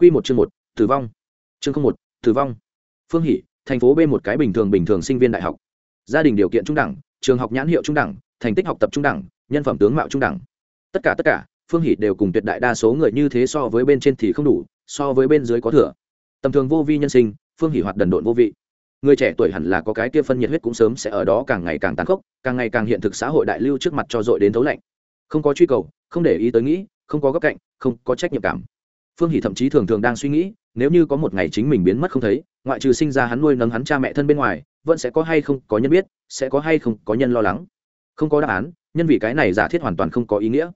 Quy một chương một, tử vong. Chương không một, tử vong. Phương Hỷ, thành phố B một cái bình thường bình thường sinh viên đại học. Gia đình điều kiện trung đẳng, trường học nhãn hiệu trung đẳng, thành tích học tập trung đẳng, nhân phẩm tướng mạo trung đẳng. Tất cả tất cả, Phương Hỷ đều cùng tuyệt đại đa số người như thế so với bên trên thì không đủ, so với bên dưới có thừa. Tầm thường vô vi nhân sinh, Phương Hỷ hoạt đần độn vô vị. Người trẻ tuổi hẳn là có cái kia phân nhiệt huyết cũng sớm sẽ ở đó càng ngày càng tàn khốc, càng ngày càng hiện thực xã hội đại lưu trước mặt cho dội đến thấu lạnh. Không có truy cầu, không để ý tới nghĩ, không có góc cạnh, không có trách nhiệm cảm phương hỷ thậm chí thường thường đang suy nghĩ, nếu như có một ngày chính mình biến mất không thấy, ngoại trừ sinh ra hắn nuôi nấng hắn cha mẹ thân bên ngoài, vẫn sẽ có hay không có nhân biết, sẽ có hay không có nhân lo lắng. Không có đáp án, nhân vì cái này giả thiết hoàn toàn không có ý nghĩa.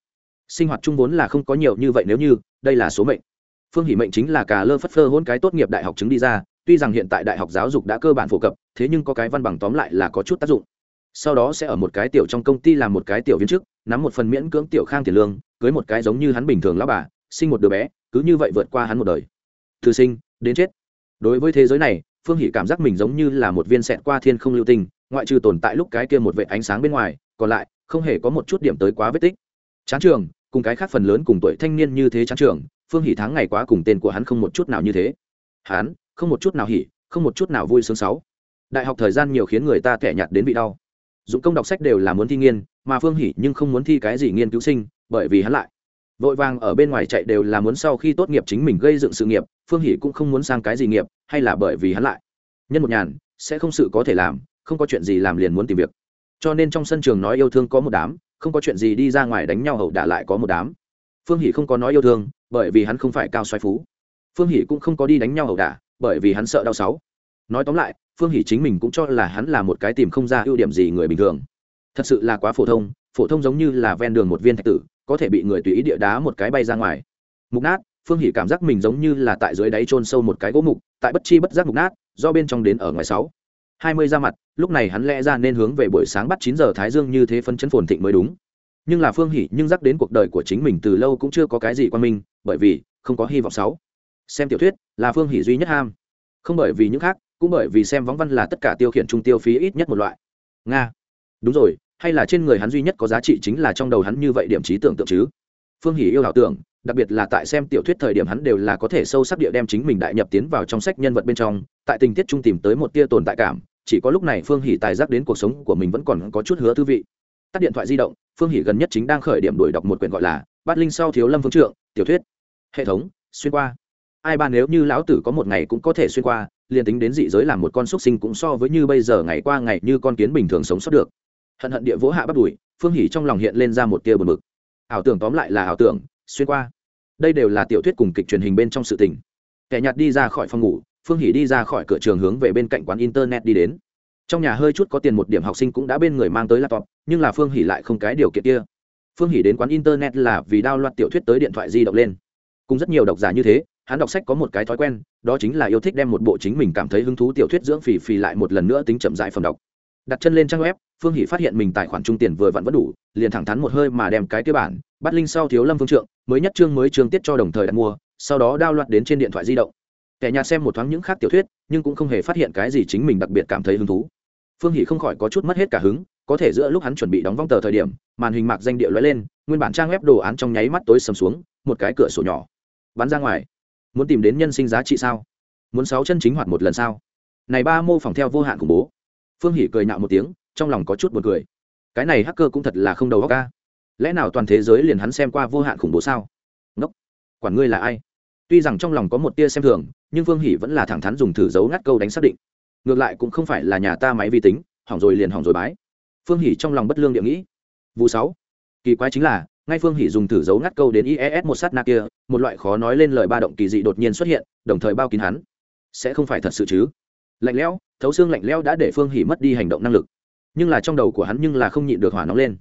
Sinh hoạt chung vốn là không có nhiều như vậy nếu như, đây là số mệnh. Phương hỷ mệnh chính là cà lơ phất phơ hôn cái tốt nghiệp đại học chứng đi ra, tuy rằng hiện tại đại học giáo dục đã cơ bản phổ cập, thế nhưng có cái văn bằng tóm lại là có chút tác dụng. Sau đó sẽ ở một cái tiểu trong công ty làm một cái tiểu viên chức, nắm một phần miễn cưỡng tiểu khang tiền lương, cưới một cái giống như hắn bình thường lão bà, sinh một đứa bé cứ như vậy vượt qua hắn một đời. Từ sinh, đến chết. Đối với thế giới này, phương hỷ cảm giác mình giống như là một viên xẹt qua thiên không lưu tinh ngoại trừ tồn tại lúc cái kia một vệ ánh sáng bên ngoài, còn lại, không hề có một chút điểm tới quá vết tích. Chán trường, cùng cái khác phần lớn cùng tuổi thanh niên như thế chán trường, phương hỷ tháng ngày quá cùng tên của hắn không một chút nào như thế. Hắn, không một chút nào hỉ, không một chút nào vui sướng sáu. Đại học thời gian nhiều khiến người ta kẻ nhạt đến bị đau. Dụng công đọc sách đều là muốn thi nghiên, mà phương hỷ nhưng không muốn thi cái gì nghiên cứu sinh, bởi vì hắn lại vội vàng ở bên ngoài chạy đều là muốn sau khi tốt nghiệp chính mình gây dựng sự nghiệp, phương hỷ cũng không muốn sang cái gì nghiệp, hay là bởi vì hắn lại. Nhân một nhàn, sẽ không sự có thể làm, không có chuyện gì làm liền muốn tìm việc. Cho nên trong sân trường nói yêu thương có một đám, không có chuyện gì đi ra ngoài đánh nhau hậu đả lại có một đám. Phương hỷ không có nói yêu thương, bởi vì hắn không phải cao xoay phú. Phương hỷ cũng không có đi đánh nhau hậu đả, bởi vì hắn sợ đau sáu. Nói tóm lại, phương hỷ chính mình cũng cho là hắn là một cái tìm không ra ưu điểm gì người bình thường. Thật sự là quá phổ thông phổ thông giống như là ven đường một viên thạch tử có thể bị người tùy ý địa đá một cái bay ra ngoài. Mục nát, phương hỷ cảm giác mình giống như là tại dưới đáy trôn sâu một cái gỗ mục, tại bất chi bất giác mục nát, do bên trong đến ở ngoài sáu. Hai mươi ra mặt, lúc này hắn lẽ ra nên hướng về buổi sáng bắt chín giờ thái dương như thế phân chấn phồn thịnh mới đúng. Nhưng là phương hỷ nhưng dắt đến cuộc đời của chính mình từ lâu cũng chưa có cái gì quan minh, bởi vì không có hy vọng sáu. Xem tiểu thuyết, là phương hỷ duy nhất ham. Không bởi vì những khác, cũng bởi vì xem võng văn là tất cả tiêu khiển trung tiêu phí ít nhất một loại. Nga. Đúng rồi hay là trên người hắn duy nhất có giá trị chính là trong đầu hắn như vậy điểm trí tưởng tượng chứ? Phương hỷ yêu ảo tưởng, đặc biệt là tại xem tiểu thuyết thời điểm hắn đều là có thể sâu sắc địa đem chính mình đại nhập tiến vào trong sách nhân vật bên trong, tại tình tiết trung tìm tới một tia tồn tại cảm, chỉ có lúc này phương hỷ tài giác đến cuộc sống của mình vẫn còn có chút hứa thư vị. Tắt điện thoại di động, phương hỷ gần nhất chính đang khởi điểm đổi đọc một quyển gọi là bát linh sau thiếu lâm phương trượng, tiểu thuyết. Hệ thống, xuyên qua. Ai ba nếu như lão tử có một ngày cũng có thể xuyên qua, liền tính đến dị giới làm một con xúc sinh cũng so với như bây giờ ngày qua ngày như con kiến bình thường sống sót được hận hận địa vỗ hạ bắt đùi, phương hỉ trong lòng hiện lên ra một tia bờ mực ảo tưởng tóm lại là ảo tưởng, xuyên qua. Đây đều là tiểu thuyết cùng kịch truyền hình bên trong sự tình. Kẻ nhạt đi ra khỏi phòng ngủ, phương hỉ đi ra khỏi cửa trường hướng về bên cạnh quán internet đi đến. Trong nhà hơi chút có tiền một điểm học sinh cũng đã bên người mang tới laptop, nhưng là phương hỉ lại không cái điều kiện kia. Phương hỉ đến quán internet là vì đao loạt tiểu thuyết tới điện thoại di động lên. Cùng rất nhiều độc giả như thế, hắn đọc sách có một cái thói quen, đó chính là yêu thích đem một bộ chính mình cảm thấy hứng thú tiểu thuyết dưỡng phì phì lại một lần nữa tính chậm dại phẩm đọc đặt chân lên trang web, phương hỷ phát hiện mình tài khoản trung tiền vừa vặn vẫn đủ, liền thẳng thắn một hơi mà đem cái kế bản bắt linh sau thiếu lâm phương trượng, mới nhất chương mới chương tiết cho đồng thời đặt mua, sau đó đao loạt đến trên điện thoại di động. Kẻ nhà xem một thoáng những khác tiểu thuyết, nhưng cũng không hề phát hiện cái gì chính mình đặc biệt cảm thấy hứng thú. Phương hỷ không khỏi có chút mất hết cả hứng, có thể giữa lúc hắn chuẩn bị đóng vong tờ thời điểm, màn hình mạc danh địa lóe lên, nguyên bản trang web đồ án trong nháy mắt tối sầm xuống, một cái cửa sổ nhỏ. Bắn ra ngoài. Muốn tìm đến nhân sinh giá trị sao? Muốn sáu chân chính hoạt một lần sao? Này ba mô phỏng theo vô hạn khủng bố phương hỷ cười nạo một tiếng, trong lòng có chút buồn cười. Cái này hacker cũng thật là không đầu óc ca lẽ nào toàn thế giới liền hắn xem qua vô hạn khủng bố sao? Ngốc. Quản ngươi là ai? Tuy rằng trong lòng có một tia xem thường, nhưng phương hỷ vẫn là thẳng thắn dùng thử dấu ngắt câu đánh xác định. Ngược lại cũng không phải là nhà ta máy vi tính, hỏng rồi liền hỏng rồi bái. Phương hỷ trong lòng bất lương địa nghĩ. Vụ sáu. Kỳ quái chính là, ngay phương hỷ dùng thử dấu ngắt câu đến ies một sát na kia, một loại khó nói lên lời ba động kỳ dị đột nhiên xuất hiện, đồng thời bao kín hắn. Sẽ không phải thật sự chứ? Lạnh lẽo, thấu xương lạnh lẽo đã để phương hỷ mất đi hành động năng lực. Nhưng là trong đầu của hắn nhưng là không nhịn được hỏa nóng lên.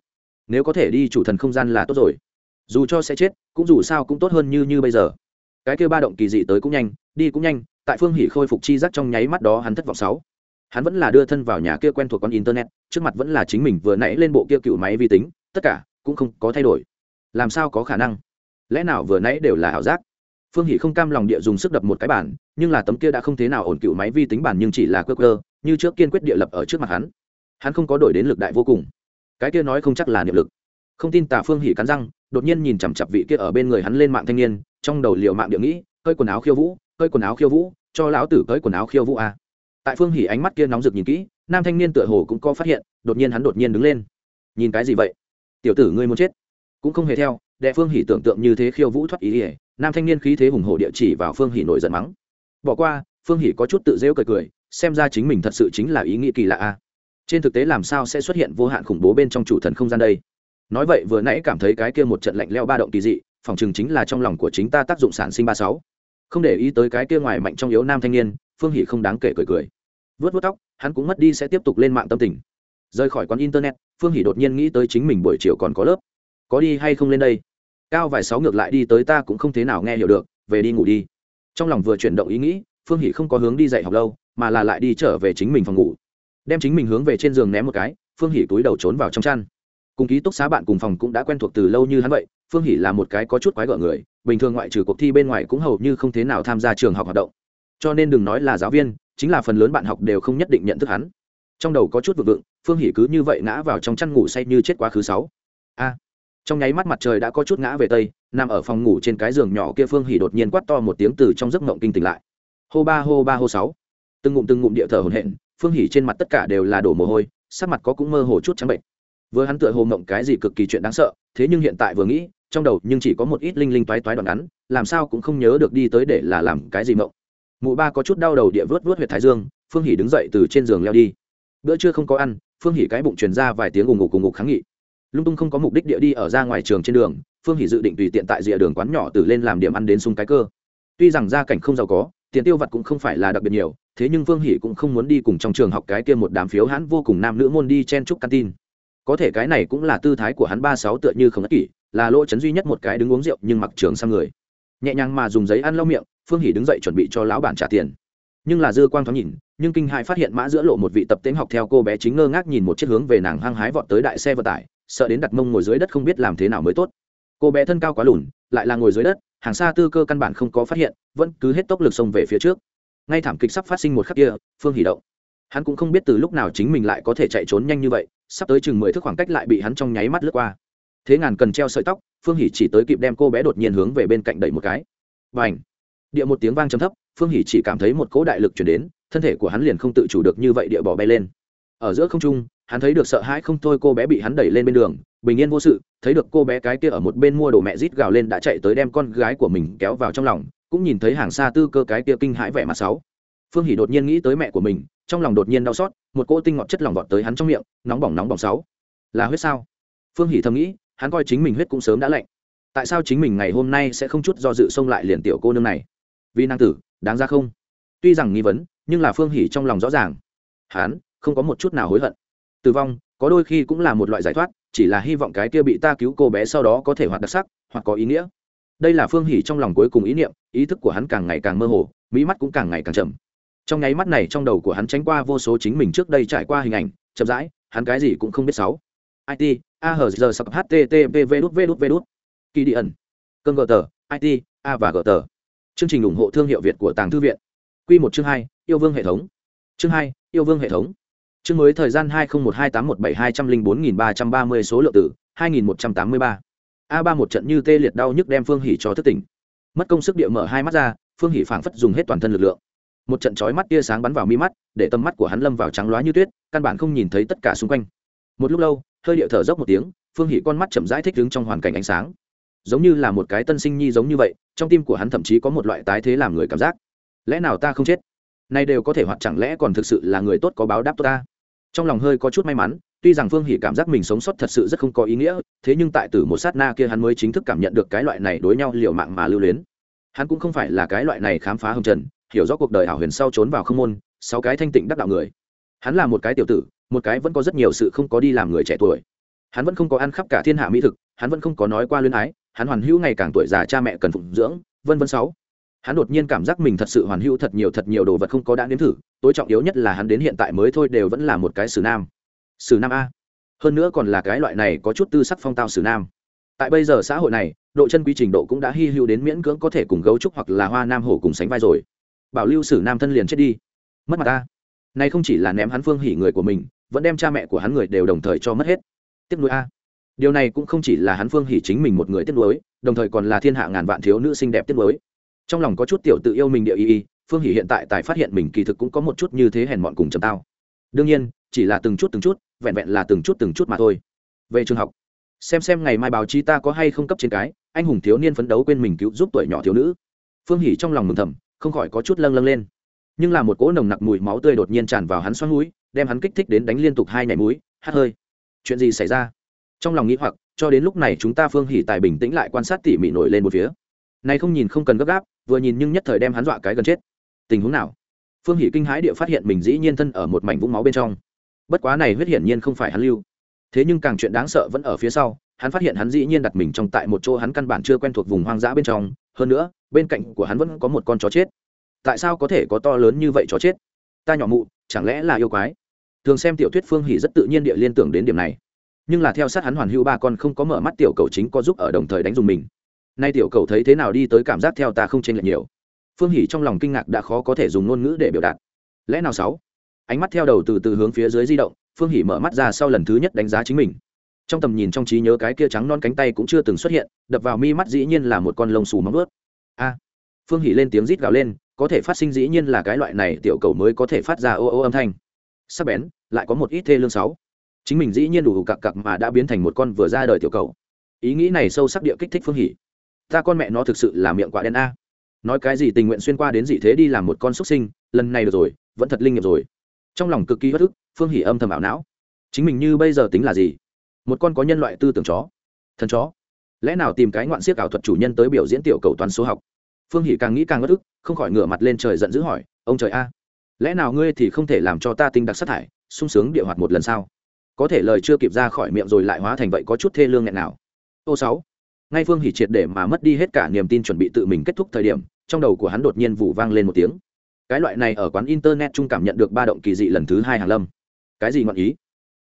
Nếu có thể đi chủ thần không gian là tốt rồi. Dù cho sẽ chết, cũng dù sao cũng tốt hơn như như bây giờ. Cái kêu ba động kỳ dị tới cũng nhanh, đi cũng nhanh, tại phương hỷ khôi phục chi giác trong nháy mắt đó hắn thất vọng sáu. Hắn vẫn là đưa thân vào nhà kia quen thuộc con internet, trước mặt vẫn là chính mình vừa nãy lên bộ kia cựu máy vi tính, tất cả cũng không có thay đổi. Làm sao có khả năng? Lẽ nào vừa nãy đều là ảo giác? Phương hỷ không cam lòng địa dùng sức đập một cái bản nhưng là tấm kia đã không thế nào ổn cựu máy vi tính bản nhưng chỉ là cơ cơ như trước kiên quyết địa lập ở trước mặt hắn. Hắn không có đổi đến lực đại vô cùng. Cái kia nói không chắc là niệm lực. Không tin tả phương hỉ cắn răng, đột nhiên nhìn chằm chặp vị kia ở bên người hắn lên mạng thanh niên, trong đầu liệu mạng địa nghĩ cơi quần áo khiêu vũ cơi quần áo khiêu vũ, cho lão tử cơi quần áo khiêu vũ à. tại phương hỉ ánh mắt kia nóng rực nhìn kỹ, nam thanh niên tựa hồ cũng có phát hiện, đột nhiên hắn đột nhiên đứng lên. Nhìn cái gì vậy? Tiểu tử ngươi muốn chết? Cũng không hề theo, đệ phương hỉ tưởng tượng như thế khiêu vũ thoát ý ỉa nam thanh niên khí thế hùng hổ địa chỉ vào phương hỉ nổi giận mắng bỏ qua, phương hỉ có chút tự rêu cười cười, xem ra chính mình thật sự chính là ý nghĩ kỳ lạ a trên thực tế làm sao sẽ xuất hiện vô hạn khủng bố bên trong chủ thần không gian đây? Nói vậy vừa nãy cảm thấy cái kia một trận lạnh leo ba động kỳ dị, phòng chừng chính là trong lòng của chính ta tác dụng sản sinh ba sáu. Không để ý tới cái kia ngoài mạnh trong yếu nam thanh niên, phương hỷ không đáng kể cười cười. Vớt vớt tóc, hắn cũng mất đi sẽ tiếp tục lên mạng tâm tình. Rời khỏi quán internet, phương hỷ đột nhiên nghĩ tới chính mình buổi chiều còn có lớp. Có đi hay không lên đây? Cao vài sáu ngược lại đi tới ta cũng không thế nào nghe hiểu được, về đi ngủ đi trong lòng vừa chuyển động ý nghĩ, phương hỷ không có hướng đi dạy học lâu, mà là lại đi trở về chính mình phòng ngủ. Đem chính mình hướng về trên giường ném một cái, phương hỷ túi đầu trốn vào trong chăn. Cùng ký túc xá bạn cùng phòng cũng đã quen thuộc từ lâu như hắn vậy, phương hỷ là một cái có chút quái gở người, bình thường ngoại trừ cuộc thi bên ngoài cũng hầu như không thế nào tham gia trường học hoạt động. Cho nên đừng nói là giáo viên, chính là phần lớn bạn học đều không nhất định nhận thức hắn. Trong đầu có chút vực vựng, phương hỷ cứ như vậy ngã vào trong chăn ngủ say như chết quá khứ sáu. A trong nháy mắt mặt trời đã có chút ngã về tây, nằm ở phòng ngủ trên cái giường nhỏ kia phương hỷ đột nhiên quát to một tiếng từ trong giấc mộng kinh tỉnh lại. Hô ba hô ba, hô sáu. Từng ngụm từng ngụm địa thở hổn hển, phương hỷ trên mặt tất cả đều là đổ mồ hôi, sắc mặt có cũng mơ hồ chút trắng bệnh. Vừa hắn tựa hồ mộng cái gì cực kỳ chuyện đáng sợ, thế nhưng hiện tại vừa nghĩ, trong đầu nhưng chỉ có một ít linh linh toái toái đoạn ngắn, làm sao cũng không nhớ được đi tới để là làm cái gì mộng. Mụ ba có chút đau đầu địa vớt vớt huyệt thái dương, phương hỷ đứng dậy từ trên giường leo đi. Bữa trưa không có ăn, phương hỷ cái bụng truyền ra vài tiếng ùng ngục cùng ngục kháng nghị lung tung không có mục đích địa đi ở ra ngoài trường trên đường, phương hỷ dự định tùy tiện tại rìa đường quán nhỏ từ lên làm điểm ăn đến sung cái cơ. Tuy rằng gia cảnh không giàu có, tiền tiêu vặt cũng không phải là đặc biệt nhiều, thế nhưng phương hỷ cũng không muốn đi cùng trong trường học cái kia một đám phiếu hắn vô cùng nam nữ môn đi chen chúc tin. có thể cái này cũng là tư thái của hắn ba sáu tựa như không ất kỷ, là lỗ chấn duy nhất một cái đứng uống rượu nhưng mặc trường sang người. Nhẹ nhàng mà dùng giấy ăn lau miệng, phương hỷ đứng dậy chuẩn bị cho lão bản trả tiền. Nhưng là dư quang thoáng nhìn, nhưng kinh hại phát hiện mã giữa lộ một vị tập tễnh học theo cô bé chính ngơ ngác nhìn một chiếc hướng về nàng hăng hái vọt tới đại xe vận tải sợ đến đặt mông ngồi dưới đất không biết làm thế nào mới tốt. Cô bé thân cao quá lùn, lại là ngồi dưới đất, hàng xa tư cơ căn bản không có phát hiện, vẫn cứ hết tốc lực xông về phía trước. Ngay thảm kịch sắp phát sinh một khắc kia, phương hỉ động. Hắn cũng không biết từ lúc nào chính mình lại có thể chạy trốn nhanh như vậy, sắp tới chừng mười thước khoảng cách lại bị hắn trong nháy mắt lướt qua. Thế ngàn cần treo sợi tóc, phương hỉ chỉ tới kịp đem cô bé đột nhiên hướng về bên cạnh đẩy một cái. Và ảnh địa một tiếng vang trầm thấp, phương hỉ chỉ cảm thấy một cỗ đại lực chuyển đến, thân thể của hắn liền không tự chủ được như vậy địa bỏ bay lên. Ở giữa không trung hắn thấy được sợ hãi không thôi, cô bé bị hắn đẩy lên bên đường, bình yên vô sự, thấy được cô bé cái kia ở một bên mua đồ mẹ rít gào lên đã chạy tới đem con gái của mình kéo vào trong lòng, cũng nhìn thấy hàng xa tư cơ cái kia kinh hãi vẻ mặt sáu phương hỷ đột nhiên nghĩ tới mẹ của mình, trong lòng đột nhiên đau xót, một cỗ tinh ngọt chất lỏng vọt tới hắn trong miệng, nóng bỏng nóng bỏng sáu. Là huyết sao? Phương hỷ thầm nghĩ, hắn coi chính mình huyết cũng sớm đã lạnh. Tại sao chính mình ngày hôm nay sẽ không chút do dự xông lại liền tiểu cô nương này? Vì năng tử, đáng ra không? Tuy rằng nghi vấn, nhưng là phương hỷ trong lòng rõ ràng. Hắn, không có một chút nào hối hận tử vong có đôi khi cũng là một loại giải thoát chỉ là hy vọng cái kia bị ta cứu cô bé sau đó có thể hoạt đặc sắc hoặc có ý nghĩa đây là phương hỉ trong lòng cuối cùng ý niệm ý thức của hắn càng ngày càng mơ hồ mỹ mắt cũng càng ngày càng chậm trong nháy mắt này trong đầu của hắn tránh qua vô số chính mình trước đây trải qua hình ảnh chậm rãi hắn cái gì cũng không biết sáu it a hờ giờ sập http v đút v đút v đút kỳ đi ẩn cơn gờ tờ it a và gờ tờ chương trình ủng hộ thương hiệu việt của tàng thư viện q một chương hai yêu vương hệ thống chương hai yêu vương hệ thống chương mới thời gian hai nghìn một hai tám một bảy hai trăm linh bốn nghìn ba trăm ba mươi số lượng tử hai nghìn một trăm tám mươi ba. A ba một trận như tê liệt đau nhức đem phương hỉ cho thất tỉnh. Mất công sức địa mở hai mắt ra, phương hỉ phảng phất dùng hết toàn thân lực lượng. Một trận chói mắt tia sáng bắn vào mi mắt, để tầm mắt của hắn lâm vào trắng loá như tuyết, căn bản không nhìn thấy tất cả xung quanh. Một lúc lâu, hơi điệu thở dốc một tiếng, phương hỉ con mắt chậm rãi thích đứng trong hoàn cảnh ánh sáng. Giống như là một cái tân sinh nhi giống như vậy, trong tim của hắn thậm chí có một loại tái thế làm người cảm giác. Lẽ nào ta không chết? Nay đều có thể hoặc chẳng lẽ còn thực sự là người tốt có báo đáp tốt ta? Trong lòng hơi có chút may mắn, tuy rằng phương hỉ cảm giác mình sống sót thật sự rất không có ý nghĩa, thế nhưng tại từ một sát na kia hắn mới chính thức cảm nhận được cái loại này đối nhau liều mạng mà lưu luyến. Hắn cũng không phải là cái loại này khám phá hồng trần, hiểu rõ cuộc đời hảo huyền sau trốn vào không môn, sáu cái thanh tịnh đắc đạo người. Hắn là một cái tiểu tử, một cái vẫn có rất nhiều sự không có đi làm người trẻ tuổi. Hắn vẫn không có ăn khắp cả thiên hạ mỹ thực, hắn vẫn không có nói qua luyến ái, hắn hoàn hữu ngày càng tuổi già cha mẹ cần phụng dưỡng, vân vân sáu hắn đột nhiên cảm giác mình thật sự hoàn hữu thật nhiều thật nhiều đồ vật không có đã nếm thử, tối trọng yếu nhất là hắn đến hiện tại mới thôi đều vẫn là một cái sử nam. Sử nam a. Hơn nữa còn là cái loại này có chút tư sắc phong tao sử nam. Tại bây giờ xã hội này, độ chân quy trình độ cũng đã hy hữu đến miễn cưỡng có thể cùng gấu trúc hoặc là hoa nam hổ cùng sánh vai rồi. Bảo lưu sử nam thân liền chết đi. Mất mặt ta này không chỉ là ném hắn phương hỉ người của mình, vẫn đem cha mẹ của hắn người đều đồng thời cho mất hết. Tiếp nối a. Điều này cũng không chỉ là hắn phương hỉ chính mình một người tiếp nối đồng thời còn là thiên hạ ngàn vạn thiếu nữ xinh đẹp tiếp nối trong lòng có chút tiểu tự yêu mình địa y y, phương hỷ hiện tại tài phát hiện mình kỳ thực cũng có một chút như thế hèn mọn cùng chầm tao. Đương nhiên, chỉ là từng chút từng chút, vẹn vẹn là từng chút từng chút mà thôi. Về trường học, xem xem ngày mai báo chí ta có hay không cấp trên cái, anh hùng thiếu niên phấn đấu quên mình cứu giúp tuổi nhỏ thiếu nữ. Phương hỷ trong lòng mừng thầm, không khỏi có chút lâng lâng lên. Nhưng là một cỗ nồng nặc mùi máu tươi đột nhiên tràn vào hắn xoắn mũi, đem hắn kích thích đến đánh liên tục hai nhảy mũi, hát hơi. Chuyện gì xảy ra? Trong lòng nghĩ hoặc, cho đến lúc này chúng ta phương hỷ tài bình tĩnh lại quan sát tỉ mỉ nổi lên một phía này không nhìn không cần gấp gáp, vừa nhìn nhưng nhất thời đem hắn dọa cái gần chết. Tình huống nào? Phương hỷ kinh hãi địa phát hiện mình dĩ nhiên thân ở một mảnh vũng máu bên trong. Bất quá này huyết hiển nhiên không phải hắn lưu. Thế nhưng càng chuyện đáng sợ vẫn ở phía sau, hắn phát hiện hắn dĩ nhiên đặt mình trong tại một chỗ hắn căn bản chưa quen thuộc vùng hoang dã bên trong. Hơn nữa, bên cạnh của hắn vẫn có một con chó chết. Tại sao có thể có to lớn như vậy chó chết? Ta nhỏ mụ, chẳng lẽ là yêu quái? Thường xem tiểu thuyết phương hỷ rất tự nhiên địa liên tưởng đến điểm này. Nhưng là theo sát hắn hoàn hưu ba con không có mở mắt tiểu cầu chính có giúp ở đồng thời đánh dùng mình nay tiểu cầu thấy thế nào đi tới cảm giác theo ta không chênh lệch nhiều. Phương hỷ trong lòng kinh ngạc đã khó có thể dùng ngôn ngữ để biểu đạt. Lẽ nào sáu? Ánh mắt theo đầu từ từ hướng phía dưới di động, phương hỷ mở mắt ra sau lần thứ nhất đánh giá chính mình. Trong tầm nhìn trong trí nhớ cái kia trắng non cánh tay cũng chưa từng xuất hiện, đập vào mi mắt dĩ nhiên là một con lông xù móng ướt a! Phương hỷ lên tiếng rít gào lên, có thể phát sinh dĩ nhiên là cái loại này tiểu cầu mới có thể phát ra ô ô âm thanh. Sắc bén, lại có một ít thê lương sáu. Chính mình dĩ nhiên đủ cặc cặc mà đã biến thành một con vừa ra đời tiểu cầu. Ý nghĩ này sâu sắc địa kích thích phương hỷ ta con mẹ nó thực sự là miệng quả đen a. Nói cái gì tình nguyện xuyên qua đến dị thế đi làm một con xuất sinh, lần này được rồi, vẫn thật linh nghiệm rồi. Trong lòng cực kỳ bất ức, phương hỷ âm thầm ảo não. Chính mình như bây giờ tính là gì? Một con có nhân loại tư tưởng chó. Thần chó. Lẽ nào tìm cái ngoạn siếc ảo thuật chủ nhân tới biểu diễn tiểu cầu toán số học? Phương hỷ càng nghĩ càng bất ức, không khỏi ngửa mặt lên trời giận dữ hỏi, ông trời a, lẽ nào ngươi thì không thể làm cho ta tinh đặc sát thải, sung sướng địa hoạt một lần sao? Có thể lời chưa kịp ra khỏi miệng rồi lại hóa thành vậy có chút thê lương nghẹn nào. Ô sáu ngay phương hỉ triệt để mà mất đi hết cả niềm tin chuẩn bị tự mình kết thúc thời điểm, trong đầu của hắn đột nhiên vụ vang lên một tiếng. Cái loại này ở quán internet chung cảm nhận được ba động kỳ dị lần thứ hai hàng lâm. Cái gì ngọn ý?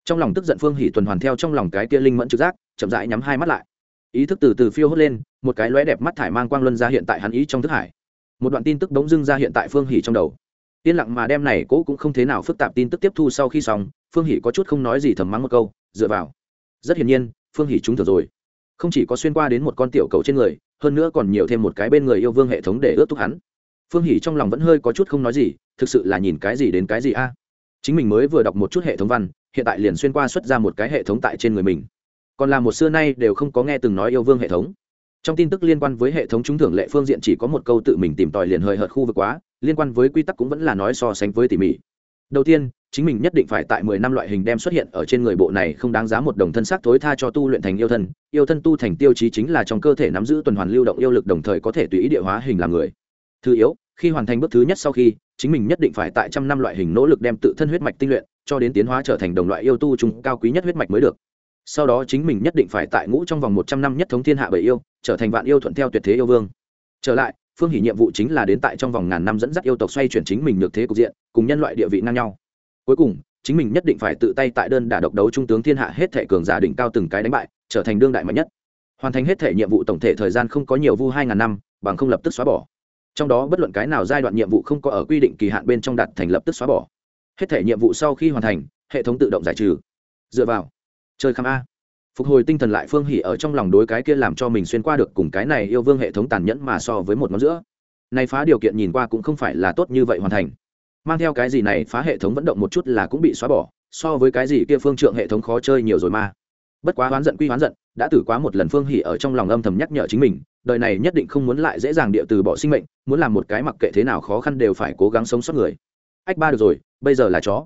Trong lòng tức giận phương hỉ tuần hoàn theo trong lòng cái kia linh mẫn trực giác, chậm rãi nhắm hai mắt lại. Ý thức từ từ phiêu hốt lên, một cái lóe đẹp mắt thải mang quang luân ra hiện tại hắn ý trong thức hải. Một đoạn tin tức bỗng dưng ra hiện tại phương hỉ trong đầu. Yên lặng mà đem này cố cũng không thế nào phức tạp tin tức tiếp thu sau khi xong, phương hỷ có chút không nói gì thầm mắng một câu, dựa vào. Rất hiển nhiên, phương hỷ trúng thử rồi không chỉ có xuyên qua đến một con tiểu cầu trên người, hơn nữa còn nhiều thêm một cái bên người yêu vương hệ thống để ướt thúc hắn. Phương hỷ trong lòng vẫn hơi có chút không nói gì, thực sự là nhìn cái gì đến cái gì a. Chính mình mới vừa đọc một chút hệ thống văn, hiện tại liền xuyên qua xuất ra một cái hệ thống tại trên người mình. Còn là một xưa nay đều không có nghe từng nói yêu vương hệ thống. Trong tin tức liên quan với hệ thống trúng thưởng lệ phương diện chỉ có một câu tự mình tìm tòi liền hơi hợt khu vực quá, liên quan với quy tắc cũng vẫn là nói so sánh với tỉ mỉ. Đầu tiên chính mình nhất định phải tại mười năm loại hình đem xuất hiện ở trên người bộ này không đáng giá một đồng thân xác tối tha cho tu luyện thành yêu thân. Yêu thân tu thành tiêu chí chính là trong cơ thể nắm giữ tuần hoàn lưu động yêu lực đồng thời có thể tùy ý địa hóa hình làm người. Thứ yếu, khi hoàn thành bước thứ nhất sau khi, chính mình nhất định phải tại trăm năm loại hình nỗ lực đem tự thân huyết mạch tinh luyện, cho đến tiến hóa trở thành đồng loại yêu tu trung cao quý nhất huyết mạch mới được. Sau đó chính mình nhất định phải tại ngũ trong vòng một trăm năm nhất thống thiên hạ bảy yêu, trở thành vạn yêu thuận theo tuyệt thế yêu vương. Trở lại, phương hỉ nhiệm vụ chính là đến tại trong vòng ngàn năm dẫn dắt yêu tộc xoay chuyển chính mình được thế cục diện, cùng nhân loại địa vị ngang nhau cuối cùng, chính mình nhất định phải tự tay tại đơn đả độc đấu trung tướng thiên hạ hết thể cường giả đỉnh cao từng cái đánh bại, trở thành đương đại mạnh nhất. Hoàn thành hết thể nhiệm vụ tổng thể thời gian không có nhiều vu hai ngàn năm, bằng không lập tức xóa bỏ. Trong đó bất luận cái nào giai đoạn nhiệm vụ không có ở quy định kỳ hạn bên trong đặt thành lập tức xóa bỏ. Hết thể nhiệm vụ sau khi hoàn thành, hệ thống tự động giải trừ. Dựa vào, chơi khám a. Phục hồi tinh thần lại phương hỉ ở trong lòng đối cái kia làm cho mình xuyên qua được cùng cái này yêu vương hệ thống tàn nhẫn mà so với một ngón giữa. Này phá điều kiện nhìn qua cũng không phải là tốt như vậy hoàn thành mang theo cái gì này phá hệ thống vận động một chút là cũng bị xóa bỏ, so với cái gì kia phương trượng hệ thống khó chơi nhiều rồi mà. Bất quá oán giận quy oán giận, đã tử quá một lần phương hỉ ở trong lòng âm thầm nhắc nhở chính mình, đời này nhất định không muốn lại dễ dàng địa từ bỏ sinh mệnh, muốn làm một cái mặc kệ thế nào khó khăn đều phải cố gắng sống sót người. Ách ba được rồi, bây giờ là chó.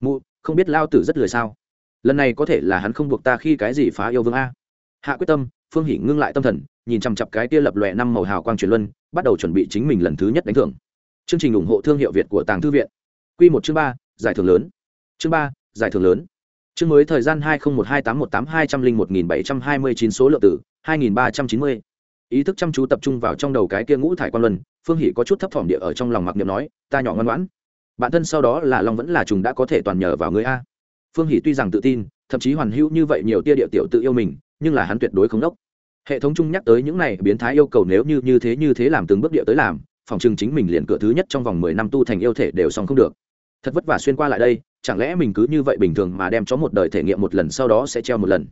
Mụ, không biết lao tử rất lười sao? Lần này có thể là hắn không buộc ta khi cái gì phá yêu vương a. Hạ quyết tâm, phương hỉ ngưng lại tâm thần, nhìn chằm chặp cái tia lập lòe năm màu hào quang truyền luân, bắt đầu chuẩn bị chính mình lần thứ nhất đánh thưởng chương trình ủng hộ thương hiệu việt của tàng thư viện. Q một chương ba, giải thưởng lớn. Chương ba, giải thưởng lớn. Chương mới thời gian hai nghìn một hai tám một tám hai trăm linh một nghìn bảy trăm hai mươi chín số lượng tử hai nghìn ba trăm chín mươi. Ý thức chăm chú tập trung vào trong đầu cái kia ngũ thải quan luân, phương hỷ có chút thấp thỏm địa ở trong lòng mặc niệm nói, ta nhỏ ngoan ngoãn. Bản thân sau đó là long vẫn là trùng đã có thể toàn nhờ vào người a. Phương hỷ tuy rằng tự tin, thậm chí hoàn hữu như vậy nhiều tia địa tiểu tự yêu mình, nhưng là hắn tuyệt đối không đốc. Hệ thống chung nhắc tới những này biến thái yêu cầu nếu như như thế như thế làm từng bước địa tới làm phòng chừng chính mình liền cửa thứ nhất trong vòng mười năm tu thành yêu thể đều xong không được. Thật vất vả xuyên qua lại đây, chẳng lẽ mình cứ như vậy bình thường mà đem cho một đời thể nghiệm một lần sau đó sẽ treo một lần?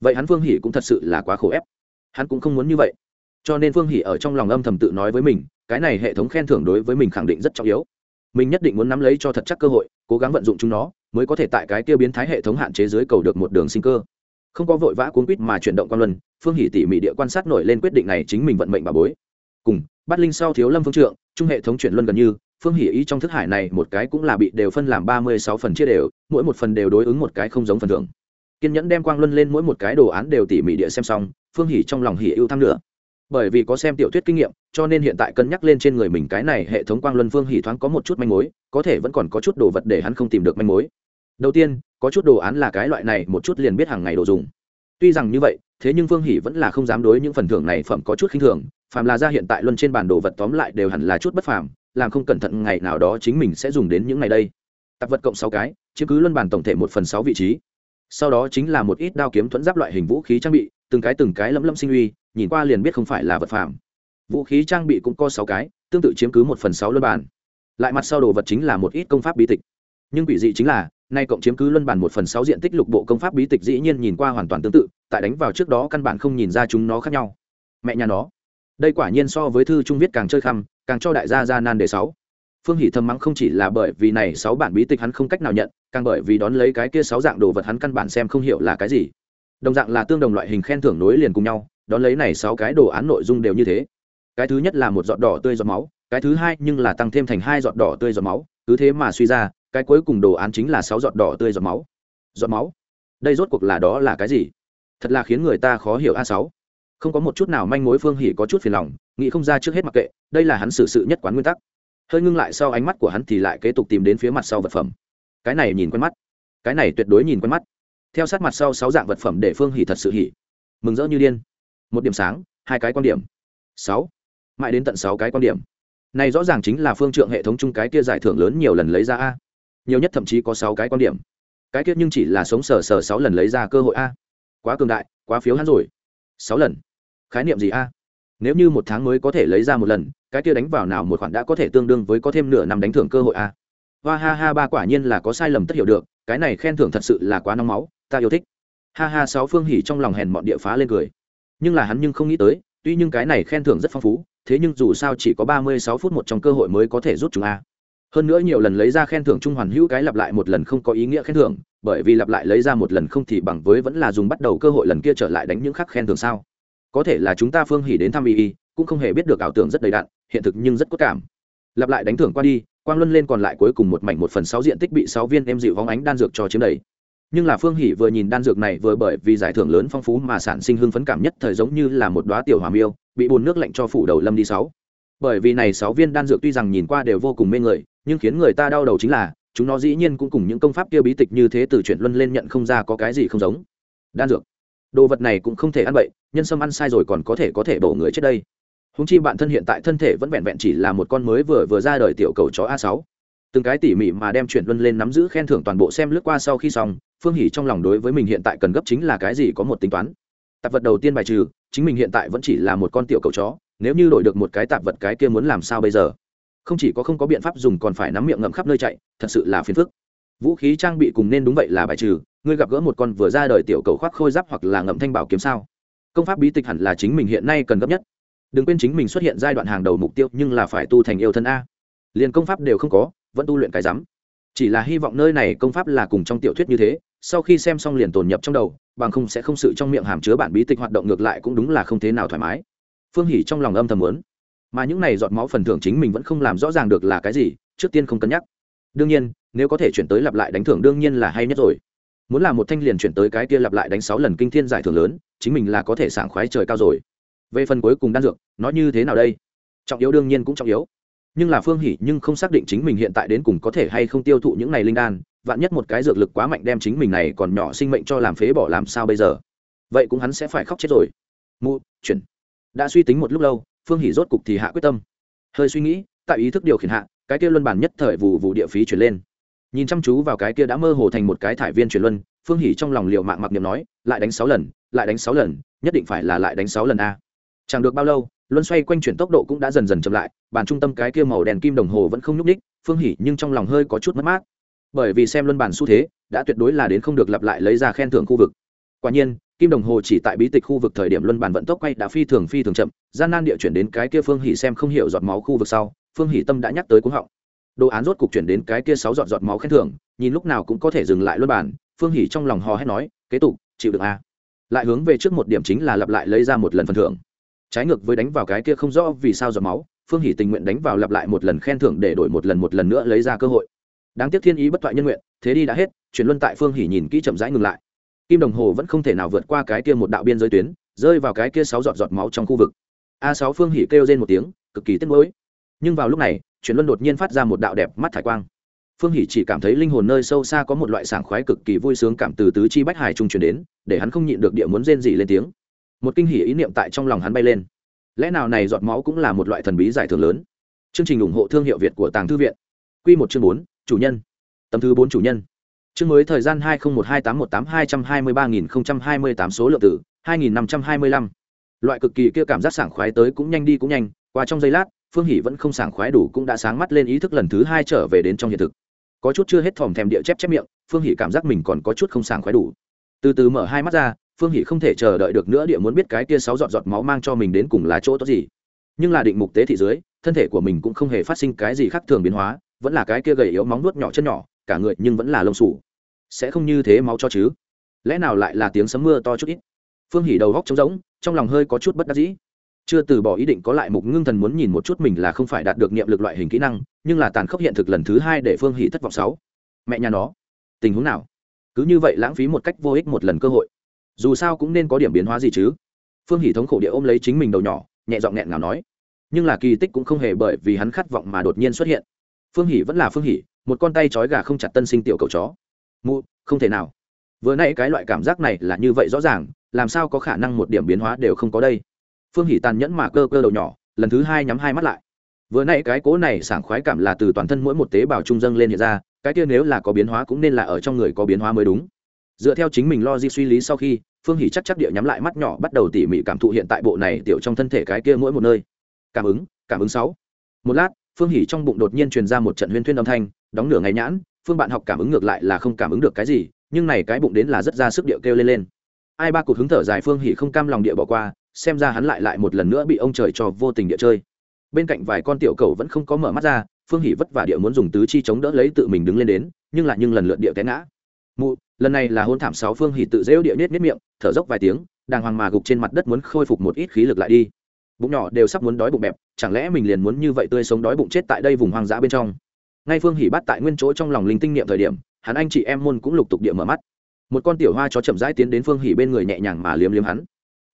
Vậy hắn phương hỉ cũng thật sự là quá khổ ép. Hắn cũng không muốn như vậy. Cho nên phương hỉ ở trong lòng âm thầm tự nói với mình, cái này hệ thống khen thưởng đối với mình khẳng định rất trọng yếu. Mình nhất định muốn nắm lấy cho thật chắc cơ hội, cố gắng vận dụng chúng nó, mới có thể tại cái kia biến thái hệ thống hạn chế dưới cầu được một đường sinh cơ. Không có vội vã cuốn quýt mà chuyển động quan luân, phương hỉ tỉ mỉ địa quan sát nổi lên quyết định này chính mình vận mệnh bà bối. Cùng bắt linh sau thiếu lâm phương trượng trung hệ thống chuyển luân gần như, phương hỷ ý trong thức hải này một cái cũng là bị đều phân làm ba mươi sáu phần chia đều, mỗi một phần đều đối ứng một cái không giống phần thưởng. Kiên nhẫn đem quang luân lên mỗi một cái đồ án đều tỉ mỉ địa xem xong, phương hỷ trong lòng hỉ ưu thăng nữa bởi vì có xem tiểu thuyết kinh nghiệm, cho nên hiện tại cân nhắc lên trên người mình cái này hệ thống quang luân phương hỷ thoáng có một chút manh mối, có thể vẫn còn có chút đồ vật để hắn không tìm được manh mối. Đầu tiên, có chút đồ án là cái loại này, một chút liền biết hàng ngày đồ dùng. Tuy rằng như vậy, thế nhưng phương hỷ vẫn là không dám đối những phần thưởng này phẩm có chút khinh thường phàm là ra hiện tại luân trên bản đồ vật tóm lại đều hẳn là chút bất phàm, làm không cẩn thận ngày nào đó chính mình sẽ dùng đến những ngày đây. Tạp vật cộng sáu cái, chiếm cứ luân bản tổng thể một phần sáu vị trí. Sau đó chính là một ít đao kiếm thuẫn giáp loại hình vũ khí trang bị, từng cái từng cái lẫm lẫm sinh uy, nhìn qua liền biết không phải là vật phàm. Vũ khí trang bị cũng có sáu cái, tương tự chiếm cứ một phần sáu luân bản. Lại mặt sau đồ vật chính là một ít công pháp bí tịch. Nhưng quỷ dị chính là, nay cộng chiếm cứ luân bản một phần sáu diện tích lục bộ công pháp bí tịch dĩ nhiên nhìn qua hoàn toàn tương tự, tại đánh vào trước đó căn bản không nhìn ra chúng nó khác nhau. Mẹ nhà nó đây quả nhiên so với thư trung viết càng chơi khăm, càng cho đại gia ra nan đề sáu. Phương hỷ thầm mắng không chỉ là bởi vì này sáu bản bí tịch hắn không cách nào nhận, càng bởi vì đón lấy cái kia sáu dạng đồ vật hắn căn bản xem không hiểu là cái gì. Đồng dạng là tương đồng loại hình khen thưởng nối liền cùng nhau, đón lấy này sáu cái đồ án nội dung đều như thế. Cái thứ nhất là một giọt đỏ tươi giọt máu, cái thứ hai nhưng là tăng thêm thành hai giọt đỏ tươi giọt máu, cứ thế mà suy ra, cái cuối cùng đồ án chính là sáu giọt đỏ tươi giọt máu. Giọt máu? Đây rốt cuộc là đó là cái gì? Thật là khiến người ta khó hiểu a sáu không có một chút nào manh mối phương hỉ có chút phiền lòng, nghĩ không ra trước hết mặc kệ, đây là hắn xử sự nhất quán nguyên tắc. Hơi ngưng lại sau ánh mắt của hắn thì lại kế tục tìm đến phía mặt sau vật phẩm. Cái này nhìn quen mắt. Cái này tuyệt đối nhìn quen mắt. Theo sát mặt sau sáu dạng vật phẩm để phương hỉ thật sự hỉ. Mừng rỡ như điên. Một điểm sáng, hai cái quan điểm. Sáu. Mãi đến tận sáu cái quan điểm. Này rõ ràng chính là phương trượng hệ thống chung cái kia giải thưởng lớn nhiều lần lấy ra a. Nhiều nhất thậm chí có sáu cái quan điểm. Cái kia nhưng chỉ là sống sờ sờ sáu lần lấy ra cơ hội a. Quá cường đại, quá phiếu hắn rồi sáu lần. Khái niệm gì a? Nếu như một tháng mới có thể lấy ra một lần, cái kia đánh vào nào một khoản đã có thể tương đương với có thêm nửa năm đánh thưởng cơ hội a? Hoa ha ha, ba quả nhiên là có sai lầm tất hiểu được, cái này khen thưởng thật sự là quá nóng máu, ta yêu thích. Ha ha, sáu phương hỉ trong lòng hèn mọn địa phá lên cười. Nhưng là hắn nhưng không nghĩ tới, tuy nhưng cái này khen thưởng rất phong phú, thế nhưng dù sao chỉ có ba mươi sáu phút một trong cơ hội mới có thể rút chúng a hơn nữa nhiều lần lấy ra khen thưởng trung hoàn hữu cái lặp lại một lần không có ý nghĩa khen thưởng, bởi vì lặp lại lấy ra một lần không thì bằng với vẫn là dùng bắt đầu cơ hội lần kia trở lại đánh những khắc khen thưởng sao. Có thể là chúng ta phương hỉ đến thăm y y, cũng không hề biết được ảo tưởng rất đầy đạn hiện thực nhưng rất cốt cảm. Lặp lại đánh thưởng qua đi, quang luân lên còn lại cuối cùng một mảnh một phần sáu diện tích bị sáu viên em dịu vóng ánh đan dược cho chiếm đầy. Nhưng là phương hỷ vừa nhìn đan dược này vừa bởi vì giải thưởng lớn phong phú mà sản sinh hưng phấn cảm nhất thời giống như là một đoá tiểu hòa miêu, bị bùn nước lạnh cho phủ đầu lâm đi sáu. Bởi vì này sáu viên đan dược tuy rằng nhìn qua đều vô cùng mê người nhưng khiến người ta đau đầu chính là, chúng nó dĩ nhiên cũng cùng những công pháp kia bí tịch như thế từ chuyển luân lên nhận không ra có cái gì không giống. Đan dược. Đồ vật này cũng không thể ăn bậy, nhân sâm ăn sai rồi còn có thể có thể đổ người chết đây. Húng chi bản thân hiện tại thân thể vẫn vẹn vẹn chỉ là một con mới vừa vừa ra đời tiểu cầu chó a sáu. Từng cái tỉ mỉ mà đem chuyển luân lên nắm giữ khen thưởng toàn bộ xem lướt qua sau khi xong, phương hỉ trong lòng đối với mình hiện tại cần gấp chính là cái gì có một tính toán. Tạp vật đầu tiên bài trừ, chính mình hiện tại vẫn chỉ là một con tiểu cầu chó, nếu như đổi được một cái tạp vật cái kia muốn làm sao bây giờ? Không chỉ có không có biện pháp dùng còn phải nắm miệng ngậm khắp nơi chạy, thật sự là phiền phức. Vũ khí trang bị cùng nên đúng vậy là bài trừ, ngươi gặp gỡ một con vừa ra đời tiểu cầu khoác khôi giáp hoặc là ngậm thanh bảo kiếm sao? Công pháp bí tịch hẳn là chính mình hiện nay cần gấp nhất. Đừng quên chính mình xuất hiện giai đoạn hàng đầu mục tiêu nhưng là phải tu thành yêu thân a. Liền công pháp đều không có, vẫn tu luyện cái rắm. Chỉ là hy vọng nơi này công pháp là cùng trong tiểu thuyết như thế, sau khi xem xong liền tồn nhập trong đầu, bằng không sẽ không sự trong miệng hàm chứa bản bí tịch hoạt động ngược lại cũng đúng là không thế nào thoải mái. Phương hỉ trong lòng âm thầm muốn mà những này giọt máu phần thưởng chính mình vẫn không làm rõ ràng được là cái gì, trước tiên không cân nhắc. Đương nhiên, nếu có thể chuyển tới lặp lại đánh thưởng đương nhiên là hay nhất rồi. Muốn làm một thanh liền chuyển tới cái kia lặp lại đánh sáu lần kinh thiên giải thưởng lớn, chính mình là có thể sảng khoái trời cao rồi. Về phần cuối cùng đan dược nó như thế nào đây? Trọng yếu đương nhiên cũng trọng yếu. Nhưng là phương hỉ nhưng không xác định chính mình hiện tại đến cùng có thể hay không tiêu thụ những này linh đan, vạn nhất một cái dược lực quá mạnh đem chính mình này còn nhỏ sinh mệnh cho làm phế bỏ làm sao bây giờ? Vậy cũng hắn sẽ phải khóc chết rồi. Mu chuyển. Đã suy tính một lúc lâu phương hỉ rốt cục thì hạ quyết tâm. Hơi suy nghĩ, tại ý thức điều khiển hạ, cái kia luân bản nhất thời vụ vụ địa phí chuyển lên. Nhìn chăm chú vào cái kia đã mơ hồ thành một cái thải viên chuyển luân, phương hỉ trong lòng liều mạng mặc niệm nói, lại đánh sáu lần, lại đánh sáu lần, nhất định phải là lại đánh sáu lần a. Chẳng được bao lâu, luân xoay quanh chuyển tốc độ cũng đã dần dần chậm lại, bàn trung tâm cái kia màu đèn kim đồng hồ vẫn không nhúc ních phương hỉ nhưng trong lòng hơi có chút mất mát. Bởi vì xem luân bản xu thế, đã tuyệt đối là đến không được lặp lại lấy ra khen thưởng khu vực. Quả nhiên kim đồng hồ chỉ tại bí tịch khu vực thời điểm luân bản vận tốc quay đã phi thường phi thường chậm, gian nan địa chuyển đến cái kia phương hỉ xem không hiểu giọt máu khu vực sau, phương hỉ tâm đã nhắc tới cúng họng. Đồ án rốt cục chuyển đến cái kia sáu giọt giọt máu khen thưởng, nhìn lúc nào cũng có thể dừng lại luân bản phương hỉ trong lòng hò hét nói, kế tục, chịu được a. Lại hướng về trước một điểm chính là lặp lại lấy ra một lần phần thưởng. Trái ngược với đánh vào cái kia không rõ vì sao giọt máu, phương hỷ tình nguyện đánh vào lặp lại một lần khen thưởng để đổi một lần một lần nữa lấy ra cơ hội. Đáng tiếc thiên ý bất thoại nhân nguyện, thế đi đã hết, chuyển luân tại phương hỷ nhìn kỹ chậm rãi ngừng lại kim đồng hồ vẫn không thể nào vượt qua cái kia một đạo biên giới tuyến, rơi vào cái kia sáu giọt giọt máu trong khu vực. A sáu phương hỷ kêu lên một tiếng, cực kỳ tiếc nuối. Nhưng vào lúc này chuyển luân đột nhiên phát ra một đạo đẹp mắt thải quang. Phương hỷ chỉ cảm thấy linh hồn nơi sâu xa có một loại sảng khoái cực kỳ vui sướng cảm từ tứ chi bách hải trung chuyển đến, để hắn không nhịn được địa muốn rên dị lên tiếng. Một kinh hỉ ý niệm tại trong lòng hắn bay lên. Lẽ nào này giọt máu cũng là một loại thần bí giải thưởng lớn? Chương trình ủng hộ thương hiệu việt của tàng thư viện. Q một chương bốn, chủ nhân. Tầm thứ bốn chủ nhân chương mới thời gian hai nghìn một hai tám một tám hai trăm hai mươi ba nghìn hai mươi tám số lượng tử hai nghìn năm trăm hai mươi lăm. Loại cực kỳ kia cảm giác sảng khoái tới cũng nhanh đi cũng nhanh, qua trong giây lát, phương hỷ vẫn không sảng khoái đủ cũng đã sáng mắt lên ý thức lần thứ hai trở về đến trong hiện thực. Có chút chưa hết thòm thèm địa chép chép miệng, phương hỷ cảm giác mình còn có chút không sảng khoái đủ. Từ từ mở hai mắt ra, phương hỷ không thể chờ đợi được nữa địa muốn biết cái kia sáu giọt giọt máu mang cho mình đến cùng là chỗ tốt gì. Nhưng là định mục tế thị dưới, thân thể của mình cũng không hề phát sinh cái gì khác thường biến hóa, vẫn là cái kia gầy yếu móng nuốt nhỏ chân nhỏ, cả người nhưng vẫn là lông sủ sẽ không như thế máu cho chứ? Lẽ nào lại là tiếng sấm mưa to chút ít? Phương hỉ đầu góc trống rỗng, trong lòng hơi có chút bất đắc dĩ. Chưa từ bỏ ý định có lại mục ngưng thần muốn nhìn một chút mình là không phải đạt được niệm lực loại hình kỹ năng, nhưng là tàn khốc hiện thực lần thứ hai để phương hỉ thất vọng sáu. Mẹ nhà nó, tình huống nào? Cứ như vậy lãng phí một cách vô ích một lần cơ hội. Dù sao cũng nên có điểm biến hóa gì chứ? Phương hỷ thống khổ địa ôm lấy chính mình đầu nhỏ, nhẹ giọng nghẹn ngào nói. Nhưng là kỳ tích cũng không hề bởi vì hắn khát vọng mà đột nhiên xuất hiện. Phương hỷ vẫn là phương hỷ, một con tay trói gà không chặt tân sinh tiểu cầu chó mụ, không thể nào. Vừa nãy cái loại cảm giác này là như vậy rõ ràng, làm sao có khả năng một điểm biến hóa đều không có đây? Phương hỷ tàn nhẫn mà cơ cơ đầu nhỏ, lần thứ hai nhắm hai mắt lại. Vừa nãy cái cố này sảng khoái cảm là từ toàn thân mỗi một tế bào trung dâng lên hiện ra, cái kia nếu là có biến hóa cũng nên là ở trong người có biến hóa mới đúng. Dựa theo chính mình lo di suy lý sau khi, phương hỷ chắc chắc địa nhắm lại mắt nhỏ bắt đầu tỉ mỉ cảm thụ hiện tại bộ này tiểu trong thân thể cái kia mỗi một nơi. Cảm ứng cảm ứng sáu. Một lát, phương hỷ trong bụng đột nhiên truyền ra một trận huyên thuyên âm thanh, đóng nửa ngày nhãn phương bạn học cảm ứng ngược lại là không cảm ứng được cái gì, nhưng này cái bụng đến là rất ra sức điệu kêu lên lên. Ai ba cụt hứng thở dài phương hỷ không cam lòng địa bỏ qua, xem ra hắn lại lại một lần nữa bị ông trời cho vô tình địa chơi. Bên cạnh vài con tiểu cầu vẫn không có mở mắt ra, phương hỷ vất vả địa muốn dùng tứ chi chống đỡ lấy tự mình đứng lên đến, nhưng lại nhưng lần lượt địa té ngã. Mụ, lần này là hôn thảm sáu phương hỉ tự rêu địa nết nết miệng, thở dốc vài tiếng, đàng hoàng mà gục trên mặt đất muốn khôi phục một ít khí lực lại đi. Bụng nhỏ đều sắp muốn đói bụng bẹp, chẳng lẽ mình liền muốn như vậy tươi sống đói bụng chết tại đây vùng hoang dã bên trong? Ngay phương hỉ bắt tại nguyên chỗ trong lòng linh tinh niệm thời điểm hắn anh chị em môn cũng lục tục địa mở mắt. Một con tiểu hoa chó chậm rãi tiến đến phương hỉ bên người nhẹ nhàng mà liếm liếm hắn.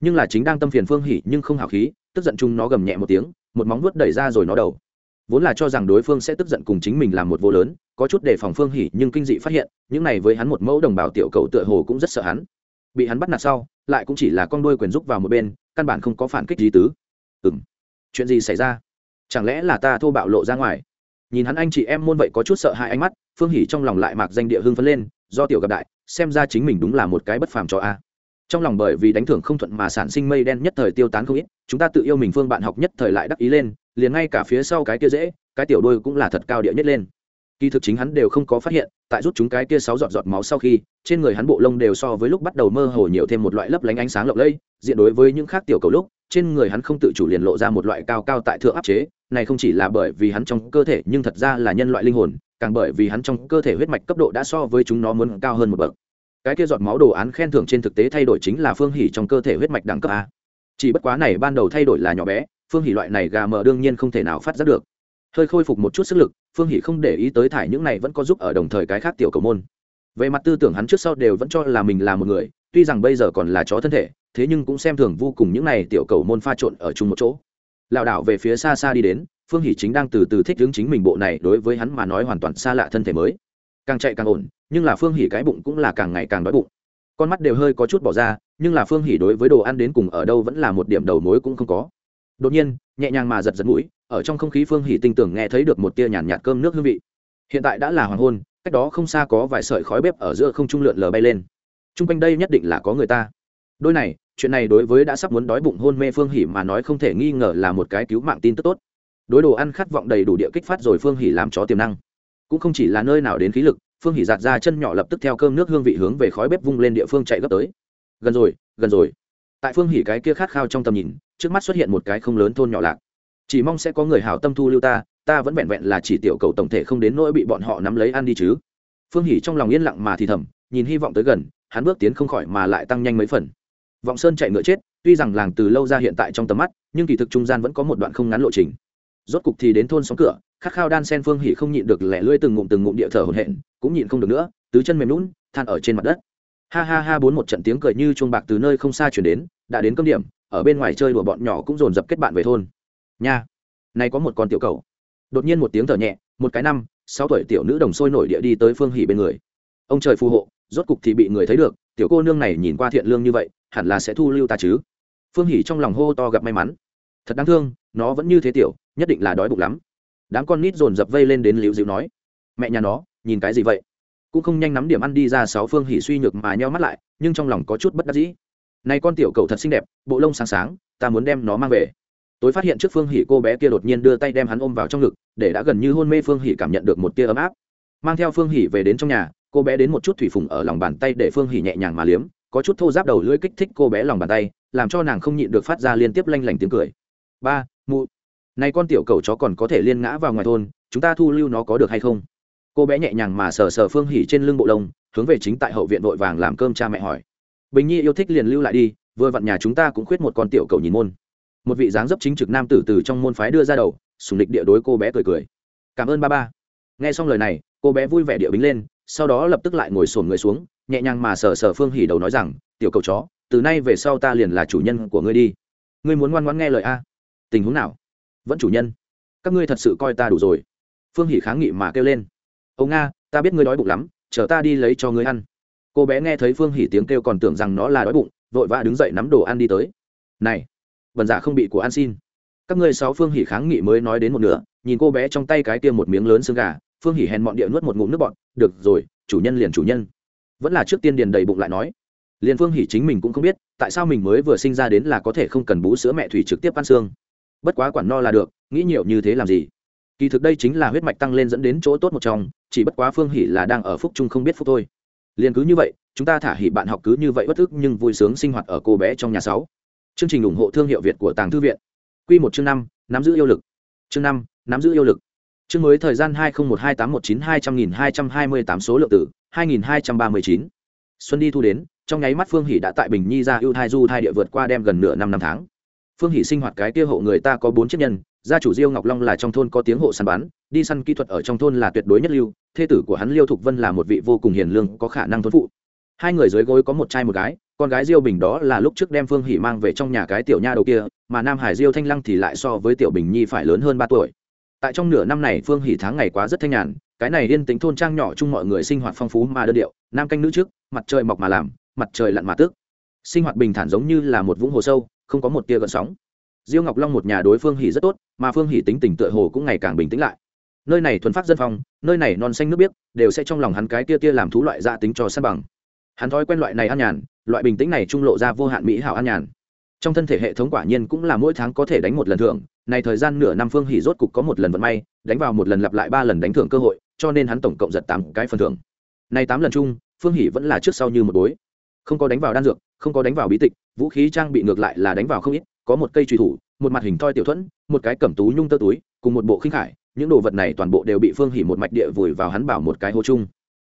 Nhưng là chính đang tâm phiền phương hỉ nhưng không hào khí tức giận chung nó gầm nhẹ một tiếng một móng vuốt đẩy ra rồi nó đầu. Vốn là cho rằng đối phương sẽ tức giận cùng chính mình làm một vô lớn có chút đề phòng phương hỉ nhưng kinh dị phát hiện những này với hắn một mẫu đồng bào tiểu cầu tựa hồ cũng rất sợ hắn. Bị hắn bắt nạt sau lại cũng chỉ là con đuôi quyền rúc vào một bên căn bản không có phản kích gì tứ. Ừm, chuyện gì xảy ra? Chẳng lẽ là ta thô bạo lộ ra ngoài? Nhìn hắn anh chị em môn vậy có chút sợ hãi ánh mắt, phương hỉ trong lòng lại mạc danh địa hưng phấn lên, do tiểu gặp đại, xem ra chính mình đúng là một cái bất phàm cho a. Trong lòng bởi vì đánh thưởng không thuận mà sản sinh mây đen nhất thời tiêu tán không ít, chúng ta tự yêu mình phương bạn học nhất thời lại đắc ý lên, liền ngay cả phía sau cái kia dễ, cái tiểu đôi cũng là thật cao địa nhất lên. Kỳ thực chính hắn đều không có phát hiện, tại rút chúng cái kia sáu giọt giọt máu sau khi, trên người hắn bộ lông đều so với lúc bắt đầu mơ hồ nhiều thêm một loại lấp lánh ánh sáng lộng lẫy, diện đối với những khác tiểu cầu lúc, trên người hắn không tự chủ liền lộ ra một loại cao cao tại thượng áp chế này không chỉ là bởi vì hắn trong cơ thể, nhưng thật ra là nhân loại linh hồn, càng bởi vì hắn trong cơ thể huyết mạch cấp độ đã so với chúng nó muốn cao hơn một bậc. Cái kia giọt máu đồ án khen thưởng trên thực tế thay đổi chính là phương hỉ trong cơ thể huyết mạch đẳng cấp a. Chỉ bất quá này ban đầu thay đổi là nhỏ bé, phương hỉ loại này gà mờ đương nhiên không thể nào phát giác được. Hơi khôi phục một chút sức lực, phương hỉ không để ý tới thải những này vẫn có giúp ở đồng thời cái khác tiểu cầu môn. Về mặt tư tưởng hắn trước sau đều vẫn cho là mình là một người, tuy rằng bây giờ còn là chó thân thể, thế nhưng cũng xem thường vô cùng những này tiểu cầu môn pha trộn ở chung một chỗ lảo đảo về phía xa xa đi đến phương hỷ chính đang từ từ thích hướng chính mình bộ này đối với hắn mà nói hoàn toàn xa lạ thân thể mới. Càng chạy càng ổn nhưng là phương hỷ cái bụng cũng là càng ngày càng đói bụng. Con mắt đều hơi có chút bỏ ra nhưng là phương hỷ đối với đồ ăn đến cùng ở đâu vẫn là một điểm đầu mối cũng không có. Đột nhiên nhẹ nhàng mà giật giật mũi ở trong không khí phương hỷ tinh tưởng nghe thấy được một tia nhàn nhạt, nhạt cơm nước hương vị. Hiện tại đã là hoàng hôn cách đó không xa có vài sợi khói bếp ở giữa không trung lượn lờ bay lên. T r u n g quanh đây nhất định là có người ta. Đôi này chuyện này đối với đã sắp muốn đói bụng hôn mê phương hỉ mà nói không thể nghi ngờ là một cái cứu mạng tin tức tốt. Đối đồ ăn khát vọng đầy đủ địa kích phát rồi phương hỉ làm chó tiềm năng. Cũng không chỉ là nơi nào đến khí lực, phương hỉ giạt ra chân nhỏ lập tức theo cơm nước hương vị hướng về khói bếp vung lên địa phương chạy gấp tới. Gần rồi gần rồi. Tại phương hỉ cái kia khát khao trong tầm nhìn, trước mắt xuất hiện một cái không lớn thôn nhỏ lạc. Chỉ mong sẽ có người hảo tâm thu lưu ta ta vẫn vẹn vẹn là chỉ tiểu cầu tổng thể không đến nỗi bị bọn họ nắm lấy ăn đi chứ. Phương hỉ trong lòng yên lặng mà thì thầm, nhìn hy vọng tới gần, hắn bước tiến không khỏi mà lại tăng nhanh mấy phần vọng sơn chạy ngựa chết, tuy rằng làng từ lâu ra hiện tại trong tầm mắt, nhưng kỳ thực trung gian vẫn có một đoạn không ngắn lộ trình. Rốt cục thì đến thôn xóm cửa, khát khao đan sen phương hỉ không nhịn được lẻ lưỡi từng ngụm từng ngụm địa thở hổn hển, cũng nhịn không được nữa, tứ chân mềm lún than ở trên mặt đất. Ha ha ha, bốn một trận tiếng cười như chuông bạc từ nơi không xa chuyển đến, đã đến cơm điểm, ở bên ngoài chơi đùa bọn nhỏ cũng dồn dập kết bạn về thôn. Nha này có một con tiểu cầu. Đột nhiên một tiếng thở nhẹ, một cái năm, sáu tuổi tiểu nữ đồng sôi nổi địa đi tới phương hỉ bên người. Ông trời phù hộ rốt cục thì bị người thấy được, tiểu cô nương này nhìn qua thiện lương như vậy, hẳn là sẽ thu lưu ta chứ. Phương hỉ trong lòng hô to gặp may mắn. Thật đáng thương, nó vẫn như thế tiểu, nhất định là đói bụng lắm. Đám con nít dồn dập vây lên đến liễu dịu nói, mẹ nhà nó, nhìn cái gì vậy? Cũng không nhanh nắm điểm ăn đi ra, sáu phương hỉ suy nhược mà nheo mắt lại, nhưng trong lòng có chút bất đắc dĩ. Này con tiểu cầu thật xinh đẹp, bộ lông sáng sáng, ta muốn đem nó mang về. Tối phát hiện trước phương hỉ cô bé kia đột nhiên đưa tay đem hắn ôm vào trong ngực, để đã gần như hôn mê phương hỉ cảm nhận được một tia ấm áp. Mang theo phương hỉ về đến trong nhà cô bé đến một chút thủy phùng ở lòng bàn tay để phương hỉ nhẹ nhàng mà liếm, có chút thô giáp đầu lưỡi kích thích cô bé lòng bàn tay, làm cho nàng không nhịn được phát ra liên tiếp lanh lảnh tiếng cười. Ba, mụ, này con tiểu cầu chó còn có thể liên ngã vào ngoài thôn, chúng ta thu lưu nó có được hay không? Cô bé nhẹ nhàng mà sờ sờ phương hỉ trên lưng bộ lông, hướng về chính tại hậu viện vội vàng làm cơm cha mẹ hỏi. Bình nhi yêu thích liền lưu lại đi, vừa vặn nhà chúng ta cũng khuyết một con tiểu cầu nhìn môn. Một vị dáng dấp chính trực nam tử từ trong môn phái đưa ra đầu, sùng địch địa đối cô bé cười cười. Cảm ơn ba ba. Nghe xong lời này, cô bé vui vẻ địa bính lên sau đó lập tức lại ngồi sổm người xuống, nhẹ nhàng mà sờ sờ phương hỉ đầu nói rằng, tiểu cầu chó, từ nay về sau ta liền là chủ nhân của ngươi đi. Ngươi muốn ngoan ngoãn nghe lời a? Tình huống nào? Vẫn chủ nhân. Các ngươi thật sự coi ta đủ rồi. Phương hỉ kháng nghị mà kêu lên. Ông nga, ta biết ngươi đói bụng lắm, chờ ta đi lấy cho ngươi ăn. Cô bé nghe thấy phương hỉ tiếng kêu còn tưởng rằng nó là đói bụng, vội vã đứng dậy nắm đồ ăn đi tới. Này, vần giả không bị của ăn xin. Các ngươi sáu phương hỉ kháng nghị mới nói đến một nửa, nhìn cô bé trong tay cái kia một miếng lớn xương gà phương hỉ hèn mọn địa nuốt một ngụm nước bọt, được rồi, chủ nhân liền chủ nhân. Vẫn là trước tiên điền đầy bụng lại nói. Liền phương hỉ chính mình cũng không biết, tại sao mình mới vừa sinh ra đến là có thể không cần bú sữa mẹ thủy trực tiếp ăn xương. Bất quá quản no là được, nghĩ nhiều như thế làm gì? Kỳ thực đây chính là huyết mạch tăng lên dẫn đến chỗ tốt một trong, chỉ bất quá phương hỉ là đang ở phúc trung không biết phúc thôi. Liền cứ như vậy, chúng ta thả hỉ bạn học cứ như vậy bất thức nhưng vui sướng sinh hoạt ở cô bé trong nhà sáu. Chương trình ủng hộ thương hiệu việt của tàng thư viện. Q một chương năm, nắm giữ yêu lực. Chương năm, nắm giữ yêu lực chương mới thời gian hai nghìn một hai tám một chín hai trăm nghìn hai trăm hai mươi tám số lượng tử, hai nghìn hai trăm ba mươi chín. Xuân đi thu đến, trong nháy mắt phương hỷ đã tại bình nhi ra ưu thai du thai địa vượt qua đem gần nửa năm năm tháng. Phương hỷ sinh hoạt cái kia hộ người ta có bốn chiếc nhân, gia chủ diêu ngọc long là trong thôn có tiếng hộ săn bắn, đi săn kỹ thuật ở trong thôn là tuyệt đối nhất lưu, thê tử của hắn liêu thục vân là một vị vô cùng hiền lương, có khả năng thôn phụ. Hai người dưới gối có một trai một gái, con gái diêu bình đó là lúc trước đem phương hỷ mang về trong nhà cái tiểu nha đầu kia, mà nam hải diêu thanh lăng thì lại so với tiểu bình nhi phải lớn hơn ba tuổi tại trong nửa năm này, phương hỷ tháng ngày quá rất thanh nhàn, cái này yên tính thôn trang nhỏ chung mọi người sinh hoạt phong phú mà đơn điệu, nam canh nữ trước, mặt trời mọc mà làm, mặt trời lặn mà tước. Sinh hoạt bình thản giống như là một vũng hồ sâu, không có một tia gợn sóng. Diêu ngọc long một nhà đối phương hỷ rất tốt, mà phương hỷ tính tình tựa hồ cũng ngày càng bình tĩnh lại. Nơi này thuần phát dân phong, nơi này non xanh nước biếc, đều sẽ trong lòng hắn cái tia tia làm thú loại gia tính cho sân bằng. Hắn thói quen loại này an nhàn, loại bình tĩnh này trung lộ ra vô hạn mỹ hảo an nhàn trong thân thể hệ thống quả nhiên cũng là mỗi tháng có thể đánh một lần thưởng này thời gian nửa năm phương hỷ rốt cục có một lần vận may, đánh vào một lần lặp lại ba lần đánh thưởng cơ hội, cho nên hắn tổng cộng giật tám cái phần thưởng. Này tám lần chung, phương hỷ vẫn là trước sau như một bối. Không có đánh vào đan dược, không có đánh vào bí tịch, vũ khí trang bị ngược lại là đánh vào không ít, có một cây truy thủ, một mặt hình thoi tiểu thuẫn, một cái cẩm tú nhung tơ túi, cùng một bộ khinh khải, những đồ vật này toàn bộ đều bị phương hỉ một mạch địa vùi vào hắn bảo một cái hô chung.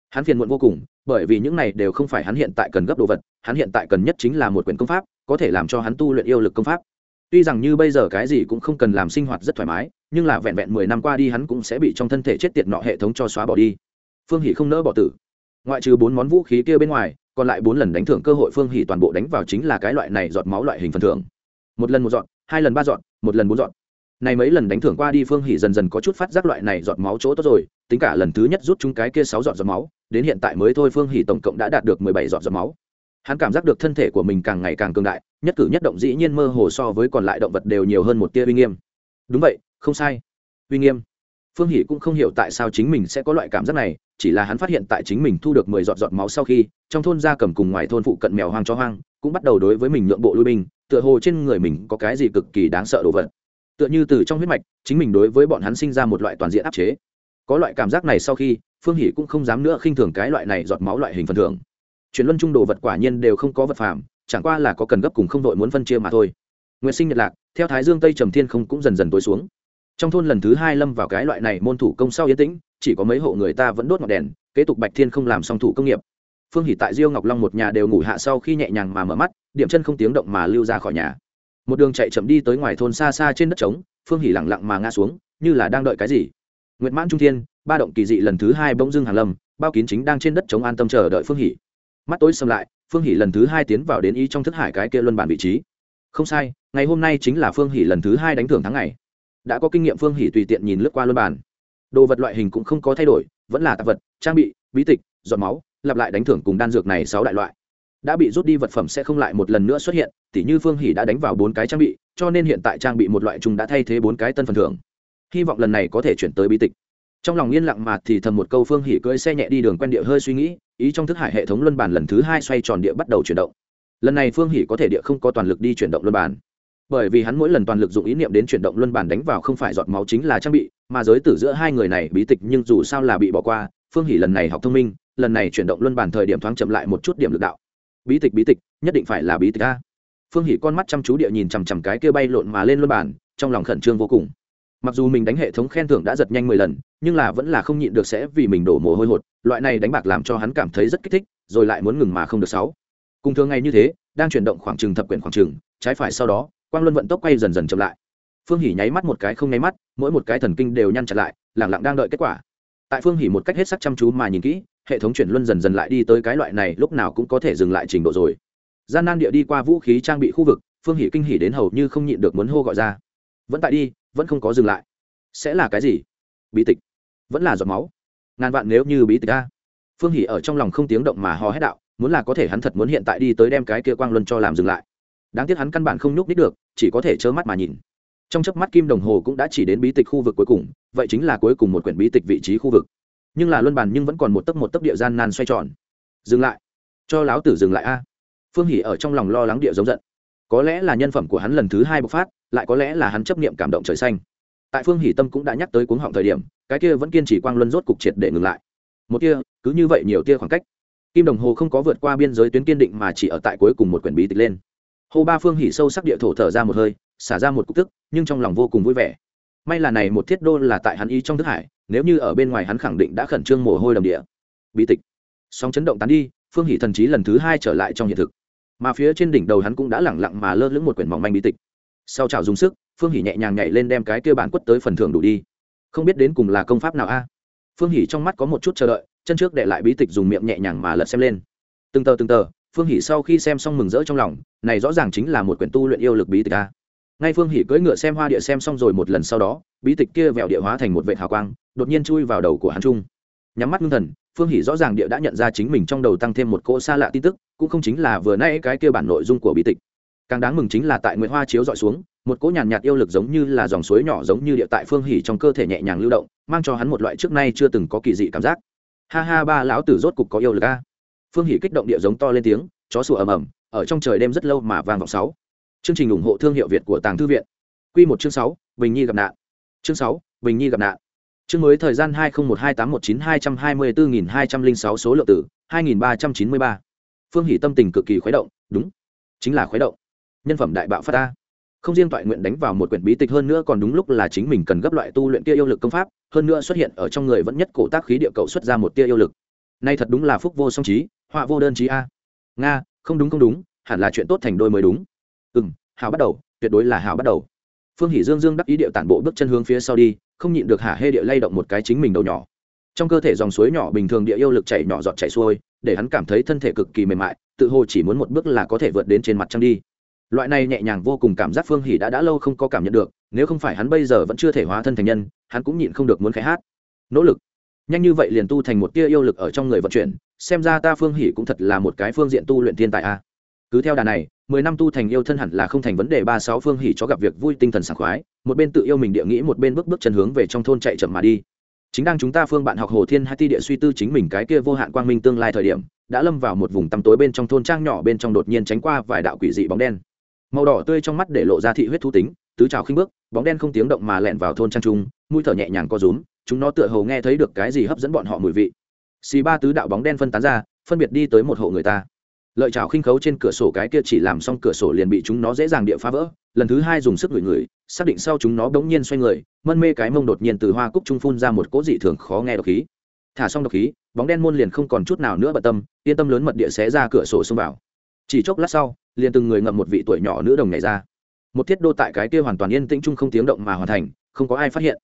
Hắn phiền muộn vô cùng, bởi vì những này đều không phải hắn hiện tại cần gấp đồ vật, hắn hiện tại cần nhất chính là một quyển công pháp có thể làm cho hắn tu luyện yêu lực công pháp. Tuy rằng như bây giờ cái gì cũng không cần làm sinh hoạt rất thoải mái, nhưng là vẹn vẹn mười năm qua đi hắn cũng sẽ bị trong thân thể chết tiệt nọ hệ thống cho xóa bỏ đi. Phương hỷ không nỡ bỏ tử. Ngoại trừ bốn món vũ khí kia bên ngoài, còn lại bốn lần đánh thưởng cơ hội phương hỷ toàn bộ đánh vào chính là cái loại này giọt máu loại hình phần thưởng. Một lần một dọn hai lần ba dọn một lần bốn dọn này mấy lần đánh thưởng qua đi phương hỷ dần dần có chút phát giác loại này giọt máu chỗ tốt rồi, tính cả lần thứ nhất rút chúng cái kia sáu giọt giọt máu, đến hiện tại mới thôi phương hỷ tổng cộng đã đạt được mười bảy giọt giọt máu hắn cảm giác được thân thể của mình càng ngày càng cường đại, nhất cử nhất động dĩ nhiên mơ hồ so với còn lại động vật đều nhiều hơn một tia uy nghiêm. Đúng vậy, không sai. Uy nghiêm. Phương hỷ cũng không hiểu tại sao chính mình sẽ có loại cảm giác này, chỉ là hắn phát hiện tại chính mình thu được mười giọt giọt máu sau khi, trong thôn gia cầm cùng ngoài thôn phụ cận mèo hoang cho hoang, cũng bắt đầu đối với mình nhượng bộ lui binh, tựa hồ trên người mình có cái gì cực kỳ đáng sợ đồ vật. Tựa như từ trong huyết mạch, chính mình đối với bọn hắn sinh ra một loại toàn diện áp chế. Có loại cảm giác này sau khi, phương hỷ cũng không dám nữa khinh thường cái loại này giọt máu loại hình phần thưởng chuyển luân trung đồ vật quả nhiên đều không có vật phàm, chẳng qua là có cần gấp cùng không đội muốn phân chia mà thôi. Nguyện sinh nhật lạc, theo thái dương tây trầm thiên không cũng dần dần tối xuống. Trong thôn lần thứ hai lâm vào cái loại này môn thủ công sau yên tĩnh, chỉ có mấy hộ người ta vẫn đốt ngọn đèn, kế tục bạch thiên không làm xong thủ công nghiệp. Phương hỷ tại diêu ngọc long một nhà đều ngủ hạ sau khi nhẹ nhàng mà mở mắt, điểm chân không tiếng động mà lưu ra khỏi nhà. Một đường chạy chậm đi tới ngoài thôn xa xa trên đất trống, phương hỷ lặng lặng mà ngã xuống, như là đang đợi cái gì. Nguyệt mãn trung thiên, ba động kỳ dị lần thứ hai bỗng dưng hàn lâm, bao kín chính đang trên đất trống an tâm chờ đợi phương hỷ mắt tối xâm lại, phương hỷ lần thứ hai tiến vào đến ý trong thức hải cái kia luân bản vị trí. Không sai, ngày hôm nay chính là phương hỷ lần thứ hai đánh thưởng tháng ngày. Đã có kinh nghiệm phương hỷ tùy tiện nhìn lướt qua luân bản. Đồ vật loại hình cũng không có thay đổi, vẫn là tạp vật, trang bị, bí tịch, giọt máu, lặp lại đánh thưởng cùng đan dược này sáu đại loại. Đã bị rút đi vật phẩm sẽ không lại một lần nữa xuất hiện, tỉ như phương hỷ đã đánh vào bốn cái trang bị, cho nên hiện tại trang bị một loại trùng đã thay thế bốn cái tân phần thưởng. Hy vọng lần này có thể chuyển tới bí tịch. Trong lòng yên lặng mà thì thầm một câu phương hỉ cưỡi xe nhẹ đi đường quen địa hơi suy nghĩ ý trong thức hải hệ thống luân bản lần thứ hai xoay tròn địa bắt đầu chuyển động. Lần này phương hỉ có thể địa không có toàn lực đi chuyển động luân bản bởi vì hắn mỗi lần toàn lực dụng ý niệm đến chuyển động luân bản đánh vào không phải giọt máu chính là trang bị, mà giới tử giữa hai người này bí tịch nhưng dù sao là bị bỏ qua, phương hỉ lần này học thông minh, lần này chuyển động luân bản thời điểm thoáng chậm lại một chút điểm lực đạo. Bí tịch bí tịch, nhất định phải là bí tịch a. Phương hỉ con mắt chăm chú địa nhìn chằm chằm cái kia bay lộn mà lên luân bản trong lòng khẩn trương vô cùng mặc dù mình đánh hệ thống khen thưởng đã giật nhanh mười lần, nhưng là vẫn là không nhịn được sẽ vì mình đổ mồ hôi hột. Loại này đánh bạc làm cho hắn cảm thấy rất kích thích, rồi lại muốn ngừng mà không được sáu. Cùng thường ngày như thế, đang chuyển động khoảng trừng thập quyển khoảng trừng trái phải sau đó, quang luân vận tốc quay dần dần chậm lại. Phương hỉ nháy mắt một cái không nháy mắt, mỗi một cái thần kinh đều nhăn chặt lại lẳng lặng đang đợi kết quả. Tại phương hỉ một cách hết sắc chăm chú mà nhìn kỹ, hệ thống chuyển luân dần dần lại đi tới cái loại này lúc nào cũng có thể dừng lại trình độ rồi. Gian nan địa đi qua vũ khí trang bị khu vực, phương hỉ kinh hỉ đến hầu như không nhịn được muốn hô gọi ra. Vẫn tại đi vẫn không có dừng lại. Sẽ là cái gì? Bí tịch. Vẫn là giọt máu. Ngàn vạn nếu như bí tịch a. Phương hỉ ở trong lòng không tiếng động mà hò hét đạo, muốn là có thể hắn thật muốn hiện tại đi tới đem cái kia quang luân cho làm dừng lại. Đáng tiếc hắn căn bản không nhúc nít được, chỉ có thể trơ mắt mà nhìn. Trong chớp mắt kim đồng hồ cũng đã chỉ đến bí tịch khu vực cuối cùng, vậy chính là cuối cùng một quyển bí tịch vị trí khu vực. Nhưng là luân bàn nhưng vẫn còn một tấc một tấc địa gian nan xoay tròn. Dừng lại. Cho láo tử dừng lại a. Phương hỉ ở trong lòng lo lắng địa giống giận. Có lẽ là nhân phẩm của hắn lần thứ hai bộc phát lại có lẽ là hắn chấp niệm cảm động trời xanh. Tại phương hỷ tâm cũng đã nhắc tới cuống họng thời điểm, cái kia vẫn kiên trì quang luân rốt cục triệt để ngừng lại. Một tia, cứ như vậy nhiều tia khoảng cách. Kim đồng hồ không có vượt qua biên giới tuyến kiên định mà chỉ ở tại cuối cùng một quyển bí tịch lên. Hồ ba phương hỉ sâu sắc địa thổ thở ra một hơi, xả ra một cục tức, nhưng trong lòng vô cùng vui vẻ. May là này một thiết đô là tại hắn ý trong thức hải, nếu như ở bên ngoài hắn khẳng định đã khẩn trương mồ hôi đầm địa. Bí tịch. Sóng chấn động tán đi, phương hỉ thần trí lần thứ hai trở lại trong hiện thực. Mà phía trên đỉnh đầu hắn cũng đã lẳng lặng mà lơ lửng một quyển mỏng manh bí tịch sau chảo dùng sức, phương hỷ nhẹ nhàng nhảy lên đem cái kia bản quất tới phần thưởng đủ đi. Không biết đến cùng là công pháp nào a? Phương hỷ trong mắt có một chút chờ đợi, chân trước để lại bí tịch dùng miệng nhẹ nhàng mà lật xem lên. Từng tờ từng tờ, phương hỷ sau khi xem xong mừng rỡ trong lòng, này rõ ràng chính là một quyển tu luyện yêu lực bí tịch a. Ngay phương hỷ cưỡi ngựa xem hoa địa xem xong rồi một lần sau đó, bí tịch kia vẹo địa hóa thành một vệ hào quang, đột nhiên chui vào đầu của hắn trung nhắm mắt ngưng thần, phương hỷ rõ ràng địa đã nhận ra chính mình trong đầu tăng thêm một cỗ xa lạ tin tức, cũng không chính là vừa nãy cái kia bản nội dung của bí tịch càng đáng mừng chính là tại nguyệt hoa chiếu dọi xuống một cỗ nhàn nhạt, nhạt yêu lực giống như là dòng suối nhỏ giống như địa tại phương hỉ trong cơ thể nhẹ nhàng lưu động mang cho hắn một loại trước nay chưa từng có kỳ dị cảm giác. Ha ha ba lão tử rốt cục có yêu lực a. Phương hỉ kích động địa giống to lên tiếng chó sủa ầm ầm ở trong trời đêm rất lâu mà vang vọng sáu. Chương trình ủng hộ thương hiệu việt của tàng thư viện. Quy một chương sáu bình nhi gặp nạn. Chương sáu bình nhi gặp nạn. Chương mới thời gian hai nghìn một hai tám một chín hai trăm hai mươi bốn nghìn hai trăm linh sáu số lượng tử hai nghìn ba trăm chín mươi ba. Phương hỉ tâm tình cực kỳ khuấy động đúng chính là khuấy động nhân phẩm đại bạo phát ta. Không riêng toại nguyện đánh vào một quyển bí tịch hơn nữa còn đúng lúc là chính mình cần gấp loại tu luyện kia yêu lực công pháp, hơn nữa xuất hiện ở trong người vẫn nhất cổ tác khí địa cầu xuất ra một tia yêu lực. Nay thật đúng là phúc vô song trí, họa vô đơn trí a. Nga, không đúng không đúng, hẳn là chuyện tốt thành đôi mới đúng. Ừ m hào bắt đầu, tuyệt đối là hào bắt đầu. Phương hỷ dương dương đắc ý điệu tản bộ bước chân hướng phía sau đi, không nhịn được hả hê địa lay động một cái chính mình đầu nhỏ. Trong cơ thể dòng suối nhỏ bình thường địa yêu lực chảy nhỏ giọt chảy xuôi, để hắn cảm thấy thân thể cực kỳ mềm mại, tự hồ chỉ muốn một bước là có thể vượt đến trên mặt trăng đi loại này nhẹ nhàng vô cùng cảm giác phương hỉ đã đã lâu không có cảm nhận được, nếu không phải hắn bây giờ vẫn chưa thể hóa thân thành nhân, hắn cũng nhịn không được muốn khai hát. Nỗ lực. Nhanh như vậy liền tu thành một tia yêu lực ở trong người vận chuyển, xem ra ta phương hỉ cũng thật là một cái phương diện tu luyện thiên tài a. Cứ theo đà này, mười năm tu thành yêu thân hẳn là không thành vấn đề, ba sáu phương hỉ cho gặp việc vui tinh thần sảng khoái, một bên tự yêu mình địa nghĩ, một bên bước bước chân hướng về trong thôn chạy chậm mà đi. Chính đang chúng ta phương bạn học hồ thiên hai ti địa suy tư chính mình cái kia vô hạn quang minh tương lai thời điểm, đã lâm vào một vùng tăm tối bên trong thôn trang nhỏ bên trong đột nhiên tránh qua vài đạo quỷ dị bóng đen màu đỏ tươi trong mắt để lộ ra thị huyết thú tính, tứ trào khinh bước, bóng đen không tiếng động mà lẹn vào thôn trang trung, mũi thở nhẹ nhàng co rúm, chúng nó tựa hồ nghe thấy được cái gì hấp dẫn bọn họ mùi vị. Xì ba tứ đạo bóng đen phân tán ra, phân biệt đi tới một hộ người ta. Lợi trào khinh khấu trên cửa sổ cái kia chỉ làm xong cửa sổ liền bị chúng nó dễ dàng địa phá vỡ, lần thứ hai dùng sức ngửi ngửi, xác định sau chúng nó bỗng nhiên xoay người, mân mê cái mông đột nhiên từ hoa cúc trung phun ra một cỗ dị thường khó nghe độc khí. Thả xong độc khí, bóng đen môn liền không còn chút nào nữa bận tâm, yên tâm lớn mật địa xé ra cửa sổ xông vào. Chỉ chốc lát sau liền từng người ngậm một vị tuổi nhỏ nữ đồng nhảy ra. Một thiết đô tại cái kia hoàn toàn yên tĩnh chung không tiếng động mà hoàn thành, không có ai phát hiện.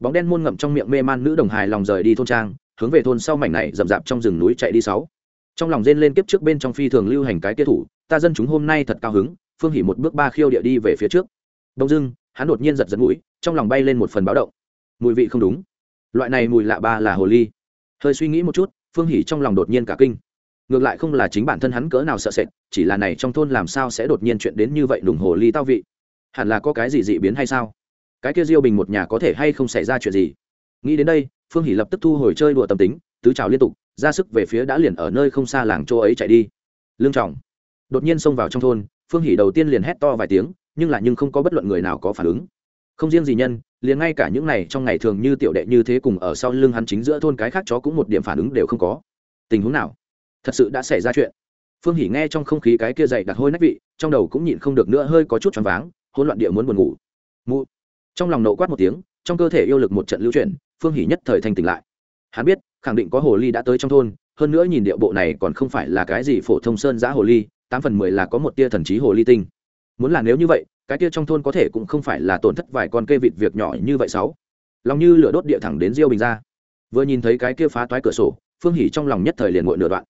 Bóng đen môn ngậm trong miệng mê man nữ đồng hài lòng rời đi thôn trang, hướng về thôn sau mảnh này rậm rạp trong rừng núi chạy đi sáu. Trong lòng rên lên kiếp trước bên trong phi thường lưu hành cái kia thủ, ta dân chúng hôm nay thật cao hứng, phương hỉ một bước ba khiêu địa đi về phía trước. Đông dưng hắn đột nhiên giật giật mũi, trong lòng bay lên một phần báo động. Mùi vị không đúng. Loại này mùi lạ ba là hồ ly. Hơi suy nghĩ một chút, phương hỉ trong lòng đột nhiên cả kinh ngược lại không là chính bản thân hắn cỡ nào sợ sệt, chỉ là này trong thôn làm sao sẽ đột nhiên chuyện đến như vậy đùng hồ ly tao vị? Hẳn là có cái gì dị biến hay sao? Cái kia diêu bình một nhà có thể hay không xảy ra chuyện gì? Nghĩ đến đây, phương hỷ lập tức thu hồi chơi đùa tâm tính, tứ trào liên tục, ra sức về phía đã liền ở nơi không xa làng châu ấy chạy đi. Lương trọng. Đột nhiên xông vào trong thôn, phương hỷ đầu tiên liền hét to vài tiếng, nhưng là nhưng không có bất luận người nào có phản ứng. Không riêng gì nhân, liền ngay cả những này trong ngày thường như tiểu đệ như thế cùng ở sau lưng hắn chính giữa thôn cái khác chó cũng một điểm phản ứng đều không có. Tình huống nào? Thật sự đã xảy ra chuyện. Phương hỉ nghe trong không khí cái kia dậy đặt hôi nách vị, trong đầu cũng nhịn không được nữa hơi có chút choáng váng, hỗn loạn địa muốn buồn ngủ. Mụ. Trong lòng nộ quát một tiếng, trong cơ thể yêu lực một trận lưu chuyển, phương hỉ nhất thời thanh tỉnh lại. Hắn biết, khẳng định có hồ ly đã tới trong thôn, hơn nữa nhìn điệu bộ này còn không phải là cái gì phổ thông sơn giã hồ ly, tám phần mười là có một tia thần trí hồ ly tinh. Muốn là nếu như vậy, cái tia trong thôn có thể cũng không phải là tổn thất vài con cây vịt việc nhỏ như vậy sáu. Lòng như lửa đốt địa thẳng đến diêu bình ra. Vừa nhìn thấy cái kia phá toái cửa sổ, phương hỉ trong lòng nhất thời liền ngội nửa đoạn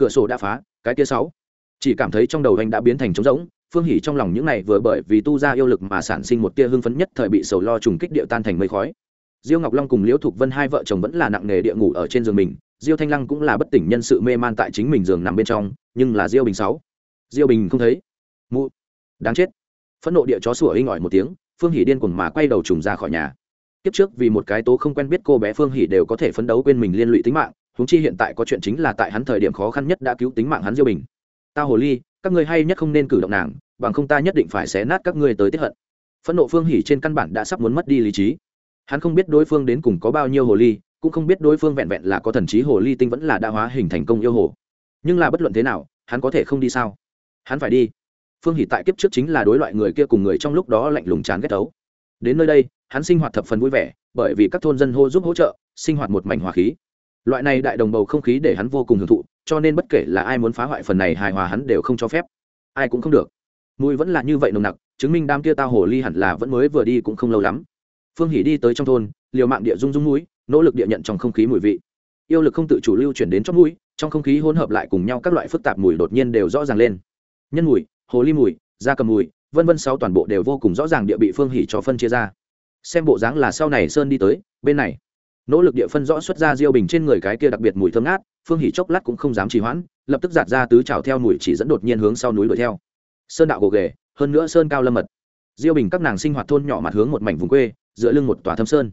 cửa sổ đã phá, cái tia sáu. Chỉ cảm thấy trong đầu anh đã biến thành trống rỗng, phương hỉ trong lòng những này vừa bởi vì tu ra yêu lực mà sản sinh một tia hưng phấn nhất thời bị sầu lo trùng kích địa tan thành mây khói. Diêu ngọc long cùng liễu thục vân hai vợ chồng vẫn là nặng nề địa ngủ ở trên giường mình, diêu thanh lăng cũng là bất tỉnh nhân sự mê man tại chính mình giường nằm bên trong, nhưng là diêu bình sáu. Diêu bình không thấy. Mụ. Đáng chết. Phẫn nộ địa chó sủa inh ỏi một tiếng, phương hỉ điên cuồng mà quay đầu trùng ra khỏi nhà. Tiếp trước vì một cái tố không quen biết cô bé phương hỉ đều có thể phấn đấu quên mình liên lụy tính mạng huống chi hiện tại có chuyện chính là tại hắn thời điểm khó khăn nhất đã cứu tính mạng hắn diêu bình. Ta hồ ly, các ngươi hay nhất không nên cử động nàng, bằng không ta nhất định phải xé nát các ngươi tới tiếp hận. Phẫn nộ phương hỉ trên căn bản đã sắp muốn mất đi lý trí. Hắn không biết đối phương đến cùng có bao nhiêu hồ ly, cũng không biết đối phương vẹn vẹn là có thần trí hồ ly tinh vẫn là đa hóa hình thành công yêu hồ. Nhưng là bất luận thế nào, hắn có thể không đi sao? Hắn phải đi. Phương hỷ tại kiếp trước chính là đối loại người kia cùng người trong lúc đó lạnh lùng chán ghét tấu đến nơi đây, hắn sinh hoạt thập phần vui vẻ, bởi vì các thôn dân hô giúp hỗ trợ, sinh hoạt một mảnh hòa khí loại này đại đồng bầu không khí để hắn vô cùng hưởng thụ, cho nên bất kể là ai muốn phá hoại phần này hài hòa hắn đều không cho phép. Ai cũng không được. Mùi vẫn là như vậy nồng nặc, chứng minh đám kia tao hồ ly hẳn là vẫn mới vừa đi cũng không lâu lắm. Phương hỷ đi tới trong thôn, liều mạng địa dung dung mũi, nỗ lực địa nhận trong không khí mùi vị. Yêu lực không tự chủ lưu chuyển đến trong mũi, trong không khí hỗn hợp lại cùng nhau các loại phức tạp mùi đột nhiên đều rõ ràng lên. Nhân mùi, hồ ly mùi, da cầm mùi, vân vân sáu toàn bộ đều vô cùng rõ ràng địa bị phương hỷ cho phân chia ra. Xem bộ dáng là sau này sơn đi tới, bên này nỗ lực địa phân rõ xuất ra diêu bình trên người cái kia đặc biệt mùi thơm ngát, phương hỷ chốc lát cũng không dám trì hoãn, lập tức giạt ra tứ trào theo mùi chỉ dẫn đột nhiên hướng sau núi đuổi theo. Sơn đạo gồ ghề, hơn nữa sơn cao lâm mật. Diêu bình các nàng sinh hoạt thôn nhỏ mặt hướng một mảnh vùng quê dựa lưng một tòa thâm sơn.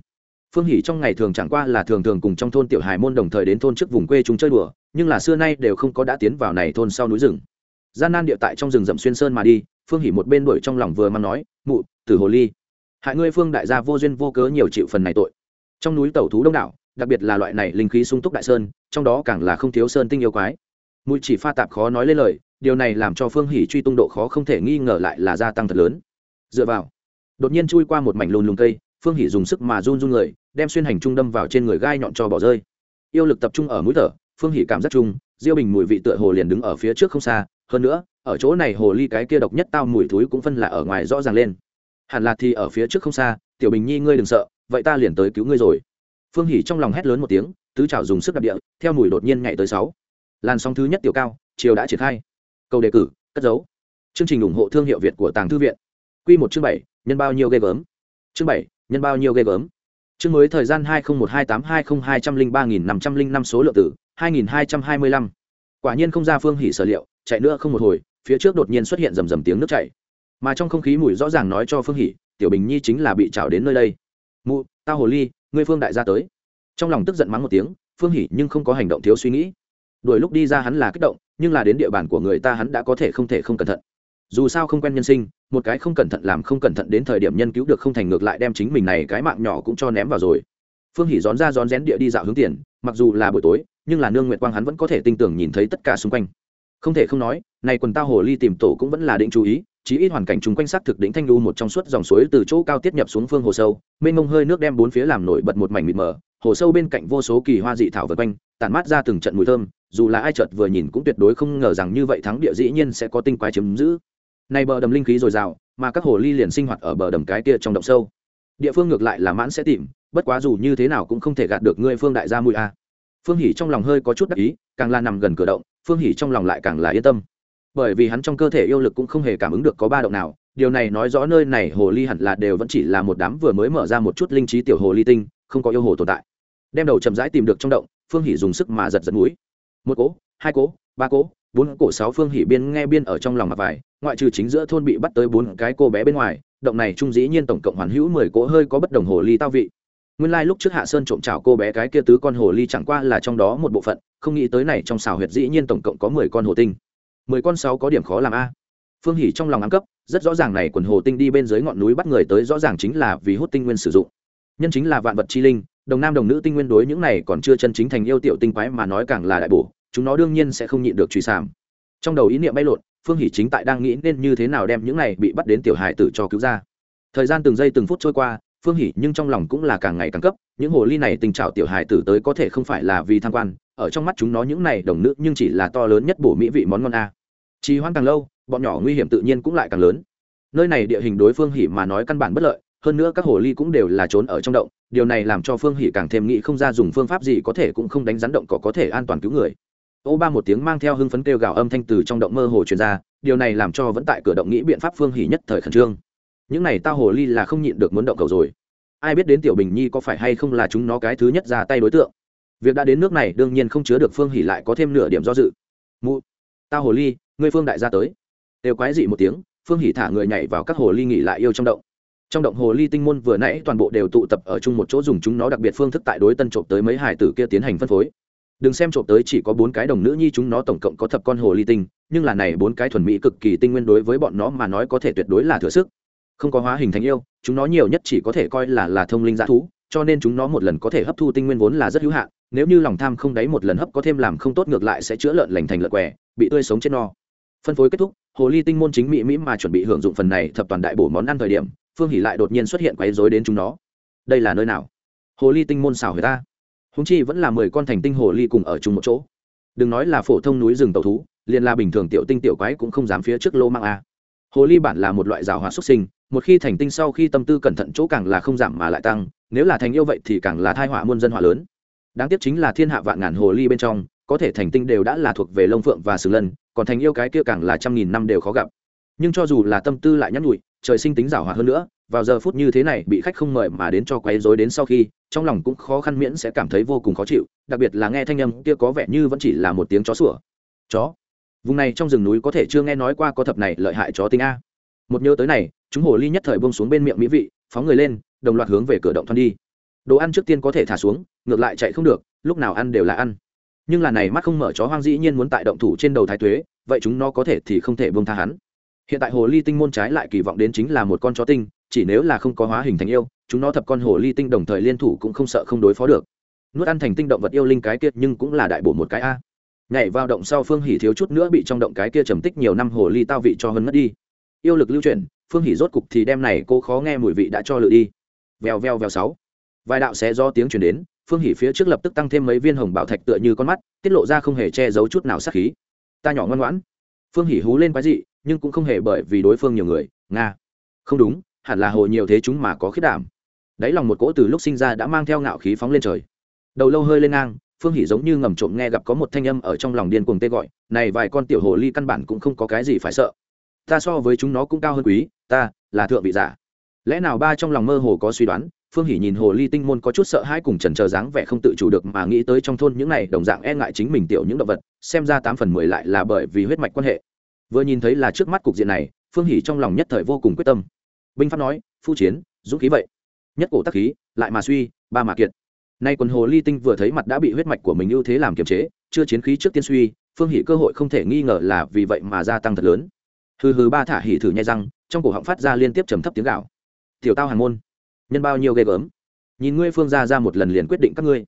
Phương hỷ trong ngày thường chẳng qua là thường thường cùng trong thôn tiểu hài môn đồng thời đến thôn trước vùng quê chúng chơi đùa, nhưng là xưa nay đều không có đã tiến vào này thôn sau núi rừng. Gian nan địa tại trong rừng rậm xuyên sơn mà đi, phương hỷ một bên đuổi trong lòng vừa mang nói, mụ, tử hồ ly. Hại ngươi phương đại gia vô duyên vô cớ nhiều chịu phần này tội trong núi tẩu thú đông đảo, đặc biệt là loại này linh khí sung túc đại sơn, trong đó càng là không thiếu sơn tinh yêu quái. Mùi chỉ pha tạp khó nói lên lời, điều này làm cho phương hỷ truy tung độ khó không thể nghi ngờ lại là gia tăng thật lớn. Dựa vào, đột nhiên chui qua một mảnh lùn lùn cây, phương hỷ dùng sức mà run run người, đem xuyên hành trung đâm vào trên người gai nhọn cho bỏ rơi. Yêu lực tập trung ở mũi thở, phương hỷ cảm giác chung, diêu bình mùi vị tựa hồ liền đứng ở phía trước không xa, hơn nữa, ở chỗ này hồ ly cái kia độc nhất tao mùi thúi cũng phân là ở ngoài rõ ràng lên. Hẳn là thì ở phía trước không xa, tiểu bình nhi ngươi đừng sợ vậy ta liền tới cứu ngươi rồi. Phương hỉ trong lòng hét lớn một tiếng, tứ trào dùng sức đặc địa, theo mùi đột nhiên nhảy tới sáu. Làn sóng thứ nhất tiểu cao, chiều đã triển khai. Câu đề cử, cất dấu. Chương trình ủng hộ thương hiệu việt của tàng thư viện. Q một chương bảy, nhân bao nhiêu ghê gớm? Chương bảy, nhân bao nhiêu ghê gớm? Chương mới thời gian hai nghìn một hai tám hai nghìn hai trăm linh ba nghìn năm trăm linh năm số lượng tử, hai nghìn hai trăm hai mươi lăm. Quả nhiên không ra phương hỉ sở liệu, chạy nữa không một hồi, phía trước đột nhiên xuất hiện rầm rầm tiếng nước chảy. Mà trong không khí mùi rõ ràng nói cho phương hỉ, tiểu bình nhi chính là bị trào đến nơi đây mụ, tao hồ ly, ngươi phương đại gia tới. Trong lòng tức giận mắng một tiếng, phương hỉ nhưng không có hành động thiếu suy nghĩ. Đuổi lúc đi ra hắn là kích động, nhưng là đến địa bàn của người ta hắn đã có thể không thể không cẩn thận. Dù sao không quen nhân sinh, một cái không cẩn thận làm không cẩn thận đến thời điểm nhân cứu được không thành ngược lại đem chính mình này cái mạng nhỏ cũng cho ném vào rồi. Phương hỉ rón ra rón rén địa đi dạo hướng tiền, mặc dù là buổi tối, nhưng là nương nguyệt quang hắn vẫn có thể tinh tưởng nhìn thấy tất cả xung quanh không thể không nói, này quần tao hồ ly tìm tổ cũng vẫn là định chú ý, chí ít hoàn cảnh chung quanh sát thực đỉnh thanh lưu một trong suốt dòng suối từ chỗ cao tiết nhập xuống phương hồ sâu, mênh mông hơi nước đem bốn phía làm nổi bật một mảnh mịt mờ, hồ sâu bên cạnh vô số kỳ hoa dị thảo vật quanh, tản mát ra từng trận mùi thơm, dù là ai chợt vừa nhìn cũng tuyệt đối không ngờ rằng như vậy thắng địa dĩ nhiên sẽ có tinh quái chiếm giữ. Này bờ đầm linh khí dồi dào, mà các hồ ly liền sinh hoạt ở bờ đầm cái kia trong động sâu. Địa phương ngược lại là mãn sẽ tìm, bất quá dù như thế nào cũng không thể gạt được ngươi phương đại gia mùi a. Phương hỉ trong lòng hơi có chút đắc ý, càng là nằm gần cửa động phương hỉ trong lòng lại càng là yên tâm. Bởi vì hắn trong cơ thể yêu lực cũng không hề cảm ứng được có ba động nào, điều này nói rõ nơi này hồ ly hẳn là đều vẫn chỉ là một đám vừa mới mở ra một chút linh trí tiểu hồ ly tinh, không có yêu hồ tồn tại. Đem đầu chậm rãi tìm được trong động, phương hỉ dùng sức mà giật giật mũi. Một cố hai cố ba cố bốn cổ sáu phương hỉ biên nghe biên ở trong lòng mặt vải ngoại trừ chính giữa thôn bị bắt tới bốn cái cô bé bên ngoài, động này trung dĩ nhiên tổng cộng hoàn hữu mười cỗ hơi có bất đồng hồ ly tao vị nguyên lai lúc trước hạ sơn trộm chảo cô bé cái kia tứ con hồ ly chẳng qua là trong đó một bộ phận, không nghĩ tới này trong xào huyệt dĩ nhiên tổng cộng có mười con hồ tinh. Mười con sáu có điểm khó làm a. Phương hỉ trong lòng ám cấp, rất rõ ràng này quần hồ tinh đi bên dưới ngọn núi bắt người tới rõ ràng chính là vì hút tinh nguyên sử dụng. Nhân chính là vạn vật chi linh, đồng nam đồng nữ tinh nguyên đối những này còn chưa chân chính thành yêu tiểu tinh quái mà nói càng là đại bổ, chúng nó đương nhiên sẽ không nhịn được truy sàm. Trong đầu ý niệm bay lộn, phương hỷ chính tại đang nghĩ nên như thế nào đem những này bị bắt đến tiểu hải tử cho cứu ra. Thời gian từng giây từng phút trôi qua phương hỷ nhưng trong lòng cũng là càng ngày càng cấp, những hồ ly này tình trào tiểu hài tử tới có thể không phải là vì tham quan, ở trong mắt chúng nó những này đồng nữ nhưng chỉ là to lớn nhất bổ mỹ vị món ngon a. Trì hoãn càng lâu, bọn nhỏ nguy hiểm tự nhiên cũng lại càng lớn. Nơi này địa hình đối phương hỉ mà nói căn bản bất lợi, hơn nữa các hồ ly cũng đều là trốn ở trong động, điều này làm cho phương hỉ càng thêm nghĩ không ra dùng phương pháp gì có thể cũng không đánh rắn động có có thể an toàn cứu người. Ô ba một tiếng mang theo hưng phấn kêu gào âm thanh từ trong động mơ hồ truyền ra, điều này làm cho vẫn tại cửa động nghĩ biện pháp phương hỉ nhất thời khẩn trương những này tao hồ ly là không nhịn được muốn động cầu rồi. Ai biết đến tiểu bình nhi có phải hay không là chúng nó cái thứ nhất ra tay đối tượng. Việc đã đến nước này đương nhiên không chứa được phương hỉ lại có thêm nửa điểm do dự. Mụ, tao hồ ly, ngươi phương đại gia tới. Đều quái dị một tiếng, phương hỉ thả người nhảy vào các hồ ly nghỉ lại yêu trong động. Trong động hồ ly tinh môn vừa nãy toàn bộ đều tụ tập ở chung một chỗ dùng chúng nó đặc biệt phương thức tại đối tân trộm tới mấy hải tử kia tiến hành phân phối. Đừng xem trộm tới chỉ có bốn cái đồng nữ nhi chúng nó tổng cộng có thập con hồ ly tinh, nhưng là này bốn cái thuần mỹ cực kỳ tinh nguyên đối với bọn nó mà nói có thể tuyệt đối là thừa sức không có hóa hình thành yêu, chúng nó nhiều nhất chỉ có thể coi là là thông linh g thú, cho nên chúng nó một lần có thể hấp thu tinh nguyên vốn là rất hữu hạn, nếu như lòng tham không đáy một lần hấp có thêm làm không tốt ngược lại sẽ chữa lợn lành thành lợn què, bị tươi sống chết no. Phân phối kết thúc, hồ ly tinh môn chính mỹ mỹ mà chuẩn bị hưởng dụng phần này thập toàn đại bổ món ăn thời điểm, phương hỉ lại đột nhiên xuất hiện quấy rối đến chúng nó. Đây là nơi nào? Hồ ly tinh môn xảo người ta. Húng chi vẫn là mười con thành tinh hồ ly cùng ở chung một chỗ. Đừng nói là phổ thông núi rừng tàu thú, liền là bình thường tiểu tinh tiểu quái cũng không dám phía trước lô mang a. Hồ ly bản là một loại rào hỏa xuất sinh một khi thành tinh sau khi tâm tư cẩn thận chỗ càng là không giảm mà lại tăng, nếu là thành yêu vậy thì càng là thai họa muôn dân họa lớn. Đáng tiếc chính là thiên hạ vạn ngàn hồ ly bên trong, có thể thành tinh đều đã là thuộc về lông phượng và sừng lân, còn thành yêu cái kia càng là trăm nghìn năm đều khó gặp. Nhưng cho dù là tâm tư lại nhắn nhụi trời sinh tính giảo hòa hơn nữa, vào giờ phút như thế này bị khách không mời mà đến cho quấy rối đến sau khi, trong lòng cũng khó khăn miễn sẽ cảm thấy vô cùng khó chịu, đặc biệt là nghe thanh âm kia có vẻ như vẫn chỉ là một tiếng chó sủa. Chó? Vùng này trong rừng núi có thể chưa nghe nói qua có thập này lợi hại chó tinh a một nhớ tới này, chúng hồ ly nhất thời bông xuống bên miệng mỹ vị, phóng người lên, đồng loạt hướng về cửa động thoăn đi. Đồ ăn trước tiên có thể thả xuống, ngược lại chạy không được, lúc nào ăn đều là ăn. Nhưng là này mắt không mở chó hoang dĩ nhiên muốn tại động thủ trên đầu thái thuế vậy chúng nó có thể thì không thể bông tha hắn. Hiện tại hồ ly tinh môn trái lại kỳ vọng đến chính là một con chó tinh, chỉ nếu là không có hóa hình thành yêu, chúng nó thập con hồ ly tinh đồng thời liên thủ cũng không sợ không đối phó được. Nuốt ăn thành tinh động vật yêu linh cái kia nhưng cũng là đại bổ một cái a. Nhảy vào động sau phương hỉ thiếu chút nữa bị trong động cái kia trầm tích nhiều năm hồ ly tao vị cho hơn mất đi yêu lực lưu chuyển, phương hỉ rốt cục thì đem này cô khó nghe mùi vị đã cho lựa đi. Vèo vèo vèo sáu. Vài đạo xé do tiếng chuyển đến, phương hỉ phía trước lập tức tăng thêm mấy viên hồng bảo thạch tựa như con mắt, tiết lộ ra không hề che giấu chút nào sát khí. Ta nhỏ ngoan ngoãn. Phương hỉ hú lên quái dị, nhưng cũng không hề bởi vì đối phương nhiều người, nga. Không đúng, hẳn là hồ nhiều thế chúng mà có khiết đảm. Đáy lòng một cỗ từ lúc sinh ra đã mang theo ngạo khí phóng lên trời. Đầu lâu hơi lên ngang, phương hỉ giống như ngầm trộm nghe gặp có một thanh âm ở trong lòng điên cuồng tê gọi, này vài con tiểu hồ ly căn bản cũng không có cái gì phải sợ ta so với chúng nó cũng cao hơn quý, ta là thượng vị giả. Lẽ nào ba trong lòng mơ hồ có suy đoán? Phương hỉ nhìn hồ ly tinh môn có chút sợ hãi cùng trần chờ dáng vẻ không tự chủ được mà nghĩ tới trong thôn những này đồng dạng e ngại chính mình tiểu những động vật, xem ra tám phần mười lại là bởi vì huyết mạch quan hệ. Vừa nhìn thấy là trước mắt cục diện này, phương hỉ trong lòng nhất thời vô cùng quyết tâm. Binh pháp nói, phu chiến, dũng khí vậy. Nhất cổ tắc khí, lại mà suy, ba mà kiệt. Nay quần hồ ly tinh vừa thấy mặt đã bị huyết mạch của mình ưu thế làm kiềm chế, chưa chiến khí trước tiên suy, phương hỉ cơ hội không thể nghi ngờ là vì vậy mà gia tăng thật lớn hừ hừ ba thả hỉ thử nhai răng, trong cổ họng phát ra liên tiếp trầm thấp tiếng gạo tiểu tao hàn môn, nhân bao nhiêu ghê gớm? Nhìn ngươi phương ra ra một lần liền quyết định các ngươi.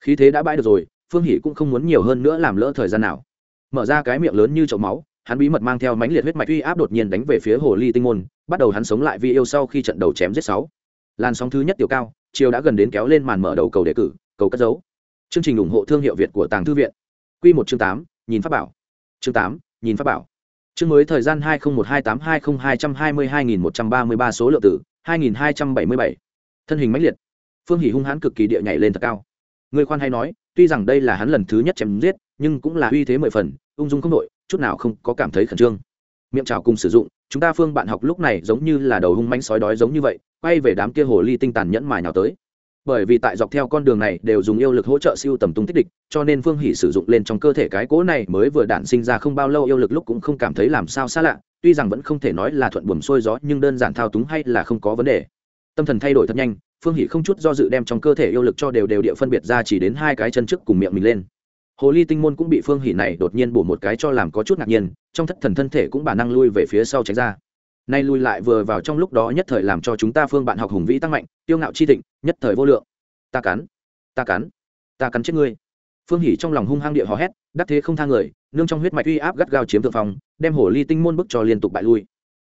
Khí thế đã bãi được rồi, phương hỉ cũng không muốn nhiều hơn nữa làm lỡ thời gian nào. Mở ra cái miệng lớn như chậu máu, hắn bí mật mang theo mánh liệt huyết mạch uy áp đột nhiên đánh về phía hồ ly tinh môn, bắt đầu hắn sống lại vì yêu sau khi trận đầu chém giết sáu. Làn sóng thứ nhất tiểu cao, chiều đã gần đến kéo lên màn mở đầu cầu đề cử, cầu cất dấu chương trình ủng hộ thương hiệu việt của tàng thư viện. Q một chương tám, nhìn pháp bảo. Chương tám, nhìn pháp bảo chương mới thời gian hai nghìn một hai tám hai nghìn hai trăm hai mươi hai nghìn một trăm ba mươi ba số lượng tử, hai nghìn hai trăm bảy mươi bảy. Thân hình mãnh liệt. Phương hỉ hung hãn cực kỳ địa nhảy lên thật cao. Người khoan hay nói, tuy rằng đây là hắn lần thứ nhất chém giết, nhưng cũng là uy thế mười phần, ung dung không đội, chút nào không có cảm thấy khẩn trương. Miệng chào cùng sử dụng, chúng ta phương bạn học lúc này giống như là đầu hung manh sói đói giống như vậy, quay về đám kia hồ ly tinh tàn nhẫn mài nhào tới bởi vì tại dọc theo con đường này đều dùng yêu lực hỗ trợ siêu tầm tung tích địch, cho nên phương hỷ sử dụng lên trong cơ thể cái cỗ này mới vừa đản sinh ra không bao lâu yêu lực lúc cũng không cảm thấy làm sao xa lạ, tuy rằng vẫn không thể nói là thuận buồm xuôi gió nhưng đơn giản thao túng hay là không có vấn đề. Tâm thần thay đổi thật nhanh, phương hỷ không chút do dự đem trong cơ thể yêu lực cho đều đều địa phân biệt ra chỉ đến hai cái chân trước cùng miệng mình lên. Hồ ly tinh môn cũng bị phương hỷ này đột nhiên bổ một cái cho làm có chút ngạc nhiên, trong thất thần thân thể cũng bản năng lui về phía sau tránh ra nay lui lại vừa vào trong lúc đó nhất thời làm cho chúng ta phương bạn học hùng vĩ tăng mạnh tiêu ngạo chi thịnh, nhất thời vô lượng. Ta cắn ta cắn ta cắn chết ngươi. Phương hỷ trong lòng hung hăng địa hò hét, đắc thế không thang người, nương trong huyết mạch uy áp gắt gao chiếm thượng phong, đem hồ ly tinh môn bức cho liên tục bại lui.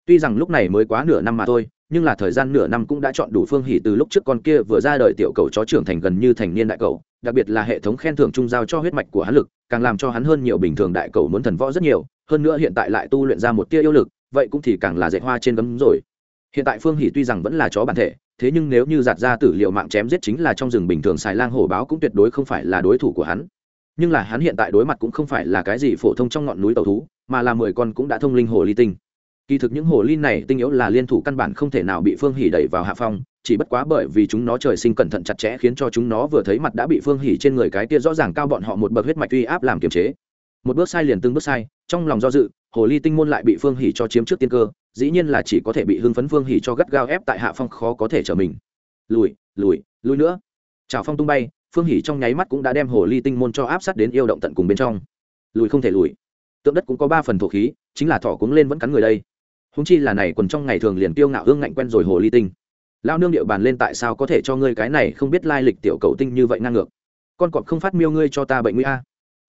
Tuy rằng lúc này mới quá nửa năm mà thôi, nhưng là thời gian nửa năm cũng đã chọn đủ phương hỷ từ lúc trước con kia vừa ra đời tiểu cầu chó trưởng thành gần như thành niên đại cầu, đặc biệt là hệ thống khen thưởng trung giao cho huyết mạch của hắn lực, càng làm cho hắn hơn nhiều bình thường đại cầu muốn thần võ rất nhiều, hơn nữa hiện tại lại tu luyện ra một tia yêu lực vậy cũng thì càng là dạy hoa trên gấm rồi. Hiện tại phương hỷ tuy rằng vẫn là chó bản thể, thế nhưng nếu như giạt ra tử liệu mạng chém giết chính là trong rừng bình thường xài lang hổ báo cũng tuyệt đối không phải là đối thủ của hắn. Nhưng là hắn hiện tại đối mặt cũng không phải là cái gì phổ thông trong ngọn núi tàu thú, mà là mười con cũng đã thông linh hồ ly tinh. Kỳ thực những hồ ly này tinh yếu là liên thủ căn bản không thể nào bị phương hỉ đẩy vào hạ phong, chỉ bất quá bởi vì chúng nó trời sinh cẩn thận chặt chẽ khiến cho chúng nó vừa thấy mặt đã bị phương hỉ trên người cái kia rõ ràng cao bọn họ một bậc huyết mạch uy áp làm kiềm chế một bước sai liền từng bước sai, trong lòng do dự, hồ ly tinh môn lại bị phương hỉ cho chiếm trước tiên cơ, dĩ nhiên là chỉ có thể bị hưng phấn phương hỉ cho gắt gao ép tại hạ phong khó có thể trở mình. Lùi lùi lùi nữa. Trào phong tung bay, phương hỉ trong nháy mắt cũng đã đem hồ ly tinh môn cho áp sát đến yêu động tận cùng bên trong. Lùi không thể lùi. Tượng đất cũng có ba phần thổ khí, chính là thỏ cuống lên vẫn cắn người đây. Húng chi là này quần trong ngày thường liền tiêu ngạo hương ngạnh quen rồi hồ ly tinh. Lao nương điệu bàn lên tại sao có thể cho ngươi cái này không biết lai lịch tiểu cầu tinh như vậy ngang ngược. Con cọp không phát miêu ngươi cho ta bệnh nguy a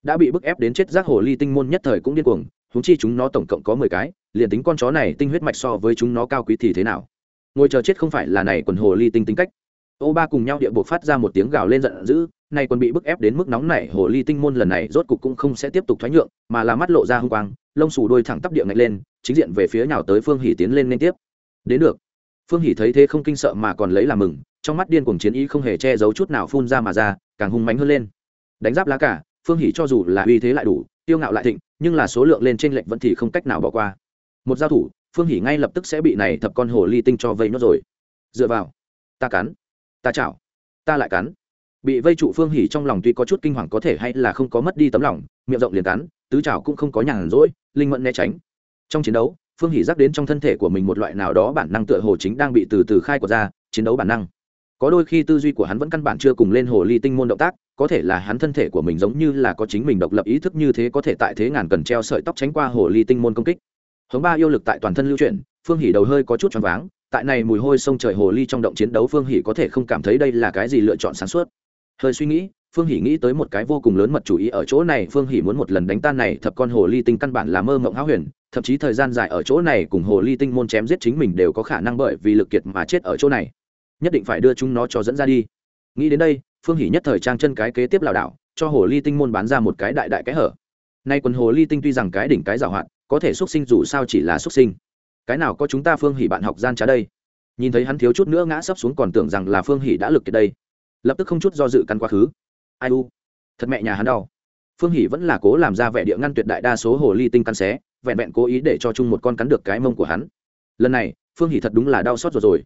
đã bị bức ép đến chết rác hồ ly tinh môn nhất thời cũng điên cuồng húng chi chúng nó tổng cộng có mười cái, liền tính con chó này tinh huyết mạch so với chúng nó cao quý thì thế nào? Ngồi chờ chết không phải là này quần hồ ly tinh tính cách. Ô ba cùng nhau địa buộc phát ra một tiếng gào lên giận dữ nay còn bị bức ép đến mức nóng này hồ ly tinh môn lần này rốt cục cũng không sẽ tiếp tục thoái nhượng, mà là mắt lộ ra hung quang, lông xù đôi thẳng tắp địa ngạch lên, chính diện về phía nào tới phương hỉ tiến lên liên tiếp. Đến được. Phương hỉ thấy thế không kinh sợ mà còn lấy làm mừng, trong mắt điên cuồng chiến ý không hề che giấu chút nào phun ra mà ra, càng hung mánh hơn lên. Đánh giáp lá cả phương Hỷ cho dù là uy thế lại đủ, tiêu ngạo lại thịnh, nhưng là số lượng lên trên lệnh vẫn thì không cách nào bỏ qua. Một giao thủ, phương Hỷ ngay lập tức sẽ bị này thập con hồ ly tinh cho vây nốt rồi. Dựa vào, ta cắn, ta chảo, ta lại cắn. Bị vây trụ phương hỉ trong lòng tuy có chút kinh hoàng có thể hay là không có mất đi tấm lòng, miệng rộng liền cắn, tứ chảo cũng không có nhàn rỗi, linh mẫn né tránh. Trong chiến đấu, phương hỉ dắt đến trong thân thể của mình một loại nào đó bản năng tựa hồ chính đang bị từ từ khai quật ra, chiến đấu bản năng. Có đôi khi tư duy của hắn vẫn căn bản chưa cùng lên hồ ly tinh môn động tác có thể là hắn thân thể của mình giống như là có chính mình độc lập ý thức như thế có thể tại thế ngàn cần treo sợi tóc tránh qua hồ ly tinh môn công kích. Hống ba yêu lực tại toàn thân lưu chuyển, phương hỉ đầu hơi có chút choáng váng, tại này mùi hôi sông trời hồ ly trong động chiến đấu phương hỉ có thể không cảm thấy đây là cái gì lựa chọn sáng suốt. Hơi suy nghĩ, phương hỉ nghĩ tới một cái vô cùng lớn mật chủ ý ở chỗ này, phương hỉ muốn một lần đánh tan này, thập con hồ ly tinh căn bản là mơ mộng háo huyền, thậm chí thời gian dài ở chỗ này cùng hồ ly tinh môn chém giết chính mình đều có khả năng bởi vì lực kiệt mà chết ở chỗ này. Nhất định phải đưa chúng nó cho dẫn ra đi. Nghĩ đến đây phương hỉ nhất thời trang chân cái kế tiếp lảo đảo, cho hồ ly tinh môn bán ra một cái đại đại cái hở. Nay quần hồ ly tinh tuy rằng cái đỉnh cái giảo hoạt, có thể xuất sinh dù sao chỉ là xuất sinh. Cái nào có chúng ta phương hỉ bạn học gian trá đây? Nhìn thấy hắn thiếu chút nữa ngã sấp xuống còn tưởng rằng là phương hỉ đã lực kiệt đây. Lập tức không chút do dự căn quá khứ. Ai u? Thật mẹ nhà hắn đau. Phương hỷ vẫn là cố làm ra vẻ địa ngăn tuyệt đại đa số hồ ly tinh căn xé, vẹn vẹn cố ý để cho chung một con cắn được cái mông của hắn. Lần này, phương hỷ thật đúng là đau xót rồi rồi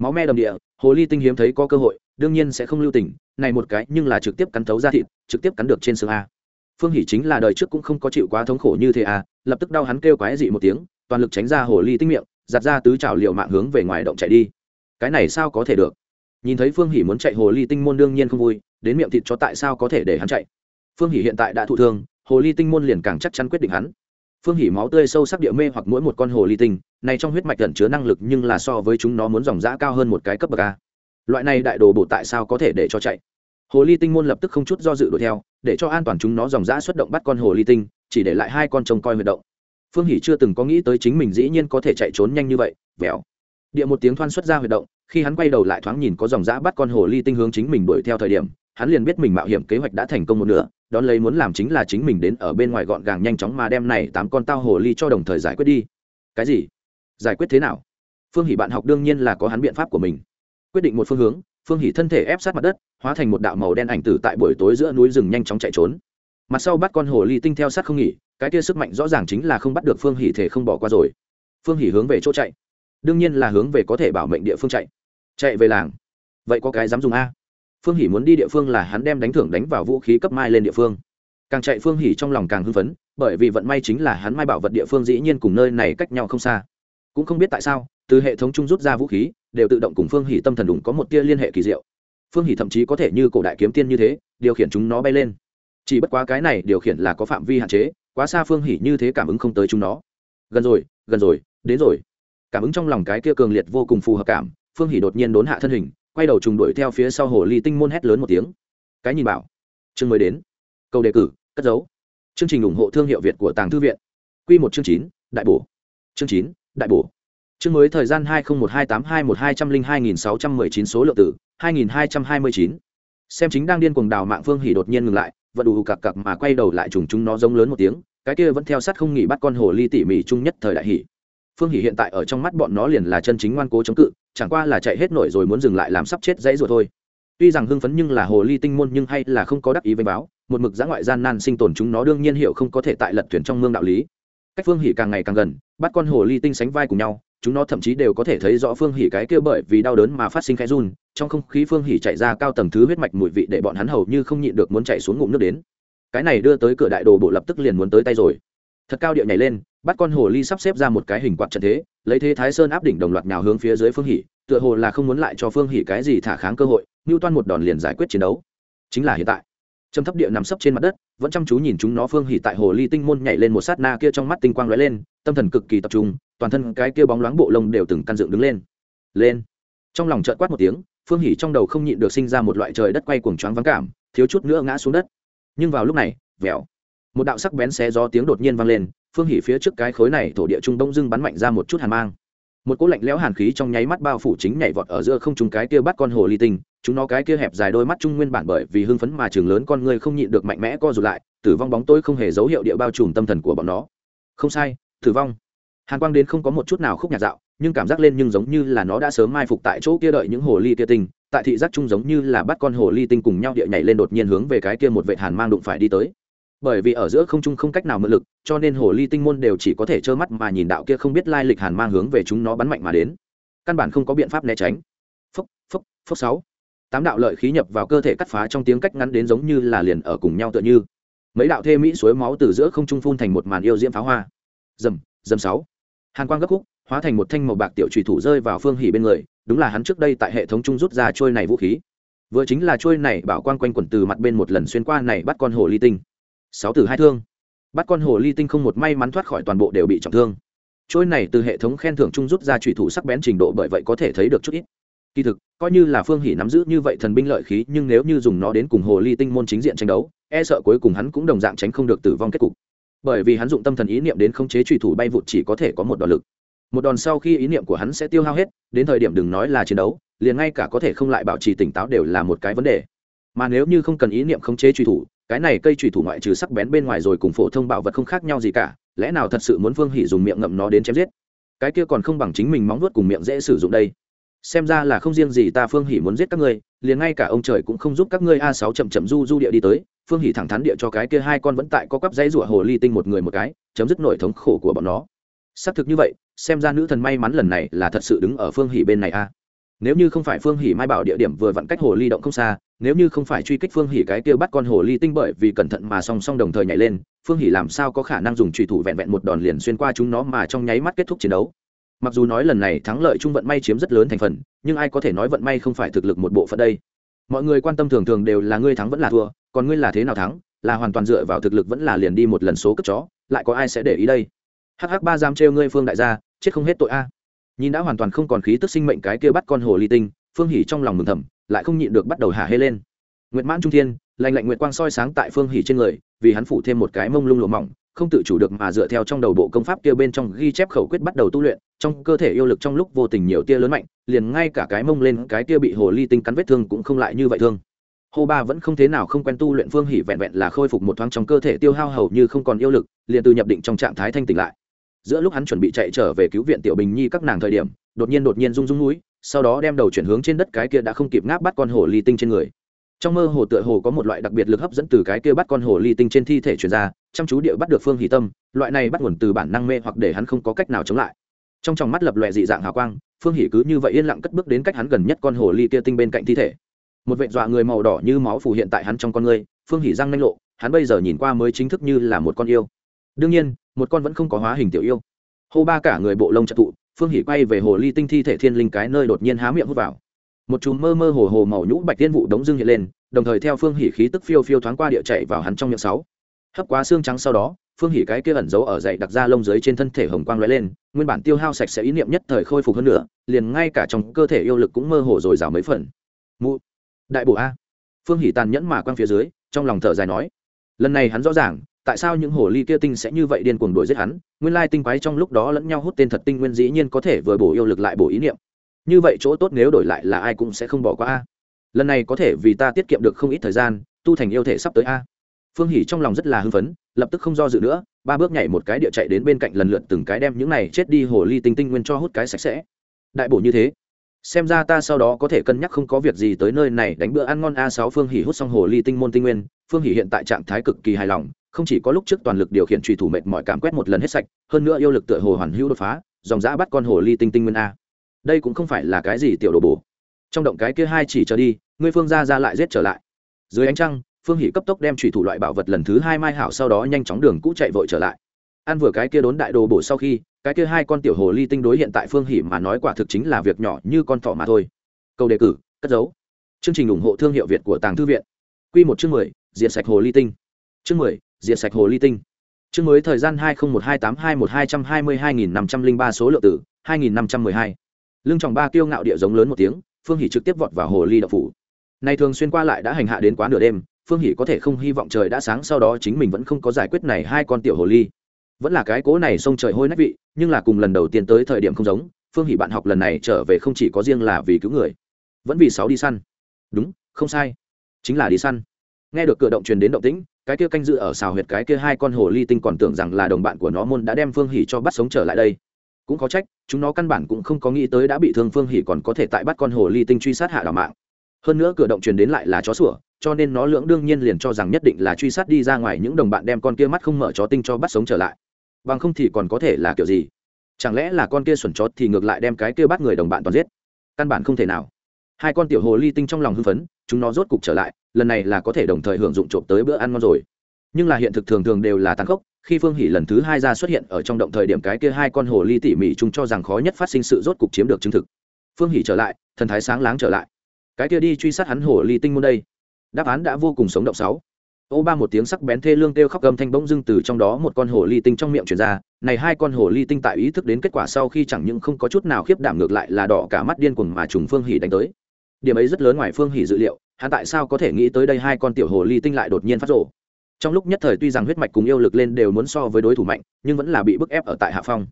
máu me đầm địa hồ ly tinh hiếm thấy có cơ hội đương nhiên sẽ không lưu tình này một cái nhưng là trực tiếp cắn thấu ra thịt trực tiếp cắn được trên xương a. Phương hỷ chính là đời trước cũng không có chịu quá thống khổ như thế à, lập tức đau hắn kêu quái dị một tiếng toàn lực tránh ra hồ ly tinh miệng giặt ra tứ trào liệu mạng hướng về ngoài động chạy đi. Cái này sao có thể được? Nhìn thấy phương hỷ muốn chạy hồ ly tinh môn đương nhiên không vui đến miệng thịt cho tại sao có thể để hắn chạy? Phương hỷ hiện tại đã thụ thương hồ ly tinh môn liền càng chắc chắn quyết định hắn phương hỷ máu tươi sâu sắc địa mê hoặc mỗi một con hồ ly tinh, này trong huyết mạch tẩn chứa năng lực nhưng là so với chúng nó muốn dòng giã cao hơn một cái cấp bậc a. Loại này đại đồ bộ tại sao có thể để cho chạy? Hồ ly tinh môn lập tức không chút do dự đuổi theo, để cho an toàn chúng nó dòng giã xuất động bắt con hồ ly tinh, chỉ để lại hai con trông coi huyệt động. Phương hỷ chưa từng có nghĩ tới chính mình dĩ nhiên có thể chạy trốn nhanh như vậy vèo địa một tiếng thoan xuất ra huyệt động, khi hắn quay đầu lại thoáng nhìn có dòng giã bắt con hồ ly tinh hướng chính mình đuổi theo thời điểm hắn liền biết mình mạo hiểm kế hoạch đã thành công một nửa, đón lấy muốn làm chính là chính mình đến ở bên ngoài gọn gàng nhanh chóng mà đem này tám con tao hồ ly cho đồng thời giải quyết đi. Cái gì? Giải quyết thế nào? Phương hỷ bạn học đương nhiên là có hắn biện pháp của mình. Quyết định một phương hướng, phương hỷ thân thể ép sát mặt đất, hóa thành một đạo màu đen ảnh tử tại buổi tối giữa núi rừng nhanh chóng chạy trốn. Mặt sau bắt con hồ ly tinh theo sát không nghỉ, cái kia sức mạnh rõ ràng chính là không bắt được phương hỷ thể không bỏ qua rồi. Phương hỷ hướng về chỗ chạy. Đương nhiên là hướng về có thể bảo mệnh địa phương chạy. Chạy về làng. Vậy có cái dám dùng a? Phương hỷ muốn đi địa phương là hắn đem đánh thưởng đánh vào vũ khí cấp mai lên địa phương. Càng chạy phương hỷ trong lòng càng hưng phấn, bởi vì vận may chính là hắn mai bảo vật địa phương dĩ nhiên cùng nơi này cách nhau không xa. Cũng không biết tại sao, từ hệ thống chung rút ra vũ khí, đều tự động cùng phương hỷ tâm thần đủng có một tia liên hệ kỳ diệu. Phương hỷ thậm chí có thể như cổ đại kiếm tiên như thế, điều khiển chúng nó bay lên. Chỉ bất quá cái này điều khiển là có phạm vi hạn chế, quá xa phương hỷ như thế cảm ứng không tới chúng nó. Gần rồi gần rồi, đến rồi. Cảm ứng trong lòng cái kia cường liệt vô cùng phù hợp cảm, phương hỷ đột nhiên đốn hạ thân hình quay đầu trùng đuổi theo phía sau hồ ly tinh môn hét lớn một tiếng. Cái nhìn bảo. Chương mới đến. Câu đề cử, cất dấu. Chương trình ủng hộ thương hiệu việt của tàng thư viện. Q một chương chín, đại bổ. Chương chín, đại bổ. Chương mới thời gian hai nghìn một hai tám hai một hai trăm linh hai nghìn sáu trăm mười chín số lượng tử hai nghìn hai trăm hai mươi chín. Xem chính đang điên cuồng đào mạng phương hỉ đột nhiên ngừng lại và đủ cặc cặc mà quay đầu lại trùng chúng nó giống lớn một tiếng. Cái kia vẫn theo sát không nghỉ bắt con hồ ly tỉ mỉ chung nhất thời đại hỉ phương hỉ hiện tại ở trong mắt bọn nó liền là chân chính ngoan cố chống cự, chẳng qua là chạy hết nổi rồi muốn dừng lại làm sắp chết dãy rồi thôi. Tuy rằng hưng phấn nhưng là hồ ly tinh môn nhưng hay là không có đắc ý với báo, một mực giã ngoại gian nan sinh tồn chúng nó đương nhiên hiểu không có thể tại lật thuyền trong mương đạo lý. Cách phương hỉ càng ngày càng gần, bắt con hồ ly tinh sánh vai cùng nhau, chúng nó thậm chí đều có thể thấy rõ phương hỉ cái kia bởi vì đau đớn mà phát sinh khẽ run, trong không khí phương hỉ chạy ra cao tầng thứ huyết mạch mùi vị để bọn hắn hầu như không nhịn được muốn chạy xuống ngụm nước đến. Cái này đưa tới cửa đại đồ bộ lập tức liền muốn tới tay rồi thật cao điệu nhảy lên, bắt con hồ ly sắp xếp ra một cái hình quạt trận thế, lấy thế thái sơn áp đỉnh đồng loạt nhào hướng phía dưới phương hỉ tựa hồ là không muốn lại cho phương hỉ cái gì thả kháng cơ hội ngưu toan một đòn liền giải quyết chiến đấu. Chính là hiện tại, trầm thấp địa nằm sấp trên mặt đất, vẫn chăm chú nhìn chúng nó phương hỉ tại hồ ly tinh môn nhảy lên một sát na kia trong mắt tinh quang lóe lên, tâm thần cực kỳ tập trung, toàn thân cái kia bóng loáng bộ lông đều từng căn dựng đứng lên. Lên. Trong lòng trợn quát một tiếng, phương hỉ trong đầu không nhịn được sinh ra một loại trời đất quay cuồng choáng vắng cảm, thiếu chút nữa ngã xuống đất. Nhưng vào lúc này, vèo một đạo sắc bén xé gió tiếng đột nhiên vang lên, phương hỉ phía trước cái khối này thổ địa trung đông dưng bắn mạnh ra một chút hàn mang. Một cỗ lạnh lẽo hàn khí trong nháy mắt bao phủ chính nhảy vọt ở giữa không trung cái kia bắt con hồ ly tinh, chúng nó cái kia hẹp dài đôi mắt trung nguyên bản bởi vì hưng phấn mà trường lớn con người không nhịn được mạnh mẽ co rụt lại, tử vong bóng tôi không hề dấu hiệu địa bao trùm tâm thần của bọn nó. Không sai, tử vong. Hàn quang đến không có một chút nào khúc nhạt dạo, nhưng cảm giác lên nhưng giống như là nó đã sớm mai phục tại chỗ kia đợi những hồ ly kia tinh, tại thị giác chung giống như là bắt con hồ ly tinh cùng nhau địa nhảy lên đột nhiên hướng về cái kia một vệ hàn mang đụng phải đi tới bởi vì ở giữa không trung không cách nào mượn lực, cho nên hồ ly tinh môn đều chỉ có thể trơ mắt mà nhìn đạo kia không biết lai lịch hàn mang hướng về chúng nó bắn mạnh mà đến. Căn bản không có biện pháp né tránh. Phốc phốc phốc sáu. Tám đạo lợi khí nhập vào cơ thể cắt phá trong tiếng cách ngắn đến giống như là liền ở cùng nhau tựa như. Mấy đạo thê mỹ suối máu từ giữa không trung phun thành một màn yêu diễm pháo hoa. Dầm dầm sáu. Hàn quang gấp khúc, hóa thành một thanh màu bạc tiểu trùy thủ rơi vào phương hỉ bên người, đúng là hắn trước đây tại hệ thống trung rút ra trôi này vũ khí. Vừa chính là trôi này bảo quang quanh quẩn từ mặt bên một lần xuyên qua này bắt con hồ ly tinh sáu tử hai thương. Bắt con hồ ly tinh không một may mắn thoát khỏi toàn bộ đều bị trọng thương. Trôi này từ hệ thống khen thưởng trung rút ra trùy thủ sắc bén trình độ bởi vậy có thể thấy được chút ít. Kỳ thực, coi như là phương hỉ nắm giữ như vậy thần binh lợi khí, nhưng nếu như dùng nó đến cùng hồ ly tinh môn chính diện tranh đấu e sợ cuối cùng hắn cũng đồng dạng tránh không được tử vong kết cục. Bởi vì hắn dụng tâm thần ý niệm đến khống chế trùy thủ bay vụt chỉ có thể có một đòn lực. Một đòn sau khi ý niệm của hắn sẽ tiêu hao hết, đến thời điểm đừng nói là chiến đấu, liền ngay cả có thể không lại bảo trì tỉnh táo đều là một cái vấn đề. Mà nếu như không cần ý niệm khống chế truy thủ cái này cây trùy thủ ngoại trừ sắc bén bên ngoài rồi cùng phổ thông bảo vật không khác nhau gì cả, lẽ nào thật sự muốn phương hỉ dùng miệng ngậm nó đến chém giết? Cái kia còn không bằng chính mình móng vuốt cùng miệng dễ sử dụng đây. Xem ra là không riêng gì ta phương hỉ muốn giết các ngươi, liền ngay cả ông trời cũng không giúp các ngươi a sáu chậm chậm du du địa đi tới, phương hỉ thẳng thắn địa cho cái kia hai con vẫn tại có cắp dãy rủa hồ ly tinh một người một cái, chấm dứt nổi thống khổ của bọn nó. Xác thực như vậy, xem ra nữ thần may mắn lần này là thật sự đứng ở phương hỉ bên này a. Nếu như không phải phương hỉ mai bảo địa điểm vừa vặn cách hồ ly động không xa nếu như không phải truy kích phương hỉ cái kia bắt con hồ ly tinh bởi vì cẩn thận mà song song đồng thời nhảy lên, phương hỉ làm sao có khả năng dùng trùy thủ vẹn vẹn một đòn liền xuyên qua chúng nó mà trong nháy mắt kết thúc chiến đấu? Mặc dù nói lần này thắng lợi trung vận may chiếm rất lớn thành phần, nhưng ai có thể nói vận may không phải thực lực một bộ phận đây? Mọi người quan tâm thường thường đều là ngươi thắng vẫn là thua, còn ngươi là thế nào thắng, là hoàn toàn dựa vào thực lực vẫn là liền đi một lần số cất chó, lại có ai sẽ để ý đây? Hh ba giam trêu ngươi phương đại gia, chết không hết tội a. Nhìn đã hoàn toàn không còn khí tức sinh mệnh cái kia bắt con hồ ly tinh, phương hỉ trong lòng mừng thầm lại không nhịn được bắt đầu hả hê lên. Nguyệt mãn trung thiên lành lạnh nguyệt quang soi sáng tại phương hỉ trên người, vì hắn phủ thêm một cái mông lung lụa mỏng, không tự chủ được mà dựa theo trong đầu bộ công pháp kia bên trong ghi chép khẩu quyết bắt đầu tu luyện, trong cơ thể yêu lực trong lúc vô tình nhiều tia lớn mạnh, liền ngay cả cái mông lên cái tia bị hồ ly tinh cắn vết thương cũng không lại như vậy thương. Hồ ba vẫn không thế nào không quen tu luyện phương hỉ vẹn vẹn là khôi phục một thoáng trong cơ thể tiêu hao hầu như không còn yêu lực, liền từ nhập định trong trạng thái thanh tỉnh lại. Giữa lúc hắn chuẩn bị chạy trở về cứu viện tiểu bình nhi các nàng thời điểm, đột nhiên đột nhiên rung rung núi sau đó đem đầu chuyển hướng trên đất cái kia đã không kịp ngáp bắt con hổ ly tinh trên người. Trong mơ hồ tựa hồ có một loại đặc biệt lực hấp dẫn từ cái kia bắt con hổ ly tinh trên thi thể truyền ra, chăm chú địa bắt được phương hỷ tâm, loại này bắt nguồn từ bản năng mê hoặc để hắn không có cách nào chống lại. Trong trong mắt lập loẹ dị dạng hào quang, phương hỷ cứ như vậy yên lặng cất bước đến cách hắn gần nhất con hổ ly kia tinh bên cạnh thi thể. Một vệ dọa người màu đỏ như máu phủ hiện tại hắn trong con người, phương hỷ răng nanh lộ, hắn bây giờ nhìn qua mới chính thức như là một con yêu. Đương nhiên, một con vẫn không có hóa hình tiểu yêu. Hô ba cả người bộ lông trật tụ phương hỷ quay về hồ ly tinh thi thể thiên linh cái nơi đột nhiên há miệng hút vào. Một chùm mơ mơ hồ hồ màu nhũ bạch tiên vụ đống dương hiện lên, đồng thời theo phương hỉ khí tức phiêu phiêu thoáng qua địa chạy vào hắn trong miệng sáu. Hấp quá xương trắng sau đó, phương hỉ cái kia ẩn giấu ở dậy đặc ra lông dưới trên thân thể hồng quang lóe lên, nguyên bản tiêu hao sạch sẽ ý niệm nhất thời khôi phục hơn nữa, liền ngay cả trong cơ thể yêu lực cũng mơ hồ rồi rào mấy phần. Mụ, đại bộ a. Phương hỉ tàn nhẫn mà quang phía dưới, trong lòng thở dài nói. Lần này hắn rõ ràng tại sao những hồ ly kia tinh sẽ như vậy điên cuồng đuổi giết hắn? Nguyên lai tinh quái trong lúc đó lẫn nhau hút tên thật tinh nguyên dĩ nhiên có thể vừa bổ yêu lực lại bổ ý niệm. Như vậy chỗ tốt nếu đổi lại là ai cũng sẽ không bỏ qua a. Lần này có thể vì ta tiết kiệm được không ít thời gian, tu thành yêu thể sắp tới a. Phương hỉ trong lòng rất là hưng phấn, lập tức không do dự nữa, ba bước nhảy một cái địa chạy đến bên cạnh lần lượt từng cái đem những này chết đi hồ ly tinh tinh nguyên cho hút cái sạch sẽ. Đại bổ như thế, xem ra ta sau đó có thể cân nhắc không có việc gì tới nơi này đánh bữa ăn ngon a sáu phương hỉ hút xong hồ ly tinh môn tinh nguyên, phương hỉ hiện tại trạng thái cực kỳ hài lòng không chỉ có lúc trước toàn lực điều khiển trùy thủ mệt mọi cảm quét một lần hết sạch, hơn nữa yêu lực tựa hồ hoàn hữu đột phá, dòng giã bắt con hồ ly tinh tinh nguyên a. Đây cũng không phải là cái gì tiểu đồ bổ. Trong động cái kia hai chỉ trở đi, ngươi phương ra ra lại giết trở lại. Dưới ánh trăng, phương hỷ cấp tốc đem trùy thủ loại bảo vật lần thứ hai mai hảo sau đó nhanh chóng đường cũ chạy vội trở lại. Ăn vừa cái kia đốn đại đồ bổ sau khi, cái kia hai con tiểu hồ ly tinh đối hiện tại phương hỷ mà nói quả thực chính là việc nhỏ như con thỏ mà thôi. Câu đề cử, cất dấu chương trình ủng hộ thương hiệu việt của tàng thư viện. Quy một chương mười diện sạch hồ ly tinh. Chương mười diệt sạch hồ ly tinh. Chương mới thời gian hai nghìn một hai tám hai một hai trăm hai mươi hai nghìn năm trăm linh ba số lượng tử, hai nghìn năm trăm mười hai. Lưng tròng ba kiêu ngạo địa giống lớn một tiếng, phương hỷ trực tiếp vọt vào hồ ly đậu phủ. Này thường xuyên qua lại đã hành hạ đến quá nửa đêm, phương hỷ có thể không hy vọng trời đã sáng, sau đó chính mình vẫn không có giải quyết này hai con tiểu hồ ly. Vẫn là cái cố này sông trời hôi nách vị, nhưng là cùng lần đầu tiên tới thời điểm không giống, phương hỷ bạn học lần này trở về không chỉ có riêng là vì cứu người, vẫn vì sáu đi săn. Đúng, không sai. Chính là đi săn. Nghe được cửa động truyền đến động tĩnh cái kia canh dự ở xào huyệt, cái kia hai con hồ ly tinh còn tưởng rằng là đồng bạn của nó môn đã đem phương hỷ cho bắt sống trở lại đây. Cũng có trách, chúng nó căn bản cũng không có nghĩ tới đã bị thương phương hỉ còn có thể tại bắt con hồ ly tinh truy sát hạ đảo mạng. Hơn nữa cửa động truyền đến lại là chó sủa, cho nên nó lưỡng đương nhiên liền cho rằng nhất định là truy sát đi ra ngoài những đồng bạn đem con kia mắt không mở chó tinh cho bắt sống trở lại. Bằng không thì còn có thể là kiểu gì? Chẳng lẽ là con kia xuẩn chó thì ngược lại đem cái kia bắt người đồng bạn toàn giết? Căn bản không thể nào. Hai con tiểu hồ ly tinh trong lòng hưng phấn chúng nó rốt cục trở lại, lần này là có thể đồng thời hưởng dụng trộm tới bữa ăn ngon rồi. Nhưng là hiện thực thường thường đều là tàn khốc, khi phương hỷ lần thứ hai ra xuất hiện ở trong động thời điểm cái kia hai con hồ ly tỉ mỉ chung cho rằng khó nhất phát sinh sự rốt cục chiếm được chứng thực. Phương hỷ trở lại, thần thái sáng láng trở lại. Cái kia đi truy sát hắn hồ ly tinh môn đây. Đáp án đã vô cùng sống động sáu. Ô ba một tiếng sắc bén thê lương kêu khóc gầm thanh bỗng dưng từ trong đó một con hồ ly tinh trong miệng truyền ra. Này hai con hồ ly tinh tại ý thức đến kết quả sau khi chẳng những không có chút nào khiếp đảm ngược lại là đỏ cả mắt điên cuồng mà trùng phương hỉ đánh tới điểm ấy rất lớn ngoài phương hỉ dự liệu, hắn tại sao có thể nghĩ tới đây hai con tiểu hồ ly tinh lại đột nhiên phát rổ trong lúc nhất thời tuy rằng huyết mạch cùng yêu lực lên đều muốn so với đối thủ mạnh, nhưng vẫn là bị bức ép ở tại hạ phong.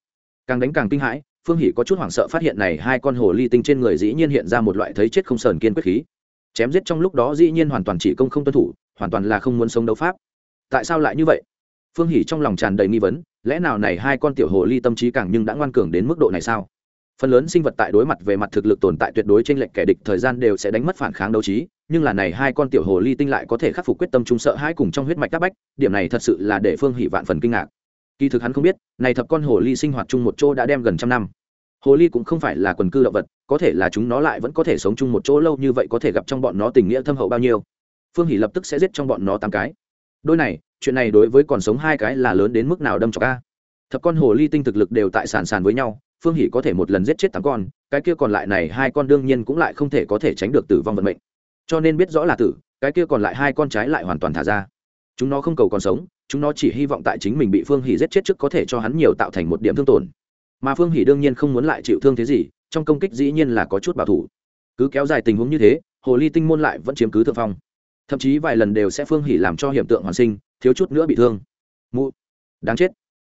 Càng đánh càng kinh hãi, phương hỷ có chút hoảng sợ phát hiện này hai con hồ ly tinh trên người dĩ nhiên hiện ra một loại thấy chết không sờn kiên quyết khí. Chém giết trong lúc đó dĩ nhiên hoàn toàn chỉ công không tuân thủ, hoàn toàn là không muốn sống đấu pháp. Tại sao lại như vậy? Phương hỷ trong lòng tràn đầy nghi vấn, lẽ nào này hai con tiểu hồ ly tâm trí càng nhưng đã ngoan cường đến mức độ này sao? Phần lớn sinh vật tại đối mặt về mặt thực lực tồn tại tuyệt đối trên lệnh kẻ địch thời gian đều sẽ đánh mất phản kháng đấu trí, nhưng là này hai con tiểu hồ ly tinh lại có thể khắc phục quyết tâm trung sợ hai cùng trong huyết mạch các bách, điểm này thật sự là để phương hỷ vạn phần kinh ngạc. Kỳ thực hắn không biết, này thập con hồ ly sinh hoạt chung một chỗ đã đem gần trăm năm. Hồ ly cũng không phải là quần cư động vật, có thể là chúng nó lại vẫn có thể sống chung một chỗ lâu như vậy có thể gặp trong bọn nó tình nghĩa thâm hậu bao nhiêu. Phương hỷ lập tức sẽ giết trong bọn nó tám cái. Đôi này, chuyện này đối với còn sống hai cái là lớn đến mức nào đâm cho ca thập con hồ ly tinh thực lực đều tại sàn sàn với nhau phương hỷ có thể một lần giết chết tám con, cái kia còn lại này hai con đương nhiên cũng lại không thể có thể tránh được tử vong vận mệnh. Cho nên biết rõ là tử, cái kia còn lại hai con trái lại hoàn toàn thả ra. Chúng nó không cầu còn sống, chúng nó chỉ hy vọng tại chính mình bị phương hỷ giết chết trước có thể cho hắn nhiều tạo thành một điểm thương tổn. Mà phương hỷ đương nhiên không muốn lại chịu thương thế gì, trong công kích dĩ nhiên là có chút bảo thủ. Cứ kéo dài tình huống như thế, hồ ly tinh môn lại vẫn chiếm cứ thượng phong. Thậm chí vài lần đều sẽ phương hỷ làm cho hiện tượng hoàn sinh, thiếu chút nữa bị thương. Mụ, đáng chết.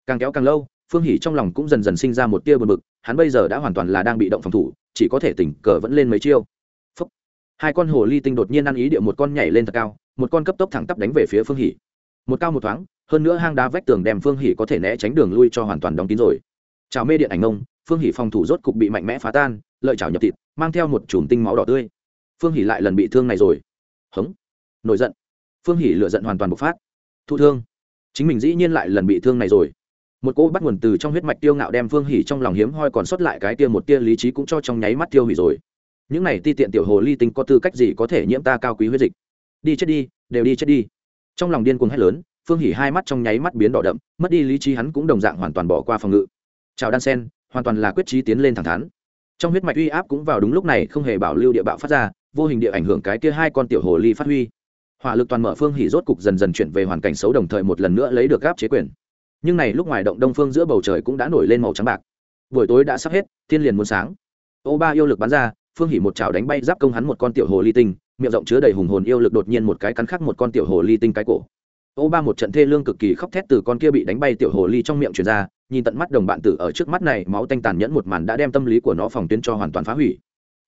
Càng kéo càng lâu phương hỉ trong lòng cũng dần dần sinh ra một tia buồn bực, hắn bây giờ đã hoàn toàn là đang bị động phòng thủ, chỉ có thể tỉnh cờ vẫn lên mấy chiêu. Phúc. hai con hồ ly tinh đột nhiên ăn ý địa một con nhảy lên thật cao, một con cấp tốc thẳng tắp đánh về phía phương hỉ một cao một thoáng, hơn nữa hang đá vách tường đem phương hỉ có thể né tránh đường lui cho hoàn toàn đóng kín rồi. Chào mê điện ảnh ông, phương hỉ phòng thủ rốt cục bị mạnh mẽ phá tan, lợi chảo nhập thịt, mang theo một chùm tinh máu đỏ tươi. Phương hỉ lại lần bị thương này rồi. Hống. Nổi giận. Phương hỉ lựa giận hoàn toàn bộc phát. Thụ thương. Chính mình dĩ nhiên lại lần bị thương này rồi một cô bắt nguồn từ trong huyết mạch tiêu ngạo đem phương hỉ trong lòng hiếm hoi còn sót lại cái tia một tia lý trí cũng cho trong nháy mắt tiêu hủy rồi. Những này ti tiện tiểu hồ ly tinh có tư cách gì có thể nhiễm ta cao quý huyết dịch? Đi chết đi, đều đi chết đi. Trong lòng điên cuồng hét lớn, phương hỉ hai mắt trong nháy mắt biến đỏ đậm, mất đi lý trí hắn cũng đồng dạng hoàn toàn bỏ qua phòng ngự. Chào đan sen, hoàn toàn là quyết trí tiến lên thẳng thắn. Trong huyết mạch uy áp cũng vào đúng lúc này, không hề bảo lưu địa bạo phát ra, vô hình địa ảnh hưởng cái kia hai con tiểu hồ ly phát huy. Hỏa lực toàn mở phương hỉ rốt cục dần dần chuyển về hoàn cảnh xấu đồng thời một lần nữa lấy được gáp chế quyền nhưng này lúc ngoài động đông phương giữa bầu trời cũng đã nổi lên màu trắng bạc. Buổi tối đã sắp hết, thiên liền muốn sáng. Ô ba yêu lực bắn ra, phương hỉ một chảo đánh bay giáp công hắn một con tiểu hồ ly tinh, miệng rộng chứa đầy hùng hồn yêu lực đột nhiên một cái cắn khắc một con tiểu hồ ly tinh cái cổ. Ô ba một trận thê lương cực kỳ khóc thét từ con kia bị đánh bay tiểu hồ ly trong miệng truyền ra, nhìn tận mắt đồng bạn tử ở trước mắt này, máu tanh tàn nhẫn một màn đã đem tâm lý của nó phòng tuyến cho hoàn toàn phá hủy.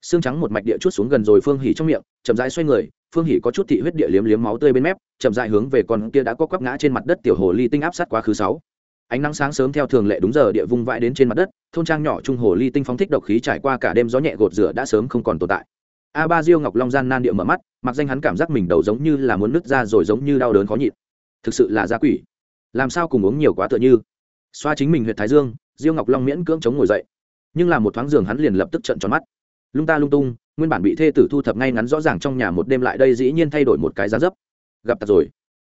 Xương trắng một mạch địa chút xuống gần rồi phương hỉ trong miệng, chậm rãi xoay người phương hỉ có chút thị huyết địa liếm liếm máu tươi bên mép, chậm rãi hướng về con kia đã có quắp ngã trên mặt đất tiểu hồ ly tinh áp sát quá khứ sáu. Ánh nắng sáng sớm theo thường lệ đúng giờ địa vung vãi đến trên mặt đất, thôn trang nhỏ trung hồ ly tinh phóng thích độc khí trải qua cả đêm gió nhẹ gột rửa đã sớm không còn tồn tại. A ba diêu ngọc long gian nan địa mở mắt, mặc danh hắn cảm giác mình đầu giống như là muốn nứt ra rồi giống như đau đớn khó nhịn. Thực sự là gia quỷ. Làm sao cùng uống nhiều quá tựa như? Xoa chính mình huyện thái dương, diêu ngọc long miễn cưỡng chống ngồi dậy. Nhưng là một thoáng giường hắn liền lập tức trận tròn mắt. Lung ta lung tung nguyên bản bị thê tử thu thập ngay ngắn rõ ràng trong nhà một đêm lại đây dĩ nhiên thay đổi một cái giá dấp. Gặp tật rồi.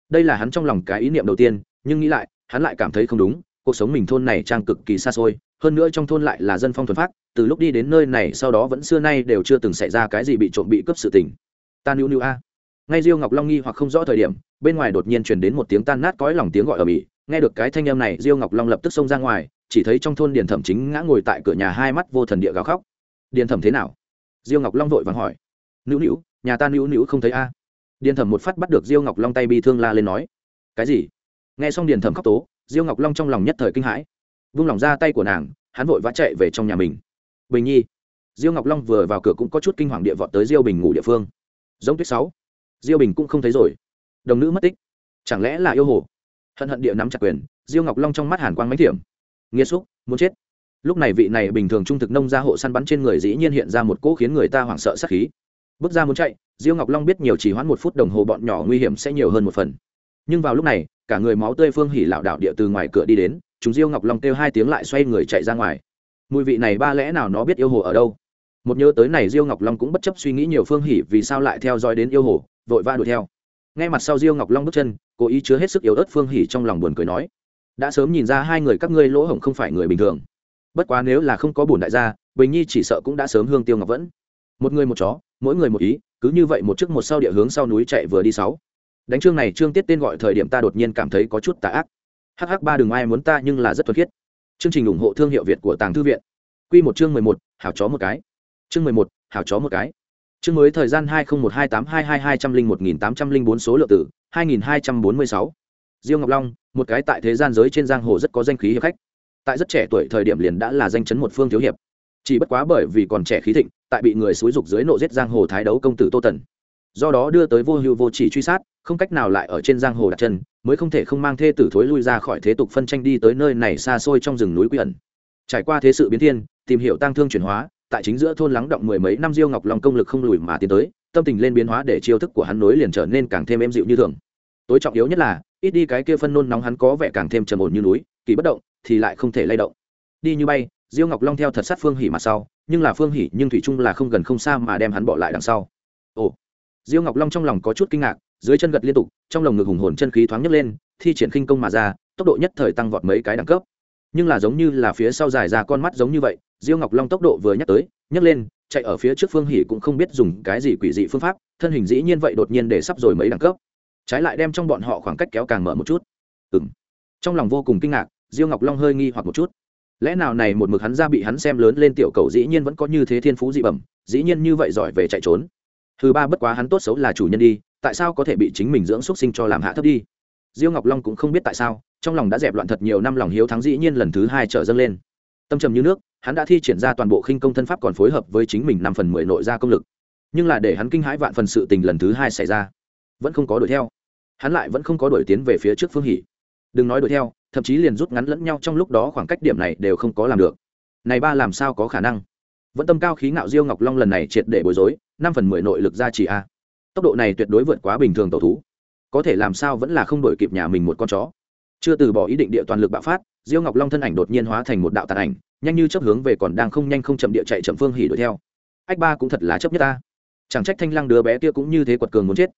Đây là hắn trong lòng cái ý niệm đầu tiên, nhưng nghĩ lại, hắn lại cảm thấy không đúng, cuộc sống mình thôn này trang cực kỳ xa xôi, hơn nữa trong thôn lại là dân phong thuần phát từ lúc đi đến nơi này sau đó vẫn xưa nay đều chưa từng xảy ra cái gì bị trộm bị cướp sự tình. Ta nữu nữu a. Ngay diêu ngọc long nghi hoặc không rõ thời điểm, bên ngoài đột nhiên truyền đến một tiếng tan nát cõi lòng tiếng gọi ở mỹ nghe được cái thanh âm này, diêu ngọc long lập tức xông ra ngoài, chỉ thấy trong thôn điền thẩm chính ngã ngồi tại cửa nhà hai mắt vô thần địa gào khóc. Điền thẩm thế nào? Diêu ngọc long vội vàng hỏi. Nữu nữu, nhà ta nữu nữu không thấy a? Điền thẩm một phát bắt được diêu ngọc long tay bi thương la lên nói. Cái gì? Nghe xong điền thẩm khóc tố, diêu ngọc long trong lòng nhất thời kinh hãi. Vung lòng ra tay của nàng, hắn vội vã chạy về trong nhà mình. Bình nhi. Diêu ngọc long vừa vào cửa cũng có chút kinh hoàng địa vọt tới diêu bình ngủ địa phương. Giống tuyết sáu, diêu bình cũng không thấy rồi. Đồng nữ mất tích. Chẳng lẽ là yêu hồ? Hận hận địa nắm chặt quyền, diêu ngọc long trong mắt hàn quang mánh thiểm nghiêm xúc, muốn chết lúc này vị này bình thường trung thực nông gia hộ săn bắn trên người dĩ nhiên hiện ra một cỗ khiến người ta hoảng sợ sát khí. Bước ra muốn chạy, diêu ngọc long biết nhiều chỉ hoãn một phút đồng hồ bọn nhỏ nguy hiểm sẽ nhiều hơn một phần. Nhưng vào lúc này, cả người máu tươi phương hỉ lảo đảo địa từ ngoài cửa đi đến, chúng diêu ngọc long kêu hai tiếng lại xoay người chạy ra ngoài. Mùi vị này ba lẽ nào nó biết yêu hồ ở đâu? Một nhớ tới này diêu ngọc long cũng bất chấp suy nghĩ nhiều phương hỉ vì sao lại theo dõi đến yêu hồ, vội va đuổi theo. Ngay mặt sau diêu ngọc long bước chân, cố ý chứa hết sức yếu ớt phương hỉ trong lòng buồn cười nói, đã sớm nhìn ra hai người các ngươi lỗ hổng không phải người bình thường bất quá nếu là không có bổn đại gia, bình nhi chỉ sợ cũng đã sớm hương tiêu ngọc vẫn. Một người một chó, mỗi người một ý, cứ như vậy một trước một sau địa hướng sau núi chạy vừa đi sáu. Đánh chương này chương tiết tên gọi thời điểm ta đột nhiên cảm thấy có chút tà ác. Hh ba đừng ai muốn ta nhưng là rất thuật khiết. Chương trình ủng hộ thương hiệu việt của tàng thư viện. Q một chương mười một, hảo chó một cái. Chương mười một, hảo chó một cái. Chương mới thời gian hai nghìn một hai tám hai hai hai trăm linh một nghìn tám trăm linh bốn số lượng tử, hai nghìn hai trăm bốn mươi sáu. Diêu ngọc long, một cái tại thế gian giới trên giang hồ rất có danh khí hiệp khách tại rất trẻ tuổi thời điểm liền đã là danh chấn một phương thiếu hiệp. Chỉ bất quá bởi vì còn trẻ khí thịnh, tại bị người xúi dục dưới nộ giết giang hồ thái đấu công tử tô tần. Do đó đưa tới vô hưu vô chỉ truy sát, không cách nào lại ở trên giang hồ đặt chân, mới không thể không mang thê tử thối lui ra khỏi thế tục phân tranh đi tới nơi này xa xôi trong rừng núi quy ẩn. Trải qua thế sự biến thiên, tìm hiểu tăng thương chuyển hóa, tại chính giữa thôn lắng động mười mấy năm diêu ngọc long công lực không lùi mà tiến tới, tâm tình lên biến hóa để chiêu thức của hắn nối liền trở nên càng thêm êm dịu như thường. Tối trọng yếu nhất là, ít đi cái kia phân nôn nóng hắn có vẻ càng thêm trầm ổn như núi kỳ bất động, thì lại không thể lay động. Đi như bay, diêu ngọc long theo thật sát phương hỉ mặt sau, nhưng là phương hỉ nhưng thủy Trung là không gần không xa mà đem hắn bỏ lại đằng sau. Ồ. Diêu ngọc long trong lòng có chút kinh ngạc, dưới chân gật liên tục, trong lồng ngực hùng hồn chân khí thoáng nhấc lên, thi triển khinh công mà ra, tốc độ nhất thời tăng vọt mấy cái đẳng cấp. Nhưng là giống như là phía sau dài ra con mắt giống như vậy, diêu ngọc long tốc độ vừa nhắc tới, nhấc lên, chạy ở phía trước phương hỉ cũng không biết dùng cái gì quỷ dị phương pháp, thân hình dĩ nhiên vậy đột nhiên để sắp rồi mấy đẳng cấp. Trái lại đem trong bọn họ khoảng cách kéo càng mở một chút. Ừng trong lòng vô cùng kinh ngạc diêu ngọc long hơi nghi hoặc một chút. Lẽ nào này một mực hắn ra bị hắn xem lớn lên tiểu cầu dĩ nhiên vẫn có như thế thiên phú dị bẩm, dĩ nhiên như vậy giỏi về chạy trốn? Thứ ba bất quá hắn tốt xấu là chủ nhân đi, tại sao có thể bị chính mình dưỡng xuất sinh cho làm hạ thấp đi? Diêu ngọc long cũng không biết tại sao, trong lòng đã dẹp loạn thật nhiều năm lòng hiếu thắng dĩ nhiên lần thứ hai trở dâng lên. Tâm trầm như nước, hắn đã thi triển ra toàn bộ khinh công thân pháp còn phối hợp với chính mình năm phần mười nội ra công lực. Nhưng là để hắn kinh hãi vạn phần sự tình lần thứ hai xảy ra, vẫn không có đuổi theo. Hắn lại vẫn không có đuổi tiến về phía trước phương hỉ. Đừng nói đuổi theo thậm chí liền rút ngắn lẫn nhau trong lúc đó khoảng cách điểm này đều không có làm được. Này ba làm sao có khả năng? Vẫn tâm cao khí ngạo diêu ngọc long lần này triệt để bối rối, năm phần mười nội lực ra chỉ a. Tốc độ này tuyệt đối vượt quá bình thường tàu thú. Có thể làm sao vẫn là không đổi kịp nhà mình một con chó. Chưa từ bỏ ý định địa toàn lực bạo phát, diêu ngọc long thân ảnh đột nhiên hóa thành một đạo tàn ảnh, nhanh như chấp hướng về còn đang không nhanh không chậm địa chạy chậm phương hỉ đuổi theo. Ách ba cũng thật là chấp nhất ta. Chẳng trách thanh lăng đứa bé kia cũng như thế quật cường muốn chết.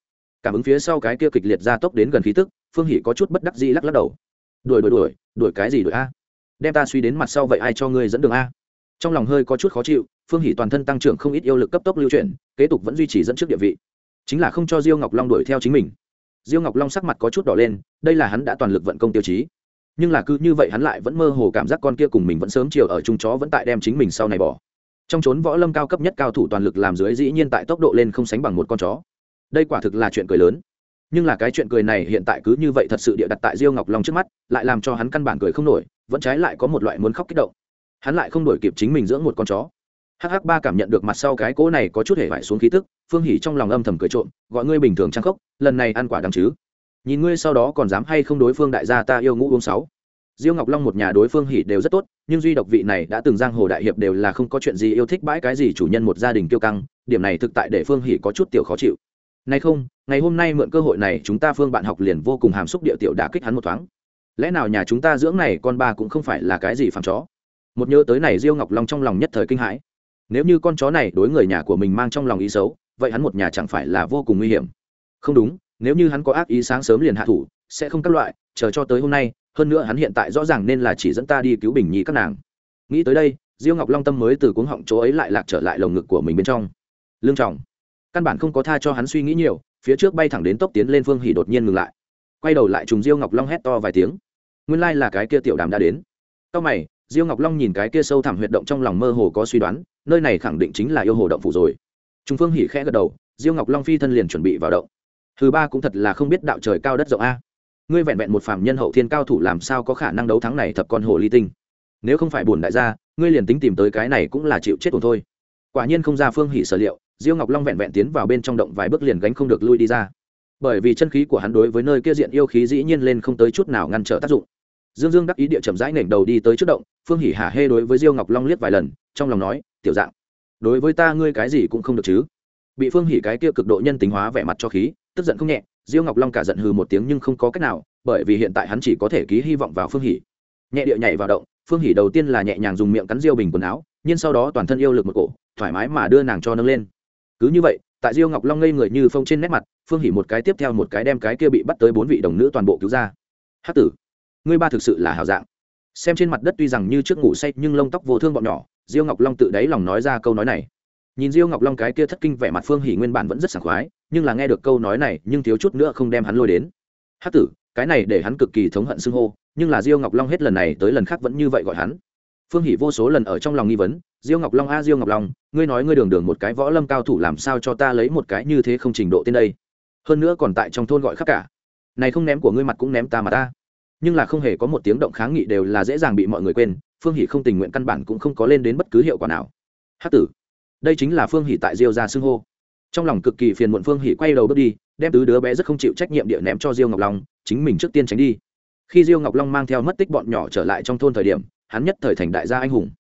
Cảm ứng phía sau cái kia kịch liệt ra tốc đến gần khí tức, phương hỉ có chút bất đắc dĩ lắc lắc đầu đuổi đuổi đuổi đuổi cái gì đuổi a? Đem ta suy đến mặt sau vậy ai cho ngươi dẫn đường a? Trong lòng hơi có chút khó chịu, phương hỷ toàn thân tăng trưởng không ít yêu lực cấp tốc lưu chuyển, kế tục vẫn duy trì dẫn trước địa vị. Chính là không cho diêu ngọc long đuổi theo chính mình. Diêu ngọc long sắc mặt có chút đỏ lên, đây là hắn đã toàn lực vận công tiêu chí. Nhưng là cứ như vậy hắn lại vẫn mơ hồ cảm giác con kia cùng mình vẫn sớm chiều ở chung chó vẫn tại đem chính mình sau này bỏ. Trong chốn võ lâm cao cấp nhất cao thủ toàn lực làm dưới dĩ nhiên tại tốc độ lên không sánh bằng một con chó. Đây quả thực là chuyện cười lớn nhưng là cái chuyện cười này hiện tại cứ như vậy thật sự địa đặt tại diêu ngọc long trước mắt, lại làm cho hắn căn bản cười không nổi, vẫn trái lại có một loại muốn khóc kích động. Hắn lại không đổi kịp chính mình dưỡng một con chó. Hh ba cảm nhận được mặt sau cái cỗ này có chút hề vải xuống khí tức, phương hỉ trong lòng âm thầm cười trộm, gọi ngươi bình thường trang khốc lần này ăn quả đằng chứ? Nhìn ngươi sau đó còn dám hay không đối phương đại gia ta yêu ngũ uống sáu. Diêu ngọc long một nhà đối phương hỉ đều rất tốt, nhưng duy độc vị này đã từng giang hồ đại hiệp đều là không có chuyện gì yêu thích bãi cái gì chủ nhân một gia đình kiêu căng, điểm này thực tại để phương hỉ có chút tiểu khó chịu nay không, ngày hôm nay mượn cơ hội này chúng ta phương bạn học liền vô cùng hàm xúc địa tiểu đã kích hắn một thoáng. Lẽ nào nhà chúng ta dưỡng này con ba cũng không phải là cái gì phạm chó? Một nhớ tới này diêu ngọc long trong lòng nhất thời kinh hãi. Nếu như con chó này đối người nhà của mình mang trong lòng ý xấu, vậy hắn một nhà chẳng phải là vô cùng nguy hiểm? Không đúng, nếu như hắn có ác ý sáng sớm liền hạ thủ, sẽ không các loại, chờ cho tới hôm nay, hơn nữa hắn hiện tại rõ ràng nên là chỉ dẫn ta đi cứu bình nhi các nàng. Nghĩ tới đây, diêu ngọc long tâm mới từ cuống họng chỗ ấy lại lạc trở lại lồng ngực của mình bên trong. Lương trọng căn bản không có tha cho hắn suy nghĩ nhiều, phía trước bay thẳng đến tốc tiến lên phương hỉ đột nhiên ngừng lại. Quay đầu lại trùng diêu ngọc long hét to vài tiếng. Nguyên lai là cái kia tiểu đàm đã đến. Sau mày, diêu ngọc long nhìn cái kia sâu thẳm huyệt động trong lòng mơ hồ có suy đoán, nơi này khẳng định chính là yêu hồ động phủ rồi. Trùng phương hỉ khẽ gật đầu, diêu ngọc long phi thân liền chuẩn bị vào động. Thứ ba cũng thật là không biết đạo trời cao đất rộng a. Ngươi vẹn vẹn một phàm nhân hậu thiên cao thủ làm sao có khả năng đấu thắng này thập con hồ ly tinh? Nếu không phải bổn đại gia, ngươi liền tính tìm tới cái này cũng là chịu chết tổn thôi. Quả nhiên không ra phương hỉ sở liệu diêu ngọc long vẹn vẹn tiến vào bên trong động vài bước liền gánh không được lui đi ra. Bởi vì chân khí của hắn đối với nơi kia diện yêu khí dĩ nhiên lên không tới chút nào ngăn trở tác dụng. Dương dương đắc ý địa chậm rãi nểnh đầu đi tới trước động, phương hỉ hả hê đối với diêu ngọc long liếc vài lần, trong lòng nói, tiểu dạng, đối với ta ngươi cái gì cũng không được chứ? Bị phương hỉ cái kia cực độ nhân tính hóa vẻ mặt cho khí, tức giận không nhẹ, diêu ngọc long cả giận hừ một tiếng nhưng không có cách nào, bởi vì hiện tại hắn chỉ có thể ký hy vọng vào phương hỉ. Nhẹ địa nhảy vào động, phương hỉ đầu tiên là nhẹ nhàng dùng miệng cắn diêu bình quần áo, nhưng sau đó toàn thân yêu lực một cổ, thoải mái mà đưa nàng cho nâng lên cứ như vậy, tại diêu ngọc long ngây người như phông trên nét mặt, phương hỉ một cái tiếp theo một cái đem cái kia bị bắt tới bốn vị đồng nữ toàn bộ cứu ra. Hát tử, ngươi ba thực sự là hào dạng. Xem trên mặt đất tuy rằng như trước ngủ say, nhưng lông tóc vô thương bọn nhỏ, diêu ngọc long tự đáy lòng nói ra câu nói này. Nhìn diêu ngọc long cái kia thất kinh vẻ mặt, phương hỉ nguyên bản vẫn rất sảng khoái, nhưng là nghe được câu nói này, nhưng thiếu chút nữa không đem hắn lôi đến. Hát tử, cái này để hắn cực kỳ thống hận xưng hô, nhưng là diêu ngọc long hết lần này tới lần khác vẫn như vậy gọi hắn. Phương hỷ vô số lần ở trong lòng nghi vấn diêu ngọc long a, diêu ngọc long, ngươi nói ngươi đường đường một cái võ lâm cao thủ làm sao cho ta lấy một cái như thế không trình độ tên đây? Hơn nữa còn tại trong thôn gọi khắp cả. Này không ném của ngươi mặt cũng ném ta mà ta. Nhưng là không hề có một tiếng động kháng nghị đều là dễ dàng bị mọi người quên, phương hỷ không tình nguyện căn bản cũng không có lên đến bất cứ hiệu quả nào. Hát tử, đây chính là phương hỷ tại diêu ra xưng hô. Trong lòng cực kỳ phiền muộn phương hỷ quay đầu bước đi, đem tứ đứa bé rất không chịu trách nhiệm địa ném cho diêu ngọc long, chính mình trước tiên tránh đi. Khi diêu ngọc long mang theo mất tích bọn nhỏ trở lại trong thôn thời điểm, hắn nhất thời thành đại gia anh hùng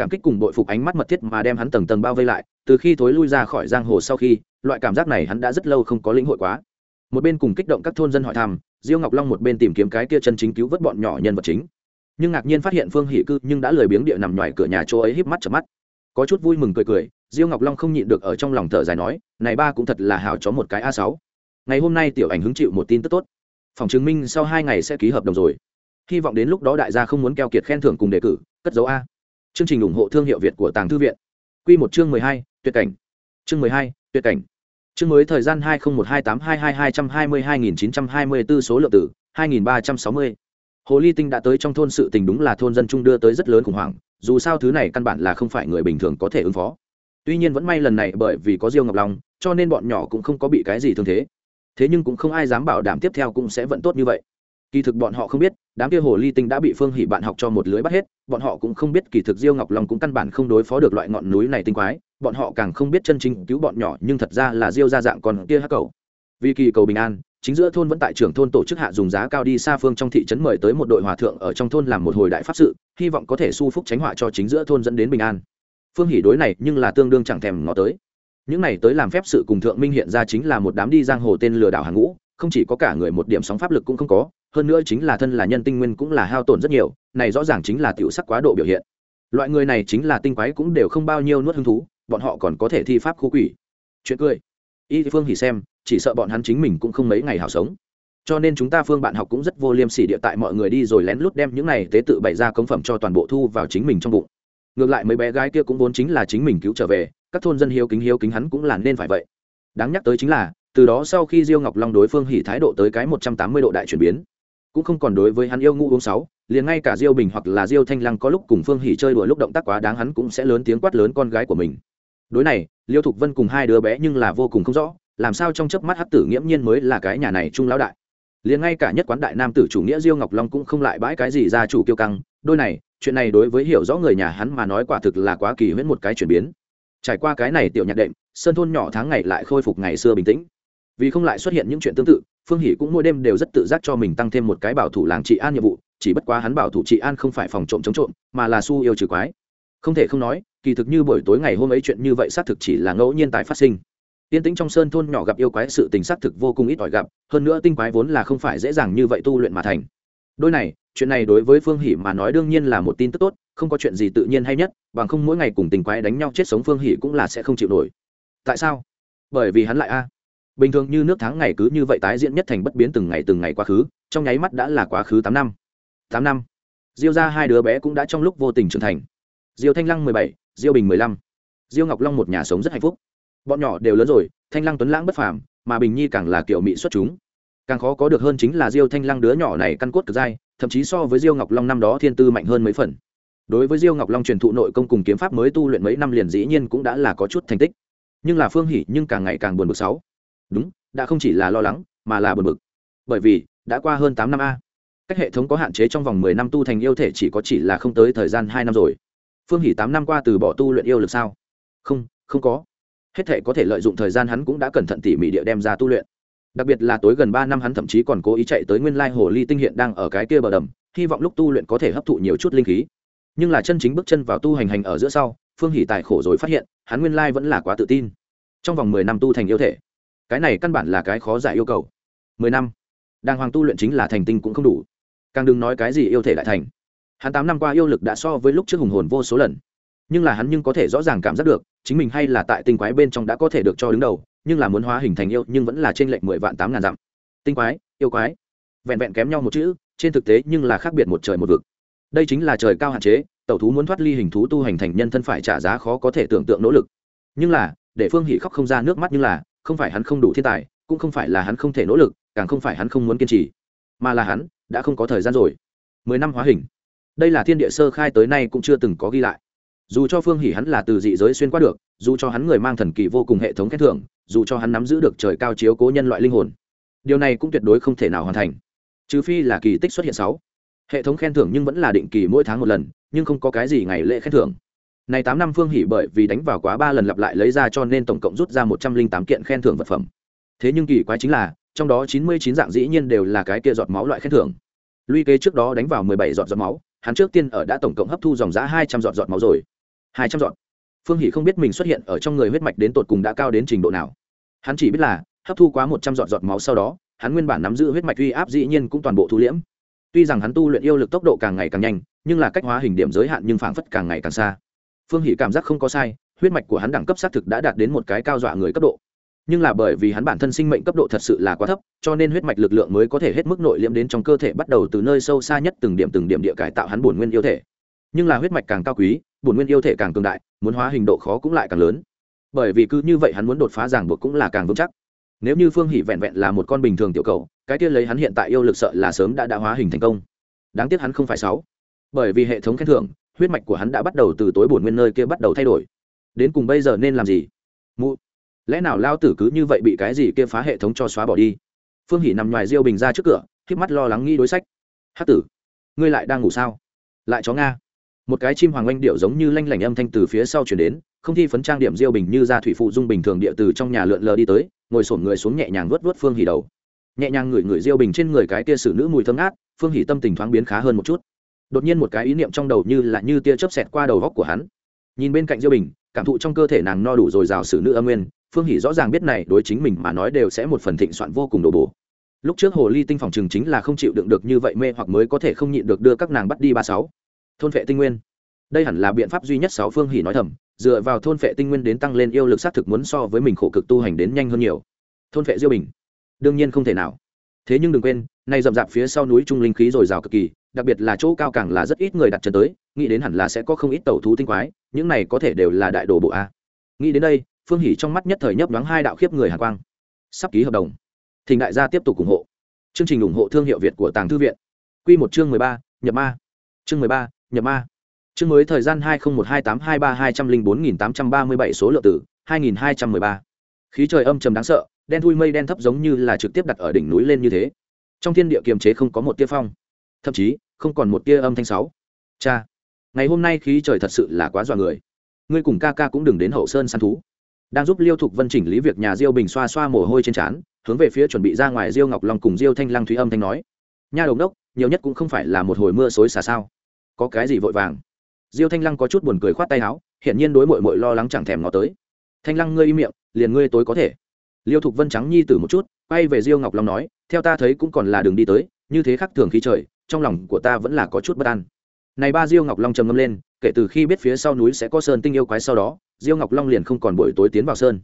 cảm kích cùng bội phục ánh mắt mật thiết mà đem hắn tầng tầng bao vây lại, từ khi thối lui ra khỏi giang hồ sau khi, loại cảm giác này hắn đã rất lâu không có lĩnh hội quá. Một bên cùng kích động các thôn dân hỏi thăm, diêu ngọc long một bên tìm kiếm cái kia chân chính cứu vớt bọn nhỏ nhân vật chính. Nhưng ngạc nhiên phát hiện phương hỷ cư nhưng đã lười biếng địa nằm ngoài cửa nhà chỗ ấy híp mắt chợp mắt. Có chút vui mừng cười cười, diêu ngọc long không nhịn được ở trong lòng thở dài nói, này ba cũng thật là hào chó một cái a sáu. Ngày hôm nay tiểu ảnh hứng chịu một tin tức tốt. Phòng chứng minh sau hai ngày sẽ ký hợp đồng rồi. Hy vọng đến lúc đó đại gia không muốn keo kiệt khen thưởng cùng đề cử, cất dấu a chương trình ủng hộ thương hiệu việt của tàng thư viện. Quy một chương mười hai, tuyệt cảnh. Chương mười hai, tuyệt cảnh. Chương mới thời gian hai nghìn một hai tám hai hai hai trăm hai mươi hai nghìn chín trăm hai mươi b ố số lượng tử, hai nghìn ba trăm sáu mươi. Hồ ly tinh đã tới trong thôn sự tình đúng là thôn dân trung đưa tới rất lớn khủng hoảng, dù sao thứ này căn bản là không phải người bình thường có thể ứng phó. Tuy nhiên vẫn may lần này bởi vì có diêu ngọc long, cho nên bọn nhỏ cũng không có bị cái gì thương thế. Thế nhưng cũng không ai dám bảo đảm tiếp theo cũng sẽ vẫn tốt như vậy kỳ thực bọn họ không biết, đám kia hồ ly tinh đã bị phương hỷ bạn học cho một lưới bắt hết, bọn họ cũng không biết kỳ thực diêu ngọc long cũng căn bản không đối phó được loại ngọn núi này tinh quái, bọn họ càng không biết chân chính cứu bọn nhỏ, nhưng thật ra là diêu ra dạng còn kia hắc cầu. Vì kỳ cầu bình an, chính giữa thôn vẫn tại trưởng thôn tổ chức hạ dùng giá cao đi xa phương trong thị trấn mời tới một đội hòa thượng ở trong thôn làm một hồi đại pháp sự, hy vọng có thể su phúc tránh họa cho chính giữa thôn dẫn đến bình an. Phương hỷ đối này nhưng là tương đương chẳng thèm ngó tới. Những này tới làm phép sự cùng thượng minh hiện ra chính là một đám đi giang hồ tên lừa đảo hàng ngũ, không chỉ có cả người một điểm sóng pháp lực cũng không có hơn nữa chính là thân là nhân tinh nguyên cũng là hao tổn rất nhiều, này rõ ràng chính là tiểu sắc quá độ biểu hiện. Loại người này chính là tinh quái cũng đều không bao nhiêu nuốt hứng thú, bọn họ còn có thể thi pháp khu quỷ. Chuyện cười. Y phương hỉ xem, chỉ sợ bọn hắn chính mình cũng không mấy ngày hảo sống. Cho nên chúng ta phương bạn học cũng rất vô liêm sỉ địa tại mọi người đi rồi lén lút đem những này tế tự bày ra công phẩm cho toàn bộ thu vào chính mình trong bụng. Ngược lại mấy bé gái kia cũng vốn chính là chính mình cứu trở về, các thôn dân hiếu kính hiếu kính hắn cũng là nên phải vậy. Đáng nhắc tới chính là, từ đó sau khi diêu ngọc long đối phương hỉ thái độ tới cái một trăm tám mươi độ đại chuyển biến cũng không còn đối với hắn yêu ngũ uống sáu, liền ngay cả diêu bình hoặc là diêu thanh lăng có lúc cùng phương hỉ chơi đùa lúc động tác quá đáng hắn cũng sẽ lớn tiếng quát lớn con gái của mình. Đối này, liêu thục vân cùng hai đứa bé nhưng là vô cùng không rõ, làm sao trong chớp mắt hắc tử nghiễm nhiên mới là cái nhà này trung lão đại. Liền ngay cả nhất quán đại nam tử chủ nghĩa diêu ngọc long cũng không lại bãi cái gì ra chủ kiêu căng, đôi này, chuyện này đối với hiểu rõ người nhà hắn mà nói quả thực là quá kỳ huyễn một cái chuyển biến. Trải qua cái này tiểu nhạc đệm, sơn thôn nhỏ tháng ngày lại khôi phục ngày xưa bình tĩnh vì không lại xuất hiện những chuyện tương tự phương hỷ cũng mỗi đêm đều rất tự giác cho mình tăng thêm một cái bảo thủ làng trị an nhiệm vụ chỉ bất quá hắn bảo thủ trị an không phải phòng trộm chống trộm mà là su yêu trừ quái không thể không nói kỳ thực như buổi tối ngày hôm ấy chuyện như vậy xác thực chỉ là ngẫu nhiên tại phát sinh Tiên tĩnh trong sơn thôn nhỏ gặp yêu quái sự tình xác thực vô cùng ít ỏi gặp, hơn nữa tinh quái vốn là không phải dễ dàng như vậy tu luyện mà thành. Đôi này, chuyện này đối với Phương Hỷ mà nói đương nhiên là một tin tức tốt, không có chuyện gì tự nhiên hay nhất, bằng không mỗi ngày cùng tình quái đánh nhau chết sống Phương Hỷ cũng là sẽ không chịu nổi. Tại sao? Bởi vì hắn lại a. Bình thường như nước tháng ngày cứ như vậy tái diễn nhất thành bất biến từng ngày từng ngày quá khứ, trong nháy mắt đã là quá khứ tám năm. tám năm. Diêu gia hai đứa bé cũng đã trong lúc vô tình trưởng thành. Diêu Thanh Lăng mười bảy, Diêu Bình mười lăm. Diêu Ngọc Long một nhà sống rất hạnh phúc bọn nhỏ đều lớn rồi thanh lăng tuấn lãng bất phàm mà bình nhi càng là kiểu mỹ xuất chúng càng khó có được hơn chính là diêu thanh lăng đứa nhỏ này căn cốt cực dai thậm chí so với diêu ngọc long năm đó thiên tư mạnh hơn mấy phần đối với diêu ngọc long truyền thụ nội công cùng kiếm pháp mới tu luyện mấy năm liền dĩ nhiên cũng đã là có chút thành tích nhưng là phương hỉ nhưng càng ngày càng buồn bực sáu đúng, đã không chỉ là lo lắng, mà là buồn bực. Bởi vì, đã qua hơn tám năm a. Cách hệ thống có hạn chế trong vòng mười năm tu thành yêu thể chỉ có chỉ là không tới thời gian hai năm rồi. Phương hỉ tám năm qua từ bỏ tu luyện yêu lực sao? Không không có. Hết thể có thể lợi dụng thời gian hắn cũng đã cẩn thận tỉ mỉ địa đem ra tu luyện. Đặc biệt là tối gần ba năm hắn thậm chí còn cố ý chạy tới nguyên lai hồ ly tinh hiện đang ở cái kia bờ đầm, hy vọng lúc tu luyện có thể hấp thụ nhiều chút linh khí. Nhưng là chân chính bước chân vào tu hành hành ở giữa sau, phương hỷ tài khổ rồi phát hiện, hắn nguyên lai vẫn là quá tự tin. Trong vòng mười năm tu thành yêu thể cái này căn bản là cái khó giải yêu cầu. Mười năm, đàng hoàng tu luyện chính là thành tinh cũng không đủ. Càng đừng nói cái gì yêu thể lại thành. Hắn tám năm qua yêu lực đã so với lúc trước hùng hồn vô số lần. Nhưng là hắn nhưng có thể rõ ràng cảm giác được, chính mình hay là tại tinh quái bên trong đã có thể được cho đứng đầu, nhưng là muốn hóa hình thành yêu nhưng vẫn là trên lệnh mười vạn tám ngàn dặm. Tinh quái, yêu quái. Vẹn vẹn kém nhau một chữ, trên thực tế nhưng là khác biệt một trời một vực. Đây chính là trời cao hạn chế, tẩu thú muốn thoát ly hình thú tu hành thành nhân thân phải trả giá khó có thể tưởng tượng nỗ lực. Nhưng là, để phương hỷ khóc không ra nước mắt như là không phải hắn không đủ thiên tài, cũng không phải là hắn không thể nỗ lực, càng không phải hắn không muốn kiên trì, mà là hắn đã không có thời gian rồi. Mười năm hóa hình. Đây là thiên địa sơ khai tới nay cũng chưa từng có ghi lại. Dù cho phương hỉ hắn là từ dị giới xuyên qua được, dù cho hắn người mang thần kỳ vô cùng hệ thống khen thưởng, dù cho hắn nắm giữ được trời cao chiếu cố nhân loại linh hồn, điều này cũng tuyệt đối không thể nào hoàn thành. Trừ phi là kỳ tích xuất hiện sáu. Hệ thống khen thưởng nhưng vẫn là định kỳ mỗi tháng một lần, nhưng không có cái gì ngày lễ khen thưởng này tám năm phương hỷ bởi vì đánh vào quá ba lần lặp lại lấy ra cho nên tổng cộng rút ra một trăm linh tám kiện khen thưởng vật phẩm. Thế nhưng kỳ quái chính là, trong đó chín mươi chín dạng dĩ nhiên đều là cái kia giọt máu loại khen thưởng. Luy kế trước đó đánh vào mười bảy giọt giọt máu, hắn trước tiên ở đã tổng cộng hấp thu dòng giá hai trăm giọt giọt máu rồi. hai trăm dọn phương hỷ không biết mình xuất hiện ở trong người huyết mạch đến tột cùng đã cao đến trình độ nào. Hắn chỉ biết là, hấp thu quá một trăm dọn giọt máu sau đó, hắn nguyên bản nắm giữ huyết mạch uy áp dĩ nhiên cũng toàn bộ thu liễm. Tuy rằng hắn tu luyện yêu lực tốc độ càng ngày càng nhanh, nhưng là cách hóa hình điểm giới hạn nhưng phảng phất càng ngày càng xa phương hỷ cảm giác không có sai, huyết mạch của hắn đẳng cấp xác thực đã đạt đến một cái cao dọa người cấp độ. Nhưng là bởi vì hắn bản thân sinh mệnh cấp độ thật sự là quá thấp, cho nên huyết mạch lực lượng mới có thể hết mức nội liễm đến trong cơ thể, bắt đầu từ nơi sâu xa nhất từng điểm từng điểm địa cải tạo hắn bổn nguyên yêu thể. Nhưng là huyết mạch càng cao quý, bổn nguyên yêu thể càng cường đại, muốn hóa hình độ khó cũng lại càng lớn. Bởi vì cứ như vậy hắn muốn đột phá ràng buộc cũng là càng vững chắc. Nếu như phương hỷ vẹn vẹn là một con bình thường tiểu cầu, cái tiên lấy hắn hiện tại yêu lực sợ là sớm đã đã hóa hình thành công. Đáng tiếc hắn không phải sáu. Bởi vì hệ thống khen thưởng huyết mạch của hắn đã bắt đầu từ tối bổn nguyên nơi kia bắt đầu thay đổi. Đến cùng bây giờ nên làm gì? Mụ, lẽ nào lao tử cứ như vậy bị cái gì kia phá hệ thống cho xóa bỏ đi? Phương hỷ nằm ngoài diêu bình ra trước cửa k mắt lo lắng nghĩ đối sách. Hát tử, ngươi lại đang ngủ sao? Lại chó nga. Một cái chim hoàng oanh điệu giống như lanh lảnh âm thanh từ phía sau chuyển đến, không thi phấn trang điểm diêu bình như ra thủy phụ dung bình thường địa từ trong nhà lượn lờ đi tới, ngồi sổn người xuống nhẹ nhàng vớt vớt phương hỉ đầu. Nhẹ nhàng ngửi ngửi diêu bình trên người cái tia sử nữ mùi thơm ngát, phương hỉ tâm tình thoáng biến khá hơn một chút đột nhiên một cái ý niệm trong đầu như là như tia chớp xẹt qua đầu góc của hắn. Nhìn bên cạnh diêu bình, cảm thụ trong cơ thể nàng no đủ rồi rào xử nữ âm nguyên, phương hỉ rõ ràng biết này đối chính mình mà nói đều sẽ một phần thịnh soạn vô cùng đồ bổ. Lúc trước hồ ly tinh phòng trường chính là không chịu đựng được như vậy mê hoặc mới có thể không nhịn được đưa các nàng bắt đi ba sáu. Thôn vệ tinh nguyên. Đây hẳn là biện pháp duy nhất sáu phương hỉ nói thầm, dựa vào thôn vệ tinh nguyên đến tăng lên yêu lực xác thực muốn so với mình khổ cực tu hành đến nhanh hơn nhiều. Thôn vệ diêu bình. Đương nhiên không thể nào. Thế nhưng đừng quên, nay rậm rạp phía sau núi trung linh khí dồi dào cực kỳ đặc biệt là chỗ cao càng là rất ít người đặt chân tới, nghĩ đến hẳn là sẽ có không ít tàu thú tinh quái, những này có thể đều là đại đồ bộ a. Nghĩ đến đây, phương hỉ trong mắt nhất thời nhấp đoán hai đạo khiếp người hà quang. Sắp ký hợp đồng. Thỉnh đại gia tiếp tục ủng hộ. Chương trình ủng hộ thương hiệu việt của tàng thư viện. Q một chương mười ba, nhập ma. Chương mười ba, nhập ma. Chương mới thời gian hai nghìn một hai tám hai ba hai trăm linh bốn nghìn tám trăm ba mươi bảy số lượng tử, hai nghìn hai trăm mười ba. Khí trời âm trầm đáng sợ, đen thui mây đen thấp giống như là trực tiếp đặt ở đỉnh núi lên như thế. Trong thiên địa kiềm chế không có một tia phong thậm chí không còn một tia âm thanh sáu. Cha, ngày hôm nay khí trời thật sự là quá dọa người. Ngươi cùng ca ca cũng đừng đến hậu sơn săn thú. Đang giúp liêu thục vân chỉnh lý việc nhà diêu bình xoa xoa mồ hôi trên trán, hướng về phía chuẩn bị ra ngoài diêu ngọc long cùng diêu thanh lăng thúy âm thanh nói. Nha đồng đốc, nhiều nhất cũng không phải là một hồi mưa xối xả sao. Có cái gì vội vàng? Diêu thanh lăng có chút buồn cười khoát tay áo, hiển nhiên đối mội mội lo lắng chẳng thèm ngó tới. Thanh lăng ngươi im miệng, liền ngươi tối có thể. Liêu thục vân trắng nhi tử một chút, quay về diêu ngọc long nói, theo ta thấy cũng còn là đường đi tới, như thế khắc thường khí trời trong lòng của ta vẫn là có chút bất an. Này ba diêu ngọc long trầm ngâm lên, kể từ khi biết phía sau núi sẽ có sơn tinh yêu quái sau đó, diêu ngọc long liền không còn buổi tối tiến vào sơn.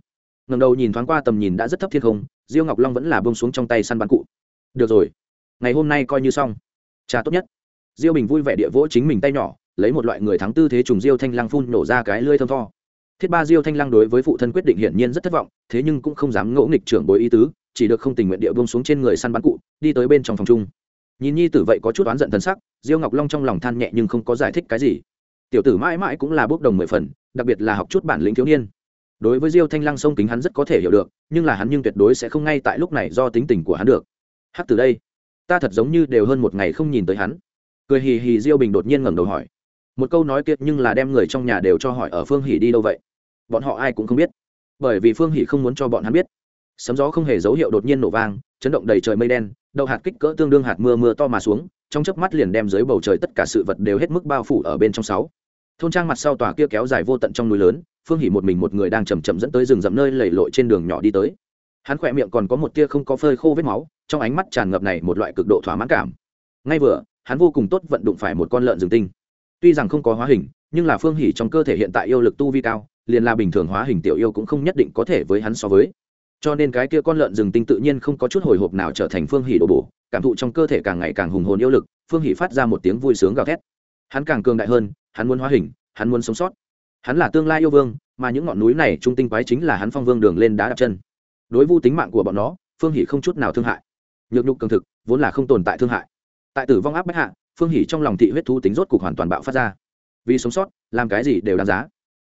Ngầm đầu nhìn thoáng qua tầm nhìn đã rất thấp thiên không, diêu ngọc long vẫn là bông xuống trong tay săn bắn cụ. Được rồi, ngày hôm nay coi như xong. Trà tốt nhất. Diêu bình vui vẻ địa vỗ chính mình tay nhỏ, lấy một loại người thắng tư thế trùng diêu thanh lăng phun nổ ra cái lưỡi thơm tho. Thiết ba diêu thanh lăng đối với phụ thân quyết định hiển nhiên rất thất vọng, thế nhưng cũng không dám ngỗ nghịch trưởng bối ý tứ, chỉ được không tình nguyện địa bông xuống trên người săn bắn cụ, đi tới bên trong phòng chung nhìn nhi tử vậy có chút oán giận thân sắc, diêu ngọc long trong lòng than nhẹ nhưng không có giải thích cái gì. Tiểu tử mãi mãi cũng là bốc đồng mười phần, đặc biệt là học chút bản lĩnh thiếu niên. Đối với diêu thanh lăng sông kính hắn rất có thể hiểu được, nhưng là hắn nhưng tuyệt đối sẽ không ngay tại lúc này do tính tình của hắn được. Hắc từ đây, ta thật giống như đều hơn một ngày không nhìn tới hắn. Cười hì hì diêu bình đột nhiên ngẩng đầu hỏi. Một câu nói kiệt nhưng là đem người trong nhà đều cho hỏi ở phương hỉ đi đâu vậy? Bọn họ ai cũng không biết. Bởi vì phương hỉ không muốn cho bọn hắn biết. Sấm gió không hề dấu hiệu đột nhiên nổ vang chấn động đầy trời mây đen đậu hạt kích cỡ tương đương hạt mưa mưa to mà xuống, trong chớp mắt liền đem dưới bầu trời tất cả sự vật đều hết mức bao phủ ở bên trong sáu. Thôn trang mặt sau tòa kia kéo dài vô tận trong núi lớn, phương hỉ một mình một người đang chầm chậm dẫn tới rừng rậm nơi lầy lội trên đường nhỏ đi tới. Hắn khỏe miệng còn có một tia không có phơi khô vết máu, trong ánh mắt tràn ngập này một loại cực độ thỏa mãn cảm. Ngay vừa, hắn vô cùng tốt vận đụng phải một con lợn rừng tinh. Tuy rằng không có hóa hình, nhưng là phương hỉ trong cơ thể hiện tại yêu lực tu vi cao, liền là bình thường hóa hình tiểu yêu cũng không nhất định có thể với hắn so với cho nên cái kia con lợn rừng tinh tự nhiên không có chút hồi hộp nào trở thành phương hỉ đổ bổ, cảm thụ trong cơ thể càng ngày càng hùng hồn yêu lực, phương hỉ phát ra một tiếng vui sướng gào thét. Hắn càng cường đại hơn, hắn muốn hóa hình, hắn muốn sống sót. Hắn là tương lai yêu vương, mà những ngọn núi này trung tinh quái chính là hắn phong vương đường lên đá đặt chân. Đối vu tính mạng của bọn nó, phương hỷ không chút nào thương hại. Nhược nhục cường thực, vốn là không tồn tại thương hại. Tại tử vong áp bách hạ, phương hỷ trong lòng thị huyết thú tính rốt cục hoàn toàn bạo phát ra. Vì sống sót, làm cái gì đều đáng giá.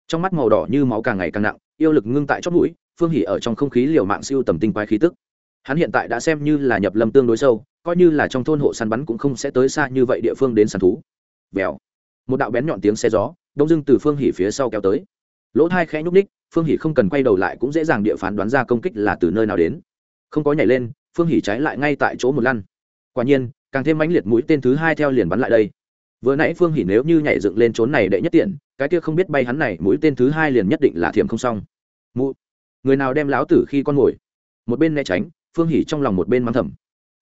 Trong mắt màu đỏ như máu càng ngày càng nặng, yêu lực ngưng tại chót mũi phương hỷ ở trong không khí liều mạng siêu tầm tinh quái khí tức. Hắn hiện tại đã xem như là nhập lâm tương đối sâu, coi như là trong thôn hộ săn bắn cũng không sẽ tới xa như vậy địa phương đến săn thú. Vèo. Một đạo bén nhọn tiếng xe gió, đông dưng từ phương hỉ phía sau kéo tới. Lỗ thai khẽ nhúc ních phương hỉ không cần quay đầu lại cũng dễ dàng địa phán đoán ra công kích là từ nơi nào đến. Không có nhảy lên, phương hỉ trái lại ngay tại chỗ một lăn. Quả nhiên, càng thêm mãnh liệt mũi tên thứ hai theo liền bắn lại đây. Vừa nãy phương hỉ nếu như nhảy dựng lên trốn này đệ nhất tiện, cái kia không biết bay hắn này mũi tên thứ hai liền nhất định là thiểm không xong. Mụ người nào đem láo tử khi con ngồi? Một bên né tránh, phương hỉ trong lòng một bên mắng thầm.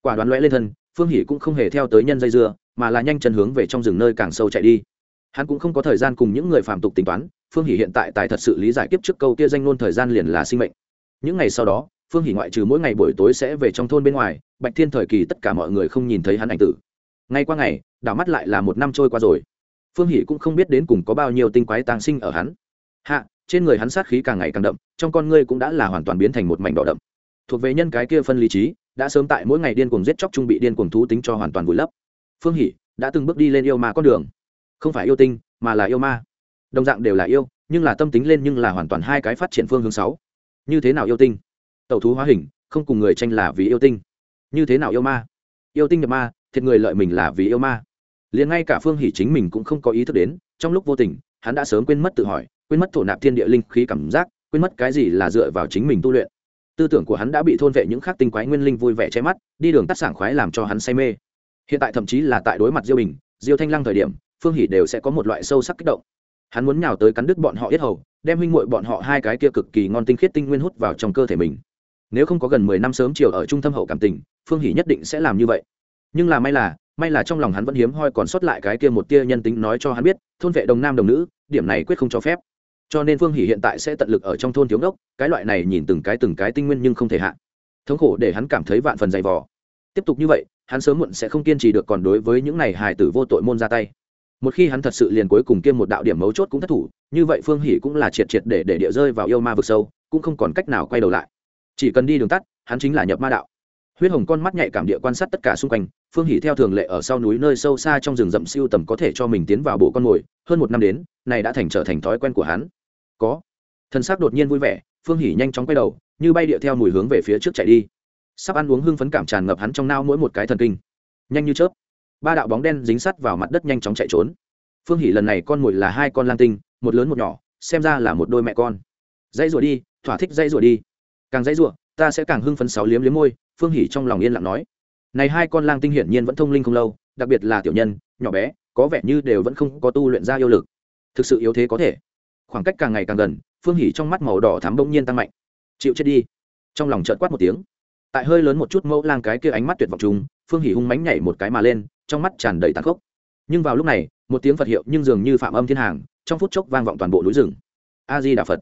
Quả đoán lõe lên thân, phương hỉ cũng không hề theo tới nhân dây dưa, mà là nhanh chân hướng về trong rừng nơi càng sâu chạy đi. Hắn cũng không có thời gian cùng những người phạm tục tính toán, phương hỷ hiện tại tại thật sự lý giải kiếp trước câu kia danh luôn thời gian liền là sinh mệnh. Những ngày sau đó, phương hỷ ngoại trừ mỗi ngày buổi tối sẽ về trong thôn bên ngoài, bạch thiên thời kỳ tất cả mọi người không nhìn thấy hắn ảnh tử. Ngay qua ngày, đảo mắt lại là một năm trôi qua rồi. Phương hỷ cũng không biết đến cùng có bao nhiêu tinh quái tàng sinh ở hắn. Hạ trên người hắn sát khí càng ngày càng đậm, trong con ngươi cũng đã là hoàn toàn biến thành một mảnh đỏ đậm. Thuộc về nhân cái kia phân lý trí, đã sớm tại mỗi ngày điên cuồng giết chóc trung bị điên cuồng thú tính cho hoàn toàn vùi lấp. Phương hỷ đã từng bước đi lên yêu ma con đường. Không phải yêu tinh, mà là yêu ma. Đồng dạng đều là yêu, nhưng là tâm tính lên nhưng là hoàn toàn hai cái phát triển phương hướng sáu. Như thế nào yêu tinh? Tẩu thú hóa hình, không cùng người tranh là vì yêu tinh. Như thế nào yêu ma? Yêu tinh nhập ma, thiệt người lợi mình là vì yêu ma. Liền ngay cả phương hỷ chính mình cũng không có ý thức đến, trong lúc vô tình hắn đã sớm quên mất tự hỏi, quên mất thổ nạp thiên địa linh khí cảm giác, quên mất cái gì là dựa vào chính mình tu luyện. Tư tưởng của hắn đã bị thôn vệ những khác tinh quái nguyên linh vui vẻ che mắt, đi đường tắt sảng khoái làm cho hắn say mê. Hiện tại thậm chí là tại đối mặt diêu bình, diêu thanh lăng thời điểm, phương hỷ đều sẽ có một loại sâu sắc kích động. Hắn muốn nhào tới cắn đứt bọn họ yết hầu, đem huynh muội bọn họ hai cái kia cực kỳ ngon tinh khiết tinh nguyên hút vào trong cơ thể mình. Nếu không có gần mười năm sớm chiều ở trung tâm hậu cảm tình, phương hỷ nhất định sẽ làm như vậy. Nhưng là may là may là trong lòng hắn vẫn hiếm hoi còn sót lại cái kia một tia nhân tính nói cho hắn biết, thôn vệ đồng nam đồng nữ, điểm này quyết không cho phép. Cho nên phương hỷ hiện tại sẽ tận lực ở trong thôn thiếu đốc, cái loại này nhìn từng cái từng cái tinh nguyên nhưng không thể hạn thống khổ để hắn cảm thấy vạn phần dày vò. Tiếp tục như vậy, hắn sớm muộn sẽ không kiên trì được còn đối với những này hài tử vô tội môn ra tay. Một khi hắn thật sự liền cuối cùng kiêm một đạo điểm mấu chốt cũng thất thủ, như vậy phương hỷ cũng là triệt triệt để để địa rơi vào yêu ma vực sâu, cũng không còn cách nào quay đầu lại. Chỉ cần đi đường tắt, hắn chính là nhập ma đạo huyết hồng con mắt nhạy cảm địa quan sát tất cả xung quanh, phương hỷ theo thường lệ ở sau núi nơi sâu xa trong rừng rậm siêu tầm có thể cho mình tiến vào bộ con mồi, hơn một năm đến, này đã thành trở thành thói quen của hắn. Có. Thân xác đột nhiên vui vẻ, phương hỷ nhanh chóng quay đầu, như bay địa theo mùi hướng về phía trước chạy đi. Sắp ăn uống hưng phấn cảm tràn ngập hắn trong nao mỗi một cái thần kinh. Nhanh như chớp. Ba đạo bóng đen dính sắt vào mặt đất nhanh chóng chạy trốn. Phương hỷ lần này con mồi là hai con lang tinh, một lớn một nhỏ, xem ra là một đôi mẹ con. Dãy rủa đi, thỏa thích dãy rủa đi. Càng dãy rủa, ta sẽ càng hưng phấn sáu liếm liếm môi phương hỷ trong lòng yên lặng nói, này hai con lang tinh hiển nhiên vẫn thông linh không lâu, đặc biệt là tiểu nhân, nhỏ bé, có vẻ như đều vẫn không có tu luyện ra yêu lực. Thực sự yếu thế có thể. Khoảng cách càng ngày càng gần, phương hỷ trong mắt màu đỏ thắm bỗng nhiên tăng mạnh. Chịu chết đi. Trong lòng chợt quát một tiếng. Tại hơi lớn một chút mẫu lang cái kia ánh mắt tuyệt vọng chúng phương hỷ hung mánh nhảy một cái mà lên, trong mắt tràn đầy tàn khốc. Nhưng vào lúc này, một tiếng phật hiệu nhưng dường như phạm âm thiên hàng, trong phút chốc vang vọng toàn bộ núi rừng. A di đà phật.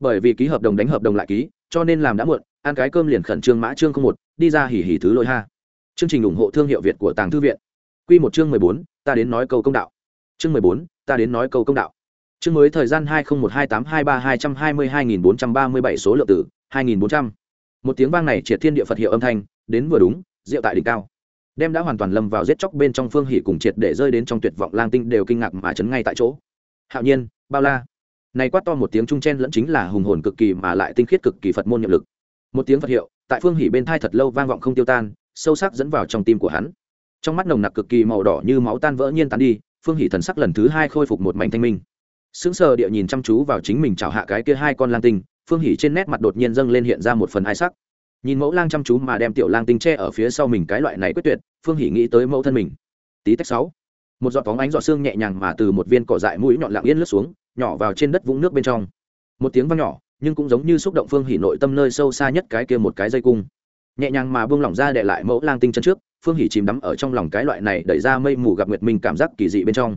Bởi vì ký hợp đồng đánh hợp đồng lại ký, cho nên làm đã muộn, ăn cái cơm liền khẩn trương mã trương không một đi ra hỉ hỉ thứ lôi ha. Chương trình ủng hộ thương hiệu việt của tàng thư viện. Q một chương mười bốn, ta đến nói câu công đạo. Chương mười bốn, ta đến nói câu công đạo. Chương mới thời gian hai nghìn một hai tám hai ba hai trăm hai mươi hai nghìn bốn trăm ba mươi bảy số lượng tử hai nghìn bốn trăm. Một tiếng vang này triệt thiên địa phật hiệu âm thanh, đến vừa đúng, rượu tại đỉnh cao. Đem đã hoàn toàn lâm vào giết chóc bên trong phương hỉ cùng triệt để rơi đến trong tuyệt vọng lang tinh đều kinh ngạc mà chấn ngay tại chỗ. Hạo nhiên, bao la. Này quát to một tiếng trung chen lẫn chính là hùng hồn cực kỳ mà lại tinh khiết cực kỳ phật môn nhiệm lực. Một tiếng phật hiệu tại phương hỉ bên thai thật lâu vang vọng không tiêu tan, sâu sắc dẫn vào trong tim của hắn. Trong mắt nồng nặc cực kỳ màu đỏ như máu tan vỡ nhiên tan đi, phương hỉ thần sắc lần thứ hai khôi phục một mảnh thanh minh. Sững sờ địa nhìn chăm chú vào chính mình chào hạ cái kia hai con lang tinh, phương hỉ trên nét mặt đột nhiên dâng lên hiện ra một phần hai sắc. Nhìn mẫu lang chăm chú mà đem tiểu lang tinh tre ở phía sau mình cái loại này quyết tuyệt, phương hỉ nghĩ tới mẫu thân mình. Tí tách sáu. Một giọt phóng ánh giọt xương nhẹ nhàng mà từ một viên cỏ dại mũi nhọn lặng yên lướt xuống, nhỏ vào trên đất vũng nước bên trong. Một tiếng vang nhỏ nhưng cũng giống như xúc động phương hỉ nội tâm nơi sâu xa nhất cái kia một cái dây cung. Nhẹ nhàng mà buông lỏng ra để lại mẫu lang tinh chân trước, phương hỉ chìm đắm ở trong lòng cái loại này đẩy ra mây mù gặp nguyệt minh cảm giác kỳ dị bên trong.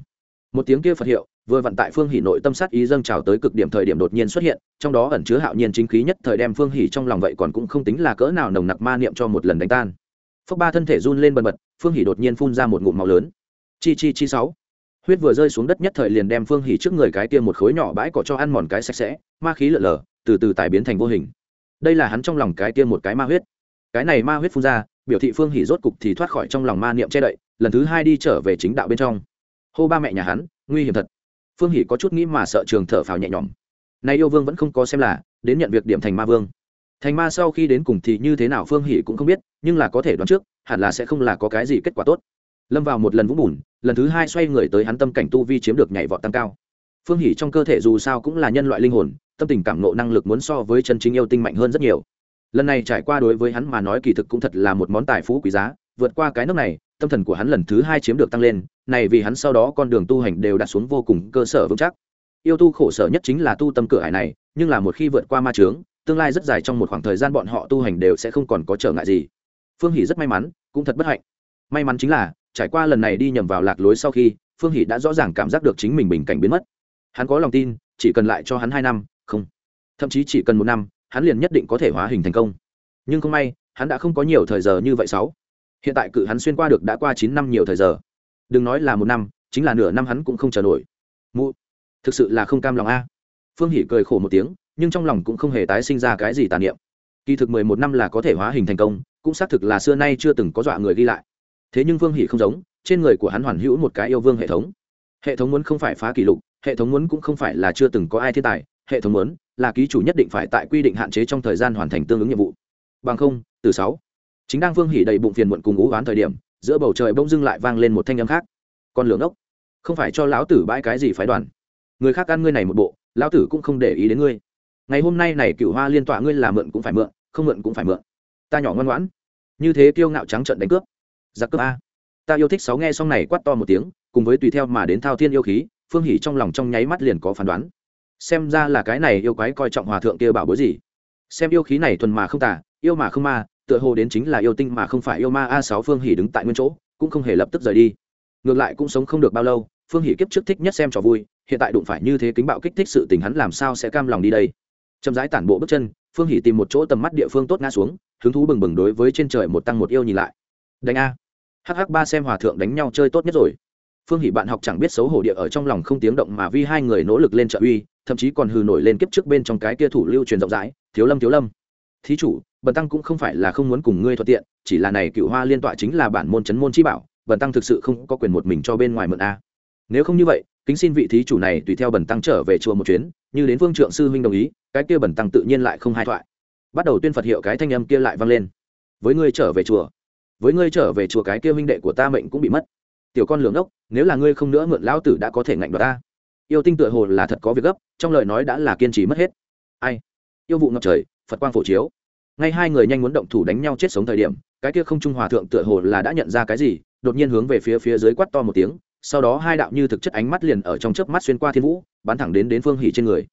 Một tiếng kia phật hiệu, vừa vận tại phương hỉ nội tâm sát ý dâng trào tới cực điểm thời điểm đột nhiên xuất hiện, trong đó ẩn chứa hạo nhiên chính khí nhất thời đem phương hỉ trong lòng vậy còn cũng không tính là cỡ nào nồng nặc ma niệm cho một lần đánh tan. Phước ba thân thể run lên bần bật, phương hỉ đột nhiên phun ra một ngụm máu lớn. Chi chi chi sáu huyết vừa rơi xuống đất nhất thời liền đem phương hỉ trước người cái kia một khối nhỏ bãi cỏ cho ăn mòn cái sạch sẽ, ma khí lợn lờ từ từ tài biến thành vô hình. Đây là hắn trong lòng cái kia một cái ma huyết. Cái này ma huyết phun ra, biểu thị phương hỉ rốt cục thì thoát khỏi trong lòng ma niệm che đậy, lần thứ hai đi trở về chính đạo bên trong. Hô ba mẹ nhà hắn, nguy hiểm thật. Phương hỷ có chút nghĩ mà sợ trường thở phào nhẹ nhõm. Nay yêu vương vẫn không có xem là, đến nhận việc điểm thành ma vương. Thành ma sau khi đến cùng thì như thế nào phương hỷ cũng không biết, nhưng là có thể đoán trước, hẳn là sẽ không là có cái gì kết quả tốt lâm vào một lần vũng bùn, lần thứ hai xoay người tới hắn tâm cảnh tu vi chiếm được nhảy vọt tăng cao. Phương hỷ trong cơ thể dù sao cũng là nhân loại linh hồn, tâm tình cảm nộ năng lực muốn so với chân chính yêu tinh mạnh hơn rất nhiều. Lần này trải qua đối với hắn mà nói kỳ thực cũng thật là một món tài phú quý giá, vượt qua cái nước này, tâm thần của hắn lần thứ hai chiếm được tăng lên, này vì hắn sau đó con đường tu hành đều đặt xuống vô cùng cơ sở vững chắc. Yêu tu khổ sở nhất chính là tu tâm cửa hải này, nhưng là một khi vượt qua ma trướng tương lai rất dài trong một khoảng thời gian bọn họ tu hành đều sẽ không còn có trở ngại gì. Phương hỷ rất may mắn, cũng thật bất hạnh. May mắn chính là trải qua lần này đi nhầm vào lạc lối sau khi, phương hỷ đã rõ ràng cảm giác được chính mình bình cảnh biến mất. Hắn có lòng tin, chỉ cần lại cho hắn hai năm, không. Thậm chí chỉ cần một năm, hắn liền nhất định có thể hóa hình thành công. Nhưng không may, hắn đã không có nhiều thời giờ như vậy sáu. Hiện tại cự hắn xuyên qua được đã qua chín năm nhiều thời giờ. Đừng nói là một năm, chính là nửa năm hắn cũng không chờ nổi. Mụ, thực sự là không cam lòng a. Phương hỷ cười khổ một tiếng, nhưng trong lòng cũng không hề tái sinh ra cái gì tàn niệm. Kỳ thực mười một năm là có thể hóa hình thành công, cũng xác thực là xưa nay chưa từng có dọa người ghi lại thế nhưng vương hỷ không giống, trên người của hắn hoàn hữu một cái yêu vương hệ thống. Hệ thống muốn không phải phá kỷ lục, hệ thống muốn cũng không phải là chưa từng có ai thiên tài, hệ thống muốn là ký chủ nhất định phải tại quy định hạn chế trong thời gian hoàn thành tương ứng nhiệm vụ. Bằng không, từ sáu, chính đang vương hỉ đầy bụng phiền muộn cùng ú oán thời điểm, giữa bầu trời bỗng dưng lại vang lên một thanh âm khác. Con lường ốc không phải cho lão tử bãi cái gì phái đoàn. Người khác ăn ngươi này một bộ, lão tử cũng không để ý đến ngươi. Ngày hôm nay này cựu hoa liên tọa ngươi là mượn cũng phải mượn, không mượn cũng phải mượn. Ta nhỏ ngoan ngoãn. Như thế kiêu ngạo trắng trận đánh cướp giặc cướp a. Ta yêu thích sáu nghe xong này quát to một tiếng, cùng với tùy theo mà đến thao thiên yêu khí, phương hỉ trong lòng trong nháy mắt liền có phán đoán. Xem ra là cái này yêu quái coi trọng hòa thượng kia bảo bối gì. Xem yêu khí này thuần mà không tả yêu mà không ma, tựa hồ đến chính là yêu tinh mà không phải yêu ma a sáu phương hỉ đứng tại nguyên chỗ, cũng không hề lập tức rời đi. Ngược lại cũng sống không được bao lâu, phương hỉ kiếp trước thích nhất xem trò vui, hiện tại đụng phải như thế kính bạo kích thích sự tình hắn làm sao sẽ cam lòng đi đây? Chậm rãi tản bộ bước chân, phương hỉ tìm một chỗ tầm mắt địa phương tốt ngã xuống, hứng thú bừng bừng đối với trên trời một tăng một yêu nhìn lại. Đánh a hh ba xem hòa thượng đánh nhau chơi tốt nhất rồi. Phương hỷ bạn học chẳng biết xấu hổ địa ở trong lòng không tiếng động mà vi hai người nỗ lực lên trợ uy, thậm chí còn hừ nổi lên kiếp trước bên trong cái kia thủ lưu truyền rộng rãi, thiếu lâm thiếu lâm. Thí chủ, bần tăng cũng không phải là không muốn cùng ngươi thuận tiện, chỉ là này cựu hoa liên tọa chính là bản môn chấn môn chi bảo, bần tăng thực sự không có quyền một mình cho bên ngoài mượn a. Nếu không như vậy, kính xin vị thí chủ này tùy theo bần tăng trở về chùa một chuyến, như đến Vương trượng sư huynh đồng ý, cái kia bần tăng tự nhiên lại không hai thoại. Bắt đầu tuyên phật hiệu cái thanh âm kia lại vang lên. Với ngươi trở về chùa với ngươi trở về chùa cái kia huynh đệ của ta mệnh cũng bị mất. Tiểu con lường ốc, nếu là ngươi không nữa mượn lão tử đã có thể ngạnh đoạt ta. Yêu tinh tựa hồ là thật có việc gấp, trong lời nói đã là kiên trì mất hết. Ai? Yêu vụ ngập trời, phật quang phổ chiếu. Ngay hai người nhanh muốn động thủ đánh nhau chết sống thời điểm, cái kia không trung hòa thượng tựa hồ là đã nhận ra cái gì, đột nhiên hướng về phía phía dưới quát to một tiếng, sau đó hai đạo như thực chất ánh mắt liền ở trong chớp mắt xuyên qua thiên vũ, bắn thẳng đến đến phương hỉ trên người.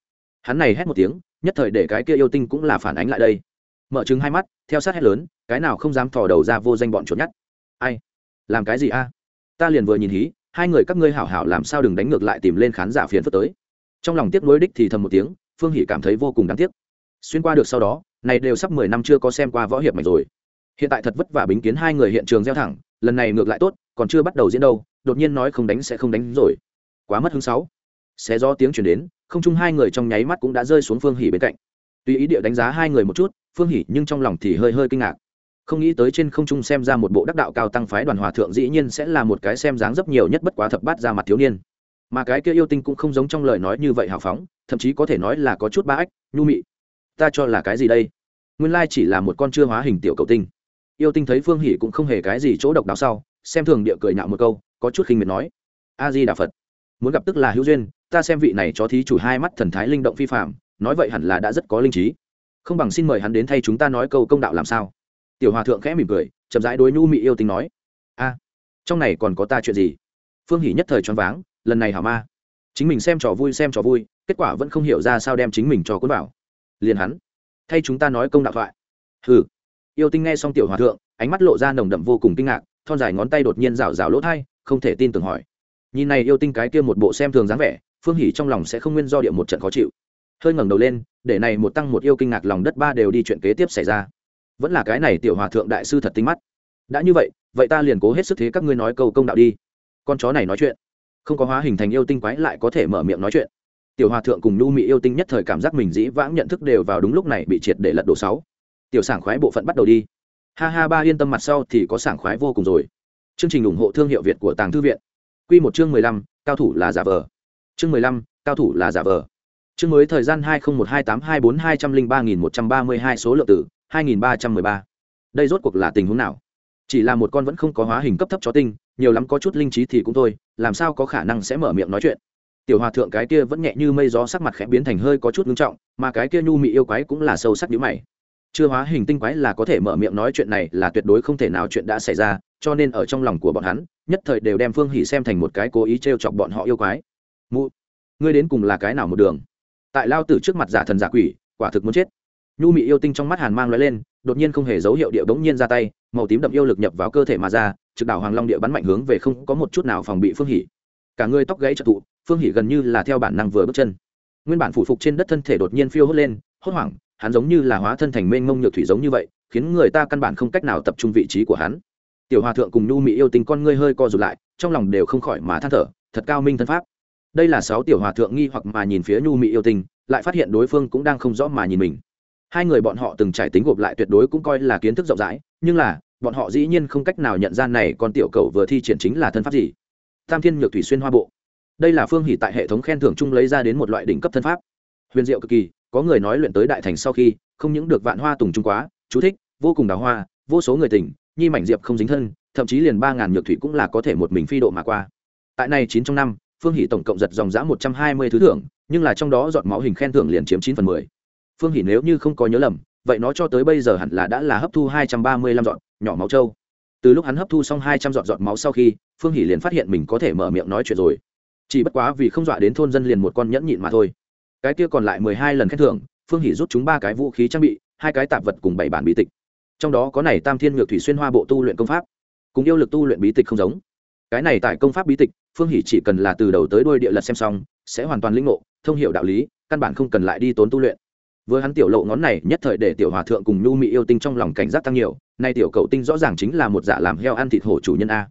Hắn này hét một tiếng, nhất thời để cái kia yêu tinh cũng là phản ánh lại đây mở chứng hai mắt, theo sát hét lớn, cái nào không dám thò đầu ra vô danh bọn chuột nhắt. Ai? Làm cái gì a? Ta liền vừa nhìn hí, hai người các ngươi hảo hảo làm sao đừng đánh ngược lại tìm lên khán giả phiền phức tới. Trong lòng tiếc nuối đích thì thầm một tiếng, phương hỷ cảm thấy vô cùng đáng tiếc. Xuyên qua được sau đó, này đều sắp mười năm chưa có xem qua võ hiệp mạch rồi. Hiện tại thật vất vả bính kiến hai người hiện trường gieo thẳng, lần này ngược lại tốt, còn chưa bắt đầu diễn đâu, đột nhiên nói không đánh sẽ không đánh rồi. Quá mất hứng sáu. Xé do tiếng chuyển đến, không chung hai người trong nháy mắt cũng đã rơi xuống phương hỉ bên cạnh tuy ý địa đánh giá hai người một chút, phương hỉ nhưng trong lòng thì hơi hơi kinh ngạc. Không nghĩ tới trên không trung xem ra một bộ đắc đạo cao tăng phái đoàn hòa thượng dĩ nhiên sẽ là một cái xem dáng rất nhiều nhất bất quá thập bát ra mặt thiếu niên. Mà cái kia yêu tinh cũng không giống trong lời nói như vậy hào phóng, thậm chí có thể nói là có chút ba ách, nhu mị. Ta cho là cái gì đây? Nguyên lai chỉ là một con chưa hóa hình tiểu cầu tinh. Yêu tinh thấy phương hỷ cũng không hề cái gì chỗ độc đáo sau, xem thường địa cười nhạo một câu, có chút khinh miệt nói, a di đà phật, muốn gặp tức là hữu duyên, ta xem vị này cho thí chủ hai mắt thần thái linh động phi phạm nói vậy hẳn là đã rất có linh trí. Không bằng xin mời hắn đến thay chúng ta nói câu công đạo làm sao? Tiểu hòa thượng khẽ mỉm cười, chậm rãi đối nhu mị yêu tính nói. A, trong này còn có ta chuyện gì? Phương hỷ nhất thời choáng váng, lần này hảo ma. Chính mình xem trò vui, xem trò vui, kết quả vẫn không hiểu ra sao đem chính mình cho cuốn vào. Liền hắn, thay chúng ta nói công đạo thoại. Hừ. Yêu tinh nghe xong tiểu hòa thượng, ánh mắt lộ ra nồng đậm vô cùng kinh ngạc, thon dài ngón tay đột nhiên rảo rảo lỗ thai, không thể tin tưởng hỏi. Nhìn này yêu tinh cái kia một bộ xem thường dáng vẻ, phương hỉ trong lòng sẽ không nguyên do địa một trận khó chịu hơi ngẩng đầu lên, để này một tăng một yêu kinh ngạc lòng đất ba đều đi chuyện kế tiếp xảy ra. Vẫn là cái này tiểu hòa thượng đại sư thật tinh mắt. Đã như vậy vậy ta liền cố hết sức thế các ngươi nói câu công đạo đi. Con chó này nói chuyện, không có hóa hình thành yêu tinh quái lại có thể mở miệng nói chuyện. Tiểu hòa thượng cùng nhu mỹ yêu tinh nhất thời cảm giác mình dĩ vãng nhận thức đều vào đúng lúc này bị triệt để lật đổ sáu. Tiểu sảng khoái bộ phận bắt đầu đi. Ha ha, ba yên tâm mặt sau thì có sảng khoái vô cùng rồi. Chương trình ủng hộ thương hiệu việt của tàng thư viện. Q một chương mười lăm, cao thủ là giả vờ. Chương mười lăm, cao thủ là giả vờ chương mới thời gian hai nghìn một hai tám hai bốn hai trăm linh ba nghìn một trăm ba mươi hai số lượng tử hai nghìn ba trăm mười ba. Đây rốt cuộc là tình huống nào? Chỉ là một con vẫn không có hóa hình cấp thấp chó tinh, nhiều lắm có chút linh trí thì cũng thôi, làm sao có khả năng sẽ mở miệng nói chuyện? Tiểu hòa thượng cái kia vẫn nhẹ như mây gió sắc mặt khẽ biến thành hơi có chút ngưng trọng, mà cái kia nhu mị yêu quái cũng là sâu sắc nhữ mày. Chưa hóa hình tinh quái là có thể mở miệng nói chuyện này là tuyệt đối không thể nào chuyện đã xảy ra, cho nên ở trong lòng của bọn hắn, nhất thời đều đem phương hỷ xem thành một cái cố ý t r e o chọc bọn họ yêu quái. Mụ, ngươi đến cùng là cái nào một đường? Tại lao tử trước mặt giả thần giả quỷ, quả thực muốn chết. Nhu mị yêu tinh trong mắt hàn mang l lên, đột nhiên không hề dấu hiệu điệu bỗng nhiên ra tay, màu tím đậm yêu lực nhập vào cơ thể mà ra, trực đảo hoàng long địa bắn mạnh hướng về không có một chút nào phòng bị phương hỷ cả người tóc gãy trợ tụ, phương hỷ gần như là theo bản năng vừa bước chân. Nguyên bản phủ phục trên đất thân thể đột nhiên phiêu hốt lên, hốt hoảng, hắn giống như là hóa thân thành mênh mông nhược thủy giống như vậy, khiến người ta căn bản không cách nào tập trung vị trí của hắn. Tiểu hòa thượng cùng nhu mỹ yêu tinh con ngươi hơi co rụt lại, trong lòng đều không khỏi mà than thở, thật cao minh thân pháp đây là sáu tiểu hòa thượng nghi hoặc mà nhìn phía nhu mỹ yêu tình lại phát hiện đối phương cũng đang không rõ mà nhìn mình. Hai người bọn họ từng trải tính gộp lại tuyệt đối cũng coi là kiến thức rộng rãi, nhưng là, bọn họ dĩ nhiên không cách nào nhận ra này con tiểu cầu vừa thi triển chính là thân pháp gì. Tam thiên nhược thủy xuyên hoa bộ. Đây là phương hỷ tại hệ thống khen thưởng chung lấy ra đến một loại đỉnh cấp thân pháp. Huyền diệu cực kỳ, có người nói luyện tới đại thành sau khi, không những được vạn hoa tùng trung quá, chú thích, vô cùng đào hoa, vô số người tỉnh, nhi mảnh diệp không dính thân, thậm chí liền ba ngàn nhược thủy cũng là có thể một mình phi độ mà qua. Tại này chín trong năm phương hỷ tổng cộng giật dòng giã một trăm hai mươi thứ thưởng, nhưng là trong đó giọt máu hình khen thưởng liền chiếm chín phần mười. Phương hỷ nếu như không có nhớ lầm, vậy nó cho tới bây giờ hẳn là đã là hấp thu hai trăm ba mươi lăm giọt nhỏ máu trâu. Từ lúc hắn hấp thu xong hai trăm giọt giọt máu sau khi, phương hỷ liền phát hiện mình có thể mở miệng nói chuyện rồi. Chỉ bất quá vì không dọa đến thôn dân liền một con nhẫn nhịn mà thôi. Cái kia còn lại mười hai lần khen thưởng, phương hỷ rút chúng ba cái vũ khí trang bị, hai cái tạp vật cùng bảy bản bí tịch. Trong đó có này tam thiên ngược thủy xuyên hoa bộ tu luyện công pháp. Cùng yêu lực tu luyện bí tịch không giống. Cái này tại công pháp bí tịch phương hỷ chỉ cần là từ đầu tới đuôi địa lật xem xong, sẽ hoàn toàn linh ngộ, thông hiểu đạo lý, căn bản không cần lại đi tốn tu luyện. Với hắn tiểu lộ ngón này, nhất thời để tiểu hòa thượng cùng nhu mỹ yêu tinh trong lòng cảnh giác tăng nhiều, nay tiểu cậu tinh rõ ràng chính là một giả làm heo ăn thịt hổ chủ nhân a.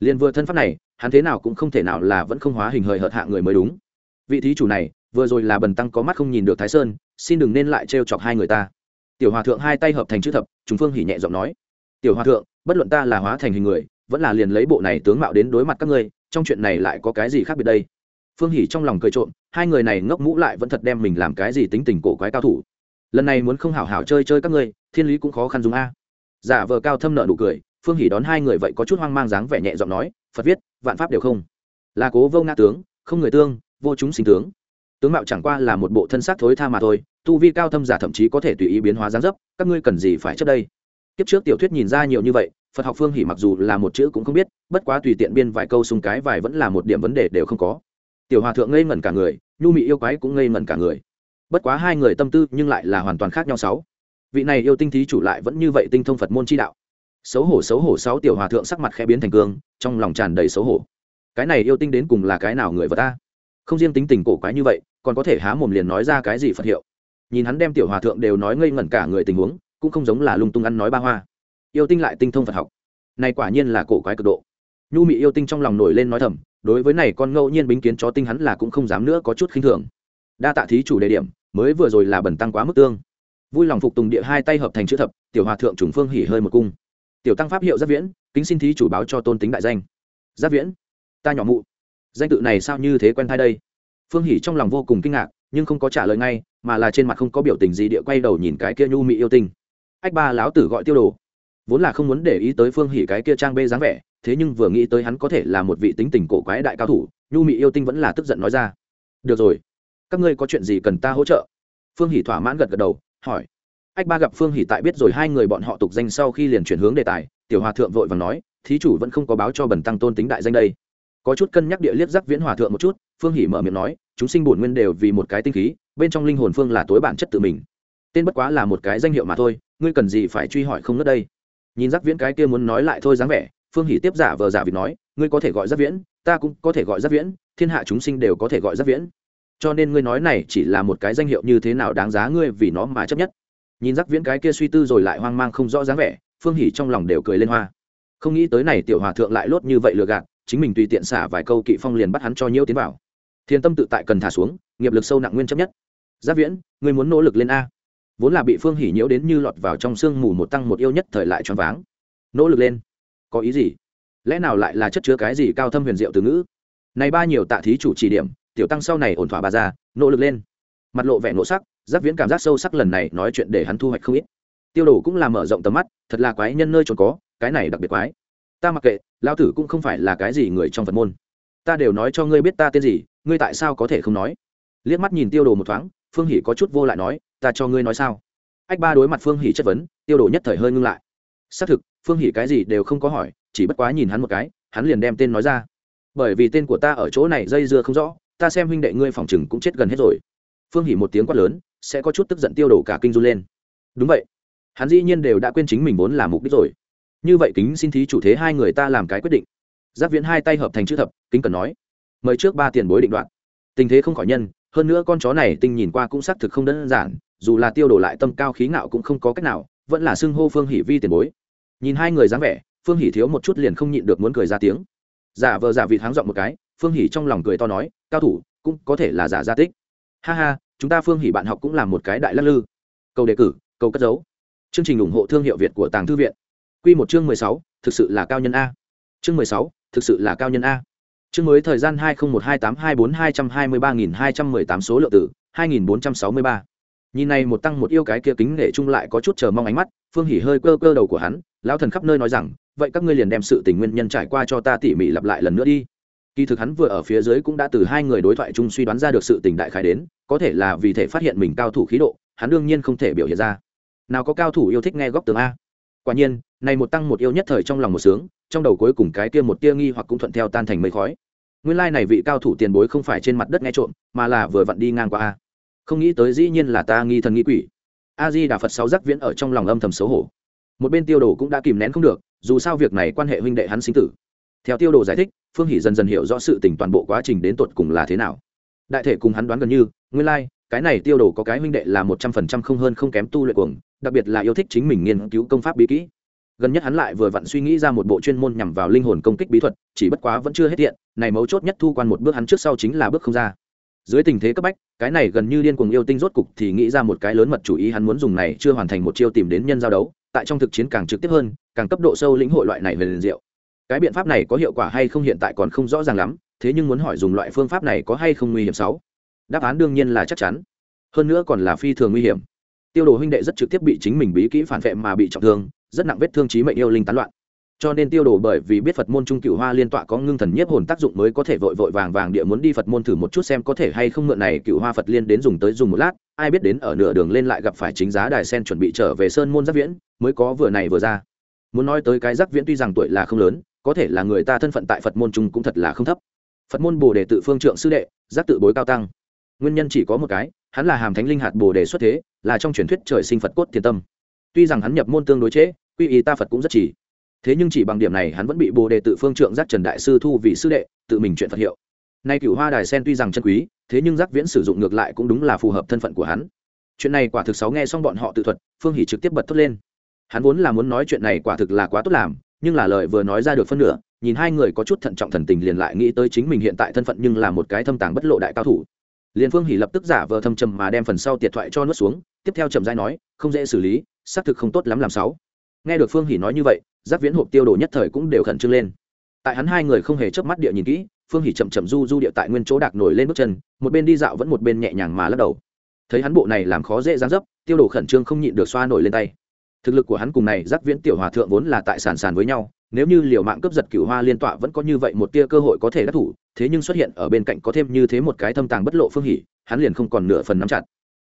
Liền vừa thân pháp này, hắn thế nào cũng không thể nào là vẫn không hóa hình hời hợt hạ người mới đúng. Vị thí chủ này, vừa rồi là bần tăng có mắt không nhìn được thái sơn, xin đừng nên lại trêu chọc hai người ta. Tiểu hòa thượng hai tay hợp thành chữ thập chúng phương hỉ nhẹ giọng nói. Tiểu hòa thượng, bất luận ta là hóa thành hình người, vẫn là liền lấy bộ này tướng mạo đến đối mặt các ngươi trong chuyện này lại có cái gì khác biệt đây? Phương hỉ trong lòng cười trộm, hai người này ngốc mũ lại vẫn thật đem mình làm cái gì tính tình cổ quái cao thủ. Lần này muốn không hảo hảo chơi chơi các ngươi, thiên lý cũng khó khăn dùng a. Giả vờ cao thâm nợ nụ cười, phương hỉ đón hai người vậy có chút hoang mang dáng vẻ nhẹ giọng nói, phật viết, vạn pháp đều không. Là cố vô ngã tướng, không người tương, vô chúng sinh tướng. Tướng mạo chẳng qua là một bộ thân xác thối tha mà thôi, tu vi cao thâm giả thậm chí có thể tùy ý biến hóa dáng dấp, các ngươi cần gì phải trước đây? Kiếp trước tiểu thuyết nhìn ra nhiều như vậy phật học phương hỉ mặc dù là một chữ cũng không biết, bất quá tùy tiện biên vài câu sung cái vài vẫn là một điểm vấn đề đều không có. Tiểu hòa thượng ngây ngẩn cả người, nhu mị yêu quái cũng ngây ngẩn cả người. Bất quá hai người tâm tư nhưng lại là hoàn toàn khác nhau sáu. Vị này yêu tinh thí chủ lại vẫn như vậy tinh thông phật môn chi đạo. Xấu hổ xấu hổ sáu tiểu hòa thượng sắc mặt khẽ biến thành cương, trong lòng tràn đầy xấu hổ. Cái này yêu tinh đến cùng là cái nào người vật ta? Không riêng tính tình cổ quái như vậy, còn có thể há mồm liền nói ra cái gì phật hiệu. Nhìn hắn đem tiểu hòa thượng đều nói ngây ngẩn cả người tình huống, cũng không giống là lung tung ăn nói ba hoa yêu tinh lại tinh thông phật học. Này quả nhiên là cổ quái cực độ. Nhu mị yêu tinh trong lòng nổi lên nói thầm, đối với này con ngẫu nhiên bính kiến chó tinh hắn là cũng không dám nữa có chút khinh thường. Đa tạ thí chủ đề điểm, mới vừa rồi là bẩn tăng quá mức tương. Vui lòng phục tùng địa hai tay hợp thành chữ thập, tiểu hòa thượng trùng phương hỉ hơi một cung. Tiểu tăng pháp hiệu giáp viễn, kính xin thí chủ báo cho tôn tính đại danh. Giáp viễn, ta nhỏ mụ. Danh tự này sao như thế quen thai đây? Phương hỉ trong lòng vô cùng kinh ngạc, nhưng không có trả lời ngay, mà là trên mặt không có biểu tình gì địa quay đầu nhìn cái kia nhu mị yêu tinh. Ách ba lão tử gọi tiêu đồ vốn là không muốn để ý tới phương hỉ cái kia trang bê dáng vẻ, thế nhưng vừa nghĩ tới hắn có thể là một vị tính tình cổ quái đại cao thủ, nhu mị yêu tinh vẫn là tức giận nói ra. Được rồi, các ngươi có chuyện gì cần ta hỗ trợ? Phương hỉ thỏa mãn gật gật đầu, hỏi. Ách ba gặp phương hỉ tại biết rồi hai người bọn họ tục danh sau khi liền chuyển hướng đề tài, tiểu hòa thượng vội và nói, thí chủ vẫn không có báo cho bần tăng tôn tính đại danh đây. Có chút cân nhắc địa liếc giác viễn hòa thượng một chút, phương hỉ mở miệng nói, chúng sinh bổn nguyên đều vì một cái tinh khí, bên trong linh hồn phương là tối bản chất tự mình. Tên bất quá là một cái danh hiệu mà thôi, ngươi cần gì phải truy hỏi không nữa đây? Nhìn giác viễn cái kia muốn nói lại thôi dáng vẻ, phương hỷ tiếp giả vờ giả vịt nói, ngươi có thể gọi giác viễn, ta cũng có thể gọi giác viễn, thiên hạ chúng sinh đều có thể gọi giác viễn. Cho nên ngươi nói này chỉ là một cái danh hiệu như thế nào đáng giá ngươi vì nó mà chấp nhất. Nhìn giác viễn cái kia suy tư rồi lại hoang mang không rõ dáng vẻ, phương hỷ trong lòng đều cười lên hoa. Không nghĩ tới này tiểu hòa thượng lại lốt như vậy lừa gạt, chính mình tùy tiện xả vài câu kỵ phong liền bắt hắn cho nhiễu tiến vào. Thiên tâm tự tại cần thả xuống, nghiệp lực sâu nặng nguyên chấp nhất. Giác viễn, ngươi muốn nỗ lực lên a vốn là bị phương hỉ nhiễu đến như lọt vào trong sương mù một tăng một yêu nhất thời lại choáng váng. Nỗ lực lên. Có ý gì? Lẽ nào lại là chất chứa cái gì cao thâm huyền diệu từ ngữ? Này ba nhiều tạ thí chủ chỉ điểm, tiểu tăng sau này ổn thỏa bà ra, nỗ lực lên. Mặt lộ vẻ nộ sắc giác viễn cảm giác sâu sắc lần này nói chuyện để hắn thu hoạch không ít. Tiêu đồ cũng là mở rộng tầm mắt, thật là quái nhân nơi trốn có, cái này đặc biệt quái. Ta mặc kệ lao tử cũng không phải là cái gì người trong phật môn. Ta đều nói cho ngươi biết ta tên gì, ngươi tại sao có thể không nói? Liếc mắt nhìn tiêu đồ một thoáng phương hỷ có chút vô lại nói, ta cho ngươi nói sao? Ách ba đối mặt phương hỷ chất vấn, tiêu đồ nhất thời hơi ngưng lại. Xác thực, phương hỷ cái gì đều không có hỏi, chỉ bất quá nhìn hắn một cái, hắn liền đem tên nói ra. Bởi vì tên của ta ở chỗ này dây dưa không rõ, ta xem huynh đệ ngươi phòng chừng cũng chết gần hết rồi. Phương hỷ một tiếng quát lớn, sẽ có chút tức giận tiêu đổ cả kinh du lên. Đúng vậy. Hắn dĩ nhiên đều đã quên chính mình vốn làm mục đích rồi. Như vậy kính xin thí chủ thế hai người ta làm cái quyết định. Giáp viễn hai tay hợp thành chữ thập, kính cần nói, mời trước ba tiền bối định đoạn tình thế không khỏi nhân hơn nữa con chó này tinh nhìn qua cũng xác thực không đơn giản, dù là tiêu đổ lại tâm cao khí ngạo cũng không có cách nào, vẫn là xưng hô phương hỷ vi tiền bối. Nhìn hai người dáng vẻ, phương hỷ thiếu một chút liền không nhịn được muốn cười ra tiếng. Giả vờ giả vịt háng dọn một cái, phương hỷ trong lòng cười to nói, cao thủ, cũng có thể là giả gia tích. Ha ha, chúng ta phương hỷ bạn học cũng là một cái đại lắc lư. Câu đề cử, câu cất dấu chương trình ủng hộ thương hiệu việt của tàng thư viện. Q một chương mười sáu, thực sự là cao nhân a. Chương mười sáu, thực sự là cao nhân a chương mới thời gian hai nghìn một hai tám hai bốn hai trăm hai mươi ba nghìn hai trăm mười tám số lượng tử hai nghìn bốn trăm sáu mươi ba. Nhìn này một tăng một yêu cái kia kính nể chung lại có chút chờ mong ánh mắt, phương hỉ hơi cơ cơ đầu của hắn, lão thần khắp nơi nói rằng, vậy các ngươi liền đem sự tình nguyên nhân trải qua cho ta tỉ mỉ lặp lại lần nữa đi. Kỳ thực hắn vừa ở phía dưới cũng đã từ hai người đối thoại chung suy đoán ra được sự tình đại khái đến, có thể là vì thể phát hiện mình cao thủ khí độ, hắn đương nhiên không thể biểu hiện ra. Nào có cao thủ yêu thích nghe góc tường a. Quả nhiên, này một tăng một yêu nhất thời trong lòng một sướng, trong đầu cuối cùng cái kia một tia nghi hoặc cũng thuận theo tan thành mây khói nguyên lai này vị cao thủ tiền bối không phải trên mặt đất nghe trộm, mà là vừa vặn đi ngang qua a. Không nghĩ tới dĩ nhiên là ta nghi thần nghi quỷ. A di đà phật sáu giác viễn ở trong lòng âm thầm xấu hổ. Một bên tiêu đồ cũng đã kìm nén không được, dù sao việc này quan hệ huynh đệ hắn sinh tử. Theo tiêu đồ giải thích, phương hỷ dần dần hiểu rõ sự tình toàn bộ quá trình đến tột cùng là thế nào. Đại thể cùng hắn đoán gần như, nguyên lai, cái này tiêu đồ có cái huynh đệ là một trăm phần trăm không hơn không kém tu luyện cuồng, đặc biệt là yêu thích chính mình nghiên cứu công pháp bí kỹ gần nhất hắn lại vừa vặn suy nghĩ ra một bộ chuyên môn nhằm vào linh hồn công kích bí thuật, chỉ bất quá vẫn chưa hết tiện, này mấu chốt nhất thu quan một bước hắn trước sau chính là bước không ra. Dưới tình thế cấp bách, cái này gần như điên cuồng yêu tinh rốt cục thì nghĩ ra một cái lớn mật chủ ý hắn muốn dùng này chưa hoàn thành một chiêu tìm đến nhân giao đấu, tại trong thực chiến càng trực tiếp hơn, càng cấp độ sâu lĩnh hội loại này về liền diệu. Cái biện pháp này có hiệu quả hay không hiện tại còn không rõ ràng lắm, thế nhưng muốn hỏi dùng loại phương pháp này có hay không nguy hiểm sáu? Đáp án đương nhiên là chắc chắn. Hơn nữa còn là phi thường nguy hiểm. Tiêu đồ huynh đệ rất trực tiếp bị chính mình bí kỹ phản vệ mà bị trọng thương rất nặng vết thương trí mệnh yêu linh tán loạn. Cho nên tiêu đồ bởi vì biết phật môn trung cựu hoa liên tọa có ngưng thần nhiếp hồn tác dụng mới có thể vội vội vàng vàng địa muốn đi phật môn thử một chút xem có thể hay không mượn này cựu hoa phật liên đến dùng tới dùng một lát. Ai biết đến ở nửa đường lên lại gặp phải chính giá đài sen chuẩn bị trở về sơn môn giác viễn, mới có vừa này vừa ra. Muốn nói tới cái giác viễn tuy rằng tuổi là không lớn, có thể là người ta thân phận tại phật môn trung cũng thật là không thấp. Phật môn bồ đề tự phương trượng sư đệ giác tự bối cao tăng. Nguyên nhân chỉ có một cái, hắn là hàm thánh linh hạt bồ đề xuất thế, là trong truyền thuyết trời sinh phật cốt thiền tâm tuy rằng hắn nhập môn tương đối chế, quy y ta phật cũng rất chỉ thế nhưng chỉ bằng điểm này hắn vẫn bị bồ đề tự phương trượng giác trần đại sư thu vị sư đệ tự mình chuyện phật hiệu. Nay cửu hoa đài sen tuy rằng chân quý thế nhưng giác viễn sử dụng ngược lại cũng đúng là phù hợp thân phận của hắn. Chuyện này quả thực sáu nghe xong bọn họ tự thuật phương hỷ trực tiếp bật thốt lên. Hắn vốn là muốn nói chuyện này quả thực là quá tốt làm nhưng là lời vừa nói ra được phân nửa nhìn hai người có chút thận trọng thần tình liền lại nghĩ tới chính mình hiện tại thân phận nhưng là một cái thâm tàng bất lộ đại cao thủ liền phương hỷ lập tức giả vờ thâm trầm mà đem phần sau tiệt thoại cho nuốt xuống, tiếp theo trầm dai nói, không dễ xử lý, xác thực không tốt lắm làm sáu. Nghe được phương hỷ nói như vậy, giáp viễn hộp tiêu đồ nhất thời cũng đều khẩn trương lên. Tại hắn hai người không hề chớp mắt địa nhìn kỹ, phương hỷ chậm chậm du du địa tại nguyên chỗ đạc nổi lên bước chân, một bên đi dạo vẫn một bên nhẹ nhàng mà lắc đầu. Thấy hắn bộ này làm khó dễ dán dấp, tiêu đồ khẩn trương không nhịn được xoa nổi lên tay. Thực lực của hắn cùng này giáp viễn tiểu hòa thượng vốn là tại sàn sàn với nhau nếu như liều mạng cướp giật cửu hoa liên tọa vẫn có như vậy một tia cơ hội có thể đắc thủ, thế nhưng xuất hiện ở bên cạnh có thêm như thế một cái thâm tàng bất lộ phương hỷ, hắn liền không còn nửa phần nắm chặt.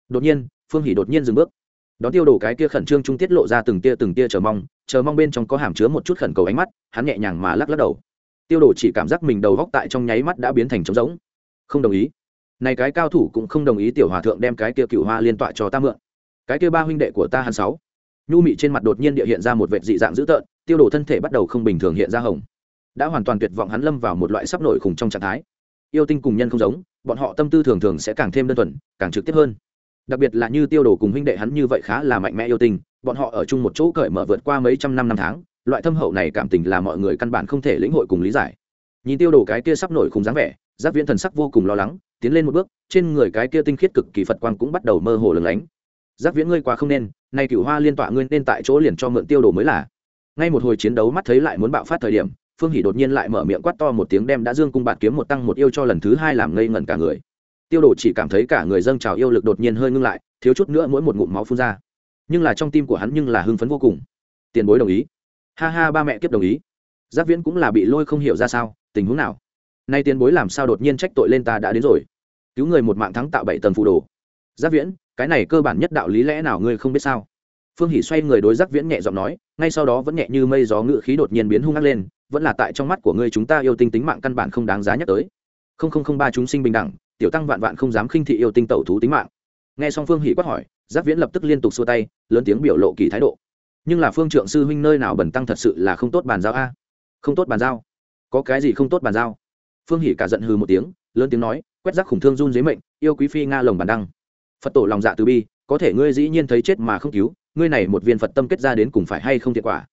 Đột nhiên, phương hỷ đột nhiên dừng bước. Đón tiêu đồ cái kia khẩn trương trung tiết lộ ra từng tia từng tia chờ mong chờ mong bên trong có hàm chứa một chút khẩn cầu ánh mắt, hắn nhẹ nhàng mà lắc lắc đầu. Tiêu đồ chỉ cảm giác mình đầu góc tại trong nháy mắt đã biến thành trống rỗng. Không đồng ý. Này cái cao thủ cũng không đồng ý tiểu hòa thượng đem cái kia cựu hoa liên tọa cho ta mượn. Cái kia ba huynh đệ của ta hắn sáu. Nhu mị trên mặt đột nhiên địa hiện ra một vệt dị dạng dữ tợn tiêu đồ thân thể bắt đầu không bình thường hiện ra hồng. Đã hoàn toàn tuyệt vọng hắn lâm vào một loại sắp nổi khủng trong trạng thái. Yêu tinh cùng nhân không giống, bọn họ tâm tư thường thường sẽ càng thêm đơn thuần, càng trực tiếp hơn. Đặc biệt là như tiêu đồ cùng huynh đệ hắn như vậy khá là mạnh mẽ yêu tinh, bọn họ ở chung một chỗ cởi mở vượt qua mấy trăm năm năm tháng, loại thâm hậu này cảm tình là mọi người căn bản không thể lĩnh hội cùng lý giải. Nhìn tiêu đồ cái kia sắp nổi khủng dáng vẻ, giáp viễn thần sắc vô cùng lo lắng, tiến lên một bước, trên người cái kia tinh khiết cực kỳ phật quang cũng bắt đầu mơ hồ lừng lánh. Giáp viễn ngươi quá không nên, nay cửu hoa liên tọa ngươi nên tại chỗ liền cho mượn tiêu đồ mới là ngay một hồi chiến đấu mắt thấy lại muốn bạo phát thời điểm, phương hỷ đột nhiên lại mở miệng quát to một tiếng đem đã dương cung bạt kiếm một tăng một yêu cho lần thứ hai làm ngây ngẩn cả người. Tiêu đồ chỉ cảm thấy cả người dâng trào yêu lực đột nhiên hơi ngưng lại, thiếu chút nữa mỗi một ngụm máu phun ra. Nhưng là trong tim của hắn nhưng là hưng phấn vô cùng. Tiền bối đồng ý. Ha ha, ba mẹ kiếp đồng ý. Giáp viễn cũng là bị lôi không hiểu ra sao, tình huống nào? Nay tiền bối làm sao đột nhiên trách tội lên ta đã đến rồi? Cứu người một mạng thắng tạo bảy tầng phù đồ. Giáp viễn, cái này cơ bản nhất đạo lý lẽ nào ngươi không biết sao? Phương hỷ xoay người đối giáp viễn nhẹ giọng nói ngay sau đó vẫn nhẹ như mây gió ngự khí đột nhiên biến hung ác lên, vẫn là tại trong mắt của ngươi chúng ta yêu tinh tính mạng căn bản không đáng giá nhắc tới. Không không không ba chúng sinh bình đẳng, tiểu tăng vạn vạn không dám khinh thị yêu tinh tẩu thú tính mạng. Nghe xong phương hỷ quát hỏi, giáp viễn lập tức liên tục xua tay, lớn tiếng biểu lộ kỳ thái độ. Nhưng là phương trượng sư huynh nơi nào bẩn tăng thật sự là không tốt bàn giao a? Không tốt bàn giao? Có cái gì không tốt bàn giao? Phương hỷ cả giận hừ một tiếng, lớn tiếng nói, quét rác khủng thương run dưới mệnh, yêu quý phi nga lồng bàn đăng. Phật tổ lòng dạ từ bi, có thể ngươi dĩ nhiên thấy chết mà không cứu ngươi này một viên phật tâm kết ra đến cùng phải hay không thiệt quả?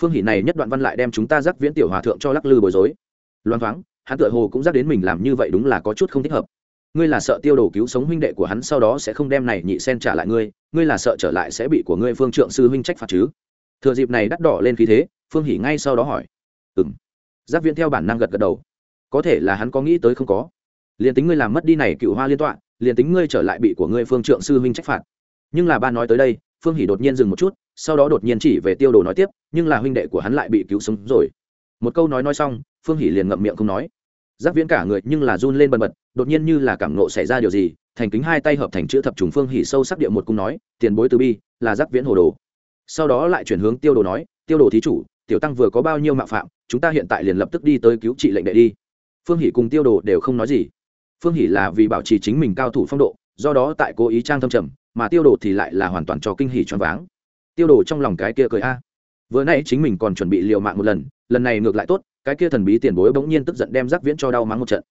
Phương hỷ này nhất đoạn văn lại đem chúng ta giác viễn tiểu hòa thượng cho lắc lư bối rối. Loan thoáng, hắn tựa hồ cũng giác đến mình làm như vậy đúng là có chút không thích hợp. Ngươi là sợ tiêu đồ cứu sống huynh đệ của hắn sau đó sẽ không đem này nhị sen trả lại ngươi ngươi là sợ trở lại sẽ bị của ngươi phương trượng sư huynh trách phạt chứ? Thừa dịp này đắt đỏ lên khí thế, phương Hỷ ngay sau đó hỏi. Ừ m giáp viễn theo bản năng gật gật đầu. Có thể là hắn có nghĩ tới không có. Liền tính ngươi làm mất đi này cựu hoa liên tọa, liền tính ngươi trở lại bị của ngươi phương trượng sư huynh trách phạt. Nhưng là ba nói tới đây phương hỷ đột nhiên dừng một chút, sau đó đột nhiên chỉ về tiêu đồ nói tiếp, nhưng là huynh đệ của hắn lại bị cứu sống rồi. Một câu nói nói xong, phương hỷ liền ngậm miệng không nói. Giác viễn cả người nhưng là run lên bần bật, đột nhiên như là cảm nộ xảy ra điều gì, thành kính hai tay hợp thành chữ thập trùng phương hỷ sâu sắc địa một cung nói, tiền bối từ bi, là giác viễn hồ đồ. Sau đó lại chuyển hướng tiêu đồ nói, tiêu đồ thí chủ, tiểu tăng vừa có bao nhiêu mạo phạm, chúng ta hiện tại liền lập tức đi tới cứu trị lệnh đệ đi. Phương hỷ cùng tiêu đồ đều không nói gì. Phương hỷ là vì bảo trì chính mình cao thủ phong độ, do đó tại cố ý trang thâm trầm mà tiêu đồ thì lại là hoàn toàn cho kinh hỉ choáng váng. Tiêu đồ trong lòng cái kia cười a. Vừa nãy chính mình còn chuẩn bị liều mạng một lần lần này ngược lại tốt, cái kia thần bí tiền bối bỗng nhiên tức giận đem giác viễn cho đau mắng một trận.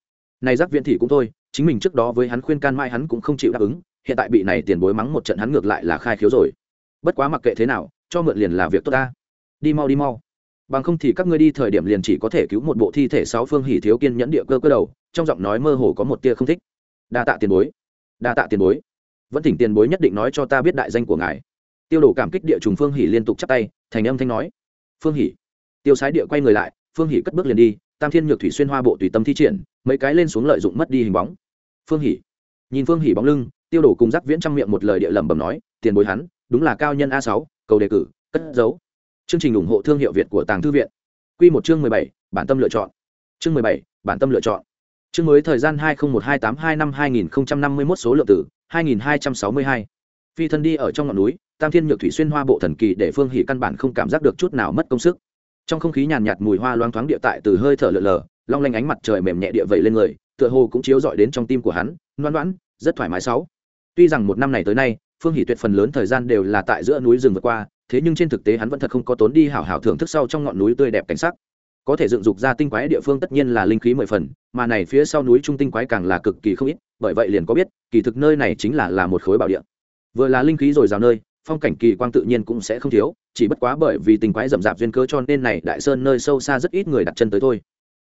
Này giác viễn thì cũng thôi, chính mình trước đó với hắn khuyên can mai hắn cũng không chịu đáp ứng, hiện tại bị này tiền bối mắng một trận hắn ngược lại là khai khiếu rồi. Bất quá mặc kệ thế nào, cho mượn liền là việc tốt ta. Đi mau đi mau. Bằng không thì các ngươi đi thời điểm liền chỉ có thể cứu một bộ thi thể sáu phương hỉ thiếu kiên nhẫn địa cơ cơ đầu, trong giọng nói mơ hồ có một tia không thích. Đa tạ tiền bối. Đa tạ tiền bối vẫn thỉnh tiền bối nhất định nói cho ta biết đại danh của ngài. Tiêu đổ cảm kích địa trùng phương hỉ liên tục chắp tay, thành âm thanh nói. Phương hỉ tiêu sái địa quay người lại, phương hỉ cất bước liền đi, tam thiên nhược thủy xuyên hoa bộ tùy tâm thi triển, mấy cái lên xuống lợi dụng mất đi hình bóng. Phương hỉ nhìn phương hỉ bóng lưng, tiêu đổ cùng giác viễn trong miệng một lời địa lẩm bẩm nói, tiền bối hắn, đúng là cao nhân a sáu, cầu đề cử, cất dấu chương trình ủng hộ thương hiệu việt của tàng thư viện. Quy một chương mười bảy, bản tâm lựa chọn. Chương mười bảy, bản tâm lựa chọn. Chương mới thời gian hai nghìn một hai tám hai năm hai nghìn năm mươi một số lượng tử hai nghìn hai trăm sáu mươi hai. Phi thân đi ở trong ngọn núi tam thiên nhược thủy xuyên hoa bộ thần kỳ để phương hỉ căn bản không cảm giác được chút nào mất công sức. Trong không khí nhàn nhạt mùi hoa loang thoáng địa tại từ hơi thở lờ lờ long lanh ánh mặt trời mềm nhẹ địa vậy lên người tựa hồ cũng chiếu rọi đến trong tim của hắn ngoan ngoãn, rất thoải mái sáu. Tuy rằng một năm này tới nay phương hỉ tuyệt phần lớn thời gian đều là tại giữa núi rừng vượt qua thế nhưng trên thực tế hắn vẫn thật không có tốn đi hảo hảo thưởng thức sau trong ngọn núi tươi đẹp cảnh sắc có thể dựng dục ra tinh quái địa phương tất nhiên là linh khí mười phần, mà này phía sau núi trung tinh quái càng là cực kỳ không ít, bởi vậy liền có biết, kỳ thực nơi này chính là là một khối bảo địa. Vừa là linh khí rồi dào nơi, phong cảnh kỳ quang tự nhiên cũng sẽ không thiếu, chỉ bất quá bởi vì tinh quái rậm rạp duyên cơ cho nên này đại sơn nơi sâu xa rất ít người đặt chân tới thôi.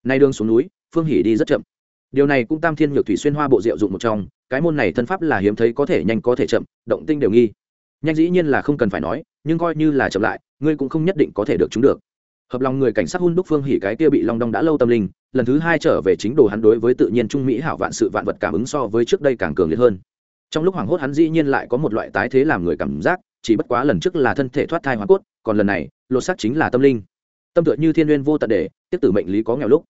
Nay đường xuống núi, phương hỉ đi rất chậm. Điều này cũng tam thiên nhược thủy xuyên hoa bộ diệu dụng một trong, cái môn này thân pháp là hiếm thấy có thể nhanh có thể chậm, động tinh đều nghi. Nhanh dĩ nhiên là không cần phải nói, nhưng coi như là chậm lại, ngươi cũng không nhất định có thể được chúng được hợp lòng người cảnh sát hun đúc phương hỉ cái kia bị long đong đã lâu tâm linh, lần thứ hai trở về chính đồ hắn đối với tự nhiên trung mỹ hảo vạn sự vạn vật cảm ứng so với trước đây càng cường liệt hơn. Trong lúc hoảng hốt hắn dĩ nhiên lại có một loại tái thế làm người cảm giác, chỉ bất quá lần trước là thân thể thoát thai hoa cốt, còn lần này, lột xác chính là tâm linh. Tâm tựa như thiên n vô tận để, tiếp tử mệnh lý có nghèo lúc.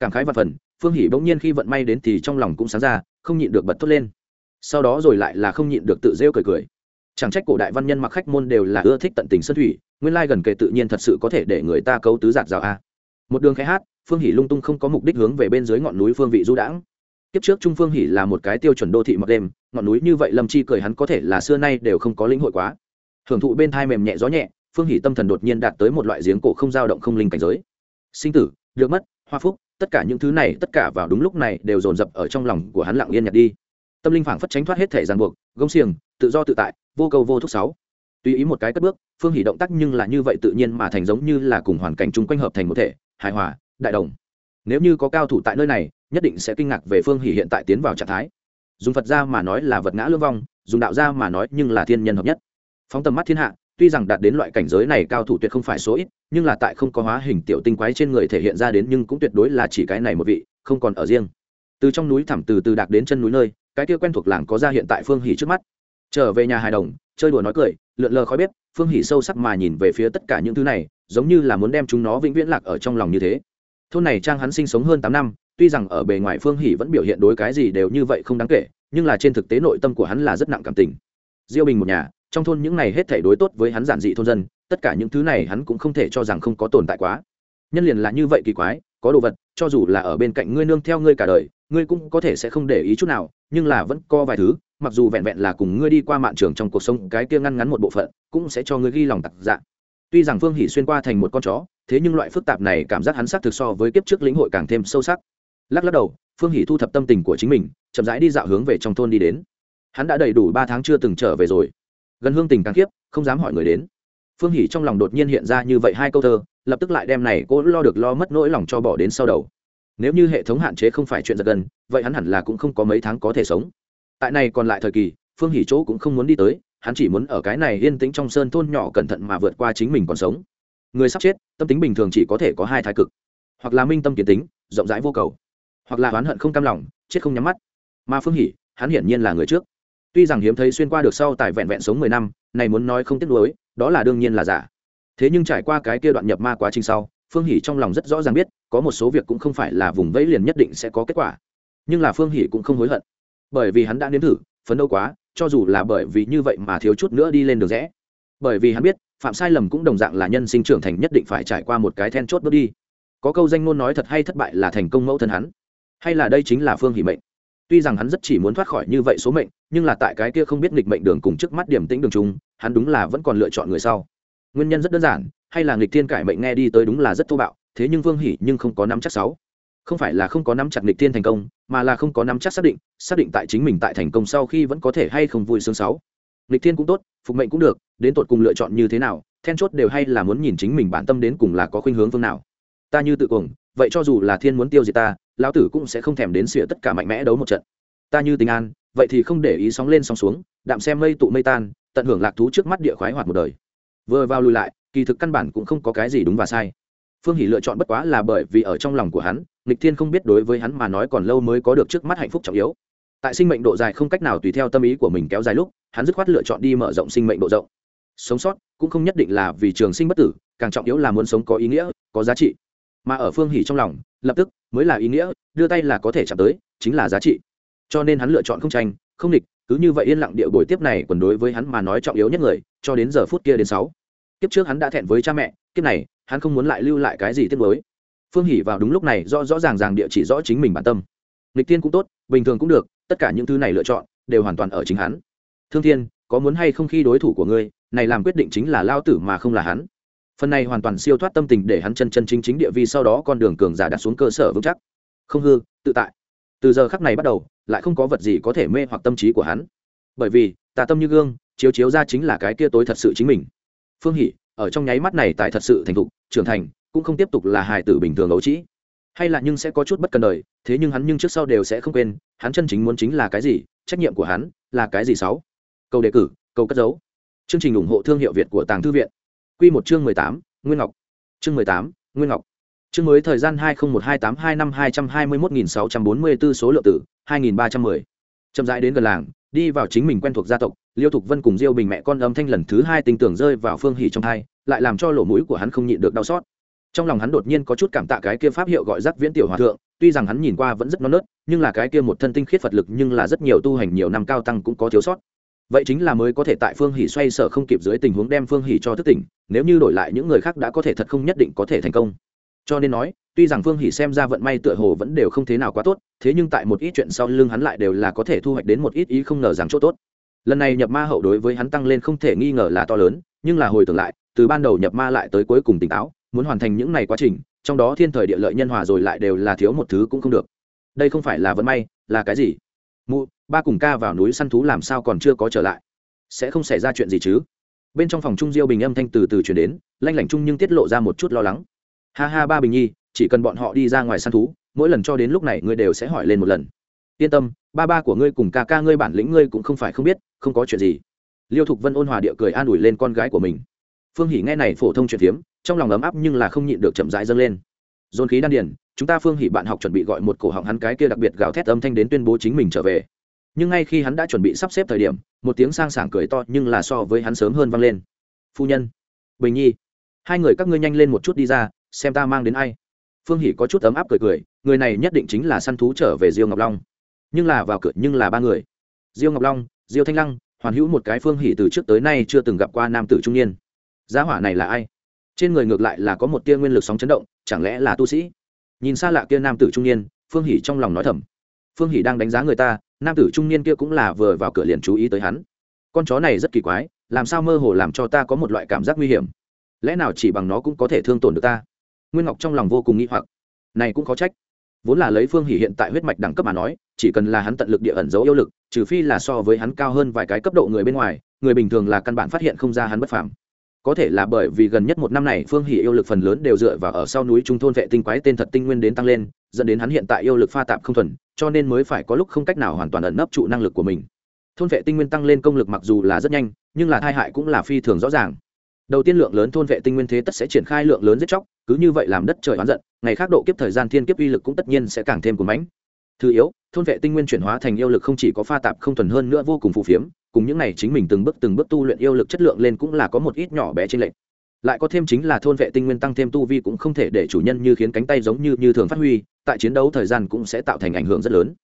Cảm khái và phần, phương hỉ bỗng nhiên khi vận may đến thì trong lòng cũng sáng ra, không nhịn được bật thốt lên. Sau đó rồi lại là không nhịn được tự rêu cười cười chẳng trách cổ đại văn nhân mặc khách môn đều là ưa thích tận tình sân thủy, nguyên lai gần kề tự nhiên thật sự có thể để người ta cấu tứ giạt rào a. Một đường khai hát, phương hỷ lung tung không có mục đích hướng về bên dưới ngọn núi phương vị du đãng. Kiếp trước trung phương hỷ là một cái tiêu chuẩn đô thị mặc đêm, ngọn núi như vậy lâm chi cười hắn có thể là xưa nay đều không có lĩnh hội quá. Hưởng thụ bên thai mềm nhẹ gió nhẹ, phương hỷ tâm thần đột nhiên đạt tới một loại giếng cổ không dao động không linh cảnh giới. Sinh tử, được mất, hoa phúc, tất cả những thứ này, tất cả vào đúng lúc này đều dồn dập ở trong lòng của hắn lặng yên nhặt đi tâm linh phảng phất tránh thoát hết thể ràng buộc, gông xiềng, tự do tự tại, vô cầu vô thúc sáu. Tùy ý một cái cất bước, phương hỷ động tác nhưng là như vậy tự nhiên mà thành giống như là cùng hoàn cảnh chung quanh hợp thành một thể, hài hòa, đại đồng. Nếu như có cao thủ tại nơi này, nhất định sẽ kinh ngạc về phương hỷ hiện tại tiến vào trạng thái. Dùng phật ra mà nói là vật ngã lương vong, dùng đạo ra mà nói nhưng là thiên nhân hợp nhất. Phóng tầm mắt thiên hạ, tuy rằng đạt đến loại cảnh giới này cao thủ tuyệt không phải số ít, nhưng là tại không có hóa hình tiểu tinh quái trên người thể hiện ra đến nhưng cũng tuyệt đối là chỉ cái này một vị, không còn ở riêng. Từ trong núi thẳm từ từ đạt đến chân núi nơi cái kia quen thuộc làng có ra hiện tại phương hỷ trước mắt. Trở về nhà hài đồng, chơi đùa nói cười, lượn lờ khói bếp, phương hỷ sâu sắc mà nhìn về phía tất cả những thứ này, giống như là muốn đem chúng nó vĩnh viễn lạc ở trong lòng như thế. Thôn này trang hắn sinh sống hơn tám năm, tuy rằng ở bề ngoài phương hỷ vẫn biểu hiện đối cái gì đều như vậy không đáng kể, nhưng là trên thực tế nội tâm của hắn là rất nặng cảm tình. Diêu bình một nhà, trong thôn những này hết thể đối tốt với hắn giản dị thôn dân, tất cả những thứ này hắn cũng không thể cho rằng không có tồn tại quá. Nhân liền là như vậy kỳ quái, có đồ vật, cho dù là ở bên cạnh ngươi nương theo ngươi cả đời ngươi cũng có thể sẽ không để ý chút nào, nhưng là vẫn có vài thứ, mặc dù vẹn vẹn là cùng ngươi đi qua mạn trường trong cuộc sống, cái kia ngăn ngắn một bộ phận, cũng sẽ cho ngươi ghi lòng tặc dạ. Tuy rằng phương hỷ xuyên qua thành một con chó, thế nhưng loại phức tạp này cảm giác hắn sắc thực so với kiếp trước lĩnh hội càng thêm sâu sắc. Lắc lắc đầu, phương hỷ thu thập tâm tình của chính mình, chậm rãi đi dạo hướng về trong thôn đi đến. Hắn đã đầy đủ ba tháng chưa từng trở về rồi. Gần hương tình càng kiếp, không dám hỏi người đến. Phương hỷ trong lòng đột nhiên hiện ra như vậy hai câu thơ, lập tức lại đem này cố lo được lo mất nỗi lòng cho bỏ đến sau đầu nếu như hệ thống hạn chế không phải chuyện giật gần vậy hắn hẳn là cũng không có mấy tháng có thể sống. Tại này còn lại thời kỳ, phương hỷ chỗ cũng không muốn đi tới, hắn chỉ muốn ở cái này yên tĩnh trong sơn thôn nhỏ cẩn thận mà vượt qua chính mình còn sống. Người sắp chết, tâm tính bình thường chỉ có thể có hai thái cực. Hoặc là minh tâm kiến tính, rộng rãi vô cầu. Hoặc là oán hận không cam lòng, chết không nhắm mắt. Mà phương hỷ, hắn hiển nhiên là người trước. Tuy rằng hiếm thấy xuyên qua được sau tại vẹn vẹn sống mười năm, này muốn nói không tiếc nuối, đó là đương nhiên là giả. Thế nhưng trải qua cái kia đoạn nhập ma quá trình sau phương hỷ trong lòng rất rõ ràng biết, có một số việc cũng không phải là vùng vẫy liền nhất định sẽ có kết quả. Nhưng là phương hỷ cũng không hối hận. Bởi vì hắn đã nếm thử, phấn đấu quá, cho dù là bởi vì như vậy mà thiếu chút nữa đi lên đường rẽ. Bởi vì hắn biết, phạm sai lầm cũng đồng dạng là nhân sinh trưởng thành nhất định phải trải qua một cái then chốt bước đi. Có câu danh ngôn nói thật hay thất bại là thành công mẫu thân hắn. Hay là đây chính là phương hỷ mệnh? Tuy rằng hắn rất chỉ muốn thoát khỏi như vậy số mệnh, nhưng là tại cái kia không biết nghịch mệnh đường cùng trước mắt điểm tĩnh đường chung, hắn đúng là vẫn còn lựa chọn người sau nguyên nhân rất đơn giản, hay là nghịch thiên cải mệnh nghe đi tới đúng là rất thô bạo, thế nhưng vương hỉ nhưng không có nắm chắc sáu. Không phải là không có nắm chặt nghịch thiên thành công, mà là không có nắm chắc xác định xác định tại chính mình tại thành công sau khi vẫn có thể hay không vui sướng sáu. Nghịch thiên cũng tốt, phục mệnh cũng được, đến tột cùng lựa chọn như thế nào, then chốt đều hay là muốn nhìn chính mình bản tâm đến cùng là có khuynh hướng phương nào. Ta như tự cuồng, vậy cho dù là thiên muốn tiêu diệt ta, lão tử cũng sẽ không thèm đến sửa tất cả mạnh mẽ đấu một trận. Ta như tình an, vậy thì không để ý sóng lên sóng xuống, đạm xem mây tụ mây tan, tận hưởng lạc thú trước mắt địa khoái hoạt một đời vừa vào lùi lại, kỳ thực căn bản cũng không có cái gì đúng và sai. Phương hỷ lựa chọn bất quá là bởi vì ở trong lòng của hắn Nịch thiên không biết đối với hắn mà nói còn lâu mới có được trước mắt hạnh phúc trọng yếu. Tại sinh mệnh độ dài không cách nào tùy theo tâm ý của mình kéo dài lúc, hắn dứt khoát lựa chọn đi mở rộng sinh mệnh độ rộng. Sống sót cũng không nhất định là vì trường sinh bất tử, càng trọng yếu là muốn sống có ý nghĩa, có giá trị. Mà ở phương hỷ trong lòng, lập tức mới là ý nghĩa, đưa tay là có thể chạm tới, chính là giá trị. Cho nên hắn lựa chọn không tranh, không địch cứ như vậy yên lặng điệu buổi tiếp này còn đối với hắn mà nói trọng yếu nhất người, cho đến giờ phút kia đến sáu kiếp trước hắn đã thẹn với cha mẹ, kiếp này, hắn không muốn lại lưu lại cái gì tiếc mới phương hỉ vào đúng lúc này rõ rõ ràng ràng địa chỉ rõ chính mình bản tâm. Lịch tiên cũng tốt, bình thường cũng được, tất cả những thứ này lựa chọn, đều hoàn toàn ở chính hắn. Thương thiên, có muốn hay không khi đối thủ của ngươi, này làm quyết định chính là lao tử mà không là hắn. Phần này hoàn toàn siêu thoát tâm tình để hắn chân chân chính chính địa vi sau đó con đường cường giả đặt xuống cơ sở vững chắc. Không hư, tự tại. Từ giờ khắc này bắt đầu, lại không có vật gì có thể mê hoặc tâm trí của hắn. Bởi vì tà tâm như gương, chiếu chiếu ra chính là cái kia tối thật sự chính mình phương hỷ, ở trong nháy mắt này tại thật sự thành thục, trưởng thành, cũng không tiếp tục là hài tử bình thường ấu trĩ. Hay là nhưng sẽ có chút bất cần đời, thế nhưng hắn nhưng trước sau đều sẽ không quên, hắn chân chính muốn chính là cái gì, trách nhiệm của hắn là cái gì sáu? Câu đề cử, câu cất dấu chương trình ủng hộ thương hiệu việt của tàng thư viện. Q một chương mười tám, nguyên ngọc. Chương mười tám, nguyên ngọc. Chương mới thời gian hai nghìn một hai tám hai năm hai trăm hai mươi một nghìn sáu trăm bốn mươi b ố số lượng tử, hai nghìn ba trăm mười. Chậm rãi đến gần làng, đi vào chính mình quen thuộc gia tộc liêu thục vân cùng diêu bình mẹ con âm thanh lần thứ hai tình tưởng rơi vào phương hỉ trong hai, lại làm cho lỗ mũi của hắn không nhịn được đau xót. Trong lòng hắn đột nhiên có chút cảm tạ cái kia pháp hiệu gọi giác viễn tiểu hòa thượng, tuy rằng hắn nhìn qua vẫn rất non nớt, nhưng là cái kia một thân tinh khiết phật lực nhưng là rất nhiều tu hành nhiều năm cao tăng cũng có thiếu sót. Vậy chính là mới có thể tại phương hỷ xoay sở không kịp dưới tình huống đem phương hỷ cho thức tỉnh, nếu như đổi lại những người khác đã có thể thật không nhất định có thể thành công. Cho nên nói, tuy rằng phương hỷ xem ra vận may tựa hồ vẫn đều không thế nào quá tốt, thế nhưng tại một ít chuyện sau lưng hắn lại đều là có thể thu hoạch đến một ít ý không ngờ rằng chỗ tốt lần này nhập ma hậu đối với hắn tăng lên không thể nghi ngờ là to lớn, nhưng là hồi tưởng lại, từ ban đầu nhập ma lại tới cuối cùng tỉnh táo, muốn hoàn thành những này quá trình, trong đó thiên thời địa lợi nhân hòa rồi lại đều là thiếu một thứ cũng không được. Đây không phải là vận may, là cái gì? Mụ, ba cùng ca vào núi săn thú làm sao còn chưa có trở lại? Sẽ không xảy ra chuyện gì chứ? Bên trong phòng trung diêu bình âm thanh từ từ chuyển đến, lanh lảnh chung nhưng tiết lộ ra một chút lo lắng. Ha ha ba bình nhi, chỉ cần bọn họ đi ra ngoài săn thú, mỗi lần cho đến lúc này ngươi đều sẽ hỏi lên một lần yên tâm, ba ba của ngươi cùng ca ca ngươi bản lĩnh ngươi cũng không phải không biết, không có chuyện gì. Liêu thục vân ôn hòa địa cười an ủi lên con gái của mình. Phương hỷ nghe này phổ thông chuyện phiếm, trong lòng ấm áp nhưng là không nhịn được chậm rãi dâng lên. Dồn khí đan điền, chúng ta phương hỷ bạn học chuẩn bị gọi một cổ họng hắn cái kia đặc biệt gào thét âm thanh đến tuyên bố chính mình trở về. Nhưng ngay khi hắn đã chuẩn bị sắp xếp thời điểm, một tiếng sang sảng cười to nhưng là so với hắn sớm hơn vang lên. Phu nhân, bình nhi, hai người các ngươi nhanh lên một chút đi ra, xem ta mang đến ai. Phương hỷ có chút ấm áp cười cười, người này nhất định chính là săn thú trở về diêu ngọc long nhưng là vào cửa nhưng là ba người. Diêu ngọc long, diêu thanh lăng, hoàn hữu một cái phương hỷ từ trước tới nay chưa từng gặp qua nam tử trung niên. Giá hỏa này là ai? Trên người ngược lại là có một tia nguyên lực sóng chấn động, chẳng lẽ là tu sĩ? Nhìn xa lạ kia nam tử trung niên, phương hỷ trong lòng nói thầm. Phương hỷ đang đánh giá người ta, nam tử trung niên kia cũng là vừa vào cửa liền chú ý tới hắn. Con chó này rất kỳ quái, làm sao mơ hồ làm cho ta có một loại cảm giác nguy hiểm? Lẽ nào chỉ bằng nó cũng có thể thương tổn được ta? Nguyên ngọc trong lòng vô cùng nghĩ hoặc. Này cũng có trách vốn là lấy phương hỷ hiện tại huyết mạch đẳng cấp mà nói, chỉ cần là hắn tận lực địa ẩn giấu yêu lực, trừ phi là so với hắn cao hơn vài cái cấp độ người bên ngoài, người bình thường là căn bản phát hiện không ra hắn bất phàm. Có thể là bởi vì gần nhất một năm này phương hỷ yêu lực phần lớn đều dựa vào ở sau núi trung thôn vệ tinh quái tên thật tinh nguyên đến tăng lên, dẫn đến hắn hiện tại yêu lực pha tạp không thuần, cho nên mới phải có lúc không cách nào hoàn toàn ẩn nấp trụ năng lực của mình. Thôn vệ tinh nguyên tăng lên công lực mặc dù là rất nhanh, nhưng là tai hại cũng là phi thường rõ ràng đầu tiên lượng lớn thôn vệ tinh nguyên thế tất sẽ triển khai lượng lớn giết chóc, cứ như vậy làm đất trời oán giận, ngày khác độ kiếp thời gian thiên kiếp uy lực cũng tất nhiên sẽ càng thêm của mãnh. Thứ yếu, thôn vệ tinh nguyên chuyển hóa thành yêu lực không chỉ có pha tạp không thuần hơn nữa vô cùng phù phiếm, cùng những này chính mình từng bước từng bước tu luyện yêu lực chất lượng lên cũng là có một ít nhỏ bé trên lệnh lại có thêm chính là thôn vệ tinh nguyên tăng thêm tu vi cũng không thể để chủ nhân như khiến cánh tay giống như như thường phát huy, tại chiến đấu thời gian cũng sẽ tạo thành ảnh hưởng rất lớn.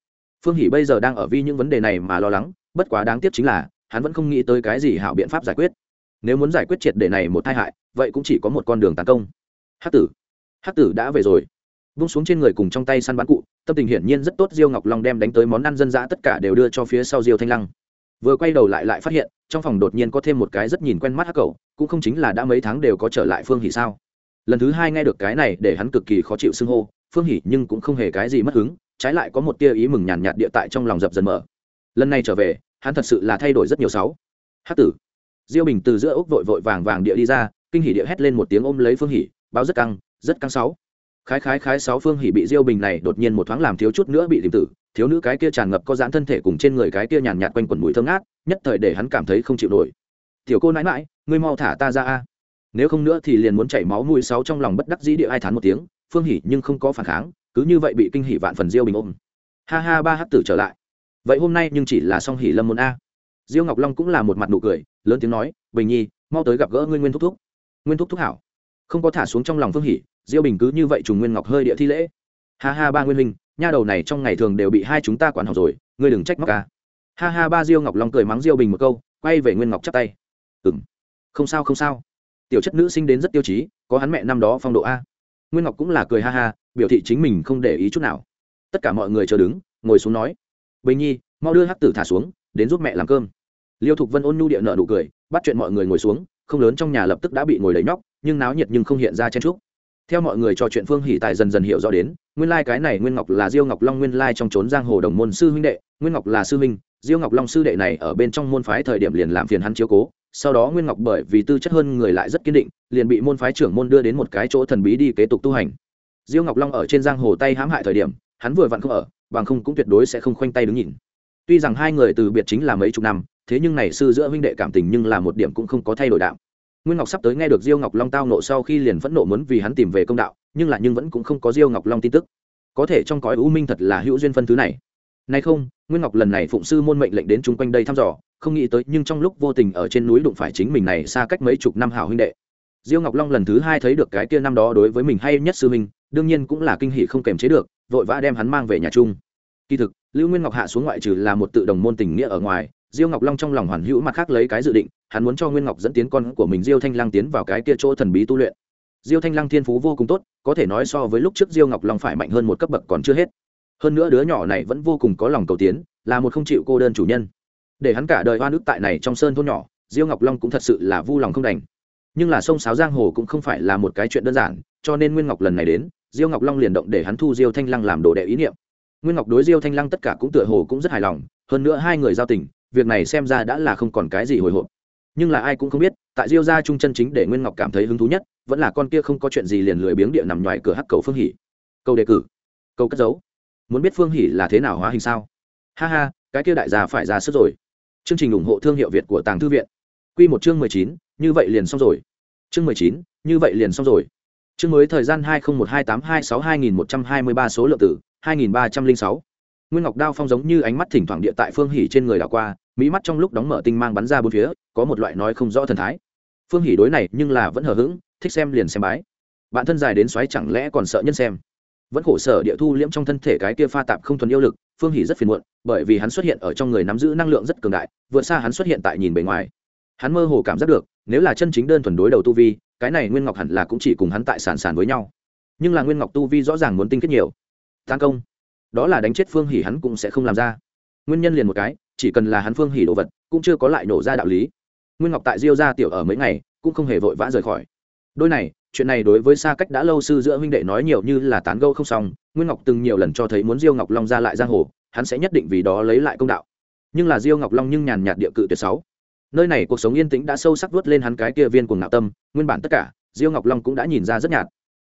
Phương hỷ bây giờ đang ở vi những vấn đề này mà lo lắng, bất quá đáng tiếc chính là, hắn vẫn không nghĩ tới cái gì hảo biện pháp giải quyết nếu muốn giải quyết triệt để này một tai hại, vậy cũng chỉ có một con đường tấn công. Hắc tử hắc tử đã về rồi. Vung xuống trên người cùng trong tay săn bắn cụ, tâm tình hiển nhiên rất tốt, diêu ngọc long đem đánh tới món ăn dân dã tất cả đều đưa cho phía sau diêu thanh lăng. Vừa quay đầu lại lại phát hiện, trong phòng đột nhiên có thêm một cái rất nhìn quen mắt hắc cầu cũng không chính là đã mấy tháng đều có trở lại phương hỷ sao? Lần thứ hai nghe được cái này để hắn cực kỳ khó chịu xưng hô, phương hỷ nhưng cũng không hề cái gì mất hứng, trái lại có một tia ý mừng nhàn nhạt địa tại trong lòng dập dần mở. Lần này trở về, hắn thật sự là thay đổi rất nhiều sáu. Hắc tử diêu bình từ giữa ốc vội vội vàng vàng địa đi ra kinh hỉ địa hét lên một tiếng ôm lấy phương Hỉ, báo rất căng rất căng sáu. Khái khái khái sáu phương hỉ bị diêu bình này đột nhiên một thoáng làm thiếu chút nữa bị tìm tử thiếu nữ cái kia tràn ngập có dãn thân thể cùng trên người cái kia nhàn nhạt quanh quần mùi thơm ngát nhất thời để hắn cảm thấy không chịu nổi. Tiểu cô nãi mãi ngươi mau thả ta ra a. Nếu không nữa thì liền muốn chảy máu mũi sáu trong lòng bất đắc dĩ địa ai thán một tiếng phương hỉ nhưng không có phản kháng cứ như vậy bị kinh hỉ vạn phần diêu bình ôm. Ha ha ba hắc tử trở lại. Vậy hôm nay nhưng chỉ là song hỉ lâm môn a. Diêu ngọc long cũng là một mặt nụ cười lớn tiếng nói, bình nhi, mau tới gặp gỡ ngươi nguyên thúc thúc. Nguyên thúc thúc hảo. Không có thả xuống trong lòng phương hỉ diêu bình cứ như vậy trùng nguyên ngọc hơi địa thi lễ. Ha ha ba nguyên minh nha đầu này trong ngày thường đều bị hai chúng ta quản học rồi, ngươi đừng trách móc ca ha ha ba diêu ngọc long cười mắng diêu bình một câu, quay về nguyên ngọc chắp tay. Ừng không sao không sao. Tiểu chất nữ sinh đến rất tiêu chí, có hắn mẹ năm đó phong độ a. Nguyên ngọc cũng là cười ha ha, biểu thị chính mình không để ý chút nào. Tất cả mọi người chờ đứng, ngồi xuống nói, bình nhi, mau đưa hắc tử thả xuống, đến giúp mẹ làm cơm liêu thục vân ôn nhu địa nợ nụ cười, bắt chuyện mọi người ngồi xuống, không lớn trong nhà lập tức đã bị ngồi đầy nhóc, nhưng náo nhiệt nhưng không hiện ra chen trúc theo mọi người trò chuyện phương hỷ tài dần dần hiểu rõ đến, nguyên lai cái này nguyên ngọc là diêu ngọc long nguyên lai trong trốn giang hồ đồng môn sư huynh đệ, nguyên ngọc là sư huynh, diêu ngọc long sư đệ này ở bên trong môn phái thời điểm liền làm phiền hắn chiếu cố, sau đó nguyên ngọc bởi vì tư chất hơn người lại rất kiên định, liền bị môn phái trưởng môn đưa đến một cái chỗ thần bí đi kế tục tu hành. Diêu ngọc long ở trên giang hồ tay hãm hại thời điểm, hắn vừa vặn không ở, bằng không cũng tuyệt đối sẽ không khoanh tay đứng nhìn tuy rằng hai người từ biệt chính là mấy chục năm thế nhưng này sư giữa huynh đệ cảm tình nhưng là một điểm cũng không có thay đổi đạo nguyên ngọc sắp tới nghe được diêu ngọc long tao nộ sau khi liền phẫn nộ muốn vì hắn tìm về công đạo nhưng là nhưng vẫn cũng không có diêu ngọc long tin tức. Có thể trong cõi u minh thật là hữu duyên phân thứ này. Nay không nguyên ngọc lần này phụng sư môn mệnh lệnh đến chung quanh đây thăm dò không nghĩ tới nhưng trong lúc vô tình ở trên núi đụng phải chính mình này xa cách mấy chục năm hảo huynh đệ. Diêu ngọc long lần thứ hai thấy được cái kia năm đó đối với mình hay nhất sư huynh, đương nhiên cũng là kinh hỷ không kềm chế được vội vã đem hắn mang về nhà chung. Kỳ thực lưu nguyên ngọc hạ xuống ngoại trừ là một tự đồng môn tình nghĩa ở ngoài, diêu ngọc long trong lòng hoàn hữu mặt khác lấy cái dự định, hắn muốn cho nguyên ngọc dẫn tiến con của mình diêu thanh lăng tiến vào cái kia chỗ thần bí tu luyện. Diêu thanh lăng thiên phú vô cùng tốt, có thể nói so với lúc trước diêu ngọc long phải mạnh hơn một cấp bậc còn chưa hết. Hơn nữa đứa nhỏ này vẫn vô cùng có lòng cầu tiến, là một không chịu cô đơn chủ nhân. Để hắn cả đời hoa nước tại này trong sơn thôn nhỏ, diêu ngọc long cũng thật sự là vu lòng không đành. Nhưng là sông sáo giang hồ cũng không phải là một cái chuyện đơn giản, cho nên nguyên ngọc lần này đến, diêu ngọc long liền động để hắn thu diêu thanh lăng làm đồ đệ ý niệm nguyên ngọc đối diêu thanh lăng tất cả cũng tựa hồ cũng rất hài lòng, hơn nữa hai người giao tình, việc này xem ra đã là không còn cái gì hồi hộp. Nhưng là ai cũng không biết, tại diêu gia trung chân chính để nguyên ngọc cảm thấy hứng thú nhất, vẫn là con kia không có chuyện gì liền lười biếng địa nằm ngoài cửa hắc cầu phương hỉ câu đề cử. Câu cất giấu. Muốn biết phương hỉ là thế nào hóa hình sao? Ha ha, cái kia đại gia phải ra sức rồi. Chương trình ủng hộ thương hiệu việt của tàng thư viện. Q một chương mười chín, như vậy liền xong rồi. Chương mười chín, như vậy liền xong rồi. Chương mới thời gian hai nghìn một hai tám hai sáu hai nghìn một trăm hai mươi ba số lượng tử hai nghìn ba trăm linh sáu. Nguyên ngọc đao phong giống như ánh mắt thỉnh thoảng địa tại phương hỉ trên người đảo qua, mỹ mắt trong lúc đóng mở tinh mang bắn ra bốn phía, có một loại nói không rõ thần thái. Phương hỉ đối này nhưng là vẫn hờ hững, thích xem liền xem bái. Bạn thân dài đến xoáy chẳng lẽ còn sợ nhân xem? Vẫn khổ sở địa thu liễm trong thân thể cái kia pha tạp không thuần yêu lực, phương hỉ rất phiền muộn, bởi vì hắn xuất hiện ở trong người nắm giữ năng lượng rất cường đại vượt xa hắn xuất hiện tại nhìn bề ngoài. Hắn mơ hồ cảm giác được, nếu là chân chính đơn thuần đối đầu tu vi, cái này nguyên ngọc hẳn là cũng chỉ cùng hắn tại sàn sàn với nhau. Nhưng là nguyên ngọc tu vi rõ ràng muốn tinh kết nhiều tấn công. Đó là đánh chết phương hỉ hắn cũng sẽ không làm ra. Nguyên nhân liền một cái, chỉ cần là hắn phương hỉ đồ vật, cũng chưa có lại nổ ra đạo lý. Nguyên ngọc tại diêu gia tiểu ở mấy ngày, cũng không hề vội vã rời khỏi. Đôi này, chuyện này đối với xa cách đã lâu sư giữa huynh đệ nói nhiều như là tán gâu không xong, nguyên ngọc từng nhiều lần cho thấy muốn diêu ngọc long ra lại giang hồ, hắn sẽ nhất định vì đó lấy lại công đạo. Nhưng là diêu ngọc long nhưng nhàn nhạt địa cự tuyệt sáu. Nơi này cuộc sống yên tĩnh đã sâu sắc vớt lên hắn cái kia viên cuồng ngạo tâm, nguyên bản tất cả, diêu ngọc long cũng đã nhìn ra rất nhạt.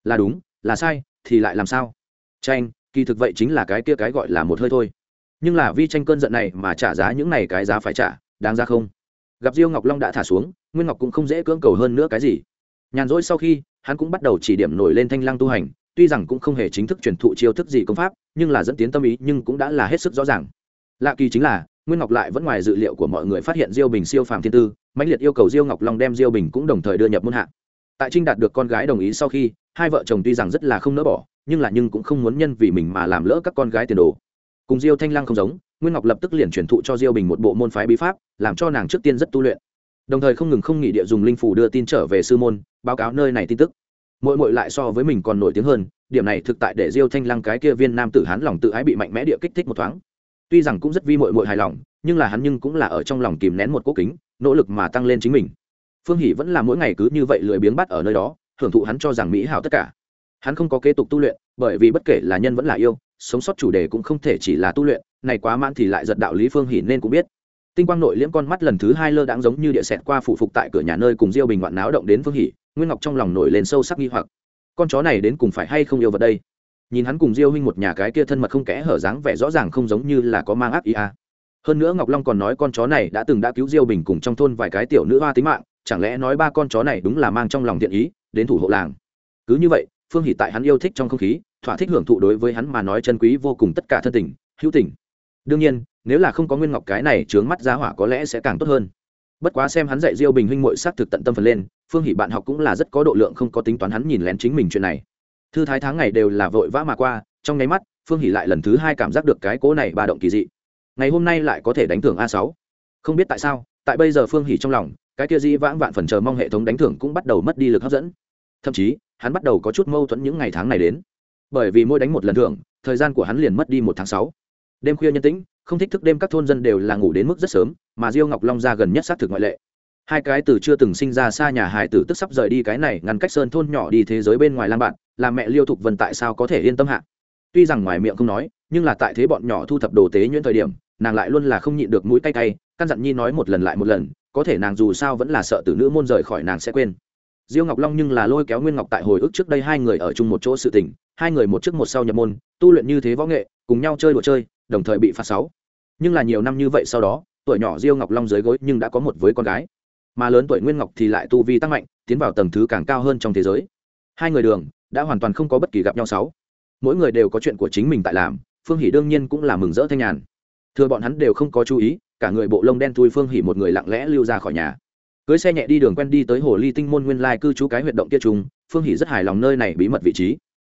Là đúng, là sai, thì lại làm sao? Tranh kỳ thực vậy chính là cái kia cái gọi là một hơi thôi. Nhưng là vi tranh cơn giận này mà trả giá những này cái giá phải trả, đáng ra không? Gặp diêu ngọc long đã thả xuống, nguyên ngọc cũng không dễ cưỡng cầu hơn nữa cái gì. Nhàn rỗi sau khi, hắn cũng bắt đầu chỉ điểm nổi lên thanh lăng tu hành, tuy rằng cũng không hề chính thức truyền thụ chiêu thức gì công pháp, nhưng là dẫn tiến tâm ý nhưng cũng đã là hết sức rõ ràng. Lạ kỳ chính là, nguyên ngọc lại vẫn ngoài dự liệu của mọi người phát hiện diêu bình siêu phàm thiên tư, mãnh liệt yêu cầu diêu ngọc long đem diêu bình cũng đồng thời đưa nhập môn hạ. Tại trinh đạt được con gái đồng ý sau khi, hai vợ chồng tuy rằng rất là không nỡ bỏ nhưng là nhưng cũng không muốn nhân vì mình mà làm lỡ các con gái tiền đồ. Cùng diêu thanh lăng không giống, nguyên ngọc lập tức liền truyền thụ cho diêu bình một bộ môn phái bí pháp, làm cho nàng trước tiên rất tu luyện. Đồng thời không ngừng không nghỉ địa dùng linh phủ đưa tin trở về sư môn, báo cáo nơi này tin tức. Mỗi mỗi lại so với mình còn nổi tiếng hơn, điểm này thực tại để diêu thanh lăng cái kia viên nam tử hán lòng tự ái bị mạnh mẽ địa kích thích một thoáng. Tuy rằng cũng rất vi mội mội hài lòng, nhưng là hắn nhưng cũng là ở trong lòng kìm nén một cố kính, nỗ lực mà tăng lên chính mình. Phương hỷ vẫn là mỗi ngày cứ như vậy lười biếng bắt ở nơi đó, hưởng thụ hắn cho rằng mỹ hảo tất cả hắn không có kế tục tu luyện, bởi vì bất kể là nhân vẫn là yêu, sống sót chủ đề cũng không thể chỉ là tu luyện, này quá mãn thì lại giật đạo lý phương hỉ nên cũng biết. Tinh quang nội liễm con mắt lần thứ hai lơ đãng giống như địa sẹt qua phủ phục tại cửa nhà nơi cùng diêu bình ngoạn náo động đến phương hỉ nguyên ngọc trong lòng nổi lên sâu sắc nghi hoặc. Con chó này đến cùng phải hay không yêu vật đây? Nhìn hắn cùng diêu huynh một nhà cái kia thân mật không kẽ hở dáng vẻ rõ ràng không giống như là có mang ác ý à. hơn nữa ngọc long còn nói con chó này đã từng đã cứu diêu bình cùng trong thôn vài cái tiểu nữ hoa tính mạng, chẳng lẽ nói ba con chó này đúng là mang trong lòng thiện ý, đến thủ hộ làng? Cứ như vậy phương hỷ tại hắn yêu thích trong không khí, thỏa thích hưởng thụ đối với hắn mà nói chân quý vô cùng tất cả thân tình, hữu tình. Đương nhiên, nếu là không có nguyên ngọc cái này trướng mắt giá hỏa có lẽ sẽ càng tốt hơn. Bất quá xem hắn dạy diêu bình huynh mội s á c thực tận tâm phần lên, phương hỷ bạn học cũng là rất có độ lượng không có tính toán hắn nhìn lén chính mình chuyện này. Thư thái tháng ngày đều là vội vã mà qua, trong nháy mắt, phương hỷ lại lần thứ hai cảm giác được cái cố này ba động kỳ dị. Ngày hôm nay lại có thể đánh thưởng a sáu. Không biết tại sao, tại bây giờ phương hỷ trong lòng, cái kia di vãng vạn phần chờ mong hệ thống đánh thưởng cũng bắt đầu mất đi lực hấp dẫn. Thậm chí hắn bắt đầu có chút mâu thuẫn những ngày tháng này đến. Bởi vì mỗi đánh một lần thưởng, thời gian của hắn liền mất đi một tháng sáu. Đêm khuya nhân tĩnh, không thích thức đêm các thôn dân đều là ngủ đến mức rất sớm, mà diêu ngọc long ra gần nhất xác thực ngoại lệ. Hai cái từ chưa từng sinh ra xa nhà hải tử tức sắp rời đi cái này ngăn cách sơn thôn nhỏ đi thế giới bên ngoài lan bạn làm mẹ liêu thục vân tại sao có thể yên tâm hạ? Tuy rằng ngoài miệng không nói, nhưng là tại thế bọn nhỏ thu thập đồ tế nhuyễn thời điểm, nàng lại luôn là không nhịn được mũi tay tay căn dặn nhi nói một lần lại một lần, có thể nàng dù sao vẫn là sợ tử nữ môn rời khỏi nàng sẽ quên diêu ngọc long nhưng là lôi kéo nguyên ngọc tại hồi ức trước đây hai người ở chung một chỗ sự tình, hai người một trước một sau nhập môn, tu luyện như thế võ nghệ, cùng nhau chơi đùa chơi, đồng thời bị phạt sáu. Nhưng là nhiều năm như vậy sau đó, tuổi nhỏ diêu ngọc long dưới gối nhưng đã có một với con gái. Mà lớn tuổi nguyên ngọc thì lại tu vi tăng mạnh, tiến vào tầng thứ càng cao hơn trong thế giới. Hai người đường, đã hoàn toàn không có bất kỳ gặp nhau sáu. Mỗi người đều có chuyện của chính mình tại làm, phương hỷ đương nhiên cũng là mừng rỡ thanh nhàn. Thừa bọn hắn đều không có chú ý, cả người bộ lông đen thui phương hỷ một người lặng lẽ lưu ra khỏi nhà cưới xe nhẹ đi đường quen đi tới hồ ly tinh môn nguyên lai cư trú cái huyệt động kia trùng, phương hỷ rất hài lòng nơi này bí mật vị trí.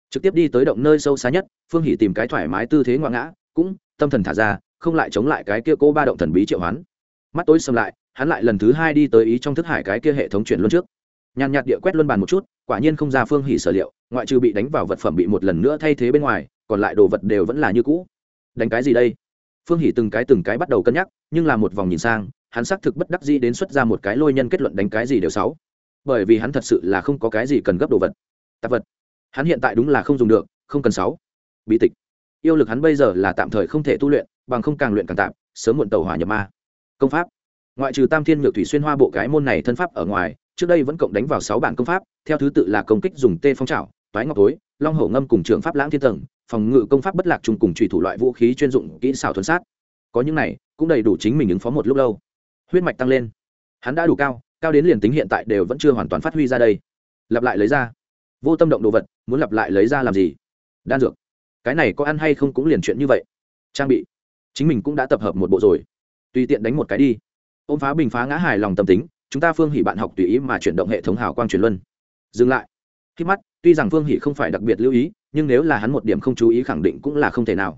Trực tiếp đi tới động nơi sâu xa nhất, phương hỷ tìm cái thoải mái tư thế ngoại ngã, cũng tâm thần thả ra, không lại chống lại cái kia cố ba động thần bí triệu hoán. Mắt tối xâm lại, hắn lại lần thứ hai đi tới ý trong thức hải cái kia hệ thống chuyển luân trước. Nhàn nhạt địa quét luân bàn một chút, quả nhiên không ra phương hỷ sở liệu, ngoại trừ bị đánh vào vật phẩm bị một lần nữa thay thế bên ngoài, còn lại đồ vật đều vẫn là như cũ. Đánh cái gì đây? Phương hỷ từng cái từng cái bắt đầu cân nhắc, nhưng là một vòng nhìn sang hắn xác thực bất đắc dĩ đến xuất ra một cái lôi nhân kết luận đánh cái gì đều sáu. Bởi vì hắn thật sự là không có cái gì cần gấp đồ vật. Tạp vật. Hắn hiện tại đúng là không dùng được, không cần sáu. Bí tịch. Yêu lực hắn bây giờ là tạm thời không thể tu luyện, bằng không càng luyện càng tạm sớm muộn tàu hỏa nhập ma. Công pháp. Ngoại trừ tam thiên nhược thủy xuyên hoa bộ cái môn này thân pháp ở ngoài, trước đây vẫn cộng đánh vào sáu bản công pháp, theo thứ tự là công kích dùng tê phong trào toái ngọc tối, long hổ ngâm cùng trường pháp lãng thiên tầng, phòng ngự công pháp bất lạc trùng cùng trùy thủ loại vũ khí chuyên dụng kỹ xảo thuần sát. Có những này, cũng đầy đủ chính mình ứng phó một lúc lâu huyết mạch tăng lên. Hắn đã đủ cao cao đến liền tính hiện tại đều vẫn chưa hoàn toàn phát huy ra đây. Lặp lại lấy ra. Vô tâm động đồ vật, muốn lặp lại lấy ra làm gì? Đan dược. Cái này có ăn hay không cũng liền chuyện như vậy. Trang bị. Chính mình cũng đã tập hợp một bộ rồi. Tùy tiện đánh một cái đi. Ôm phá bình phá ngã hài lòng tâm tính, chúng ta phương hỷ bạn học tùy ý mà chuyển động hệ thống hào quang truyền luân. Dừng lại. Khi mắt, tuy rằng phương hỷ không phải đặc biệt lưu ý, nhưng nếu là hắn một điểm không chú ý khẳng định cũng là không thể nào.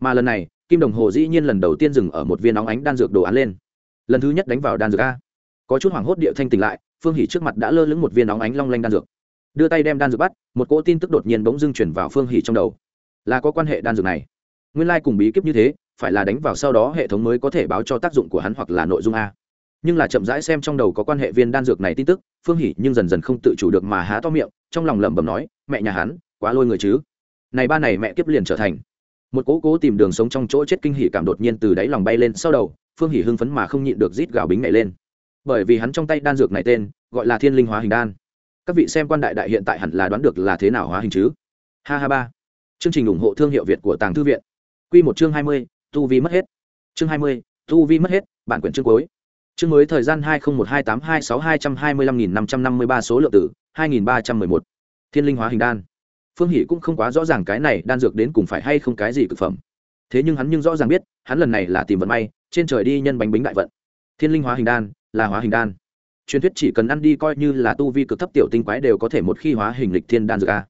Mà lần này, kim đồng hồ dĩ nhiên lần đầu tiên dừng ở một viên nóng ánh đan dược đồ án lên lần thứ nhất đánh vào đan dược a. Có chút hoảng hốt địa thanh tỉnh lại, phương hỉ trước mặt đã lơ lửng một viên nóng ánh long lanh đan dược. Đưa tay đem đan dược bắt, một cỗ tin tức đột nhiên bỗng dưng chuyển vào phương hỉ trong đầu. Là có quan hệ đan dược này. Nguyên lai cùng bí kíp như thế, phải là đánh vào sau đó hệ thống mới có thể báo cho tác dụng của hắn hoặc là nội dung a. Nhưng là chậm rãi xem trong đầu có quan hệ viên đan dược này tin tức, phương hỉ nhưng dần dần không tự chủ được mà há to miệng, trong lòng lẩm bẩm nói, mẹ nhà hắn, quá lôi người chứ? Này ba này mẹ kiếp liền trở thành. Một cố cố tìm đường sống trong chỗ chết kinh hỉ cảm đột nhiên từ đáy lòng bay lên sau đầu phương hỉ hưng phấn mà không nhịn được rít gào bính này lên. Bởi vì hắn trong tay đan dược này tên, gọi là thiên linh hóa hình đan. Các vị xem quan đại đại hiện tại hẳn là đoán được là thế nào hóa hình chứ? Ha ha ba. Chương trình ủng hộ thương hiệu việt của tàng thư viện. Q một chương hai mươi, tu vi mất hết. Chương hai mươi, tu vi mất hết, bản quyển chương cuối. Chương mới thời gian hai nghìn một hai tám hai sáu hai trăm hai mươi lăm nghìn năm trăm năm mươi ba số lượng tử hai nghìn ba trăm mười một. Thiên linh hóa hình đan. Phương hỷ cũng không quá rõ ràng cái này đan dược đến cùng phải hay không cái gì cực phẩm. Thế nhưng hắn nhưng rõ ràng biết, hắn lần này là tìm vận may trên trời đi nhân bánh bính đại vận. Thiên linh hóa hình đan, là hóa hình đan. Truyền thuyết chỉ cần ăn đi coi như là tu vi cực thấp tiểu tinh quái đều có thể một khi hóa hình lịch thiên đan dược a.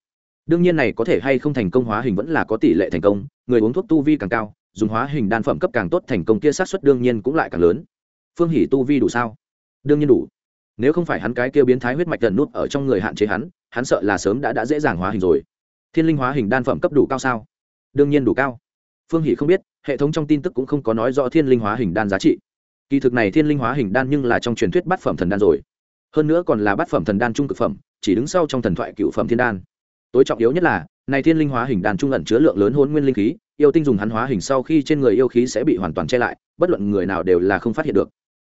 Đương nhiên này có thể hay không thành công hóa hình vẫn là có tỷ lệ thành công, người uống thuốc tu vi càng cao, dùng hóa hình đan phẩm cấp càng tốt thành công kia sát xuất đương nhiên cũng lại càng lớn. Phương hỷ tu vi đủ sao? Đương nhiên đủ. Nếu không phải hắn cái kia biến thái huyết mạch gần nút ở trong người hạn chế hắn hắn sợ là sớm đã đã dễ dàng hóa hình rồi. Thiên linh hóa hình đan phẩm cấp đủ cao sao? Đương nhiên đủ cao. Phương hỷ không biết hệ thống trong tin tức cũng không có nói rõ thiên linh hóa hình đan giá trị. Kỳ thực này thiên linh hóa hình đan nhưng là trong truyền thuyết bát phẩm thần đan rồi. Hơn nữa còn là bát phẩm thần đan trung cực phẩm, chỉ đứng sau trong thần thoại cựu phẩm thiên đan. Tối trọng yếu nhất là, này thiên linh hóa hình đan trung ẩn chứa lượng lớn hôn nguyên linh khí, yêu tinh dùng hắn hóa hình sau khi trên người yêu khí sẽ bị hoàn toàn che lại, bất luận người nào đều là không phát hiện được.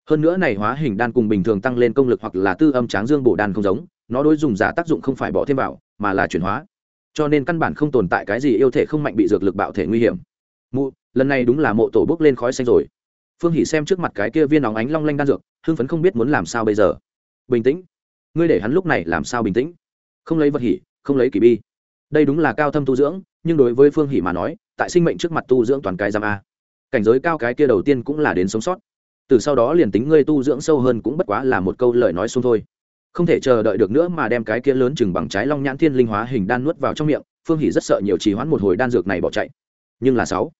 Hơn nữa này hóa hình đan cùng bình thường tăng lên công lực hoặc là tư âm tráng dương bổ đan không giống, nó đối dùng giả tác dụng không phải bỏ thêm vào, mà là chuyển hóa. Cho nên căn bản không tồn tại cái gì yêu thể không mạnh bị dược lực bạo thể nguy hiểm. Mụ lần này đúng là mộ tổ bước lên khói xanh rồi. Phương hỷ xem trước mặt cái kia viên óng ánh long lanh đan dược, hưng phấn không biết muốn làm sao bây giờ. Bình tĩnh. Ngươi để hắn lúc này làm sao bình tĩnh? Không lấy vật hỷ không lấy kỳ bi. Đây đúng là cao thâm tu dưỡng, nhưng đối với phương hỷ mà nói, tại sinh mệnh trước mặt tu dưỡng toàn cái giam a. Cảnh giới cao cái kia đầu tiên cũng là đến sống sót. Từ sau đó liền tính ngươi tu dưỡng sâu hơn cũng bất quá là một câu lời nói xuống thôi. Không thể chờ đợi được nữa mà đem cái kia lớn chừng bằng trái long nhãn thiên linh hóa hình đan nuốt vào trong miệng, phương hỷ rất sợ nhiều trì hoãn một hồi đan dược này bỏ chạy. Nhưng là sáu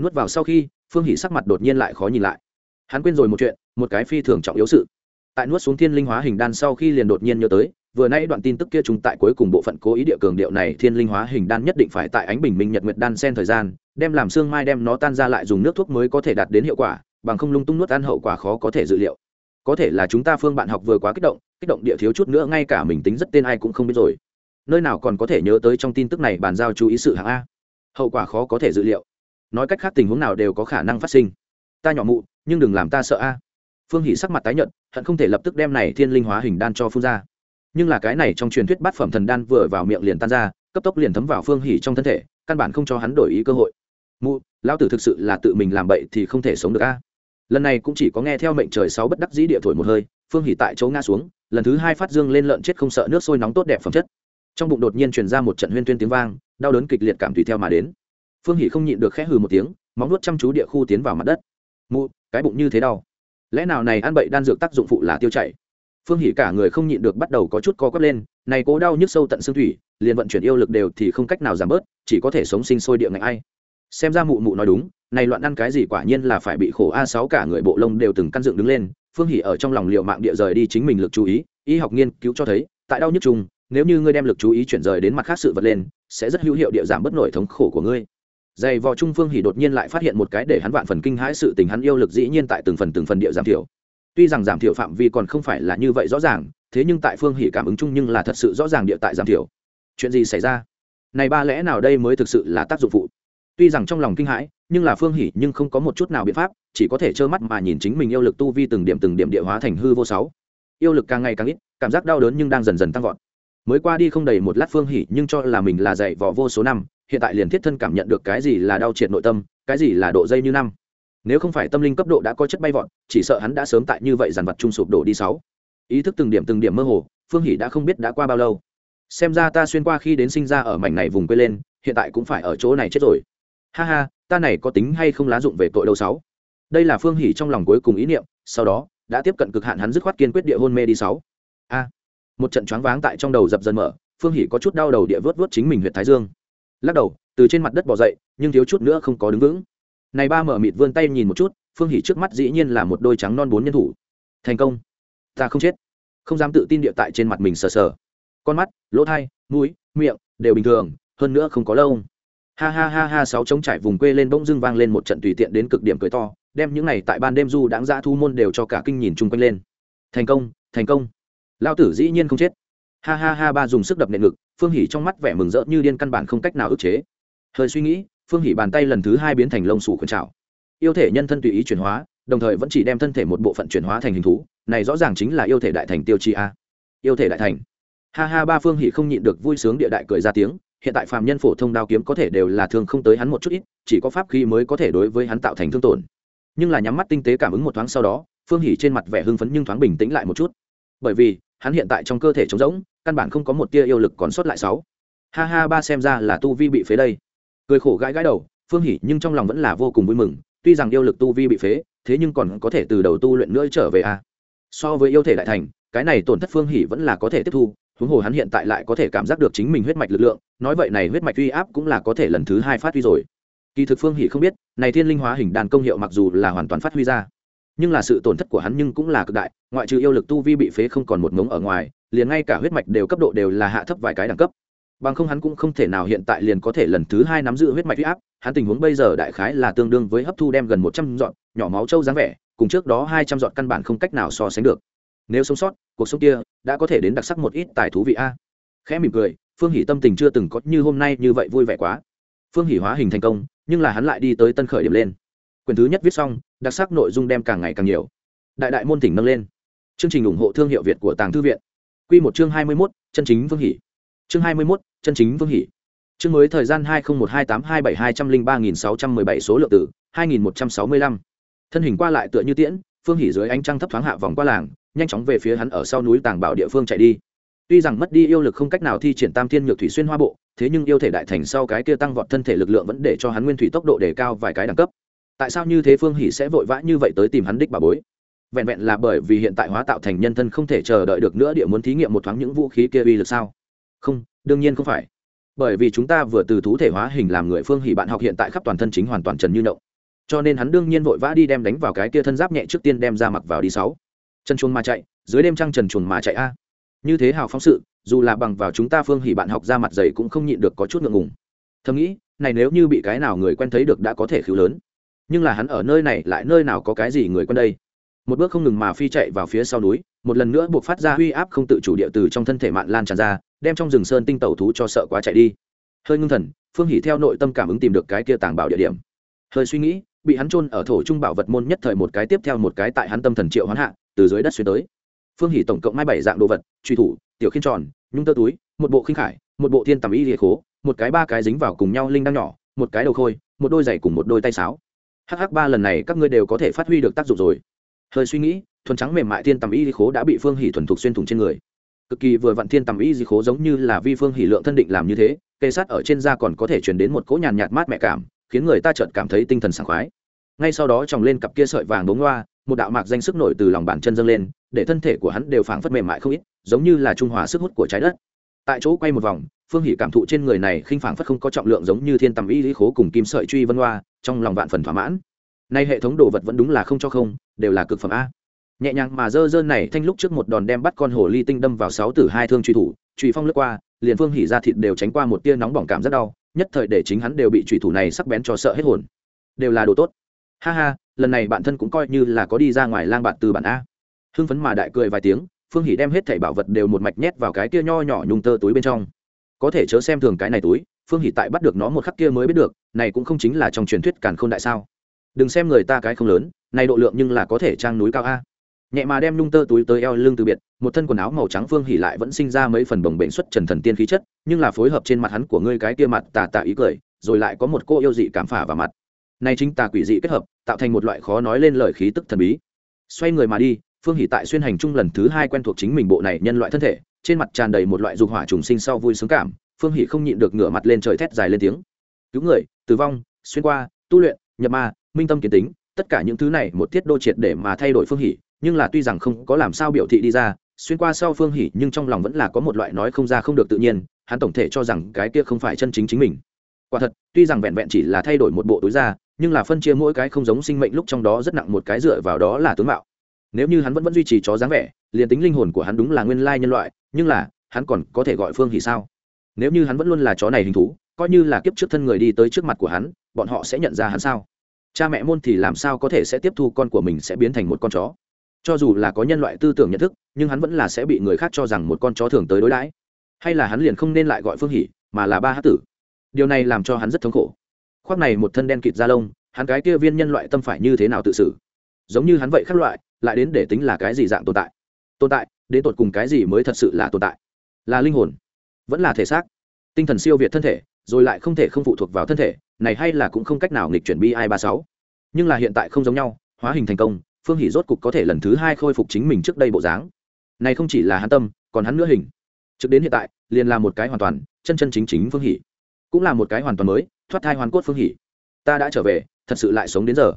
nuốt vào sau khi, phương hỷ sắc mặt đột nhiên lại khó nhìn lại. Hắn quên rồi một chuyện, một cái phi thường trọng yếu sự. Tại nuốt xuống thiên linh hóa hình đan sau khi liền đột nhiên nhớ tới, vừa nãy đoạn tin tức kia chúng tại cuối cùng bộ phận cố ý địa cường điệu này, thiên linh hóa hình đan nhất định phải tại ánh bình minh nhật nguyệt đan sen thời gian, đem làm xương mai đem nó tan ra lại dùng nước thuốc mới có thể đạt đến hiệu quả, bằng không lung tung nuốt ăn hậu quả khó có thể dự liệu. Có thể là chúng ta phương bạn học vừa quá kích động kích động địa thiếu chút nữa ngay cả mình tính rất tên ai cũng không biết rồi. Nơi nào còn có thể nhớ tới trong tin tức này bàn giao chú ý sự hạng a? Hậu quả khó có thể dự liệu nói cách khác tình huống nào đều có khả năng phát sinh. Ta nhỏ mụ, nhưng đừng làm ta sợ a. Phương hỷ sắc mặt tái nhận hận không thể lập tức đem này thiên linh hóa hình đan cho phun ra. Nhưng là cái này trong truyền thuyết bát phẩm thần đan vừa vào miệng liền tan ra, cấp tốc liền thấm vào phương hỷ trong thân thể, căn bản không cho hắn đổi ý cơ hội. Mụ, lão tử thực sự là tự mình làm bậy thì không thể sống được a. Lần này cũng chỉ có nghe theo mệnh trời sáu bất đắc dĩ địa thổi một hơi, phương hỷ tại chỗ ngã xuống, lần thứ hai phát dương lên lợn chết không sợ nước sôi nóng tốt đẹp phẩm chất. Trong bụng đột nhiên truyền ra một trận huyên tuyên tiếng vang, đau đớn kịch liệt cảm tùy theo mà đến phương hỷ không nhịn được khẽ hừ một tiếng, móng nuốt chăm chú địa khu tiến vào mặt đất. Mụ, cái bụng như thế đau. Lẽ nào này ăn bậy đan dược tác dụng phụ là tiêu chảy? Phương hỷ cả người không nhịn được bắt đầu có chút co quắp lên, này cố đau nhức sâu tận xương thủy, liền vận chuyển yêu lực đều thì không cách nào giảm bớt, chỉ có thể sống sinh sôi địa ngạnh ai. Xem ra mụ mụ nói đúng, này loạn ăn cái gì quả nhiên là phải bị khổ a sáu cả người bộ lông đều từng căn dựng đứng lên, phương hỷ ở trong lòng liệu mạng địa rời đi chính mình lực chú ý, y học nghiên cứu cho thấy, tại đau nhức chung, nếu như ngươi đem lực chú ý chuyển rời đến mặt khác sự vật lên, sẽ rất hữu hiệu địa giảm bớt nổi thống khổ của ngươi dày vò trung phương hỉ đột nhiên lại phát hiện một cái để hắn vạn phần kinh hãi sự tình hắn yêu lực dĩ nhiên tại từng phần từng phần địa giảm thiểu. Tuy rằng giảm thiểu phạm vi còn không phải là như vậy rõ ràng, thế nhưng tại phương hỉ cảm ứng chung nhưng là thật sự rõ ràng địa tại giảm thiểu. Chuyện gì xảy ra? Này ba lẽ nào đây mới thực sự là tác dụng phụ? Tuy rằng trong lòng kinh hãi, nhưng là phương hỉ nhưng không có một chút nào biện pháp, chỉ có thể trơ mắt mà nhìn chính mình yêu lực tu vi từng điểm từng điểm địa hóa thành hư vô sáu. Yêu lực càng ngày càng ít, cảm giác đau đớn nhưng đang dần dần tăng vọt. Mới qua đi không đầy một lát phương hỉ nhưng cho là mình là dạy vò vô số năm hiện tại liền thiết thân cảm nhận được cái gì là đau triệt nội tâm, cái gì là độ dây như năm. Nếu không phải tâm linh cấp độ đã có chất bay vọt, chỉ sợ hắn đã sớm tại như vậy dàn vật chung sụp đổ đi sáu. Ý thức từng điểm từng điểm mơ hồ, phương hỷ đã không biết đã qua bao lâu. Xem ra ta xuyên qua khi đến sinh ra ở mảnh này vùng quê lên, hiện tại cũng phải ở chỗ này chết rồi. Ha ha, ta này có tính hay không lá dụng về tội đâu sáu. Đây là phương hỷ trong lòng cuối cùng ý niệm, sau đó, đã tiếp cận cực hạn hắn dứt khoát kiên quyết địa hôn mê đi sáu. A. Một trận choáng váng tại trong đầu dập dần mở, phương hỷ có chút đau đầu địa vớt vớt chính mình huyện thái dương lắc đầu, từ trên mặt đất bỏ dậy, nhưng thiếu chút nữa không có đứng vững. Này ba mở mịt vươn tay nhìn một chút, phương hỉ trước mắt dĩ nhiên là một đôi trắng non bốn nhân thủ. Thành công. Ta không chết. Không dám tự tin địa tại trên mặt mình sờ sờ. Con mắt, lỗ thai, mũi, miệng đều bình thường, hơn nữa không có lâu ha ha ha ha, sáu trống trải vùng quê lên bỗng dưng vang lên một trận tùy tiện đến cực điểm cười to, đem những này tại ban đêm du đáng ra thu môn đều cho cả kinh nhìn chung quanh lên. Thành công thành công. Lao tử dĩ nhiên không chết. Ha ha ha, ba dùng sức đập nệ ngực phương hỉ trong mắt vẻ mừng rỡ như điên căn bản không cách nào ức chế. Hơi suy nghĩ, phương hỉ bàn tay lần thứ hai biến thành lông sủ khẩn trào yêu thể nhân thân tùy ý chuyển hóa, đồng thời vẫn chỉ đem thân thể một bộ phận chuyển hóa thành hình thú, này rõ ràng chính là yêu thể đại thành tiêu chi a. Yêu thể đại thành. Ha ha, ba phương hỉ không nhịn được vui sướng địa đại cười ra tiếng, hiện tại phàm nhân phổ thông đao kiếm có thể đều là thương không tới hắn một chút ít, chỉ có pháp khí mới có thể đối với hắn tạo thành thương tổn. Nhưng là nhắm mắt tinh tế cảm ứng một thoáng sau đó, phương hỉ trên mặt vẻ hưng phấn nhưng thoáng bình tĩnh lại một chút. Bởi vì hắn hiện tại trong cơ thể trống rỗng, căn bản không có một tia yêu lực còn sót lại sáu. Ha ha, ba xem ra là tu vi bị phế đây. Cười khổ gãi gãi đầu, phương hỉ nhưng trong lòng vẫn là vô cùng vui mừng, tuy rằng yêu lực tu vi bị phế, thế nhưng còn có thể từ đầu tu luyện nữa trở về a so với yêu thể đại thành, cái này tổn thất phương hỉ vẫn là có thể tiếp thu, huống hồ hắn hiện tại lại có thể cảm giác được chính mình huyết mạch lực lượng, nói vậy này huyết mạch uy áp cũng là có thể lần thứ hai phát huy rồi. Kỳ thực phương hỉ không biết, này thiên linh hóa hình đàn công hiệu mặc dù là hoàn toàn phát huy ra nhưng là sự tổn thất của hắn nhưng cũng là cực đại, ngoại trừ yêu lực tu vi bị phế không còn một ngống ở ngoài, liền ngay cả huyết mạch đều cấp độ đều là hạ thấp vài cái đẳng cấp. Bằng không hắn cũng không thể nào hiện tại liền có thể lần thứ hai nắm giữ huyết mạch huy áp, hắn tình huống bây giờ đại khái là tương đương với hấp thu đem gần một trăm dọn nhỏ máu trâu dáng vẻ, cùng trước đó hai trăm dọn căn bản không cách nào so sánh được. Nếu sống sót, cuộc sống kia đã có thể đến đặc sắc một ít tài thú vị a. Khẽ mỉm cười, phương hỷ tâm tình chưa từng có như hôm nay như vậy vui vẻ quá. Phương hỷ hóa hình thành công, nhưng là hắn lại đi tới tân khởi điểm lên quyển thứ nhất viết xong, đặc sắc nội dung đem càng ngày càng nhiều. Đại đại môn tỉnh nâng lên. Chương trình ủng hộ thương hiệu việt của tàng thư viện. Q một chương hai mươi mốt, chân chính vương hỷ. Chương hai mươi mốt, chân chính vương hỷ. Chương mới thời gian hai nghìn một hai tám hai bảy hai trăm linh ba nghìn sáu trăm mười bảy số lượng tử hai nghìn một trăm sáu mươi lăm. Thân hình qua lại tựa như tiễn, phương hỷ dưới ánh trăng thấp thoáng hạ vòng qua làng, nhanh chóng về phía hắn ở sau núi tàng bảo địa phương chạy đi. Tuy rằng mất đi yêu lực không cách nào thi triển tam thiên nhược thủy xuyên hoa bộ, thế nhưng yêu thể đại thành sau cái kia tăng vọt thân thể lực lượng vẫn để cho hắn nguyên thủy tốc độ đề cao vài cái đẳng cấp tại sao như thế phương hỷ sẽ vội vã như vậy tới tìm hắn đích bà bối? Vẹn vẹn là bởi vì hiện tại hóa tạo thành nhân thân không thể chờ đợi được nữa địa muốn thí nghiệm một thoáng những vũ khí kia uy lực sao? Không, đương nhiên không phải. Bởi vì chúng ta vừa từ thú thể hóa hình làm người phương hỷ bạn học hiện tại khắp toàn thân chính hoàn toàn trần như nậu. Cho nên hắn đương nhiên vội vã đi đem đánh vào cái kia thân giáp nhẹ trước tiên đem ra mặc vào đi sáu. Chân chuồn mà chạy, dưới đêm trăng trần chuồn mà chạy a. Như thế hào phóng sự, dù là bằng vào chúng ta phương hỷ bạn học ra mặt dày cũng không nhịn được có chút ngượng ngùng. Thầm nghĩ, này nếu như bị cái nào người quen thấy được đã có thể khiếu lớn nhưng là hắn ở nơi này lại nơi nào có cái gì người quân đây? Một bước không ngừng mà phi chạy vào phía sau núi, một lần nữa buộc phát ra huy áp không tự chủ địa từ trong thân thể mạn lan tràn ra, đem trong rừng sơn tinh tẩu thú cho sợ quá chạy đi. Hơi ngưng thần, phương hỉ theo nội tâm cảm ứng tìm được cái kia tàng bảo địa điểm. Hơi suy nghĩ, bị hắn chôn ở thổ trung bảo vật môn nhất thời một cái tiếp theo một cái tại hắn tâm thần triệu hoán hạ, từ dưới đất xuyên tới. Phương hỉ tổng cộng mai bảy dạng đồ vật, truy thủ, tiểu khiên tròn, nhung tơ túi, một bộ khinh khải, một bộ thiên tầm y địa khố, một cái ba cái dính vào cùng nhau linh đăng nhỏ, một cái đầu khôi, một đôi giày cùng một đôi tay sáo hh ba lần này các ngươi đều có thể phát huy được tác dụng rồi. Hơi suy nghĩ, thuần trắng mềm mại thiên tầm y di khố đã bị phương hỉ thuần thục xuyên thủng trên người. Cực kỳ vừa vặn thiên tầm y di khố giống như là vi phương hỉ lượng thân định làm như thế, kê sát ở trên da còn có thể truyền đến một cỗ nhàn nhạt mát mẹ cảm, khiến người ta chợt cảm thấy tinh thần sảng khoái. Ngay sau đó tròng lên cặp kia sợi vàng đống loa một đạo mạc danh sức nổi từ lòng bàn chân dâng lên, để thân thể của hắn đều phảng phất mềm mại không ít, giống như là trung hòa sức hút của trái đất. Tại chỗ quay một vòng, phương hỉ cảm thụ trên người này khinh phảng phất không có trọng lượng giống như thiên tầm y lý khố cùng kim sợi truy vân hoa trong lòng vạn phần thỏa mãn. Nay hệ thống đồ vật vẫn đúng là không cho không, đều là cực phẩm a. Nhẹ nhàng mà dơ dơ này thanh lúc trước một đòn đem bắt con hồ ly tinh đâm vào sáu tử hai thương truy thủ, truy phong lướt qua, liền phương hỉ ra thịt đều tránh qua một tia nóng bỏng cảm rất đau, nhất thời để chính hắn đều bị truy thủ này sắc bén cho sợ hết hồn. Đều là đồ tốt. Ha ha, lần này bản thân cũng coi như là có đi ra ngoài lang bạn từ bản a. Hưng phấn mà đại cười vài tiếng, phương hỉ đem hết thảy bảo vật đều một mạch nhét vào cái kia nho nhỏ nhung tơ túi bên trong. Có thể chớ xem thường cái này túi, phương hỉ tại bắt được nó một khắc kia mới biết được này cũng không chính là trong truyền thuyết càn khôn đại sao? Đừng xem người ta cái không lớn, này độ lượng nhưng là có thể trang núi cao a. Nhẹ mà đem nhung tơ túi tới eo lưng từ biệt, một thân quần áo màu trắng phương hỉ lại vẫn sinh ra mấy phần bồng bệnh xuất trần thần tiên khí chất, nhưng là phối hợp trên mặt hắn của ngươi cái kia mặt tà tà ý cười, rồi lại có một cô yêu dị cảm phả vào mặt. Nay chính tà quỷ dị kết hợp, tạo thành một loại khó nói lên lời khí tức thần bí. Xoay người mà đi, phương hỉ tại xuyên hành chung lần thứ hai quen thuộc chính mình bộ này nhân loại thân thể, trên mặt tràn đầy một loại dục hỏa trùng sinh sau vui sướng cảm, phương hỉ không nhịn được ngửa mặt lên trời thét dài lên tiếng cứu người tử vong xuyên qua tu luyện nhập ma minh tâm kiến tính tất cả những thứ này một tiết đô triệt để mà thay đổi phương hỷ nhưng là tuy rằng không có làm sao biểu thị đi ra xuyên qua sau phương hỷ nhưng trong lòng vẫn là có một loại nói không ra không được tự nhiên hắn tổng thể cho rằng cái kia không phải chân chính chính mình. Quả thật tuy rằng vẹn vẹn chỉ là thay đổi một bộ túi ra, nhưng là phân chia mỗi cái không giống sinh mệnh lúc trong đó rất nặng một cái dựa vào đó là tướng mạo. Nếu như hắn vẫn vẫn duy trì chó dáng vẻ liền tính linh hồn của hắn đúng là nguyên lai nhân loại nhưng là hắn còn có thể gọi phương hỷ sao? Nếu như hắn vẫn luôn là chó này hình thú coi như là kiếp trước thân người đi tới trước mặt của hắn bọn họ sẽ nhận ra hắn sao? Cha mẹ môn thì làm sao có thể sẽ tiếp thu con của mình sẽ biến thành một con chó? Cho dù là có nhân loại tư tưởng nhận thức nhưng hắn vẫn là sẽ bị người khác cho rằng một con chó thường tới đối đãi. Hay là hắn liền không nên lại gọi phương hỉ, mà là ba hát tử? Điều này làm cho hắn rất thống khổ. Khoác này một thân đen kịt da lông hắn cái kia viên nhân loại tâm phải như thế nào tự xử? Giống như hắn vậy khác loại lại đến để tính là cái gì dạng tồn tại? Tồn tại đến tột cùng cái gì mới thật sự là tồn tại? Là linh hồn vẫn là thể xác. Tinh thần siêu việt thân thể rồi lại không thể không phụ thuộc vào thân thể, này hay là cũng không cách nào nghịch chuyển bi i ba sáu. Nhưng là hiện tại không giống nhau, hóa hình thành công, phương hỷ rốt cục có thể lần thứ hai khôi phục chính mình trước đây bộ dáng. Này không chỉ là hắn tâm, còn hắn nữa hình. Trực đến hiện tại, liền là một cái hoàn toàn, chân chân chính chính phương hỷ. Cũng là một cái hoàn toàn mới, thoát thai hoàn cốt phương hỷ. Ta đã trở về, thật sự lại sống đến giờ.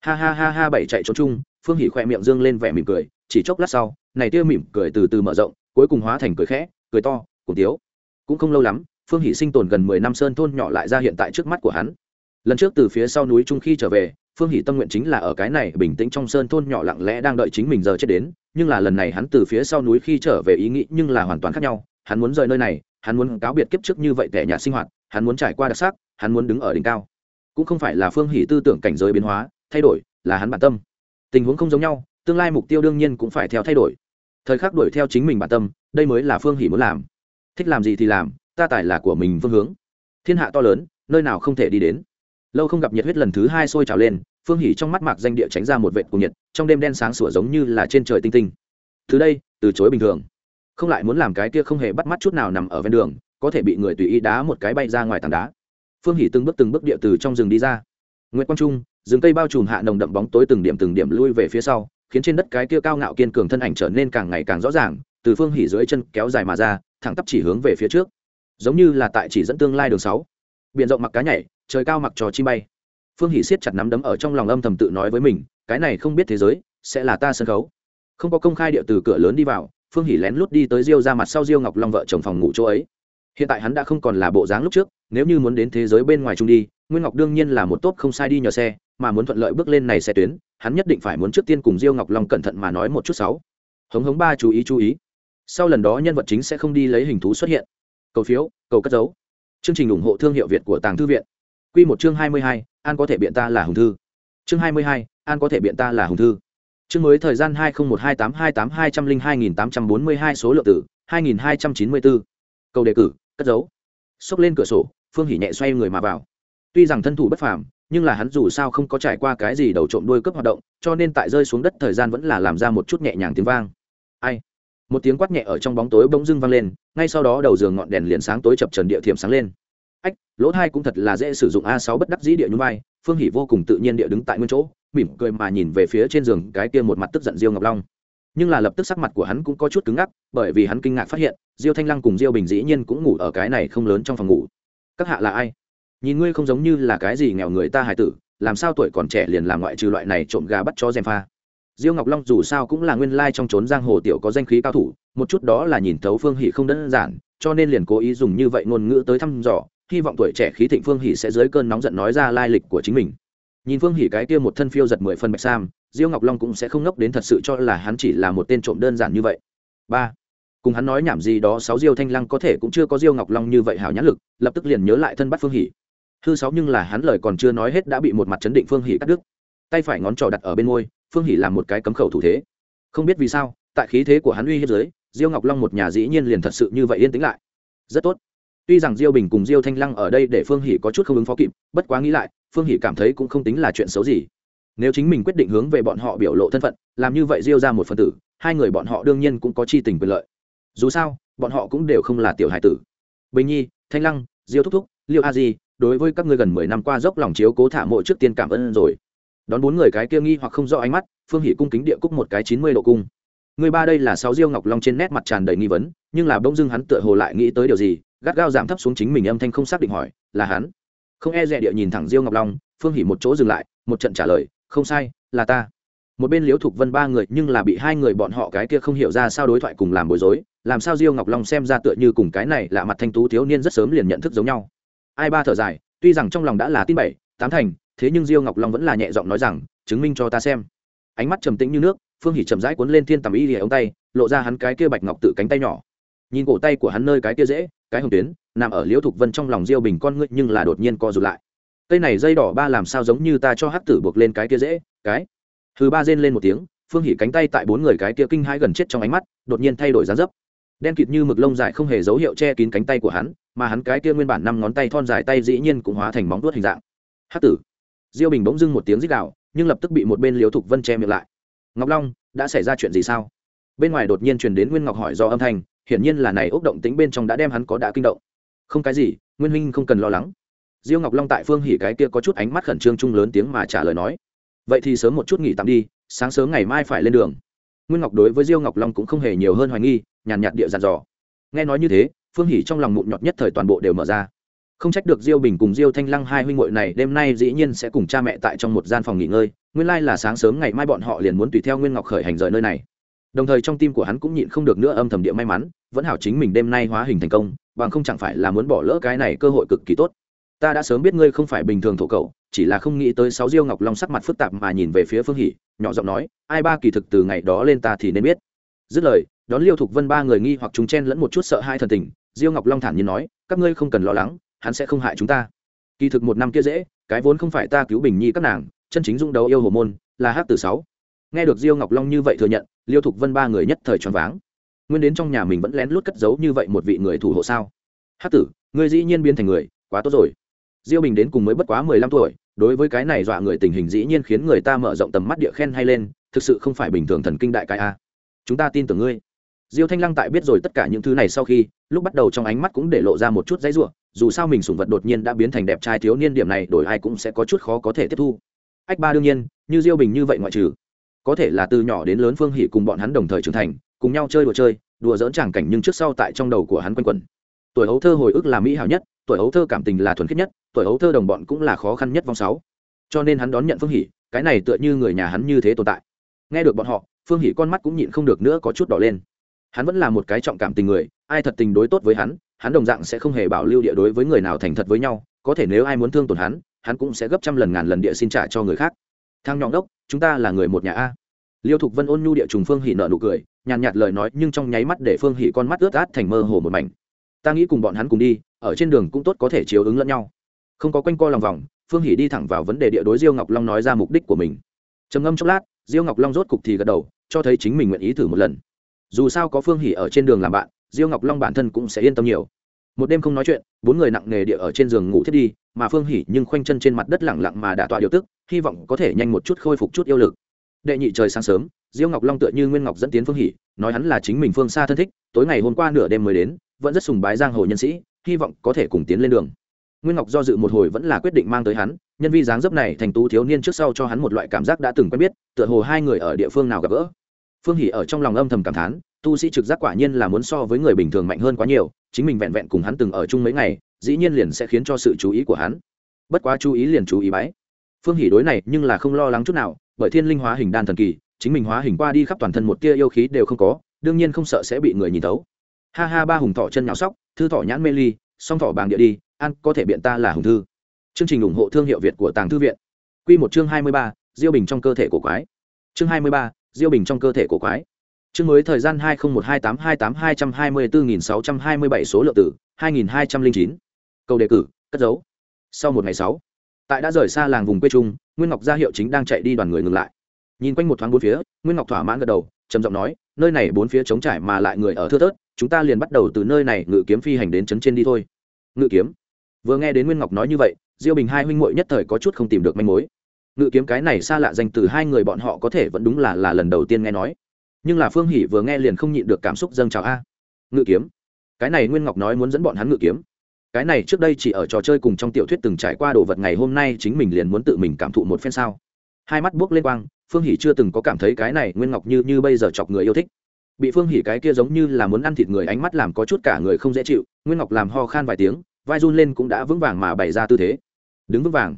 Ha ha ha ha, bảy chạy trốn chung, phương hỷ khỏe miệng dương lên vẻ mỉm cười, chỉ chốc lát sau, này tia mỉm cười từ từ mở rộng, cuối cùng hóa thành cười khẽ, cười to, cùng tiếu. Cũng không lâu lắm phương hỷ sinh tồn gần mười năm sơn thôn nhỏ lại ra hiện tại trước mắt của hắn. Lần trước từ phía sau núi trung khi trở về, phương hỷ tâm nguyện chính là ở cái này bình tĩnh trong sơn thôn nhỏ lặng lẽ đang đợi chính mình giờ chết đến, nhưng là lần này hắn từ phía sau núi khi trở về ý nghĩ nhưng là hoàn toàn khác nhau. Hắn muốn rời nơi này, hắn muốn cáo biệt kiếp trước như vậy tẻ nhạt sinh hoạt, hắn muốn trải qua đặc sắc, hắn muốn đứng ở đỉnh cao. Cũng không phải là phương hỷ tư tưởng cảnh giới biến hóa, thay đổi, là hắn bản tâm. Tình huống không giống nhau, tương lai mục tiêu đương nhiên cũng phải theo thay đổi. Thời khắc đuổi theo chính mình bản tâm, đây mới là phương hỷ muốn làm. Thích làm gì thì làm ta tài là của mình phương hướng. Thiên hạ to lớn, nơi nào không thể đi đến. Lâu không gặp nhiệt huyết lần thứ hai sôi trào lên, phương hỉ trong mắt mạc danh địa tránh ra một vệt cùng nhiệt, trong đêm đen sáng sủa giống như là trên trời tinh tinh. Từ đây, từ chối bình thường. Không lại muốn làm cái kia không hề bắt mắt chút nào nằm ở ven đường, có thể bị người tùy ý đá một cái bay ra ngoài tảng đá. Phương hỉ từng bước từng bước địa từ trong rừng đi ra. Nguyễn quang trung, rừng cây bao trùm hạ nồng đậm bóng tối từng điểm từng điểm lui về phía sau, khiến trên đất cái kia cao ngạo kiên cường thân ảnh trở nên càng ngày càng rõ ràng, từ phương hỉ dưới chân kéo dài mà ra, thẳng tắp chỉ hướng về phía trước giống như là tại chỉ dẫn tương lai đường sáu. Biển rộng mặc cá nhảy, trời cao mặc trò chim bay. Phương hỷ siết chặt nắm đấm ở trong lòng âm thầm tự nói với mình, cái này không biết thế giới sẽ là ta sân khấu. Không có công khai địa từ cửa lớn đi vào, phương hỷ lén lút đi tới diêu ra mặt sau diêu ngọc long vợ chồng phòng ngủ chỗ ấy. Hiện tại hắn đã không còn là bộ dáng lúc trước, nếu như muốn đến thế giới bên ngoài trung đi, nguyên ngọc đương nhiên là một tốt không sai đi nhờ xe, mà muốn thuận lợi bước lên này xe tuyến, hắn nhất định phải muốn trước tiên cùng diêu ngọc long cẩn thận mà nói một chút sáu. Hống hống ba chú ý chú ý. Sau lần đó nhân vật chính sẽ không đi lấy hình thú xuất hiện cầu phiếu, cầu cất dấu chương trình ủng hộ thương hiệu việt của tàng thư viện. Q một chương hai mươi hai, an có thể biện ta là hùng thư. Chương hai mươi hai, an có thể biện ta là hùng thư. Chương mới thời gian hai nghìn một hai tám hai tám hai trăm linh hai nghìn tám trăm bốn mươi hai số lượng tử, hai nghìn hai trăm chín mươi bốn. Câu đề cử, cất dấu xốc lên cửa sổ, phương hỉ nhẹ xoay người mà vào. Tuy rằng thân thủ bất phàm, nhưng là hắn dù sao không có trải qua cái gì đầu trộm đuôi cướp hoạt động, cho nên tại rơi xuống đất thời gian vẫn là làm ra một chút nhẹ nhàng tiếng vang. Ai? Một tiếng quát nhẹ ở trong bóng tối bỗng dưng vang lên, ngay sau đó đầu giường ngọn đèn liền sáng tối chập trần địa thiểm sáng lên. Ách, lỗ thai cũng thật là dễ sử dụng a sáu bất đắc dĩ địa nhún vai, phương hỷ vô cùng tự nhiên địa đứng tại nguyên chỗ, mỉm cười mà nhìn về phía trên giường cái kia một mặt tức giận diêu ngọc long. Nhưng là lập tức sắc mặt của hắn cũng có chút cứng ngắc, bởi vì hắn kinh ngạc phát hiện, diêu thanh lăng cùng diêu bình dĩ nhiên cũng ngủ ở cái này không lớn trong phòng ngủ. Các hạ là ai? Nhìn ngươi không giống như là cái gì nghèo người ta hài tử, làm sao tuổi còn trẻ liền làm ngoại trừ loại này trộm gà bắt cho dèm pha? Diêu ngọc long dù sao cũng là nguyên lai trong trốn giang hồ tiểu có danh khí cao thủ, một chút đó là nhìn thấu phương hỷ không đơn giản, cho nên liền cố ý dùng như vậy ngôn ngữ tới thăm dò, hy vọng tuổi trẻ khí thịnh phương hỷ sẽ dưới cơn nóng giận nói ra lai lịch của chính mình. Nhìn phương hỷ cái kia một thân phiêu giật mười phân bạch sam, diêu ngọc long cũng sẽ không ngốc đến thật sự cho là hắn chỉ là một tên trộm đơn giản như vậy. Ba, cùng hắn nói nhảm gì đó, sáu diêu thanh lăng có thể cũng chưa có diêu ngọc long như vậy hảo nhãn lực, lập tức liền nhớ lại thân bắt phương hỷ. Hư sáu nhưng là hắn lời còn chưa nói hết đã bị một mặt chấn định phương hỷ cắt đứt. Tay phải ngón trỏ đặt ở bên môi phương hỷ làm một cái cấm khẩu thủ thế. Không biết vì sao, tại khí thế của hắn uy hiếp giới diêu ngọc long một nhà dĩ nhiên liền thật sự như vậy yên tĩnh lại. Rất tốt. Tuy rằng diêu bình cùng diêu thanh lăng ở đây để phương hỷ có chút không ứng phó kịp, bất quá nghĩ lại, phương hỷ cảm thấy cũng không tính là chuyện xấu gì. Nếu chính mình quyết định hướng về bọn họ biểu lộ thân phận, làm như vậy diêu ra một phần tử, hai người bọn họ đương nhiên cũng có chi tình quyền lợi. Dù sao, bọn họ cũng đều không là tiểu hải tử. Bình nhi, thanh lăng, diêu thúc thúc, liêu a di, đối với các ngươi gần mười năm qua dốc lòng chiếu cố thả mộ trước tiên cảm ơn rồi đón bốn người cái kia nghi hoặc không rõ ánh mắt, phương hỷ cung kính địa cúc một cái chín mươi độ cung. Người ba đây là sáu diêu ngọc long trên nét mặt tràn đầy nghi vấn, nhưng là bỗng dưng hắn tựa hồ lại nghĩ tới điều gì, gắt gao giảm thấp xuống chính mình âm thanh không xác định hỏi, là hắn? Không e dè địa nhìn thẳng diêu ngọc long, phương hỉ một chỗ dừng lại, một trận trả lời, không sai, là ta. Một bên liễu thục vân ba người nhưng là bị hai người bọn họ cái kia không hiểu ra sao đối thoại cùng làm bối rối, làm sao diêu ngọc long xem ra tựa như cùng cái này là mặt thanh tú thiếu niên rất sớm liền nhận thức giống nhau. Ai ba thở dài, tuy rằng trong lòng đã là tin bảy, tám thành thế nhưng diêu ngọc long vẫn là nhẹ giọng nói rằng, chứng minh cho ta xem. Ánh mắt trầm tĩnh như nước, phương hỉ chậm rãi cuốn lên thiên tầm y lìa ống tay, lộ ra hắn cái kia bạch ngọc tự cánh tay nhỏ. Nhìn cổ tay của hắn nơi cái kia dễ, cái hồng tuyến, nằm ở liễu thục vân trong lòng diêu bình con ngươi nhưng là đột nhiên co rụt lại. Cây này dây đỏ ba làm sao giống như ta cho hắc tử buộc lên cái kia dễ, cái? Thứ ba rên lên một tiếng, phương hỉ cánh tay tại bốn người cái kia kinh hãi gần chết trong ánh mắt, đột nhiên thay đổi dáng dấp. Đen kịt như mực lông dài không hề dấu hiệu che kín cánh tay của hắn, mà hắn cái kia nguyên bản năm ngón tay thon dài tay dĩ nhiên cũng hóa thành móng vuốt hình dạng. Hắc tử diêu bình bỗng dưng một tiếng rít đạo nhưng lập tức bị một bên liễu thục vân che miệng lại. Ngọc long, đã xảy ra chuyện gì sao? Bên ngoài đột nhiên truyền đến nguyên ngọc hỏi do âm thanh, hiển nhiên là này ốc động tính bên trong đã đem hắn có đã kinh động. Không cái gì, nguyên huynh không cần lo lắng. Diêu ngọc long tại phương hỉ cái kia có chút ánh mắt khẩn trương chung lớn tiếng mà trả lời nói. Vậy thì sớm một chút nghỉ tạm đi, sáng sớm ngày mai phải lên đường. Nguyên ngọc đối với diêu ngọc long cũng không hề nhiều hơn hoài nghi, nhàn nhạt địa dàn dò. Nghe nói như thế, phương hỉ trong lòng mụn nhọt nhất thời toàn bộ đều mở ra không trách được diêu bình cùng diêu thanh lăng hai huynh hội này, đêm nay dĩ nhiên sẽ cùng cha mẹ tại trong một gian phòng nghỉ ngơi, nguyên lai là sáng sớm ngày mai bọn họ liền muốn tùy theo nguyên ngọc khởi hành rời nơi này. Đồng thời trong tim của hắn cũng nhịn không được nữa âm thầm địa may mắn, vẫn hảo chính mình đêm nay hóa hình thành công, bằng không chẳng phải là muốn bỏ lỡ cái này cơ hội cực kỳ tốt. Ta đã sớm biết ngươi không phải bình thường thổ cậu, chỉ là không nghĩ tới sáu diêu ngọc long sắc mặt phức tạp mà nhìn về phía phương hỷ, nhỏ giọng nói, ai ba kỳ thực từ ngày đó lên ta thì nên biết. Dứt lời, đón liêu thục vân ba người nghi hoặc chúng chen lẫn một chút sợ hai thần tình, diêu ngọc long thản nhiên nói, các ngươi không cần lo lắng hắn sẽ không hại chúng ta. Kỳ thực một năm kia dễ, cái vốn không phải ta cứu bình nhi các nàng, chân chính dung đấu yêu hồ môn, là hát từ sáu. Nghe được diêu ngọc long như vậy thừa nhận, liêu thục vân ba người nhất thời choáng váng. Nguyên đến trong nhà mình vẫn lén lút cất giấu như vậy một vị người thủ hộ sao? Hát tử, ngươi dĩ nhiên biến thành người, quá tốt rồi. Diêu bình đến cùng mới bất quá mười lăm tuổi, đối với cái này dọa người tình hình dĩ nhiên khiến người ta mở rộng tầm mắt địa khen hay lên, thực sự không phải bình thường thần kinh đại cái a. Chúng ta tin tưởng ngươi diêu thanh lăng tại biết rồi tất cả những thứ này sau khi, lúc bắt đầu trong ánh mắt cũng để lộ ra một chút dãy ruộng dù sao mình sủng vật đột nhiên đã biến thành đẹp trai thiếu niên điểm này, đổi ai cũng sẽ có chút khó có thể tiếp thu. Ách ba đương nhiên, như diêu bình như vậy ngoại trừ, có thể là từ nhỏ đến lớn phương hỷ cùng bọn hắn đồng thời trưởng thành, cùng nhau chơi đùa chơi, đùa dỡn tràng cảnh nhưng trước sau tại trong đầu của hắn quanh quẩn. Tuổi hấu thơ hồi ức là mỹ hảo nhất, tuổi hấu thơ cảm tình là thuần khiết nhất, tuổi hấu thơ đồng bọn cũng là khó khăn nhất vòng sáu. Cho nên hắn đón nhận phương hỷ, cái này tựa như người nhà hắn như thế tồn tại. Nghe được bọn họ, phương hỷ con mắt cũng nhịn không được nữa có chút đỏ lên hắn vẫn là một cái trọng cảm tình người, ai thật tình đối tốt với hắn hắn đồng dạng sẽ không hề bảo lưu địa đối với người nào thành thật với nhau, có thể nếu ai muốn thương tổn hắn hắn cũng sẽ gấp trăm lần ngàn lần địa xin trả cho người khác. Thang nhọn đốc, chúng ta là người một nhà a. Liêu thục vân ôn nhu địa trùng phương hỷ nợ nụ cười, nhàn nhạt lời nói nhưng trong nháy mắt để phương hỷ con mắt ướt át thành mơ hồ một mảnh. Ta nghĩ cùng bọn hắn cùng đi, ở trên đường cũng tốt có thể chiếu ứng lẫn nhau. Không có quanh co lòng vòng, phương hỷ đi thẳng vào vấn đề địa đối diêu ngọc long nói ra mục đích của mình. Trầm ngâm chốc lát, diêu ngọc long rốt cục thì gật đầu, cho thấy chính mình nguyện ý thử một lần dù sao có phương hỷ ở trên đường làm bạn, diêu ngọc long bản thân cũng sẽ yên tâm nhiều. Một đêm không nói chuyện, bốn người nặng nề địa ở trên giường ngủ thiết đi, mà phương hỷ nhưng khoanh chân trên mặt đất lẳng lặng mà đã tọa điều tức, hy vọng có thể nhanh một chút khôi phục chút yêu lực. Đệ nhị trời sáng sớm, diêu ngọc long tựa như nguyên ngọc dẫn tiến phương hỷ, nói hắn là chính mình phương xa thân thích, tối ngày hôm qua nửa đêm mới đến, vẫn rất sùng bái giang hồ nhân sĩ, hy vọng có thể cùng tiến lên đường. Nguyên ngọc do dự một hồi vẫn là quyết định mang tới hắn, nhân vi dáng dấp này thành tú thiếu niên trước sau cho hắn một loại cảm giác đã từng quen biết, tựa hồ hai người ở địa phương nào gặp gỡ phương hỷ ở trong lòng âm thầm cảm thán, tu sĩ trực giác quả nhiên là muốn so với người bình thường mạnh hơn quá nhiều, chính mình vẹn vẹn cùng hắn từng ở chung mấy ngày, dĩ nhiên liền sẽ khiến cho sự chú ý của hắn. Bất quá chú ý liền chú ý bái. Phương hỷ đối này nhưng là không lo lắng chút nào, bởi thiên linh hóa hình đan thần kỳ, chính mình hóa hình qua đi khắp toàn thân một tia yêu khí đều không có, đương nhiên không sợ sẽ bị người nhìn thấu. Ha ha, ba hùng thọ chân nhào sóc, thư thọ nhãn mê ly, song thọ bàng địa đi ăn có thể biện ta là hùng thư. Chương trình ủng hộ thương hiệu việt của tàng thư viện. Quy một chương hai mươi ba, diêu bình trong cơ thể của quái. Chương hai mươi ba diêu bình trong cơ thể của quái. Chương mới thời gian hai nghìn một hai tám hai tám hai trăm hai mươi bốn nghìn sáu trăm hai mươi bảy số lượng tử, hai nghìn hai trăm linh chín. Câu đề cử, cất dấu. Sau một ngày sáu, tại đã rời xa làng vùng quê trung nguyên ngọc gia hiệu chính đang chạy đi đoàn người ngừng lại. Nhìn quanh một thoáng bốn phía, nguyên ngọc thỏa mãn gật đầu, trầm giọng nói, nơi này bốn phía trống trải mà lại người ở thưa thớt, chúng ta liền bắt đầu từ nơi này ngự kiếm phi hành đến trấn trên đi thôi. Ngự kiếm. Vừa nghe đến nguyên ngọc nói như vậy, diêu bình hai huynh muội nhất thời có chút không tìm được manh mối ngự kiếm cái này xa lạ danh từ hai người bọn họ có thể vẫn đúng là là lần đầu tiên nghe nói. Nhưng là phương hỷ vừa nghe liền không nhịn được cảm xúc dâng trào a. Ngự kiếm. Cái này nguyên ngọc nói muốn dẫn bọn hắn ngự kiếm. Cái này trước đây chỉ ở trò chơi cùng trong tiểu thuyết từng trải qua đồ vật ngày hôm nay chính mình liền muốn tự mình cảm thụ một phen sao. Hai mắt buốc lên quang, phương hỷ chưa từng có cảm thấy cái này nguyên ngọc như như bây giờ chọc người yêu thích. Bị phương hỉ cái kia giống như là muốn ăn thịt người ánh mắt làm có chút cả người không dễ chịu, nguyên ngọc làm ho khan vài tiếng, vai run lên cũng đã vững vàng mà bày ra tư thế. Đứng vững vàng.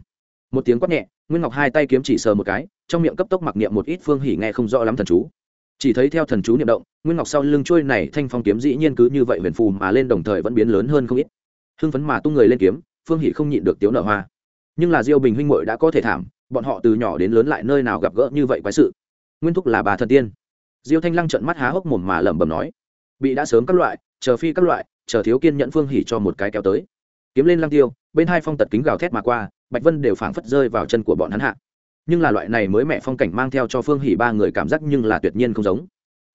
Một tiếng quát nhẹ nguyên ngọc hai tay kiếm chỉ sờ một cái, trong miệng cấp tốc mặc niệm một ít phương hỉ nghe không rõ lắm thần chú. Chỉ thấy theo thần chú niệm động, nguyên ngọc sau lưng trôi này thanh phong kiếm dĩ nhiên cứ như vậy huyền phù mà lên đồng thời vẫn biến lớn hơn không ít. Hưng phấn mà tung người lên kiếm, phương hỉ không nhịn được tiếu nở hoa. Nhưng là diêu bình huynh muội đã có thể thảm, bọn họ từ nhỏ đến lớn lại nơi nào gặp gỡ như vậy quái sự? Nguyên thúc là bà thần tiên. Diêu thanh lăng trợn mắt há hốc mồm mà lẩm bẩm nói, bị đã sớm các loại, chờ phi các loại, chờ thiếu kiên nhẫn phương hỉ cho một cái kéo tới kiếm lên lăng tiêu, bên hai phong tật kính gào thét mà qua, bạch vân đều phảng phất rơi vào chân của bọn hắn hạ. Nhưng là loại này mới mẹ phong cảnh mang theo cho phương hỉ ba người cảm giác nhưng là tuyệt nhiên không giống.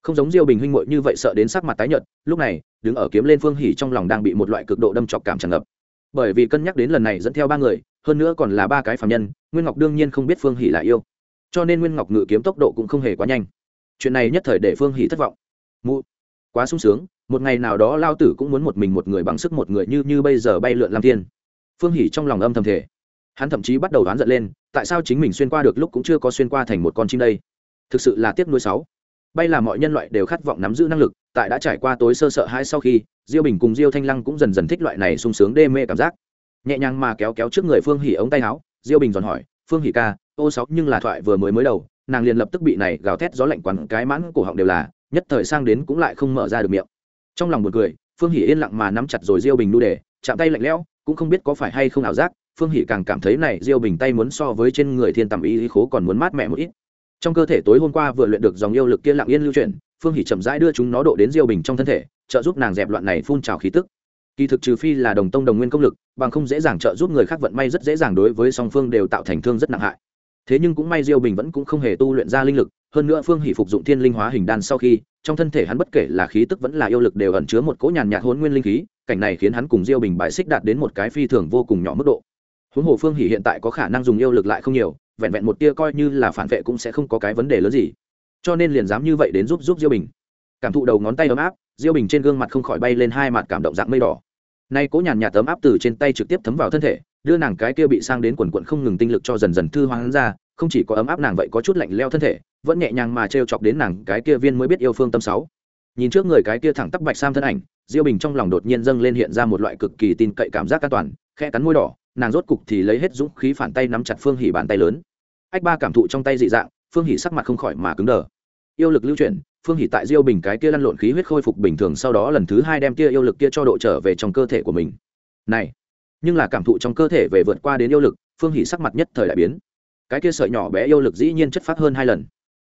Không giống diêu bình huynh muội như vậy sợ đến sắc mặt tái nhợt, lúc này, đứng ở kiếm lên phương hỉ trong lòng đang bị một loại cực độ đâm chọc cảm tràn ngập. Bởi vì cân nhắc đến lần này dẫn theo ba người, hơn nữa còn là ba cái phạm nhân, nguyên ngọc đương nhiên không biết phương hỉ là yêu. Cho nên nguyên ngọc ngự kiếm tốc độ cũng không hề quá nhanh. Chuyện này nhất thời để phương hỷ thất vọng. Mụ, quá sung sướng một ngày nào đó lao tử cũng muốn một mình một người bằng sức một người như như bây giờ bay lượn lam thiên. Phương hỷ trong lòng âm thầm thể hắn thậm chí bắt đầu đoán giận lên, tại sao chính mình xuyên qua được lúc cũng chưa có xuyên qua thành một con chim đây? Thực sự là tiếc nuôi sáu. Bay là mọi nhân loại đều khát vọng nắm giữ năng lực, tại đã trải qua tối sơ sợ hãi sau khi, diêu bình cùng diêu thanh lăng cũng dần dần thích loại này sung sướng đê mê cảm giác. Nhẹ nhàng mà kéo kéo trước người phương hỉ ống tay áo, diêu bình giòn hỏi, phương hỉ ca, ô sáu nhưng là thoại vừa mới mới đầu, nàng liền lập tức bị này gào thét gió lạnh quằn cái mãn cổ họng đều là, nhất thời sang đến cũng lại không mở ra được miệng trong lòng một người, phương Hỷ yên lặng mà nắm chặt rồi diêu bình nu đề chạm tay lạnh lẽo cũng không biết có phải hay không ảo giác phương Hỷ càng cảm thấy này diêu bình tay muốn so với trên người thiên tầm y khố còn muốn mát mẻ một ít. Trong cơ thể tối hôm qua vừa luyện được dòng yêu lực kia lặng yên lưu chuyển phương Hỷ chậm rãi đưa chúng nó độ đến diêu bình trong thân thể trợ giúp nàng dẹp loạn này phun trào khí tức. Kỳ thực trừ phi là đồng tông đồng nguyên công lực bằng không dễ dàng trợ giúp người khác vận may rất dễ dàng đối với song phương đều tạo thành thương rất nặng hại thế nhưng cũng may diêu bình vẫn cũng không hề tu luyện ra linh lực, hơn nữa phương hỷ phục dụng thiên linh hóa hình đan sau khi, trong thân thể hắn bất kể là khí tức vẫn là yêu lực đều ẩn chứa một cỗ nhàn nhạt hôn nguyên linh khí, cảnh này khiến hắn cùng diêu bình bại xích đạt đến một cái phi thường vô cùng nhỏ mức độ. Huống hồ phương hỷ hiện tại có khả năng dùng yêu lực lại không nhiều, vẹn vẹn một tia coi như là phản vệ cũng sẽ không có cái vấn đề lớn gì. Cho nên liền dám như vậy đến giúp giúp diêu bình. Cảm thụ đầu ngón tay ấm áp, diêu bình trên gương mặt không khỏi bay lên hai mặt cảm động dạng mây đỏ. Nay cố nhàn nhạt ấm áp từ trên tay trực tiếp thấm vào thân thể đưa nàng cái kia bị sang đến quần quận không ngừng tinh lực cho dần dần thư hoang ra, không chỉ có ấm áp nàng vậy có chút lạnh leo thân thể, vẫn nhẹ nhàng mà t chọc đến nàng cái kia viên mới biết yêu phương tâm sáu. Nhìn trước người cái kia thẳng tắp bạch sam thân ảnh, diêu bình trong lòng đột nhiên dâng lên hiện ra một loại cực kỳ tin cậy cảm giác an toàn khe cắn môi đỏ, nàng rốt cục thì lấy hết dũng khí phản tay nắm chặt phương hỉ bàn tay lớn. Ách ba cảm thụ trong tay dị dạng, phương hỉ sắc mặt không khỏi mà cứng đờ. Yêu lực lưu chuyển, phương hỉ tại diêu bình cái kia lăn lộn khí huyết khôi phục bình thường sau đó lần thứ hai đem kia yêu lực kia cho độ trở về trong cơ thể của mình. Này nhưng là cảm thụ trong cơ thể về vượt qua đến yêu lực, phương hỷ sắc mặt nhất thời đại biến. Cái kia sợi nhỏ bé yêu lực dĩ nhiên chất phát hơn hai lần.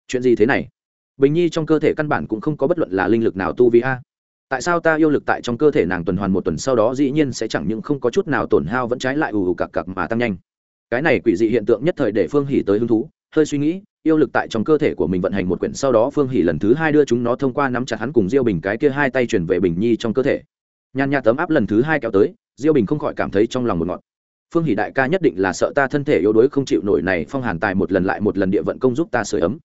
Chuyện gì thế này? Bình nhi trong cơ thể căn bản cũng không có bất luận là linh lực nào tu vi a. Tại sao ta yêu lực tại trong cơ thể nàng tuần hoàn một tuần sau đó dĩ nhiên sẽ chẳng những không có chút nào tổn hao vẫn trái lại ù ù cặc cặc mà tăng nhanh? Cái này quỷ dị hiện tượng nhất thời để phương hỷ tới hứng thú, hơi suy nghĩ, yêu lực tại trong cơ thể của mình vận hành một quyển sau đó phương hỷ lần thứ hai đưa chúng nó thông qua nắm chặt hắn cùng diêu bình cái kia hai tay chuyển về bình nhi trong cơ thể. Nhàn nhạt tấm áp lần thứ hai kéo tới diêu bình không khỏi cảm thấy trong lòng một ngọt phương hỷ đại ca nhất định là sợ ta thân thể yếu đuối không chịu nổi này, phong hàn tài một lần lại một lần địa vận công giúp ta sửa ấm.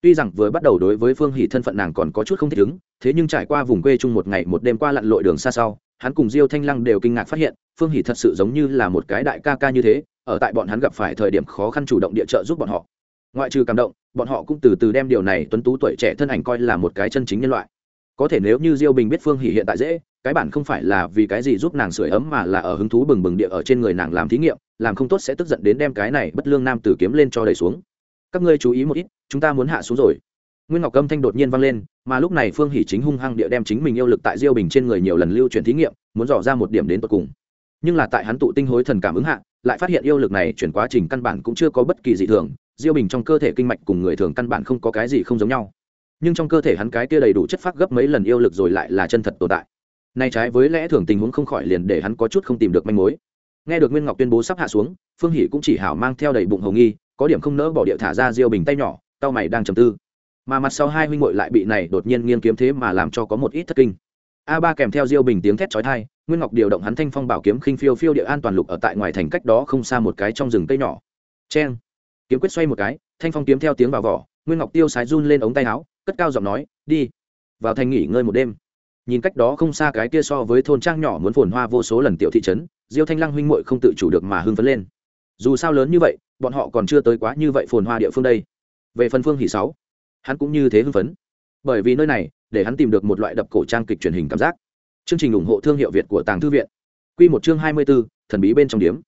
Tuy rằng vừa bắt đầu đối với phương hỷ thân phận nàng còn có chút không thích ứng, thế nhưng trải qua vùng quê chung một ngày một đêm qua lặn lội đường xa sau, hắn cùng diêu thanh lăng đều kinh ngạc phát hiện, phương hỷ thật sự giống như là một cái đại ca ca như thế, ở tại bọn hắn gặp phải thời điểm khó khăn chủ động địa trợ giúp bọn họ. Ngoại trừ cảm động, bọn họ cũng từ từ đem điều này tuấn tú tuổi trẻ thân ảnh coi là một cái chân chính nhân loại. Có thể nếu như diêu bình biết phương hỷ hiện tại dễ cái bản không phải là vì cái gì giúp nàng sưởi ấm mà là ở hứng thú bừng bừng địa ở trên người nàng làm thí nghiệm, làm không tốt sẽ tức giận đến đem cái này bất lương nam tử kiếm lên cho đầy xuống. Các ngươi chú ý một ít, chúng ta muốn hạ xuống rồi. Nguyên ngọc âm thanh đột nhiên vang lên, mà lúc này phương hỷ chính hung hăng địa đem chính mình yêu lực tại diêu bình trên người nhiều lần lưu truyền thí nghiệm, muốn dò ra một điểm đến tận cùng. Nhưng là tại hắn tụ tinh hối thần cảm ứng hạ, lại phát hiện yêu lực này chuyển quá trình căn bản cũng chưa có bất kỳ dị thường, diêu bình trong cơ thể kinh mạch cùng người thường căn bản không có cái gì không giống nhau. Nhưng trong cơ thể hắn cái kia đầy đủ chất phát gấp mấy lần yêu lực rồi lại là chân thật tồn tại nay trái với lẽ thường tình huống không khỏi liền để hắn có chút không tìm được manh mối. Nghe được nguyên ngọc tuyên bố sắp hạ xuống, phương hỷ cũng chỉ hảo mang theo đầy bụng hồng nghi, có điểm không nỡ bỏ điệu thả ra diêu bình tay nhỏ tao mày đang trầm tư. Mà mặt sau hai huynh muội lại bị này đột nhiên nghiêng kiếm thế mà làm cho có một ít thất kinh. A ba kèm theo diêu bình tiếng thét chói tai, nguyên ngọc điều động hắn thanh phong bảo kiếm khinh phiêu phiêu địa an toàn lục ở tại ngoài thành cách đó không xa một cái trong rừng cây nhỏ. Cheng! Kiếm quyết xoay một cái, thanh phong kiếm theo tiếng vào vỏ, nguyên ngọc tiêu sái run lên ống tay áo, cất cao giọng nói, đi, vào thành nghỉ ngơi một đêm nhìn cách đó không xa cái kia so với thôn trang nhỏ muốn phồn hoa vô số lần tiểu thị trấn, diêu thanh lăng huynh muội không tự chủ được mà hưng phấn lên. Dù sao lớn như vậy, bọn họ còn chưa tới quá như vậy phồn hoa địa phương đây. Về phần phương hỷ sáu, hắn cũng như thế hưng phấn. Bởi vì nơi này, để hắn tìm được một loại đập cổ trang kịch truyền hình cảm giác. Chương trình ủng hộ thương hiệu việt của tàng thư viện. Q một chương hai mươi b ố thần bí bên trong điếm.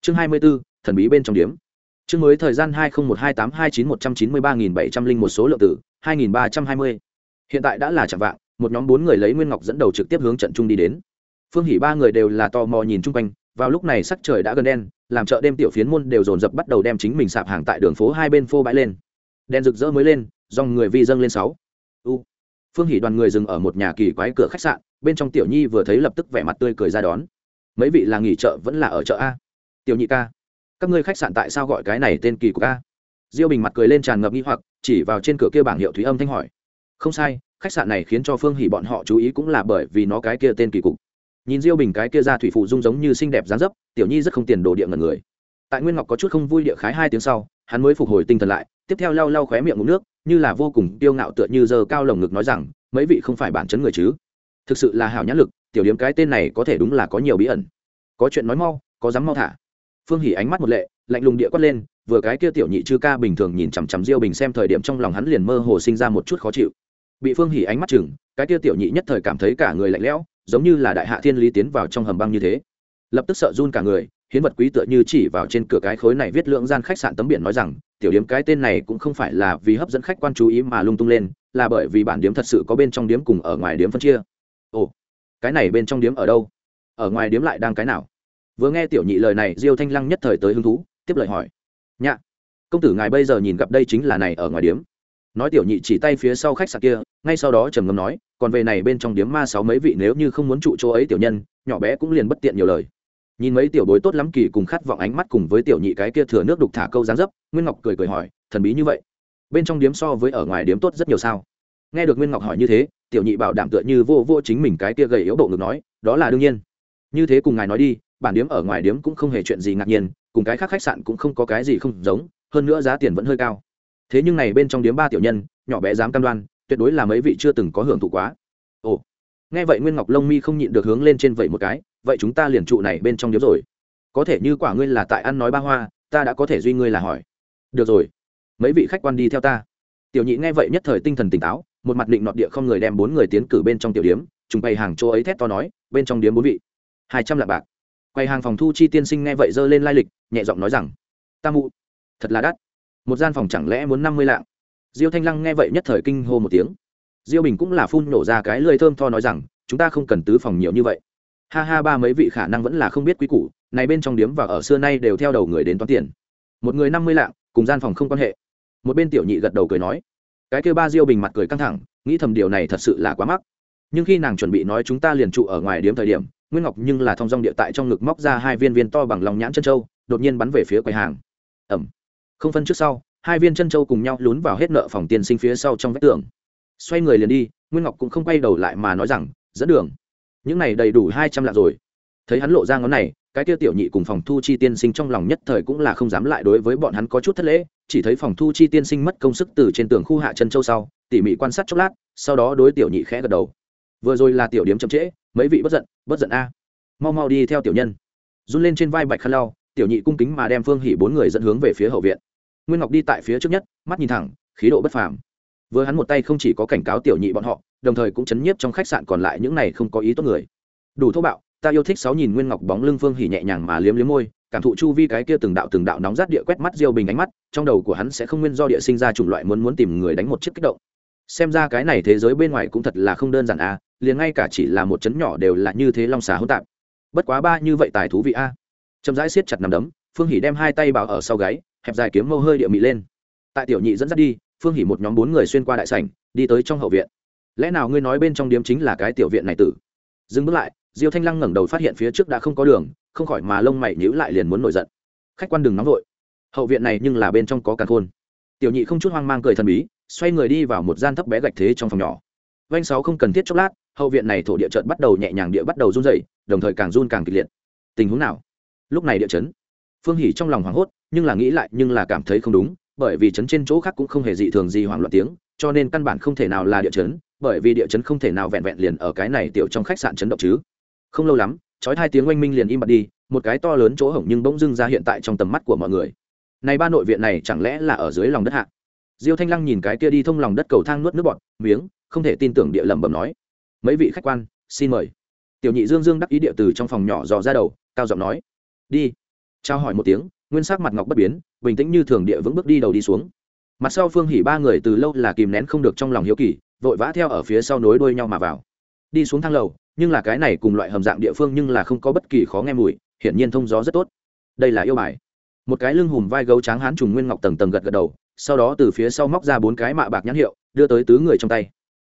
Chương hai mươi b ố thần bí bên trong điếm. Chương mới thời gian hai nghìn một hai tám hai chín một trăm chín mươi ba nghìn bảy trăm linh một số lượng tử, hai nghìn ba trăm hai mươi. Hiện tại đã là chạm vạng một nhóm bốn người lấy nguyên ngọc dẫn đầu trực tiếp hướng trận trung đi đến. Phương hỉ ba người đều là tò mò nhìn chung quanh, vào lúc này sắc trời đã gần đen, làm chợ đêm tiểu phiến môn đều dồn dập bắt đầu đem chính mình sạp hàng tại đường phố hai bên phô bãi lên. Đèn rực rỡ mới lên, dòng người vi dâng lên sáu. U. Phương hỉ đoàn người dừng ở một nhà kỳ quái cửa khách sạn, bên trong tiểu nhi vừa thấy lập tức vẻ mặt tươi cười ra đón. Mấy vị là nghỉ chợ vẫn là ở chợ a? Tiểu nhị ca, các ngươi khách sạn tại sao gọi cái này tên kỳ của ca diêu bình mặt cười lên tràn ngập nghi hoặc, chỉ vào trên cửa kia bảng hiệu thúy âm thanh hỏi. Không sai khách sạn này khiến cho phương hỉ bọn họ chú ý cũng là bởi vì nó cái kia tên kỳ cục. Nhìn diêu bình cái kia ra thủy phụ dung giống như xinh đẹp dáng dấp, tiểu nhi rất không tiền đồ địa ngần người. Tại nguyên ngọc có chút không vui địa khái hai tiếng sau, hắn mới phục hồi tinh thần lại, tiếp theo lau lau khóe miệng ngụm nước, như là vô cùng tiêu ngạo tựa như giờ cao lồng ngực nói rằng, mấy vị không phải bản chấn người chứ? Thực sự là hảo nhãn lực, tiểu điểm cái tên này có thể đúng là có nhiều bí ẩn. Có chuyện nói mau, có dám mau thả. Phương hỉ ánh mắt một lệ, lạnh lùng địa quát lên, vừa cái kia tiểu nhị chư ca bình thường nhìn chằm chằm diêu bình xem thời điểm trong lòng hắn liền mơ hồ sinh ra một chút khó chịu bị phương hỉ ánh mắt chừng, cái kia tiểu nhị nhất thời cảm thấy cả người lạnh lẽo, giống như là đại hạ thiên lý tiến vào trong hầm băng như thế. Lập tức sợ run cả người, hiến vật quý tựa như chỉ vào trên cửa cái khối này viết lượng gian khách sạn tấm biển nói rằng, tiểu điếm, cái tên này cũng không phải là vì hấp dẫn khách quan chú ý mà lung tung lên, là bởi vì bản điếm thật sự có bên trong điếm cùng ở ngoài điếm phân chia. Ồ, cái này bên trong điếm ở đâu? Ở ngoài điếm lại đang cái nào? Vừa nghe tiểu nhị lời này, diêu thanh lăng nhất thời tới hứng thú, tiếp lời hỏi, nhạ, công tử ngài bây giờ nhìn gặp đây chính là này ở ngoài điếm nói tiểu nhị chỉ tay phía sau khách sạn kia, ngay sau đó trầm ngâm nói, còn về này bên trong điếm ma sáu mấy vị nếu như không muốn trụ chỗ ấy tiểu nhân, nhỏ bé cũng liền bất tiện nhiều lời. Nhìn mấy tiểu bối tốt lắm kỳ cùng khát vọng ánh mắt cùng với tiểu nhị cái kia thừa nước đục thả câu dáng dấp, nguyên ngọc cười cười hỏi, thần bí như vậy, bên trong điếm so với ở ngoài điếm tốt rất nhiều sao? Nghe được nguyên ngọc hỏi như thế, tiểu nhị bảo đảm tựa như vô vô chính mình cái kia gầy yếu bộ ngực nói, đó là đương nhiên. Như thế cùng ngài nói đi, bản điếm ở ngoài điếm cũng không hề chuyện gì ngạc nhiên, cùng cái khác khách sạn cũng không có cái gì không giống, hơn nữa giá tiền vẫn hơi cao thế nhưng này bên trong điếm ba tiểu nhân, nhỏ bé dám cam đoan, tuyệt đối là mấy vị chưa từng có hưởng thụ quá. Ồ, nghe vậy nguyên ngọc lông mi không nhịn được hướng lên trên vậy một cái, vậy chúng ta liền trụ này bên trong điếm rồi. Có thể như quả ngươi là tại ăn nói ba hoa, ta đã có thể duy ngươi là hỏi. Được rồi, mấy vị khách quan đi theo ta. Tiểu nhị nghe vậy nhất thời tinh thần tỉnh táo, một mặt định nọt địa không người đem bốn người tiến cử bên trong tiểu điếm chúng bày hàng chỗ ấy thét to nói, bên trong điếm bốn vị. Hai trăm lạng bạc. Quay hàng phòng thu chi tiên sinh nghe vậy giơ lên lai lịch, nhẹ giọng nói rằng, ta mụ, thật là đắt một gian phòng chẳng lẽ muốn năm mươi lạng? Diêu thanh lăng nghe vậy nhất thời kinh hô một tiếng. Diêu bình cũng là phun nổ ra cái lời thơm tho nói rằng, chúng ta không cần tứ phòng nhiều như vậy. Ha ha, ba mấy vị khả năng vẫn là không biết quý củ, này bên trong điếm và ở xưa nay đều theo đầu người đến toán tiền. Một người năm mươi lạng, cùng gian phòng không quan hệ. Một bên tiểu nhị gật đầu cười nói. Cái kêu ba diêu bình mặt cười căng thẳng, nghĩ thầm điều này thật sự là quá mắc. Nhưng khi nàng chuẩn bị nói chúng ta liền trụ ở ngoài điếm thời điểm, nguyên ngọc nhưng là thong dong địa tại trong ngực móc ra hai viên viên to bằng lòng nhãn chân trâu, đột nhiên bắn về phía quầy hàng. Ẩm không phân trước sau, hai viên chân châu cùng nhau lún vào hết nợ phòng tiên sinh phía sau trong vách tường. Xoay người liền đi, nguyên ngọc cũng không quay đầu lại mà nói rằng, dẫn đường. Những này đầy đủ hai trăm lạng rồi. Thấy hắn lộ ra ngón này, cái tiêu tiểu nhị cùng phòng thu chi tiên sinh trong lòng nhất thời cũng là không dám lại đối với bọn hắn có chút thất lễ, chỉ thấy phòng thu chi tiên sinh mất công sức từ trên tường khu hạ chân châu sau, tỉ mỉ quan sát chốc lát, sau đó đối tiểu nhị khẽ gật đầu. Vừa rồi là tiểu điếm chậm trễ, mấy vị bất giận bất giận a. Mau mau đi theo tiểu nhân. Run lên trên vai bạch khăn lau, tiểu nhị cung kính mà đem phương hỉ bốn người dẫn hướng về phía hậu viện nguyên ngọc đi tại phía trước nhất, mắt nhìn thẳng, khí độ bất phàm. Vừa hắn một tay không chỉ có cảnh cáo tiểu nhị bọn họ, đồng thời cũng chấn nhiếp trong khách sạn còn lại những này không có ý tốt người. Đủ thô bạo, ta yêu thích sáu nhìn nguyên ngọc bóng lưng phương hỉ nhẹ nhàng mà liếm liếm môi, cảm thụ chu vi cái kia từng đạo từng đạo nóng rát địa quét mắt diêu bình ánh mắt, trong đầu của hắn sẽ không nguyên do địa sinh ra chủng loại muốn muốn tìm người đánh một chiếc kích động. Xem ra cái này thế giới bên ngoài cũng thật là không đơn giản a liền ngay cả chỉ là một chấn nhỏ đều là như thế long xà hỗn tạp. Bất quá ba như vậy tài thú vị a. Chậm rãi siết chặt nằm đấm, phương hỉ đem hai tay bảo ở sau gáy hẹp dài kiếm mâu hơi địa mị lên. Tại tiểu nhị dẫn dắt đi, phương hỉ một nhóm bốn người xuyên qua đại sảnh, đi tới trong hậu viện. Lẽ nào ngươi nói bên trong điếm chính là cái tiểu viện này tử? Dừng bước lại, diêu thanh lăng ngẩng đầu phát hiện phía trước đã không có đường, không khỏi mà lông mày nhíu lại liền muốn nổi giận. Khách quan đừng nóng vội. Hậu viện này nhưng là bên trong có càn khôn. Tiểu nhị không chút hoang mang cười thần bí, xoay người đi vào một gian thấp bé gạch thế trong phòng nhỏ. Vanh sáu không cần thiết chốc lát, hậu viện này thổ địa trợt bắt đầu nhẹ nhàng địa bắt đầu run dày đồng thời càng run càng kịch liệt. Tình huống nào? Lúc này địa chấn. Phương hỉ trong lòng hoảng hốt nhưng là nghĩ lại nhưng là cảm thấy không đúng, bởi vì chấn trên chỗ khác cũng không hề dị thường gì hoảng loạn tiếng, cho nên căn bản không thể nào là địa chấn, bởi vì địa chấn không thể nào vẹn vẹn liền ở cái này tiểu trong khách sạn chấn động chứ. Không lâu lắm, chói hai tiếng oanh minh liền im bặt đi, một cái to lớn chỗ hổng nhưng bỗng dưng ra hiện tại trong tầm mắt của mọi người. Này ba nội viện này chẳng lẽ là ở dưới lòng đất hạ? Diêu thanh lăng nhìn cái kia đi thông lòng đất cầu thang nuốt nước bọt, miếng, không thể tin tưởng địa lẩm bẩm nói. Mấy vị khách quan, xin mời. Tiểu nhị dương dương đắc ý địa từ trong phòng nhỏ dò ra đầu, cao giọng nói. Đi. Trao hỏi một tiếng nguyên sắc mặt ngọc bất biến, bình tĩnh như thường địa vững bước đi đầu đi xuống. Mặt sau phương hỉ ba người từ lâu là kìm nén không được trong lòng hiếu kỳ, vội vã theo ở phía sau nối đuôi nhau mà vào. Đi xuống thang lầu, nhưng là cái này cùng loại hầm dạng địa phương nhưng là không có bất kỳ khó nghe mùi, hiển nhiên thông gió rất tốt. Đây là yêu bài. Một cái lưng hùm vai gấu tráng hán trùng nguyên ngọc tầng tầng gật gật đầu, sau đó từ phía sau móc ra bốn cái mạ bạc nhãn hiệu, đưa tới tứ người trong tay.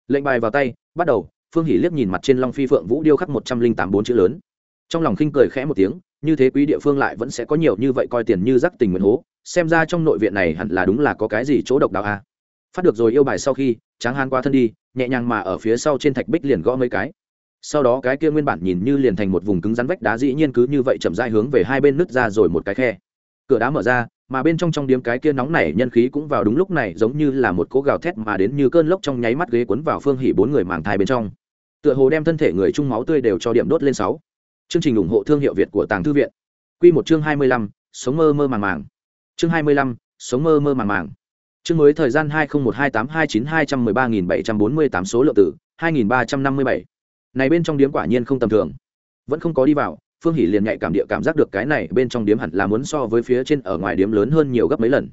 Lệnh bài vào tay, bắt đầu, phương hỉ liếc nhìn mặt trên long phi phượng vũ điêu khắc một trăm linh tám bốn chữ lớn trong lòng khinh cười khẽ một tiếng, như thế quý địa phương lại vẫn sẽ có nhiều như vậy coi tiền như rắc tình nguyện hố, xem ra trong nội viện này hẳn là đúng là có cái gì chỗ độc đáo a. À. phát được rồi yêu bài sau khi, tráng hán qua thân đi, nhẹ nhàng mà ở phía sau trên thạch bích liền gõ mấy cái. Sau đó cái kia nguyên bản nhìn như liền thành một vùng cứng rắn vách đá dĩ nhiên cứ như vậy chậm rãi hướng về hai bên nứt ra rồi một cái khe. Cửa đá mở ra, mà bên trong trong điếm cái kia nóng nảy nhân khí cũng vào đúng lúc này, giống như là một cỗ gào thét mà đến như cơn lốc trong nháy mắt ghế cuốn vào phương hỉ bốn người màng thai bên trong. Tựa hồ đem thân thể người chung máu tươi đều cho điểm đốt lên sáu chương trình ủng hộ thương hiệu việt của tàng thư viện. Quy một chương hai mươi lăm, sống mơ mơ màng màng. Chương hai mươi lăm, sống mơ mơ màng màng. Chương mới thời gian hai nghìn một hai tám hai chín hai trăm mười ba nghìn bảy trăm bốn mươi tám số lượng tử 2357. này bên trong điếm quả nhiên không tầm thường. Vẫn không có đi vào phương hỷ liền nhạy cảm địa cảm giác được cái này bên trong điếm hẳn là muốn so với phía trên ở ngoài điếm lớn hơn nhiều gấp mấy lần.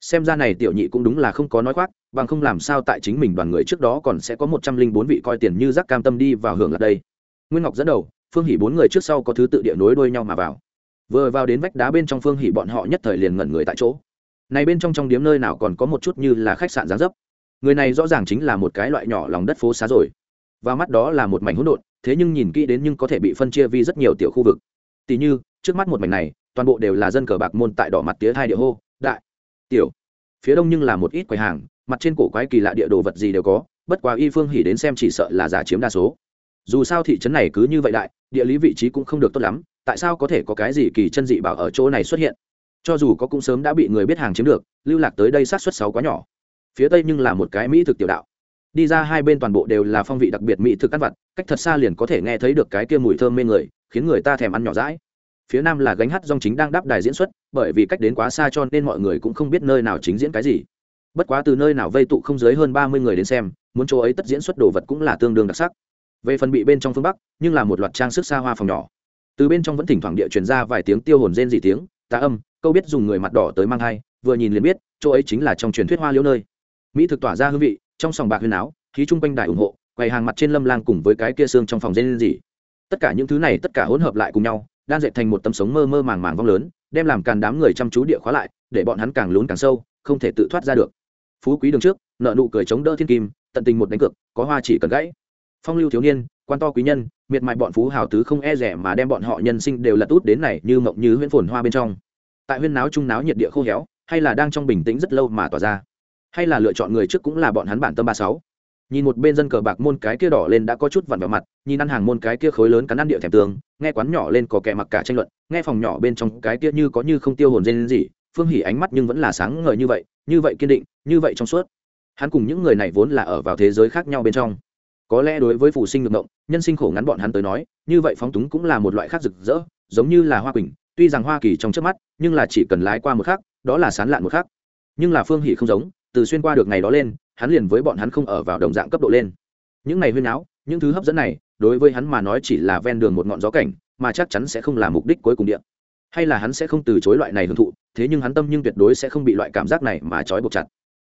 Xem ra này tiểu nhị cũng đúng là không có nói khoác bằng không làm sao tại chính mình đoàn người trước đó còn sẽ có một trăm linh bốn vị coi tiền như rác cam tâm đi vào hưởng lạc đây. Nguyên ngọc dẫn đầu phương Hỉ bốn người trước sau có thứ tự địa nối đuôi nhau mà vào. Vừa vào đến vách đá bên trong phương Hỉ bọn họ nhất thời liền ngẩn người tại chỗ. Này bên trong trong điếm nơi nào còn có một chút như là khách sạn giáng dấp. Người này rõ ràng chính là một cái loại nhỏ lòng đất phố xá rồi. Và mắt đó là một mảnh hỗn độn, thế nhưng nhìn kỹ đến nhưng có thể bị phân chia vì rất nhiều tiểu khu vực. Tỷ như, trước mắt một mảnh này, toàn bộ đều là dân cờ bạc môn tại đỏ mặt tía hai địa hô, đại, tiểu. Phía đông nhưng là một ít quầy hàng, mặt trên cổ quái kỳ lạ địa đồ vật gì đều có, bất quá y phương hỉ đến xem chỉ sợ là giả chiếm đa số. Dù sao thị trấn này cứ như vậy đại địa lý vị trí cũng không được tốt lắm, tại sao có thể có cái gì kỳ chân dị bảo ở chỗ này xuất hiện? Cho dù có cũng sớm đã bị người biết hàng chiếm được, lưu lạc tới đây sát xuất sáu quá nhỏ. Phía tây nhưng là một cái mỹ thực tiểu đạo. Đi ra hai bên toàn bộ đều là phong vị đặc biệt mỹ thực ăn vặt, cách thật xa liền có thể nghe thấy được cái kia mùi thơm mê người, khiến người ta thèm ăn nhỏ rãi phía nam là gánh hát dong chính đang đáp đài diễn xuất, bởi vì cách đến quá xa cho nên mọi người cũng không biết nơi nào chính diễn cái gì. Bất quá từ nơi nào vây tụ không dưới hơn ba mươi người đến xem, muốn chỗ ấy tất diễn xuất đồ vật cũng là tương đương đặc sắc về phần bị bên trong phương bắc, nhưng là một loạt trang sức xa hoa phòng nhỏ. Từ bên trong vẫn thỉnh thoảng địa truyền ra vài tiếng tiêu hồn rên dị tiếng tá âm, câu biết dùng người mặt đỏ tới mang thai, vừa nhìn liền biết, chỗ ấy chính là trong truyền thuyết hoa liễu nơi. Mỹ thực tỏa ra hương vị, trong sòng bạc huyền áo, khí chung quanh đài ủng hộ, quầy hàng mặt trên lâm lang cùng với cái kia xương trong phòng rên dị tất cả những thứ này, tất cả hỗn hợp lại cùng nhau, đan dệt thành một tấm sống mơ mơ màng màng vong lớn, đem làm càn đám người chăm chú địa khóa lại, để bọn hắn càng lún càng sâu, không thể tự thoát ra được. Phú quý đường trước, nợ nụ cười chống đỡ thiên kim, tận tình một đánh cược, có hoa chỉ cần gãy phong lưu thiếu niên, quan to quý nhân, miệt mài bọn phú hào tứ không e rẻ mà đem bọn họ nhân sinh đều lật út đến này như mộng như huyễn phồn hoa bên trong. Tại huyên náo trung náo nhiệt địa khô héo, hay là đang trong bình tĩnh rất lâu mà tỏa ra. Hay là lựa chọn người trước cũng là bọn hắn bản tâm ba sáu. Nhìn một bên dân cờ bạc môn cái kia đỏ lên đã có chút vặn vào mặt, nhìn ăn hàng môn cái kia khối lớn cắn ăn địa thèm tường, nghe quán nhỏ lên có kẻ mặc cả tranh luận, nghe phòng nhỏ bên trong cái kia như có như không tiêu hồn dên gì, phương hỉ ánh mắt nhưng vẫn là sáng ngời như vậy như vậy kiên định, như vậy trong suốt. Hắn cùng những người này vốn là ở vào thế giới khác nhau bên trong có lẽ đối với phụ sinh ngược ngộng, nhân sinh khổ ngắn bọn hắn tới nói, như vậy phóng túng cũng là một loại khác rực rỡ, giống như là hoa quỳnh, tuy rằng hoa kỳ trong trước mắt, nhưng là chỉ cần lái qua một khắc, đó là sán lạn một khắc. Nhưng là phương hỷ không giống, từ xuyên qua được ngày đó lên, hắn liền với bọn hắn không ở vào đồng dạng cấp độ lên. Những ngày huyên áo, những thứ hấp dẫn này, đối với hắn mà nói chỉ là ven đường một ngọn gió cảnh, mà chắc chắn sẽ không là mục đích cuối cùng điện hay là hắn sẽ không từ chối loại này hưởng thụ, thế nhưng hắn tâm nhưng tuyệt đối sẽ không bị loại cảm giác này mà trói buộc chặt.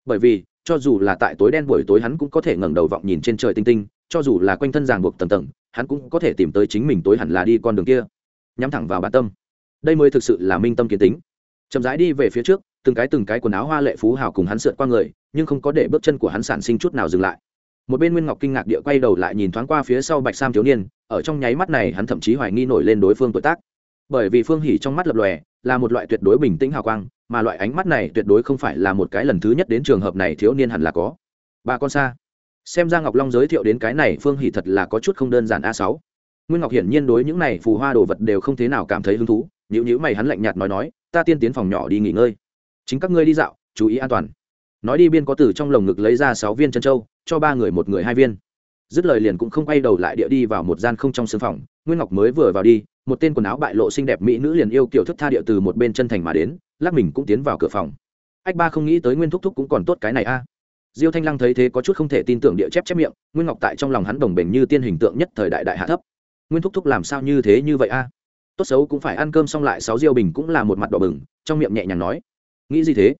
Bởi vì cho dù là tại tối đen buổi tối hắn cũng có thể ngẩng đầu vọng nhìn trên trời tinh tinh, cho dù là quanh thân ràng buộc tầng tầng, hắn cũng có thể tìm tới chính mình tối hẳn là đi con đường kia. Nhắm thẳng vào bản tâm. Đây mới thực sự là minh tâm kiến tính. Chậm rãi đi về phía trước, từng cái từng cái quần áo hoa lệ phú hào cùng hắn sượt qua người, nhưng không có để bước chân của hắn sản sinh chút nào dừng lại. Một bên nguyên ngọc kinh ngạc địa quay đầu lại nhìn thoáng qua phía sau bạch sam thiếu niên, ở trong nháy mắt này hắn thậm chí hoài nghi nổi lên đối phương tuổi tác bởi vì phương hỉ trong mắt lập lòe, là một loại tuyệt đối bình tĩnh hào quang, mà loại ánh mắt này tuyệt đối không phải là một cái lần thứ nhất đến trường hợp này thiếu niên hẳn là có. Ba con xa. Xem ra ngọc long giới thiệu đến cái này phương hỉ thật là có chút không đơn giản a sáu. Nguyên ngọc hiển nhiên đối những này phù hoa đồ vật đều không thế nào cảm thấy hứng thú nhữ nhữ mày hắn lạnh nhạt nói nói, ta tiên tiến phòng nhỏ đi nghỉ ngơi. Chính các ngươi đi dạo, chú ý an toàn. Nói đi biên có từ trong lồng ngực lấy ra sáu viên chân trâu cho ba người một người hai viên. Dứt lời liền cũng không quay đầu lại địa đi vào một gian không trong sương phòng, nguyên ngọc mới vừa vào đi một tên quần áo bại lộ xinh đẹp mỹ nữ liền yêu kiểu thức tha địa từ một bên chân thành mà đến, lắc mình cũng tiến vào cửa phòng. Ách ba không nghĩ tới nguyên thúc thúc cũng còn tốt cái này a. Diêu thanh lăng thấy thế có chút không thể tin tưởng địa chép chép miệng, nguyên ngọc tại trong lòng hắn đồng bình như tiên hình tượng nhất thời đại đại hạ thấp. Nguyên thúc thúc làm sao như thế như vậy a? Tốt xấu cũng phải ăn cơm xong lại sáu diêu bình cũng là một mặt đỏ bừng, trong miệng nhẹ nhàng nói. Nghĩ gì thế?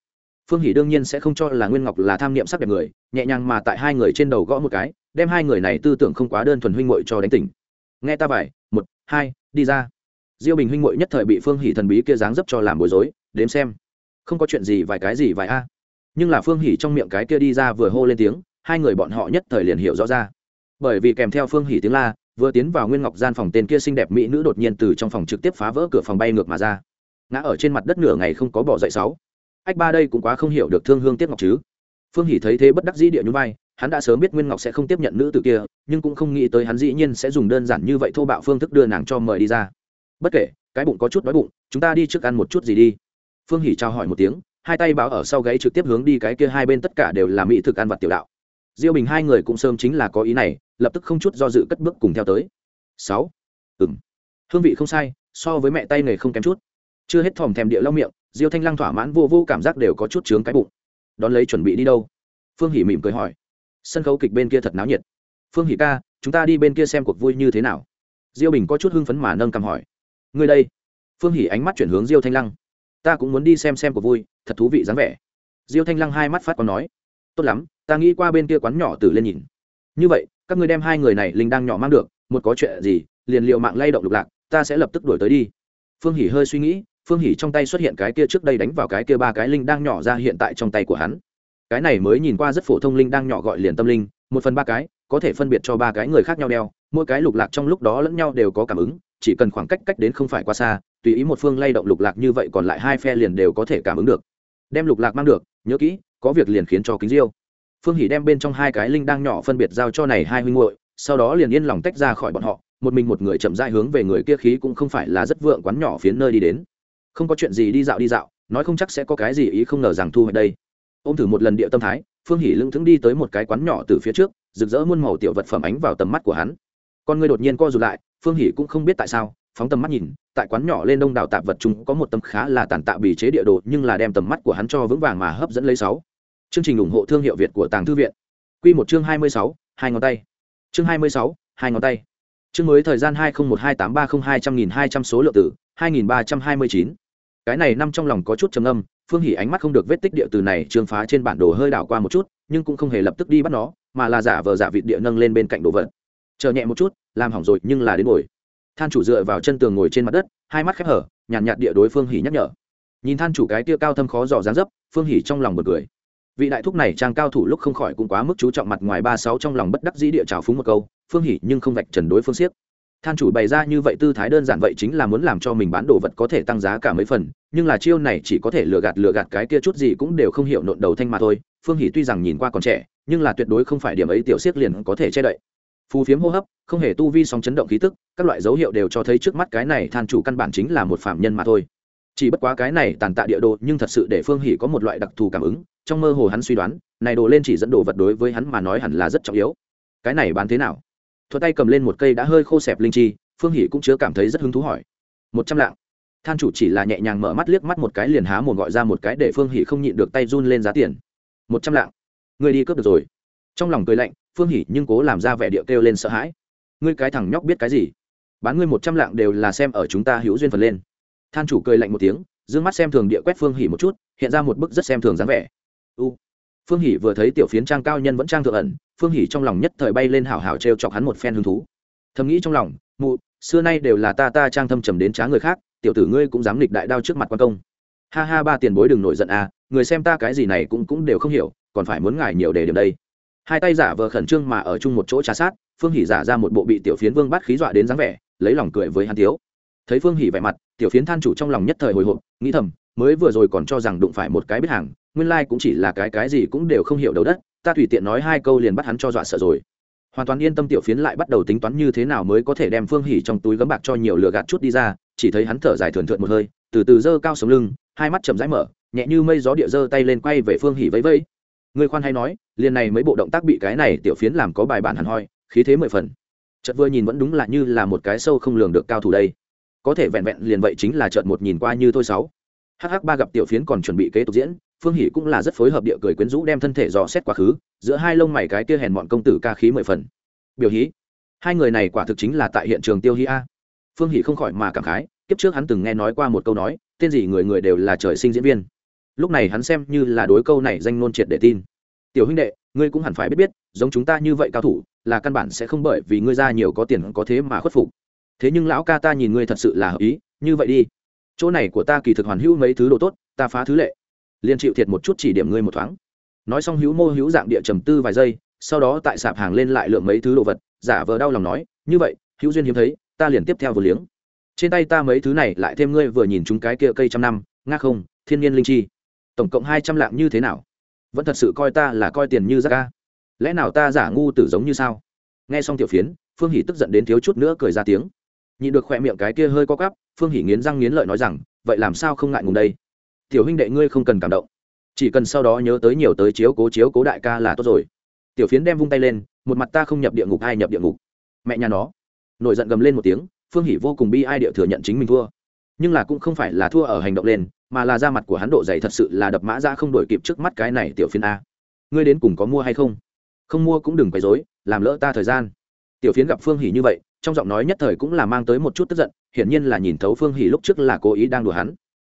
Phương hỷ đương nhiên sẽ không cho là nguyên ngọc là tham niệm sắc đẹp người, nhẹ nhàng mà tại hai người trên đầu gõ một cái, đem hai người này tư tưởng không quá đơn thuần huynh muội cho đánh tỉnh. Nghe ta bài, một, hai đi ra. Diêu bình huynh muội nhất thời bị phương hỷ thần bí kia dáng dấp cho làm bối rối, đếm xem. Không có chuyện gì vài cái gì vài a. Nhưng là phương hỷ trong miệng cái kia đi ra vừa hô lên tiếng, hai người bọn họ nhất thời liền hiểu rõ ra. Bởi vì kèm theo phương hỷ tiếng la, vừa tiến vào nguyên ngọc gian phòng tên kia xinh đẹp mỹ nữ đột nhiên từ trong phòng trực tiếp phá vỡ cửa phòng bay ngược mà ra. Ngã ở trên mặt đất nửa ngày không có bỏ dậy sáu. Ách ba đây cũng quá không hiểu được thương hương tiết ngọc chứ phương hỷ thấy thế bất đắc dĩ địa nhún vai, hắn đã sớm biết nguyên ngọc sẽ không tiếp nhận nữ tử kia, nhưng cũng không nghĩ tới hắn dĩ nhiên sẽ dùng đơn giản như vậy thô bạo phương thức đưa nàng cho mời đi ra. Bất kể, cái bụng có chút đói bụng, chúng ta đi trước ăn một chút gì đi. Phương hỷ trao hỏi một tiếng, hai tay báo ở sau gáy trực tiếp hướng đi cái kia hai bên tất cả đều là mỹ thực ăn vặt tiểu đạo. Diêu bình hai người cũng sớm chính là có ý này, lập tức không chút do dự cất bước cùng theo tới. Sáu. Ừng hương vị không sai, so với mẹ tay nghề không kém chút. Chưa hết thòm thèm địa lau miệng, diêu thanh lăng thỏa mãn vô vô cảm giác đều có chút trướng cái bụng đón lấy chuẩn bị đi đâu? Phương hỉ mỉm cười hỏi. Sân khấu kịch bên kia thật náo nhiệt. Phương hỷ ca, chúng ta đi bên kia xem cuộc vui như thế nào? Diêu bình có chút hưng phấn mà nâng cầm hỏi. Người đây. Phương hỷ ánh mắt chuyển hướng diêu thanh lăng. Ta cũng muốn đi xem xem cuộc vui, thật thú vị dáng vẻ. Diêu thanh lăng hai mắt phát còn nói. Tốt lắm, ta nghĩ qua bên kia quán nhỏ tử lên nhìn. Như vậy, các người đem hai người này linh đang nhỏ mang được, một có chuyện gì, liền liệu mạng lay động lục lạc, ta sẽ lập tức đuổi tới đi. Phương hỷ hơi suy nghĩ phương hỷ trong tay xuất hiện cái kia trước đây đánh vào cái kia ba cái linh đang nhỏ ra hiện tại trong tay của hắn. Cái này mới nhìn qua rất phổ thông linh đang nhỏ gọi liền tâm linh, một phần ba cái, có thể phân biệt cho ba cái người khác nhau đeo, mỗi cái lục lạc trong lúc đó lẫn nhau đều có cảm ứng, chỉ cần khoảng cách cách đến không phải quá xa, tùy ý một phương lay động lục lạc như vậy còn lại hai phe liền đều có thể cảm ứng được. Đem lục lạc mang được, nhớ kỹ, có việc liền khiến cho kính diêu. Phương hỷ đem bên trong hai cái linh đang nhỏ phân biệt giao cho này hai huynh muội, sau đó liền yên lòng tách ra khỏi bọn họ, một mình một người chậm rãi hướng về người kia khí cũng không phải là rất vượng quán nhỏ phía nơi đi đến không có chuyện gì đi dạo đi dạo, nói không chắc sẽ có cái gì ý không ngờ rằng thu hoạch đây. Ô m thử một lần địa tâm thái, phương hỷ lưng thững đi tới một cái quán nhỏ từ phía trước, rực rỡ muôn màu tiểu vật phẩm ánh vào tầm mắt của hắn. Con người đột nhiên co rụt lại, phương hỷ cũng không biết tại sao, phóng tầm mắt nhìn, tại quán nhỏ lên đông đảo tạp vật chúng có một tấm khá là tàn tạ bì chế địa đồ, nhưng là đem tầm mắt của hắn cho vững vàng mà hấp dẫn lấy sáu. Chương trình ủng hộ thương hiệu việt của tàng thư viện. Q một chương hai mươi sáu, hai ngón tay. Chương hai mươi sáu, hai ngón tay. Chương mới thời gian hai nghìn một hai tám ba không hai trăm nghìn hai trăm số lượng tử hai nghìn ba trăm hai mươi chín cái này năm trong lòng có chút trầm âm phương hỉ ánh mắt không được vết tích địa từ này trương phá trên bản đồ hơi đảo qua một chút nhưng cũng không hề lập tức đi bắt nó mà là giả vờ giả vịt địa nâng lên bên cạnh đồ vật. Chờ nhẹ một chút làm hỏng rồi nhưng là đến ngồi. Than chủ dựa vào chân tường ngồi trên mặt đất hai mắt khép hở nhàn nhạt, nhạt địa đối phương hỉ nhắc nhở. Nhìn than chủ cái tia cao thâm khó dò dán dấp phương hỉ trong lòng bật cười. Vị đại thúc này trang cao thủ lúc không khỏi cũng quá mức chú trọng mặt ngoài ba sáu trong lòng bất đắc dĩ địa trào phúng một câu phương hỉ nhưng không vạch trần đối phương siết than chủ bày ra như vậy tư thái đơn giản vậy chính là muốn làm cho mình bán đồ vật có thể tăng giá cả mấy phần, nhưng là chiêu này chỉ có thể lừa gạt lừa gạt cái kia chút gì cũng đều không hiểu nộn đầu thanh mà thôi. Phương hỷ tuy rằng nhìn qua còn trẻ, nhưng là tuyệt đối không phải điểm ấy tiểu siết liền có thể che đậy. Phù phiếm hô hấp, không hề tu vi sóng chấn động khí tức, các loại dấu hiệu đều cho thấy trước mắt cái này than chủ căn bản chính là một phạm nhân mà thôi. Chỉ bất quá cái này tàn tạ địa đồ, nhưng thật sự để phương hỷ có một loại đặc thù cảm ứng, trong mơ hồ hắn suy đoán, này đồ lên chỉ dẫn đồ vật đối với hắn mà nói hẳn là rất trọng yếu. Cái này bán thế nào? Thuật tay cầm lên một cây đã hơi khô xẹp linh chi, phương hỷ cũng chứa cảm thấy rất hứng thú hỏi. Một trăm lạng. Than chủ chỉ là nhẹ nhàng mở mắt liếc mắt một cái liền há mồm gọi ra một cái để phương hỷ không nhịn được tay run lên giá tiền. Một trăm lạng. Người đi cướp được rồi. Trong lòng cười lạnh, phương hỷ nhưng cố làm ra vẻ điệu kêu lên sợ hãi. Ngươi cái thằng nhóc biết cái gì? Bán ngươi một trăm lạng đều là xem ở chúng ta hữu duyên phần lên. Than chủ cười lạnh một tiếng d ư ơ n g mắt xem thường địa quét phương hỷ một chút, hiện ra một bức rất xem thường dáng vẻ. U. Phương hỷ vừa thấy tiểu phiến trang cao nhân vẫn trang thượng ẩn phương hỷ trong lòng nhất thời bay lên hảo hảo t r e o chọc hắn một phen hứng thú. Thầm nghĩ trong lòng, mụ, xưa nay đều là ta ta trang thâm trầm đến trá người khác, tiểu tử ngươi cũng dám nghịch đại đao trước mặt quan công. Ha ha, ba tiền bối đừng nổi giận à người xem ta cái gì này cũng cũng đều không hiểu, còn phải muốn ngài nhiều để điểm đây. Hai tay giả vờ khẩn trương mà ở chung một chỗ trà sát, phương hỷ giả ra một bộ bị tiểu phiến vương bắt khí dọa đến dáng vẻ, lấy lòng cười với hắn thiếu thấy phương hỷ vẻ mặt, tiểu phiến than chủ trong lòng nhất thời hồi hộp, nghĩ thầm, mới vừa rồi còn cho rằng đụng phải một cái biết hàng, nguyên lai、like、cũng chỉ là cái cái gì cũng đều không hiểu đầu đất ta tùy tiện nói hai câu liền bắt hắn cho dọa sợ rồi. Hoàn toàn yên tâm tiểu phiến lại bắt đầu tính toán như thế nào mới có thể đem phương hỉ trong túi gấm bạc cho nhiều lửa gạt chút đi ra, chỉ thấy hắn thở dài thườn thượt một hơi, từ từ dơ cao sống lưng, hai mắt chậm rãi mở, nhẹ như mây gió địa dơ tay lên quay về phương hỉ vẫy vẫy. Người khoan hay nói, liền này mấy bộ động tác bị cái này tiểu phiến làm có bài bản hẳn hoi, khí thế mười phần. Chợt vừa nhìn vẫn đúng là như là một cái sâu không lường được cao thủ đây. Có thể vẹn vẹn liền vậy chính là chợt một nhìn qua như thôi sáu. Hh ba gặp tiểu phiến còn chuẩn bị kế tục diễn phương hỷ cũng là rất phối hợp địa cười quyến rũ đem thân thể dò xét quá khứ, giữa hai lông mày cái kia hèn bọn công tử ca khí mười phần. Biểu hí, hai người này quả thực chính là tại hiện trường tiêu hí a. Phương hỷ không khỏi mà cảm khái, kiếp trước hắn từng nghe nói qua một câu nói, tên gì người người đều là trời sinh diễn viên. Lúc này hắn xem như là đối câu này danh ngôn triệt để tin. Tiểu huynh đệ, ngươi cũng hẳn phải biết biết, giống chúng ta như vậy cao thủ, là căn bản sẽ không bởi vì ngươi ra nhiều có tiền có thế mà khuất phục. Thế nhưng lão ca ta nhìn ngươi thật sự là hợp ý, như vậy đi. Chỗ này của ta kỳ thực hoàn hữu mấy thứ đồ tốt, ta phá thứ lệ liền chịu thiệt một chút chỉ điểm ngươi một thoáng. Nói xong hữu mô hữu dạng địa trầm tư vài giây, sau đó tại sạp hàng lên lại lượng mấy thứ đồ vật, giả vờ đau lòng nói, như vậy, hữu duyên hiếm thấy, ta liền tiếp theo vừa liếng. Trên tay ta mấy thứ này lại thêm ngươi vừa nhìn chúng cái kia cây trăm năm nga không, thiên nhiên linh chi. Tổng cộng hai trăm lạng như thế nào? Vẫn thật sự coi ta là coi tiền như rác ca lẽ nào ta giả ngu tử giống như sao? Nghe xong tiểu phiến, phương hỷ tức giận đến thiếu chút nữa cười ra tiếng. Nhị được khoe miệng cái kia hơi co cắp phương hỷ nghiến răng nghiến lợi nói rằng, vậy làm sao không ngại ngùng đây? Tiểu huynh đệ ngươi không cần cảm động. Chỉ cần sau đó nhớ tới nhiều tới chiếu cố chiếu cố đại ca là tốt rồi. Tiểu phiến đem vung tay lên, một mặt ta không nhập địa ngục, ai nhập địa ngục? Mẹ nhà nó. Nổi giận gầm lên một tiếng, phương hỷ vô cùng bi ai địa thừa nhận chính mình thua. Nhưng là cũng không phải là thua ở hành động lên, mà là ra mặt của hắn độ dày thật sự là đập mã ra không đổi kịp trước mắt cái này tiểu phiến a. Ngươi đến cùng có mua hay không? Không mua cũng đừng quấy rối, làm lỡ ta thời gian. Tiểu phiến gặp phương hỉ như vậy, trong giọng nói nhất thời cũng là mang tới một chút tức giận, hiển nhiên là nhìn thấu phương hỉ lúc trước là cố ý đang đùa hắn.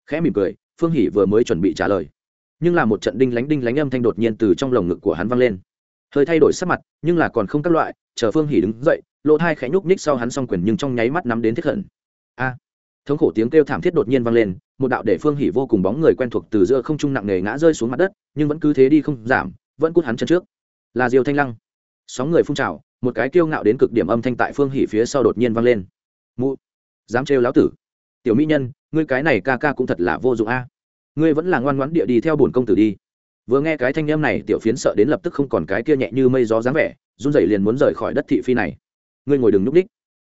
Khẽ mỉm cười phương hỉ vừa mới chuẩn bị trả lời. Nhưng là một trận đinh lánh đinh lánh âm thanh đột nhiên từ trong lồng ngực của hắn vang lên. Hơi thay đổi sắc mặt, nhưng là còn không các loại, chờ phương hỉ đứng dậy lỗ thai khẽ nhúc nhích sau hắn song quyền nhưng trong nháy mắt nắm đến thiết hận. a! Thống khổ tiếng kêu thảm thiết đột nhiên vang lên, một đạo để phương hỉ vô cùng bóng người quen thuộc từ giữa không trung nặng nề ngã rơi xuống mặt đất, nhưng vẫn cứ thế đi không giảm, vẫn cút hắn chân trước. Là diều thanh lăng. Sóng người phun trào, một cái kiêu ngạo đến cực điểm âm thanh tại phương hỉ phía sau đột nhiên vang lên. Mụ! Dám trêu lão tử. Tiểu mỹ nhân ngươi cái này ca ca cũng thật là vô dụng a. Ngươi vẫn là ngoan ngoãn địa đi theo bổn công tử đi. Vừa nghe cái thanh âm này, tiểu phiến sợ đến lập tức không còn cái kia nhẹ như mây gió dáng vẻ, run rẩy liền muốn rời khỏi đất thị phi này. Ngươi ngồi đừng nhúc đích.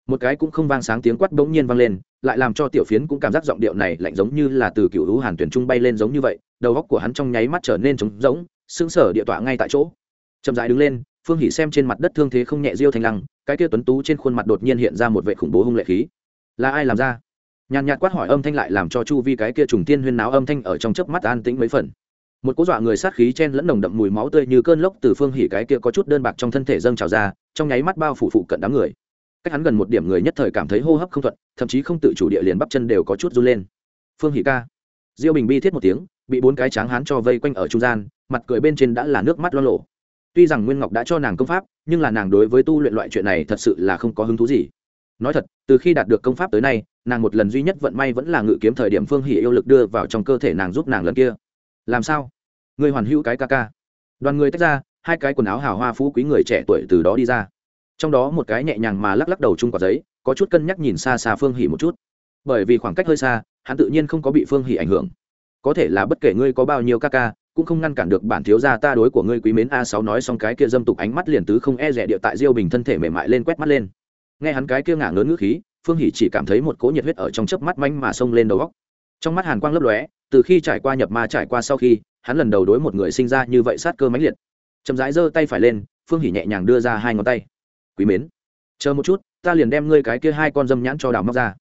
Một cái cũng không vang sáng tiếng quát bỗng nhiên vang lên, lại làm cho tiểu phiến cũng cảm giác giọng điệu này lạnh giống như là từ cựu hữu hàn tuyển trung bay lên giống như vậy, đầu góc của hắn trong nháy mắt trở nên trống rỗng, sững sờ địa tọa ngay tại chỗ. Chậm rãi đứng lên, phương hỉ xem trên mặt đất thương thế không nhẹ diêu thanh lăng, cái kia tuấn tú trên khuôn mặt đột nhiên hiện ra một vệ khủng bố hung lệ khí. Là ai làm ra? Nhàn nhạt quát hỏi âm thanh lại làm cho chu vi cái kia trùng tiên huyên náo âm thanh ở trong chớp mắt an tĩnh mấy phần. Một cú dọa người sát khí chen lẫn nồng đậm mùi máu tươi như cơn lốc từ phương hỉ cái kia có chút đơn bạc trong thân thể dâng trào ra, trong nháy mắt bao phủ phụ cận đám người. Cách hắn gần một điểm người nhất thời cảm thấy hô hấp không thuận, thậm chí không tự chủ địa liền bắp chân đều có chút run lên. Phương hỉ ca. Diêu bình bi thiết một tiếng, bị bốn cái tráng hán cho vây quanh ở trung gian, mặt cười bên trên đã là nước mắt lo lộ. Tuy rằng nguyên ngọc đã cho nàng công pháp, nhưng là nàng đối với tu luyện loại chuyện này thật sự là không có hứng thú gì. Nói thật, từ khi đạt được công pháp tới nay nàng một lần duy nhất vận may vẫn là ngự kiếm thời điểm phương hỉ yêu lực đưa vào trong cơ thể nàng giúp nàng lần kia. Làm sao? Người hoàn hữu cái ca ca. Đoàn người tách ra, hai cái quần áo hào hoa phú quý người trẻ tuổi từ đó đi ra. Trong đó một cái nhẹ nhàng mà lắc lắc đầu chung quả giấy, có chút cân nhắc nhìn xa xa phương hỉ một chút. Bởi vì khoảng cách hơi xa, hắn tự nhiên không có bị phương hỉ ảnh hưởng. Có thể là bất kể ngươi có bao nhiêu ca ca, cũng không ngăn cản được bản thiếu gia ta đối của ngươi quý mến a sáu nói xong cái kia dâm tục ánh mắt liền tứ không e rẻ địa tại diêu bình thân thể mềm mại lên quét mắt lên. Nghe hắn cái kia ngả ngớn ngữ khí phương hỉ chỉ cảm thấy một cỗ nhiệt huyết ở trong chớp mắt manh mà xông lên đầu góc trong mắt hàn quang lấp lóe, từ khi trải qua nhập ma trải qua sau khi, hắn lần đầu đối một người sinh ra như vậy sát cơ mãnh liệt. Chậm rãi giơ tay phải lên, phương hỉ nhẹ nhàng đưa ra hai ngón tay. Quý mến, chờ một chút, ta liền đem ngươi cái kia hai con dâm nhãn cho đào móc ra.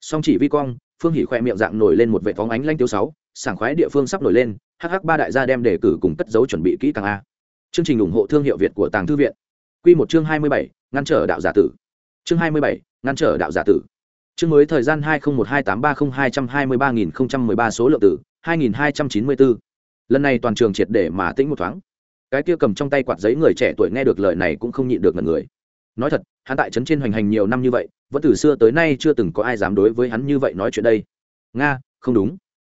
Song chỉ vi cong, phương hỉ khoe miệng dạng nổi lên một vệ phóng ánh lanh tiêu sáu, sảng khoái địa phương sắp nổi lên hh ba đại gia đem đề cử cùng cất dấu chuẩn bị kỹ càng a. Chương trình ủng hộ thương hiệu việt của tàng thư viện. Quy một chương hai mươi bảy, ngăn trở đạo giả tử chương hai mươi bảy, ngăn trở đạo giả tử. Chương mới thời gian hai nghìn một hai tám ba không hai trăm hai mươi ba nghìn không trăm mười ba số lượng tử, hai nghìn hai trăm chín mươi bốn lần này toàn trường triệt để mà tĩnh một thoáng. Cái kia cầm trong tay quạt giấy người trẻ tuổi nghe được lời này cũng không nhịn được ngần người. Nói thật, hắn tại trấn trên hoành hành nhiều năm như vậy, vẫn từ xưa tới nay chưa từng có ai dám đối với hắn như vậy nói chuyện đây. Nga, không đúng.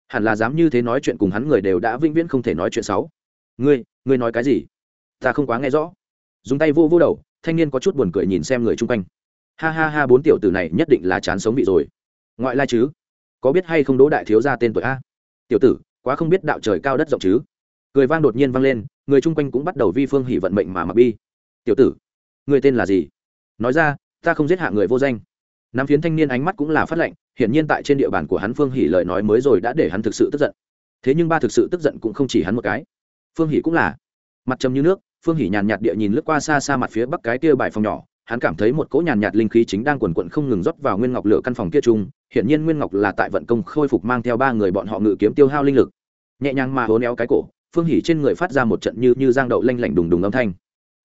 Hẳn là dám như thế nói chuyện cùng hắn người đều đã vĩnh viễn không thể nói chuyện xấu ngươi ngươi nói cái gì? Ta không quá nghe rõ. Dùng tay vô vô đầu, thanh niên có chút buồn cười nhìn xem người chung quanh ha ha ha, bốn tiểu tử này nhất định là chán sống vị rồi. Ngoại lai chứ? Có biết hay không đỗ đại thiếu ra tên tuổi a? Tiểu tử, quá không biết đạo trời cao đất rộng chứ? Cười vang đột nhiên vang lên, người chung quanh cũng bắt đầu vi phương hỉ vận mệnh mà mặc bi. Tiểu tử, người tên là gì? Nói ra, ta không giết hạ người vô danh. Nắm phiến thanh niên ánh mắt cũng là phát lệnh hiển nhiên tại trên địa bàn của hắn phương hỉ lời nói mới rồi đã để hắn thực sự tức giận. Thế nhưng ba thực sự tức giận cũng không chỉ hắn một cái. Phương hỉ cũng là mặt trầm như nước, phương hỉ nhàn nhạt địa nhìn lướt qua xa xa mặt phía bắc cái kia bài phòng nhỏ hắn cảm thấy một cỗ nhàn nhạt linh khí chính đang quần quận không ngừng rót vào nguyên ngọc lửa căn phòng kia chung, hiển nhiên nguyên ngọc là tại vận công khôi phục mang theo ba người bọn họ ngự kiếm tiêu hao linh lực. Nhẹ nhàng mà hố néo cái cổ, phương hỉ trên người phát ra một trận như như giang đậu lanh lảnh đùng đùng âm thanh.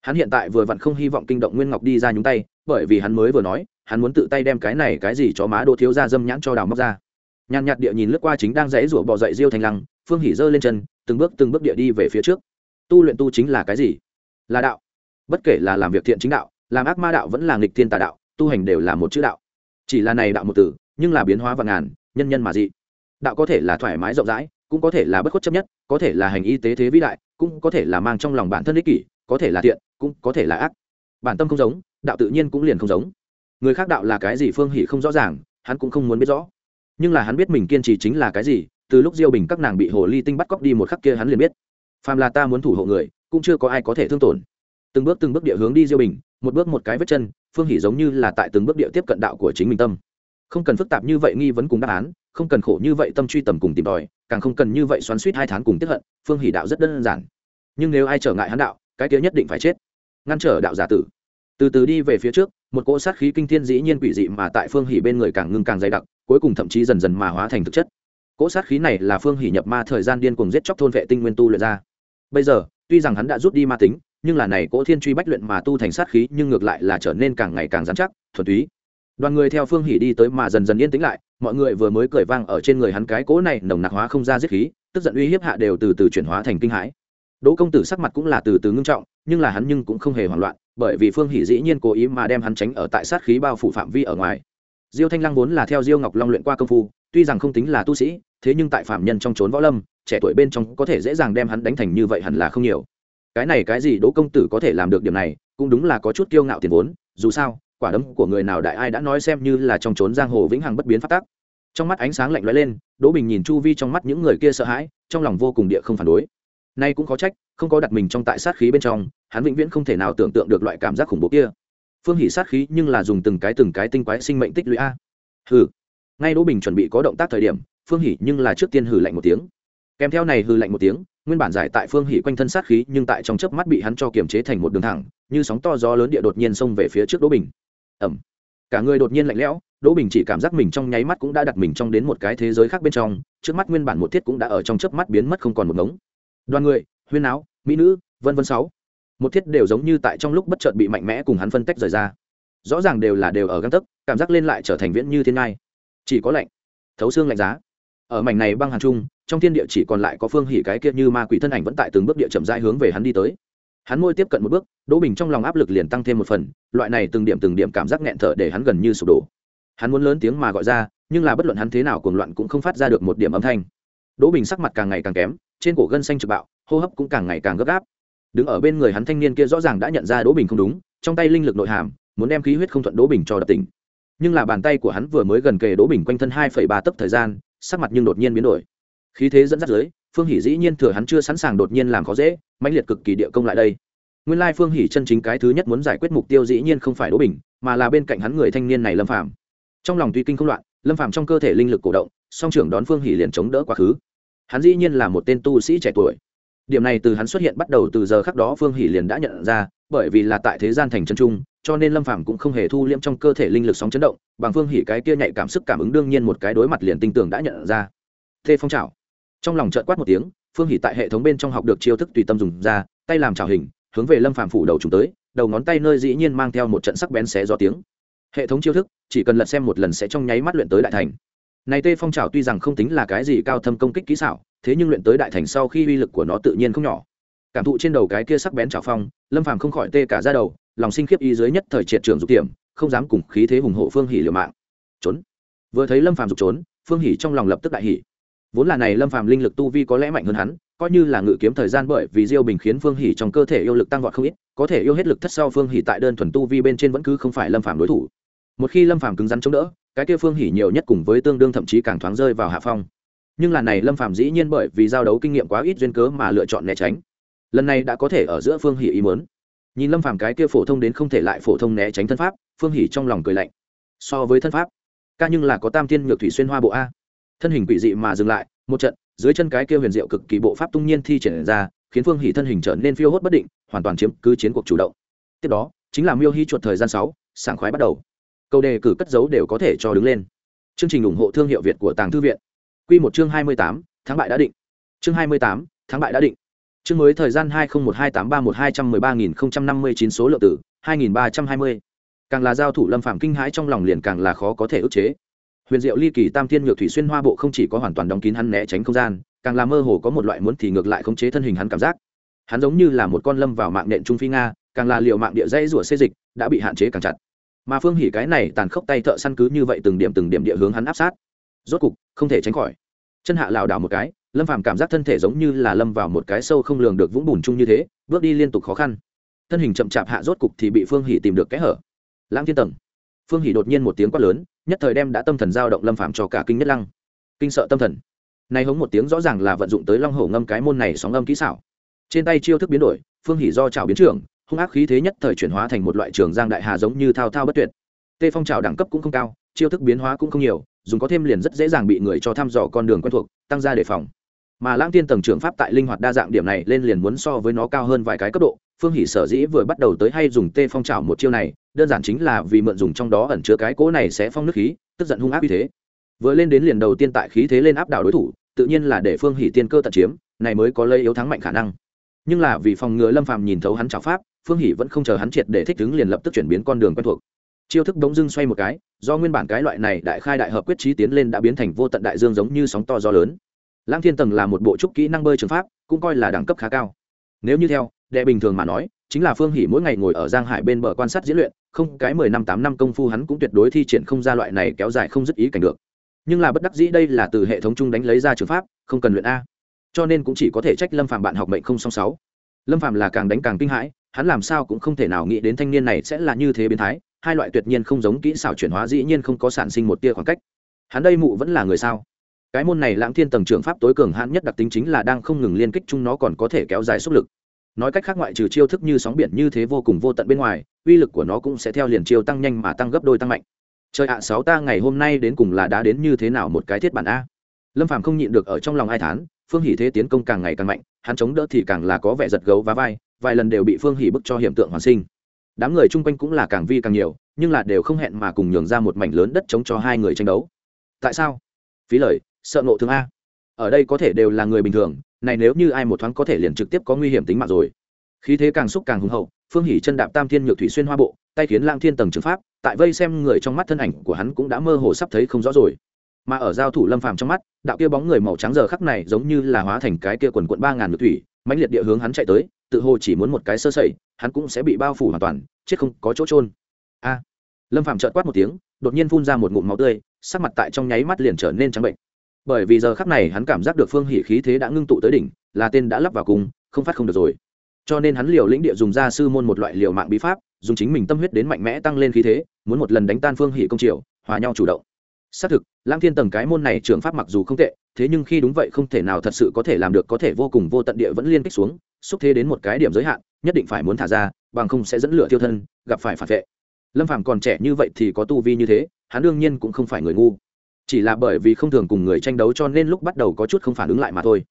Hắn hiện tại vừa vặn không hy vọng kinh động nguyên ngọc đi ra nhúng tay, bởi vì hắn mới vừa nói, hắn muốn tự tay đem cái này cái gì cho má đỗ thiếu ra dâm nhãn cho đào móc ra. Nhàn nhạt địa nhìn lướt qua chính đang dãy rủa bò dậy diêu thành lăng, phương hỉ giơ lên chân, từng bước từng bước địa đi về phía trước. Tu luyện tu chính là cái gì? Là đạo. Bất kể là làm việc thiện chính đạo làm ác ma đạo vẫn là nghịch thiên tà đạo, tu hành đều là một chữ đạo. Chỉ là này đạo một từ, nhưng là biến hóa và ngàn, nhân nhân mà dị. Đạo có thể là thoải mái rộng rãi, cũng có thể là bất khuất chấp nhất, có thể là hành y tế thế vĩ đại, cũng có thể là mang trong lòng bản thân ích kỷ, có thể là thiện cũng có thể là ác. Bản tâm không giống, đạo tự nhiên cũng liền không giống. Người khác đạo là cái gì phương hỷ không rõ ràng, hắn cũng không muốn biết rõ. Nhưng là hắn biết mình kiên trì chính là cái gì, từ lúc diêu bình các nàng bị hồ ly tinh bắt cóc đi một khắc kia hắn liền biết. Phàm là ta muốn thủ hộ người, cũng chưa có ai có thể thương tổn. Từng bước từng bước địa hướng đi diêu bình một bước một cái vết chân, phương hỷ giống như là tại từng bước địa tiếp cận đạo của chính mình tâm. Không cần phức tạp như vậy nghi vấn cùng đáp án, không cần khổ như vậy tâm truy tầm cùng tìm tòi, càng không cần như vậy xoắn suýt hai tháng cùng tiếp hận, phương hỷ đạo rất đơn giản. Nhưng nếu ai trở ngại hắn đạo, cái kia nhất định phải chết. Ngăn trở đạo giả tử. Từ từ đi về phía trước, một cỗ sát khí kinh thiên dĩ nhiên quỷ dị mà tại phương hỷ bên người càng ngưng càng dày đặc, cuối cùng thậm chí dần dần mà hóa thành thực chất. Cỗ sát khí này là phương hỷ nhập ma thời gian điên cùng giết chóc thôn vệ tinh nguyên tu luyện ra. Bây giờ, tuy rằng hắn đã rút đi ma tính nhưng là này cỗ thiên truy bách luyện mà tu thành sát khí nhưng ngược lại là trở nên càng ngày càng dán chắc, thuần túy. Đoàn người theo phương hỉ đi tới mà dần dần yên tĩnh lại, mọi người vừa mới cười vang ở trên người hắn cái cỗ này nồng nặc hóa không ra giết khí, tức giận uy hiếp hạ đều từ từ chuyển hóa thành kinh hãi. Đỗ công tử sắc mặt cũng là từ từ ngưng trọng, nhưng là hắn nhưng cũng không hề hoảng loạn, bởi vì phương hỉ dĩ nhiên cố ý mà đem hắn tránh ở tại sát khí bao phủ phạm vi ở ngoài. Diêu thanh lăng vốn là theo diêu ngọc long luyện qua công phu, tuy rằng không tính là tu sĩ, thế nhưng tại phạm nhân trong trốn võ lâm, trẻ tuổi bên trong có thể dễ dàng đem hắn đánh thành như vậy hẳn là không nhiều cái này cái gì đỗ công tử có thể làm được điểm này, cũng đúng là có chút kiêu ngạo tiền vốn, dù sao, quả đấm của người nào đại ai đã nói xem như là trong trốn giang hồ vĩnh hằng bất biến phát tác. Trong mắt ánh sáng lạnh lẽo lên, đỗ bình nhìn chu vi trong mắt những người kia sợ hãi, trong lòng vô cùng địa không phản đối. Nay cũng có trách, không có đặt mình trong tại sát khí bên trong, hắn vĩnh viễn không thể nào tưởng tượng được loại cảm giác khủng bố kia. Phương hỉ sát khí nhưng là dùng từng cái từng cái tinh quái sinh mệnh tích lũy a. Hừ. Ngay đỗ bình chuẩn bị có động tác thời điểm, phương hỉ nhưng là trước tiên hừ lạnh một tiếng. Kèm theo này hừ lạnh một tiếng nguyên bản giải tại phương hỉ quanh thân sát khí nhưng tại trong chớp mắt bị hắn cho kiềm chế thành một đường thẳng, như sóng to gió lớn địa đột nhiên xông về phía trước đỗ bình. Ẩm cả người đột nhiên lạnh lẽo, đỗ bình chỉ cảm giác mình trong nháy mắt cũng đã đặt mình trong đến một cái thế giới khác bên trong, trước mắt nguyên bản một thiết cũng đã ở trong chớp mắt biến mất không còn một ngống. Đoàn người, huyên áo, mỹ nữ, vân vân sáu. Một thiết đều giống như tại trong lúc bất chợt bị mạnh mẽ cùng hắn phân tách rời ra. Rõ ràng đều là đều ở găng tấc, cảm giác lên lại trở thành viễn như thiên ngai. Chỉ có lạnh, thấu xương lạnh giá. Ở mảnh này băng hàn trung trong thiên địa chỉ còn lại có phương hỉ cái kia như ma quỷ thân ảnh vẫn tại từng bước địa chậm rãi hướng về hắn đi tới. Hắn môi tiếp cận một bước, đỗ bình trong lòng áp lực liền tăng thêm một phần, loại này từng điểm từng điểm cảm giác nghẹn thở để hắn gần như sụp đổ. Hắn muốn lớn tiếng mà gọi ra, nhưng là bất luận hắn thế nào cuồng loạn cũng không phát ra được một điểm âm thanh. Đỗ bình sắc mặt càng ngày càng kém, trên cổ gân xanh trực bạo, hô hấp cũng càng ngày càng gấp gáp. Đứng ở bên người hắn thanh niên kia rõ ràng đã nhận ra đỗ bình không đúng, trong tay linh lực nội hàm, muốn đem khí huyết không thuận đỗ bình cho đập tỉnh. Nhưng là bàn tay của hắn vừa mới gần kề đỗ bình quanh thân hai ba tấc thời gian, sắc mặt nhưng đột nhiên biến đổi khí thế dẫn dắt dưới phương hỷ dĩ nhiên thừa hắn chưa sẵn sàng đột nhiên làm khó dễ, mãnh liệt cực kỳ địa công lại đây. Nguyên lai phương hỷ chân chính cái thứ nhất muốn giải quyết mục tiêu dĩ nhiên không phải đỗ bình, mà là bên cạnh hắn người thanh niên này lâm phạm trong lòng tuy kinh không loạn, lâm phạm trong cơ thể linh lực cổ động, song trưởng đón phương hỷ liền chống đỡ quá khứ. Hắn dĩ nhiên là một tên tu sĩ trẻ tuổi. Điểm này từ hắn xuất hiện bắt đầu từ giờ khắc đó phương hỷ liền đã nhận ra, bởi vì là tại thế gian thành chân trung, cho nên lâm phạm cũng không hề thu liễm trong cơ thể linh lực sóng chấn động, bằng phương hỷ cái kia nhạy cảm sức cảm ứng đương nhiên một cái đối mặt liền tinh tưởng đã nhận ra. Thê phong trào trong lòng trợn quát một tiếng, phương hỷ tại hệ thống bên trong học được chiêu thức tùy tâm dùng ra, tay làm trào hình, hướng về lâm phạm phủ đầu chúng tới, đầu ngón tay nơi dĩ nhiên mang theo một trận sắc bén xé gió tiếng. Hệ thống chiêu thức, chỉ cần lật xem một lần sẽ trong nháy mắt luyện tới đại thành. Này tê phong trào tuy rằng không tính là cái gì cao thâm công kích kỹ xảo, thế nhưng luyện tới đại thành sau khi uy lực của nó tự nhiên không nhỏ. Cảm thụ trên đầu cái kia sắc bén trào phong, lâm phàm không khỏi tê cả ra đầu, lòng sinh khiếp ý dưới nhất thời triệt trường dục tiệm không dám cùng khí thế hùng hộ phương hỉ liều mạng. Trốn. Vừa thấy lâm phàm dục trốn, phương hỉ trong lòng lập tức đại hỉ vốn là này lâm phàm linh lực tu vi có lẽ mạnh hơn hắn coi như là ngự kiếm thời gian bởi vì diêu bình khiến phương hỉ trong cơ thể yêu lực tăng vọt không ít có thể yêu hết lực thất sau phương hỉ tại đơn thuần tu vi bên trên vẫn cứ không phải lâm phàm đối thủ. Một khi lâm phàm cứng rắn chống đỡ cái kia phương hỉ nhiều nhất cùng với tương đương thậm chí càng thoáng rơi vào hạ phong. Nhưng là này lâm phàm dĩ nhiên bởi vì giao đấu kinh nghiệm quá ít duyên cớ mà lựa chọn né tránh. Lần này đã có thể ở giữa phương hỉ ý muốn, nhìn lâm phàm cái kia phổ thông đến không thể lại phổ thông né tránh thân pháp phương hỉ trong lòng cười lạnh. So với thân pháp ca nhưng là có tam thiên nhược thủy xuyên hoa bộ a thân hình quỷ dị mà dừng lại, một trận, dưới chân cái kia huyền diệu cực kỳ bộ pháp tung nhiên thi triển ra, khiến phương hỷ thân hình trở nên phiêu hốt bất định, hoàn toàn chiếm cứ chiến cuộc chủ động. Tiếp đó, chính là miêu hy chuột thời gian sáu, sảng khoái bắt đầu. Câu đề cử cất dấu đều có thể cho đứng lên. Chương trình ủng hộ thương hiệu việt của tàng thư viện. Q một chương hai mươi tám tháng bại đã định. Chương hai mươi tám tháng bại đã định. Chương mới thời gian hai nghìn một hai tám ba một hai trăm mười ba nghìn năm mươi chín số lượng tử, hai nghìn ba trăm hai mươi. Càng là giao thủ lâm phạm kinh hãi trong lòng liền càng là khó có thể ức chế huyền diệu ly kỳ tam thiên ngược thủy xuyên hoa bộ không chỉ có hoàn toàn đóng kín hắn né tránh không gian, càng làm mơ hồ có một loại muốn thì ngược lại khống chế thân hình hắn cảm giác. Hắn giống như là một con lâm vào mạng nện trung phi nga, càng là liệu mạng địa dây rủa xê dịch, đã bị hạn chế càng chặt. Mà phương hỉ cái này tàn khốc tay thợ săn cứ như vậy từng điểm từng điểm địa hướng hắn áp sát. Rốt cục, không thể tránh khỏi. Chân hạ lảo đảo một cái, lâm phàm cảm giác thân thể giống như là lâm vào một cái sâu không lường được vũng bùn chung như thế, bước đi liên tục khó khăn. Thân hình chậm chạp hạ rốt cục thì bị phương hỉ tìm được kẽ hở. Lãng thiên tầng phương Hỷ đột nhiên một tiếng quát lớn, nhất thời đem đã tâm thần giao động lâm phạm cho cả kinh nhất lăng. Kinh sợ tâm thần. Nay hống một tiếng rõ ràng là vận dụng tới long hổ ngâm cái môn này sóng âm kỹ xảo. Trên tay chiêu thức biến đổi, phương Hỷ do trào biến trưởng, hung ác khí thế nhất thời chuyển hóa thành một loại trường giang đại hà giống như thao thao bất tuyệt. Tê phong trào đẳng cấp cũng không cao, chiêu thức biến hóa cũng không nhiều, dùng có thêm liền rất dễ dàng bị người cho thăm dò con đường quen thuộc, tăng ra đề phòng. Mà lãng tiên tầng trưởng pháp tại linh hoạt đa dạng điểm này lên liền muốn so với nó cao hơn vài cái cấp độ, phương hỷ sở dĩ vừa bắt đầu tới hay dùng tê phong trào một chiêu này đơn giản chính là vì mượn dùng trong đó ẩn chứa cái cỗ này sẽ phong nước khí, tức giận hung ác như thế. Vừa lên đến liền đầu tiên tại khí thế lên áp đảo đối thủ, tự nhiên là để phương hỷ tiên cơ tận chiếm, này mới có lây yếu thắng mạnh khả năng. Nhưng là vì phòng ngừa lâm phàm nhìn thấu hắn trào pháp, phương hỷ vẫn không chờ hắn triệt để thích ứng liền lập tức chuyển biến con đường quen thuộc. Chiêu thức đống dưng xoay một cái, do nguyên bản cái loại này đại khai đại hợp quyết trí tiến lên đã biến thành vô tận đại dương giống như sóng to gió lớn. Lãng thiên tầng là một bộ trúc kỹ năng bơi trường pháp, cũng coi là đẳng cấp khá cao. Nếu như theo, đệ bình thường mà nói, chính là phương hỷ mỗi ngày ngồi ở giang hải bên bờ quan sát diễn luyện không, cái mười năm, tám năm công phu hắn cũng tuyệt đối thi triển không ra loại này kéo dài không dứt ý cảnh được. Nhưng là bất đắc dĩ đây là từ hệ thống chung đánh lấy ra trường pháp, không cần luyện a. Cho nên cũng chỉ có thể trách lâm phạm bạn học mệnh không song sáu. Lâm phạm là càng đánh càng kinh hãi, hắn làm sao cũng không thể nào nghĩ đến thanh niên này sẽ là như thế biến thái, hai loại tuyệt nhiên không giống kỹ xảo chuyển hóa dĩ nhiên không có sản sinh một tia khoảng cách. Hắn đây mụ vẫn là người sao? Cái môn này lãng thiên tầng trưởng pháp tối cường hãn nhất đặc tính chính là đang không ngừng liên kích chung nó còn có thể kéo dài sức lực nói cách khác ngoại trừ chiêu thức như sóng biển như thế vô cùng vô tận bên ngoài, uy lực của nó cũng sẽ theo liền chiêu tăng nhanh mà tăng gấp đôi tăng mạnh. Trời ạ, sáu ta ngày hôm nay đến cùng là đã đến như thế nào một cái thiết bản a? Lâm phàm không nhịn được ở trong lòng ai thán, phương hỷ thế tiến công càng ngày càng mạnh, hắn chống đỡ thì càng là có vẻ giật gấu và vai, vài lần đều bị phương hỷ bức cho hiện tượng hoàn sinh. Đám người chung quanh cũng là càng vi càng nhiều, nhưng là đều không hẹn mà cùng nhường ra một mảnh lớn đất chống cho hai người tranh đấu. Tại sao? Phí lời, sợ ngộ thương a. Ở đây có thể đều là người bình thường này nếu như ai một thoáng có thể liền trực tiếp có nguy hiểm tính mạng rồi. Khí thế càng xúc càng hùng hậu, phương hỷ chân đạp tam thiên nhược thủy xuyên hoa bộ, tay khiến lang thiên tầng trường pháp, tại vây xem người trong mắt thân ảnh của hắn cũng đã mơ hồ sắp thấy không rõ rồi. Mà ở giao thủ lâm phàm trong mắt, đạo kia bóng người màu trắng giờ khắc này giống như là hóa thành cái kia quần quận ba ngàn nhược thủy, mãnh liệt địa hướng hắn chạy tới, tự hồ chỉ muốn một cái sơ sẩy, hắn cũng sẽ bị bao phủ hoàn toàn, chết không có chỗ trôn a! Lâm phàm chợt quát một tiếng, đột nhiên phun ra một ngụm máu tươi, sắc mặt tại trong nháy mắt liền trở nên trắng bệnh bởi vì giờ khắc này hắn cảm giác được phương hỉ khí thế đã ngưng tụ tới đỉnh, là tên đã lắp vào cùng, không phát không được rồi. Cho nên hắn liều lĩnh địa dùng ra sư môn một loại liều mạng bí pháp, dùng chính mình tâm huyết đến mạnh mẽ tăng lên khí thế, muốn một lần đánh tan phương hỉ công triều, hòa nhau chủ động. Xác thực lang thiên tầng cái môn này trường pháp mặc dù không tệ, thế nhưng khi đúng vậy không thể nào thật sự có thể làm được, có thể vô cùng vô tận địa vẫn liên kích xuống, xúc thế đến một cái điểm giới hạn, nhất định phải muốn thả ra, bằng không sẽ dẫn lửa tiêu thân, gặp phải phản vệ. Lâm phàm còn trẻ như vậy thì có tu vi như thế, hắn đương nhiên cũng không phải người ngu chỉ là bởi vì không thường cùng người tranh đấu cho nên lúc bắt đầu có chút không phản ứng lại mà thôi.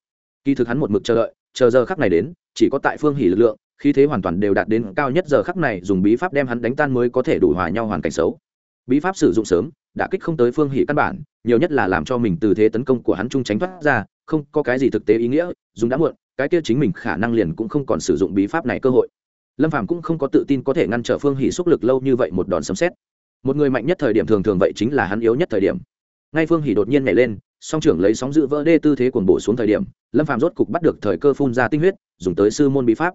Kỳ thực hắn một mực chờ đợi, chờ giờ khắc này đến, chỉ có tại phương hỉ lực lượng khi thế hoàn toàn đều đạt đến cao nhất giờ khắc này, dùng bí pháp đem hắn đánh tan mới có thể đủ hòa nhau hoàn cảnh xấu. Bí pháp sử dụng sớm, đã kích không tới phương hỉ căn bản, nhiều nhất là làm cho mình từ thế tấn công của hắn trung tránh thoát ra, không có cái gì thực tế ý nghĩa, dùng đã muộn, cái kia chính mình khả năng liền cũng không còn sử dụng bí pháp này cơ hội. Lâm phàm cũng không có tự tin có thể ngăn trở phương hỉ xúc lực lâu như vậy một đòn sấm xét một người mạnh nhất thời điểm thường thường vậy chính là hắn yếu nhất thời điểm ngay phương hỉ đột nhiên nhảy lên, song trưởng lấy sóng dự vỡ đê tư thế cuồng bổ xuống thời điểm, lâm phàm rốt cục bắt được thời cơ phun ra tinh huyết, dùng tới sư môn bí pháp.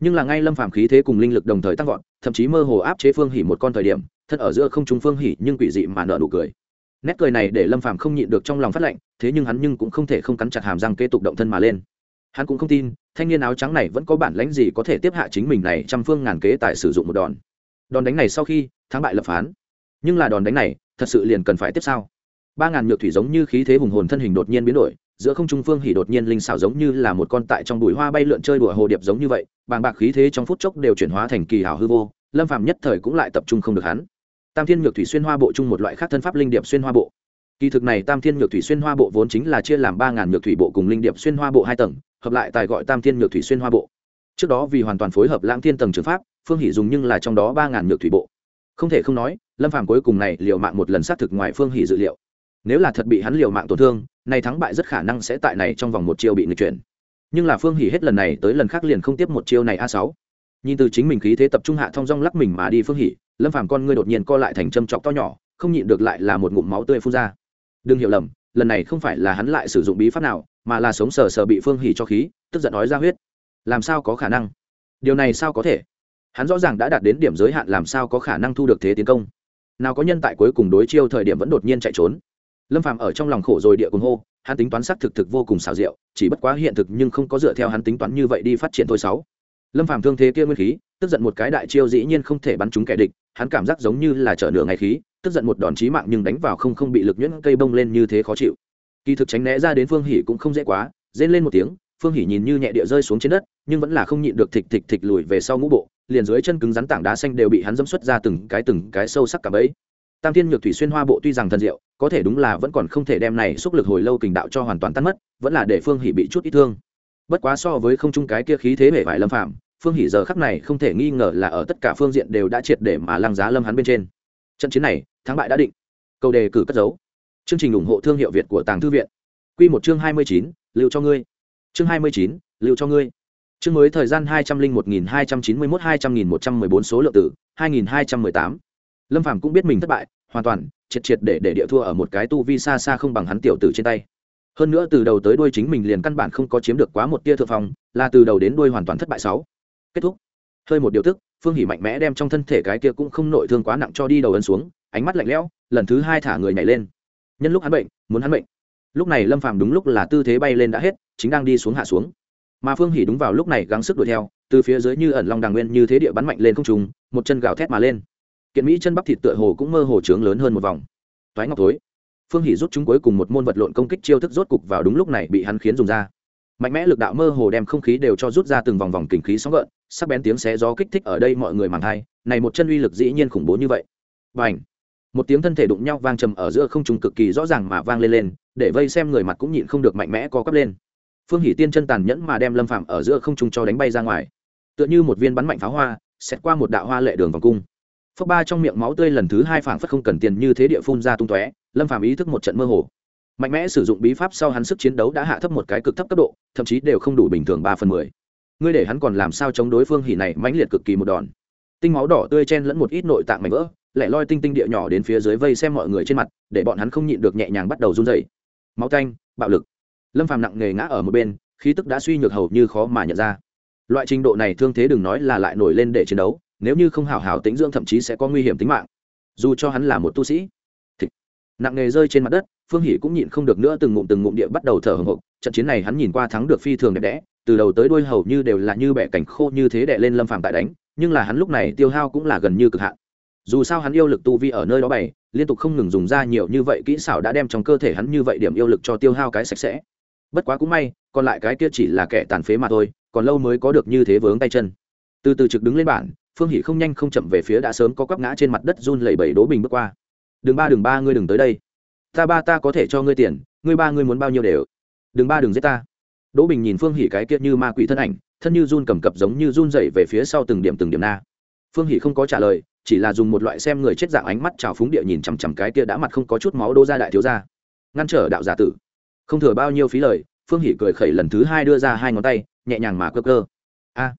Nhưng là ngay lâm phàm khí thế cùng linh lực đồng thời tăng vọt, thậm chí mơ hồ áp chế phương hỉ một con thời điểm thân ở giữa không trung phương hỉ nhưng quỷ dị mà nở nụ cười. Nét cười này để lâm phàm không nhịn được trong lòng phát lạnh thế nhưng hắn nhưng cũng không thể không cắn chặt hàm răng kế tục động thân mà lên. Hắn cũng không tin, thanh niên áo trắng này vẫn có bản lãnh gì có thể tiếp hạ chính mình này trăm phương ngàn kế tại sử dụng một đòn. Đòn đánh này sau khi, thắng bại lập phán. Nhưng là đòn đánh này, thật sự liền cần phải tiếp sao ba ngàn nhược thủy giống như khí thế hùng hồn thân hình đột nhiên biến đổi, giữa không trung phương hỉ đột nhiên linh xảo giống như là một con tại trong bụi hoa bay lượn chơi đùa hồ điệp giống như vậy, bàng bạc khí thế trong phút chốc đều chuyển hóa thành kỳ hảo hư vô, lâm phàm nhất thời cũng lại tập trung không được hắn. Tam thiên nhược thủy xuyên hoa bộ chung một loại khác thân pháp linh điệp xuyên hoa bộ. Kỳ thực này tam thiên nhược thủy xuyên hoa bộ vốn chính là chia làm ba ngàn nhược thủy bộ cùng linh điệp xuyên hoa bộ hai tầng, hợp lại tài gọi tam thiên nhược thủy xuyên hoa bộ. Trước đó vì hoàn toàn phối hợp lãng thiên tầng trường pháp, phương hỷ dùng nhưng là trong đó ba ngàn nhược thủy bộ. Không thể không nói, lâm phàm cuối cùng này liệu mạng một lần xác thực ngoài phương hỷ dự liệu nếu là thật bị hắn liều mạng tổn thương này thắng bại rất khả năng sẽ tại này trong vòng một chiêu bị nghịch chuyển. Nhưng là phương hỷ hết lần này tới lần khác liền không tiếp một chiêu này a sáu. Nhìn từ chính mình khí thế tập trung hạ thong dong lắc mình mà đi phương hỷ lâm phàm con ngươi đột nhiên co lại thành châm chọc to nhỏ, không nhịn được lại là một ngụm máu tươi phun ra. Đừng hiểu lầm, lần này không phải là hắn lại sử dụng bí pháp nào, mà là sống sờ sờ bị phương hỉ cho khí, tức giận nói ra huyết. Làm sao có khả năng? Điều này sao có thể? Hắn rõ ràng đã đạt đến điểm giới hạn, làm sao có khả năng thu được thế tiến công? Nào có nhân tại cuối cùng đối chiêu thời điểm vẫn đột nhiên chạy trốn? Lâm phàm ở trong lòng khổ rồi địa cùng hô, hắn tính toán xác thực thực vô cùng xảo diệu, chỉ bất quá hiện thực nhưng không có dựa theo hắn tính toán như vậy đi phát triển thôi sáu. Lâm phàm thương thế kia nguyên khí, tức giận một cái đại chiêu dĩ nhiên không thể bắn trúng kẻ địch, hắn cảm giác giống như là chở nửa ngày khí, tức giận một đòn chí mạng nhưng đánh vào không không bị lực nhuyễn cây bông lên như thế khó chịu. Kỳ thực tránh né ra đến phương hỉ cũng không dễ quá, rên lên một tiếng, phương hỉ nhìn như nhẹ địa rơi xuống trên đất, nhưng vẫn là không nhịn được thịch thịch thịch lùi về sau ngũ bộ, liền dưới chân cứng rắn tảng đá xanh đều bị hắn dẫm xuất ra từng cái từng cái sâu sắc cả bấy tam thiên nhược thủy xuyên hoa bộ tuy rằng thần diệu, có thể đúng là vẫn còn không thể đem này xúc lực hồi lâu kình đạo cho hoàn toàn tan mất, vẫn là để phương hỉ bị chút ít thương. Bất quá so với không trung cái kia khí thế vẻ vải lâm phạm phương hỉ giờ khắc này không thể nghi ngờ là ở tất cả phương diện đều đã triệt để mà lăng giá lâm hắn bên trên. Trận chiến này, thắng bại đã định. Câu đề cử cất dấu chương trình ủng hộ thương hiệu việt của tàng thư viện. Q một chương hai mươi chín, lưu cho ngươi. Chương hai mươi chín, lưu cho ngươi. Chương mới thời gian hai trăm linh một nghìn hai trăm chín mươi mốt hai trăm nghìn một trăm mười bốn số lượng tử hai nghìn hai trăm mười tám lâm phàm cũng biết mình thất bại, hoàn toàn, triệt triệt để để địa thua ở một cái tu vi xa xa không bằng hắn tiểu tử trên tay. Hơn nữa từ đầu tới đuôi chính mình liền căn bản không có chiếm được quá một tia thượng phong, là từ đầu đến đuôi hoàn toàn thất bại sáu. Kết thúc. Hơi một điều tức, phương hỉ mạnh mẽ đem trong thân thể cái kia cũng không nội thương quá nặng cho đi đầu ấn xuống, ánh mắt lạnh lẽo, lần thứ hai thả người nhảy lên. Nhân lúc hắn bệnh, muốn hắn bệnh. Lúc này lâm phàm đúng lúc là tư thế bay lên đã hết, chính đang đi xuống hạ xuống. Mà phương hỉ đúng vào lúc này gắng sức đuổi theo, từ phía dưới như ẩn long đàng nguyên như thế địa bắn mạnh lên không trùng một chân gào thét mà lên kiện mỹ chân bắp thịt tựa hồ cũng mơ hồ trướng lớn hơn một vòng. Toái ngọc thối, phương hỉ rút chúng cuối cùng một môn vật lộn công kích chiêu thức rốt cục vào đúng lúc này bị hắn khiến dùng ra. Mạnh mẽ lực đạo mơ hồ đem không khí đều cho rút ra từng vòng vòng kình khí sóng gợn, sắc bén tiếng xé gió kích thích ở đây mọi người màng thai này một chân uy lực dĩ nhiên khủng bố như vậy. Và ảnh một tiếng thân thể đụng nhau vang trầm ở giữa không trung cực kỳ rõ ràng mà vang lên lên, để vây xem người mặt cũng nhịn không được mạnh mẽ co quắp lên. Phương Hỷ tiên chân tàn nhẫn mà đem lâm phạm ở giữa không trung cho đánh bay ra ngoài. Tựa như một viên bắn mạnh pháo hoa xét qua một đạo hoa lệ đường vòng cung phước ba trong miệng máu tươi lần thứ hai phảng phất không cần tiền như thế địa phun ra tung tóe, lâm phạm ý thức một trận mơ hồ. Mạnh mẽ sử dụng bí pháp sau hắn sức chiến đấu đã hạ thấp một cái cực thấp cấp độ, thậm chí đều không đủ bình thường ba phần mười. Ngươi để hắn còn làm sao chống đối phương hỉ này mãnh liệt cực kỳ một đòn. Tinh máu đỏ tươi chen lẫn một ít nội tạng mảnh vỡ, lẻ loi tinh tinh địa nhỏ đến phía dưới vây xem mọi người trên mặt, để bọn hắn không nhịn được nhẹ nhàng bắt đầu run dày máu tanh, bạo lực. Lâm phàm nặng nề ngã ở một bên, khí tức đã suy nhược hầu như khó mà nhận ra. Loại trình độ này thương thế đừng nói là lại nổi lên để chiến đấu nếu như không hào hào tính dưỡng thậm chí sẽ có nguy hiểm tính mạng. Dù cho hắn là một tu sĩ, Thịt. nặng nghề rơi trên mặt đất, phương hỷ cũng nhịn không được nữa từng ngụm từng ngụm địa bắt đầu thở hồng hộc. Trận chiến này hắn nhìn qua thắng được phi thường đẹp đẽ, từ đầu tới đuôi hầu như đều là như bẻ cảnh khô như thế đệ lên lâm phàm tại đánh, nhưng là hắn lúc này tiêu hao cũng là gần như cực hạn. Dù sao hắn yêu lực tu vi ở nơi đó bày, liên tục không ngừng dùng ra nhiều như vậy kỹ xảo đã đem trong cơ thể hắn như vậy điểm yêu lực cho tiêu hao cái sạch sẽ. Bất quá cũng may, còn lại cái kia chỉ là kẻ tàn phế mà thôi, còn lâu mới có được như thế vướng tay chân. Từ từ trực đứng lên bản phương hỷ không nhanh không chậm về phía đã sớm có quắp ngã trên mặt đất run lẩy bẩy đố bình bước qua. Đường ba đường ba, ngươi đừng tới đây. Ta ba ta có thể cho ngươi tiền, ngươi ba ngươi muốn bao nhiêu đều. Đường ba, đừng giết ta. Đỗ bình nhìn phương hỷ cái kia như ma quỷ thân ảnh, thân như run cầm cập giống như run dậy về phía sau từng điểm từng điểm na. Phương hỷ không có trả lời, chỉ là dùng một loại xem người chết dạng ánh mắt trào phúng địa nhìn chằm chằm cái kia đã mặt không có chút máu đô ra đại thiếu ra ngăn trở đạo giả tử. Không thừa bao nhiêu phí lời, phương hỷ cười khẩy lần thứ hai đưa ra hai ngón tay, nhẹ nhàng mà cơ cơ a.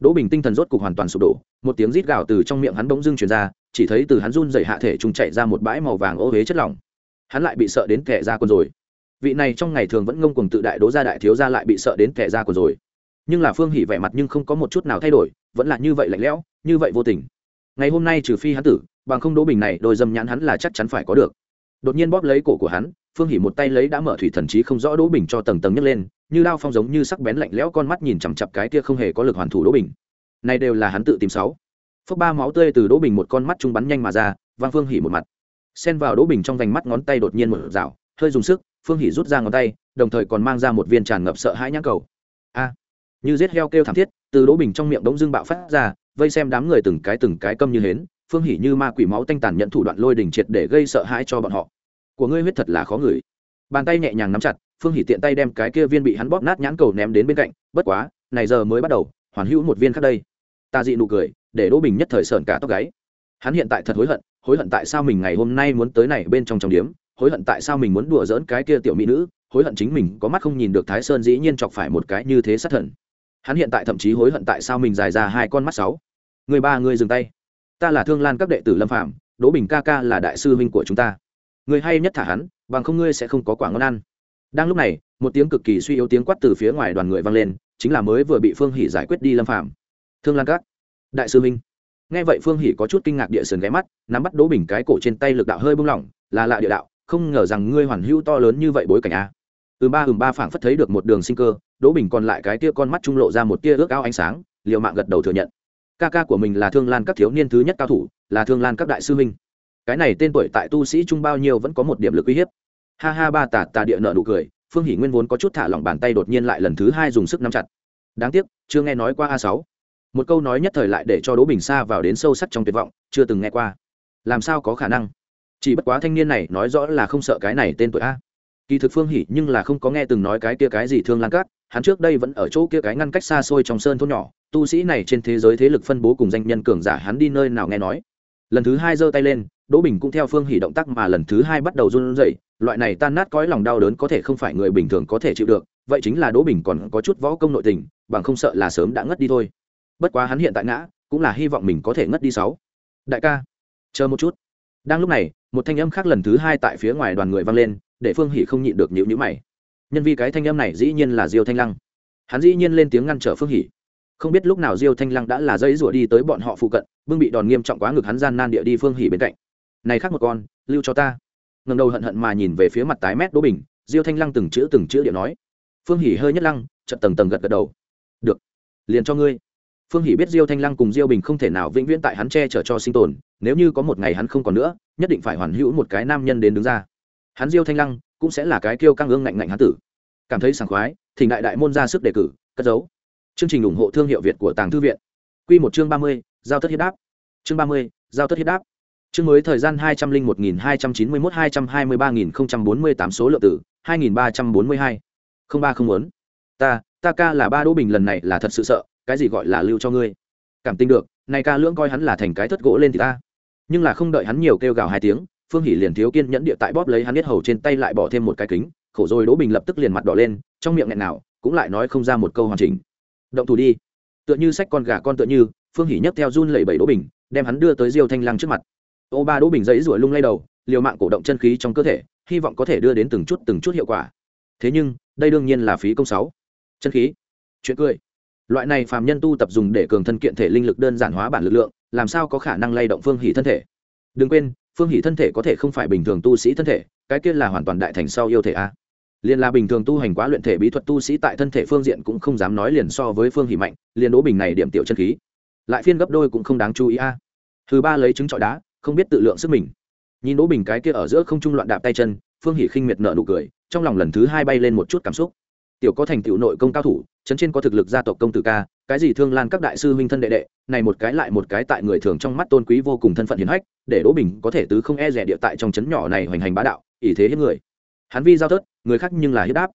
Đỗ bình tinh thần rốt cục hoàn toàn sụp đổ một tiếng rít gào từ trong miệng hắn bỗng dưng truyền ra, chỉ thấy từ hắn run dày hạ thể trùng chạy ra một bãi màu vàng ô huế chất lỏng. Hắn lại bị sợ đến kẻ ra quần rồi. Vị này trong ngày thường vẫn ngông cuồng tự đại đố gia đại thiếu gia lại bị sợ đến kẻ ra quần rồi. Nhưng là phương hỉ vẻ mặt nhưng không có một chút nào thay đổi, vẫn là như vậy lạnh lẽo, như vậy vô tình. Ngày hôm nay trừ phi hắn tử, bằng không đỗ bình này đôi dâm nhãn hắn là chắc chắn phải có được. Đột nhiên bóp lấy cổ của hắn, phương hỉ một tay lấy đã mở thủy thần trí không rõ đỗ bình cho tầng tầng nhấc lên, như lao phong giống như sắc bén lạnh lẽo con mắt nhìn chằm chặp cái kia không hề có lực hoàn thủ đỗ bình này đều là hắn tự tìm sáu. Phước ba máu tươi từ đỗ bình một con mắt trung bắn nhanh mà ra, vang phương hỉ một mặt. Xen vào đỗ bình trong vành mắt ngón tay đột nhiên một rào, hơi dùng sức, phương hỉ rút ra ngón tay, đồng thời còn mang ra một viên tràn ngập sợ hãi nhãn cầu. A! Như giết heo kêu thảm thiết, từ đỗ bình trong miệng đống dương bạo phát ra, vây xem đám người từng cái từng cái câm như hến, phương hỉ như ma quỷ máu tanh tàn nhận thủ đoạn lôi đình triệt để gây sợ hãi cho bọn họ. Của ngươi huyết thật là khó ngửi. Bàn tay nhẹ nhàng nắm chặt, phương hỉ tiện tay đem cái kia viên bị hắn bóp nát nhãn cầu ném đến bên cạnh, bất quá, này giờ mới bắt đầu, hoàn hữu một viên khác đây ta dị nụ cười, để đỗ bình nhất thời sờn cả tóc gáy. Hắn hiện tại thật hối hận hối hận tại sao mình ngày hôm nay muốn tới này bên trong trong điếm hối hận tại sao mình muốn đùa dỡn cái kia tiểu mỹ nữ, hối hận chính mình có mắt không nhìn được thái sơn dĩ nhiên chọc phải một cái như thế sát thần. Hắn hiện tại thậm chí hối hận tại sao mình dài ra hai con mắt sáu. Người ba, người dừng tay. Ta là thương lan các đệ tử lâm phạm đỗ bình ca ca là đại sư huynh của chúng ta. Người hay nhất thả hắn, bằng không ngươi sẽ không có quả ngon ăn. Đang lúc này, một tiếng cực kỳ suy yếu tiếng quát từ phía ngoài đoàn người vang lên, chính là mới vừa bị phương hỷ giải quyết đi lâm phạm thương lan các. Đại sư Minh. nghe vậy phương hỷ có chút kinh ngạc địa sườn ghé mắt, nắm bắt đỗ bình cái cổ trên tay lực đạo hơi bung lỏng, là lạ địa đạo, không ngờ rằng ngươi hoàn hữu to lớn như vậy bối cảnh a. Ừm ba ừm ba phảng phất thấy được một đường sinh cơ đỗ bình còn lại cái tia con mắt trung lộ ra một tia ước ao ánh sáng liệu mạng gật đầu thừa nhận. Ca ca của mình là thương lan các thiếu niên thứ nhất cao thủ, là thương lan các đại sư minh cái này tên tuổi tại tu sĩ trung bao nhiêu vẫn có một điểm lực uy hiếp. Ha ha ba, tà tà địa nợ nụ cười, phương hỷ nguyên vốn có chút thả lỏng bàn tay đột nhiên lại lần thứ hai dùng sức nắm chặt. Đáng tiếc, chưa nghe nói qua a sáu một câu nói nhất thời lại để cho đỗ bình xa vào đến sâu sắc trong tuyệt vọng, chưa từng nghe qua. Làm sao có khả năng? Chỉ bất quá thanh niên này nói rõ là không sợ cái này tên tuổi a. Kỳ thực phương hỉ nhưng là không có nghe từng nói cái kia cái gì thương lan cát, hắn trước đây vẫn ở chỗ kia cái ngăn cách xa xôi trong sơn thôn nhỏ, tu sĩ này trên thế giới thế lực phân bố cùng danh nhân cường giả hắn đi nơi nào nghe nói. Lần thứ hai giơ tay lên, đỗ bình cũng theo phương hỉ động tác mà lần thứ hai bắt đầu run rẩy, loại này tan nát cõi lòng đau đớn có thể không phải người bình thường có thể chịu được, vậy chính là đỗ bình còn có chút võ công nội tình, bằng không sợ là sớm đã ngất đi thôi bất quá hắn hiện tại ngã, cũng là hy vọng mình có thể ngất đi sáu. Đại ca, chờ một chút. Đang lúc này, một thanh âm khác lần thứ hai tại phía ngoài đoàn người vang lên, để phương hỷ không nhịn được nhịu nhữ mày. Nhân vì cái thanh âm này dĩ nhiên là diêu thanh lăng. Hắn dĩ nhiên lên tiếng ngăn trở phương hỷ không biết lúc nào diêu thanh lăng đã là dây rủa đi tới bọn họ phụ cận, bưng bị đòn nghiêm trọng quá ngực hắn gian nan địa đi phương hỷ bên cạnh. Này khác một con, lưu cho ta. Ngầm đầu hận hận mà nhìn về phía mặt tái mét đỗ bình, diêu thanh lăng từng chữ từng chữ điện nói. Phương hỷ hơi nhất lăng chật tầng tầng gật gật đầu. Được, liền cho ngươi phương hỷ biết diêu thanh lăng cùng diêu bình không thể nào vĩnh viễn tại hắn che chở cho sinh tồn, nếu như có một ngày hắn không còn nữa, nhất định phải hoàn hữu một cái nam nhân đến đứng ra. Hắn diêu thanh lăng cũng sẽ là cái kêu căng ương ngạnh ngạnh hắn tử. Cảm thấy sảng khoái thì đại đại môn ra sức đề cử, cất giấu. Chương trình ủng hộ thương hiệu việt của tàng thư viện. Q một chương ba mươi, giao tất hiết đáp. Chương ba mươi, giao tất hiết đáp. Chương mới thời gian hai trăm linh một nghìn hai trăm chín mươi mốt hai trăm hai mươi ba nghìn không trăm bốn mươi tám số lượng tử, hai nghìn ba trăm bốn mươi hai. Không ba không muốn. Ta ta ca là ba đỗ bình lần này là thật sự sợ cái gì gọi là lưu cho ngươi? Cảm tình được, này ca lưỡng coi hắn là thành cái thất gỗ lên thì ta. Nhưng là không đợi hắn nhiều kêu gào hai tiếng, phương hỷ liền thiếu kiên nhẫn địa tại bóp lấy hắn biết hầu trên tay lại bỏ thêm một cái kính, khổ rồi đỗ bình lập tức liền mặt đỏ lên, trong miệng nghẹn nào, cũng lại nói không ra một câu hoàn chỉnh. Động thủ đi. Tựa như sách con gà con tựa như, phương hỷ nhấc theo run lẩy bẩy đỗ bình, đem hắn đưa tới diêu thanh lăng trước mặt. Ô ba đỗ bình giấy rủa lung lay đầu, liều mạng cổ động chân khí trong cơ thể, hy vọng có thể đưa đến từng chút từng chút hiệu quả. Thế nhưng, đây đương nhiên là phí công sáu. Chân khí. Chuyện cười loại này phàm nhân tu tập dùng để cường thân kiện thể linh lực đơn giản hóa bản lực lượng, làm sao có khả năng lay động phương hỷ thân thể? Đừng quên, phương hỷ thân thể có thể không phải bình thường tu sĩ thân thể, cái kia là hoàn toàn đại thành sau yêu thể a. Liền là bình thường tu hành quá luyện thể bí thuật tu sĩ tại thân thể phương diện cũng không dám nói liền so với phương hỷ mạnh, liền đố bình này điểm tiểu chân khí. Lại phiên gấp đôi cũng không đáng chú ý a. Thứ ba lấy trứng trọi đá, không biết tự lượng sức mình. Nhìn đố bình cái kia ở giữa không trung loạn đạp tay chân, phương hỷ khinh miệt nợ nụ cười, trong lòng lần thứ hai bay lên một chút cảm xúc. Tiểu có thành tựu nội công cao thủ chấn trên có thực lực gia tộc công tử ca, cái gì thương lan các đại sư huynh thân đệ đệ, này một cái lại một cái tại người thường trong mắt tôn quý vô cùng thân phận hiền hách, để đỗ bình có thể tứ không e rẻ địa tại trong chấn nhỏ này hoành hành bá đạo, ỷ thế hiếp người. Hắn vi giao thớt, người khác nhưng là hiếp đáp.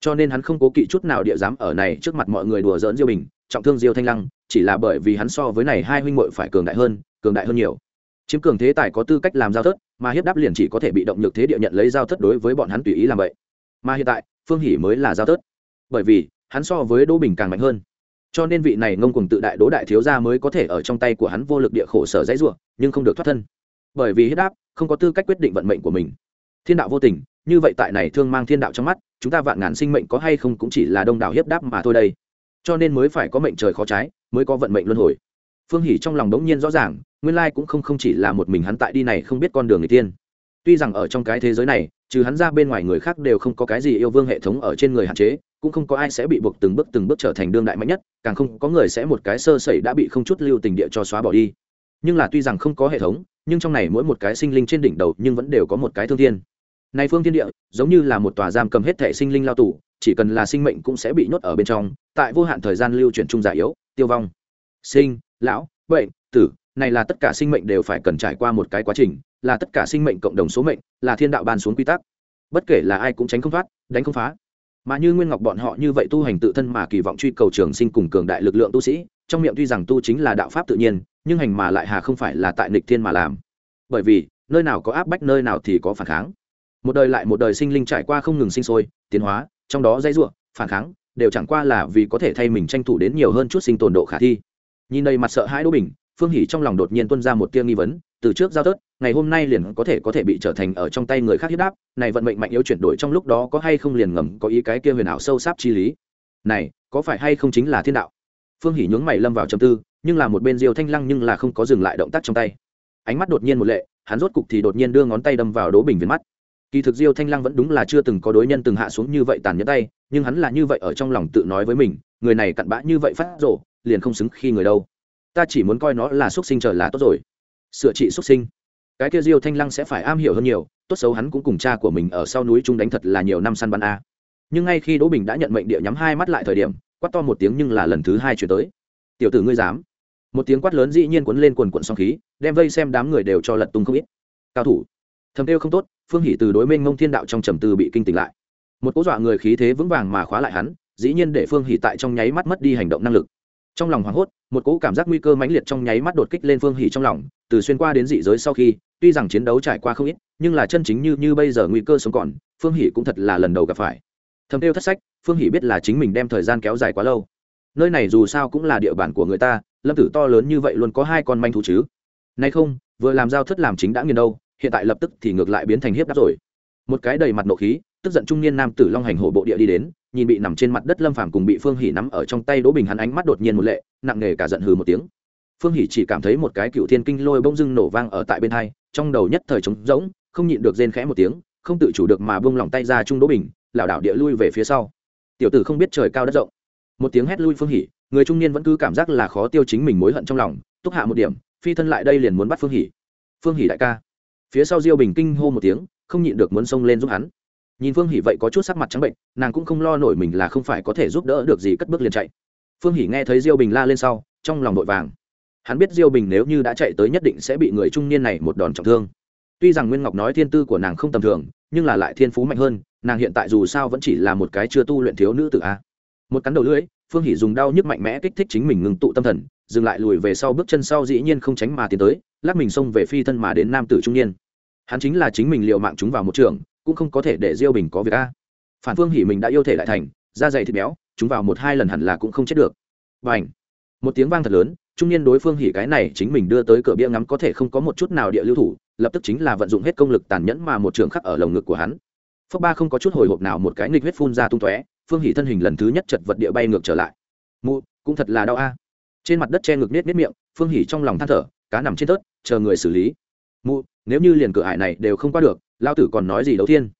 Cho nên hắn không cố kỵ chút nào địa dám ở này trước mặt mọi người đùa giỡn diêu bình, trọng thương diêu thanh lăng, chỉ là bởi vì hắn so với này hai huynh muội phải cường đại hơn, cường đại hơn nhiều. Chiếm cường thế tài có tư cách làm giao thớt, mà hiếp đáp liền chỉ có thể bị động nhược thế địa nhận lấy giao thớt đối với bọn hắn tùy ý làm vậy. Mà hiện tại, phương hỷ mới là giao thớt. Bởi vì hắn so với đỗ bình càng mạnh hơn. Cho nên vị này ngông cùng tự đại đỗ đại thiếu gia mới có thể ở trong tay của hắn vô lực địa khổ sở dãy ruộng nhưng không được thoát thân. Bởi vì hiếp đáp, không có tư cách quyết định vận mệnh của mình. Thiên đạo vô tình, như vậy tại này thương mang thiên đạo trong mắt, chúng ta vạn ngàn sinh mệnh có hay không cũng chỉ là đông đảo hiếp đáp mà thôi đây. Cho nên mới phải có mệnh trời khó trái, mới có vận mệnh luân hồi. Phương hỷ trong lòng đống nhiên rõ ràng, nguyên lai cũng không không chỉ là một mình hắn tại đi này không biết con đường người tiên. Tuy rằng ở trong cái thế giới này, trừ hắn ra bên ngoài người khác đều không có cái gì yêu vương hệ thống ở trên người hạn chế cũng không có ai sẽ bị buộc từng bước từng bước trở thành đương đại mạnh nhất, càng không có người sẽ một cái sơ sẩy đã bị không chút lưu tình địa cho xóa bỏ đi. Nhưng là tuy rằng không có hệ thống, nhưng trong này mỗi một cái sinh linh trên đỉnh đầu nhưng vẫn đều có một cái thương thiên. Này phương thiên địa, giống như là một tòa giam cầm hết thể sinh linh lao tù, chỉ cần là sinh mệnh cũng sẽ bị nhốt ở bên trong, tại vô hạn thời gian lưu chuyển trung giả yếu, tiêu vong. Sinh, lão, bệnh, tử, này là tất cả sinh mệnh đều phải cần trải qua một cái quá trình, là tất cả sinh mệnh cộng đồng số mệnh, là thiên đạo ban xuống quy tắc. Bất kể là ai cũng tránh không thoát, đánh không phá mà như nguyên ngọc bọn họ như vậy tu hành tự thân mà kỳ vọng truy cầu trường sinh cùng cường đại lực lượng tu sĩ, trong miệng tuy rằng tu chính là đạo pháp tự nhiên, nhưng hành mà lại hà không phải là tại nịch thiên mà làm. Bởi vì, nơi nào có áp bách, nơi nào thì có phản kháng. Một đời lại một đời sinh linh trải qua không ngừng sinh sôi, tiến hóa, trong đó dây ruộng, phản kháng, đều chẳng qua là vì có thể thay mình tranh thủ đến nhiều hơn chút sinh tồn độ khả thi. Nhìn đây mặt sợ hãi đỗ bình phương hỉ trong lòng đột nhiên tuân ra một tia nghi vấn, từ trước giao tớt, ngày hôm nay liền có thể có thể bị trở thành ở trong tay người khác hiếp đáp, này vận mệnh mạnh yếu chuyển đổi trong lúc đó có hay không liền ngầm có ý cái kia huyền ảo sâu sắc chi lý. Này, có phải hay không chính là thiên đạo? Phương hỉ nhướng mày lâm vào trầm tư, nhưng là một bên diêu thanh lăng nhưng là không có dừng lại động tác trong tay. Ánh mắt đột nhiên một lệ, hắn rốt cục thì đột nhiên đưa ngón tay đâm vào đố bình viên mắt. Kỳ thực diêu thanh lăng vẫn đúng là chưa từng có đối nhân từng hạ xuống như vậy tàn nhẫn tay, nhưng hắn là như vậy ở trong lòng tự nói với mình, người này cặn bã như vậy phát rộ liền không xứng khi người đâu ta chỉ muốn coi nó là xuất sinh trở là tốt rồi. Sửa trị xuất sinh. Cái kia diêu thanh lăng sẽ phải am hiểu hơn nhiều, tốt xấu hắn cũng cùng cha của mình ở sau núi trung đánh thật là nhiều năm săn bắn a. Nhưng ngay khi đỗ bình đã nhận mệnh địa nhắm hai mắt lại thời điểm, quát to một tiếng nhưng là lần thứ hai chuyển tới. Tiểu tử ngươi dám. Một tiếng quát lớn dĩ nhiên quấn lên quần quận song khí, đem vây xem đám người đều cho lật tung không ít. Cao thủ. Thầm kêu không tốt, phương hỷ từ đối mênh Ngông thiên đạo trong trầm tư bị kinh tỉnh lại. Một cố dọa người khí thế vững vàng mà khóa lại hắn, dĩ nhiên để phương hỷ tại trong nháy mắt mất đi hành động năng lực trong lòng hoảng hốt, một cỗ cảm giác nguy cơ mãnh liệt trong nháy mắt đột kích lên phương hỉ trong lòng, từ xuyên qua đến dị giới sau khi, tuy rằng chiến đấu trải qua không ít, nhưng là chân chính như như bây giờ nguy cơ sống còn, phương hỉ cũng thật là lần đầu gặp phải. Thầm kêu thất sách, phương hỉ biết là chính mình đem thời gian kéo dài quá lâu. Nơi này dù sao cũng là địa bàn của người ta, lâm tử to lớn như vậy luôn có hai con manh thú chứ. Nay không, vừa làm giao thất làm chính đã nghiền đâu, hiện tại lập tức thì ngược lại biến thành hiếp đáp rồi. Một cái đầy mặt nộ khí tức giận trung niên nam tử long hành hổ bộ địa đi đến, nhìn bị nằm trên mặt đất lâm phàm cùng bị phương hỉ nắm ở trong tay đỗ bình hắn ánh mắt đột nhiên một lệ, nặng nề cả giận hừ một tiếng. Phương hỉ chỉ cảm thấy một cái cựu thiên kinh lôi bông dưng nổ vang ở tại bên hai, trong đầu nhất thời trống rỗng, không nhịn được rên khẽ một tiếng, không tự chủ được mà buông lỏng tay ra trung đỗ bình, lảo đảo địa lui về phía sau. Tiểu tử không biết trời cao đất rộng. Một tiếng hét lui phương hỉ, người trung niên vẫn cứ cảm giác là khó tiêu chính mình mối hận trong lòng, túc hạ một điểm, phi thân lại đây liền muốn bắt phương hỉ. Phương hỉ đại ca. Phía sau diêu bình kinh hô một tiếng, không nhịn được muốn xông lên giúp hắn nhìn phương hỉ vậy có chút sắc mặt trắng bệnh, nàng cũng không lo nổi mình là không phải có thể giúp đỡ được gì cất bước liền chạy. Phương hỉ nghe thấy diêu bình la lên sau, trong lòng vội vàng. Hắn biết diêu bình nếu như đã chạy tới nhất định sẽ bị người trung niên này một đòn trọng thương. Tuy rằng nguyên ngọc nói thiên tư của nàng không tầm thường, nhưng là lại thiên phú mạnh hơn, nàng hiện tại dù sao vẫn chỉ là một cái chưa tu luyện thiếu nữ tự a. Một cắn đầu lưỡi, phương hỉ dùng đau nhức mạnh mẽ kích thích chính mình ngừng tụ tâm thần, dừng lại lùi về sau bước chân sau dĩ nhiên không tránh mà tiến tới, lắc mình xông về phi thân mà đến nam tử trung niên. Hắn chính là chính mình liệu mạng chúng vào một trường cũng không có thể để diêu bình có việc a. Phản phương hỉ mình đã yêu thể lại thành, da dày thịt béo, chúng vào một hai lần hẳn là cũng không chết được. Và ảnh một tiếng vang thật lớn, trung niên đối phương hỉ cái này chính mình đưa tới cửa bia ngắm có thể không có một chút nào địa lưu thủ, lập tức chính là vận dụng hết công lực tàn nhẫn mà một trường khắc ở lồng ngực của hắn. Phước ba không có chút hồi hộp nào một cái nghịch huyết phun ra tung tóe, phương hỉ thân hình lần thứ nhất chật vật địa bay ngược trở lại. Mụ, cũng thật là đau a. Trên mặt đất che ngực nết nết miệng, phương hỉ trong lòng than thở, cá nằm trên tớt chờ người xử lý mụ, nếu như liền cửa ải này đều không qua được, lao tử còn nói gì đầu tiên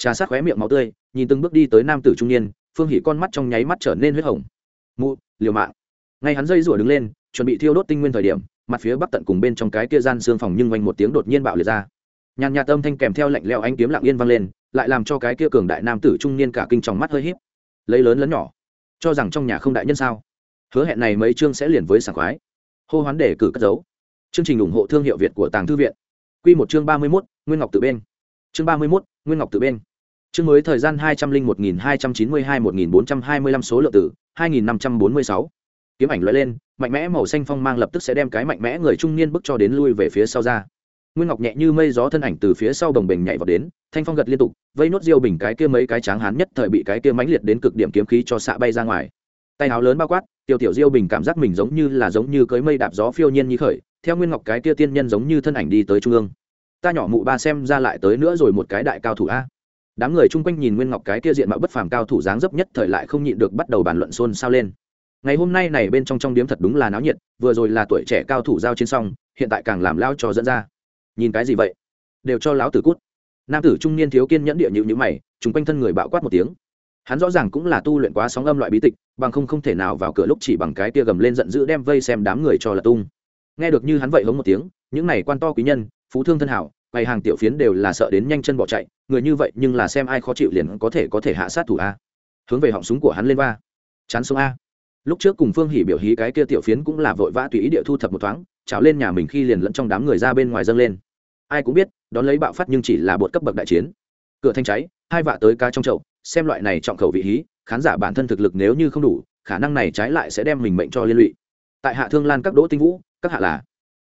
trà sát khóe miệng máu tươi, nhìn từng bước đi tới nam tử trung niên, phương hỉ con mắt trong nháy mắt trở nên huyết hồng. Mụ, liều mạng. Ngay hắn dây rủa đứng lên, chuẩn bị thiêu đốt tinh nguyên thời điểm, mặt phía bắc tận cùng bên trong cái kia gian xương phòng nhưng vang một tiếng đột nhiên bạo liệt ra. Nhàn nhạt âm thanh kèm theo lạnh lẽo anh kiếm lặng yên vang lên, lại làm cho cái kia cường đại nam tử trung niên cả kinh trong mắt hơi híp. Lấy lớn lớn nhỏ, cho rằng trong nhà không đại nhân sao? Hứa hẹn này mấy chương sẽ liền với sảng khoái. Hô hoán để cử cất giấu. Chương trình ủng hộ thương hiệu việt của tàng thư viện. Quy một chương ba mươi mốt, nguyên ngọc tự bên. Chương ba mươi mốt, nguyên ngọc tự bên. Chương mới thời gian hai trăm linh một nghìn hai trăm chín mươi hai một nghìn bốn trăm hai mươi lăm số lượng tử hai nghìn năm trăm bốn mươi sáu. Kiếm ảnh lóe lên, mạnh mẽ màu xanh phong mang lập tức sẽ đem cái mạnh mẽ người trung niên bức cho đến lui về phía sau ra. Nguyên ngọc nhẹ như mây gió thân ảnh từ phía sau đồng bình nhảy vào đến, thanh phong gật liên tục, vây nốt diêu bình cái kia mấy cái tráng hán nhất thời bị cái kia mãnh liệt đến cực điểm kiếm khí cho xạ bay ra ngoài. Tay áo lớn bao quát tiểu tiểu diêu bình cảm giác mình giống như là giống như cưỡi mây đạp gió phiêu nhiên như khởi theo nguyên ngọc cái kia tiên nhân giống như thân ảnh đi tới trung ương. Ta nhỏ mụ ba xem ra lại tới nữa rồi một cái đại cao thủ a. Đám người chung quanh nhìn nguyên ngọc cái kia diện mạo bất phàm cao thủ dáng dấp nhất thời lại không nhịn được bắt đầu bàn luận xôn xao lên. Ngày hôm nay này bên trong trong điếm thật đúng là náo nhiệt, vừa rồi là tuổi trẻ cao thủ giao chiến xong, hiện tại càng làm lao cho dẫn ra. Nhìn cái gì vậy? Đều cho lão tử cút. Nam tử trung niên thiếu kiên nhẫn địa nhịu nhữ mày, chung quanh thân người bạo quát một tiếng. Hắn rõ ràng cũng là tu luyện quá sóng âm loại bí tịch, bằng không không thể nào vào cửa lúc chỉ bằng cái tia gầm lên giận dữ đem vây xem đám người cho là tung nghe được như hắn vậy hống một tiếng, những này quan to quý nhân, phú thương thân hảo bày hàng tiểu phiến đều là sợ đến nhanh chân bỏ chạy, người như vậy nhưng là xem ai khó chịu liền có thể có thể hạ sát thủ a. Hướng về họng súng của hắn lên va. Chán sông a. Lúc trước cùng phương hỉ biểu hí cái kia tiểu phiến cũng là vội vã tùy ý địa thu thập một thoáng trào lên nhà mình khi liền lẫn trong đám người ra bên ngoài dâng lên. Ai cũng biết, đón lấy bạo phát nhưng chỉ là bột cấp bậc đại chiến. Cửa thanh cháy, hai vạ tới ca trong chậu, xem loại này trọng khẩu vị hí, khán giả bản thân thực lực nếu như không đủ, khả năng này trái lại sẽ đem mình mệnh cho liên lụy. Tại hạ thương lan các đỗ tinh vũ các hạ là.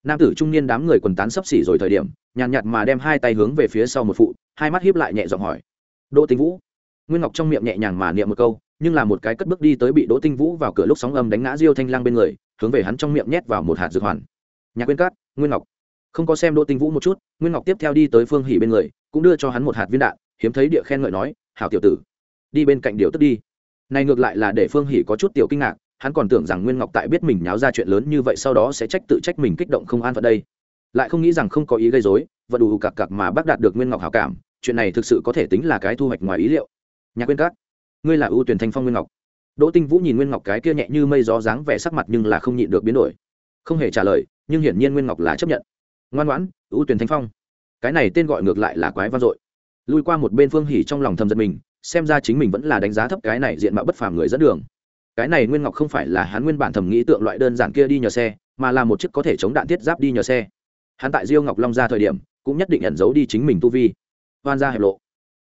Nam tử trung niên đám người quần tán sấp xỉ rồi thời điểm, nhàn nhạt mà đem hai tay hướng về phía sau một phụ, hai mắt hiếp lại nhẹ giọng hỏi. Đỗ tinh vũ. Nguyên ngọc trong miệng nhẹ nhàng mà niệm một câu, nhưng là một cái cất bước đi tới bị đỗ tinh vũ vào cửa lúc sóng âm đánh ngã diêu thanh lang bên người, hướng về hắn trong miệng nhét vào một hạt dược hoàn. Nhạc quyên cát, nguyên ngọc. Không có xem đỗ tinh vũ một chút, nguyên ngọc tiếp theo đi tới phương hỉ bên người, cũng đưa cho hắn một hạt viên đạn, hiếm thấy địa khen ngợi nói, hảo tiểu tử, đi bên cạnh điều tức đi. Này ngược lại là để phương hỉ có chút tiểu kinh ngạc hắn còn tưởng rằng nguyên ngọc tại biết mình nháo ra chuyện lớn như vậy sau đó sẽ trách tự trách mình kích động không an phận đây. Lại không nghĩ rằng không có ý gây dối và đủ cặc cặc mà bác đạt được nguyên ngọc hảo cảm, chuyện này thực sự có thể tính là cái thu hoạch ngoài ý liệu. Nhạc quên cát, ngươi là ưu tuyển thanh phong nguyên ngọc. Đỗ tinh vũ nhìn nguyên ngọc cái kia nhẹ như mây gió dáng vẻ sắc mặt nhưng là không nhịn được biến đổi. Không hề trả lời, nhưng hiển nhiên nguyên ngọc là chấp nhận. Ngoan ngoãn, ưu tuyển thanh phong. Cái này tên gọi ngược lại là quái vang dội. Lui qua một bên phương hỉ trong lòng thầm giật mình, xem ra chính mình vẫn là đánh giá thấp cái này diện mạo bất phàm người dẫn đường cái này nguyên ngọc không phải là hắn nguyên bản thẩm nghĩ tượng loại đơn giản kia đi nhờ xe, mà là một chiếc có thể chống đạn thiết giáp đi nhờ xe. Hắn tại diêu ngọc long ra thời điểm, cũng nhất định ẩn giấu đi chính mình tu vi. Hoan ra hẹp lộ.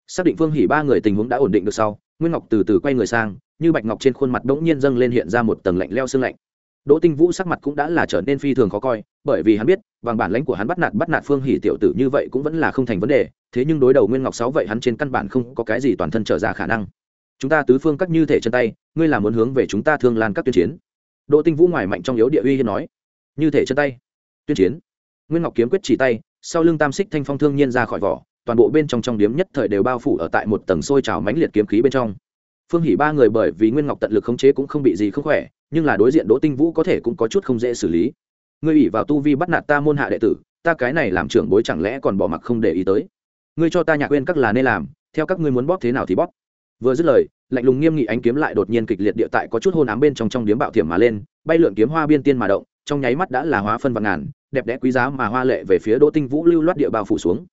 Xác định phương hỉ ba người tình huống đã ổn định được sau, nguyên ngọc từ từ quay người sang, như bạch ngọc trên khuôn mặt đ ỗ n g nhiên dâng lên hiện ra một tầng lạnh leo xương lạnh. Đỗ tinh vũ sắc mặt cũng đã là trở nên phi thường khó coi, bởi vì hắn biết, bằng bản lãnh của hắn bắt nạt bắt nạt phương hỉ tiểu tử như vậy cũng vẫn là không thành vấn đề, thế nhưng đối đầu nguyên ngọc sáu vậy hắn trên căn bản không có cái gì toàn thân trở ra khả năng chúng ta tứ phương các như thể chân tay, ngươi là muốn hướng về chúng ta thương lan các tuyên chiến. Đỗ tinh vũ ngoài mạnh trong yếu địa uy hiên nói. Như thể chân tay. Tuyên chiến. Nguyên ngọc kiếm quyết chỉ tay, sau lưng tam xích thanh phong thương nhiên ra khỏi vỏ, toàn bộ bên trong trong điếm nhất thời đều bao phủ ở tại một tầng sôi trào mãnh liệt kiếm khí bên trong. Phương hỉ ba người bởi vì nguyên ngọc tận lực khống chế cũng không bị gì không khỏe, nhưng là đối diện đỗ tinh vũ có thể cũng có chút không dễ xử lý. Ngươi ủy vào tu vi bắt nạt ta môn hạ đệ tử, ta cái này làm trưởng bối chẳng lẽ còn bỏ mặc không để ý tới? Ngươi cho ta nhạc quên các là nên làm, theo các ngươi muốn bóp thế nào thì bóp vừa dứt lời, lạnh lùng nghiêm nghị ánh kiếm lại đột nhiên kịch liệt địa tại có chút hôn ám bên trong trong điếm bạo thiểm mà lên, bay lượn kiếm hoa biên tiên mà động, trong nháy mắt đã là hóa phân vạn ngàn, đẹp đẽ quý giá mà hoa lệ về phía đỗ tinh vũ lưu loát địa bao phủ xuống.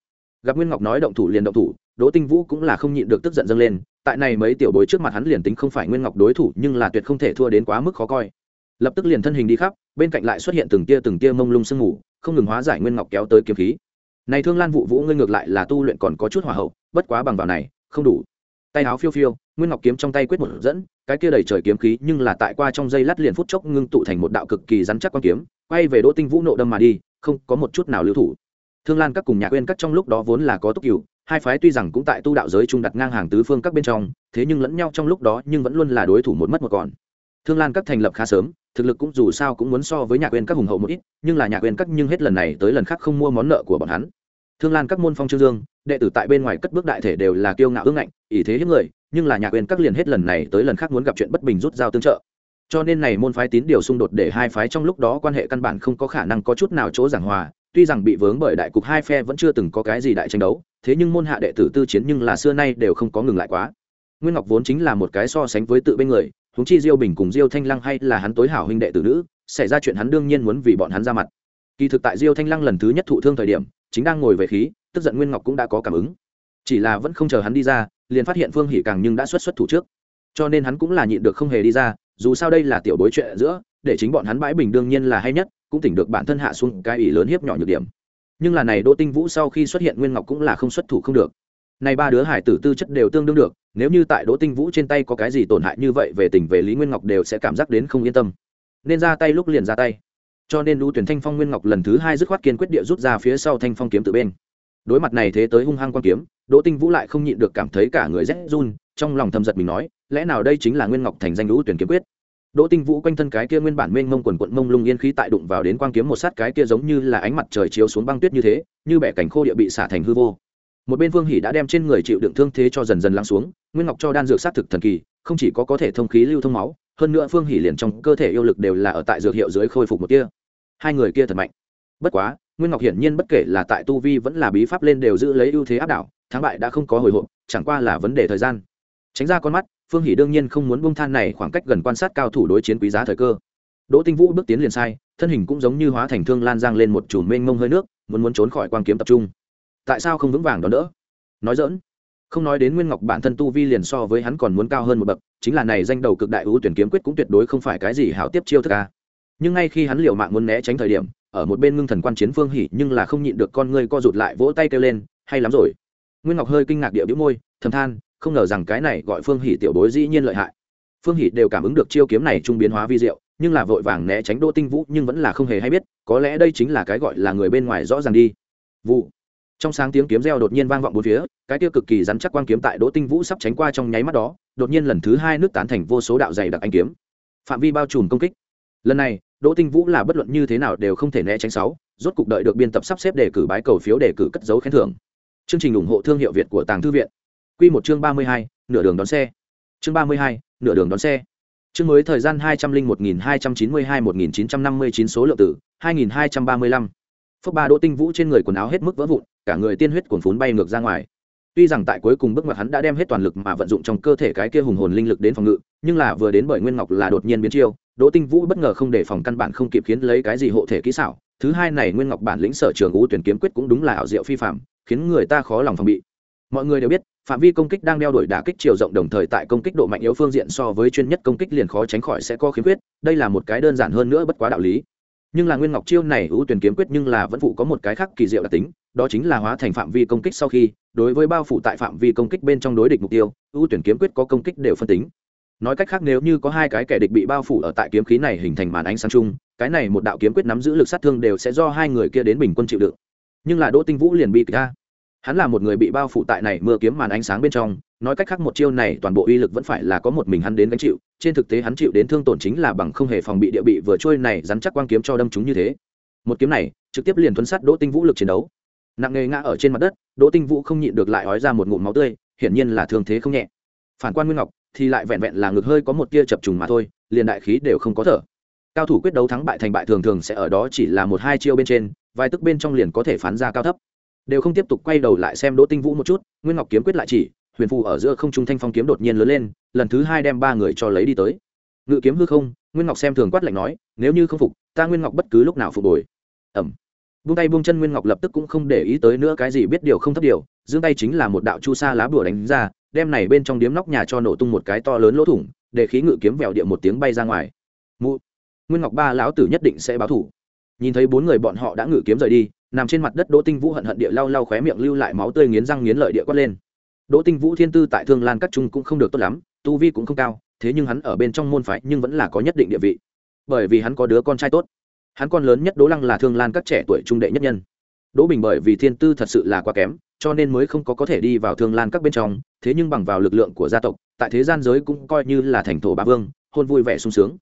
Gặp nguyên ngọc nói động thủ liền động thủ, đỗ tinh vũ cũng là không nhịn được tức giận dâng lên, tại này mấy tiểu bối trước mặt hắn liền tính không phải nguyên ngọc đối thủ nhưng là tuyệt không thể thua đến quá mức khó coi. Lập tức liền thân hình đi khắp, bên cạnh lại xuất hiện từng tia từng tia mông lung sương mù, không ngừng hóa giải nguyên ngọc kéo tới kiếm khí. Này thương lan vụ vũ ngươi ngược lại là tu luyện còn có chút hỏa hậu, bất quá bằng vào này, không đủ tay áo phiêu phiêu, nguyên ngọc kiếm trong tay quyết một dẫn, cái kia đầy trời kiếm khí nhưng là tại qua trong dây lát liền phút chốc ngưng tụ thành một đạo cực kỳ rắn chắc quan kiếm, quay về đỗ tinh vũ nộ đâm mà đi, không có một chút nào lưu thủ. Thương lan các cùng nhạc quên các trong lúc đó vốn là có túc cửu, hai phái tuy rằng cũng tại tu đạo giới trung đặt ngang hàng tứ phương các bên trong, thế nhưng lẫn nhau trong lúc đó nhưng vẫn luôn là đối thủ một mất một còn. Thương lan các thành lập khá sớm, thực lực cũng dù sao cũng muốn so với nhạc quên các hùng hậu một ít, nhưng là nhạc quên các nhưng hết lần này tới lần khác không mua món nợ của bọn hắn. Thương lan các môn phong trương dương đệ tử tại bên ngoài cất bước đại thể đều là kiêu ngạo ương ngạnh ý thế hiếp người, nhưng là nhạc quyền các liền hết lần này tới lần khác muốn gặp chuyện bất bình rút dao tương trợ. Cho nên này môn phái tín điều xung đột để hai phái trong lúc đó quan hệ căn bản không có khả năng có chút nào chỗ giảng hòa, tuy rằng bị vướng bởi đại cục hai phe vẫn chưa từng có cái gì đại tranh đấu, thế nhưng môn hạ đệ tử tư chiến nhưng là xưa nay đều không có ngừng lại quá. Nguyên ngọc vốn chính là một cái so sánh với tự bên người, huống chi diêu bình cùng diêu thanh lăng hay là hắn tối hảo huynh đệ tử nữ, xảy ra chuyện hắn đương nhiên muốn vì bọn hắn ra mặt. Kỳ thực tại diêu thanh lăng lần thứ nhất thụ thương thời điểm, chính đang ngồi về khí tức giận nguyên ngọc cũng đã có cảm ứng. Chỉ là vẫn không chờ hắn đi ra, liền phát hiện phương hỉ càng nhưng đã xuất xuất thủ trước. Cho nên hắn cũng là nhịn được không hề đi ra, dù sao đây là tiểu bối chuyện giữa, để chính bọn hắn bãi bình đương nhiên là hay nhất, cũng tỉnh được bản thân hạ xuống cái ỷ lớn hiếp nhỏ nhược điểm. Nhưng là này đỗ tinh vũ sau khi xuất hiện nguyên ngọc cũng là không xuất thủ không được. Này ba đứa hải tử tư chất đều tương đương được, nếu như tại đỗ tinh vũ trên tay có cái gì tổn hại như vậy về tình về lý nguyên ngọc đều sẽ cảm giác đến không yên tâm. Nên ra tay lúc liền ra tay. Cho nên lưu tuyển thanh phong nguyên ngọc lần thứ hai dứt khoát kiên quyết địa rút ra phía sau thanh phong kiếm tự bên đối mặt này thế tới hung hăng quan kiếm, đỗ tinh vũ lại không nhịn được cảm thấy cả người rét run, trong lòng thầm giật mình nói, lẽ nào đây chính là nguyên ngọc thành danh lũ tuyển kiếm quyết? Đỗ tinh vũ quanh thân cái kia nguyên bản mênh mông quần quận mông lung yên khí tại đụng vào đến quang kiếm một sát cái kia giống như là ánh mặt trời chiếu xuống băng tuyết như thế, như bẻ cảnh khô địa bị xả thành hư vô. Một bên vương hỉ đã đem trên người chịu đựng thương thế cho dần dần lắng xuống, nguyên ngọc cho đan dược sát thực thần kỳ, không chỉ có có thể thông khí lưu thông máu, hơn nữa phương hỉ liền trong cơ thể yêu lực đều là ở tại dược hiệu dưới khôi phục một kia hai người kia thật mạnh. Bất quá nguyên ngọc hiển nhiên bất kể là tại tu vi vẫn là bí pháp lên đều giữ lấy ưu thế áp đảo, thắng bại đã không có hồi hộp, chẳng qua là vấn đề thời gian. Tránh ra con mắt, phương hỷ đương nhiên không muốn bông than này khoảng cách gần quan sát cao thủ đối chiến quý giá thời cơ. Đỗ tinh vũ bước tiến liền sai, thân hình cũng giống như hóa thành thương lan giang lên một chùm mênh mông hơi nước, muốn muốn trốn khỏi quan kiếm tập trung. Tại sao không vững vàng đón đỡ? Nói dỡn không nói đến nguyên ngọc bản thân tu vi liền so với hắn còn muốn cao hơn một bậc, chính là này danh đầu cực đại ưu tuyển kiếm quyết cũng tuyệt đối không phải cái gì hảo tiếp chiêu thức ca nhưng ngay khi hắn liều mạng muốn né tránh thời điểm ở một bên ngưng thần quan chiến phương hỉ, nhưng là không nhịn được con ngươi co rụt lại vỗ tay kêu lên, hay lắm rồi. Nguyên ngọc hơi kinh ngạc địa bĩu môi, thầm than, không ngờ rằng cái này gọi phương hỉ tiểu bối dĩ nhiên lợi hại. Phương hỉ đều cảm ứng được chiêu kiếm này trung biến hóa vi diệu, nhưng là vội vàng né tránh đỗ tinh vũ, nhưng vẫn là không hề hay biết, có lẽ đây chính là cái gọi là người bên ngoài rõ ràng đi. Vụ. Trong sáng tiếng kiếm reo đột nhiên vang vọng bốn phía, cái tiêu cực kỳ rắn chắc quang kiếm tại đỗ tinh vũ sắp tránh qua trong nháy mắt đó, đột nhiên lần thứ hai nước tán thành vô số đạo dày đặc anh kiếm. Phạm vi bao trùm công kích. Lần này đỗ tinh vũ là bất luận như thế nào đều không thể né tránh sáu rốt cục đợi được biên tập sắp xếp đề cử bái cầu phiếu đề cử cất dấu khen thưởng chương trình ủng hộ thương hiệu việt của tàng thư viện Quy một chương ba mươi hai, nửa đường đón xe. Chương ba mươi hai, nửa đường đón xe. Chương mới thời gian hai trăm linh một nghìn hai trăm chín mươi hai một nghìn chín trăm năm mươi chín số lượng tử, hai nghìn hai trăm ba mươi lăm. Phốc ba Đỗ Tinh Vũ trên người quần áo hết mức vỡ vụn, cả người tiên huyết cuồn phún bay ngược ra ngoài. Tuy rằng tại cuối cùng bước ngoặt hắn đã đem hết toàn lực mà vận dụng trong cơ thể cái kia hùng hồn linh lực đến phòng ngự, nhưng là vừa đến bởi Nguyên Ngọc là đột nhiên biến chiêu, Đỗ Tinh Vũ bất ngờ không để phòng căn bản không kịp khiến lấy cái gì hộ thể kỹ xảo. Thứ hai này Nguyên Ngọc bản lĩnh sở trường ngũ tuyển kiếm quyết cũng đúng là ảo diệu phi phàm, khiến người ta khó lòng phòng bị. Mọi người đều biết, phạm vi công kích đang đeo đuổi đả kích chiều rộng đồng thời tại công kích độ mạnh yếu phương diện so với chuyên nhất công kích liền khó tránh khỏi sẽ có khiếm khuyết đây là một cái đơn giản hơn nữa bất quá đạo lý nhưng là nguyên ngọc chiêu này ưu tuyển kiếm quyết nhưng là vẫn phụ có một cái khác kỳ diệu đặc tính đó chính là hóa thành phạm vi công kích sau khi đối với bao phủ tại phạm vi công kích bên trong đối địch mục tiêu ưu tuyển kiếm quyết có công kích đều phân tính nói cách khác nếu như có hai cái kẻ địch bị bao phủ ở tại kiếm khí này hình thành màn ánh sáng chung, cái này một đạo kiếm quyết nắm giữ lực sát thương đều sẽ do hai người kia đến bình quân chịu đựng. Nhưng là đỗ tinh vũ liền bị ra. Hắn là một người bị bao phủ tại này mưa kiếm màn ánh sáng bên trong, nói cách khác một chiêu này toàn bộ uy lực vẫn phải là có một mình hắn đến gánh chịu, trên thực tế hắn chịu đến thương tổn chính là bằng không hề phòng bị địa bị vừa trôi này rắn chắc quang kiếm cho đâm chúng như thế. Một kiếm này, trực tiếp liền thuấn sát đỗ tinh vũ lực chiến đấu. Nặng nề ngã ở trên mặt đất, đỗ tinh vũ không nhịn được lại ói ra một ngụm máu tươi, hiển nhiên là thương thế không nhẹ. Phản quan nguyên ngọc thì lại vẹn vẹn là ngực hơi có một tia chập trùng mà thôi, liền đại khí đều không có thở. Cao thủ quyết đấu thắng bại thành bại thường thường sẽ ở đó chỉ là một hai chiêu bên trên, vài tức bên trong liền có thể phán ra cao thấp. Đều không tiếp tục quay đầu lại xem đỗ tinh vũ một chút, nguyên ngọc kiếm quyết lại chỉ, huyền phù ở giữa không trung thanh phong kiếm đột nhiên lớn lên, lần thứ hai đem ba người cho lấy đi tới. Ngự kiếm hư không, nguyên ngọc xem thường quát lạnh nói, nếu như không phục, ta nguyên ngọc bất cứ lúc nào phục hồi. Ẩm buông tay buông chân nguyên ngọc lập tức cũng không để ý tới nữa cái gì biết điều không thấp điều, giương tay chính là một đạo chu sa lá bùa đánh ra đem này bên trong điếm nóc nhà cho nổ tung một cái to lớn lỗ thủng, để khí ngự kiếm vẹo địa một tiếng bay ra ngoài. Mụ, nguyên ngọc ba lão tử nhất định sẽ báo thủ. Nhìn thấy bốn người bọn họ đã ngự kiếm rời đi, nằm trên mặt đất đỗ tinh vũ hận hận địa lau lau khóe miệng lưu lại máu tươi nghiến răng nghiến lợi địa quát lên. Đỗ tinh vũ thiên tư tại thương lan các trung cũng không được tốt lắm, tu vi cũng không cao, thế nhưng hắn ở bên trong môn phái nhưng vẫn là có nhất định địa vị. Bởi vì hắn có đứa con trai tốt. Hắn con lớn nhất đỗ lăng là thương lan các trẻ tuổi trung đệ nhất nhân. Đỗ bình bởi vì thiên tư thật sự là quá kém cho nên mới không có có thể đi vào thương lan các bên trong, thế nhưng bằng vào lực lượng của gia tộc, tại thế gian giới cũng coi như là thành thổ bá vương, hôn vui vẻ sung sướng.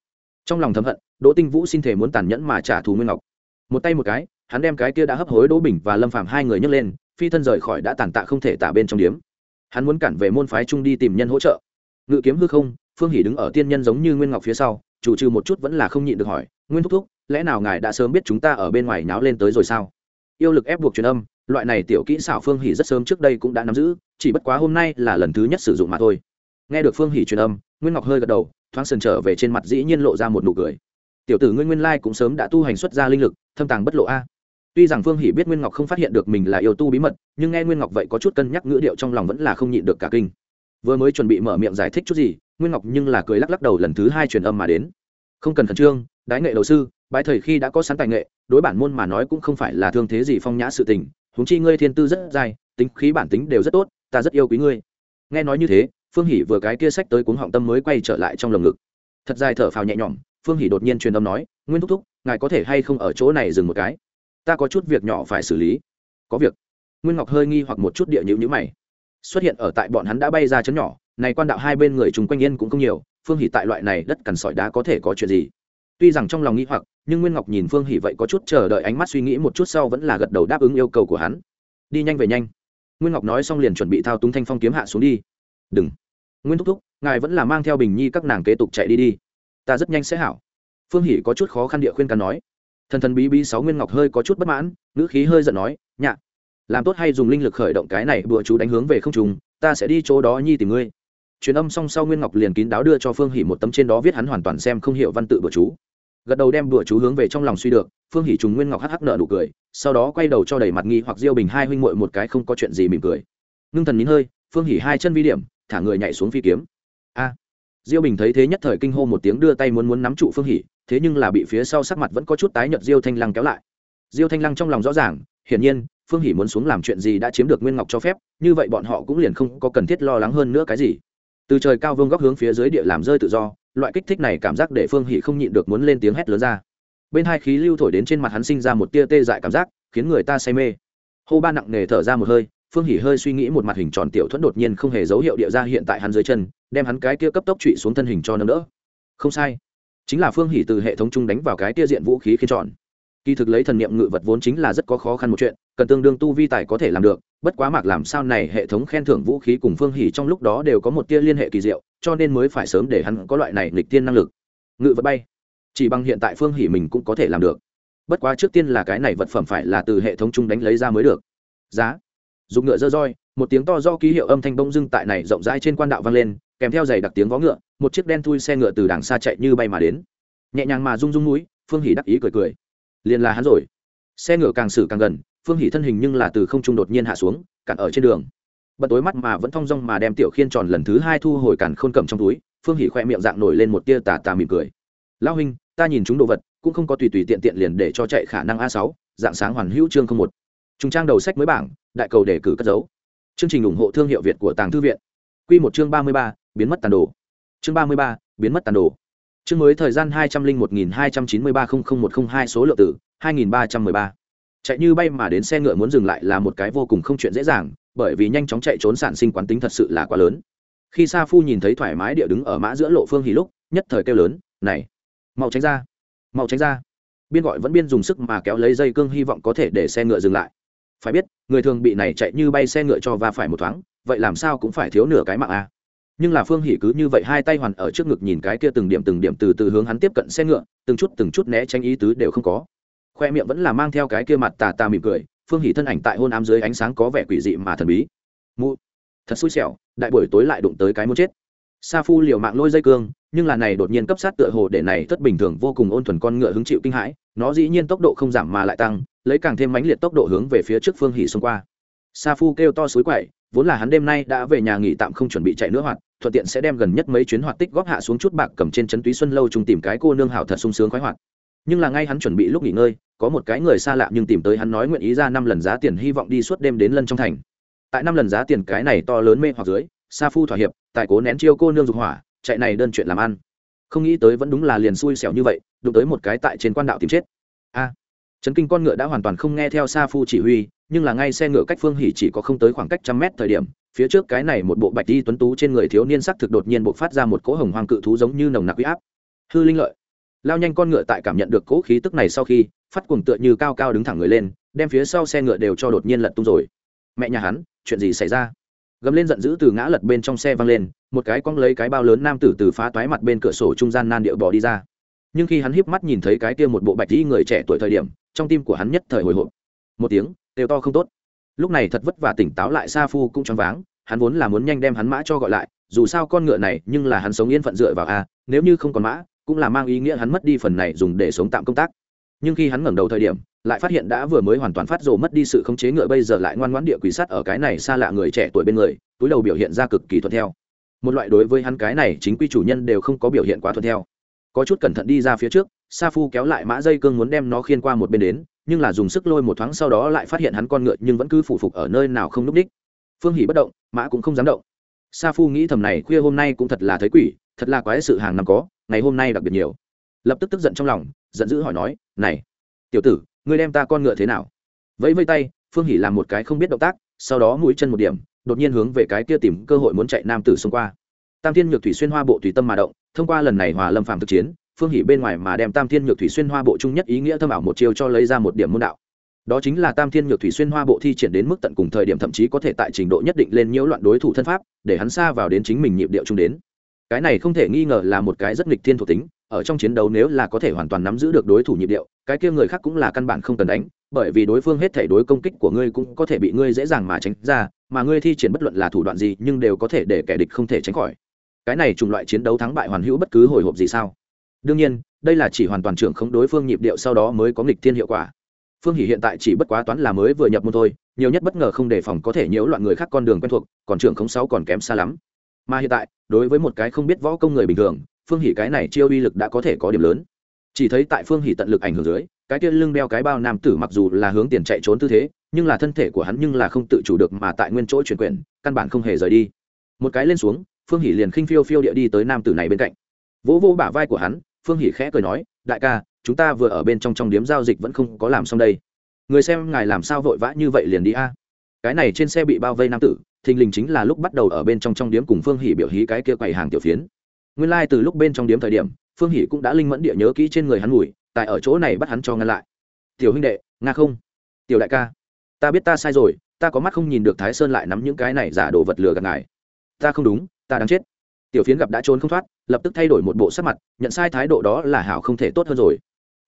Trong lòng thấm hận, đỗ tinh vũ xin thể muốn tàn nhẫn mà trả thù nguyên ngọc. Một tay một cái, hắn đem cái kia đã hấp hối đỗ bình và lâm phạm hai người nhấc lên, phi thân rời khỏi đã tàn tạ không thể tả bên trong điếm. Hắn muốn cản về môn phái trung đi tìm nhân hỗ trợ. Ngự kiếm hư không, phương hỷ đứng ở tiên nhân giống như nguyên ngọc phía sau, chủ trừ một chút vẫn là không nhịn được hỏi, nguyên thúc thúc, lẽ nào ngài đã sớm biết chúng ta ở bên ngoài náo lên tới rồi sao? Yêu lực ép buộc truyền âm loại này tiểu kỹ xảo phương hỷ rất sớm trước đây cũng đã nắm giữ, chỉ bất quá hôm nay là lần thứ nhất sử dụng mà thôi. Nghe được phương hỷ truyền âm, nguyên ngọc hơi gật đầu, thoáng sần trở về trên mặt dĩ nhiên lộ ra một nụ cười. Tiểu tử nguyên nguyên lai cũng sớm đã tu hành xuất ra linh lực, thâm tàng bất lộ a. Tuy rằng phương hỷ biết nguyên ngọc không phát hiện được mình là yêu tu bí mật, nhưng nghe nguyên ngọc vậy có chút cân nhắc ngữ điệu trong lòng vẫn là không nhịn được cả kinh. Vừa mới chuẩn bị mở miệng giải thích chút gì, nguyên ngọc nhưng là cười lắc lắc đầu lần thứ hai truyền âm mà đến. Không cần khẩn trương, đái nghệ đầu sư, bái thầy khi đã có sẵn tài nghệ, đối bản môn mà nói cũng không phải là thương thế gì phong nhã sự tình huống chi ngươi thiên tư rất dài, tính khí bản tính đều rất tốt, ta rất yêu quý ngươi. Nghe nói như thế, phương hỷ vừa cái kia sách tới cuốn họng tâm mới quay trở lại trong lồng ngực. Thật dài thở phào nhẹ nhõm, phương hỷ đột nhiên truyền âm nói, nguyên thúc thúc, ngài có thể hay không ở chỗ này dừng một cái? Ta có chút việc nhỏ phải xử lý. Có việc. Nguyên ngọc hơi nghi hoặc một chút địa nhữ nhữ mày. Xuất hiện ở tại bọn hắn đã bay ra chấn nhỏ, này quan đạo hai bên người chung quanh yên cũng không nhiều, phương hỷ tại loại này đất cằn sỏi đá có thể có chuyện gì? Tuy rằng trong lòng nghĩ hoặc, nhưng nguyên ngọc nhìn phương hỷ vậy có chút chờ đợi ánh mắt suy nghĩ một chút sau vẫn là gật đầu đáp ứng yêu cầu của hắn. Đi nhanh về nhanh. Nguyên ngọc nói xong liền chuẩn bị thao túng thanh phong kiếm hạ xuống đi. Đừng. Nguyên thúc thúc, ngài vẫn là mang theo bình nhi các nàng kế tục chạy đi đi. Ta rất nhanh sẽ hảo. Phương hỷ có chút khó khăn địa khuyên cắn nói. Thần thần bí bí sáu nguyên ngọc hơi có chút bất mãn, ngữ khí hơi giận nói, nhạ, làm tốt hay dùng linh lực khởi động cái này bừa chú đánh hướng về không trùng ta sẽ đi chỗ đó nhi tìm ngươi truyền âm xong sau nguyên ngọc liền kín đáo đưa cho phương hỷ một tấm trên đó viết hắn hoàn toàn xem không hiểu văn tự bữa chú. Gật đầu đem bữa chú hướng về trong lòng suy được, phương hỷ trùng nguyên ngọc hắc hắc nợ nụ cười, sau đó quay đầu cho đầy mặt nghi hoặc diêu bình hai huynh muội một cái không có chuyện gì mỉm cười. Ngưng thần nín hơi, phương hỷ hai chân vi điểm, thả người nhảy xuống phi kiếm. A! Diêu bình thấy thế nhất thời kinh hô một tiếng đưa tay muốn muốn nắm trụ phương hỷ, thế nhưng là bị phía sau sắc mặt vẫn có chút tái nhợt diêu thanh lăng kéo lại. Diêu thanh lăng trong lòng rõ ràng, hiển nhiên, phương hỷ muốn xuống làm chuyện gì đã chiếm được nguyên ngọc cho phép, như vậy bọn họ cũng liền không có cần thiết lo lắng hơn nữa cái gì từ trời cao vương góc hướng phía dưới địa làm rơi tự do, loại kích thích này cảm giác để phương hỷ không nhịn được muốn lên tiếng hét lớn ra. Bên hai khí lưu thổi đến trên mặt hắn sinh ra một tia tê dại cảm giác, khiến người ta say mê. Hô ba nặng nề thở ra một hơi, phương hỷ hơi suy nghĩ một mặt hình tròn tiểu thuẫn đột nhiên không hề dấu hiệu địa ra hiện tại hắn dưới chân, đem hắn cái kia cấp tốc trụy xuống thân hình cho nâng đỡ. Không sai. Chính là phương hỷ từ hệ thống chung đánh vào cái kia diện vũ khí khiến tròn. Kỳ thực lấy thần niệm ngự vật vốn chính là rất có khó khăn một chuyện cần tương đương tu vi tài có thể làm được, bất quá mạc làm sao này hệ thống khen thưởng vũ khí cùng phương hỉ trong lúc đó đều có một tia liên hệ kỳ diệu, cho nên mới phải sớm để hắn có loại này lịch tiên năng lực. Ngự vật bay. Chỉ bằng hiện tại phương hỉ mình cũng có thể làm được. Bất quá trước tiên là cái này vật phẩm phải là từ hệ thống chung đánh lấy ra mới được. Giá. Dùng ngựa dơ roi, một tiếng to do ký hiệu âm thanh bông dưng tại này rộng rãi trên quan đạo vang lên, kèm theo giày đặc tiếng vó ngựa, một chiếc đen thui xe ngựa từ đằng xa chạy như bay mà đến. Nhẹ nhàng mà rung rung núi, phương hỉ đắc ý cười cười. Liền là hắn rồi. Xe ngựa càng xử càng gần phương hỷ thân hình nhưng là từ không trung đột nhiên hạ xuống cặn ở trên đường. Bật tối mắt mà vẫn thong dong mà đem tiểu khiên tròn lần thứ hai thu hồi cản khôn cầm trong túi, phương hỷ khoe miệng dạng nổi lên một tia tà tà mỉm cười. Lao huynh, ta nhìn chúng đồ vật, cũng không có tùy tùy tiện tiện liền để cho chạy khả năng a sáu, dạng sáng hoàn hữu chương không một. Trung trang đầu sách mới bảng, đại cầu đề cử cất dấu chương trình ủng hộ thương hiệu việt của tàng thư viện. Quy một chương ba mươi ba, biến mất tàn đồ. Chương ba mươi ba, biến mất tàn đồ. Chương mới thời gian hai trăm linh một nghìn hai trăm chín mươi ba không không một không hai số lượng tử, hai nghìn ba trăm mười ba chạy như bay mà đến xe ngựa muốn dừng lại là một cái vô cùng không chuyện dễ dàng, bởi vì nhanh chóng chạy trốn sản sinh quán tính thật sự là quá lớn. Khi sa phu nhìn thấy thoải mái địa đứng ở mã giữa lộ phương hì lúc, nhất thời kêu lớn, này, mau tránh ra, mau tránh ra. Biên gọi vẫn biên dùng sức mà kéo lấy dây cương hy vọng có thể để xe ngựa dừng lại. Phải biết, người thường bị này chạy như bay xe ngựa cho va phải một thoáng, vậy làm sao cũng phải thiếu nửa cái mạng a. Nhưng là phương hỉ cứ như vậy hai tay hoàn ở trước ngực nhìn cái kia từng điểm từng điểm từ từ hướng hắn tiếp cận xe ngựa, từng chút từng chút né tránh ý tứ đều không có khoe miệng vẫn là mang theo cái kia mặt tà tà mỉm cười, phương hỉ thân ảnh tại hôn ám dưới ánh sáng có vẻ quỷ dị mà thần bí. Mụ, thật xui xẻo, đại buổi tối lại đụng tới cái muốn chết. Sa phu liều mạng lôi dây cương, nhưng là này đột nhiên cấp sát tựa hồ để này thất bình thường vô cùng ôn thuần con ngựa hứng chịu kinh hãi, nó dĩ nhiên tốc độ không giảm mà lại tăng, lấy càng thêm mãnh liệt tốc độ hướng về phía trước phương hỉ xông qua. Sa phu kêu to suối quậy, vốn là hắn đêm nay đã về nhà nghỉ tạm không chuẩn bị chạy nữa hoạt, thuận tiện sẽ đem gần nhất mấy chuyến hoạt tích góp hạ xuống chút bạc cầm trên chấn túy xuân lâu chung tìm cái cô nương hảo thật sung sướng khoái hoạt nhưng là ngay hắn chuẩn bị lúc nghỉ ngơi có một cái người xa lạ nhưng tìm tới hắn nói nguyện ý ra năm lần giá tiền hy vọng đi suốt đêm đến lân trong thành. Tại năm lần giá tiền cái này to lớn mê hoặc dưới sa phu thỏa hiệp tại cố nén chiêu cô nương dục hỏa chạy này đơn chuyện làm ăn. Không nghĩ tới vẫn đúng là liền xui xẻo như vậy đụng tới một cái tại trên quan đạo tìm chết. A! À, trấn kinh con ngựa đã hoàn toàn không nghe theo sa phu chỉ huy nhưng là ngay xe ngựa cách phương hỉ chỉ có không tới khoảng cách trăm mét thời điểm phía trước cái này một bộ bạch đi tuấn tú trên người thiếu niên sắc thực đột nhiên bộc phát ra một cỗ hồng hoang cự thú giống như nồng nặc huy áp. Hư linh lợi! Lao nhanh con ngựa tại cảm nhận được cỗ khí tức này sau khi, phát cuồng tựa như cao cao đứng thẳng người lên, đem phía sau xe ngựa đều cho đột nhiên lật tung rồi. Mẹ nhà hắn, chuyện gì xảy ra? Gầm lên giận dữ từ ngã lật bên trong xe văng lên, một cái cong lấy cái bao lớn nam tử từ phá toái mặt bên cửa sổ trung gian nan điệu bỏ đi ra. Nhưng khi hắn híp mắt nhìn thấy cái kia một bộ bạch dĩ người trẻ tuổi thời điểm, trong tim của hắn nhất thời hồi hộp. Một tiếng, đều to không tốt. Lúc này thật vất vả tỉnh táo lại sa phu cũng choáng váng, hắn vốn là muốn nhanh đem hắn mã cho gọi lại, dù sao con ngựa này nhưng là hắn sống yên phận dựa vào a, nếu như không còn mã cũng là mang ý nghĩa hắn mất đi phần này dùng để sống tạm công tác. Nhưng khi hắn ngẩng đầu thời điểm, lại phát hiện đã vừa mới hoàn toàn phát rồ mất đi sự khống chế ngựa bây giờ lại ngoan ngoãn địa quỷ sắt ở cái này xa lạ người trẻ tuổi bên người, túi đầu biểu hiện ra cực kỳ thuận theo. Một loại đối với hắn cái này chính quy chủ nhân đều không có biểu hiện quá thuận theo. Có chút cẩn thận đi ra phía trước, sa phu kéo lại mã dây cương muốn đem nó khiên qua một bên đến, nhưng là dùng sức lôi một thoáng sau đó lại phát hiện hắn con ngựa nhưng vẫn cứ phủ phục ở nơi nào không núp đích. Phương hỉ bất động, mã cũng không dám động sa phu nghĩ thầm này khuya hôm nay cũng thật là thấy quỷ, thật là quái sự hàng năm có, ngày hôm nay đặc biệt nhiều. Lập tức tức giận trong lòng, giận dữ hỏi nói, này, tiểu tử, ngươi đem ta con ngựa thế nào? Vẫy vây tay, phương hỉ làm một cái không biết động tác, sau đó mũi chân một điểm, đột nhiên hướng về cái kia tìm cơ hội muốn chạy nam tử xông qua. Tam thiên nhược thủy xuyên hoa bộ tùy tâm mà động, thông qua lần này hòa lâm Phàm thực chiến, phương hỉ bên ngoài mà đem tam thiên nhược thủy xuyên hoa bộ chung nhất ý nghĩa thâm ảo một chiều cho lấy ra một điểm môn đạo đó chính là tam thiên nhược thủy xuyên hoa bộ thi triển đến mức tận cùng thời điểm thậm chí có thể tại trình độ nhất định lên nhiễu loạn đối thủ thân pháp, để hắn xa vào đến chính mình nhịp điệu chung đến. Cái này không thể nghi ngờ là một cái rất nghịch thiên thuộc tính, ở trong chiến đấu nếu là có thể hoàn toàn nắm giữ được đối thủ nhịp điệu, cái kia người khác cũng là căn bản không cần đánh, bởi vì đối phương hết thể đối công kích của ngươi cũng có thể bị ngươi dễ dàng mà tránh ra, mà ngươi thi triển bất luận là thủ đoạn gì nhưng đều có thể để kẻ địch không thể tránh khỏi. Cái này chủng loại chiến đấu thắng bại hoàn hữu bất cứ hồi hộp gì sao? Đương nhiên, đây là chỉ hoàn toàn trưởng không đối phương nhịp điệu sau đó mới có nghịch thiên hiệu quả phương hỷ hiện tại chỉ bất quá toán là mới vừa nhập môn thôi, nhiều nhất bất ngờ không đề phòng có thể nhiễu loạn người khác con đường quen thuộc, còn trưởng không sáu còn kém xa lắm. Mà hiện tại, đối với một cái không biết võ công người bình thường, phương hỷ cái này chiêu uy lực đã có thể có điểm lớn. Chỉ thấy tại phương hỷ tận lực ảnh hưởng dưới, cái kia lưng đeo cái bao nam tử mặc dù là hướng tiền chạy trốn tư thế, nhưng là thân thể của hắn nhưng là không tự chủ được mà tại nguyên chỗ chuyển quyền căn bản không hề rời đi. Một cái lên xuống, phương hỷ liền khinh phiêu phiêu địa đi tới nam tử này bên cạnh. Vỗ vỗ bả vai của hắn, phương hỷ khẽ cười nói, đại ca chúng ta vừa ở bên trong trong điếm giao dịch vẫn không có làm xong đây. Người xem ngài làm sao vội vã như vậy liền đi a? Cái này trên xe bị bao vây nam tử, thình lình chính là lúc bắt đầu ở bên trong trong điếm cùng phương hỉ biểu hí cái kia quầy hàng tiểu phiến. Nguyên lai、like、từ lúc bên trong điếm thời điểm, phương hỉ cũng đã linh mẫn địa nhớ kỹ trên người hắn mùi, tại ở chỗ này bắt hắn cho ngăn lại. Tiểu huynh đệ, nga không? Tiểu đại ca, ta biết ta sai rồi, ta có mắt không nhìn được thái sơn lại nắm những cái này giả đồ vật lừa gạt ngài. Ta không đúng, ta đáng chết. Tiểu phiến gặp đã trốn không thoát, lập tức thay đổi một bộ sắc mặt, nhận sai thái độ đó là hảo không thể tốt hơn rồi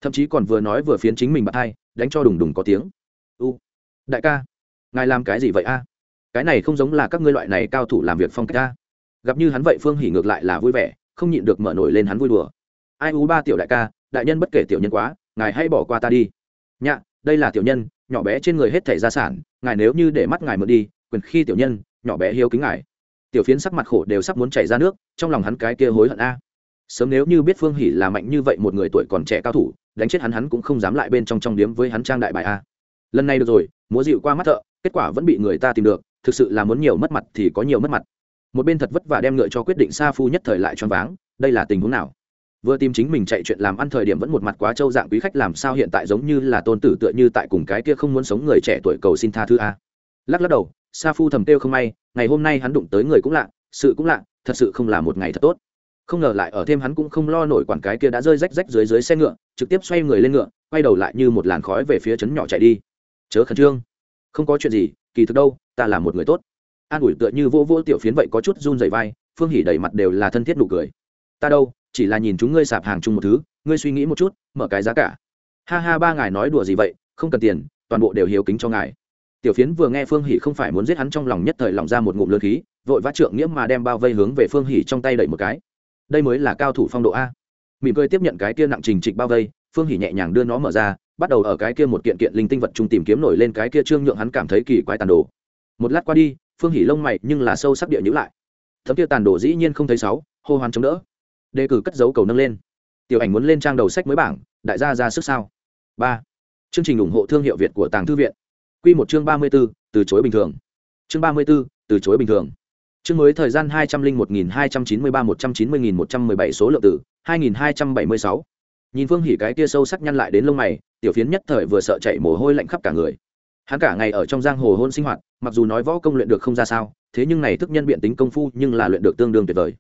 thậm chí còn vừa nói vừa phiến chính mình bạn hai đánh cho đùng đùng có tiếng. U, đại ca, ngài làm cái gì vậy a? Cái này không giống là các ngươi loại này cao thủ làm việc phong cách a. Gặp như hắn vậy phương hỉ ngược lại là vui vẻ, không nhịn được mở nổi lên hắn vui đùa. Ai u ba tiểu đại ca, đại nhân bất kể tiểu nhân quá, ngài hãy bỏ qua ta đi. Nhạ, đây là tiểu nhân, nhỏ bé trên người hết thẻ gia sản, ngài nếu như để mắt ngài mượn đi, quyền khi tiểu nhân, nhỏ bé hiếu kính ngài. Tiểu phiến sắc mặt khổ đều sắp muốn chảy ra nước, trong lòng hắn cái kia hối hận a. Sớm nếu như biết phương hỉ là mạnh như vậy một người tuổi còn trẻ cao thủ đánh chết hắn hắn cũng không dám lại bên trong trong điếm với hắn trang đại bài a. Lần này được rồi, múa dịu qua mắt thợ, kết quả vẫn bị người ta tìm được, thực sự là muốn nhiều mất mặt thì có nhiều mất mặt. Một bên thật vất vả đem ngựa cho quyết định sa phu nhất thời lại choáng váng, đây là tình huống nào? Vừa tìm chính mình chạy chuyện làm ăn thời điểm vẫn một mặt quá trâu dạng quý khách làm sao hiện tại giống như là tôn tử tựa như tại cùng cái kia không muốn sống người trẻ tuổi cầu xin tha thứ a. Lắc lắc đầu, sa phu thầm têu không may, ngày hôm nay hắn đụng tới người cũng lạ, sự cũng lạ, thật sự không là một ngày thật tốt không ngờ lại ở thêm hắn cũng không lo nổi quản cái kia đã rơi rách rách dưới dưới xe ngựa, trực tiếp xoay người lên ngựa, quay đầu lại như một làn khói về phía trấn nhỏ chạy đi. Chớ khẩn trương. Không có chuyện gì, kỳ thực đâu, ta là một người tốt. An ủi tựa như vô vô tiểu phiến vậy có chút run dày vai, phương hỉ đầy mặt đều là thân thiết nụ cười. Ta đâu, chỉ là nhìn chúng ngươi sạp hàng chung một thứ, ngươi suy nghĩ một chút, mở cái giá cả. Ha ha, ba ngài nói đùa gì vậy, không cần tiền, toàn bộ đều hiếu kính cho ngài. Tiểu phiến vừa nghe phương hỉ không phải muốn giết hắn trong lòng nhất thời lòng ra một ngụm lơ khí, vội vã trượng nghĩa mà đem bao vây hướng về phương hỉ trong tay đẩy một cái đây mới là cao thủ phong độ a. Mỉm cười tiếp nhận cái kia nặng trình trịch bao vây, phương hỉ nhẹ nhàng đưa nó mở ra, bắt đầu ở cái kia một kiện kiện linh tinh vật chung tìm kiếm nổi lên cái kia trương nhượng hắn cảm thấy kỳ quái tàn đồ. Một lát qua đi, phương hỉ lông mày nhưng là sâu sắc địa nhữ lại. Thấm kia tàn đồ dĩ nhiên không thấy sáu, hô hoán chống đỡ. Đề cử cất dấu cầu nâng lên. Tiểu ảnh muốn lên trang đầu sách mới bảng, đại gia ra sức sao? Ba. Chương trình ủng hộ thương hiệu việt của tàng thư viện. Q một chương ba mươi b ố từ chối bình thường. Chương ba mươi b ố từ chối bình thường chương mới thời gian hai trăm linh một nghìn hai trăm chín mươi ba một trăm chín mươi nghìn một trăm mười bảy số lượng tử hai nghìn hai trăm bảy mươi sáu. Nhìn phương hỉ cái kia sâu sắc nhăn lại đến lông mày, tiểu phiến nhất thời vừa sợ chạy mồ hôi lạnh khắp cả người. Hắn cả ngày ở trong giang hồ hôn sinh hoạt, mặc dù nói võ công luyện được không ra sao, thế nhưng này thức nhân biện tính công phu nhưng là luyện được tương đương tuyệt vời.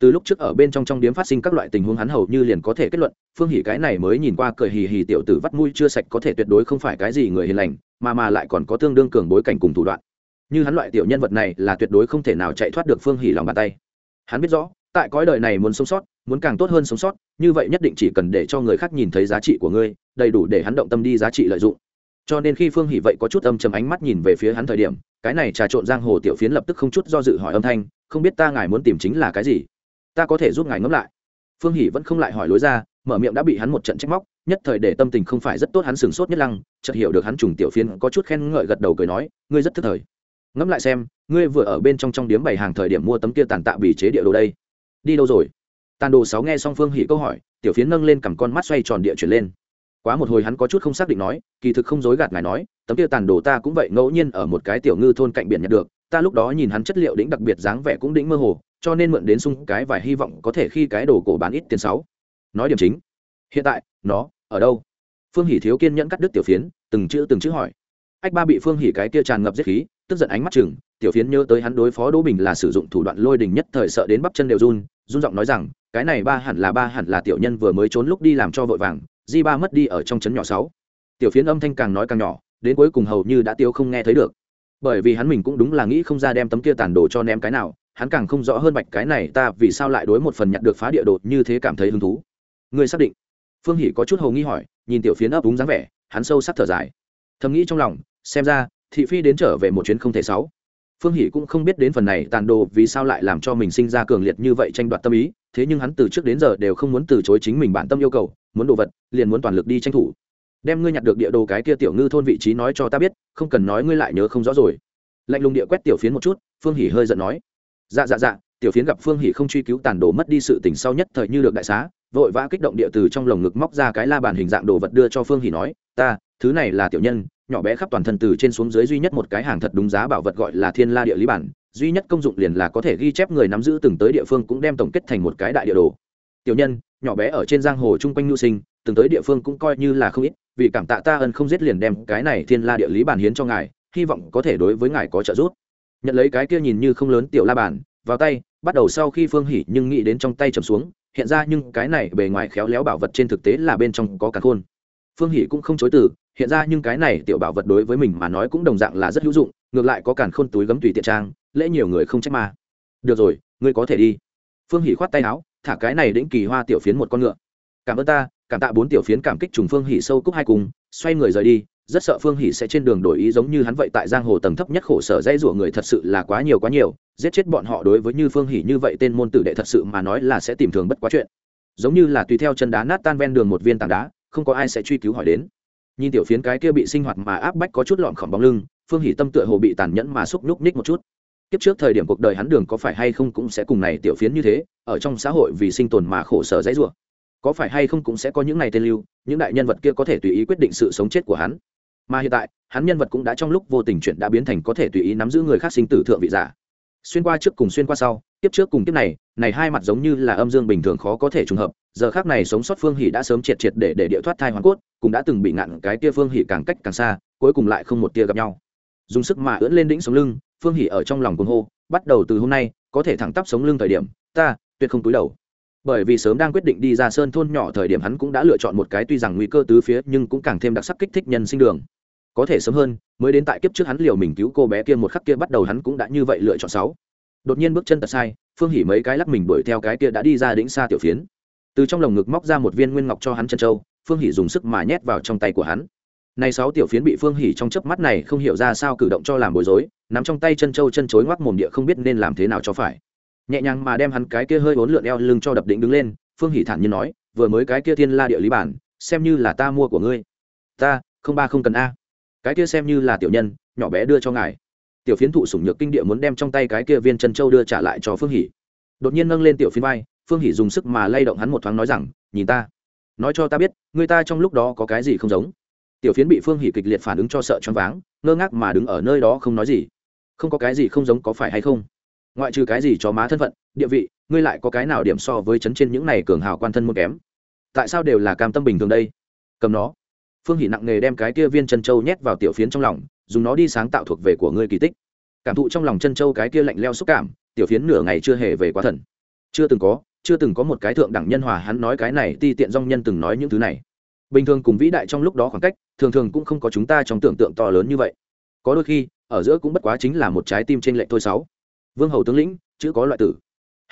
Từ lúc trước ở bên trong trong điếm phát sinh các loại tình huống hắn hầu như liền có thể kết luận, phương hỉ cái này mới nhìn qua cười hì hì tiểu tử vắt mũi chưa sạch có thể tuyệt đối không phải cái gì người hiền lành, mà mà lại còn có tương đương cường bối cảnh cùng thủ đoạn như hắn loại tiểu nhân vật này là tuyệt đối không thể nào chạy thoát được phương hỉ lòng bàn tay. Hắn biết rõ, tại cõi đời này muốn sống sót, muốn càng tốt hơn sống sót, như vậy nhất định chỉ cần để cho người khác nhìn thấy giá trị của ngươi, đầy đủ để hắn động tâm đi giá trị lợi dụng. Cho nên khi phương hỉ vậy có chút âm chầm ánh mắt nhìn về phía hắn thời điểm, cái này trà trộn giang hồ tiểu phiến lập tức không chút do dự hỏi âm thanh, không biết ta ngài muốn tìm chính là cái gì? Ta có thể giúp ngài ngẫm lại. Phương hỉ vẫn không lại hỏi lối ra, mở miệng đã bị hắn một trận trách móc, nhất thời để tâm tình không phải rất tốt hắn sửng sốt nhất lăng, chợt hiểu được hắn trùng tiểu phiến có chút khen ngợi gật đầu cười nói, ngươi rất thức thời ngẫm lại xem, ngươi vừa ở bên trong trong điếm bảy hàng thời điểm mua tấm kia tàn tạ bì chế địa đồ đây. Đi đâu rồi? Tàn đồ sáu nghe Song phương hỷ câu hỏi, tiểu phiến nâng lên cầm con mắt xoay tròn địa chuyển lên. Quá một hồi hắn có chút không xác định nói, kỳ thực không dối gạt ngài nói, tấm kia tàn đồ ta cũng vậy ngẫu nhiên ở một cái tiểu ngư thôn cạnh biển nhận được, ta lúc đó nhìn hắn chất liệu đĩnh đặc biệt dáng vẻ cũng đĩnh mơ hồ, cho nên mượn đến sung cái vài hy vọng có thể khi cái đồ cổ bán ít tiền sáu. Nói điểm chính. Hiện tại, nó, ở đâu? Phương hỷ thiếu kiên nhẫn cắt đứt tiểu phiến, từng chữ từng chữ hỏi. Ách ba bị phương hỷ cái kia tràn ngập giết khí tức giận ánh mắt chừng, tiểu phiến nhớ tới hắn đối phó đỗ bình là sử dụng thủ đoạn lôi đình nhất thời sợ đến bắp chân đều run run giọng nói rằng, cái này ba hẳn là ba hẳn là tiểu nhân vừa mới trốn lúc đi làm cho vội vàng, di ba mất đi ở trong trấn nhỏ sáu. Tiểu phiến âm thanh càng nói càng nhỏ, đến cuối cùng hầu như đã tiêu không nghe thấy được. Bởi vì hắn mình cũng đúng là nghĩ không ra đem tấm kia tàn đồ cho ném cái nào, hắn càng không rõ hơn bạch cái này ta vì sao lại đối một phần nhặt được phá địa đồ như thế cảm thấy hứng thú. Người xác định? Phương hỷ có chút hầu nghi hỏi, nhìn tiểu phiến ấp úng dáng vẻ, hắn sâu sắc thở dài. Thầm nghĩ trong lòng, xem ra thị phi đến trở về một chuyến không thể sáu. Phương hỷ cũng không biết đến phần này tàn đồ vì sao lại làm cho mình sinh ra cường liệt như vậy tranh đoạt tâm ý, thế nhưng hắn từ trước đến giờ đều không muốn từ chối chính mình bản tâm yêu cầu, muốn đồ vật, liền muốn toàn lực đi tranh thủ. Đem ngươi nhặt được địa đồ cái kia tiểu ngư thôn vị trí nói cho ta biết, không cần nói ngươi lại nhớ không rõ rồi. Lạnh lùng địa quét tiểu phiến một chút, phương hỷ hơi giận nói. Dạ dạ dạ tiểu phiến gặp phương hỷ không truy cứu tàn đồ mất đi sự tình sau nhất thời như được đại xá, vội vã kích động địa từ trong lồng ngực móc ra cái la bàn hình dạng đồ vật đưa cho phương hỷ nói, ta, thứ này là tiểu nhân nhỏ bé khắp toàn thân từ trên xuống dưới duy nhất một cái hàng thật đúng giá bảo vật gọi là thiên la địa lý bản. Duy nhất công dụng liền là có thể ghi chép người nắm giữ từng tới địa phương cũng đem tổng kết thành một cái đại địa đồ. Tiểu nhân, nhỏ bé ở trên giang hồ chung quanh nhu sinh, từng tới địa phương cũng coi như là không ít, vì cảm tạ ta ân không giết liền đem cái này thiên la địa lý bản hiến cho ngài, hy vọng có thể đối với ngài có trợ giúp. Nhận lấy cái kia nhìn như không lớn tiểu la bản, vào tay, bắt đầu sau khi phương hỉ nhưng nghĩ đến trong tay trầm xuống, hiện ra nhưng cái này bề ngoài khéo léo bảo vật trên thực tế là bên trong có cả khôn. Phương hỷ cũng không chối từ hiện ra nhưng cái này tiểu bảo vật đối với mình mà nói cũng đồng dạng là rất hữu dụng, ngược lại có cản khôn túi gấm tùy tiện trang, lễ nhiều người không trách mà. Được rồi, ngươi có thể đi. Phương hỷ khoát tay áo, thả cái này đĩnh kỳ hoa tiểu phiến một con ngựa. Cảm ơn ta, cảm tạ bốn tiểu phiến cảm kích trùng phương hỷ sâu cúc hai cùng, xoay người rời đi, rất sợ phương hỷ sẽ trên đường đổi ý giống như hắn vậy tại giang hồ tầng thấp nhất khổ sở dây rủa người thật sự là quá nhiều quá nhiều, giết chết bọn họ đối với như phương hỷ như vậy tên môn tử đệ thật sự mà nói là sẽ tìm thường bất quá chuyện. Giống như là tùy theo chân đá nát tan ven đường một viên tảng đá, không có ai sẽ truy cứu hỏi đến nhìn tiểu phiến cái kia bị sinh hoạt mà áp bách có chút lọn khỏng bóng lưng, phương hỷ tâm tựa hồ bị tàn nhẫn mà xúc nhúc ních một chút. Kiếp trước thời điểm cuộc đời hắn đường có phải hay không cũng sẽ cùng này tiểu phiến như thế, ở trong xã hội vì sinh tồn mà khổ sở dãy rủa. Có phải hay không cũng sẽ có những ngày tên lưu, những đại nhân vật kia có thể tùy ý quyết định sự sống chết của hắn. Mà hiện tại, hắn nhân vật cũng đã trong lúc vô tình chuyện đã biến thành có thể tùy ý nắm giữ người khác sinh tử thượng vị giả. Xuyên qua trước cùng xuyên qua sau kiếp trước cùng kiếp này này hai mặt giống như là âm dương bình thường khó có thể trùng hợp, giờ khác này sống sót phương hỷ đã sớm triệt triệt để để địa thoát thai hoàn cốt, cũng đã từng bị ngạn cái tia phương hỷ càng cách càng xa, cuối cùng lại không một tia gặp nhau. Dùng sức mà ưỡn lên đỉnh sống lưng, phương hỷ ở trong lòng cuồng hô, bắt đầu từ hôm nay, có thể thẳng tắp sống lưng thời điểm, ta, tuyệt không túi đầu. Bởi vì sớm đang quyết định đi ra sơn thôn nhỏ thời điểm hắn cũng đã lựa chọn một cái tuy rằng nguy cơ tứ phía, nhưng cũng càng thêm đặc sắc kích thích nhân sinh đường. Có thể sớm hơn, mới đến tại kiếp trước hắn liều mình cứu cô bé kia một khắc kia bắt đầu hắn cũng đã như vậy lựa chọn sáu đột nhiên bước chân tật sai, phương hỉ mấy cái lắc mình đuổi theo cái kia đã đi ra đỉnh xa tiểu phiến. Từ trong lồng ngực móc ra một viên nguyên ngọc cho hắn chân châu, phương hỉ dùng sức mà nhét vào trong tay của hắn. Này sáu tiểu phiến bị phương hỉ trong chớp mắt này không hiểu ra sao cử động cho làm bối rối, nắm trong tay chân châu chân chối ngoắc mồm địa không biết nên làm thế nào cho phải. Nhẹ nhàng mà đem hắn cái kia hơi uốn lượn eo lưng cho đập định đứng lên, phương hỉ thản nhiên nói, vừa mới cái kia thiên la địa lý bản, xem như là ta mua của ngươi. Ta, không ba không cần a. Cái kia xem như là tiểu nhân, nhỏ bé đưa cho ngài tiểu phiến thụ sủng nhược kinh địa muốn đem trong tay cái kia viên chân châu đưa trả lại cho phương hỉ đột nhiên nâng lên tiểu phiến vai, phương hỉ dùng sức mà lay động hắn một thoáng nói rằng, nhìn ta, nói cho ta biết, người ta trong lúc đó có cái gì không giống. Tiểu phiến bị phương hỉ kịch liệt phản ứng cho sợ choáng váng, ngơ ngác mà đứng ở nơi đó không nói gì. Không có cái gì không giống có phải hay không? Ngoại trừ cái gì cho má thân phận, địa vị, ngươi lại có cái nào điểm so với chấn trên những này cường hào quan thân muốn kém? Tại sao đều là cam tâm bình thường đây? Cầm nó. Phương hỷ nặng nề đem cái kia viên chân châu nhét vào tiểu phiến trong lòng dùng nó đi sáng tạo thuộc về của ngươi kỳ tích. Cảm thụ trong lòng chân châu cái kia lạnh leo xúc cảm, tiểu phiến nửa ngày chưa hề về quá thần. Chưa từng có, chưa từng có một cái thượng đẳng nhân hòa hắn nói cái này, ti tiện dong nhân từng nói những thứ này. Bình thường cùng vĩ đại trong lúc đó khoảng cách, thường thường cũng không có chúng ta trong tưởng tượng to lớn như vậy. Có đôi khi, ở giữa cũng bất quá chính là một trái tim trên lệ thôi sáu. Vương hầu tướng lĩnh, chữ có loại tử.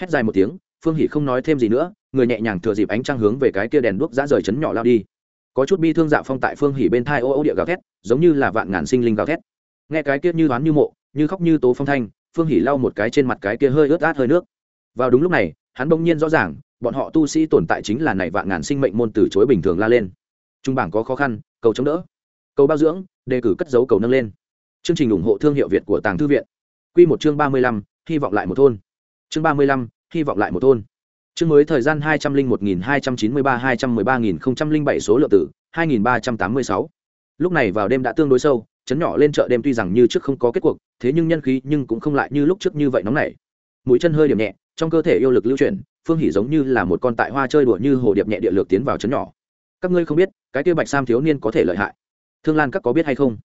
Hét dài một tiếng, phương hỷ không nói thêm gì nữa, người nhẹ nhàng thừa dịp ánh trăng hướng về cái kia đèn đuốc dã rời chấn nhỏ lao đi có chút bi thương dạ phong tại phương hỉ bên thai ô ô địa gào thét, giống như là vạn ngàn sinh linh gào thét. Nghe cái kia như đoán như mộ, như khóc như tố phong thanh, phương hỉ lau một cái trên mặt cái kia hơi ướt át hơi nước. Vào đúng lúc này, hắn bỗng nhiên rõ ràng, bọn họ tu sĩ tồn tại chính là này vạn ngàn sinh mệnh môn từ chối bình thường la lên. Trung bảng có khó khăn, cầu chống đỡ. Cầu bao dưỡng, đề cử cất dấu cầu nâng lên. Chương trình ủng hộ thương hiệu việt của tàng thư viện. Q một chương ba mươi lăm, hy vọng lại một thôn. Chương ba mươi lăm, hy vọng lại một thôn chương mới thời gian hai trăm linh một nghìn hai trăm chín mươi ba hai trăm mười ba nghìn không trăm linh bảy số lượng tử hai nghìn ba trăm tám mươi sáu. Lúc này vào đêm đã tương đối sâu, chấn nhỏ lên chợ đêm tuy rằng như trước không có kết cuộc, thế nhưng nhân khí nhưng cũng không lại như lúc trước như vậy nóng nảy. Mũi chân hơi điểm nhẹ, trong cơ thể yêu lực lưu chuyển, phương hỉ giống như là một con tại hoa chơi đùa như hồ điệp nhẹ địa lược tiến vào chấn nhỏ. Các ngươi không biết, cái kia bạch sam thiếu niên có thể lợi hại. Thương lan các có biết hay không?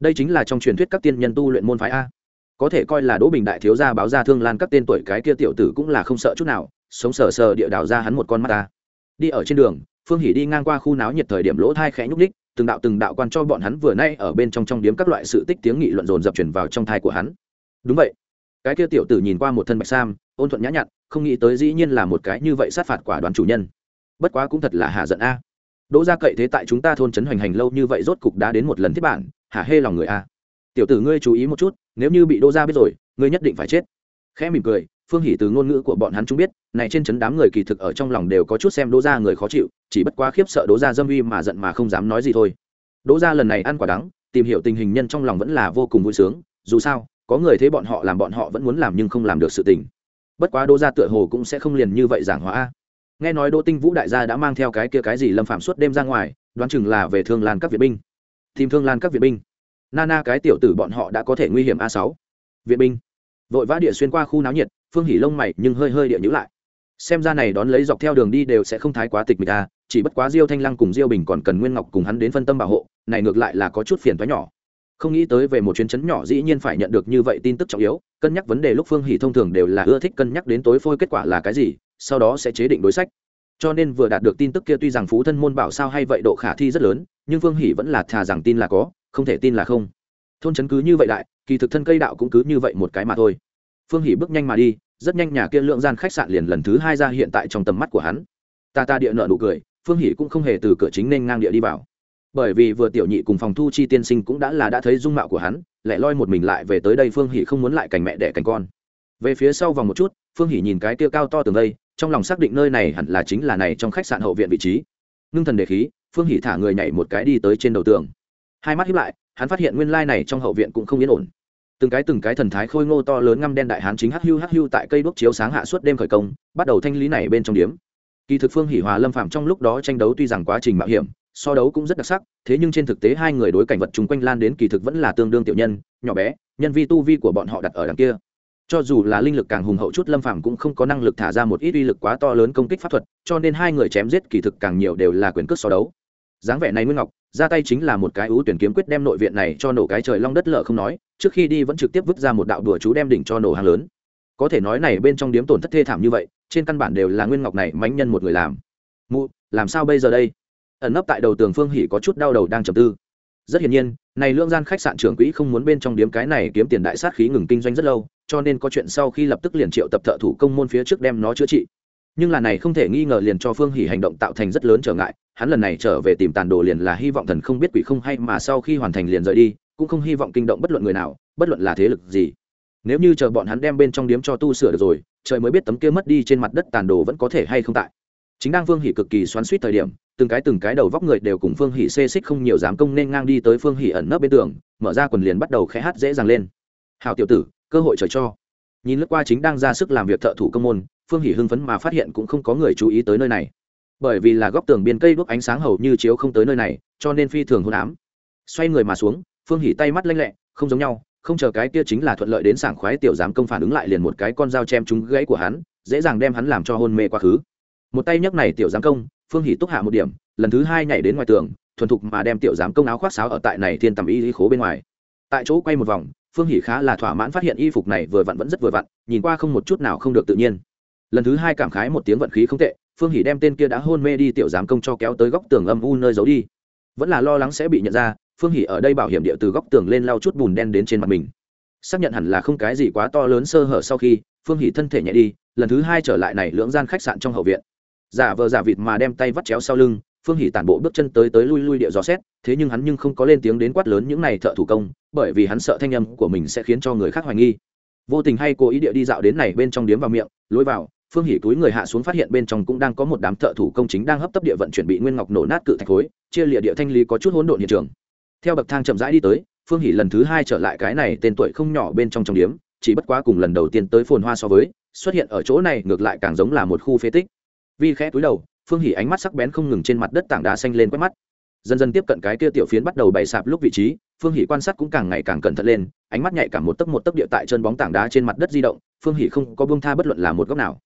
Đây chính là trong truyền thuyết các tiên nhân tu luyện môn phái a. Có thể coi là đỗ bình đại thiếu gia báo ra thương lan các tên tuổi cái kia tiểu tử cũng là không sợ chút nào sống sờ sờ địa đào ra hắn một con mắt ta. Đi ở trên đường, phương hỉ đi ngang qua khu náo nhiệt thời điểm lỗ thai khẽ nhúc ních từng đạo từng đạo quan cho bọn hắn vừa nay ở bên trong trong điếm các loại sự tích tiếng nghị luận dồn dập chuyển vào trong thai của hắn. Đúng vậy. Cái kia tiểu tử nhìn qua một thân bạch sam, ôn thuận nhã nhặn, không nghĩ tới dĩ nhiên là một cái như vậy sát phạt quả đoán chủ nhân. Bất quá cũng thật là hạ giận a. Đỗ gia cậy thế tại chúng ta thôn trấn hoành hành lâu như vậy rốt cục đã đến một lần thiết bản, hả hê lòng người a. Tiểu tử ngươi chú ý một chút, nếu như bị đỗ gia biết rồi, ngươi nhất định phải chết. Khẽ mỉm cười phương hỉ từ ngôn ngữ của bọn hắn chúng biết, này trên trấn đám người kỳ thực ở trong lòng đều có chút xem đỗ ra người khó chịu, chỉ bất quá khiếp sợ đỗ ra dâm uy mà giận mà không dám nói gì thôi. Đỗ ra lần này ăn quả đắng, tìm hiểu tình hình nhân trong lòng vẫn là vô cùng vui sướng, dù sao, có người thấy bọn họ làm bọn họ vẫn muốn làm nhưng không làm được sự tình. Bất quá đỗ ra tựa hồ cũng sẽ không liền như vậy giảng hóa nghe nói đỗ tinh vũ đại gia đã mang theo cái kia cái gì lâm phạm suốt đêm ra ngoài, đoán chừng là về thương lan các viện binh. Tìm thương lan các viện binh. Nana cái tiểu tử bọn họ đã có thể nguy hiểm a sáu. Viện binh. Vội vã địa xuyên qua khu náo nhiệt phương hỉ lông mày nhưng hơi hơi địa nhữ lại. Xem ra này đón lấy dọc theo đường đi đều sẽ không thái quá tịch mịch à chỉ bất quá diêu thanh lăng cùng diêu bình còn cần nguyên ngọc cùng hắn đến phân tâm bảo hộ, này ngược lại là có chút phiền toái nhỏ. Không nghĩ tới về một chuyến chấn nhỏ dĩ nhiên phải nhận được như vậy tin tức trọng yếu, cân nhắc vấn đề lúc phương hỷ thông thường đều là ưa thích cân nhắc đến tối phôi kết quả là cái gì, sau đó sẽ chế định đối sách. Cho nên vừa đạt được tin tức kia tuy rằng phú thân môn bảo sao hay vậy độ khả thi rất lớn, nhưng phương hỷ vẫn là thà rằng tin là có, không thể tin là không. Thôn chấn cứ như vậy đại, kỳ thực thân cây đạo cũng cứ như vậy một cái mà thôi phương hỷ bước nhanh mà đi, rất nhanh nhà kia lượng gian khách sạn liền lần thứ hai ra hiện tại trong tầm mắt của hắn. Ta ta địa nợ nụ cười, phương hỷ cũng không hề từ cửa chính nên ngang địa đi vào. Bởi vì vừa tiểu nhị cùng phòng thu chi tiên sinh cũng đã là đã thấy dung mạo của hắn, lẻ loi một mình lại về tới đây phương hỷ không muốn lại cảnh mẹ đẻ cảnh con. Về phía sau vòng một chút, phương hỷ nhìn cái kia cao to tường đây, trong lòng xác định nơi này hẳn là chính là này trong khách sạn hậu viện vị trí. Ngưng thần đề khí, phương hỷ thả người nhảy một cái đi tới trên đầu tường. Hai mắt hiếp lại, hắn phát hiện nguyên lai này trong hậu viện cũng không yên ổn từng cái từng cái thần thái khôi ngô to lớn ngăm đen đại hán chính hắc hưu hắc hưu tại cây đuốc chiếu sáng hạ suốt đêm khởi công, bắt đầu thanh lý này bên trong điếm. Kỳ thực phương hỉ hòa lâm phạm trong lúc đó tranh đấu tuy rằng quá trình mạo hiểm, so đấu cũng rất đặc sắc, thế nhưng trên thực tế hai người đối cảnh vật chung quanh lan đến kỳ thực vẫn là tương đương tiểu nhân, nhỏ bé, nhân vi tu vi của bọn họ đặt ở đằng kia. Cho dù là linh lực càng hùng hậu chút lâm phàm cũng không có năng lực thả ra một ít uy lực quá to lớn công kích pháp thuật, cho nên hai người chém giết kỳ thực càng nhiều đều là quyền cước so đấu dáng vẻ này nguyên ngọc, ra tay chính là một cái ưu tuyển kiếm quyết đem nội viện này cho nổ cái trời long đất lở không nói, trước khi đi vẫn trực tiếp vứt ra một đạo đùa chú đem đỉnh cho nổ hàng lớn. Có thể nói này bên trong điếm tổn thất thê thảm như vậy, trên căn bản đều là nguyên ngọc này mánh nhân một người làm. Mụ, làm sao bây giờ đây? Ẩn nấp tại đầu tường phương hỉ có chút đau đầu đang trầm tư. Rất hiển nhiên, này lương gian khách sạn trưởng quỹ không muốn bên trong điếm cái này kiếm tiền đại sát khí ngừng kinh doanh rất lâu, cho nên có chuyện sau khi lập tức liền triệu tập thợ thủ công môn phía trước đem nó chữa trị nhưng là này không thể nghi ngờ liền cho phương hỉ hành động tạo thành rất lớn trở ngại, hắn lần này trở về tìm tàn đồ liền là hy vọng thần không biết quỷ không hay mà sau khi hoàn thành liền rời đi, cũng không hy vọng kinh động bất luận người nào, bất luận là thế lực gì. Nếu như chờ bọn hắn đem bên trong điếm cho tu sửa được rồi, trời mới biết tấm kia mất đi trên mặt đất tàn đồ vẫn có thể hay không tại. Chính đang phương hỉ cực kỳ xoắn suýt thời điểm, từng cái từng cái đầu vóc người đều cùng phương hỉ xê xích không nhiều dám công nên ngang đi tới phương hỉ ẩn nấp bên tường, mở ra quần liền bắt đầu khẽ hát dễ dàng lên. Hào tiểu tử, cơ hội trời cho. Nhìn lướt qua chính đang ra sức làm việc thợ thủ công môn phương hỉ hưng phấn mà phát hiện cũng không có người chú ý tới nơi này. Bởi vì là góc tường biên cây đuốc ánh sáng hầu như chiếu không tới nơi này, cho nên phi thường hôn ám. Xoay người mà xuống, phương hỉ tay mắt lanh lẹ, không giống nhau, không chờ cái kia chính là thuận lợi đến sảng khoái tiểu giám công phản ứng lại liền một cái con dao chém trúng gãy của hắn, dễ dàng đem hắn làm cho hôn mê quá khứ. Một tay nhấc này tiểu giám công, phương hỉ túc hạ một điểm, lần thứ hai nhảy đến ngoài tường, thuần thục mà đem tiểu giám công áo khoác sáo ở tại này thiên tầm y lý khố bên ngoài. Tại chỗ quay một vòng, phương hỉ khá là thỏa mãn phát hiện y phục này vừa vặn vẫn rất vừa vặn, nhìn qua không một chút nào không được tự nhiên lần thứ hai cảm khái một tiếng vận khí không tệ, phương hỉ đem tên kia đã hôn mê đi tiểu giám công cho kéo tới góc tường âm u nơi giấu đi. Vẫn là lo lắng sẽ bị nhận ra, phương hỉ ở đây bảo hiểm địa từ góc tường lên lau chút bùn đen đến trên mặt mình. Xác nhận hẳn là không cái gì quá to lớn sơ hở sau khi, phương hỉ thân thể nhẹ đi, lần thứ hai trở lại này lưỡng gian khách sạn trong hậu viện. Giả vờ giả vịt mà đem tay vắt chéo sau lưng, phương hỉ tản bộ bước chân tới tới lui lui địa dò xét, thế nhưng hắn nhưng không có lên tiếng đến quát lớn những này thợ thủ công, bởi vì hắn sợ thanh âm của mình sẽ khiến cho người khác hoài nghi. Vô tình hay cố ý địa đi dạo đến này bên trong điếm vào miệng, lối vào phương hỉ túi người hạ xuống phát hiện bên trong cũng đang có một đám thợ thủ công chính đang hấp tấp địa vận chuyển bị nguyên ngọc nổ nát cự thạch khối, chia lịa địa thanh lý có chút hỗn độn hiện trường. Theo bậc thang chậm rãi đi tới, phương hỉ lần thứ hai trở lại cái này tên tuổi không nhỏ bên trong trong điếm, chỉ bất quá cùng lần đầu tiên tới phồn hoa so với, xuất hiện ở chỗ này ngược lại càng giống là một khu phế tích. Vi khẽ túi đầu, phương hỉ ánh mắt sắc bén không ngừng trên mặt đất tảng đá xanh lên quét mắt. Dần dần tiếp cận cái kia tiểu phiến bắt đầu bày sạp lúc vị trí, phương hỉ quan sát cũng càng ngày càng cẩn thận lên, ánh mắt nhạy cảm một tấc một tấc địa tại chân bóng tảng đá trên mặt đất di động, phương hỉ không có buông tha bất luận là một góc nào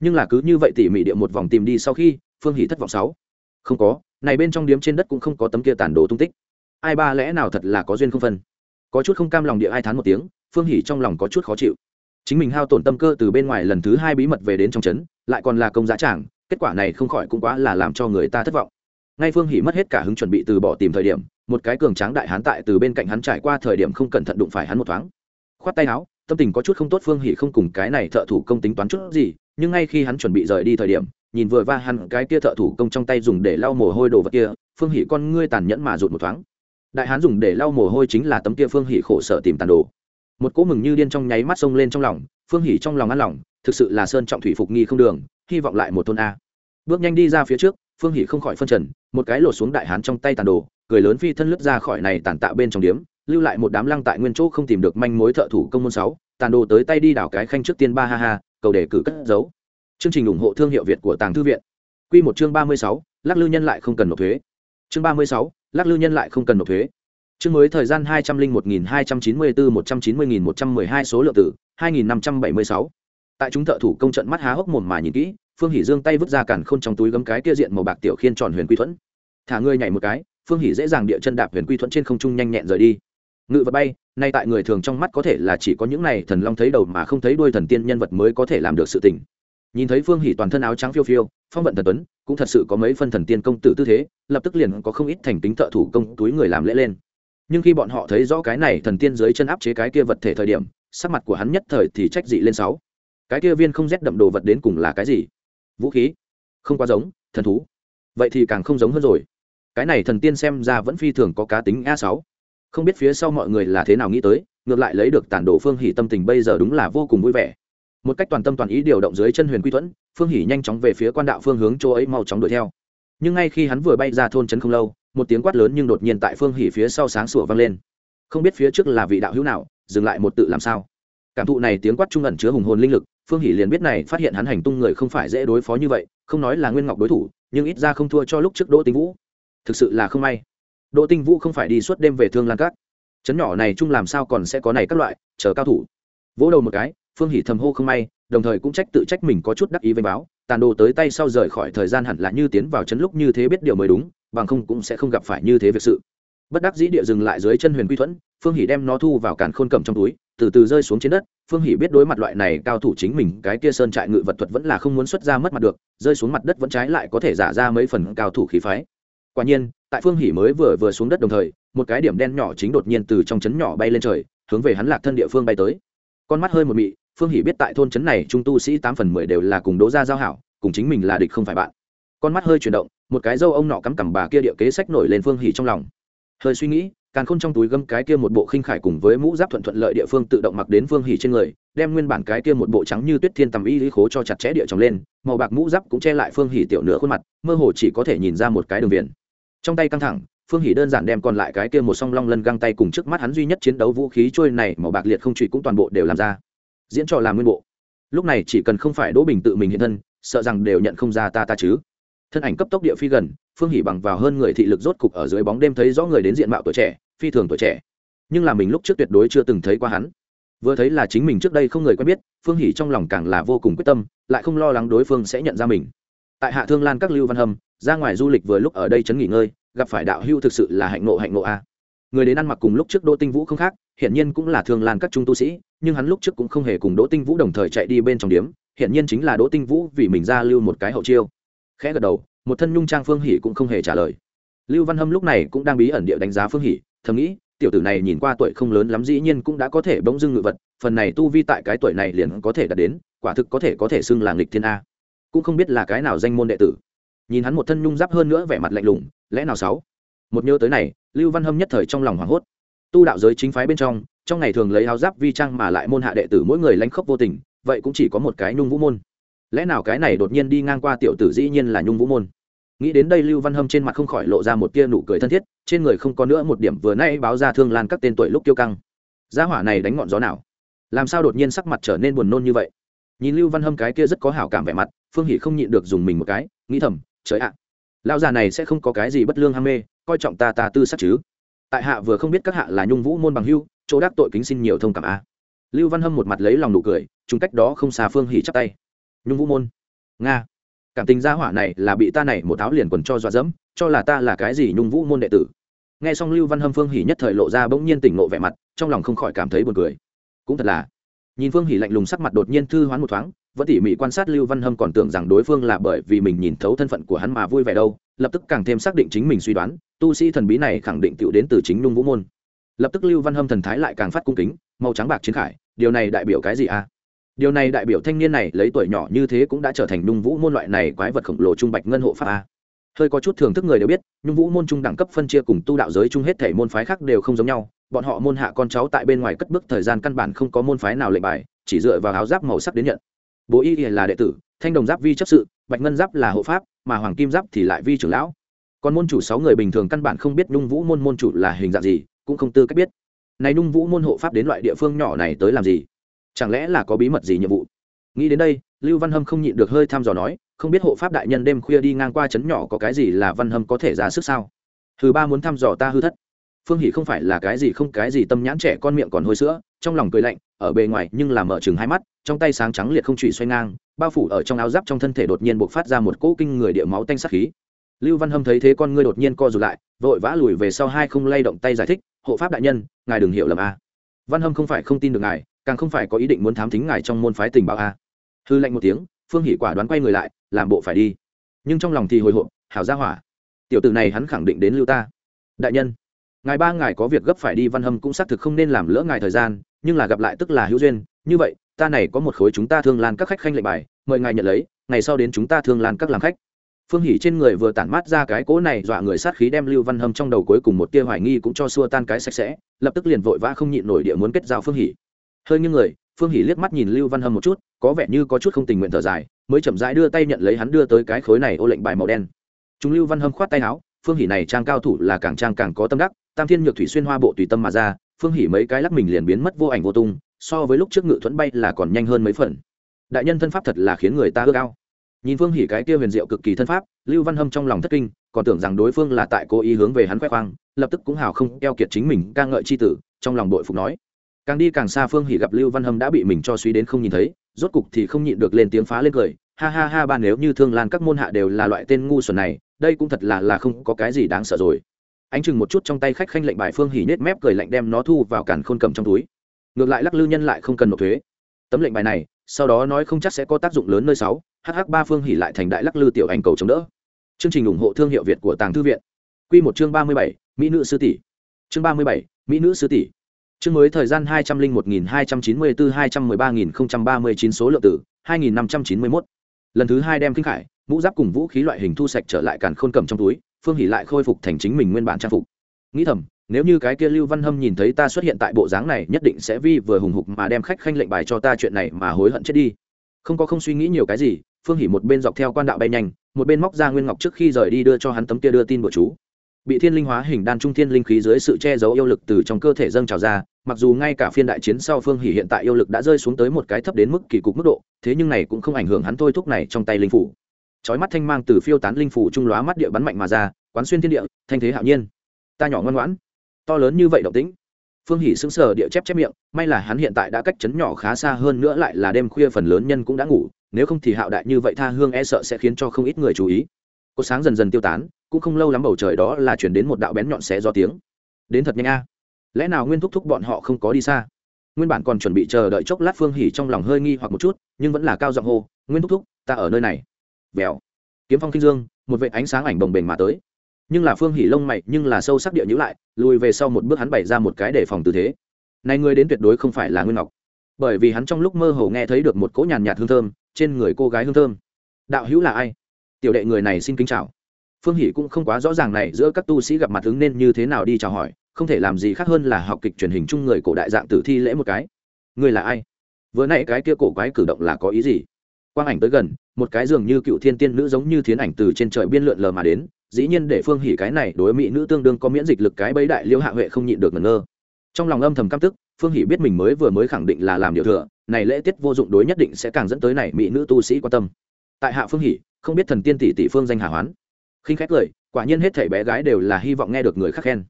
nhưng là cứ như vậy tỉ mỉ địa một vòng tìm đi sau khi, phương hỷ thất vọng sáu. Không có, này bên trong điếm trên đất cũng không có tấm kia tàn đồ tung tích. Ai ba lẽ nào thật là có duyên không phân? Có chút không cam lòng địa ai thán một tiếng, phương hỷ trong lòng có chút khó chịu. Chính mình hao tổn tâm cơ từ bên ngoài lần thứ hai bí mật về đến trong trấn, lại còn là công giá trảng, kết quả này không khỏi cũng quá là làm cho người ta thất vọng. Ngay phương hỷ mất hết cả hứng chuẩn bị từ bỏ tìm thời điểm, một cái cường tráng đại hán tại từ bên cạnh hắn trải qua thời điểm không cẩn thận đụng phải hắn một thoáng. Khoát tay áo, tâm tình có chút không tốt, phương hỷ không cùng cái này thợ thủ công tính toán chút gì nhưng ngay khi hắn chuẩn bị rời đi thời điểm, nhìn vừa va hắn cái kia thợ thủ công trong tay dùng để lau mồ hôi đồ vật kia, phương Hỷ con ngươi tàn nhẫn mà rụt một thoáng. Đại hán dùng để lau mồ hôi chính là tấm kia phương Hỷ khổ sở tìm tàn đồ. Một cỗ mừng như điên trong nháy mắt xông lên trong lòng, phương Hỷ trong lòng ăn lòng, thực sự là sơn trọng thủy phục nghi không đường, hy vọng lại một thôn a. Bước nhanh đi ra phía trước, phương Hỷ không khỏi phân trần, một cái lột xuống đại hán trong tay tàn đồ, cười lớn phi thân lướt ra khỏi này tàn tạ bên trong điếm, lưu lại một đám lăng tại nguyên chỗ không tìm được manh mối thợ thủ công môn sáu, tàn đồ tới tay đi đảo cái khanh trước tiên ba ha ha cầu đề cử cất giấu. Chương trình ủng hộ thương hiệu việt của tàng thư viện. Q một chương ba mươi sáu, lắc lư nhân lại không cần nộp thuế. Chương ba mươi sáu, lắc lư nhân lại không cần nộp thuế. Chương mới thời gian hai trăm linh một nghìn hai trăm chín mươi bốn một trăm chín mươi nghìn một trăm mười hai số lượng tử hai nghìn năm trăm bảy mươi sáu. Tại chúng thợ thủ công trận mắt há hốc mồm mà nhìn kỹ, phương hỉ dương tay vứt ra cản khôn trong túi gấm cái kia diện màu bạc tiểu khiên tròn huyền quy thuẫn. Thả ngươi nhảy một cái, phương hỉ dễ dàng địa chân đạp huyền quy thuẫn trên không trung nhanh nhẹn rời đi ngự vật bay, nay tại người thường trong mắt có thể là chỉ có những này thần long thấy đầu mà không thấy đuôi thần tiên nhân vật mới có thể làm được sự tình. Nhìn thấy phương hỉ toàn thân áo trắng phiêu phiêu, phong vận thần tuấn cũng thật sự có mấy phân thần tiên công tử tư thế, lập tức liền có không ít thành tính thợ thủ công túi người làm lễ lên. Nhưng khi bọn họ thấy rõ cái này thần tiên dưới chân áp chế cái kia vật thể thời điểm, sắc mặt của hắn nhất thời thì trách dị lên sáu. Cái kia viên không rét đậm đồ vật đến cùng là cái gì? Vũ khí? Không quá giống, thần thú. Vậy thì càng không giống hơn rồi. Cái này thần tiên xem ra vẫn phi thường có cá tính a sáu không biết phía sau mọi người là thế nào nghĩ tới, ngược lại lấy được tản đồ phương hỷ tâm tình bây giờ đúng là vô cùng vui vẻ. Một cách toàn tâm toàn ý điều động dưới chân huyền quy thuẫn, phương hỷ nhanh chóng về phía quan đạo phương hướng chỗ ấy mau chóng đuổi theo. Nhưng ngay khi hắn vừa bay ra thôn trấn không lâu, một tiếng quát lớn nhưng đột nhiên tại phương hỷ phía sau sáng sủa vang lên. Không biết phía trước là vị đạo hữu nào, dừng lại một tự làm sao. Cảm thụ này tiếng quát trung ẩn chứa hùng hồn linh lực, phương hỷ liền biết này phát hiện hắn hành tung người không phải dễ đối phó như vậy, không nói là nguyên ngọc đối thủ, nhưng ít ra không thua cho lúc trước đỗ Tính vũ. Thực sự là không may đỗ tinh vũ không phải đi suốt đêm về thương lan cát chấn nhỏ này chung làm sao còn sẽ có này các loại, chờ cao thủ. Vỗ đầu một cái, phương hỷ thầm hô không may, đồng thời cũng trách tự trách mình có chút đắc ý với báo, tàn đồ tới tay sau rời khỏi thời gian hẳn là như tiến vào chấn lúc như thế biết điều mới đúng, bằng không cũng sẽ không gặp phải như thế việc sự. Bất đắc dĩ địa dừng lại dưới chân huyền quy thuẫn, phương hỷ đem nó thu vào càn khôn cầm trong túi, từ từ rơi xuống trên đất, phương hỷ biết đối mặt loại này cao thủ chính mình, cái kia sơn trại ngự vật thuật vẫn là không muốn xuất ra mất mặt được, rơi xuống mặt đất vẫn trái lại có thể giả ra mấy phần cao thủ khí phái. Quả nhiên tại phương hỷ mới vừa vừa xuống đất đồng thời, một cái điểm đen nhỏ chính đột nhiên từ trong trấn nhỏ bay lên trời, hướng về hắn lạc thân địa phương bay tới. Con mắt hơi một mị, phương hỷ biết tại thôn trấn này trung tu sĩ tám phần mười đều là cùng đố gia giao hảo, cùng chính mình là địch không phải bạn. Con mắt hơi chuyển động, một cái dâu ông nọ cắm cằm bà kia địa kế sách nổi lên phương hỷ trong lòng. Hơi suy nghĩ càng khôn trong túi gâm cái kia một bộ khinh khải cùng với mũ giáp thuận thuận lợi địa phương tự động mặc đến phương hỉ trên người, đem nguyên bản cái kia một bộ trắng như tuyết thiên tầm y lý khố cho chặt chẽ địa trồng lên, màu bạc mũ giáp cũng che lại phương hỉ tiểu nửa khuôn mặt, mơ hồ chỉ có thể nhìn ra một cái đường viền trong tay căng thẳng, phương hỷ đơn giản đem còn lại cái kia một song long lân găng tay cùng trước mắt hắn duy nhất chiến đấu vũ khí trôi này màu bạc liệt không trụy cũng toàn bộ đều làm ra. Diễn trò làm nguyên bộ. Lúc này chỉ cần không phải đỗ bình tự mình hiện thân, sợ rằng đều nhận không ra ta ta chứ. Thân ảnh cấp tốc địa phi gần, phương hỷ bằng vào hơn người thị lực rốt cục ở dưới bóng đêm thấy rõ người đến diện mạo tuổi trẻ, phi thường tuổi trẻ. Nhưng là mình lúc trước tuyệt đối chưa từng thấy qua hắn. Vừa thấy là chính mình trước đây không người quen biết, phương hỷ trong lòng càng là vô cùng quyết tâm, lại không lo lắng đối phương sẽ nhận ra mình tại hạ thương lan các lưu văn hâm, ra ngoài du lịch vừa lúc ở đây chấn nghỉ ngơi, gặp phải đạo hưu thực sự là hạnh nộ hạnh nộ a. Người đến ăn mặc cùng lúc trước đỗ tinh vũ không khác hiện nhiên cũng là thương lan các trung tu sĩ, nhưng hắn lúc trước cũng không hề cùng đỗ tinh vũ đồng thời chạy đi bên trong điếm hiện nhiên chính là đỗ tinh vũ vì mình ra lưu một cái hậu chiêu. Khẽ gật đầu, một thân nhung trang phương hỷ cũng không hề trả lời. Lưu văn hâm lúc này cũng đang bí ẩn địa đánh giá phương hỷ thầm nghĩ, tiểu tử này nhìn qua tuổi không lớn lắm dĩ nhiên cũng đã có thể bỗng dưng ngự vật, phần này tu vi tại cái tuổi này liền có thể đạt đến, quả thực có thể có thể xưng là nghịch thiên a cũng không biết là cái nào danh môn đệ tử. Nhìn hắn một thân nhung giáp hơn nữa vẻ mặt lạnh lùng, lẽ nào sáu? Một nhớ tới này, lưu văn hâm nhất thời trong lòng hoảng hốt. Tu đạo giới chính phái bên trong trong ngày thường lấy áo giáp vi trang mà lại môn hạ đệ tử mỗi người lánh khóc vô tình, vậy cũng chỉ có một cái nhung vũ môn. Lẽ nào cái này đột nhiên đi ngang qua tiểu tử dĩ nhiên là nhung vũ môn? Nghĩ đến đây lưu văn hâm trên mặt không khỏi lộ ra một tia nụ cười thân thiết, trên người không có nữa một điểm vừa nay báo ra thương lan các tên tuổi lúc tiêu căng. Gia hỏa này đánh ngọn gió nào? Làm sao đột nhiên sắc mặt trở nên buồn nôn như vậy? Nhìn lưu văn hâm cái kia rất có hảo cảm vẻ mặt phương hỷ không nhịn được dùng mình một cái nghĩ thầm trời ạ à, lão già này sẽ không có cái gì bất lương ham mê coi trọng ta ta tư sắc chứ. Tại hạ vừa không biết các hạ là nhung vũ môn bằng hưu chỗ đắc tội kính xin nhiều thông cảm a. Lưu văn hâm một mặt lấy lòng nụ cười chúng cách đó không xa phương hỷ chắp tay. Nhung vũ môn nga cảm tình gia hỏa này là bị ta này một áo liền quần cho dọa dẫm cho là ta là cái gì nhung vũ môn đệ tử. Nghe xong lưu văn hâm phương hỉ nhất thời lộ ra bỗng nhiên tỉnh lộ vẻ mặt trong lòng không khỏi cảm thấy buồn cười. Cũng thật là nhìn phương hỉ lạnh lùng sắc mặt đột nhiên thư hoán một thoáng vẫn tỉ mỉ quan sát lưu văn hâm còn tưởng rằng đối phương là bởi vì mình nhìn thấu thân phận của hắn mà vui vẻ đâu, lập tức càng thêm xác định chính mình suy đoán, tu sĩ thần bí này khẳng định tựu đến từ chính nung vũ môn. Lập tức lưu văn hâm thần thái lại càng phát cung kính, màu trắng bạc chiến khải, điều này đại biểu cái gì à? Điều này đại biểu thanh niên này lấy tuổi nhỏ như thế cũng đã trở thành nung vũ môn loại này quái vật khổng lồ trung bạch ngân hộ pháp a hơi có chút thưởng thức người đều biết nhung vũ môn trung đẳng cấp phân chia cùng tu đạo giới chung hết thể môn phái khác đều không giống nhau, bọn họ môn hạ con cháu tại bên ngoài cất bước thời gian căn bản không có môn phái nào lệnh bài, chỉ dựa vào áo giáp màu sắc đến nhận bố y là đệ tử, thanh đồng giáp vi chấp sự, bạch ngân giáp là hộ pháp, mà hoàng kim giáp thì lại vi trưởng lão. Còn môn chủ sáu người bình thường căn bản không biết nhung vũ môn môn chủ là hình dạng gì, cũng không tư cách biết. Này nhung vũ môn hộ pháp đến loại địa phương nhỏ này tới làm gì? Chẳng lẽ là có bí mật gì nhiệm vụ? Nghĩ đến đây, lưu văn hâm không nhịn được hơi thăm dò nói, không biết hộ pháp đại nhân đêm khuya đi ngang qua trấn nhỏ có cái gì là văn hâm có thể ra sức sao? Thứ ba muốn thăm dò ta hư thất. Phương hỷ không phải là cái gì không cái gì tâm nhãn trẻ con miệng còn hôi sữa, trong lòng cười lạnh ở bề ngoài nhưng làm mở chừng hai mắt, trong tay sáng trắng liệt không trụy xoay ngang, bao phủ ở trong áo giáp trong thân thể đột nhiên buộc phát ra một cỗ kinh người địa máu tanh sắc khí. Lưu văn hâm thấy thế con ngươi đột nhiên co rụt lại, vội vã lùi về sau hai không lay động tay giải thích, hộ pháp đại nhân, ngài đừng hiểu lầm a. Văn hâm không phải không tin được ngài, càng không phải có ý định muốn thám thính ngài trong môn phái tình báo a. Hư lạnh một tiếng, phương hỷ quả đoán quay người lại, làm bộ phải đi. Nhưng trong lòng thì hồi hộp, hảo gia hỏa, tiểu tử này hắn khẳng định đến lưu ta. Đại nhân ngài ba ngài có việc gấp phải đi văn hâm cũng xác thực không nên làm lỡ ngài thời gian, nhưng là gặp lại tức là hữu duyên. Như vậy, ta này có một khối chúng ta thương lan các khách khanh lệnh bài, mời ngài nhận lấy, ngày sau đến chúng ta thương lan các làm khách. Phương hỉ trên người vừa tản mát ra cái cỗ này dọa người sát khí đem lưu văn hâm trong đầu cuối cùng một tia hoài nghi cũng cho xua tan cái sạch sẽ, lập tức liền vội vã không nhịn nổi địa muốn kết giao phương hỉ hơi như người, phương hỉ liếc mắt nhìn lưu văn hâm một chút, có vẻ như có chút không tình nguyện thở dài, mới chậm rãi đưa tay nhận lấy hắn đưa tới cái khối này ô lệnh bài màu đen. Chúng lưu văn hâm khoát tay áo, phương hỉ này trang cao thủ là càng trang càng có tâm đắc tam thiên nhược thủy xuyên hoa bộ tùy tâm mà ra, phương hỉ mấy cái lắc mình liền biến mất vô ảnh vô tung, so với lúc trước ngự thuẫn bay là còn nhanh hơn mấy phần. Đại nhân thân pháp thật là khiến người ta ước ao. Nhìn phương hỉ cái kia huyền diệu cực kỳ thân pháp, lưu văn hâm trong lòng thất kinh, còn tưởng rằng đối phương là tại cố ý hướng về hắn khoe khoang, lập tức cũng hào không keo kiệt chính mình ca ngợi c h i tử, trong lòng đội phục nói. Càng đi càng xa phương hỉ gặp lưu văn hâm đã bị mình cho suy đến không nhìn thấy, rốt cục thì không nhịn được lên tiếng phá lên cười, ha ha ha ba, nếu như thương lan các môn hạ đều là loại tên ngu xuẩn này, đây cũng thật là là không có cái gì đáng sợ rồi ánh chừng một chút trong tay khách khanh lệnh bài phương hỉ nết mép cười lạnh đem nó thu vào cản khôn cầm trong túi. Ngược lại lắc lư nhân lại không cần nộp thuế. Tấm lệnh bài này, sau đó nói không chắc sẽ có tác dụng lớn nơi sáu. Hh ba phương hỉ lại thành đại lắc lư tiểu anh cầu chống đỡ. Chương trình ủng hộ thương hiệu việt của tàng thư viện. Q một chương ba mươi bảy, mỹ nữ sư tỷ. Chương ba mươi bảy, mỹ nữ sư tỷ. Chương mới thời gian hai trăm linh một nghìn hai trăm chín mươi bốn hai trăm mười ba nghìn không trăm ba mươi chín số lượng tử, hai nghìn năm trăm chín mươi mốt. Lần thứ hai đem kinh khải, mũ giáp cùng vũ khí loại hình thu sạch trở lại càn khôn cầm trong túi phương hỉ lại khôi phục thành chính mình nguyên bản trang phục. Nghĩ thầm, nếu như cái kia lưu văn hâm nhìn thấy ta xuất hiện tại bộ dáng này, nhất định sẽ vi vừa hùng hục mà đem khách khanh lệnh bài cho ta chuyện này mà hối hận chết đi. Không có không suy nghĩ nhiều cái gì, phương hỉ một bên dọc theo quan đạo bay nhanh, một bên móc ra nguyên ngọc trước khi rời đi đưa cho hắn tấm kia đưa tin của chú. Bị thiên linh hóa hình đan trung thiên linh khí dưới sự che giấu yêu lực từ trong cơ thể dâng trào ra, mặc dù ngay cả phiên đại chiến sau phương hỉ hiện tại yêu lực đã rơi xuống tới một cái thấp đến mức kỳ cục mức độ, thế nhưng này cũng không ảnh hưởng hắn thôi thúc này trong tay linh phủ chói mắt thanh mang từ phiêu tán linh phủ trung lóa mắt địa bắn mạnh mà ra, quán xuyên thiên địa, thanh thế hạo nhiên. Ta nhỏ ngoan ngoãn. To lớn như vậy động tĩnh. Phương hỉ sững sờ địa chép chép miệng, may là hắn hiện tại đã cách chấn nhỏ khá xa hơn nữa lại là đêm khuya phần lớn nhân cũng đã ngủ, nếu không thì hạo đại như vậy tha hương e sợ sẽ khiến cho không ít người chú ý. Cột sáng dần dần tiêu tán, cũng không lâu lắm bầu trời đó là chuyển đến một đạo bén nhọn xé do tiếng. Đến thật nhanh a. Lẽ nào nguyên thúc thúc bọn họ không có đi xa? Nguyên bản còn chuẩn bị chờ đợi chốc lát phương hỉ trong lòng hơi nghi hoặc một chút, nhưng vẫn là cao giọng hô, nguyên thúc thúc, ta ở nơi này vèo. Kiếm phong kinh dương, một vệ ánh sáng ảnh bồng bềnh mà tới. Nhưng là phương hỉ lông mày nhưng là sâu sắc địa nhữ lại, lùi về sau một bước hắn bày ra một cái để phòng tư thế. Này người đến tuyệt đối không phải là nguyên ngọc. Bởi vì hắn trong lúc mơ hồ nghe thấy được một cỗ nhàn nhạt hương thơm, trên người cô gái hương thơm. Đạo hữu là ai? Tiểu đệ người này xin kính chào. Phương hỷ cũng không quá rõ ràng này giữa các tu sĩ gặp mặt ứng nên như thế nào đi chào hỏi, không thể làm gì khác hơn là học kịch truyền hình chung người cổ đại dạng tử thi lễ một cái. Người là ai? Vừa nãy cái kia cổ quái cử động là có ý gì? Quang ảnh tới gần, một cái dường như cựu thiên tiên nữ giống như thiến ảnh từ trên trời biên lượn lờ mà đến, dĩ nhiên để phương hỉ cái này đối mỹ nữ tương đương có miễn dịch lực cái bấy đại liễu hạ huệ không nhịn được ngẩn ngơ. Trong lòng âm thầm căm tức, phương hỉ biết mình mới vừa mới khẳng định là làm điều thừa, này lễ tiết vô dụng đối nhất định sẽ càng dẫn tới này mỹ nữ tu sĩ quan tâm. Tại hạ phương hỉ, không biết thần tiên tỷ tỷ phương danh hà hoán. Khinh khách cười, quả nhiên hết thảy bé gái đều là hy vọng nghe được người khác khen.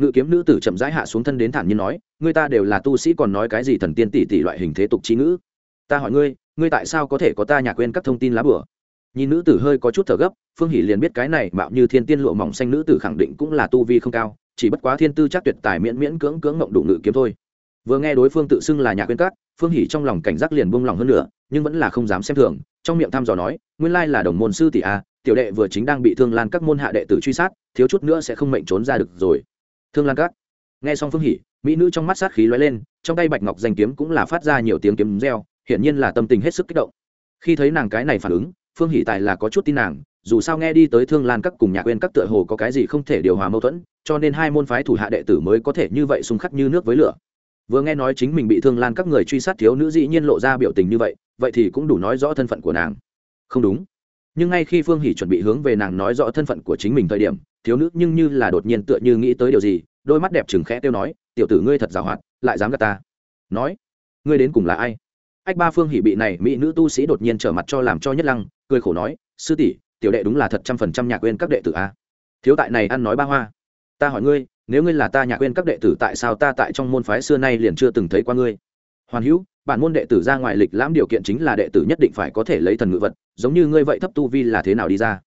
Ngự kiếm nữ tử chậm rãi hạ xuống thân đến thản nhiên nói, người ta đều là tu sĩ còn nói cái gì thần tiên tỷ tỷ loại hình thế tục trí ngữ? Ta hỏi ngươi ngươi tại sao có thể có ta nhạc quên các thông tin lá bửa nhìn nữ tử hơi có chút thở gấp, phương hỷ liền biết cái này mạo như thiên tiên lụa mỏng xanh nữ tử khẳng định cũng là tu vi không cao, chỉ bất quá thiên tư chắc tuyệt tài miễn miễn cưỡng cưỡng mộng đủ ngự kiếm thôi. Vừa nghe đối phương tự xưng là nhạc quên các, phương hỷ trong lòng cảnh giác liền buông lòng hơn nữa, nhưng vẫn là không dám xem thường, trong miệng thăm dò nói, nguyên lai là đồng môn sư tỷ a, tiểu đệ vừa chính đang bị thương lan các môn hạ đệ tử truy sát, thiếu chút nữa sẽ không mệnh trốn ra được rồi. Thương lan các. Nghe xong phương hỷ, mỹ nữ trong mắt sát khí lóe lên, trong tay bạch ngọc danh kiếm cũng là phát ra nhiều tiếng kiếm reo hiển nhiên là tâm tình hết sức kích động. Khi thấy nàng cái này phản ứng, phương hỷ tài là có chút tin nàng, dù sao nghe đi tới thương lan các cùng nhạc quên các tựa hồ có cái gì không thể điều hòa mâu thuẫn, cho nên hai môn phái thủ hạ đệ tử mới có thể như vậy xung khắc như nước với lửa. Vừa nghe nói chính mình bị thương lan các người truy sát thiếu nữ dĩ nhiên lộ ra biểu tình như vậy vậy thì cũng đủ nói rõ thân phận của nàng. Không đúng. Nhưng ngay khi phương hỷ chuẩn bị hướng về nàng nói rõ thân phận của chính mình thời điểm, thiếu nữ nhưng như là đột nhiên tựa như nghĩ tới điều gì, đôi mắt đẹp chừng khẽ tiêu nói, tiểu tử ngươi thật giàu hoạt, lại dám gạt ta. Nói, ngươi đến cùng là ai? Ách ba phương hỉ bị này mỹ nữ tu sĩ đột nhiên trở mặt cho làm cho nhất lăng, cười khổ nói, sư tỷ, tiểu đệ đúng là thật trăm phần trăm nhà quên các đệ tử a. Thiếu tại này ăn nói ba hoa. Ta hỏi ngươi, nếu ngươi là ta nhà quên các đệ tử, tại sao ta tại trong môn phái xưa nay liền chưa từng thấy qua ngươi? Hoàn hữu, bản môn đệ tử ra ngoài lịch lãm điều kiện chính là đệ tử nhất định phải có thể lấy thần ngự vật, giống như ngươi vậy thấp tu vi là thế nào đi ra?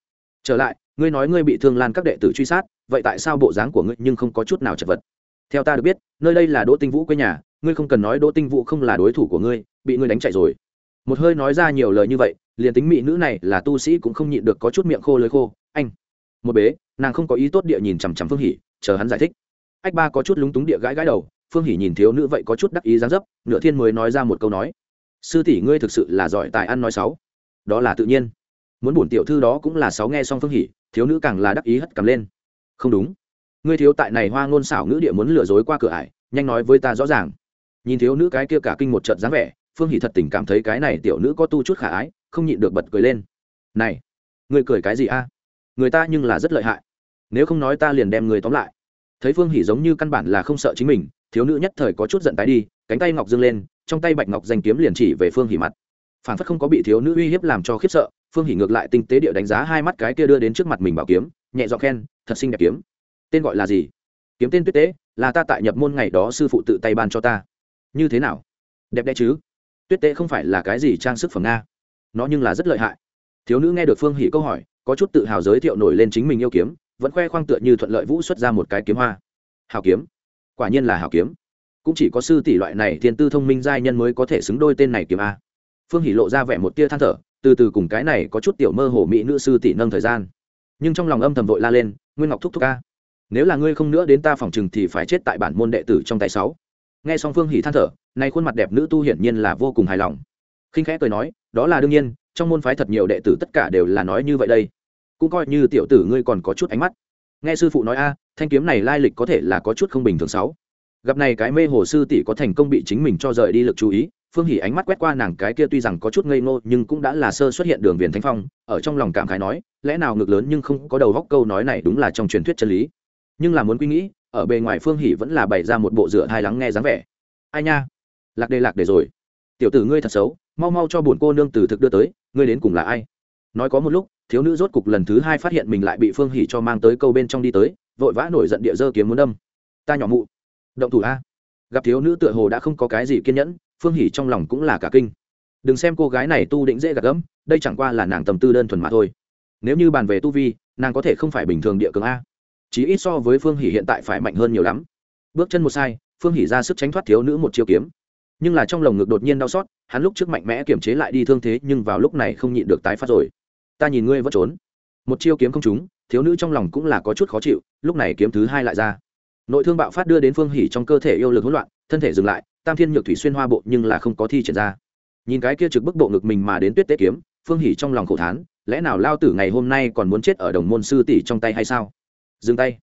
Trở lại, ngươi nói ngươi bị thương lan các đệ tử truy sát, vậy tại sao bộ dáng của ngươi nhưng không có chút nào chật vật? Theo ta được biết, nơi đây là đỗ tinh vũ quê nhà ngươi không cần nói đỗ tinh vũ không là đối thủ của ngươi, bị ngươi đánh chạy rồi. Một hơi nói ra nhiều lời như vậy, liền tính mỹ nữ này là tu sĩ cũng không nhịn được có chút miệng khô lưới khô. Anh, một bế, nàng không có ý tốt địa nhìn chằm chằm phương hỉ chờ hắn giải thích. Ách ba có chút lúng túng địa gãi gãi đầu, phương hỉ nhìn thiếu nữ vậy có chút đắc ý dáng dấp, nửa thiên mới nói ra một câu nói. Sư tỷ ngươi thực sự là giỏi tài ăn nói sáu đó là tự nhiên. Muốn bổn tiểu thư đó cũng là sáu nghe xong phương hỉ thiếu nữ càng là đắc ý hất cầm lên. Không đúng. Ngươi thiếu tại này hoa ngôn xảo ngữ địa muốn lừa dối qua cửa ải, nhanh nói với ta rõ ràng nhìn thiếu nữ cái kia cả kinh một trận dáng vẻ, phương hỷ thật tình cảm thấy cái này tiểu nữ có tu chút khả ái, không nhịn được bật cười lên. Này người cười cái gì a? Người ta nhưng là rất lợi hại. Nếu không nói ta liền đem người tóm lại. Thấy phương hỷ giống như căn bản là không sợ chính mình, thiếu nữ nhất thời có chút giận tái đi, cánh tay ngọc dâng lên, trong tay bạch ngọc danh kiếm liền chỉ về phương hỷ mặt. Phản phất không có bị thiếu nữ uy hiếp làm cho khiếp sợ, phương hỷ ngược lại tinh tế địa đánh giá hai mắt cái kia đưa đến trước mặt mình bảo kiếm, nhẹ giọng khen, thật xinh đẹp kiếm. Tên gọi là gì? Kiếm tên tuyết tế, là ta tại nhập môn ngày đó sư phụ tự tay ban cho ta như thế nào? Đẹp đẽ chứ? Tuyết tệ không phải là cái gì trang sức phẩm nga. Nó nhưng là rất lợi hại. Thiếu nữ nghe được phương hỷ câu hỏi, có chút tự hào giới thiệu nổi lên chính mình yêu kiếm, vẫn khoe khoang tựa như thuận lợi vũ xuất ra một cái kiếm hoa. Hào kiếm? Quả nhiên là hào kiếm. Cũng chỉ có sư tỷ loại này thiên tư thông minh giai nhân mới có thể xứng đôi tên này kiếm a. Phương hỷ lộ ra vẻ một tia than thở, từ từ cùng cái này có chút tiểu mơ hồ mỹ nữ sư tỷ nâng thời gian. Nhưng trong lòng âm thầm vội la lên, nguyên ngọc thúc thúc ca nếu là ngươi không nữa đến ta phòng chừng thì phải chết tại bản môn đệ tử trong tay sáu nghe xong phương hỉ than thở, nay khuôn mặt đẹp nữ tu hiển nhiên là vô cùng hài lòng. Khinh khẽ cười nói, đó là đương nhiên, trong môn phái thật nhiều đệ tử tất cả đều là nói như vậy đây. Cũng coi như tiểu tử ngươi còn có chút ánh mắt. Nghe sư phụ nói a, thanh kiếm này lai lịch có thể là có chút không bình thường sáu. Gặp này cái mê hồ sư tỷ có thành công bị chính mình cho rời đi lực chú ý, phương hỉ ánh mắt quét qua nàng cái kia tuy rằng có chút ngây ngô nhưng cũng đã là sơ xuất hiện đường viền thánh phong, ở trong lòng cảm khái nói, lẽ nào ngược lớn nhưng không có đầu góc câu nói này đúng là trong truyền thuyết chân lý. Nhưng là muốn quy nghĩ ở bề ngoài phương hỉ vẫn là bày ra một bộ rửa hai lắng nghe dáng vẻ. Ai nha? Lạc đề lạc đề rồi. Tiểu tử ngươi thật xấu, mau mau cho bổn cô nương từ thực đưa tới, ngươi đến cùng là ai? Nói có một lúc, thiếu nữ rốt cục lần thứ hai phát hiện mình lại bị phương hỉ cho mang tới câu bên trong đi tới, vội vã nổi giận địa dơ kiếm muốn đâm. Ta nhỏ mụ. Động thủ a. Gặp thiếu nữ tựa hồ đã không có cái gì kiên nhẫn, phương hỉ trong lòng cũng là cả kinh. Đừng xem cô gái này tu định dễ gạt gẫm, đây chẳng qua là nàng tầm tư đơn thuần mà thôi. Nếu như bàn về tu vi, nàng có thể không phải bình thường địa cường a chỉ ít so với phương hỉ hiện tại phải mạnh hơn nhiều lắm. Bước chân một sai, phương hỉ ra sức tránh thoát thiếu nữ một chiêu kiếm. Nhưng là trong lồng ngực đột nhiên đau xót, hắn lúc trước mạnh mẽ kiềm chế lại đi thương thế nhưng vào lúc này không nhịn được tái phát rồi. Ta nhìn ngươi vẫn trốn. Một chiêu kiếm không trúng, thiếu nữ trong lòng cũng là có chút khó chịu, lúc này kiếm thứ hai lại ra. Nội thương bạo phát đưa đến phương hỉ trong cơ thể yêu lực hỗn loạn, thân thể dừng lại, tam thiên nhược thủy xuyên hoa bộ nhưng là không có thi triển ra. Nhìn cái kia trực bức bộ ngực mình mà đến tuyết tế kiếm, phương hỉ trong lòng khổ thán, lẽ nào lao tử ngày hôm nay còn muốn chết ở đồng môn sư tỷ trong tay hay sao? Dừng tay.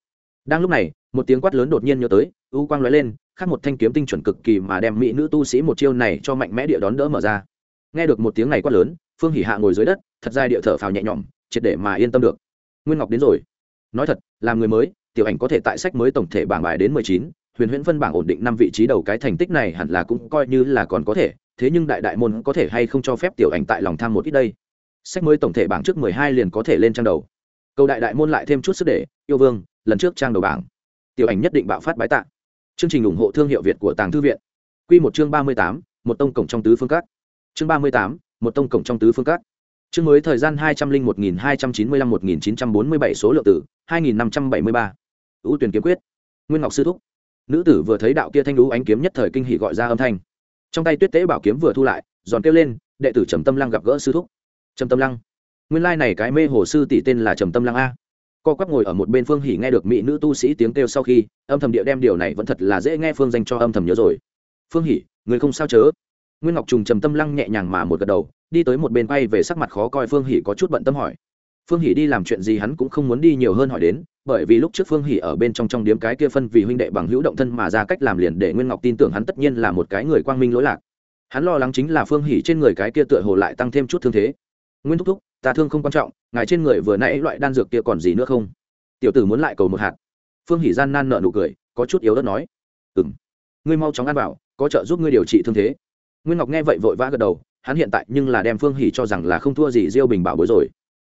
Đang lúc này, một tiếng quát lớn đột nhiên nhớ tới, u quang lóe lên, khác một thanh kiếm tinh chuẩn cực kỳ mà đem mỹ nữ tu sĩ một chiêu này cho mạnh mẽ địa đón đỡ mở ra. Nghe được một tiếng này quát lớn, phương hỉ hạ ngồi dưới đất, thật ra địa thở phào nhẹ nhõm, triệt để mà yên tâm được. Nguyên ngọc đến rồi. Nói thật, làm người mới, tiểu ảnh có thể tại sách mới tổng thể bảng bài đến mười chín, huyền huyễn phân bảng ổn định năm vị trí đầu cái thành tích này hẳn là cũng coi như là còn có thể, thế nhưng đại đại môn có thể hay không cho phép tiểu ảnh tại lòng tham một ít đây? Sách mới tổng thể bảng trước mười hai liền có thể lên trang đầu cầu đại đại môn lại thêm chút sức để, yêu vương, lần trước trang đầu bảng. Tiểu ảnh nhất định bạo phát bái tạ. Chương trình ủng hộ thương hiệu việt của tàng thư viện. Q một chương ba mươi tám, một tông cổng trong tứ phương cát chương ba mươi tám, một tông cổng trong tứ phương cát chương mới thời gian hai trăm linh một nghìn hai trăm chín mươi lăm một nghìn chín trăm bốn mươi bảy số lượng tử hai nghìn năm trăm bảy mươi ba. Ưu tuyển kiếm quyết. Nguyên ngọc sư thúc. Nữ tử vừa thấy đạo kia thanh lũ ánh kiếm nhất thời kinh hỉ gọi ra âm thanh. Trong tay tuyết tế bảo kiếm vừa thu lại, giòn kêu lên, đệ tử trầm tâm lăng gặp gỡ sư thúc. Trầm tâm lăng nguyên lai này cái mê hồ sư tỷ tên là trầm tâm lăng a. Co quắp ngồi ở một bên phương hỉ nghe được mỹ nữ tu sĩ tiếng kêu sau khi, âm thầm địa đem điều này vẫn thật là dễ nghe phương danh cho âm thầm nhớ rồi. Phương hỉ, người không sao chớ? Nguyên ngọc trùng trầm tâm lăng nhẹ nhàng mà một gật đầu, đi tới một bên bay về sắc mặt khó coi phương hỉ có chút bận tâm hỏi. Phương hỉ đi làm chuyện gì hắn cũng không muốn đi nhiều hơn hỏi đến, bởi vì lúc trước phương hỉ ở bên trong trong điếm cái kia phân vì huynh đệ bằng hữu động thân mà ra cách làm liền để nguyên ngọc tin tưởng hắn tất nhiên là một cái người quang minh lỗi lạc. Hắn lo lắng chính là phương hỉ trên người cái kia tựa hồ lại tăng thêm chút thương thế. Nguyên thúc thúc ta thương không quan trọng, ngài trên người vừa nãy loại đan dược kia còn gì nữa không? Tiểu tử muốn lại cầu một hạt. Phương hỉ gian nan nợ nụ cười, có chút yếu đất nói. Ừ m ngươi mau chóng ăn bảo có trợ giúp ngươi điều trị thương thế. Nguyên ngọc nghe vậy vội vã gật đầu, hắn hiện tại nhưng là đem phương hỉ cho rằng là không thua gì diêu bình bảo bối rồi.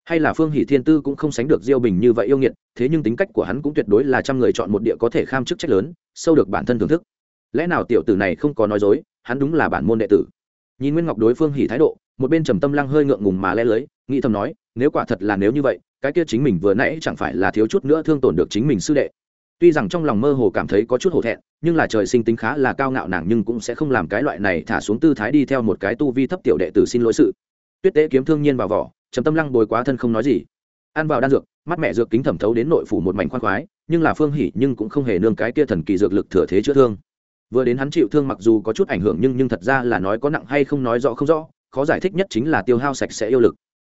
Hay là phương hỷ thiên tư cũng không sánh được diêu bình như vậy yêu nghiệt, thế nhưng tính cách của hắn cũng tuyệt đối là trăm người chọn một địa có thể kham chức trách lớn, sâu được bản thân thưởng thức. Lẽ nào tiểu tử này không có nói dối, hắn đúng là bản môn đệ tử. Nhìn nguyên ngọc đối phương hỉ thái độ, một bên trầm tâm lăng hơi ngượng ngùng mà le lưới nghĩ thầm nói, nếu quả thật là nếu như vậy, cái kia chính mình vừa nãy chẳng phải là thiếu chút nữa thương tổn được chính mình sư đệ. Tuy rằng trong lòng mơ hồ cảm thấy có chút hổ thẹn, nhưng là trời sinh tính khá là cao ngạo nàng nhưng cũng sẽ không làm cái loại này thả xuống tư thái đi theo một cái tu vi thấp tiểu đệ tử xin lỗi sự. Tuyết tế kiếm thương nhiên vào vỏ, trầm tâm lăng bồi quá thân không nói gì. Ăn vào đan dược, mắt mẹ dược kính thẩm thấu đến nội phủ một mảnh khoan khoái, nhưng là phương hỉ nhưng cũng không hề nương cái kia thần kỳ dược lực thừa thế chữa thương. Vừa đến hắn chịu thương mặc dù có chút ảnh hưởng nhưng nhưng thật ra là nói có nặng hay không nói rõ không rõ, khó giải thích nhất chính là tiêu hao sạch sẽ yêu lực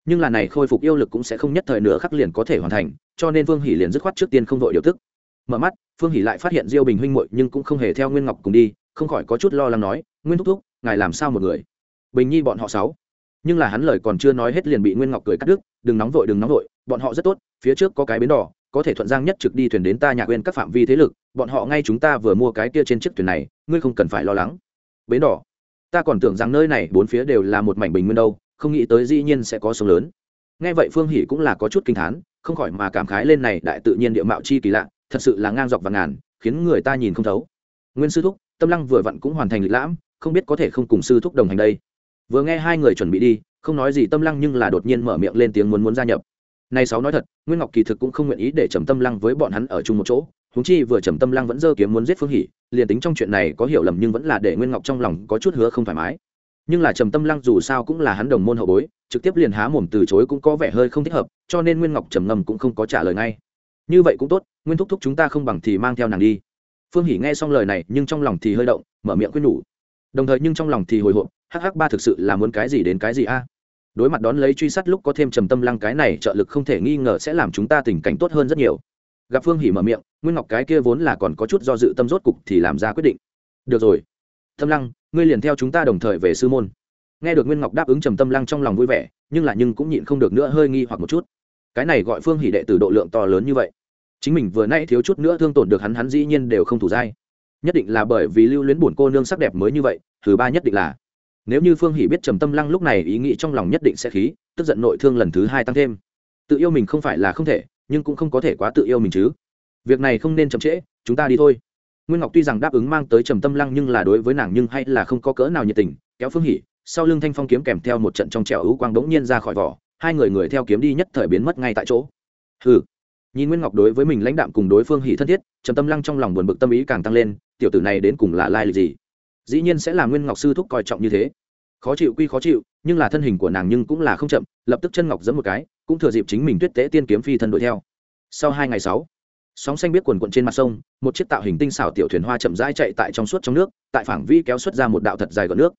nhưng là này khôi phục yêu lực cũng sẽ không nhất thời nửa khắc liền có thể hoàn thành, cho nên phương hỉ liền dứt khoát trước tiên không vội điều tức. Mở mắt phương hỉ lại phát hiện diêu bình huynh muội nhưng cũng không hề theo nguyên ngọc cùng đi, không khỏi có chút lo lắng nói, nguyên thúc thúc, ngài làm sao một người? Bình nhi bọn họ sáu. Nhưng là hắn lời còn chưa nói hết liền bị nguyên ngọc cười cắt đứt, đừng nóng vội, đừng nóng vội, bọn họ rất tốt, phía trước có cái bến đỏ, có thể thuận giang nhất trực đi thuyền đến ta nhà quên các phạm vi thế lực, bọn họ ngay chúng ta vừa mua cái kia trên chiếc thuyền này, ngươi không cần phải lo lắng. Bến đỏ. Ta còn tưởng rằng nơi này bốn phía đều là một mảnh bình nguyên đâu không nghĩ tới dĩ nhiên sẽ có sông lớn. Nghe vậy phương hỷ cũng là có chút kinh thán, không khỏi mà cảm khái lên này đại tự nhiên địa mạo chi kỳ lạ, thật sự là ngang dọc và ngàn, khiến người ta nhìn không thấu. Nguyên sư thúc, tâm lăng vừa vặn cũng hoàn thành lịch lãm, không biết có thể không cùng sư thúc đồng hành đây. Vừa nghe hai người chuẩn bị đi, không nói gì tâm lăng nhưng là đột nhiên mở miệng lên tiếng muốn muốn gia nhập. Này sáu nói thật, nguyên ngọc kỳ thực cũng không nguyện ý để trầm tâm lăng với bọn hắn ở chung một chỗ húng chi vừa trầm tâm lăng vẫn dơ kiếm muốn giết phương hỷ liền tính trong chuyện này có hiểu lầm nhưng vẫn là để nguyên ngọc trong lòng có chút hứa không thoải mái nhưng là trầm tâm lăng dù sao cũng là hắn đồng môn hậu bối, trực tiếp liền há mồm từ chối cũng có vẻ hơi không thích hợp, cho nên nguyên ngọc trầm ngầm cũng không có trả lời ngay. Như vậy cũng tốt, nguyên thúc thúc chúng ta không bằng thì mang theo nàng đi. Phương hỷ nghe xong lời này nhưng trong lòng thì hơi động, mở miệng quyết nhủ. Đồng thời nhưng trong lòng thì hồi hộp hh ba thực sự là muốn cái gì đến cái gì a? Đối mặt đón lấy truy sát lúc có thêm trầm tâm lăng cái này trợ lực không thể nghi ngờ sẽ làm chúng ta tình cảnh tốt hơn rất nhiều. Gặp phương hỉ mở miệng, nguyên ngọc cái kia vốn là còn có chút do dự tâm rốt cục thì làm ra quyết định. Được rồi. Tâm lăng ngươi liền theo chúng ta đồng thời về sư môn. Nghe được nguyên ngọc đáp ứng trầm tâm lăng trong lòng vui vẻ, nhưng là nhưng cũng nhịn không được nữa hơi nghi hoặc một chút. Cái này gọi phương Hỷ đệ từ độ lượng to lớn như vậy. Chính mình vừa nãy thiếu chút nữa thương tổn được hắn hắn dĩ nhiên đều không thủ dai. Nhất định là bởi vì lưu luyến buồn cô nương sắc đẹp mới như vậy, thứ ba nhất định là. Nếu như phương hỷ biết trầm tâm lăng lúc này ý nghĩ trong lòng nhất định sẽ khí, tức giận nội thương lần thứ hai tăng thêm. Tự yêu mình không phải là không thể, nhưng cũng không có thể quá tự yêu mình chứ. Việc này không nên chậm trễ, chúng ta đi thôi nguyên ngọc tuy rằng đáp ứng mang tới trầm tâm lăng nhưng là đối với nàng nhưng hay là không có cỡ nào nhiệt tình. Kéo phương hỷ, sau lưng thanh phong kiếm kèm theo một trận trong trèo ưu quang bỗng nhiên ra khỏi vỏ, hai người người theo kiếm đi nhất thời biến mất ngay tại chỗ. Hừ. Nhìn nguyên ngọc đối với mình lãnh đạm cùng đối phương hỷ thân thiết, trầm tâm lăng trong lòng buồn bực tâm ý càng tăng lên, tiểu tử này đến cùng là lai lịch gì? Dĩ nhiên sẽ là nguyên ngọc sư thúc coi trọng như thế. Khó chịu quy khó chịu, nhưng là thân hình của nàng nhưng cũng là không chậm, lập tức chân ngọc giẫm một cái, cũng thừa dịp chính mình tuyết tế tiên kiếm phi thân đuổi theo. Sau hai ngày sáu sóng xanh biết quần quận trên mặt sông, một chiếc tạo hình tinh xảo tiểu thuyền hoa chậm rãi chạy tại trong suốt trong nước, tại phảng vi kéo xuất ra một đạo thật dài gọn nước.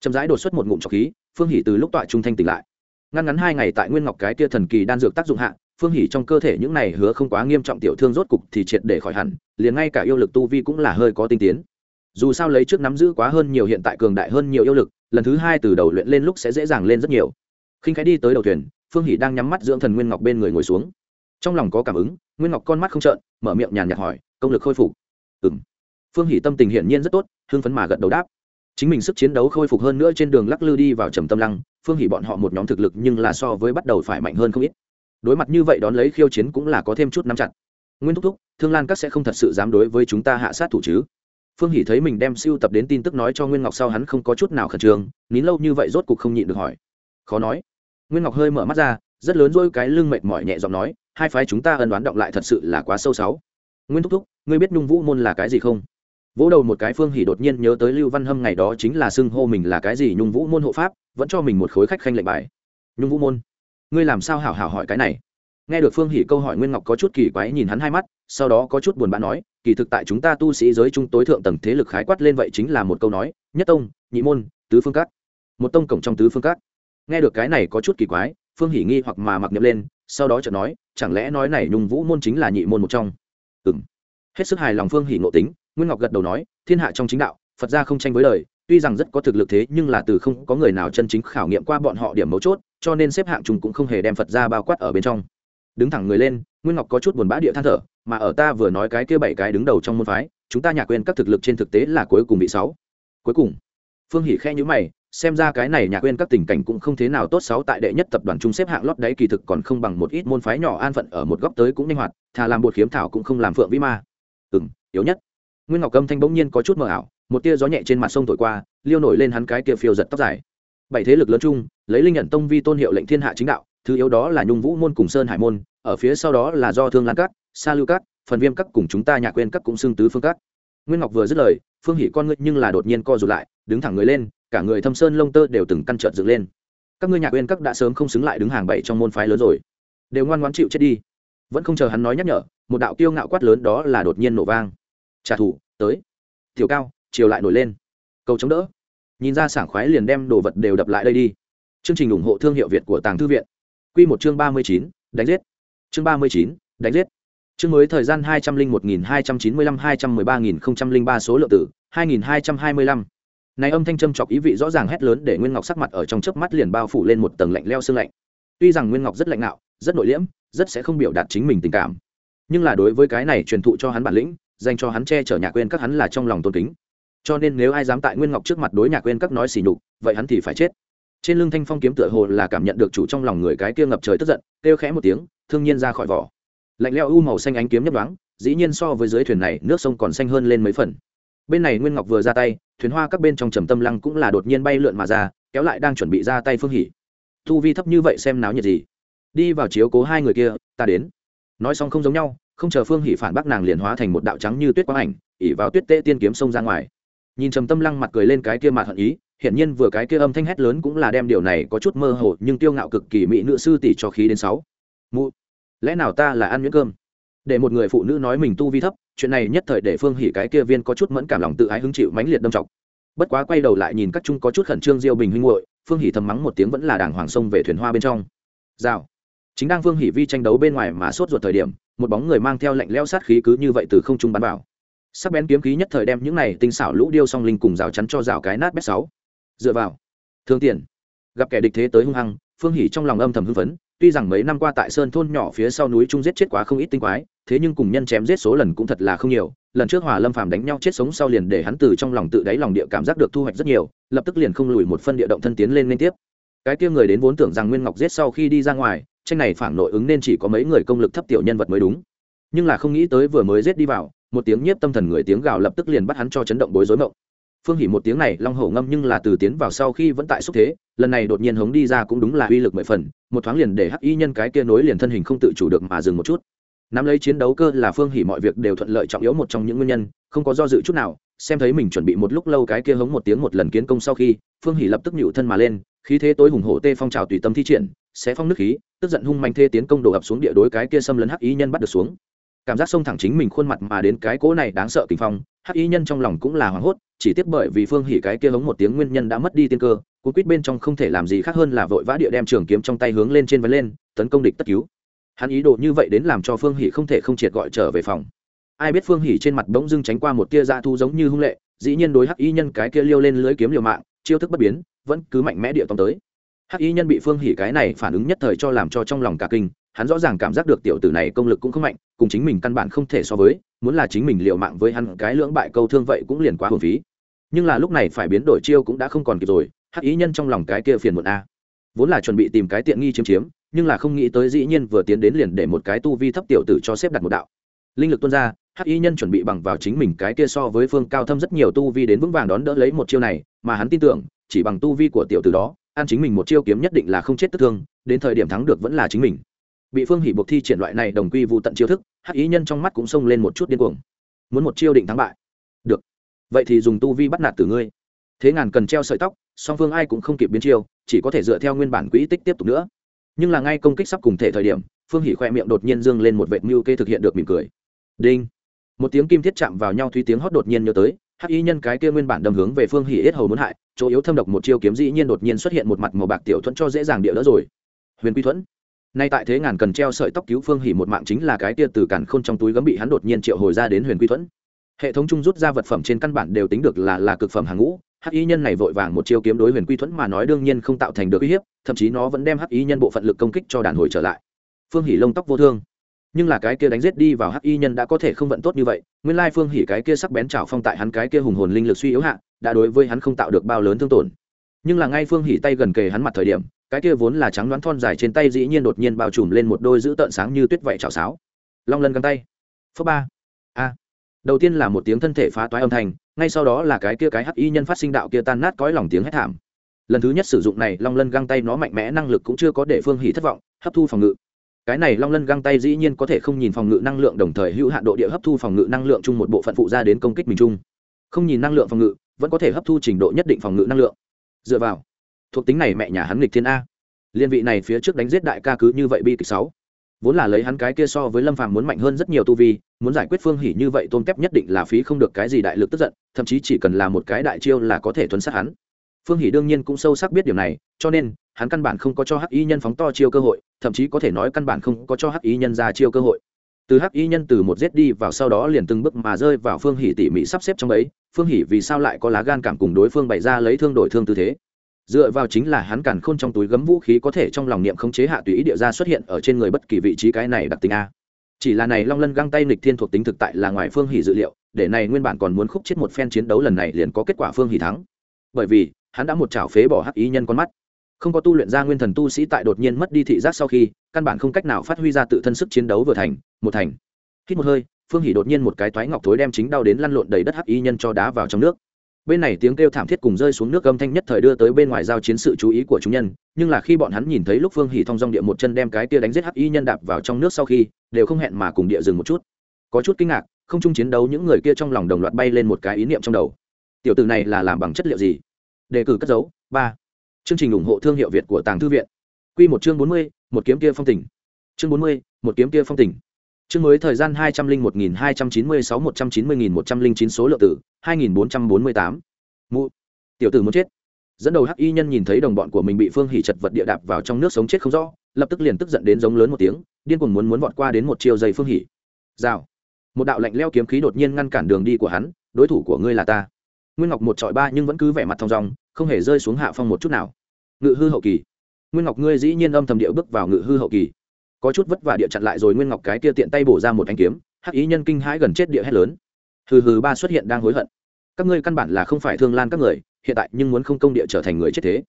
Chậm rãi đột xuất một ngụm trọc khí, phương hỉ từ lúc tọa trung thanh tỉnh lại. Ngăn ngắn hai ngày tại nguyên ngọc cái kia thần kỳ đan dược tác dụng hạ, phương hỉ trong cơ thể những này hứa không quá nghiêm trọng tiểu thương rốt cục thì triệt để khỏi hẳn, liền ngay cả yêu lực tu vi cũng là hơi có tinh tiến. Dù sao lấy trước nắm giữ quá hơn nhiều hiện tại cường đại hơn nhiều yêu lực, lần thứ hai từ đầu luyện lên lúc sẽ dễ dàng lên rất nhiều. Khinh khái đi tới đầu thuyền, phương hỷ đang nhắm mắt dưỡng thần nguyên ngọc bên người ngồi xuống trong lòng có cảm ứng, nguyên ngọc con mắt không trợn, mở miệng nhàn nhạt hỏi, công lực khôi phục? Ừ m phương hỷ tâm tình hiển nhiên rất tốt, hưng phấn mà gật đầu đáp. Chính mình sức chiến đấu khôi phục hơn nữa trên đường lắc lư đi vào trầm tâm lăng, phương hỷ bọn họ một nhóm thực lực nhưng là so với bắt đầu phải mạnh hơn không ít. Đối mặt như vậy đón lấy khiêu chiến cũng là có thêm chút nắm chặt. Nguyên thúc thúc, thương lan các sẽ không thật sự dám đối với chúng ta hạ sát thủ chứ? Phương hỷ thấy mình đem siêu tập đến tin tức nói cho nguyên ngọc sau hắn không có chút nào khẩn trương, nín lâu như vậy rốt cục không nhịn được hỏi. Khó nói. Nguyên ngọc hơi mở mắt ra, rất lớn dỗi cái lưng mệt mỏi nhẹ giọng nói hai phái chúng ta ân đoán động lại thật sự là quá sâu sáu. Nguyên thúc thúc, ngươi biết nhung vũ môn là cái gì không? Vỗ đầu một cái phương hỉ đột nhiên nhớ tới lưu văn hâm ngày đó chính là xưng hô mình là cái gì nhung vũ môn hộ pháp, vẫn cho mình một khối khách khanh lệnh bài. Nhung vũ môn, ngươi làm sao hảo hảo hỏi cái này? Nghe được phương hỉ câu hỏi nguyên ngọc có chút kỳ quái nhìn hắn hai mắt, sau đó có chút buồn bã nói, kỳ thực tại chúng ta tu sĩ giới trung tối thượng tầng thế lực khái quát lên vậy chính là một câu nói, nhất tông, nhị môn, tứ phương cát một tông cổng trong tứ phương cát nghe được cái này có chút kỳ quái, phương hỉ nghi hoặc mà mặc niệm lên sau đó chợt nói, chẳng lẽ nói này nhung vũ môn chính là nhị môn một trong? Ừng hết sức hài lòng phương hỉ ngộ tính, nguyên ngọc gật đầu nói, thiên hạ trong chính đạo, phật gia không tranh với lời tuy rằng rất có thực lực thế nhưng là từ không có người nào chân chính khảo nghiệm qua bọn họ điểm mấu chốt, cho nên xếp hạng chúng cũng không hề đem phật gia bao quát ở bên trong. Đứng thẳng người lên, nguyên ngọc có chút buồn bã địa than thở, mà ở ta vừa nói cái kia bảy cái đứng đầu trong môn phái, chúng ta nhạc quên các thực lực trên thực tế là cuối cùng bị sáu. Cuối cùng? Phương hỉ khe nhữ mày xem ra cái này nhạc quên các tình cảnh cũng không thế nào tốt xấu, tại đệ nhất tập đoàn trung xếp hạng lót đáy kỳ thực còn không bằng một ít môn phái nhỏ an phận ở một góc tới cũng linh hoạt, thà làm bột khiếm thảo cũng không làm phượng vĩ ma. Ừ yếu nhất. Nguyên ngọc âm thanh bỗng nhiên có chút mờ ảo, một tia gió nhẹ trên mặt sông thổi qua, liêu nổi lên hắn cái tia phiêu giật tóc dài. Bảy thế lực lớn chung, lấy linh nhận tông vi tôn hiệu lệnh thiên hạ chính đạo, thứ yếu đó là nhung vũ môn cùng sơn hải môn, ở phía sau đó là do thương lan cát sa lưu cát phần viêm cát cùng chúng ta nhạc quên các cũng xưng tứ phương cát nguyên ngọc vừa dứt lời, phương hỷ con ngươi nhưng là đột nhiên co rụt lại, đứng thẳng người lên cả người thâm sơn lông tơ đều từng căn trợt dựng lên. Các ngươi nhạc quên các đã sớm không xứng lại đứng hàng bảy trong môn phái lớn rồi. Đều ngoan ngoãn chịu chết đi. Vẫn không chờ hắn nói nhắc nhở, một đạo tiêu ngạo quát lớn đó là đột nhiên nổ vang. Trả thù, tới. Tiểu cao, chiều lại nổi lên. Cầu chống đỡ. Nhìn ra sảng khoái liền đem đồ vật đều đập lại đây đi. Chương trình ủng hộ thương hiệu việt của tàng thư viện. Q một chương ba mươi chín, đánh giết. Chương ba mươi chín, đánh giết. Chương mới thời gian hai trăm linh một nghìn hai trăm chín mươi lăm hai trăm mười ba nghìn không trăm linh ba số lượng tử, hai nghìn hai trăm hai mươi lăm này âm thanh châm chọc ý vị rõ ràng hét lớn để nguyên ngọc sắc mặt ở trong chớp mắt liền bao phủ lên một tầng lạnh leo xương lạnh. Tuy rằng nguyên ngọc rất lạnh nạo rất nội liễm, rất sẽ không biểu đạt chính mình tình cảm, nhưng là đối với cái này truyền thụ cho hắn bản lĩnh, dành cho hắn che chở nhà quên các hắn là trong lòng tôn kính. Cho nên nếu ai dám tại nguyên ngọc trước mặt đối nhà quên các nói xỉ nhục, vậy hắn thì phải chết. Trên lưng thanh phong kiếm tựa hồ là cảm nhận được chủ trong lòng người cái kia ngập trời tức giận, kêu khẽ một tiếng, thương nhiên ra khỏi vỏ. Lạnh leo u màu xanh ánh kiếm nhấp đoáng dĩ nhiên so với dưới thuyền này, nước sông còn xanh hơn lên mấy phần bên này nguyên ngọc vừa ra tay, thuyền hoa các bên trong trầm tâm lăng cũng là đột nhiên bay lượn mà ra, kéo lại đang chuẩn bị ra tay phương hỉ thu vi thấp như vậy xem náo nhiệt gì? Đi vào chiếu cố hai người kia, ta đến. Nói xong không giống nhau, không chờ phương hỉ phản bác nàng liền hóa thành một đạo trắng như tuyết quang ảnh, ỉ vào tuyết tê tiên kiếm xông ra ngoài. Nhìn trầm tâm lăng mặt cười lên cái kia mặt hận ý, hiển nhiên vừa cái kia âm thanh hét lớn cũng là đem điều này có chút mơ hồ, nhưng tiêu ngạo cực kỳ mỹ nữ sư tỷ cho khí đến sáu. Mụ, lẽ nào ta là ăn miếng cơm? Để một người phụ nữ nói mình tu vi thấp, chuyện này nhất thời để phương hỉ cái kia viên có chút mẫn cảm lòng tự ái hứng chịu mãnh liệt đâm trọng bất quá quay đầu lại nhìn các trung có chút khẩn trương diêu bình huynh hội phương hỉ thầm mắng một tiếng vẫn là đàng hoàng sông về thuyền hoa bên trong. Rào. Chính đang phương hỉ vi tranh đấu bên ngoài mà sốt ruột thời điểm, một bóng người mang theo lệnh leo sát khí cứ như vậy từ không trung bắn vào. Sắc bén kiếm khí nhất thời đem những này tinh xảo lũ điêu song linh cùng rào chắn cho rào cái nát bét sáu. Dựa vào. Thương tiền. Gặp kẻ địch thế tới hung hăng, phương hỉ trong lòng âm thầm hưng phấn tuy rằng mấy năm qua tại sơn thôn nhỏ phía sau núi trung giết chết quá không ít tinh quái, thế nhưng cùng nhân chém giết số lần cũng thật là không nhiều. Lần trước hòa lâm phàm đánh nhau chết sống sau liền để hắn từ trong lòng tự đáy lòng địa cảm giác được thu hoạch rất nhiều, lập tức liền không lùi một phân địa động thân tiến lên liên tiếp. Cái kia người đến vốn tưởng rằng nguyên ngọc giết sau khi đi ra ngoài, tranh này phản nội ứng nên chỉ có mấy người công lực thấp tiểu nhân vật mới đúng. Nhưng là không nghĩ tới vừa mới giết đi vào, một tiếng nhiếp tâm thần người tiếng gào lập tức liền bắt hắn cho chấn động bối rối mộng phương hỉ một tiếng này, long hổ ngâm nhưng là từ tiến vào sau khi vẫn tại xúc thế, lần này đột nhiên hống đi ra cũng đúng là uy lực mười phần, một thoáng liền để hắc y nhân cái kia nối liền thân hình không tự chủ được mà dừng một chút. Nắm lấy chiến đấu cơ là phương hỉ mọi việc đều thuận lợi trọng yếu một trong những nguyên nhân, không có do dự chút nào, xem thấy mình chuẩn bị một lúc lâu cái kia hống một tiếng một lần kiến công sau khi, phương hỉ lập tức nhịu thân mà lên, khí thế tối hùng hổ tê phong trào tùy tâm thi triển sẽ phong nước khí, tức giận hung manh thê tiến công đổ ập xuống địa đối cái kia xâm lấn hắc y nhân bắt được xuống. Cảm giác xông thẳng chính mình khuôn mặt mà đến cái cỗ này đáng sợ kinh phong, hắc y nhân trong lòng cũng là hoảng hốt chỉ tiếc bởi vì phương hỉ cái kia hống một tiếng nguyên nhân đã mất đi tiên cơ, cuốn quýt bên trong không thể làm gì khác hơn là vội vã địa đem trường kiếm trong tay hướng lên trên vấn lên, tấn công địch tất cứu. Hắn ý đồ như vậy đến làm cho phương hỉ không thể không triệt gọi trở về phòng. Ai biết phương hỉ trên mặt bỗng dưng tránh qua một tia da thu giống như hung lệ, dĩ nhiên đối hắc y nhân cái kia liêu lên lưới kiếm liều mạng, chiêu thức bất biến, vẫn cứ mạnh mẽ địa tông tới. Hắc y nhân bị phương hỉ cái này phản ứng nhất thời cho làm cho trong lòng cả kinh hắn rõ ràng cảm giác được tiểu tử này công lực cũng không mạnh, cùng chính mình căn bản không thể so với, muốn là chính mình liều mạng với hắn cái lưỡng bại câu thương vậy cũng liền quá hồn phí. Nhưng là lúc này phải biến đổi chiêu cũng đã không còn kịp rồi, hắc ý nhân trong lòng cái kia phiền muộn a. Vốn là chuẩn bị tìm cái tiện nghi chiếm chiếm, nhưng là không nghĩ tới dĩ nhiên vừa tiến đến liền để một cái tu vi thấp tiểu tử cho xếp đặt một đạo. Linh lực tuôn ra, hắc y nhân chuẩn bị bằng vào chính mình cái kia so với phương cao thâm rất nhiều tu vi đến vững vàng đón đỡ lấy một chiêu này, mà hắn tin tưởng, chỉ bằng tu vi của tiểu tử đó, ăn chính mình một chiêu kiếm nhất định là không chết tức thương, đến thời điểm thắng được vẫn là chính mình bị phương hỉ buộc thi triển loại này đồng quy vụ tận chiêu thức, hắc ý nhân trong mắt cũng xông lên một chút điên cuồng. Muốn một chiêu định thắng bại. Được. Vậy thì dùng tu vi bắt nạt từ ngươi. Thế ngàn cần treo sợi tóc, song phương ai cũng không kịp biến chiêu, chỉ có thể dựa theo nguyên bản quỹ tích tiếp tục nữa. Nhưng là ngay công kích sắp cùng thể thời điểm, phương hỉ khoe miệng đột nhiên dương lên một vệt mưu kê thực hiện được mỉm cười. Đinh. Một tiếng kim thiết chạm vào nhau thúy tiếng hót đột nhiên nhớ tới, hắc y nhân cái kia nguyên bản đâm hướng về phương hỉ ít hầu muốn hại, chỗ yếu thâm độc một chiêu kiếm dĩ nhiên đột nhiên xuất hiện một mặt màu bạc tiểu thuẫn cho dễ dàng địa đỡ rồi. Huyền quy thuẫn nay tại thế ngàn cần treo sợi tóc cứu phương hỉ một mạng chính là cái kia từ cản khôn trong túi gấm bị hắn đột nhiên triệu hồi ra đến huyền quy thuẫn. Hệ thống chung rút ra vật phẩm trên căn bản đều tính được là là cực phẩm hàng ngũ. Hắc y nhân này vội vàng một chiêu kiếm đối huyền quy thuẫn mà nói đương nhiên không tạo thành được uy hiếp, thậm chí nó vẫn đem hắc y nhân bộ phận lực công kích cho đàn hồi trở lại. Phương hỉ lông tóc vô thương. Nhưng là cái kia đánh giết đi vào hắc y nhân đã có thể không vận tốt như vậy, nguyên lai phương hỉ cái kia sắc bén chảo phong tại hắn cái kia hùng hồn linh lực suy yếu hạ, đã đối với hắn không tạo được bao lớn thương tổn. Nhưng là ngay phương hỉ tay gần kề hắn mặt thời điểm cái kia vốn là trắng đoán thon dài trên tay dĩ nhiên đột nhiên bao trùm lên một đôi giữ tợn sáng như tuyết vậy chảo sáo. Long lân găng tay. Phước ba. A. Đầu tiên là một tiếng thân thể phá toái âm thanh, ngay sau đó là cái kia cái hắc y nhân phát sinh đạo kia tan nát cõi lòng tiếng hét thảm. Lần thứ nhất sử dụng này, long lân găng tay nó mạnh mẽ năng lực cũng chưa có để phương hỉ thất vọng, hấp thu phòng ngự. Cái này long lân găng tay dĩ nhiên có thể không nhìn phòng ngự năng lượng đồng thời hữu hạn độ địa hấp thu phòng ngự năng lượng chung một bộ phận phụ ra đến công kích mình chung. Không nhìn năng lượng phòng ngự, vẫn có thể hấp thu trình độ nhất định phòng ngự năng lượng. Dựa vào thuộc tính này mẹ nhà hắn nghịch thiên a. Liên vị này phía trước đánh giết đại ca cứ như vậy bi kịch sáu. Vốn là lấy hắn cái kia so với lâm phàm muốn mạnh hơn rất nhiều tu vi, muốn giải quyết phương hỉ như vậy tôn kép nhất định là phí không được cái gì đại lực tức giận, thậm chí chỉ cần là một cái đại chiêu là có thể thuấn sát hắn. Phương hỉ đương nhiên cũng sâu sắc biết điều này, cho nên, hắn căn bản không có cho hắc y nhân phóng to chiêu cơ hội, thậm chí có thể nói căn bản không có cho hắc y nhân ra chiêu cơ hội. Từ hắc y nhân từ một giết đi vào sau đó liền từng bước mà rơi vào phương hỉ tỉ mỉ sắp xếp trong ấy, phương hỉ vì sao lại có lá gan cảm cùng đối phương bày ra lấy thương đổi thương tư thế? Dựa vào chính là hắn càn khôn trong túi gấm vũ khí có thể trong lòng niệm khống chế hạ tùy ý địa ra xuất hiện ở trên người bất kỳ vị trí cái này đặc tính a. Chỉ là này long lân găng tay nịch thiên thuộc tính thực tại là ngoài phương hỉ dự liệu, để này nguyên bản còn muốn khúc chết một phen chiến đấu lần này liền có kết quả phương hỉ thắng. Bởi vì, hắn đã một chảo phế bỏ hắc ý nhân con mắt. Không có tu luyện ra nguyên thần tu sĩ tại đột nhiên mất đi thị giác sau khi, căn bản không cách nào phát huy ra tự thân sức chiến đấu vừa thành, một thành. Hít một hơi, phương hỉ đột nhiên một cái toái ngọc thối đem chính đau đến lăn lộn đầy đất hắc y nhân cho đá vào trong nước bên này tiếng kêu thảm thiết cùng rơi xuống nước âm thanh nhất thời đưa tới bên ngoài giao chiến sự chú ý của chúng nhân, nhưng là khi bọn hắn nhìn thấy lúc phương hỉ thong dong địa một chân đem cái tia đánh giết hắc y nhân đạp vào trong nước sau khi, đều không hẹn mà cùng địa dừng một chút. Có chút kinh ngạc, không chung chiến đấu những người kia trong lòng đồng loạt bay lên một cái ý niệm trong đầu. Tiểu từ này là làm bằng chất liệu gì? Đề cử cất dấu ba. Chương trình ủng hộ thương hiệu việt của tàng thư viện. Q một chương bốn mươi, một kiếm kia phong tỉnh chương bốn mươi, một kiếm kia phong tỉnh chương mới thời gian hai trăm linh một nghìn hai trăm chín mươi sáu một trăm chín mươi nghìn một trăm linh chín số lượng tử, hai nghìn bốn trăm bốn mươi tám. Mụ. Tiểu tử muốn chết. Dẫn đầu hắc y nhân nhìn thấy đồng bọn của mình bị phương hỉ chật vật địa đạp vào trong nước sống chết không rõ, lập tức liền tức giận đến giống lớn một tiếng, điên cuồng muốn muốn vọt qua đến một chiều dây phương hỉ. Rào. Một đạo lạnh leo kiếm khí đột nhiên ngăn cản đường đi của hắn, đối thủ của ngươi là ta. Nguyên ngọc một trọi ba nhưng vẫn cứ vẻ mặt thong dong, không hề rơi xuống hạ phong một chút nào. Ngự hư hậu kỳ. Nguyên ngọc ngươi dĩ nhiên âm thầm điệu bước vào ngự hư hậu kỳ có chút vất vả địa chặn lại rồi nguyên ngọc cái kia tiện tay bổ ra một anh kiếm, hắc ý nhân kinh hãi gần chết địa hét lớn. Hừ hừ, ba xuất hiện đang hối hận. Các ngươi căn bản là không phải thương lan các người, hiện tại nhưng muốn không công địa trở thành người chết thế.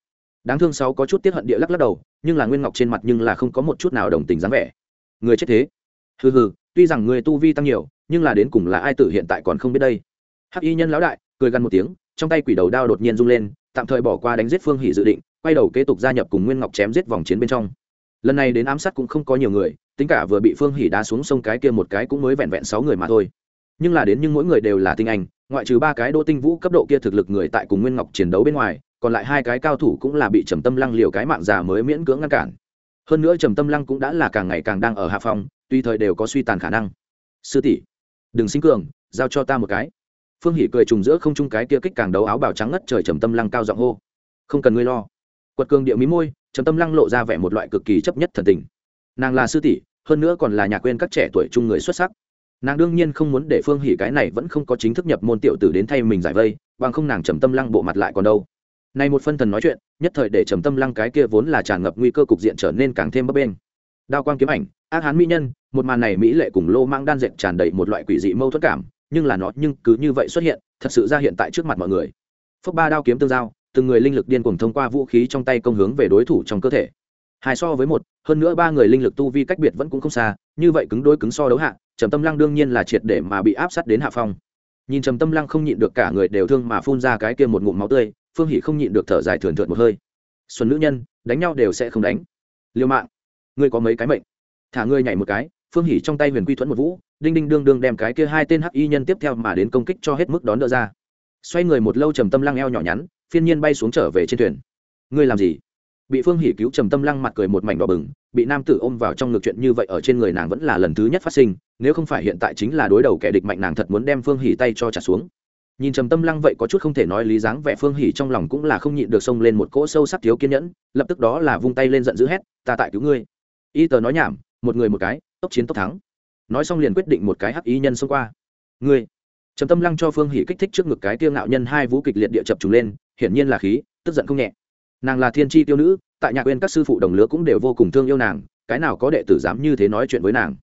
Đáng thương sáu có chút tiết hận địa lắc lắc đầu, nhưng là nguyên ngọc trên mặt nhưng là không có một chút nào đồng tình dáng vẻ. Người chết thế. Hừ hừ, tuy rằng người tu vi tăng nhiều, nhưng là đến cùng là ai tử hiện tại còn không biết đây. Hắc y nhân lão đại, cười gần một tiếng, trong tay quỷ đầu đao đột nhiên rung lên, tạm thời bỏ qua đánh giết phương hỉ dự định, quay đầu kế tục gia nhập cùng nguyên ngọc chém giết vòng chiến bên trong lần này đến ám sát cũng không có nhiều người, tính cả vừa bị phương hỷ đá xuống sông cái kia một cái cũng mới vẹn vẹn sáu người mà thôi. Nhưng là đến nhưng mỗi người đều là tinh anh, ngoại trừ ba cái đô tinh vũ cấp độ kia thực lực người tại cùng nguyên ngọc chiến đấu bên ngoài, còn lại hai cái cao thủ cũng là bị trầm tâm lăng liều cái mạng già mới miễn cưỡng ngăn cản. Hơn nữa trầm tâm lăng cũng đã là càng ngày càng đang ở hạ phòng tuy thời đều có suy tàn khả năng. Sư tỷ, đừng sinh cường, giao cho ta một cái. Phương hỷ cười trùng giữa không trung cái kia kích càng đấu áo bào trắng ngất trời trầm tâm lăng cao giọng hô. Không cần ngươi lo. Quật cường địa mí môi trầm tâm lăng lộ ra vẻ một loại cực kỳ chấp nhất thần tình. Nàng là sư tỷ, hơn nữa còn là nhà quên các trẻ tuổi trung người xuất sắc. Nàng đương nhiên không muốn để phương hỉ cái này vẫn không có chính thức nhập môn tiểu tử đến thay mình giải vây, bằng không nàng trầm tâm lăng bộ mặt lại còn đâu. Nay một phân thần nói chuyện, nhất thời để trầm tâm lăng cái kia vốn là tràn ngập nguy cơ cục diện trở nên càng thêm bấp bênh. Đao quang kiếm ảnh, ác hán mỹ nhân, một màn này mỹ lệ cùng lô mang đan dệt tràn đầy một loại quỷ dị mâu thuẫn cảm, nhưng là nó nhưng cứ như vậy xuất hiện, thật sự ra hiện tại trước mặt mọi người. Phước ba đao kiếm tương giao từng người linh lực điên cuồng thông qua vũ khí trong tay công hướng về đối thủ trong cơ thể. Hai so với một, hơn nữa ba người linh lực tu vi cách biệt vẫn cũng không xa, như vậy cứng đối cứng so đấu hạ, trầm tâm lăng đương nhiên là triệt để mà bị áp sát đến hạ phong. Nhìn trầm tâm lăng không nhịn được cả người đều thương mà phun ra cái kia một ngụm máu tươi, phương hỷ không nhịn được thở dài thườn thượt một hơi. Xuân nữ nhân, đánh nhau đều sẽ không đánh. Liêu mạng, ngươi có mấy cái mệnh? Thả ngươi nhảy một cái. Phương hỷ trong tay huyền quy thuẫn một vũ, đinh đinh đương đương đem cái kia hai tên hắc y nhân tiếp theo mà đến công kích cho hết mức đón đỡ ra. Xoay người một lâu trầm tâm lăng eo nhỏ nhắn phiên nhiên bay xuống trở về trên thuyền. Ngươi làm gì? Bị phương hỉ cứu trầm tâm lăng mặt cười một mảnh đỏ bừng, bị nam tử ôm vào trong ngực chuyện như vậy ở trên người nàng vẫn là lần thứ nhất phát sinh, nếu không phải hiện tại chính là đối đầu kẻ địch mạnh nàng thật muốn đem phương hỉ tay cho trả xuống. Nhìn trầm tâm lăng vậy có chút không thể nói lý dáng vẻ phương hỉ trong lòng cũng là không nhịn được xông lên một cỗ sâu sắc thiếu kiên nhẫn, lập tức đó là vung tay lên giận dữ hét, ta tại cứu ngươi. Y tờ nói nhảm, một người một cái, tốc chiến tốc thắng. Nói xong liền quyết định một cái hắc ý nhân xông qua. Ngươi trầm tâm lăng cho phương hỉ kích thích trước ngực cái tiêu ngạo nhân hai vũ kịch liệt địa chập trùng lên, hiển nhiên là khí, tức giận không nhẹ. Nàng là thiên tri tiêu nữ, tại nhà quên các sư phụ đồng lứa cũng đều vô cùng thương yêu nàng, cái nào có đệ tử dám như thế nói chuyện với nàng.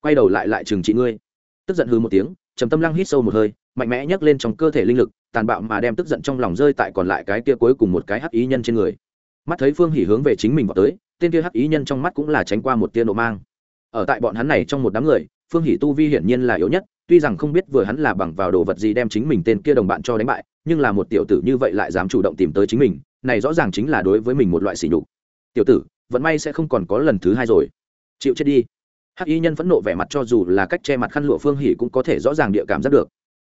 Quay đầu lại lại trừng trị ngươi. Tức giận hư một tiếng, trầm tâm lăng hít sâu một hơi, mạnh mẽ nhấc lên trong cơ thể linh lực, tàn bạo mà đem tức giận trong lòng rơi tại còn lại cái kia cuối cùng một cái hắc ý nhân trên người. Mắt thấy phương hỉ hướng về chính mình vào tới, tên kia hắc ý nhân trong mắt cũng là tránh qua một tia nộ mang. Ở tại bọn hắn này trong một đám người, phương hỉ tu vi hiển nhiên là yếu nhất tuy rằng không biết vừa hắn là bằng vào đồ vật gì đem chính mình tên kia đồng bạn cho đánh bại, nhưng là một tiểu tử như vậy lại dám chủ động tìm tới chính mình, này rõ ràng chính là đối với mình một loại sỉ nhục. Tiểu tử vẫn may sẽ không còn có lần thứ hai rồi. Chịu chết đi. Hắc y nhân phẫn nộ vẻ mặt cho dù là cách che mặt khăn lụa phương hỉ cũng có thể rõ ràng địa cảm giác được.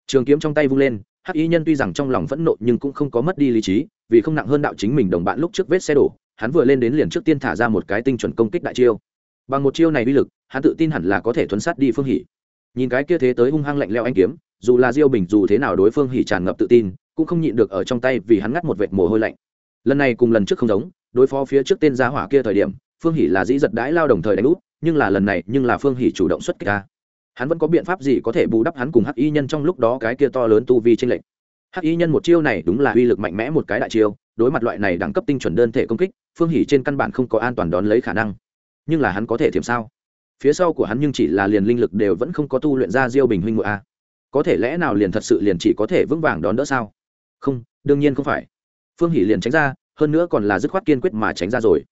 Trường kiếm trong tay vung lên, hắc y nhân tuy rằng trong lòng phẫn nộ nhưng cũng không có mất đi lý trí, vì không nặng hơn đạo chính mình đồng bạn lúc trước vết xe đổ, hắn vừa lên đến liền trước tiên thả ra một cái tinh chuẩn công kích đại chiêu. Bằng một chiêu này uy lực, hắn tự tin hẳn là có thể thuấn sát đi phương hỉ nhìn cái kia thế tới hung hăng lạnh leo anh kiếm, dù là diêu bình dù thế nào đối phương hỉ tràn ngập tự tin, cũng không nhịn được ở trong tay vì hắn ngắt một vệt mồ hôi lạnh. Lần này cùng lần trước không giống, đối phó phía trước tên gia hỏa kia thời điểm, phương hỉ là dĩ giật đãi lao đồng thời đánh út, nhưng là lần này, nhưng là phương hỉ chủ động xuất kích ra hắn vẫn có biện pháp gì có thể bù đắp hắn cùng hắc y nhân trong lúc đó cái kia to lớn tu vi tranh lệch? Hắc y nhân một chiêu này đúng là uy lực mạnh mẽ một cái đại chiêu, đối mặt loại này đẳng cấp tinh chuẩn đơn thể công kích, phương hỉ trên căn bản không có an toàn đón lấy khả năng. Nhưng là hắn có thể thiểm sao? Phía sau của hắn nhưng chỉ là liền linh lực đều vẫn không có tu luyện ra diêu bình huynh ngội a. Có thể lẽ nào liền thật sự liền chỉ có thể vững vàng đón đỡ sao? Không, đương nhiên không phải. Phương hỷ liền tránh ra, hơn nữa còn là dứt khoát kiên quyết mà tránh ra rồi.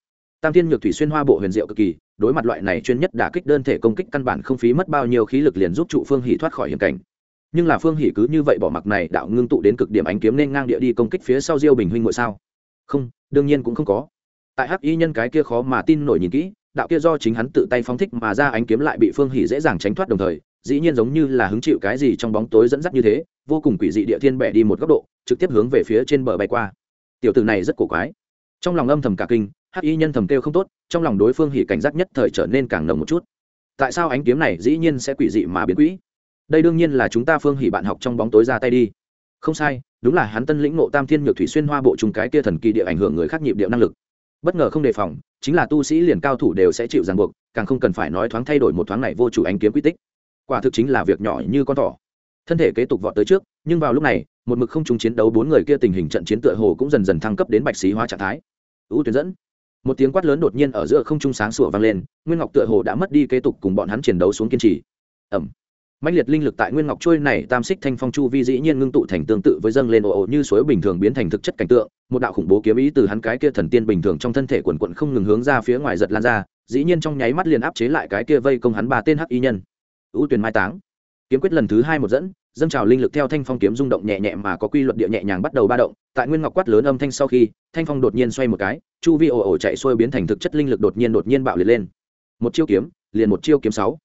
Tam thiên nhược thủy xuyên hoa bộ huyền diệu cực kỳ, đối mặt loại này chuyên nhất đả kích đơn thể công kích căn bản không phí mất bao nhiêu khí lực liền giúp trụ phương hỷ thoát khỏi hiểm cảnh. Nhưng là phương hỷ cứ như vậy bỏ mặc này đạo ngưng tụ đến cực điểm ánh kiếm nên ngang địa đi công kích phía sau diêu bình huynh ngội sao? Không, đương nhiên cũng không có. Tại hắc y nhân cái kia khó mà tin nổi nhìn kỹ đạo kia do chính hắn tự tay phóng thích mà ra ánh kiếm lại bị phương hỉ dễ dàng tránh thoát đồng thời, dĩ nhiên giống như là hứng chịu cái gì trong bóng tối dẫn dắt như thế, vô cùng quỷ dị địa thiên bẻ đi một góc độ, trực tiếp hướng về phía trên bờ bay qua. Tiểu tử này rất cổ quái. Trong lòng âm thầm cả kinh, hắc y nhân thầm kêu không tốt, trong lòng đối phương hỉ cảnh giác nhất thời trở nên càng nồng một chút. Tại sao ánh kiếm này dĩ nhiên sẽ quỷ dị mà biến quỹ đây đương nhiên là chúng ta phương hỉ bạn học trong bóng tối ra tay đi. Không sai, đúng là hắn tân lĩnh ngộ tam thiên nhược thủy xuyên hoa bộ trùng cái kia thần kỳ địa ảnh hưởng người khác nhịp điệu năng lực bất ngờ không đề phòng, chính là tu sĩ liền cao thủ đều sẽ chịu ràng buộc, càng không cần phải nói thoáng thay đổi một thoáng này vô chủ ánh kiếm quy tích. Quả thực chính là việc nhỏ như con thỏ. Thân thể kế tục vọt tới trước, nhưng vào lúc này, một mực không chúng chiến đấu bốn người kia tình hình trận chiến tựa hồ cũng dần dần thăng cấp đến bạch xí hóa trạng thái. Ưu tuyến dẫn. Một tiếng quát lớn đột nhiên ở giữa không trung sáng sủa vang lên, nguyên ngọc tựa hồ đã mất đi kế tục cùng bọn hắn chiến đấu xuống kiên trì. Ẩm mạnh liệt linh lực tại nguyên ngọc trôi này tam xích thanh phong chu vi dĩ nhiên ngưng tụ thành tương tự với dâng lên ồ ồ như suối bình thường biến thành thực chất cảnh tượng, một đạo khủng bố kiếm ý từ hắn cái kia thần tiên bình thường trong thân thể quần quận không ngừng hướng ra phía ngoài giật lan ra, dĩ nhiên trong nháy mắt liền áp chế lại cái kia vây công hắn ba tên hắc y nhân. Ưu tuyền mai táng. Kiếm quyết lần thứ hai một dẫn, dâng trào linh lực theo thanh phong kiếm rung động nhẹ nhẹ mà có quy luật địa nhẹ nhàng bắt đầu ba động, tại nguyên ngọc quát lớn âm thanh sau khi, thanh phong đột nhiên xoay một cái, chu vi ồ ồ chạy xuôi biến thành thực chất linh lực đột nhiên đột nhiên bạo liệt lên. Một chiêu kiếm, liền một chiêu kiếm sáu.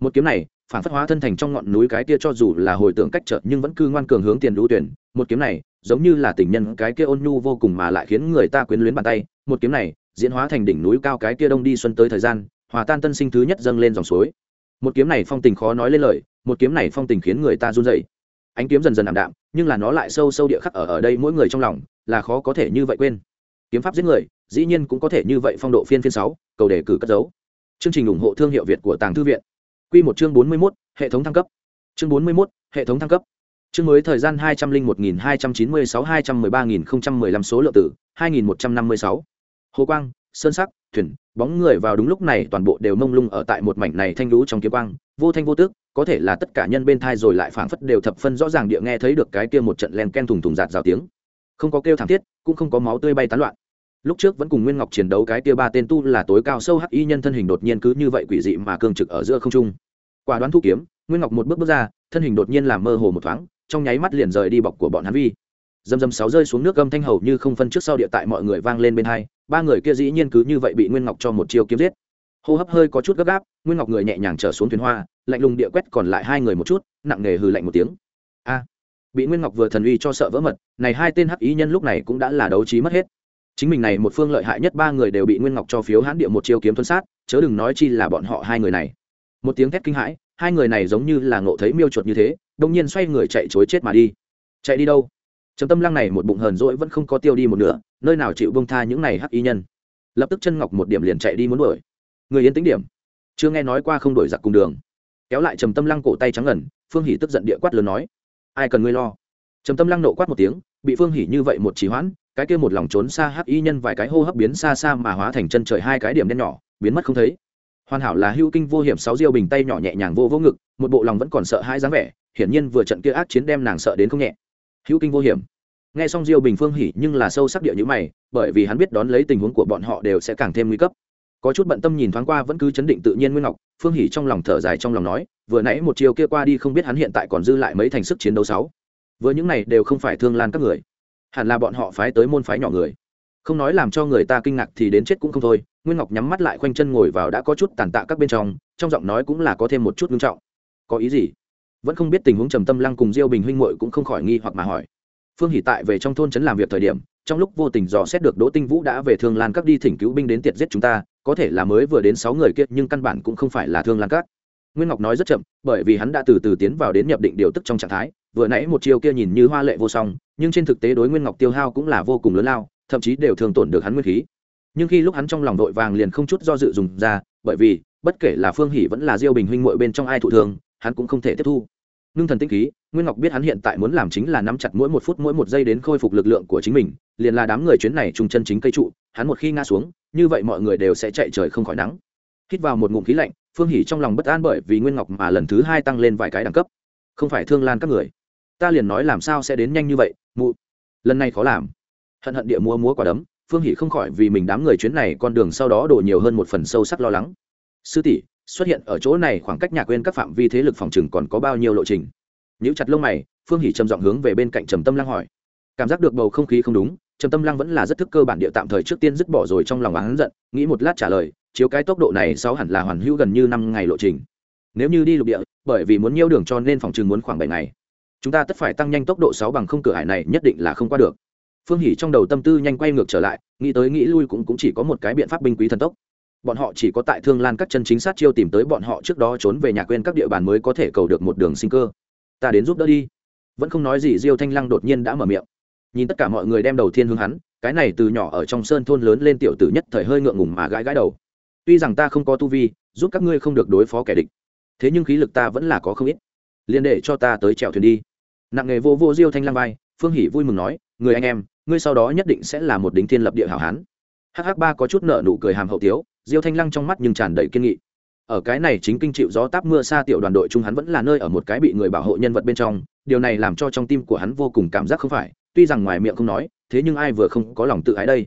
Một kiếm này phản phất hóa thân thành trong ngọn núi cái kia cho dù là hồi tưởng cách trở nhưng vẫn cư ngoan cường hướng tiền đu tuyển. Một kiếm này, giống như là tình nhân cái kia ôn nhu vô cùng mà lại khiến người ta quyến luyến bàn tay. Một kiếm này, diễn hóa thành đỉnh núi cao cái kia đông đi xuân tới thời gian, hòa tan tân sinh thứ nhất dâng lên dòng suối. Một kiếm này phong tình khó nói lên lời, một kiếm này phong tình khiến người ta run dậy ánh kiếm dần dần ảm đạm, nhưng là nó lại sâu sâu địa khắc ở ở đây mỗi người trong lòng, là khó có thể như vậy quên. Kiếm pháp giết người, dĩ nhiên cũng có thể như vậy phong độ phiên phiên sáu, cầu đề cử cất dấu chương trình ủng hộ thương hiệu việt của tàng thư viện quy một chương bốn mươi mốt, hệ thống thăng cấp. Chương bốn mươi mốt, hệ thống thăng cấp. Chương mới thời gian hai trăm linh một nghìn hai trăm chín mươi sáu hai trăm mười ba nghìn không trăm mười lăm số lượng tử hai nghìn một trăm năm mươi sáu. Hồ quang, sơn sắc, thuyền, bóng người vào đúng lúc này toàn bộ đều mông lung ở tại một mảnh này thanh lũ trong kiếm quang. Vô thanh vô tức, có thể là tất cả nhân bên thai rồi lại phảng phất đều thập phân rõ ràng địa nghe thấy được cái kia một trận len ken thùng thùng giạt rào tiếng. Không có kêu thảm thiết, cũng không có máu tươi bay tán loạn lúc trước vẫn cùng nguyên ngọc chiến đấu cái tia ba tên tu là tối cao sâu hắc y nhân thân hình đột nhiên cứ như vậy quỷ dị mà cương trực ở giữa không trung. Quả đoán thu kiếm, nguyên ngọc một bước bước ra, thân hình đột nhiên làm mơ hồ một thoáng, trong nháy mắt liền rời đi bọc của bọn hắn vi. Dầm dầm sáu rơi xuống nước gâm thanh hầu như không phân trước sau địa tại mọi người vang lên bên hai, ba người kia dĩ nhiên cứ như vậy bị nguyên ngọc cho một chiêu kiếm giết. Hô hấp hơi có chút gấp gáp, nguyên ngọc người nhẹ nhàng trở xuống thuyền hoa, lạnh lùng địa quét còn lại hai người một chút, nặng nề hừ lạnh một tiếng. A! Bị nguyên ngọc vừa thần uy cho sợ vỡ mật, này hai tên hắc ý nhân lúc này cũng đã là đấu trí mất hết chính mình này một phương lợi hại nhất ba người đều bị nguyên ngọc cho phiếu hãn địa một chiêu kiếm thuân sát, chớ đừng nói chi là bọn họ hai người này. Một tiếng thét kinh hãi, hai người này giống như là ngộ thấy miêu chuột như thế đông nhiên xoay người chạy chối chết mà đi. Chạy đi đâu? Trầm tâm lăng này một bụng hờn dỗi vẫn không có tiêu đi một nửa, nơi nào chịu bông tha những này hắc y nhân. Lập tức chân ngọc một điểm liền chạy đi muốn đuổi. Người yên tĩnh điểm. Chưa nghe nói qua không đổi giặc cùng đường. Kéo lại trầm tâm lăng cổ tay trắng ngần, phương hỉ tức giận địa quát lớn nói, ai cần ngươi lo? Trầm tâm lăng nộ quát một tiếng bị phương hỷ như vậy một trì hoãn, cái kia một lòng trốn xa hắc y nhân vài cái hô hấp biến xa xa mà hóa thành chân trời hai cái điểm đen nhỏ, biến mất không thấy. Hoàn hảo là hưu kinh vô hiểm sáu diêu bình tay nhỏ nhẹ nhàng vô vô ngực, một bộ lòng vẫn còn sợ hãi dáng vẻ, hiển nhiên vừa trận kia ác chiến đem nàng sợ đến không nhẹ. Hữu kinh vô hiểm. Nghe xong diêu bình phương hỉ nhưng là sâu sắc địa như mày, bởi vì hắn biết đón lấy tình huống của bọn họ đều sẽ càng thêm nguy cấp. Có chút bận tâm nhìn thoáng qua vẫn cứ chấn định tự nhiên nguyên ngọc, phương hỉ trong lòng thở dài trong lòng nói, vừa nãy một chiều kia qua đi không biết hắn hiện tại còn dư lại mấy thành sức chiến đấu sáu vừa những này đều không phải thương lan các người. Hẳn là bọn họ phái tới môn phái nhỏ người. Không nói làm cho người ta kinh ngạc thì đến chết cũng không thôi, nguyên ngọc nhắm mắt lại khoanh chân ngồi vào đã có chút tàn tạ các bên trong trong giọng nói cũng là có thêm một chút nghiêm trọng. Có ý gì? Vẫn không biết tình huống trầm tâm lăng cùng diêu bình huynh muội cũng không khỏi nghi hoặc mà hỏi. Phương hỷ tại về trong thôn trấn làm việc thời điểm, trong lúc vô tình dò xét được đỗ tinh vũ đã về thương lan các đi thỉnh cứu binh đến tiệt giết chúng ta, có thể là mới vừa đến sáu người kia, nhưng căn bản cũng không phải là thương lan các. Nguyên ngọc nói rất chậm, bởi vì hắn đã từ từ tiến vào đến nhập định điều tức trong trạng thái vừa nãy một chiêu kia nhìn như hoa lệ vô song, nhưng trên thực tế đối nguyên ngọc tiêu hao cũng là vô cùng lớn lao, thậm chí đều thường tổn được hắn nguyên khí. Nhưng khi lúc hắn trong lòng vội vàng liền không chút do dự dùng ra, bởi vì, bất kể là phương hỷ vẫn là diêu bình huynh muội bên trong ai thụ thường hắn cũng không thể tiếp thu. Ngưng thần tinh khí, nguyên ngọc biết hắn hiện tại muốn làm chính là nắm chặt mỗi một phút mỗi một giây đến khôi phục lực lượng của chính mình, liền là đám người chuyến này trùng chân chính cây trụ, hắn một khi ngã xuống, như vậy mọi người đều sẽ chạy trời không khỏi nắng. Hít vào một ngụm khí lạnh, phương hỉ trong lòng bất an bởi vì nguyên ngọc mà lần thứ hai tăng lên vài cái đẳng cấp. Không phải thương lan các người ta liền nói làm sao sẽ đến nhanh như vậy, mụ. Lần này khó làm. Hận hận địa mua múa quả đấm, phương hỷ không khỏi vì mình đám người chuyến này con đường sau đó đổ nhiều hơn một phần sâu sắc lo lắng. Sư tỷ, xuất hiện ở chỗ này khoảng cách nhà quên các phạm vi thế lực phòng trừng còn có bao nhiêu lộ trình? Nếu chặt lông mày, phương hỷ trầm giọng hướng về bên cạnh trầm tâm lăng hỏi. Cảm giác được bầu không khí không đúng, trầm tâm lăng vẫn là rất thức cơ bản địa tạm thời trước tiên dứt bỏ rồi trong lòng hắn giận, nghĩ một lát trả lời, chiếu cái tốc độ này sáu hẳn là hoàn hữu gần như năm ngày lộ trình. Nếu như đi lục địa, bởi vì muốn nhiêu đường cho nên phòng chừng muốn khoảng bảy ngày chúng ta tất phải tăng nhanh tốc độ sáu bằng không cửa hải này nhất định là không qua được. Phương hỉ trong đầu tâm tư nhanh quay ngược trở lại nghĩ tới nghĩ lui cũng, cũng chỉ có một cái biện pháp binh quý thần tốc. Bọn họ chỉ có tại thương lan các chân chính sát chiêu tìm tới bọn họ trước đó trốn về nhà quên các địa bàn mới có thể cầu được một đường sinh cơ. Ta đến giúp đỡ đi. Vẫn không nói gì diêu thanh lăng đột nhiên đã mở miệng. Nhìn tất cả mọi người đem đầu tiên hướng hắn cái này từ nhỏ ở trong sơn thôn lớn lên tiểu tử nhất thời hơi ngượng ngùng mà gãi gãi đầu. Tuy rằng ta không có tu vi giúp các ngươi không được đối phó kẻ địch thế nhưng khí lực ta vẫn là có không ít. Liền để cho ta tới trèo thuyền đi nặng nghề vô vô diêu thanh lang vai, phương hỷ vui mừng nói, người anh em, ngươi sau đó nhất định sẽ là một đính thiên lập địa hảo hán. Hh ba có chút nợ nụ cười hàm hậu tiếu, diêu thanh lăng trong mắt nhưng tràn đầy kiên nghị. Ở cái này chính kinh chịu gió táp mưa xa tiểu đoàn đội chung hắn vẫn là nơi ở một cái bị người bảo hộ nhân vật bên trong, điều này làm cho trong tim của hắn vô cùng cảm giác không phải, tuy rằng ngoài miệng không nói, thế nhưng ai vừa không có lòng tự ái đây.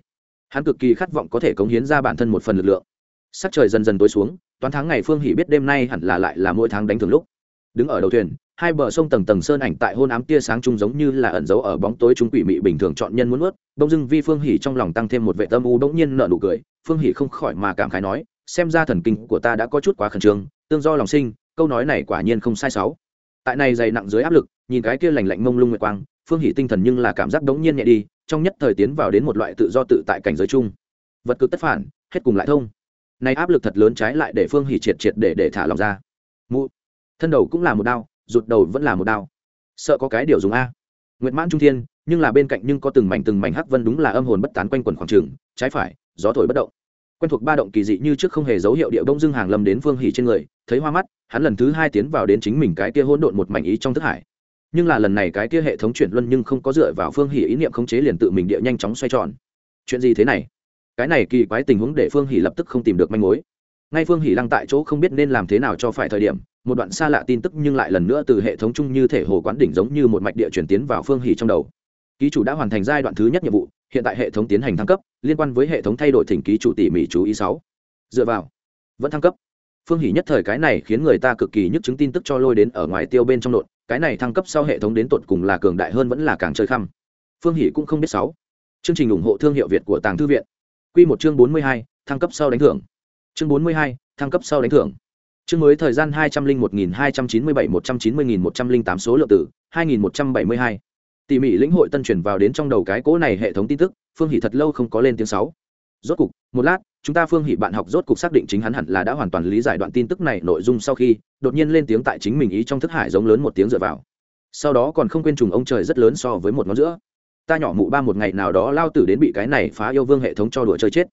Hắn cực kỳ khát vọng có thể cống hiến ra bản thân một phần lực lượng. Sắc trời dần dần tối xuống, toán tháng ngày phương hỷ biết đêm nay hẳn là lại là mỗi tháng đánh thường lúc. Đứng ở đầu thuyền hai bờ sông tầng tầng sơn ảnh tại hôn ám tia sáng chung giống như là ẩn dấu ở bóng tối chúng quỷ mị bình thường chọn nhân muốn ướt đông dưng vi phương hỉ trong lòng tăng thêm một vệ tâm u bỗng nhiên nợ nụ cười. Phương hỉ không khỏi mà cảm khái nói, xem ra thần kinh của ta đã có chút quá khẩn trương, tương do lòng sinh, câu nói này quả nhiên không sai sáu. Tại này dày nặng dưới áp lực, nhìn cái kia lành lạnh mông lung nguyệt quang, phương hỉ tinh thần nhưng là cảm giác đống nhiên nhẹ đi, trong nhất thời tiến vào đến một loại tự do tự tại cảnh giới chung. Vật cực tất phản, hết cùng lại thông. Nay áp lực thật lớn trái lại để phương hỉ triệt triệt để để thả lòng ra. Mụ, thân đầu cũng là một đau rụt đầu vẫn là một đao. Sợ có cái điều dùng a. Nguyệt mãn trung thiên, nhưng là bên cạnh nhưng có từng mảnh từng mảnh hắc vân đúng là âm hồn bất tán quanh quần khoảng trường, trái phải, gió thổi bất động. Quen thuộc ba động kỳ dị như trước không hề dấu hiệu điệu đông dương hàng lâm đến phương hỉ trên người, thấy hoa mắt, hắn lần thứ hai tiến vào đến chính mình cái kia hỗn độn một mảnh ý trong thức hải. Nhưng là lần này cái kia hệ thống chuyển luân nhưng không có dựa vào phương hỉ ý niệm khống chế liền tự mình địa nhanh chóng xoay tròn. Chuyện gì thế này? Cái này kỳ quái tình huống để phương hỉ lập tức không tìm được manh mối. Ngay phương hỉ lăng tại chỗ không biết nên làm thế nào cho phải thời điểm một đoạn xa lạ tin tức nhưng lại lần nữa từ hệ thống chung như thể hồ quán đỉnh giống như một mạch địa chuyển tiến vào phương hỉ trong đầu. Ký chủ đã hoàn thành giai đoạn thứ nhất nhiệm vụ, hiện tại hệ thống tiến hành thăng cấp, liên quan với hệ thống thay đổi thỉnh ký chủ tỉ mỉ chú ý sáu. Dựa vào, vẫn thăng cấp. Phương hỉ nhất thời cái này khiến người ta cực kỳ nhức chứng tin tức cho lôi đến ở ngoài tiêu bên trong nộn, cái này thăng cấp sau hệ thống đến tột cùng là cường đại hơn vẫn là càng chơi khăm. Phương hỷ cũng không biết sáu. Chương trình ủng hộ thương hiệu việt của tàng thư viện. Q một chương bốn mươi hai, thăng cấp sau đánh thưởng. Chương bốn mươi hai, thăng cấp sau đánh thưởng chương mới thời gian hai trăm linh một nghìn hai trăm chín mươi bảy, một trăm chín mươi nghìn một trăm linh tám số lượng tử hai nghìn một trăm bảy mươi hai. Tỉ mỉ lĩnh hội tân chuyển vào đến trong đầu cái cỗ này hệ thống tin tức, phương hỷ thật lâu không có lên tiếng sáu. Rốt cục, một lát, chúng ta phương hỷ bạn học rốt cục xác định chính hắn hẳn là đã hoàn toàn lý giải đoạn tin tức này nội dung sau khi, đột nhiên lên tiếng tại chính mình ý trong thức hải giống lớn một tiếng dựa vào. Sau đó còn không quên trùng ông trời rất lớn so với một ngón giữa. Ta nhỏ mụ ba một ngày nào đó lao tử đến bị cái này phá yêu vương hệ thống cho đùa chơi chết.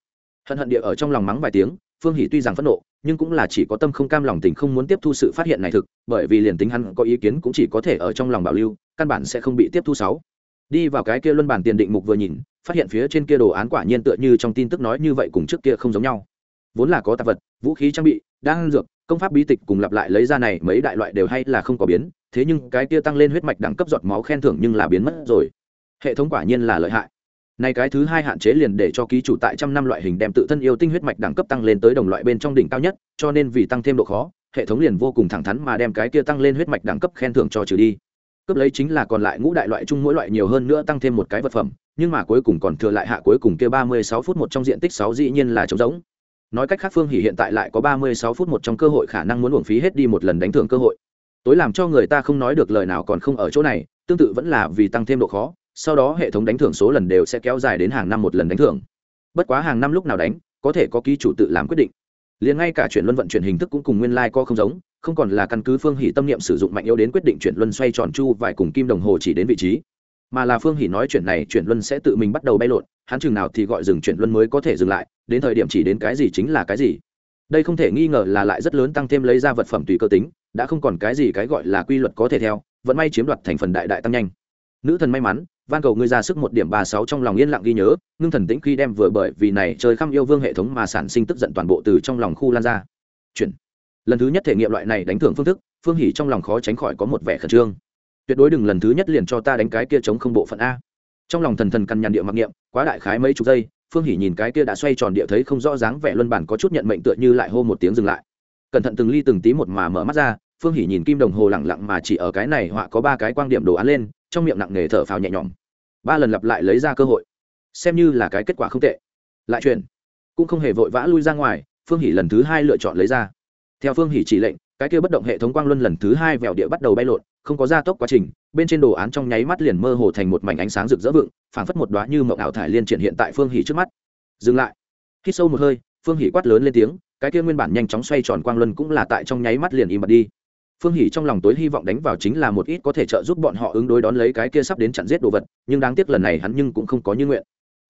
Hận hận địa ở trong lòng mắng vài tiếng, phương hỷ tuy rằng phẫn nộ nhưng cũng là chỉ có tâm không cam lòng tình không muốn tiếp thu sự phát hiện này thực, bởi vì liền tính hắn có ý kiến cũng chỉ có thể ở trong lòng bảo lưu, căn bản sẽ không bị tiếp thu sáu. Đi vào cái kia luân bản tiền định mục vừa nhìn, phát hiện phía trên kia đồ án quả nhiên tựa như trong tin tức nói như vậy cùng trước kia không giống nhau. Vốn là có tạp vật, vũ khí trang bị đang dược, công pháp bí tịch cùng lặp lại lấy ra này, mấy đại loại đều hay là không có biến, thế nhưng cái kia tăng lên huyết mạch đẳng cấp giọt máu khen thưởng nhưng là biến mất rồi. Hệ thống quả nhiên là lợi hại này cái thứ hai hạn chế liền để cho ký chủ tại trăm năm loại hình đem tự thân yêu tinh huyết mạch đẳng cấp tăng lên tới đồng loại bên trong đỉnh cao nhất, cho nên vì tăng thêm độ khó, hệ thống liền vô cùng thẳng thắn mà đem cái kia tăng lên huyết mạch đẳng cấp khen thưởng cho trừ đi. Cấp lấy chính là còn lại ngũ đại loại chung mỗi loại nhiều hơn nữa tăng thêm một cái vật phẩm, nhưng mà cuối cùng còn thừa lại hạ cuối cùng kia ba mươi sáu phút một trong diện tích sáu dĩ nhiên là trống rỗng. Nói cách khác phương hỉ hiện tại lại có ba mươi sáu phút một trong cơ hội khả năng muốn uổng phí hết đi một lần đánh thưởng cơ hội. Tối làm cho người ta không nói được lời nào còn không ở chỗ này, tương tự vẫn là vì tăng thêm độ khó sau đó hệ thống đánh thưởng số lần đều sẽ kéo dài đến hàng năm một lần đánh thưởng. Bất quá hàng năm lúc nào đánh, có thể có ký chủ tự làm quyết định. Liền ngay cả chuyển luân vận chuyển hình thức cũng cùng nguyên lai、like、co không giống, không còn là căn cứ phương hỷ tâm niệm sử dụng mạnh yếu đến quyết định chuyển luân xoay tròn chu vài cùng kim đồng hồ chỉ đến vị trí. Mà là phương hỷ nói chuyện này, chuyển luân sẽ tự mình bắt đầu bay lộn, hắn chừng nào thì gọi dừng chuyển luân mới có thể dừng lại, đến thời điểm chỉ đến cái gì chính là cái gì. Đây không thể nghi ngờ là lại rất lớn tăng thêm lấy ra vật phẩm tùy cơ tính, đã không còn cái gì cái gọi là quy luật có thể theo vẫn may chiếm đoạt thành phần đại đại tăng nhanh. Nữ thần may mắn van cầu ngươi ra sức một điểm ba sáu trong lòng yên lặng ghi nhớ, ngưng thần tĩnh khi đem vừa bởi vì này trời khăm yêu vương hệ thống mà sản sinh tức giận toàn bộ từ trong lòng khu lan ra. Chuyển. Lần thứ nhất thể nghiệm loại này đánh thưởng phương thức, phương hỉ trong lòng khó tránh khỏi có một vẻ khẩn trương. Tuyệt đối đừng lần thứ nhất liền cho ta đánh cái kia chống không bộ phận a. Trong lòng thần thần căn nhằn địa mặc niệm, quá đại khái mấy chục giây, phương hỉ nhìn cái kia đã xoay tròn địa thấy không rõ dáng vẻ luân bản có chút nhận mệnh tựa như lại hô một tiếng dừng lại. Cẩn thận từng ly từng tí một mà mở mắt ra, phương hỉ nhìn kim đồng hồ lẳng lặng mà chỉ ở cái này họa có ba cái quan điểm đồ án lên trong miệng nặng nề thở phào nhẹ nhõm. Ba lần lặp lại lấy ra cơ hội. Xem như là cái kết quả không tệ. Lại chuyển. Cũng không hề vội vã lui ra ngoài, phương hỉ lần thứ hai lựa chọn lấy ra. Theo phương hỉ chỉ lệnh, cái kia bất động hệ thống quang luân lần thứ hai vẹo địa bắt đầu bay lộn, không có gia tốc quá trình, bên trên đồ án trong nháy mắt liền mơ hồ thành một mảnh ánh sáng rực rỡ vựng, phảng phất một đoá như mộng ảo thải liên triển hiện tại phương hỉ trước mắt. Dừng lại. Hít sâu một hơi, phương hỉ quát lớn lên tiếng, cái kia nguyên bản nhanh chóng xoay tròn quang luân cũng là tại trong nháy mắt liền im bặt đi phương hỉ trong lòng tối hy vọng đánh vào chính là một ít có thể trợ giúp bọn họ ứng đối đón lấy cái kia sắp đến chặn giết đồ vật, nhưng đáng tiếc lần này hắn nhưng cũng không có như nguyện.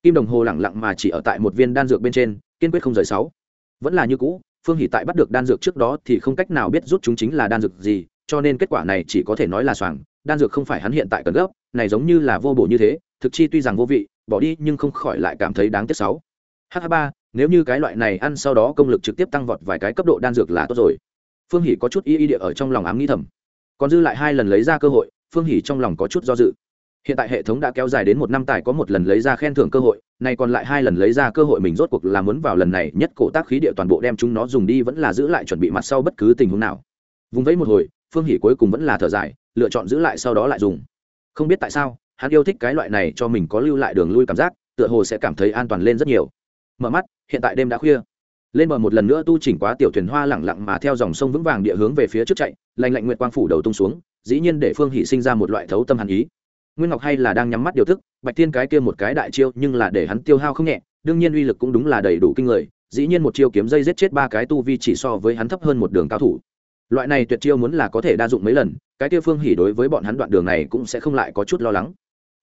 Kim đồng hồ lẳng lặng mà chỉ ở tại một viên đan dược bên trên, kiên quyết không rời sáu. Vẫn là như cũ, phương hỷ tại bắt được đan dược trước đó thì không cách nào biết rút chúng chính là đan dược gì, cho nên kết quả này chỉ có thể nói là soàng đan dược không phải hắn hiện tại cần gấp, này giống như là vô bổ như thế, thực chi tuy rằng vô vị, bỏ đi nhưng không khỏi lại cảm thấy đáng tiếc sáu. H ba, nếu như cái loại này ăn sau đó công lực trực tiếp tăng vọt vài cái cấp độ đan dược là tốt rồi phương hỷ có chút y y địa ở trong lòng ám nghĩ thầm. Còn dư lại hai lần lấy ra cơ hội, phương hỷ trong lòng có chút do dự. Hiện tại hệ thống đã kéo dài đến một năm tài có một lần lấy ra khen thưởng cơ hội, nay còn lại hai lần lấy ra cơ hội mình rốt cuộc là muốn vào lần này, nhất cổ tác khí địa toàn bộ đem chúng nó dùng đi vẫn là giữ lại chuẩn bị mặt sau bất cứ tình huống nào. Vùng vẫy một hồi, phương hỷ cuối cùng vẫn là thở dài, lựa chọn giữ lại sau đó lại dùng. Không biết tại sao, hắn yêu thích cái loại này cho mình có lưu lại đường lui cảm giác, tựa hồ sẽ cảm thấy an toàn lên rất nhiều. Mở mắt, hiện tại đêm đã khuya lên bờ một lần nữa tu chỉnh quá tiểu thuyền hoa lẳng lặng mà theo dòng sông vững vàng địa hướng về phía trước chạy lành lạnh nguyệt quang phủ đầu tung xuống, dĩ nhiên để phương hỷ sinh ra một loại thấu tâm hàn ý. Nguyên ngọc hay là đang nhắm mắt điều thức, bạch thiên cái kia một cái đại chiêu nhưng là để hắn tiêu hao không nhẹ, đương nhiên uy lực cũng đúng là đầy đủ kinh người, dĩ nhiên một chiêu kiếm dây giết chết ba cái tu vi chỉ so với hắn thấp hơn một đường cao thủ. Loại này tuyệt chiêu muốn là có thể đa dụng mấy lần, cái kia phương hỉ đối với bọn hắn đoạn đường này cũng sẽ không lại có chút lo lắng.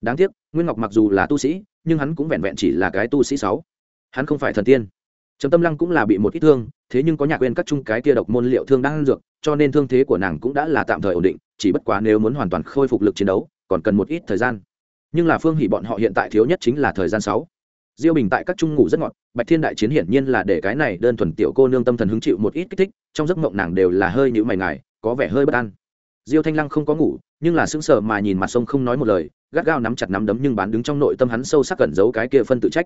Đáng tiếc, nguyên ngọc mặc dù là tu sĩ, nhưng hắn cũng vẹn vẹn chỉ là cái tu sĩ sáu. Hắn không phải thần tiên trầm tâm lăng cũng là bị một ít thương, thế nhưng có nhạc quên các chung cái kia độc môn liệu thương đang ăn dược, cho nên thương thế của nàng cũng đã là tạm thời ổn định, chỉ bất quá nếu muốn hoàn toàn khôi phục lực chiến đấu, còn cần một ít thời gian. Nhưng là phương hỷ bọn họ hiện tại thiếu nhất chính là thời gian sáu. Diêu bình tại các trung ngủ rất ngọt, bạch thiên đại chiến hiển nhiên là để cái này đơn thuần tiểu cô nương tâm thần hứng chịu một ít kích thích, trong giấc mộng nàng đều là hơi nhữ mày ngài, có vẻ hơi bất an. Diêu thanh lăng không có ngủ, nhưng là sững sờ mà nhìn mặt sông không nói một lời, gắt gao nắm chặt nắm đấm nhưng bán đứng trong nội tâm hắn sâu sắc cẩn giấu cái kia phân tự trách.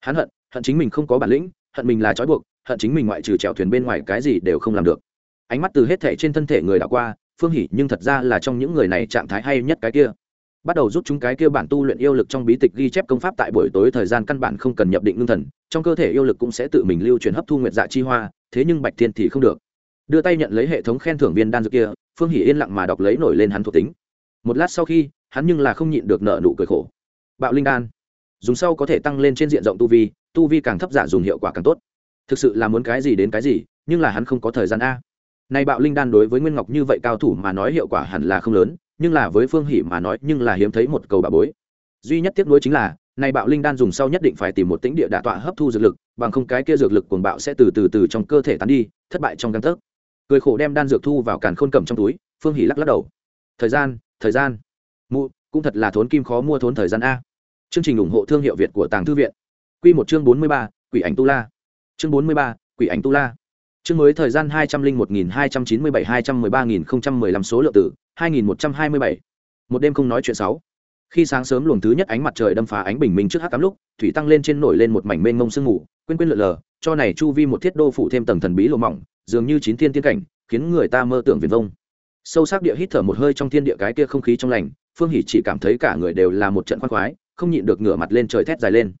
Hắn hận hận chính mình không có bản lĩnh hận mình là trói buộc, hận chính mình ngoại trừ chèo thuyền bên ngoài cái gì đều không làm được. Ánh mắt từ hết thể trên thân thể người đã qua, phương hỉ nhưng thật ra là trong những người này trạng thái hay nhất cái kia. Bắt đầu giúp chúng cái kia bản tu luyện yêu lực trong bí tịch ghi chép công pháp tại buổi tối thời gian căn bản không cần nhập định ngưng thần, trong cơ thể yêu lực cũng sẽ tự mình lưu truyền hấp thu nguyện dạ chi hoa, thế nhưng bạch thiên thì không được. Đưa tay nhận lấy hệ thống khen thưởng viên đan dược kia, phương hỉ yên lặng mà đọc lấy nổi lên hắn thuộc tính. Một lát sau khi, hắn nhưng là không nhịn được nợ nụ cười khổ. Bạo linh đan dùng sau có thể tăng lên trên diện rộng tu vi tu vi càng thấp giả dùng hiệu quả càng tốt. Thực sự là muốn cái gì đến cái gì, nhưng là hắn không có thời gian a. Này bạo linh đan đối với nguyên ngọc như vậy cao thủ mà nói hiệu quả hẳn là không lớn, nhưng là với phương hỷ mà nói, nhưng là hiếm thấy một cầu bà bối. Duy nhất tiếc nuối chính là, này bạo linh đan dùng sau nhất định phải tìm một tĩnh địa đả tọa hấp thu dược lực, bằng không cái kia dược lực cuồng bạo sẽ từ từ từ trong cơ thể tán đi, thất bại trong căn tấc. Cười khổ đem đan dược thu vào càn khôn cầm trong túi, phương hỷ lắc lắc đầu. Thời gian thời gian. Mụ, cũng thật là thốn kim khó mua thốn thời gian a chương trình ủng hộ thương hiệu việt của tàng thư viện. Quy một chương bốn mươi ba, quỷ ảnh tu la. Chương bốn mươi ba, quỷ ảnh tu la. Chương mới thời gian hai trăm linh một nghìn hai trăm chín mươi bảy, hai trăm mười ba nghìn không trăm mười lăm số lượng tử hai nghìn một trăm hai mươi bảy. Một đêm không nói chuyện sáu. Khi sáng sớm luồng thứ nhất ánh mặt trời đâm phá ánh bình minh trước hắc ám lúc, thủy tăng lên trên nổi lên một mảnh mênh mông sương mù, quên quên lượn lờ, cho này chu vi một thiết đô phủ thêm tầng thần bí lộ mỏng, dường như chín thiên tiên cảnh, khiến người ta mơ tưởng viễn vông. Sâu sắc địa hít thở một hơi trong thiên địa cái kia không khí trong lành, phương hỷ chỉ cảm thấy cả người đều là một trận khoan khoái không nhịn được ngửa mặt lên trời thét dài lên.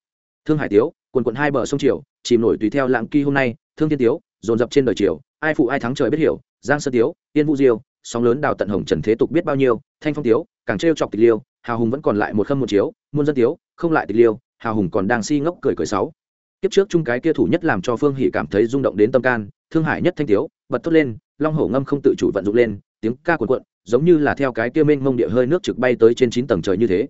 Thương hải tiếu, quần quận hai bờ sông triều, chìm nổi tùy theo lãng kỳ hôm nay, thương thiên tiếu, dồn dập trên đời triều, ai phụ ai thắng trời biết hiểu, giang sơn tiếu tiên vũ diêu, sóng lớn đào tận hồng trần thế tục biết bao nhiêu, thanh phong tiếu, càng trêu chọc tịch liêu, hào hùng vẫn còn lại một khâm một chiếu, muôn dân tiếu, không lại tịch liêu, hào hùng còn đang si ngốc cười cười sáu. Kiếp trước chung cái kia thủ nhất làm cho phương hỷ cảm thấy rung động đến tâm can, thương hải nhất thanh tiếu, bật thốt lên, long hổ ngâm không tự chủ vận dụng lên, tiếng ca cuộn cuộn, giống như là theo cái kia mênh mông địa hơi nước trực bay tới trên chín tầng trời như thế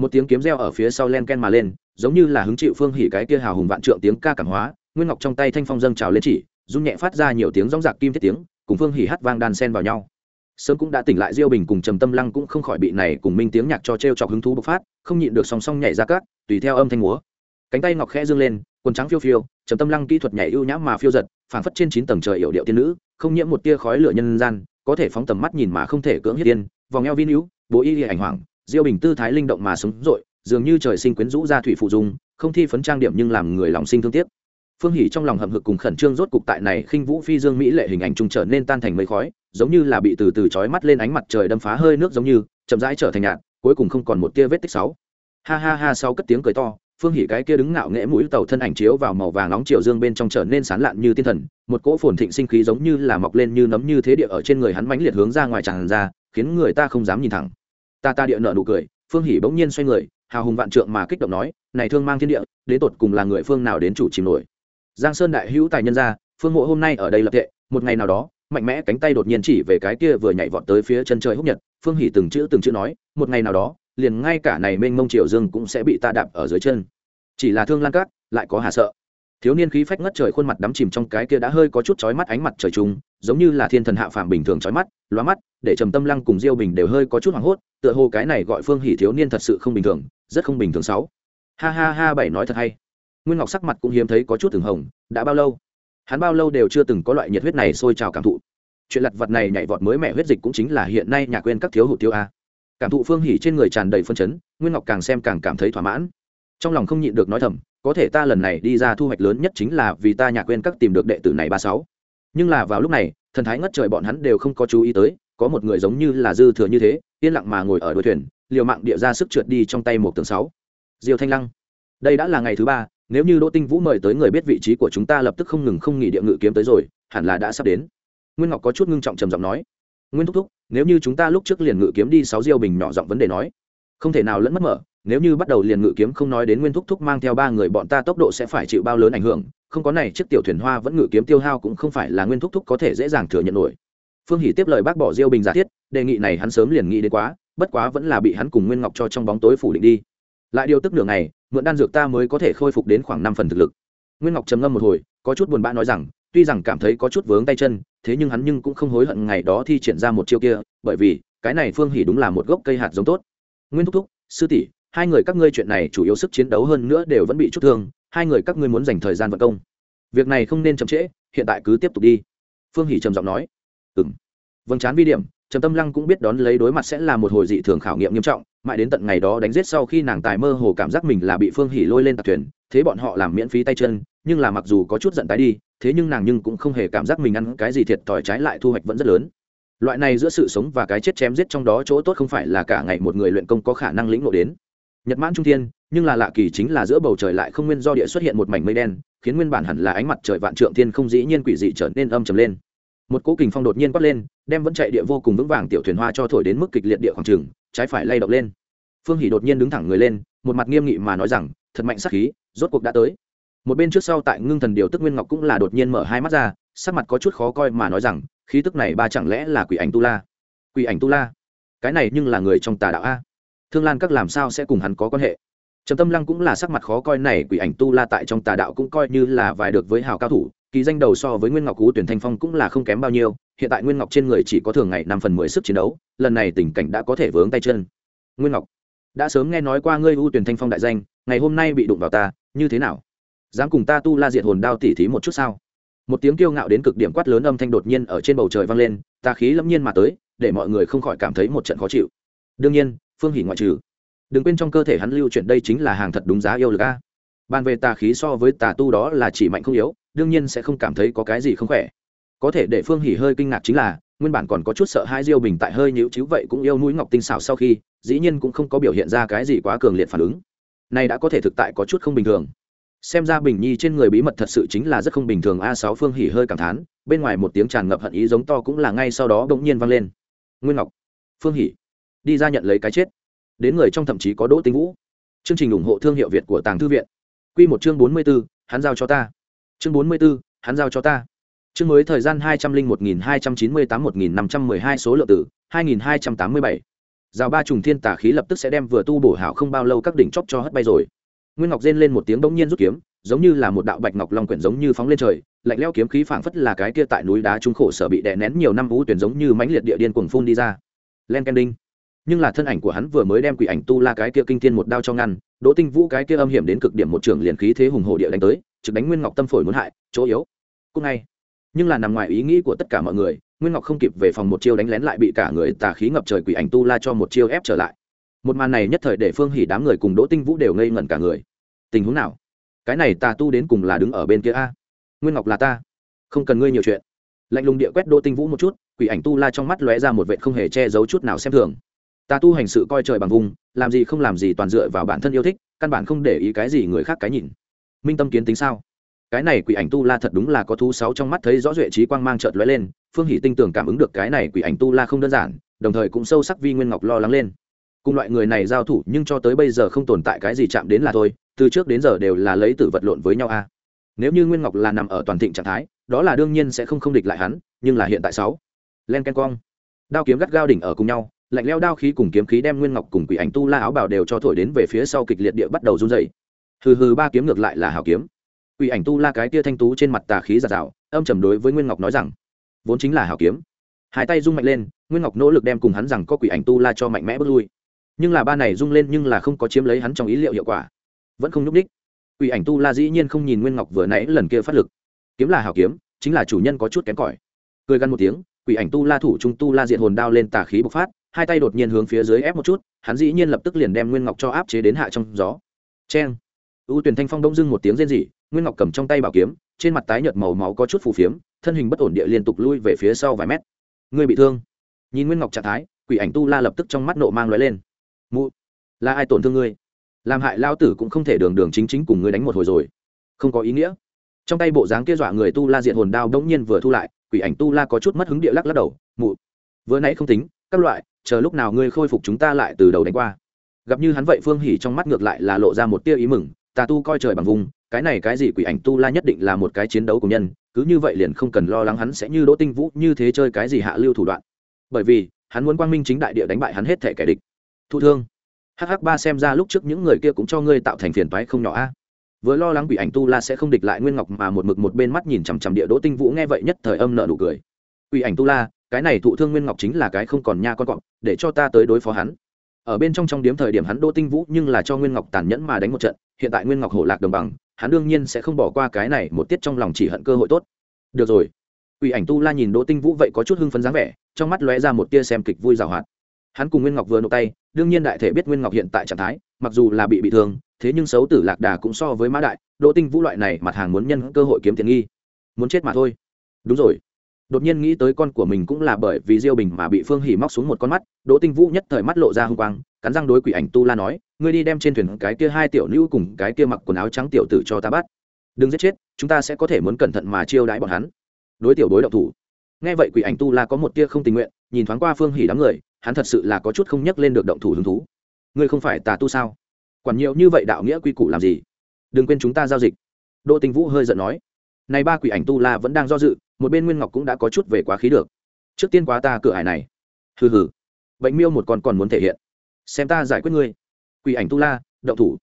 một tiếng kiếm reo ở phía sau len ken mà lên, giống như là hứng chịu phương hỉ cái kia hào hùng vạn trượng tiếng ca cảm hóa, nguyên ngọc trong tay thanh phong dâng trào lên chỉ run nhẹ phát ra nhiều tiếng rong rạc kim thiết tiếng, cùng phương hỉ hát vang đan sen vào nhau. Sớm cũng đã tỉnh lại diêu bình cùng trầm tâm lăng cũng không khỏi bị này cùng minh tiếng nhạc cho t r e o chọc hứng thú bộc phát, không nhịn được song song nhảy ra cát, tùy theo âm thanh múa. Cánh tay ngọc khẽ dương lên, quần trắng phiêu phiêu, trầm tâm lăng kỹ thuật nhảy ưu nhã mà phiêu giật, phảng phất trên chín tầng trời yểu điệu tiên nữ, không nhiễm một tia khói lửa nhân gian, có thể phóng tầm mắt nhìn mà không thể cưỡng hiết tiên, vòng eo vi níu, bố y ảnh hoảng diêu bình tư thái linh động mà sống dội, dường như trời sinh quyến rũ ra thủy phụ dung, không thi phấn trang điểm nhưng làm người lòng sinh thương tiếc. Phương hỉ trong lòng hậm hực cùng khẩn trương rốt cục tại này khinh vũ phi dương mỹ lệ hình ảnh trung trở nên tan thành mây khói, giống như là bị từ từ chói mắt lên ánh mặt trời đâm phá hơi nước giống như, chậm rãi trở thành nhạt, cuối cùng không còn một tia vết tích sáu. Ha ha ha, sau cất tiếng cười to, phương hỉ cái kia đứng ngạo nghễ mũi tàu thân ảnh chiếu vào màu vàng nóng chiều dương bên trong trở nên sán lạn như tiên thần, một cỗ phồn thịnh sinh khí giống như là mọc lên như nấm như thế địa ở trên người hắn mãnh liệt hướng ra ngoài tràn ra, khiến người ta không dám nhìn thẳng ta ta địa nợ nụ cười, phương hỉ bỗng nhiên xoay người, hào hùng vạn trượng mà kích động nói, này thương mang thiên địa, đến tột cùng là người phương nào đến chủ chìm nổi. Giang sơn đại hữu tài nhân gia, phương mộ hôm nay ở đây lập tệ một ngày nào đó, mạnh mẽ cánh tay đột nhiên chỉ về cái kia vừa nhảy vọt tới phía chân trời húc nhật, phương hỉ từng chữ từng chữ nói, một ngày nào đó, liền ngay cả này mênh mông triều dương cũng sẽ bị ta đạp ở dưới chân. Chỉ là thương lan cát lại có hà sợ. Thiếu niên khí phách ngất trời khuôn mặt đắm chìm trong cái kia đã hơi có chút chói mắt ánh mặt trời trùng giống như là thiên thần hạ phàm bình thường chói mắt, lóa mắt, để trầm tâm lăng cùng diêu bình đều hơi có chút hoảng hốt, tựa hồ cái này gọi phương hỉ thiếu niên thật sự không bình thường, rất không bình thường sáu. Ha ha ha, bảy nói thật hay. Nguyên ngọc sắc mặt cũng hiếm thấy có chút từng hồng, đã bao lâu? Hắn bao lâu đều chưa từng có loại nhiệt huyết này sôi trào cảm thụ. Chuyện lặt vật này nhảy vọt mới mẹ huyết dịch cũng chính là hiện nay nhà quên các thiếu hụt tiêu a. Cảm thụ phương hỉ trên người tràn đầy phân chấn, nguyên ngọc càng xem càng cảm thấy thỏa mãn. Trong lòng không nhịn được nói thầm, có thể ta lần này đi ra thu hoạch lớn nhất chính là vì ta nhà quên các tìm được đệ tử này ba sáu nhưng là vào lúc này, thần thái ngất trời bọn hắn đều không có chú ý tới, có một người giống như là dư thừa như thế, yên lặng mà ngồi ở đuôi thuyền, liều mạng địa ra sức trượt đi trong tay một tường sáu. Diều thanh lăng, đây đã là ngày thứ ba, nếu như đỗ tinh vũ mời tới người biết vị trí của chúng ta lập tức không ngừng không nghỉ địa ngự kiếm tới rồi, hẳn là đã sắp đến. Nguyên ngọc có chút ngưng trọng trầm giọng nói. Nguyên thúc thúc, nếu như chúng ta lúc trước liền ngự kiếm đi sáu diêu bình nhỏ giọng vấn đề nói không thể nào lẫn mất mở. Nếu như bắt đầu liền ngự kiếm không nói đến nguyên thúc thúc mang theo ba người bọn ta tốc độ sẽ phải chịu bao lớn ảnh hưởng. Không có này, chiếc tiểu thuyền hoa vẫn ngự kiếm tiêu hao cũng không phải là nguyên thúc thúc có thể dễ dàng thừa nhận nổi. Phương hỷ tiếp lời bác bỏ diêu bình giả thiết, đề nghị này hắn sớm liền nghĩ đến quá, bất quá vẫn là bị hắn cùng nguyên ngọc cho trong bóng tối phủ định đi. Lại điều tức nửa ngày, mượn đan dược ta mới có thể khôi phục đến khoảng năm phần thực lực. Nguyên ngọc trầm ngâm một hồi, có chút buồn bã nói rằng, tuy rằng cảm thấy có chút vướng tay chân, thế nhưng hắn nhưng cũng không hối hận ngày đó thi triển ra một chiêu kia, bởi vì, cái này phương hỷ đúng là một gốc cây hạt giống tốt nguyên thúc thúc, sư tỷ, hai người các ngươi chuyện này chủ yếu sức chiến đấu hơn nữa đều vẫn bị chút thương, hai người các ngươi muốn dành thời gian vận công. Việc này không nên chậm trễ, hiện tại cứ tiếp tục đi. Phương hỷ trầm giọng nói. Ừ m vâng chán vi điểm. Trầm tâm lăng cũng biết đón lấy đối mặt sẽ là một hồi dị thường khảo nghiệm nghiêm trọng, mãi đến tận ngày đó đánh giết sau khi nàng tài mơ hồ cảm giác mình là bị phương Hỷ lôi lên tạc thuyền, thế bọn họ làm miễn phí tay chân, nhưng là mặc dù có chút giận tái đi, thế nhưng nàng nhưng cũng không hề cảm giác mình ăn cái gì thiệt thòi trái lại thu hoạch vẫn rất lớn loại này giữa sự sống và cái chết chém giết trong đó chỗ tốt không phải là cả ngày một người luyện công có khả năng lĩnh ngộ đến. Nhật mãn trung thiên, nhưng là lạ kỳ chính là giữa bầu trời lại không nguyên do địa xuất hiện một mảnh mây đen, khiến nguyên bản hẳn là ánh mặt trời vạn trượng thiên không dĩ nhiên quỷ dị trở nên âm trầm lên. Một cỗ kình phong đột nhiên quát lên, đem vẫn chạy địa vô cùng vững vàng tiểu thuyền hoa cho thổi đến mức kịch liệt địa khoảng trường, trái phải lay động lên. Phương hỷ đột nhiên đứng thẳng người lên, một mặt nghiêm nghị mà nói rằng, thật mạnh sắc khí, rốt cuộc đã tới. Một bên trước sau tại ngưng thần điều tức nguyên ngọc cũng là đột nhiên mở hai mắt ra, sắc mặt có chút khó coi mà nói rằng khí tức này ba chẳng lẽ là quỷ ảnh tu la? Quỷ ảnh tu la? Cái này nhưng là người trong tà đạo a? Thương lan các làm sao sẽ cùng hắn có quan hệ? Trầm tâm lăng cũng là sắc mặt khó coi này, quỷ ảnh tu la tại trong tà đạo cũng coi như là vài được với hào cao thủ, kỳ danh đầu so với nguyên ngọc cú tuyển thanh phong cũng là không kém bao nhiêu, hiện tại nguyên ngọc trên người chỉ có thường ngày năm phần mười sức chiến đấu, lần này tình cảnh đã có thể vướng tay chân. Nguyên ngọc, đã sớm nghe nói qua ngươi u tuyển thanh phong đại danh, ngày hôm nay bị đụng vào ta, như thế nào? Dám cùng ta tu la diệt hồn đao tỉ thí một chút sao? Một tiếng kiêu ngạo đến cực điểm quát lớn âm thanh đột nhiên ở trên bầu trời vang lên tà khí lâm nhiên mà tới, để mọi người không khỏi cảm thấy một trận khó chịu. Đương nhiên, phương hỉ ngoại trừ. Đừng quên trong cơ thể hắn lưu chuyển đây chính là hàng thật đúng giá yêu lực a. Bàn về tà khí so với tà tu đó là chỉ mạnh không yếu, đương nhiên sẽ không cảm thấy có cái gì không khỏe. Có thể để phương hỉ hơi kinh ngạc chính là, nguyên bản còn có chút sợ hai diêu bình tại hơi nhíu chứ vậy cũng yêu mũi ngọc tinh xảo sau khi, dĩ nhiên cũng không có biểu hiện ra cái gì quá cường liệt phản ứng. Này đã có thể thực tại có chút không bình thường xem ra bình nhi trên người bí mật thật sự chính là rất không bình thường, a sáu phương hỉ hơi cảm thán, bên ngoài một tiếng tràn ngập hận ý giống to cũng là ngay sau đó bỗng nhiên vang lên. Nguyên ngọc, phương hỉ, đi ra nhận lấy cái chết. Đến người trong thậm chí có đỗ tinh vũ. Chương trình ủng hộ thương hiệu việt của tàng thư viện. Q một chương bốn mươi b ố hắn giao cho ta. Chương bốn mươi b ố hắn giao cho ta. Chương mới thời gian hai trăm linh một nghìn hai trăm chín mươi tám một nghìn năm trăm mười hai số lượng tử, hai nghìn hai trăm tám mươi bảy. Rào ba trùng thiên tả khí lập tức sẽ đem vừa tu bổ hảo không bao lâu các đỉnh chóp cho hất bay rồi nguyên ngọc rên lên một tiếng bỗng nhiên rút kiếm, giống như là một đạo bạch ngọc long quyển giống như phóng lên trời, lạnh leo kiếm khí phảng phất là cái kia tại núi đá trung khổ sở bị đè nén nhiều năm vũ tuyển giống như mãnh liệt địa điên cuồng phun đi ra. Len ken đinh nhưng là thân ảnh của hắn vừa mới đem quỷ ảnh tu la cái kia kinh thiên một đao cho ngăn, đỗ tinh vũ cái kia âm hiểm đến cực điểm một trường liền khí thế hùng hồ địa đánh tới, trực đánh nguyên ngọc tâm phổi muốn hại, chỗ yếu. Cũng ngay. Nhưng là nằm ngoài ý nghĩ của tất cả mọi người, nguyên ngọc không kịp về phòng một chiêu đánh lén lại bị cả người tà khí ngập trời quỷ ảnh tu la cho một chiêu ép trở lại một màn này nhất thời để phương hỉ đám người cùng đỗ tinh vũ đều ngây ngẩn cả người. Tình huống nào? Cái này tà tu đến cùng là đứng ở bên kia a? Nguyên ngọc là ta. Không cần ngươi nhiều chuyện. Lạnh lùng địa quét đỗ tinh vũ một chút, quỷ ảnh tu la trong mắt lóe ra một vệ không hề che giấu chút nào xem thường. Tà tu hành sự coi trời bằng vùng, làm gì không làm gì toàn dựa vào bản thân yêu thích, căn bản không để ý cái gì người khác cái nhìn. Minh tâm kiến tính sao? Cái này quỷ ảnh tu la thật đúng là có thú sáu trong mắt thấy rõ duệ trí quang mang trợt lóe lên, phương hỷ tinh tưởng cảm ứng được cái này quỷ ảnh tu la không đơn giản, đồng thời cũng sâu sắc vi nguyên ngọc lo lắng lên cùng loại người này giao thủ nhưng cho tới bây giờ không tồn tại cái gì chạm đến là thôi, từ trước đến giờ đều là lấy tử vật lộn với nhau a. Nếu như nguyên ngọc là nằm ở toàn thịnh trạng thái, đó là đương nhiên sẽ không không địch lại hắn, nhưng là hiện tại sáu. Len ken cong đao kiếm gắt gao đỉnh ở cùng nhau, lạnh leo đao khí cùng kiếm khí đem nguyên ngọc cùng quỷ ảnh tu la áo bào đều cho thổi đến về phía sau kịch liệt địa bắt đầu run dày hừ hừ, ba kiếm ngược lại là hảo kiếm. Quỷ ảnh tu la cái tia thanh tú trên mặt tà khí giạt rào, âm trầm đối với nguyên ngọc nói rằng, vốn chính là hảo kiếm. Hai tay rung mạnh lên, nguyên ngọc nỗ lực đem cùng hắn rằng có quỷ ảnh tu la cho mạnh mẽ bước lui nhưng là ba này rung lên nhưng là không có chiếm lấy hắn trong ý liệu hiệu quả. Vẫn không nhúc ních quỷ ảnh tu la dĩ nhiên không nhìn nguyên ngọc vừa nãy lần kia phát lực. Kiếm là hảo kiếm, chính là chủ nhân có chút kém cỏi. Cười gằn một tiếng, quỷ ảnh tu la thủ trung tu la diện hồn đao lên tà khí bộc phát, hai tay đột nhiên hướng phía dưới ép một chút, hắn dĩ nhiên lập tức liền đem nguyên ngọc cho áp chế đến hạ trong gió. Cheng. U tuyển thanh phong đông dưng một tiếng rên rỉ, nguyên ngọc cầm trong tay bảo kiếm, trên mặt tái nhợt màu máu có chút phù phiếm, thân hình bất ổn địa liên tục lui về phía sau vài mét. Người bị thương. Nhìn nguyên ngọc trạng thái, quỷ ảnh tu la lập tức trong mắt nộ mang lóe lên mụ, là ai tổn thương ngươi? Làm hại lao tử cũng không thể đường đường chính chính cùng ngươi đánh một hồi rồi. Không có ý nghĩa. Trong tay bộ dáng kia dọa người tu la diện hồn đao đống nhiên vừa thu lại, quỷ ảnh tu la có chút mất hứng địa lắc lắc đầu, mụ, vừa nãy không tính, các loại, chờ lúc nào ngươi khôi phục chúng ta lại từ đầu đánh qua. Gặp như hắn vậy, phương hỉ trong mắt ngược lại là lộ ra một tia ý mừng tà tu coi trời bằng vùng, cái này cái gì quỷ ảnh tu la nhất định là một cái chiến đấu của nhân, cứ như vậy liền không cần lo lắng hắn sẽ như đỗ tinh vũ như thế chơi cái gì hạ lưu thủ đoạn. Bởi vì, hắn muốn quang minh chính đại địa đánh bại hắn hết thể kẻ địch thụ thương. Hh ba xem ra lúc trước những người kia cũng cho ngươi tạo thành phiền toái không nhỏ a. À. vừa lo lắng quỷ ảnh tu la sẽ không địch lại nguyên ngọc mà một mực một bên mắt nhìn chằm chằm địa đỗ tinh vũ nghe vậy nhất thời âm nợ nụ cười. Quỷ ảnh tu la, cái này thụ thương nguyên ngọc chính là cái không còn nha con cọp, để cho ta tới đối phó hắn. Ở bên trong trong điếm thời điểm hắn đỗ tinh vũ nhưng là cho nguyên ngọc tàn nhẫn mà đánh một trận, hiện tại nguyên ngọc hổ lạc đồng bằng, hắn đương nhiên sẽ không bỏ qua cái này một tiết trong lòng chỉ hận cơ hội tốt. Được rồi. Quỷ ảnh tu la nhìn đỗ tinh vũ vậy có chút hưng phấn dáng vẻ, trong mắt lóe ra một tia xem kịch vui rào hoạt hắn cùng nguyên ngọc vừa nộp tay, đương nhiên đại thể biết nguyên ngọc hiện tại trạng thái, mặc dù là bị bị thương, thế nhưng xấu tử lạc đà cũng so với mã đại, đỗ tinh vũ loại này mặt hàng muốn nhân cơ hội kiếm tiền nghi. Muốn chết mà thôi. Đúng rồi. Đột nhiên nghĩ tới con của mình cũng là bởi vì diêu bình mà bị phương hỉ móc xuống một con mắt, đỗ tinh vũ nhất thời mắt lộ ra h ư n g quang, cắn răng đối quỷ ảnh tu la nói, ngươi đi đem trên thuyền cái kia hai tiểu nữ cùng cái kia mặc quần áo trắng tiểu tử cho ta bắt. Đừng giết chết, chúng ta sẽ có thể muốn cẩn thận mà chiêu đãi bọn hắn. Đối tiểu đối động thủ. Nghe vậy quỷ ảnh tu la có một tia không tình nguyện nhìn thoáng qua phương hỉ đám người, hắn thật sự là có chút không nhắc lên được động thủ hứng thú. Ngươi không phải tà tu sao? Quản nhiều như vậy đạo nghĩa quy củ làm gì? Đừng quên chúng ta giao dịch. Đỗ tinh vũ hơi giận nói. Này ba quỷ ảnh tu la vẫn đang do dự, một bên nguyên ngọc cũng đã có chút về quá khí được. Trước tiên quá ta cửa hải này. Hừ hừ. Bệnh miêu một con còn muốn thể hiện. Xem ta giải quyết ngươi. Quỷ ảnh tu la, động thủ.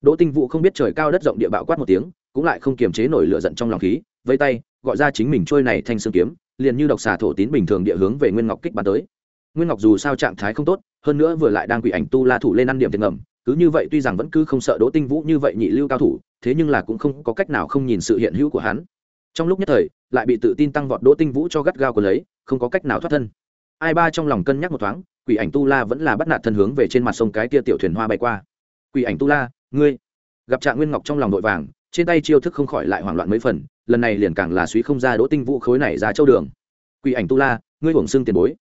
Đỗ tinh vũ không biết trời cao đất rộng địa bạo quát một tiếng, cũng lại không kiềm chế nổi lửa giận trong lòng khí vây tay, gọi ra chính mình trôi này thanh xương kiếm liền như độc xà thổ tín bình thường địa hướng về nguyên ngọc kích bắn tới. Nguyên ngọc dù sao trạng thái không tốt, hơn nữa vừa lại đang quỷ ảnh tu la thủ lên ăn điểm tiền ngầm, cứ như vậy tuy rằng vẫn cứ không sợ đỗ tinh vũ như vậy nhị lưu cao thủ, thế nhưng là cũng không có cách nào không nhìn sự hiện hữu của hắn. Trong lúc nhất thời, lại bị tự tin tăng vọt đỗ tinh vũ cho gắt gao của lấy, không có cách nào thoát thân. Ai ba trong lòng cân nhắc một thoáng, quỷ ảnh tu la vẫn là bắt nạt thân hướng về trên mặt sông cái tia tiểu thuyền hoa bay qua. Quỷ ảnh tu la, ngươi. Gặp trạng nguyên ngọc trong lòng nội vàng, trên tay chiêu thức không khỏi lại hoảng loạn mấy phần lần này liền càng là suý không ra đỗ tinh vũ khối này ra châu đường. Quỷ ảnh tu la, ngươi hưởng xưng tiền bối.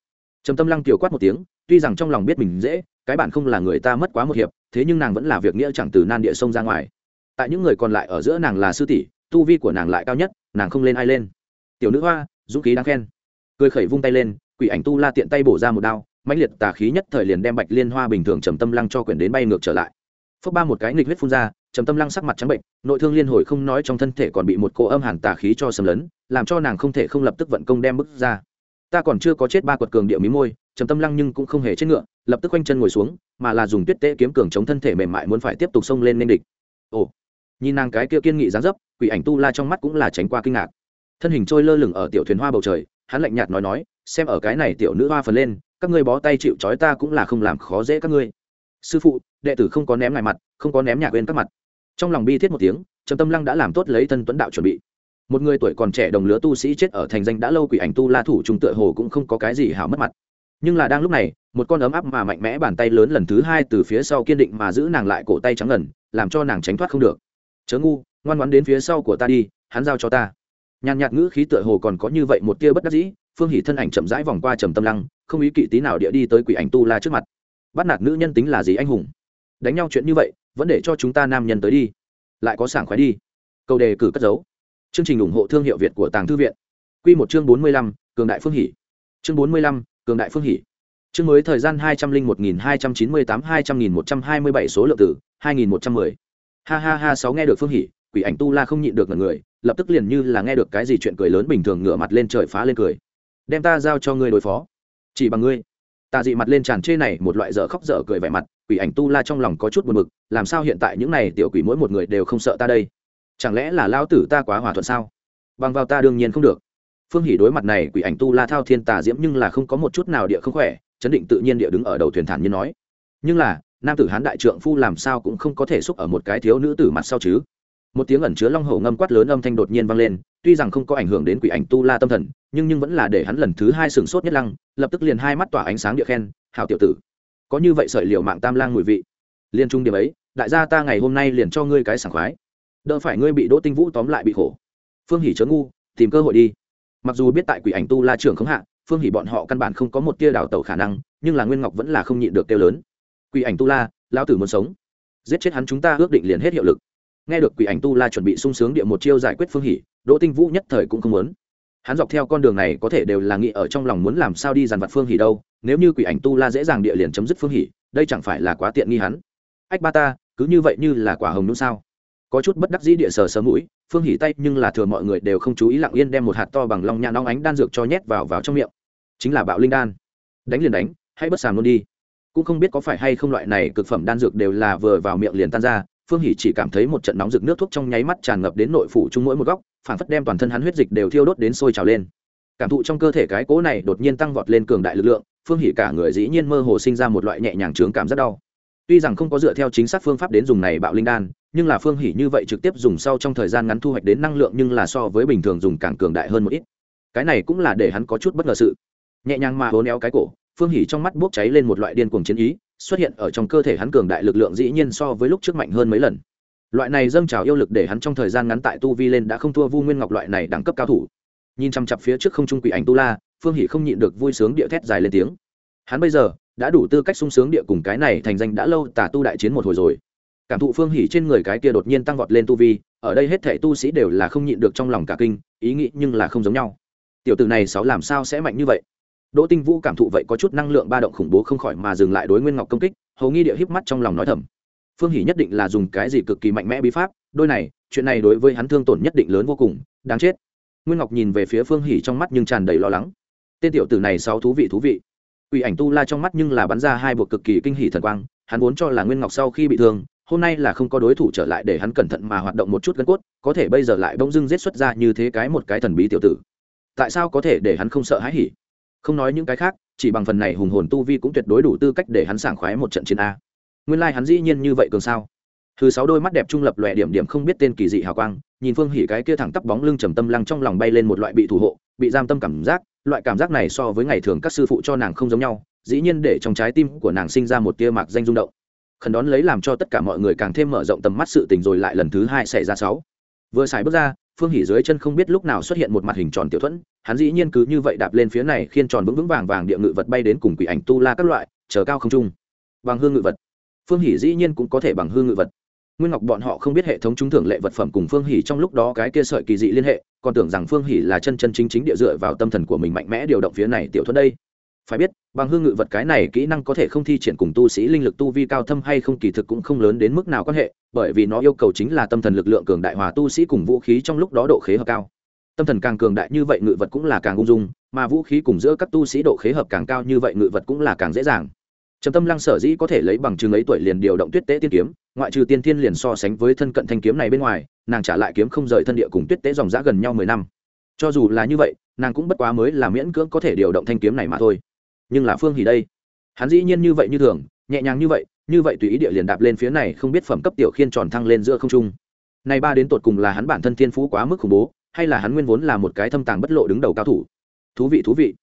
Trầm tâm lăng tiểu quát một tiếng, tuy rằng trong lòng biết mình dễ, cái bạn không là người ta mất quá một hiệp, thế nhưng nàng vẫn là việc nghĩa chẳng từ nan địa sông ra ngoài. Tại những người còn lại ở giữa nàng là sư tỷ, tu vi của nàng lại cao nhất, nàng không lên ai lên. Tiểu nữ hoa, dũng khí đáng khen. Cười khẩy vung tay lên, quỷ ảnh tu la tiện tay bổ ra một đao, mãnh liệt tà khí nhất thời liền đem bạch liên hoa bình thường trầm tâm lăng cho quyển đến bay ngược trở lại. Phước ba một cái nghịch huyết phun ra trầm tâm lăng sắc mặt trắng bệnh, nội thương liên hồi không nói trong thân thể còn bị một cô âm hàn tà khí cho sầm lấn, làm cho nàng không thể không lập tức vận công đem bức ra. Ta còn chưa có chết ba quật cường điệu mí môi, trầm tâm lăng nhưng cũng không hề chết ngựa, lập tức quanh chân ngồi xuống, mà là dùng tuyết tễ kiếm cường chống thân thể mềm mại muốn phải tiếp tục xông lên nên địch. Ồ, nhìn nàng cái kia kiên nghị dáng dấp, quỷ ảnh tu la trong mắt cũng là tránh qua kinh ngạc. Thân hình trôi lơ lửng ở tiểu thuyền hoa bầu trời, hắn lạnh nhạt nói nói, xem ở cái này tiểu nữ hoa phần lên, các ngươi bó tay chịu trói ta cũng là không làm khó dễ các ngươi. Sư phụ, đệ tử không có ném ngài mặt, không có ném nhà quên các mặt trong lòng bi thiết một tiếng, trầm tâm lăng đã làm tốt lấy thân tuấn đạo chuẩn bị. Một người tuổi còn trẻ đồng lứa tu sĩ chết ở thành danh đã lâu quỷ ảnh tu la thủ trùng tựa hồ cũng không có cái gì hảo mất mặt. Nhưng là đang lúc này, một con ấm áp mà mạnh mẽ bàn tay lớn lần thứ hai từ phía sau kiên định mà giữ nàng lại cổ tay trắng ngần, làm cho nàng tránh thoát không được. Chớ ngu, ngoan ngoãn đến phía sau của ta đi, hắn giao cho ta. Nhàn nhạt ngữ khí tựa hồ còn có như vậy một tia bất đắc dĩ, phương hỷ thân ảnh chậm rãi vòng qua trầm tâm lăng, không ý kỵ tí nào địa đi tới quỷ ảnh tu la trước mặt. Bắt nạt nữ nhân tính là gì anh hùng? Đánh nhau chuyện như vậy vẫn để cho chúng ta nam nhân tới đi. Lại có sảng khoái đi. Câu đề cử cất giấu. chương trình ủng hộ thương hiệu việt của tàng thư viện. Q một chương bốn mươi lăm, cường đại phương hỷ. Chương bốn mươi lăm, cường đại phương hỷ. Chương mới thời gian hai trăm linh một nghìn hai trăm chín mươi tám hai trăm nghìn một trăm hai mươi bảy số lượng tử hai nghìn một trăm mười. Ha ha ha, sáu nghe được phương hỷ, quỷ ảnh tu la không nhịn được ngần người, lập tức liền như là nghe được cái gì chuyện cười lớn bình thường ngửa mặt lên trời phá lên cười. Đem ta giao cho ngươi đối phó. Chỉ bằng ngươi. Tà dị mặt lên tràn trê này, một loại dở khóc dở cười vẻ mặt quỷ ảnh tu la trong lòng có chút buồn bực, làm sao hiện tại những này tiểu quỷ mỗi một người đều không sợ ta đây? Chẳng lẽ là lao tử ta quá hòa thuận sao? Bằng vào ta đương nhiên không được. Phương hỉ đối mặt này quỷ ảnh tu la thao thiên tà diễm nhưng là không có một chút nào địa không khỏe, chấn định tự nhiên địa đứng ở đầu thuyền thản như nói. Nhưng là, nam tử hán đại trượng phu làm sao cũng không có thể xúc ở một cái thiếu nữ tử mặt sau chứ? Một tiếng ẩn chứa long hổ ngâm quát lớn âm thanh đột nhiên vang lên, tuy rằng không có ảnh hưởng đến quỷ ảnh tu la tâm thần, nhưng nhưng vẫn là để hắn lần thứ hai sừng sốt nhất lăng, lập tức liền hai mắt tỏa ánh sáng địa khen, hảo tiểu tử có như vậy sợi liệu mạng tam lang mùi vị. Liên trung điểm ấy, đại gia ta ngày hôm nay liền cho ngươi cái sảng khoái. Đỡ phải ngươi bị đỗ tinh vũ tóm lại bị khổ. Phương hỉ chớ ngu, tìm cơ hội đi. Mặc dù biết tại quỷ ảnh tu la trưởng không hạ, phương hỉ bọn họ căn bản không có một tia đào tẩu khả năng, nhưng là nguyên ngọc vẫn là không nhịn được kêu lớn. Quỷ ảnh tu la, lão tử muốn sống. Giết chết hắn chúng ta ước định liền hết hiệu lực. Nghe được quỷ ảnh tu la chuẩn bị sung sướng địa một chiêu giải quyết phương hỉ đỗ tinh vũ nhất thời cũng không muốn hắn dọc theo con đường này có thể đều là nghĩ ở trong lòng muốn làm sao đi dàn vặt phương hỉ đâu, nếu như quỷ ảnh tu la dễ dàng địa liền chấm dứt phương hỉ đây chẳng phải là quá tiện nghi hắn. Ách ba ta, cứ như vậy như là quả hồng nhũ sao? Có chút bất đắc dĩ địa sờ sờ mũi, phương hỉ tay nhưng là thừa mọi người đều không chú ý lặng yên đem một hạt to bằng lòng nhãn nóng ánh đan dược cho nhét vào vào trong miệng. Chính là bạo linh đan. Đánh liền đánh hãy bất sàm luôn đi. Cũng không biết có phải hay không loại này cực phẩm đan dược đều là vừa vào miệng liền tan ra phương hỉ chỉ cảm thấy một trận nóng rực nước thuốc trong nháy mắt tràn ngập đến nội phủ chung mỗi một góc, phản phất đem toàn thân hắn huyết dịch đều thiêu đốt đến sôi trào lên. Cảm thụ trong cơ thể cái cố này đột nhiên tăng vọt lên cường đại lực lượng, phương hỉ cả người dĩ nhiên mơ hồ sinh ra một loại nhẹ nhàng trướng cảm rất đau. Tuy rằng không có dựa theo chính xác phương pháp đến dùng này bạo linh đan, nhưng là phương hỉ như vậy trực tiếp dùng sau trong thời gian ngắn thu hoạch đến năng lượng nhưng là so với bình thường dùng càng cường đại hơn một ít. Cái này cũng là để hắn có chút bất ngờ sự. Nhẹ nhàng mà hố néo cái cổ, phương hỉ trong mắt bốc cháy lên một loại điên cuồng chiến ý xuất hiện ở trong cơ thể hắn cường đại lực lượng dĩ nhiên so với lúc trước mạnh hơn mấy lần. Loại này dâng trào yêu lực để hắn trong thời gian ngắn tại tu vi lên đã không thua vu nguyên ngọc loại này đẳng cấp cao thủ. Nhìn chăm chặp phía trước không trung quỷ ảnh tu la, phương hỷ không nhịn được vui sướng địa thét dài lên tiếng. Hắn bây giờ đã đủ tư cách sung sướng địa cùng cái này thành danh đã lâu tả tu đại chiến một hồi rồi. Cảm thụ phương hỷ trên người cái kia đột nhiên tăng vọt lên tu vi, ở đây hết thảy tu sĩ đều là không nhịn được trong lòng cả kinh, ý nghĩ nhưng là không giống nhau. Tiểu tử này sáu làm sao sẽ mạnh như vậy? Đỗ tinh vũ cảm thụ vậy có chút năng lượng ba động khủng bố không khỏi mà dừng lại đối nguyên ngọc công kích, hầu nghi địa híp mắt trong lòng nói thầm. Phương hỷ nhất định là dùng cái gì cực kỳ mạnh mẽ bí pháp, đôi này, chuyện này đối với hắn thương tổn nhất định lớn vô cùng, đáng chết. Nguyên ngọc nhìn về phía phương hỷ trong mắt nhưng tràn đầy lo lắng. Tên tiểu tử này sáu thú vị thú vị. Ủy ảnh tu la trong mắt nhưng là bắn ra hai buộc cực kỳ kinh hỉ thần quang, hắn vốn cho là nguyên ngọc sau khi bị thương, hôm nay là không có đối thủ trở lại để hắn cẩn thận mà hoạt động một chút gân cốt, có thể bây giờ lại bỗng dưng giết xuất ra như thế cái một cái thần bí tiểu tử. Tại sao có thể để hắn không sợ hãi hỉ? Không nói những cái khác, chỉ bằng phần này hùng hồn tu vi cũng tuyệt đối đủ tư cách để hắn sảng khoái một trận chiến a. Nguyên lai、like、hắn dĩ nhiên như vậy cường sao? Thứ sáu đôi mắt đẹp trung lập lòe điểm điểm không biết tên kỳ dị hào quang, nhìn phương hỉ cái kia thẳng tắp bóng lưng trầm tâm lăng trong lòng bay lên một loại bị thủ hộ, bị giam tâm cảm giác, loại cảm giác này so với ngày thường các sư phụ cho nàng không giống nhau, dĩ nhiên để trong trái tim của nàng sinh ra một tia mạc danh rung động. Khẩn đón lấy làm cho tất cả mọi người càng thêm mở rộng tầm mắt sự tình rồi lại lần thứ hai xảy ra sáu. Vừa xài bước ra phương hỉ dưới chân không biết lúc nào xuất hiện một mặt hình tròn tiểu thuẫn, hắn dĩ nhiên cứ như vậy đạp lên phía này khiên tròn vững vững vàng vàng địa ngự vật bay đến cùng quỷ ảnh tu la các loại, chờ cao không trung. Bằng hương ngự vật. Phương hỷ dĩ nhiên cũng có thể bằng hương ngự vật. Nguyên ngọc bọn họ không biết hệ thống trúng thưởng lệ vật phẩm cùng phương hỷ trong lúc đó cái kia sợi kỳ dị liên hệ, còn tưởng rằng phương hỷ là chân chân chính chính địa dựa vào tâm thần của mình mạnh mẽ điều động phía này tiểu thuẫn đây phải biết, bằng hương ngự vật cái này kỹ năng có thể không thi triển cùng tu sĩ linh lực tu vi cao thâm hay không kỳ thực cũng không lớn đến mức nào quan hệ, bởi vì nó yêu cầu chính là tâm thần lực lượng cường đại hòa tu sĩ cùng vũ khí trong lúc đó độ khế hợp cao. Tâm thần càng cường đại như vậy ngự vật cũng là càng ung dung, mà vũ khí cùng giữa các tu sĩ độ khế hợp càng cao như vậy ngự vật cũng là càng dễ dàng. Trầm tâm lăng sở dĩ có thể lấy bằng chứng ấy tuổi liền điều động tuyết tế tiên kiếm, ngoại trừ tiên thiên liền so sánh với thân cận thanh kiếm này bên ngoài, nàng trả lại kiếm không rời thân địa cùng tuyết tế dòng giã gần nhau mười năm. Cho dù là như vậy, nàng cũng bất quá mới là miễn cưỡng có thể điều động thanh kiếm này mà thôi nhưng là phương hỉ đây. Hắn dĩ nhiên như vậy như thường, nhẹ nhàng như vậy như vậy tùy ý địa liền đạp lên phía này không biết phẩm cấp tiểu khiên tròn thăng lên giữa không trung. Này ba đến tột cùng là hắn bản thân thiên phú quá mức khủng bố, hay là hắn nguyên vốn là một cái thâm tàng bất lộ đứng đầu cao thủ? Thú vị thú vị.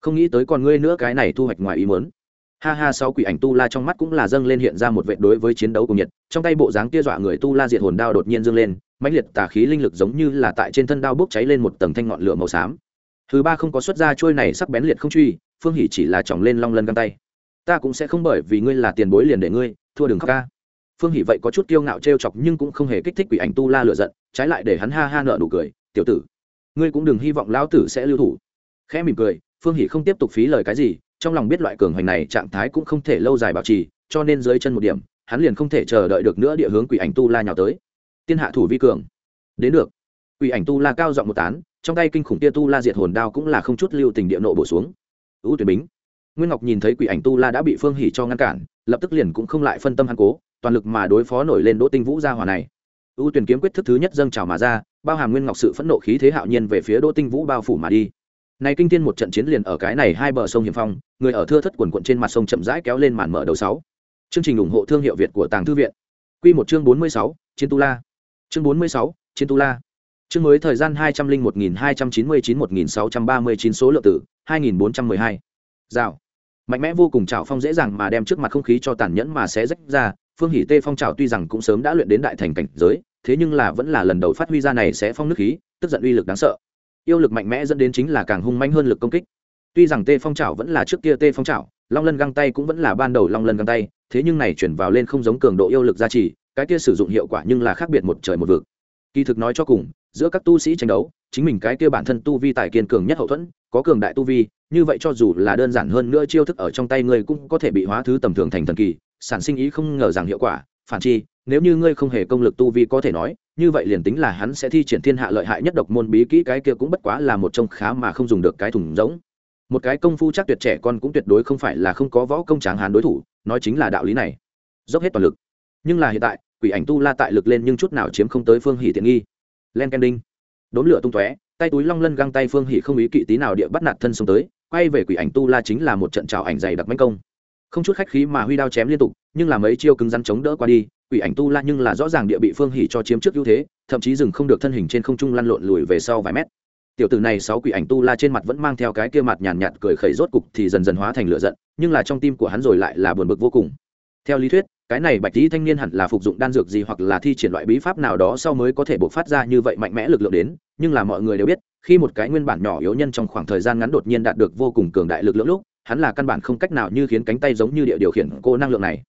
Không nghĩ tới còn ngươi nữa cái này thu hoạch ngoài ý muốn. Ha ha sau quỷ ảnh tu la trong mắt cũng là dâng lên hiện ra một vệ đối với chiến đấu cùng nhiệt, trong tay bộ dáng kia dọa người tu la diệt hồn đao đột nhiên dâng lên, mãnh liệt tà khí linh lực giống như là tại trên thân đao bốc cháy lên một tầng thanh ngọn lửa màu xám. Thứ ba không có xuất ra trôi này sắc bén liệt không truy phương hỷ chỉ là chỏng lên long lân găng tay. Ta cũng sẽ không bởi vì ngươi là tiền bối liền để ngươi, thua đừng khóc ca. Phương hỷ vậy có chút kiêu ngạo trêu chọc nhưng cũng không hề kích thích quỷ ảnh tu la lựa giận, trái lại để hắn ha ha nợ nụ cười, tiểu tử, ngươi cũng đừng hy vọng lão tử sẽ lưu thủ. Khẽ mỉm cười, phương hỷ không tiếp tục phí lời cái gì, trong lòng biết loại cường hoành này trạng thái cũng không thể lâu dài bảo trì, cho nên dưới chân một điểm, hắn liền không thể chờ đợi được nữa địa hướng quỷ ảnh tu la nhào tới. Tiên hạ thủ vi cường. Đến được. Quỷ ảnh tu la cao giọng một tán, trong tay kinh khủng tia tu la diệt hồn đao cũng là không chút lưu tình địa nộ bổ xuống ưu tuyển bính. Nguyên ngọc nhìn thấy quỷ ảnh tu la đã bị phương hỉ cho ngăn cản, lập tức liền cũng không lại phân tâm hắn cố, toàn lực mà đối phó nổi lên đỗ tinh vũ gia hỏa này. Ưu tuyển kiếm quyết thức thứ nhất dâng trào mà ra, bao hàm nguyên ngọc sự phẫn nộ khí thế hạo nhiên về phía đỗ tinh vũ bao phủ mà đi. Này kinh thiên một trận chiến liền ở cái này hai bờ sông hiểm phong, người ở thưa thất quần quận trên mặt sông chậm rãi kéo lên màn mở đầu sáu. Chương trình ủng hộ thương hiệu việt của tàng thư viện. Quy một chương bốn mươi sáu, chiến tu la. Chương bốn mươi sáu, chiến tu la chương mới thời gian hai trăm linh một nghìn hai trăm chín mươi chín một nghìn sáu trăm ba mươi chín số lượng tử, hai nghìn bốn trăm mười hai. Rào. Mạnh mẽ vô cùng trào phong dễ dàng mà đem trước mặt không khí cho tàn nhẫn mà sẽ rách ra, phương hỷ tê phong trào tuy rằng cũng sớm đã luyện đến đại thành cảnh giới, thế nhưng là vẫn là lần đầu phát huy ra này sẽ phong nước khí, tức giận uy lực đáng sợ. Yêu lực mạnh mẽ dẫn đến chính là càng hung manh hơn lực công kích. Tuy rằng tê phong trào vẫn là trước kia tê phong trào long lân găng tay cũng vẫn là ban đầu long lân găng tay, thế nhưng này chuyển vào lên không giống cường độ yêu lực gia trì, cái kia sử dụng hiệu quả nhưng là khác biệt một trời một vực. Kỳ thực nói cho cùng giữa các tu sĩ tranh đấu, chính mình cái kia bản thân tu vi tài kiên cường nhất hậu thuẫn, có cường đại tu vi, như vậy cho dù là đơn giản hơn nữa chiêu thức ở trong tay ngươi cũng có thể bị hóa thứ tầm thường thành thần kỳ, sản sinh ý không ngờ rằng hiệu quả. Phản chi, nếu như ngươi không hề công lực tu vi có thể nói, như vậy liền tính là hắn sẽ thi triển thiên hạ lợi hại nhất độc môn bí kỹ cái kia cũng bất quá là một trông khá mà không dùng được cái thùng giống. Một cái công phu chắc tuyệt trẻ con cũng tuyệt đối không phải là không có võ công tráng hán đối thủ, nói chính là đạo lý này. Dốc hết toàn lực. Nhưng là hiện tại, quỷ ảnh tu la tại lực lên nhưng chút nào chiếm không tới phương hỷ tiện nghi len ken đinh đốn lửa tung tóe tay túi long lân găng tay phương hỉ không ý kỵ tí nào địa bắt nạt thân xông tới quay về quỷ ảnh tu la chính là một trận trào ảnh dày đặc mánh công. Không chút khách khí mà huy đao chém liên tục nhưng là mấy chiêu cứng rắn chống đỡ qua đi quỷ ảnh tu la nhưng là rõ ràng địa bị phương hỉ cho chiếm trước ưu thế thậm chí dừng không được thân hình trên không trung lăn lộn lùi về sau vài mét. Tiểu tử này sáu quỷ ảnh tu la trên mặt vẫn mang theo cái kia mặt nhàn nhạt, nhạt cười khẩy rốt cục thì dần dần hóa thành lửa giận nhưng là trong tim của hắn rồi lại là buồn bực vô cùng. Theo lý thuyết cái này bạch tí thanh niên hẳn là phục dụng đan dược gì hoặc là thi triển loại bí pháp nào đó sau mới có thể bộc phát ra như vậy mạnh mẽ lực lượng đến, nhưng là mọi người đều biết, khi một cái nguyên bản nhỏ yếu nhân trong khoảng thời gian ngắn đột nhiên đạt được vô cùng cường đại lực lượng lúc, hắn là căn bản không cách nào như khiến cánh tay giống như địa điều khiển cô năng lượng này.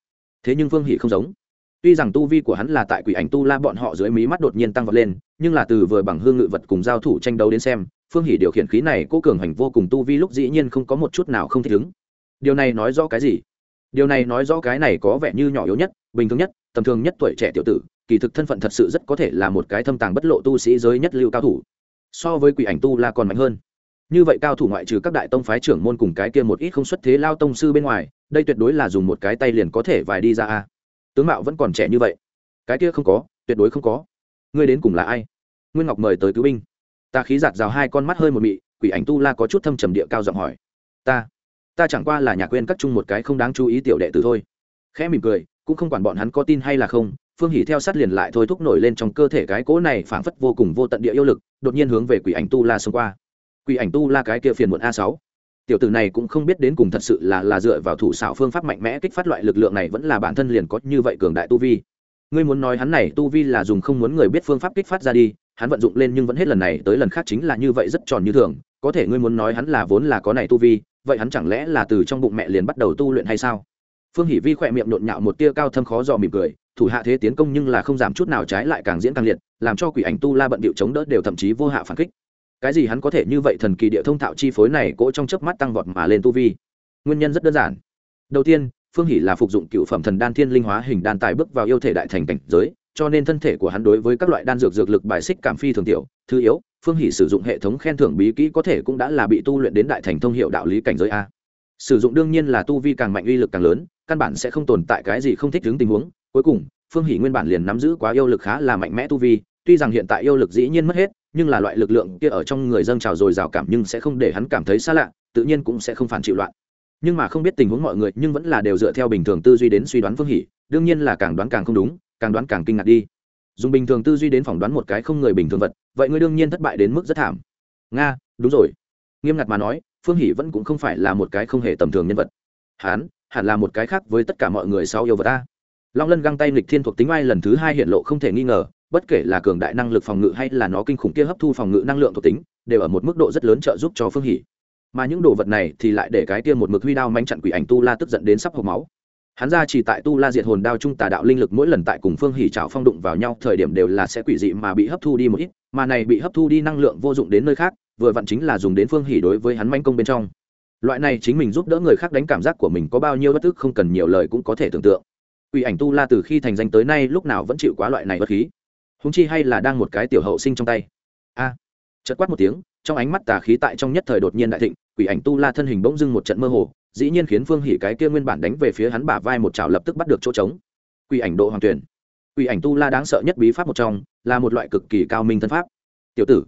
Thế nhưng vương hỷ không giống. Tuy rằng tu vi của hắn là tại quỷ ảnh tu la bọn họ dưới mí mắt đột nhiên tăng vọt lên, nhưng là từ vừa bằng hương ngự vật cùng giao thủ tranh đấu đến xem, phương hỷ điều khiển khí này cố cường hành vô cùng tu vi lúc dĩ nhiên không có một chút nào không thích ứng. Điều này nói rõ cái gì? Điều này nói rõ cái này có vẻ như nhỏ yếu nhất, bình thường nhất, tầm thường nhất tuổi trẻ tiểu tử, kỳ thực thân phận thật sự rất có thể là một cái thâm tàng bất lộ tu sĩ giới nhất lưu cao thủ. So với quỷ ảnh tu la còn mạnh hơn. Như vậy cao thủ ngoại trừ các đại tông phái trưởng môn cùng cái kia một ít không xuất thế lao tông sư bên ngoài, đây tuyệt đối là dùng một cái tay liền có thể vài đi ra a. Tướng mạo vẫn còn trẻ như vậy. Cái kia không có, tuyệt đối không có. Ngươi đến cùng là ai? Nguyên ngọc mời tới cứu binh. Ta khí giạt rào hai con mắt hơi một mị, quỷ ảnh tu la có chút thâm trầm địa cao giọng hỏi. Ta ta chẳng qua là nhà quên cắt chung một cái không đáng chú ý tiểu đệ tử thôi. Khẽ mỉm cười, cũng không quản bọn hắn có tin hay là không, phương hỉ theo sát liền lại thôi thúc nổi lên trong cơ thể cái cỗ này phảng phất vô cùng vô tận địa yêu lực, đột nhiên hướng về quỷ ảnh tu la xông qua. Quỷ ảnh tu la cái kia phiền muộn a sáu. Tiểu tử này cũng không biết đến cùng thật sự là là dựa vào thủ xảo phương pháp mạnh mẽ kích phát loại lực lượng này vẫn là bản thân liền có như vậy cường đại tu vi. Ngươi muốn nói hắn này tu vi là dùng không muốn người biết phương pháp kích phát ra đi, hắn vận dụng lên nhưng vẫn hết lần này tới lần khác chính là như vậy rất tròn như thường, có thể ngươi muốn nói hắn là vốn là có này tu vi vậy hắn chẳng lẽ là từ trong bụng mẹ liền bắt đầu tu luyện hay sao? Phương hỷ vi khỏe miệng nhộn nhạo một tia cao thâm khó dò mỉm cười, thủ hạ thế tiến công nhưng là không giảm chút nào trái lại càng diễn càng liệt, làm cho quỷ ảnh tu la bận bịu chống đỡ đều thậm chí vô hạ phản kích. Cái gì hắn có thể như vậy thần kỳ địa thông thạo chi phối này cỗ trong chớp mắt tăng vọt mà lên tu vi? Nguyên nhân rất đơn giản. Đầu tiên, phương hỷ là phục dụng cựu phẩm thần đan thiên linh hóa hình đan tài bước vào yêu thể đại thành cảnh giới, cho nên thân thể của hắn đối với các loại đan dược dược lực bài xích cảm phi thường tiểu, thứ yếu phương hỷ sử dụng hệ thống khen thưởng bí kỹ có thể cũng đã là bị tu luyện đến đại thành thông hiệu đạo lý cảnh giới a. Sử dụng đương nhiên là tu vi càng mạnh uy lực càng lớn, căn bản sẽ không tồn tại cái gì không thích ứng tình huống. Cuối cùng, phương hỷ nguyên bản liền nắm giữ quá yêu lực khá là mạnh mẽ tu vi, tuy rằng hiện tại yêu lực dĩ nhiên mất hết, nhưng là loại lực lượng kia ở trong người dâng trào rồi rào cảm nhưng sẽ không để hắn cảm thấy xa lạ, tự nhiên cũng sẽ không phản chịu loạn. Nhưng mà không biết tình huống mọi người nhưng vẫn là đều dựa theo bình thường tư duy đến suy đoán phương hỷ, đương nhiên là càng đoán càng không đúng, càng đoán càng kinh ngạc đi dùng bình thường tư duy đến phỏng đoán một cái không người bình thường vật, vậy ngươi đương nhiên thất bại đến mức rất thảm. Nga, đúng rồi. Nghiêm ngặt mà nói, phương hỷ vẫn cũng không phải là một cái không hề tầm thường nhân vật. Hán, hẳn là một cái khác với tất cả mọi người sau yêu vật ta. Long lân găng tay nghịch thiên thuộc tính ai lần thứ hai hiện lộ không thể nghi ngờ, bất kể là cường đại năng lực phòng ngự hay là nó kinh khủng kia hấp thu phòng ngự năng lượng thuộc tính, đều ở một mức độ rất lớn trợ giúp cho phương hỷ. Mà những đồ vật này thì lại để cái kia một mực huy đao manh chặn quỷ ảnh tu la tức giận đến sắp hộp máu hắn ra chỉ tại tu la diệt hồn đao trung tà đạo linh lực mỗi lần tại cùng phương hỉ trào phong đụng vào nhau thời điểm đều là sẽ quỷ dị mà bị hấp thu đi một ít mà này bị hấp thu đi năng lượng vô dụng đến nơi khác vừa vặn chính là dùng đến phương hỉ đối với hắn manh công bên trong. Loại này chính mình giúp đỡ người khác đánh cảm giác của mình có bao nhiêu bất tức không cần nhiều lời cũng có thể tưởng tượng. Quỷ ảnh tu la từ khi thành danh tới nay lúc nào vẫn chịu quá loại này bất khí. Húng chi hay là đang một cái tiểu hậu sinh trong tay. A! À, chợt quát một tiếng trong ánh mắt tà khí tại trong nhất thời đột nhiên đại thịnh quỷ ảnh tu la thân hình bỗng dưng một trận mơ hồ dĩ nhiên khiến phương hỉ cái kia nguyên bản đánh về phía hắn bả vai một chảo lập tức bắt được chỗ trống. Quỷ ảnh độ hoàng tuyển. Quỷ ảnh tu la đáng sợ nhất bí pháp một trong, là một loại cực kỳ cao minh thân pháp. Tiểu tử,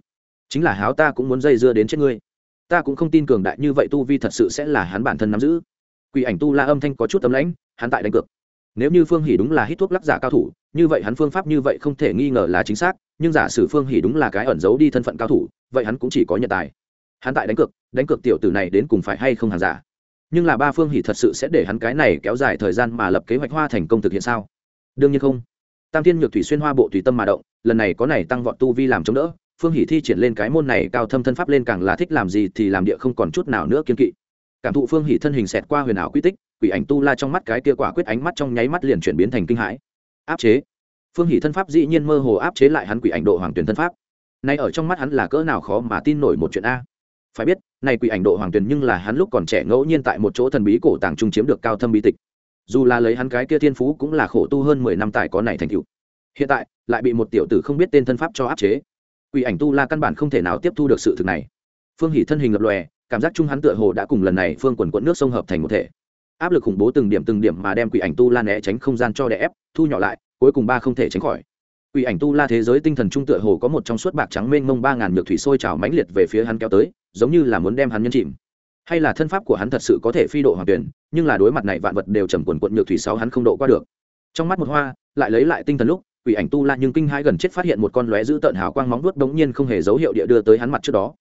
chính là háo ta cũng muốn dây dưa đến chết ngươi. Ta cũng không tin cường đại như vậy tu vi thật sự sẽ là hắn bản thân nắm giữ. Quỷ ảnh tu la âm thanh có chút tấm lãnh, hắn tại đánh cược. Nếu như phương hỉ đúng là hít thuốc lắc giả cao thủ, như vậy hắn phương pháp như vậy không thể nghi ngờ là chính xác, nhưng giả sử phương hỉ đúng là cái ẩn giấu đi thân phận cao thủ, vậy hắn cũng chỉ có nhận tài. Hắn tại đánh cược đánh cược tiểu tử này đến cùng phải hay không hàng giả nhưng là ba phương hỉ thật sự sẽ để hắn cái này kéo dài thời gian mà lập kế hoạch hoa thành công thực hiện sao? Đương nhiên không. Tam thiên nhược thủy xuyên hoa bộ tùy tâm mà động, lần này có này tăng vọt tu vi làm chống đỡ, phương hỉ thi triển lên cái môn này cao thâm thân pháp lên càng là thích làm gì thì làm địa không còn chút nào nữa kiên kỵ. Cảm thụ phương hỉ thân hình xẹt qua huyền ảo quy tích, quỷ ảnh tu la trong mắt cái kia quả quyết ánh mắt trong nháy mắt liền chuyển biến thành kinh hãi. Áp chế. Phương hỉ thân pháp dĩ nhiên mơ hồ áp chế lại hắn quỷ ảnh độ hoàng tuyển thân pháp. Nay ở trong mắt hắn là cỡ nào khó mà tin nổi một chuyện a phải biết, này quỷ ảnh độ hoàng tuyền nhưng là hắn lúc còn trẻ ngẫu nhiên tại một chỗ thần bí cổ tàng trung chiếm được cao thâm bí tịch. Dù là lấy hắn cái kia thiên phú cũng là khổ tu hơn mười năm tài có này thành tựu. Hiện tại, lại bị một tiểu tử không biết tên thân pháp cho áp chế. Quỷ ảnh tu la căn bản không thể nào tiếp thu được sự thực này. Phương hỷ thân hình lập lòe, cảm giác chung hắn tựa hồ đã cùng lần này phương quần quận nước sông hợp thành một thể. Áp lực khủng bố từng điểm từng điểm mà đem quỷ ảnh tu la né tránh không gian cho đè ép, thu nhỏ lại, cuối cùng ba không thể tránh khỏi quỷ ảnh tu la thế giới tinh thần trung tựa hồ có một trong suốt bạc trắng mênh mông ba ngàn nhược thủy sôi trào mãnh liệt về phía hắn kéo tới, giống như là muốn đem hắn nhân chìm. Hay là thân pháp của hắn thật sự có thể phi độ hoàn tuyển, nhưng là đối mặt này vạn vật đều trầm quần quật nhược thủy sáu hắn không độ qua được. Trong mắt một hoa, lại lấy lại tinh thần lúc, quỷ ảnh tu la nhưng kinh hãi gần chết phát hiện một con lóe giữ tợn hào quang móng vuốt bỗng nhiên không hề dấu hiệu địa đưa tới hắn mặt trước đó.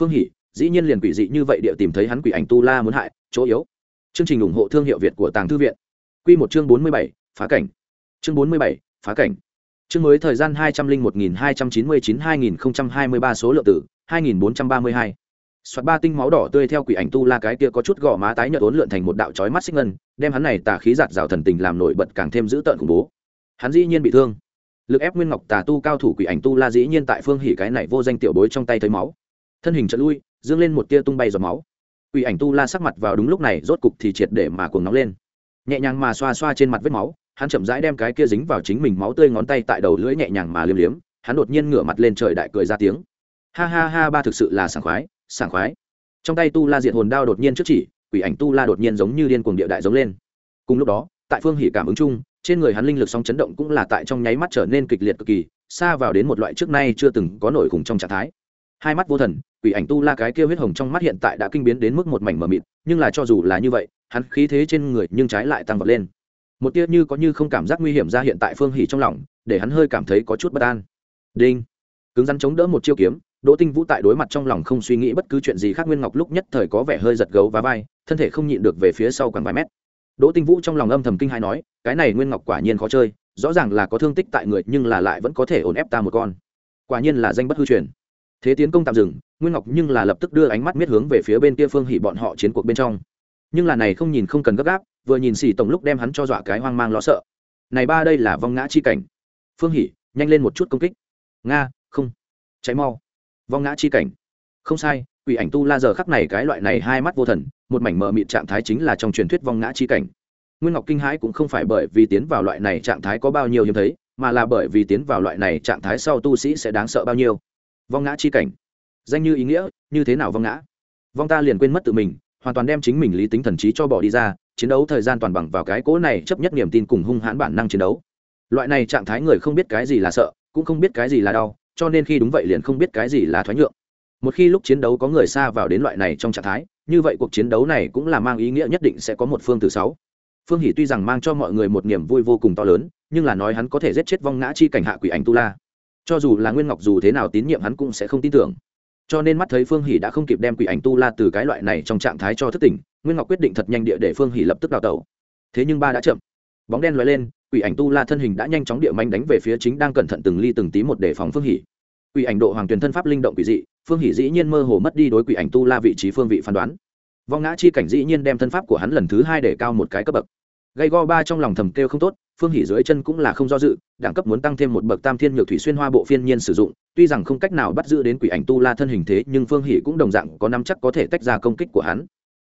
Phương hỉ dĩ nhiên liền quỷ dị như vậy địa tìm thấy hắn quỷ ảnh tu la muốn hại, chỗ yếu. Chương trình ủng hộ thương hiệu việt của tàng thư viện. Quy một chương bốn mươi bảy, phá cảnh. Chương bốn mươi bảy, phá cảnh chương mới thời gian hai trăm linh một nghìn hai trăm chín mươi chín hai nghìn hai mươi ba số lượng tử, hai nghìn bốn trăm ba mươi hai. Soạt ba tinh máu đỏ tươi theo quỷ ảnh tu la cái kia có chút gò má tái nhợt uốn lượn thành một đạo chói mắt xích ngân, đem hắn này tà khí giạt rào thần tình làm nổi bật càng thêm dữ tợn khủng bố. Hắn dĩ nhiên bị thương. Lực ép nguyên ngọc tà tu cao thủ quỷ ảnh tu la dĩ nhiên tại phương hỉ cái này vô danh tiểu bối trong tay thấy máu. Thân hình chợt lui, dương lên một tia tung bay giọt máu. Quỷ ảnh tu la sắc mặt vào đúng lúc này, rốt cục thì triệt để mà cuồng nóng lên. Nhẹ nhàng mà xoa xoa trên mặt vết máu hắn chậm rãi đem cái kia dính vào chính mình máu tươi ngón tay tại đầu lưỡi nhẹ nhàng mà liếm liếm, hắn đột nhiên ngửa mặt lên trời đại cười ra tiếng. Ha ha ha, ba thực sự là sảng khoái sảng khoái. Trong tay tu la diệt hồn đao đột nhiên trước chỉ, quỷ ảnh tu la đột nhiên giống như điên cuồng địa đại giống lên. Cùng lúc đó, tại phương hỉ cảm ứng chung, trên người hắn linh lực song chấn động cũng là tại trong nháy mắt trở nên kịch liệt cực kỳ, xa vào đến một loại trước nay chưa từng có nổi khủng trong trạng thái. Hai mắt vô thần, quỷ ảnh tu la cái kia huyết hồng trong mắt hiện tại đã kinh biến đến mức một mảnh mờ mịt, nhưng là cho dù là như vậy, hắn khí thế trên người nhưng trái lại tăng vọt lên một tia như có như không cảm giác nguy hiểm ra hiện tại phương hỉ trong lòng, để hắn hơi cảm thấy có chút bất an. Đinh. Cứng rắn chống đỡ một chiêu kiếm, đỗ tinh vũ tại đối mặt trong lòng không suy nghĩ bất cứ chuyện gì khác nguyên ngọc lúc nhất thời có vẻ hơi giật gấu và vai, thân thể không nhịn được về phía sau khoảng vài mét. Đỗ tinh vũ trong lòng âm thầm kinh hai nói, cái này nguyên ngọc quả nhiên khó chơi, rõ ràng là có thương tích tại người, nhưng là lại vẫn có thể ổn ép ta một con. Quả nhiên là danh bất hư truyền. Thế tiến công tạm dừng, nguyên ngọc nhưng là lập tức đưa ánh mắt miết hướng về phía bên kia phương hỉ bọn họ chiến cuộc bên trong nhưng là này không nhìn không cần gấp gáp, vừa nhìn xì tổng lúc đem hắn cho dọa cái hoang mang lo sợ. Này ba đây là vong ngã chi cảnh. Phương hỉ nhanh lên một chút công kích. Nga, không. Cháy mau. Vong ngã chi cảnh. Không sai, quỷ ảnh tu la giờ khắc này cái loại này hai mắt vô thần, một mảnh mờ mịt trạng thái chính là trong truyền thuyết vong ngã chi cảnh. Nguyên ngọc kinh hãi cũng không phải bởi vì tiến vào loại này trạng thái có bao nhiêu hiếm thấy, mà là bởi vì tiến vào loại này trạng thái sau tu sĩ sẽ đáng sợ bao nhiêu. Vong ngã chi cảnh. Danh như ý nghĩa, như thế nào vong ngã? Vong ta liền quên mất tự mình hoàn toàn đem chính mình lý tính thần trí cho bỏ đi ra, chiến đấu thời gian toàn bằng vào cái cỗ này chấp nhất niềm tin cùng hung hãn bản năng chiến đấu. Loại này trạng thái người không biết cái gì là sợ, cũng không biết cái gì là đau, cho nên khi đúng vậy liền không biết cái gì là thoái nhượng. Một khi lúc chiến đấu có người xa vào đến loại này trong trạng thái, như vậy cuộc chiến đấu này cũng là mang ý nghĩa nhất định sẽ có một phương từ sáu. Phương hỷ tuy rằng mang cho mọi người một niềm vui vô cùng to lớn, nhưng là nói hắn có thể giết chết vong ngã chi cảnh hạ quỷ ảnh tu la. Cho dù là nguyên ngọc dù thế nào tín nhiệm hắn cũng sẽ không tin tưởng cho nên mắt thấy phương hỷ đã không kịp đem quỷ ảnh tu la từ cái loại này trong trạng thái cho thất tỉnh, nguyên ngọc quyết định thật nhanh địa để phương hỷ lập tức đào tẩu. Thế nhưng ba đã chậm. Bóng đen lóe lên, quỷ ảnh tu la thân hình đã nhanh chóng địa manh đánh về phía chính đang cẩn thận từng ly từng tí một để phòng phương hỉ. Quỷ ảnh độ hoàng tuyền thân pháp linh động quỷ dị, phương hỉ dĩ nhiên mơ hồ mất đi đối quỷ ảnh tu la vị trí phương vị phán đoán. Vong ngã chi cảnh dĩ nhiên đem thân pháp của hắn lần thứ hai để cao một cái cấp bậc. Gây go ba trong lòng thầm kêu không tốt phương hỉ dưới chân cũng là không do dự, đẳng cấp muốn tăng thêm một bậc tam thiên nhược thủy xuyên hoa bộ phiên nhiên sử dụng, tuy rằng không cách nào bắt giữ đến quỷ ảnh tu la thân hình thế, nhưng phương hỉ cũng đồng dạng có năm chắc có thể tách ra công kích của hắn.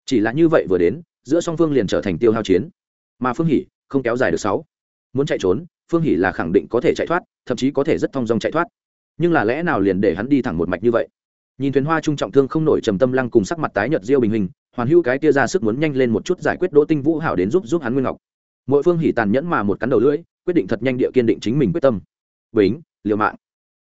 Chỉ là như vậy vừa đến, giữa song phương liền trở thành tiêu hao chiến. Mà phương hỉ không kéo dài được sáu. Muốn chạy trốn, phương hỉ là khẳng định có thể chạy thoát, thậm chí có thể rất thong dong chạy thoát. Nhưng là lẽ nào liền để hắn đi thẳng một mạch như vậy? Nhìn thuyền hoa trung trọng thương không nổi trầm tâm lăng cùng sắc mặt tái nhợt diêu bình hình, hoàn hữu cái tia ra sức muốn nhanh lên một chút giải quyết đỗ tinh vũ hảo đến giúp giúp hắn nguyên ngọc mỗi phương hỉ tàn nhẫn mà một cắn đầu lưỡi, quyết định thật nhanh địa kiên định chính mình quyết tâm. Bính, liều mạng.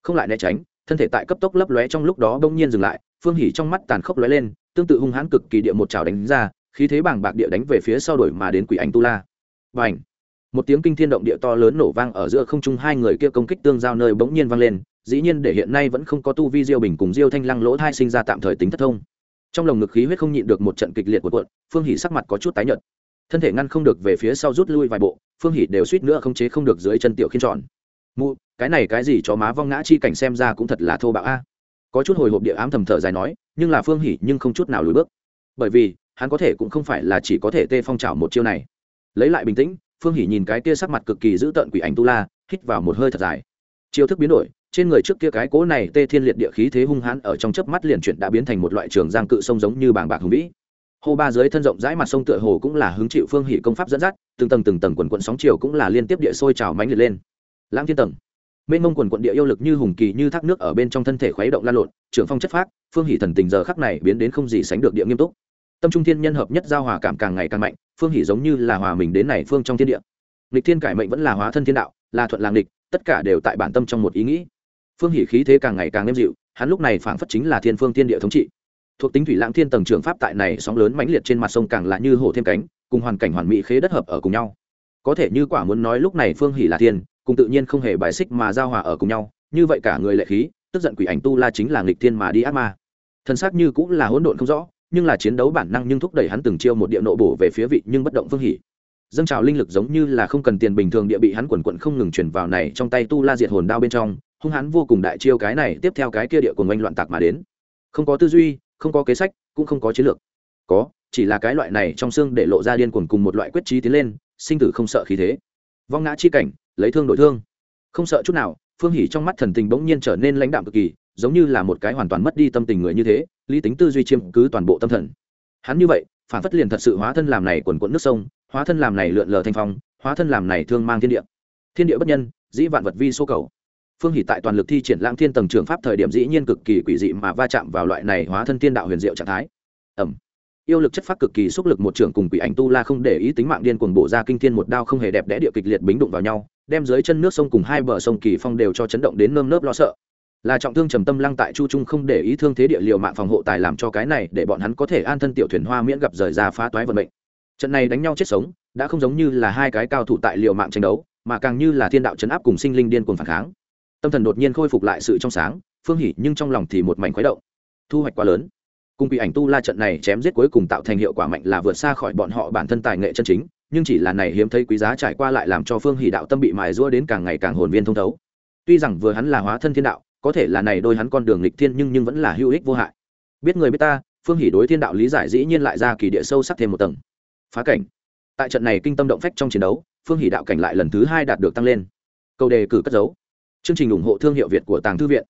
Không lại né tránh, thân thể tại cấp tốc lấp lóe trong lúc đó bỗng nhiên dừng lại, phương hỉ trong mắt tàn khốc lóe lên, tương tự hung hãn cực kỳ địa một chảo đánh ra, khí thế bảng bạc địa đánh về phía sau đổi mà đến quỷ ảnh tu la. Và ảnh một tiếng kinh thiên động địa to lớn nổ vang ở giữa không trung hai người kia công kích tương giao nơi bỗng nhiên vang lên, dĩ nhiên để hiện nay vẫn không có tu vi diêu bình cùng diêu thanh lăng lỗ thai sinh ra tạm thời tính thất thông. Trong lồng ngực khí huyết không nhịn được một trận kịch liệt của cuộn, phương hỉ sắc mặt có chút tái nhợt thân thể ngăn không được về phía sau rút lui vài bộ, phương hỉ đều suýt nữa không chế không được dưới chân tiểu khiên tròn. Mụ, cái này cái gì cho má vong ngã chi cảnh xem ra cũng thật là thô bạo a. Có chút hồi hộp địa ám thầm thở dài nói, nhưng là phương hỉ nhưng không chút nào lùi bước. Bởi vì, hắn có thể cũng không phải là chỉ có thể tê phong trào một chiêu này. Lấy lại bình tĩnh, phương hỉ nhìn cái kia sắc mặt cực kỳ dữ tợn quỷ ảnh tu la, hít vào một hơi thật dài. Chiêu thức biến đổi, trên người trước kia cái cố này tê thiên liệt địa khí thế hung hãn ở trong chớp mắt liền chuyển đã biến thành một loại trường giang cự sông giống như bảng bạc hùng vĩ hô ba dưới thân rộng rãi mặt sông tựa hồ cũng là hứng chịu phương hỷ công pháp dẫn dắt, từng tầng từng tầng quần quận sóng chiều cũng là liên tiếp địa sôi trào mánh liệt lên. Lãng thiên tầng. Mênh mông quần quận địa yêu lực như hùng kỳ như thác nước ở bên trong thân thể khuấy động lan lộn, trưởng phong chất phác, phương hỷ thần tình giờ khắc này biến đến không gì sánh được địa nghiêm túc. Tâm trung thiên nhân hợp nhất giao hòa cảm càng ngày càng mạnh, phương hỷ giống như là hòa mình đến này phương trong thiên địa. Lịch thiên cải mệnh vẫn là hóa thân thiên đạo, là thuận làng địch tất cả đều tại bản tâm trong một ý nghĩ. Phương hỷ khí thế càng ngày càng nghiêm dịu, hắn lúc này phảng phất chính là thiên phương thiên địa thống trị thuộc tính thủy lãng thiên tầng trường pháp tại này sóng lớn mãnh liệt trên mặt sông càng là như hổ thêm cánh, cùng hoàn cảnh hoàn mỹ khế đất hợp ở cùng nhau. Có thể như quả muốn nói lúc này phương hỷ là thiên, cùng tự nhiên không hề bài xích mà giao hòa ở cùng nhau, như vậy cả người lệ khí, tức giận quỷ ảnh tu la chính là nghịch thiên mà đi ác ma. Thân xác như cũng là hỗn độn không rõ, nhưng là chiến đấu bản năng nhưng thúc đẩy hắn từng chiêu một địa nộ bổ về phía vị nhưng bất động phương hỷ dâng trào linh lực giống như là không cần tiền bình thường địa bị hắn quần quận không ngừng chuyển vào này trong tay tu la diệt hồn đao bên trong, hung hắn vô cùng đại chiêu cái này tiếp theo cái kia địa của oanh loạn tạc mà đến. Không có tư duy không có kế sách, cũng không có chiến lược. Có, chỉ là cái loại này trong xương để lộ ra điên cuồng cùng một loại quyết trí tiến lên, sinh tử không sợ khí thế. Vong ngã chi cảnh, lấy thương đổi thương. Không sợ chút nào, phương hỉ trong mắt thần tình bỗng nhiên trở nên lãnh đạm cực kỳ, giống như là một cái hoàn toàn mất đi tâm tình người như thế, lý tính tư duy chiếm cứ toàn bộ tâm thần. Hắn như vậy, phản phất liền thật sự hóa thân làm này quần quận nước sông, hóa thân làm này lượn lờ thanh phong, hóa thân làm này thương mang thiên địa. Thiên địa bất nhân, dĩ vạn vật vi số cầu phương hỷ tại toàn lực thi triển lãng thiên tầng trường pháp thời điểm dĩ nhiên cực kỳ quỷ dị mà va chạm vào loại này hóa thân thiên đạo huyền diệu trạng thái. Ẩm yêu lực chất phát cực kỳ xúc lực một trường cùng quỷ ảnh tu la không để ý tính mạng điên cuồng bổ ra kinh thiên một đao không hề đẹp đẽ địa kịch liệt bính đụng vào nhau, đem dưới chân nước sông cùng hai bờ sông kỳ phong đều cho chấn động đến nơm nớp lo sợ. Là trọng thương trầm tâm lăng tại chu trung không để ý thương thế địa liệu mạng phòng hộ tài làm cho cái này để bọn hắn có thể an thân tiểu thuyền hoa miễn gặp rời ra phá toái vận mệnh. Trận này đánh nhau chết sống, đã không giống như là hai cái cao thủ tại liệu mạng tranh đấu, mà càng như là thiên đạo chấn áp cùng sinh linh điên cuồng phản kháng tâm thần đột nhiên khôi phục lại sự trong sáng, phương hỉ nhưng trong lòng thì một mảnh khuấy động. Thu hoạch quá lớn. Cùng bị ảnh tu la trận này chém giết cuối cùng tạo thành hiệu quả mạnh là vượt xa khỏi bọn họ bản thân tài nghệ chân chính, nhưng chỉ là này hiếm thấy quý giá trải qua lại làm cho phương hỉ đạo tâm bị mài rũa đến càng ngày càng hồn viên thông thấu. Tuy rằng vừa hắn là hóa thân thiên đạo, có thể là này đôi hắn con đường lịch thiên nhưng nhưng vẫn là hữu ích vô hại. Biết người biết ta, phương hỉ đối thiên đạo lý giải dĩ nhiên lại ra kỳ địa sâu sắc thêm một tầng. Phá cảnh. Tại trận này kinh tâm động phách trong chiến đấu, phương hỷ đạo cảnh lại lần thứ hai đạt được tăng lên. Câu đề cử cất giấu chương trình ủng hộ thương hiệu việt của tàng thư viện.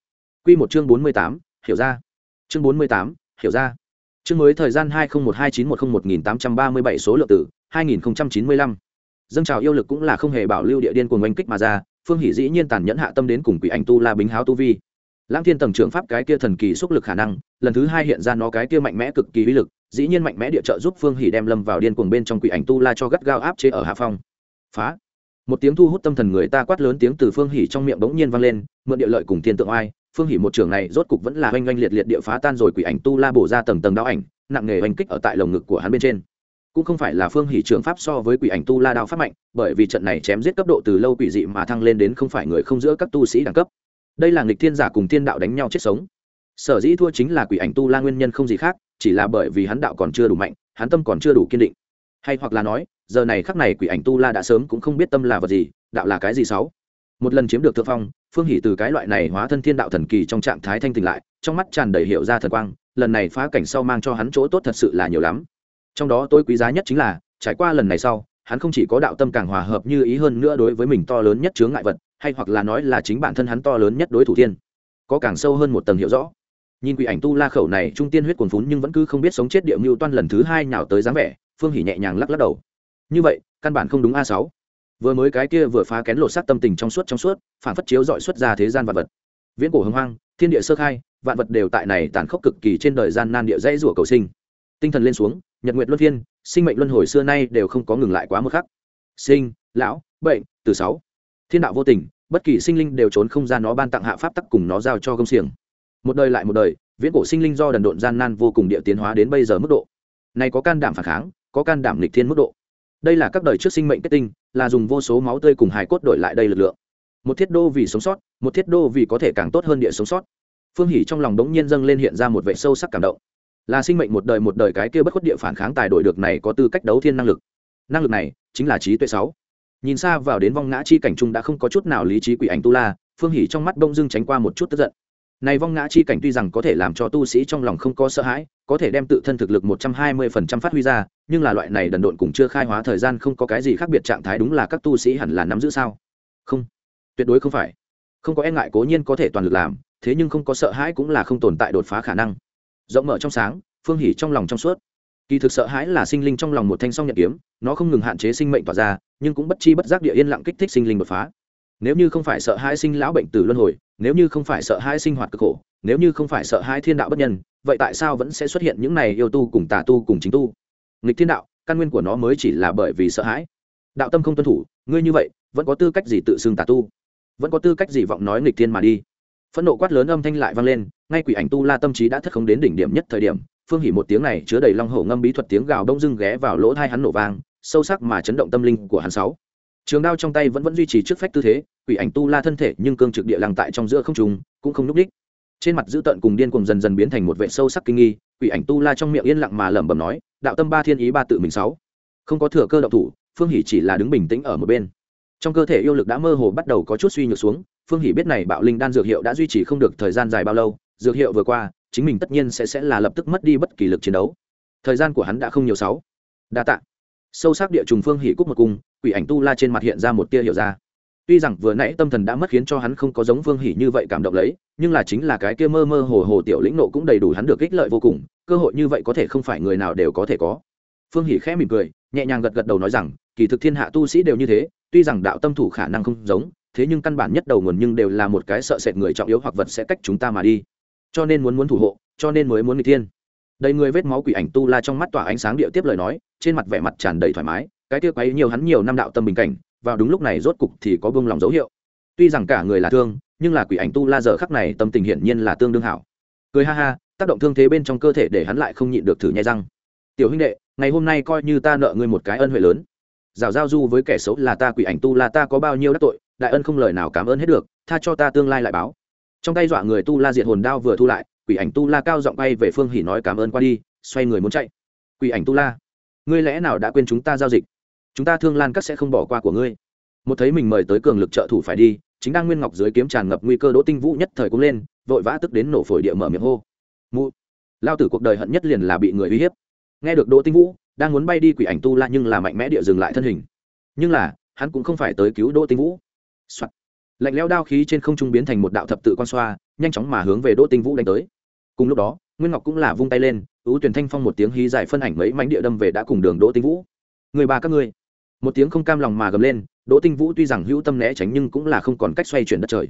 Quy một chương bốn mươi tám, hiểu ra. Chương bốn mươi tám, hiểu ra. Chương mới thời gian hai nghìn một hai chín một không một nghìn tám trăm ba mươi bảy số lượng tử hai nghìn chín mươi lăm. Dâng trào yêu lực cũng là không hề bảo lưu địa điên cuồng oanh kích mà ra, phương hỷ dĩ nhiên tàn nhẫn hạ tâm đến cùng quỷ ảnh tu la bính háo tu vi. Lãng thiên tầng trưởng pháp cái kia thần kỳ xúc lực khả năng, lần thứ hai hiện ra nó cái kia mạnh mẽ cực kỳ uy lực, dĩ nhiên mạnh mẽ địa trợ giúp phương hỷ đem lâm vào điên cuồng bên trong quỷ ảnh tu la cho gắt gao áp chế ở hạ phong. Phá một tiếng thu hút tâm thần người ta quát lớn tiếng từ phương hỷ trong miệng bỗng nhiên vang lên, mượn địa lợi cùng thiên tượng ai phương hỷ một trường này rốt cục vẫn là oanh oanh liệt liệt địa phá tan rồi quỷ ảnh tu la bổ ra tầng tầng đao ảnh, nặng nghề oanh kích ở tại lồng ngực của hắn bên trên. Cũng không phải là phương hỷ trường pháp so với quỷ ảnh tu la đao pháp mạnh, bởi vì trận này chém giết cấp độ từ lâu quỷ dị mà thăng lên đến không phải người không giữa các tu sĩ đẳng cấp. Đây là nghịch thiên giả cùng thiên đạo đánh nhau chết sống. Sở dĩ thua chính là quỷ ảnh tu la nguyên nhân không gì khác, chỉ là bởi vì hắn đạo còn chưa đủ mạnh, hắn tâm còn chưa đủ kiên định. Hay hoặc là nói giờ này khắc này quỷ ảnh tu la đã sớm cũng không biết tâm là vật gì, đạo là cái gì sáu? Một lần chiếm được thượng phong, phương hỷ từ cái loại này hóa thân thiên đạo thần kỳ trong trạng thái thanh tỉnh lại, trong mắt tràn đầy hiệu ra thần quang, lần này phá cảnh sau mang cho hắn chỗ tốt thật sự là nhiều lắm. Trong đó tôi quý giá nhất chính là, trải qua lần này sau, hắn không chỉ có đạo tâm càng hòa hợp như ý hơn nữa đối với mình to lớn nhất chướng ngại vật, hay hoặc là nói là chính bản thân hắn to lớn nhất đối thủ thiên. Có càng sâu hơn một tầng hiểu rõ. Nhìn quỷ ảnh tu la khẩu này, trung tiên huyết cuồn phún nhưng vẫn cứ không biết sống chết điệu mưu toan lần thứ hai nhào tới dáng vẻ, phương hỉ nhẹ nhàng lắc lắc đầu như vậy, căn bản không đúng a sáu. Vừa mới cái kia vừa phá kén lột xác tâm tình trong suốt trong suốt, phản phất chiếu dọi xuất ra thế gian vạn vật. Viễn cổ hưng hoang, thiên địa sơ khai, vạn vật đều tại này tàn khốc cực kỳ trên đời gian nan địa dãy rủa cầu sinh. Tinh thần lên xuống, nhật nguyện luân thiên sinh mệnh luân hồi xưa nay đều không có ngừng lại quá mức khắc. Sinh, lão, bệnh, từ sáu. Thiên đạo vô tình, bất kỳ sinh linh đều trốn không ra nó ban tặng hạ pháp tắc cùng nó giao cho công xiềng. Một đời lại một đời, viễn cổ sinh linh do đần độn gian nan vô cùng địa tiến hóa đến bây giờ mức độ. Này có can đảm phản kháng, có can đảm lịch thiên mức độ đây là các đời trước sinh mệnh kết tinh, là dùng vô số máu tươi cùng hài cốt đổi lại đây lực lượng. Một thiết đô vì sống sót, một thiết đô vì có thể càng tốt hơn địa sống sót. Phương hỉ trong lòng đống nhiên dâng lên hiện ra một vẻ sâu sắc cảm động. Là sinh mệnh một đời một đời cái kia bất khuất địa phản kháng tài đổi được này có tư cách đấu thiên năng lực. Năng lực này chính là trí tuệ sáu. Nhìn xa vào đến vong ngã chi cảnh trung đã không có chút nào lý trí quỷ ảnh tu la, phương hỉ trong mắt đông dưng tránh qua một chút tức giận này vong ngã chi cảnh tuy rằng có thể làm cho tu sĩ trong lòng không có sợ hãi, có thể đem tự thân thực lực một trăm hai mươi phần trăm phát huy ra, nhưng là loại này đần độn cũng chưa khai hóa thời gian không có cái gì khác biệt trạng thái đúng là các tu sĩ hẳn là nắm giữ sao? Không. Tuyệt đối không phải. Không có e ngại cố nhiên có thể toàn lực làm, thế nhưng không có sợ hãi cũng là không tồn tại đột phá khả năng. Rộng mở trong sáng, phương hỉ trong lòng trong suốt. Kỳ thực sợ hãi là sinh linh trong lòng một thanh song nhận kiếm, nó không ngừng hạn chế sinh mệnh tỏa ra, nhưng cũng bất chi bất giác địa yên lặng kích thích sinh linh đột phá. Nếu như không phải sợ hãi sinh lão bệnh tử luân hồi nếu như không phải sợ hãi sinh hoạt cực khổ, nếu như không phải sợ hãi thiên đạo bất nhân, vậy tại sao vẫn sẽ xuất hiện những này yêu tu cùng tà tu cùng chính tu? Nghịch thiên đạo, căn nguyên của nó mới chỉ là bởi vì sợ hãi. Đạo tâm không tuân thủ, ngươi như vậy, vẫn có tư cách gì tự xưng tà tu? Vẫn có tư cách gì vọng nói nghịch thiên mà đi? Phẫn nộ quát lớn âm thanh lại vang lên, ngay quỷ ảnh tu la tâm trí đã thất không đến đỉnh điểm nhất thời điểm, phương hỉ một tiếng này chứa đầy long hổ ngâm bí thuật tiếng gào đông dưng ghé vào lỗ thai hắn nổ vang, sâu sắc mà chấn động tâm linh của hắn sáu trường đao trong tay vẫn vẫn duy trì trước phách tư thế, quỷ ảnh tu la thân thể nhưng cương trực địa lăng tại trong giữa không trùng cũng không núp đích. Trên mặt dữ tợn cùng điên cùng dần dần biến thành một vệ sâu sắc kinh nghi, quỷ ảnh tu la trong miệng yên lặng mà lẩm bẩm nói, đạo tâm ba thiên ý ba tự mình sáu. Không có thừa cơ động thủ, phương hỉ chỉ là đứng bình tĩnh ở một bên. Trong cơ thể yêu lực đã mơ hồ bắt đầu có chút suy nhược xuống, phương hỉ biết này bạo linh đan dược hiệu đã duy trì không được thời gian dài bao lâu, dược hiệu vừa qua, chính mình tất nhiên sẽ sẽ là lập tức mất đi bất kỳ lực chiến đấu. Thời gian của hắn đã không nhiều sáu. Đa tạ sâu sắc địa trùng phương hỉ cúc một cung quỷ ảnh tu la trên mặt hiện ra một tia hiểu ra. Tuy rằng vừa nãy tâm thần đã mất khiến cho hắn không có giống phương hỉ như vậy cảm động lấy, nhưng là chính là cái kia mơ mơ hồ hồ tiểu lĩnh nộ cũng đầy đủ hắn được ích lợi vô cùng, cơ hội như vậy có thể không phải người nào đều có thể có. Phương hỉ khẽ mỉm cười, nhẹ nhàng gật gật đầu nói rằng, kỳ thực thiên hạ tu sĩ đều như thế, tuy rằng đạo tâm thủ khả năng không giống, thế nhưng căn bản nhất đầu nguồn nhưng đều là một cái sợ sệt người trọng yếu hoặc vật sẽ cách chúng ta mà đi. Cho nên muốn muốn thủ hộ, cho nên mới muốn người thiên đầy người vết máu quỷ ảnh tu la trong mắt tỏa ánh sáng điệu tiếp lời nói, trên mặt vẻ mặt tràn đầy thoải mái, cái tiêu quấy nhiều hắn nhiều năm đạo tâm bình cảnh, vào đúng lúc này rốt cục thì có bông lòng dấu hiệu. Tuy rằng cả người là thương, nhưng là quỷ ảnh tu la giờ khắc này tâm tình hiển nhiên là tương đương hảo. Cười ha ha, tác động thương thế bên trong cơ thể để hắn lại không nhịn được thử nhai răng. Tiểu huynh đệ, ngày hôm nay coi như ta nợ ngươi một cái ân huệ lớn. Rào giao du với kẻ xấu là ta quỷ ảnh tu la ta có bao nhiêu đắc tội, đại ân không lời nào cảm ơn hết được, tha cho ta tương lai lại báo. Trong tay dọa người tu la diệt hồn đao vừa thu lại quỷ ảnh tu la cao giọng bay về phương hỉ nói cảm ơn qua đi, xoay người muốn chạy. Quỷ ảnh tu la, ngươi lẽ nào đã quên chúng ta giao dịch? Chúng ta thương lan các sẽ không bỏ qua của ngươi. Một thấy mình mời tới cường lực trợ thủ phải đi, chính đang nguyên ngọc dưới kiếm tràn ngập nguy cơ đỗ tinh vũ nhất thời cũng lên, vội vã tức đến nổ phổi địa mở miệng hô. Mụ, lao tử cuộc đời hận nhất liền là bị người uy hiếp. Nghe được đỗ tinh vũ đang muốn bay đi quỷ ảnh tu la nhưng là mạnh mẽ địa dừng lại thân hình. Nhưng là, hắn cũng không phải tới cứu đỗ tinh vũ、Soạn. lạnh leo đao khí trên không trung biến thành một đạo thập tự quan xoa, nhanh chóng mà hướng về đỗ tinh vũ đánh tới cùng lúc đó, nguyên ngọc cũng là vung tay lên ưu tuyển thanh phong một tiếng hí dài phân ảnh mấy mánh địa đâm về đã cùng đường đỗ tinh vũ. Người ba các ngươi. Một tiếng không cam lòng mà gầm lên, đỗ tinh vũ tuy rằng hữu tâm né tránh nhưng cũng là không còn cách xoay chuyển đất trời.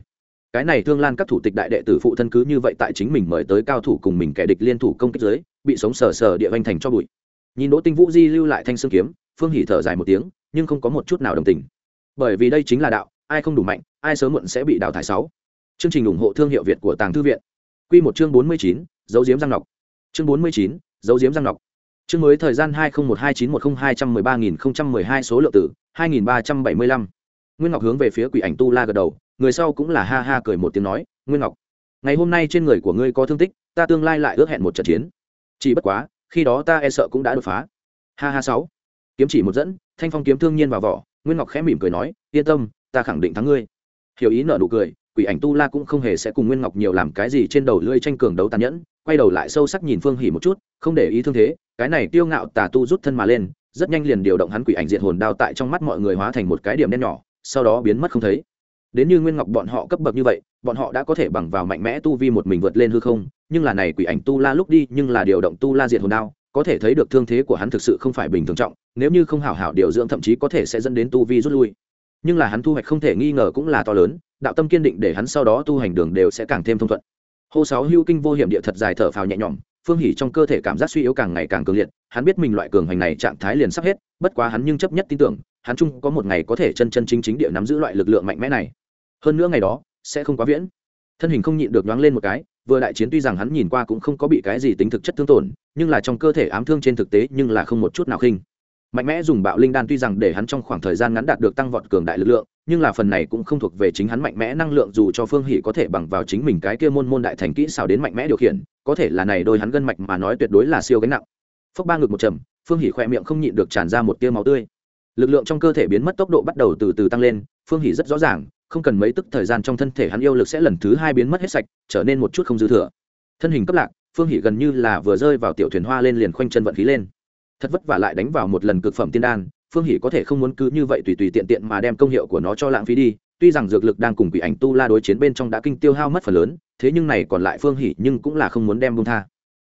Cái này thương lan các thủ tịch đại đệ tử phụ thân cứ như vậy tại chính mình mời tới cao thủ cùng mình kẻ địch liên thủ công kích giới bị sống sờ sờ địa vanh thành cho bụi. Nhìn đỗ tinh vũ di lưu lại thanh xương kiếm, phương hỉ thở dài một tiếng, nhưng không có một chút nào đồng tình. Bởi vì đây chính là đạo, ai không đủ mạnh, ai sớm muộn sẽ bị đào thải sáu. Chương trình ủng hộ thương hiệu việt của tàng thư viện. Quy một chương bốn mươi chín, dấu diếm răng ngọc chương bốn mươi chín, dấu diếm răng ngọc chương mới thời gian hai nghìn một hai chín một không hai trăm mười ba nghìn không trăm mười hai số lượng tử, hai nghìn ba trăm bảy mươi lăm. Nguyên ngọc hướng về phía quỷ ảnh tu la gật đầu, người sau cũng là ha ha cười một tiếng nói, nguyên ngọc, ngày hôm nay trên người của ngươi có thương tích, ta tương lai lại ước hẹn một trận chiến. Chỉ bất quá, khi đó ta e sợ cũng đã đột phá. Ha ha sáu. Kiếm chỉ một dẫn, thanh phong kiếm thương nhiên vào vỏ, nguyên ngọc khẽ mỉm cười nói, yên tâm, ta khẳng định thắng ngươi. Hiểu ý nợ nụ cười quỷ ảnh tu la cũng không hề sẽ cùng nguyên ngọc nhiều làm cái gì trên đầu lưỡi tranh cường đấu tàn nhẫn, quay đầu lại sâu sắc nhìn phương hỉ một chút, không để ý thương thế, cái này tiêu ngạo tà tu rút thân mà lên, rất nhanh liền điều động hắn quỷ ảnh diện hồn đao tại trong mắt mọi người hóa thành một cái điểm đen nhỏ, sau đó biến mất không thấy. Đến như nguyên ngọc bọn họ cấp bậc như vậy, bọn họ đã có thể bằng vào mạnh mẽ tu vi một mình vượt lên hư không, nhưng là này quỷ ảnh tu la lúc đi, nhưng là điều động tu la diệt hồn đao, có thể thấy được thương thế của hắn thực sự không phải bình thường trọng, nếu như không hảo hảo điều dưỡng thậm chí có thể sẽ dẫn đến tu vi rút lui nhưng là hắn thu hoạch không thể nghi ngờ cũng là to lớn, đạo tâm kiên định để hắn sau đó tu hành đường đều sẽ càng thêm thông thuận. Hô sáu hưu kinh vô hiểm địa thật dài thở phào nhẹ nhõm, phương hỉ trong cơ thể cảm giác suy yếu càng ngày càng cường liệt, hắn biết mình loại cường hành này trạng thái liền sắp hết, bất quá hắn nhưng chấp nhất tin tưởng, hắn chung có một ngày có thể chân chân chính chính địa nắm giữ loại lực lượng mạnh mẽ này. Hơn nữa ngày đó, sẽ không quá viễn. Thân hình không nhịn được nhoáng lên một cái, vừa đại chiến tuy rằng hắn nhìn qua cũng không có bị cái gì tính thực chất thương tổn, nhưng là trong cơ thể ám thương trên thực tế nhưng là không một chút nào khinh mạnh mẽ dùng bạo linh đan tuy rằng để hắn trong khoảng thời gian ngắn đạt được tăng vọt cường đại lực lượng, nhưng là phần này cũng không thuộc về chính hắn mạnh mẽ năng lượng dù cho phương hỷ có thể bằng vào chính mình cái kia môn môn đại thành kỹ xào đến mạnh mẽ điều khiển, có thể là này đôi hắn gân mạch mà nói tuyệt đối là siêu gánh nặng. Phốc ba ngực một trầm, phương hỷ khỏe miệng không nhịn được tràn ra một tia máu tươi. Lực lượng trong cơ thể biến mất tốc độ bắt đầu từ từ tăng lên, phương hỷ rất rõ ràng, không cần mấy tức thời gian trong thân thể hắn yêu lực sẽ lần thứ hai biến mất hết sạch, trở nên một chút không dư thừa. Thân hình cấp lạc, phương hỷ gần như là vừa rơi vào tiểu thuyền hoa lên liền khoanh chân vận khí lên thật vất vả lại đánh vào một lần cực phẩm tiên đan, phương hỷ có thể không muốn cứ như vậy tùy tùy tiện tiện mà đem công hiệu của nó cho lãng phí đi, tuy rằng dược lực đang cùng quỷ ảnh tu la đối chiến bên trong đã kinh tiêu hao mất phần lớn, thế nhưng này còn lại phương hỷ nhưng cũng là không muốn đem bông tha.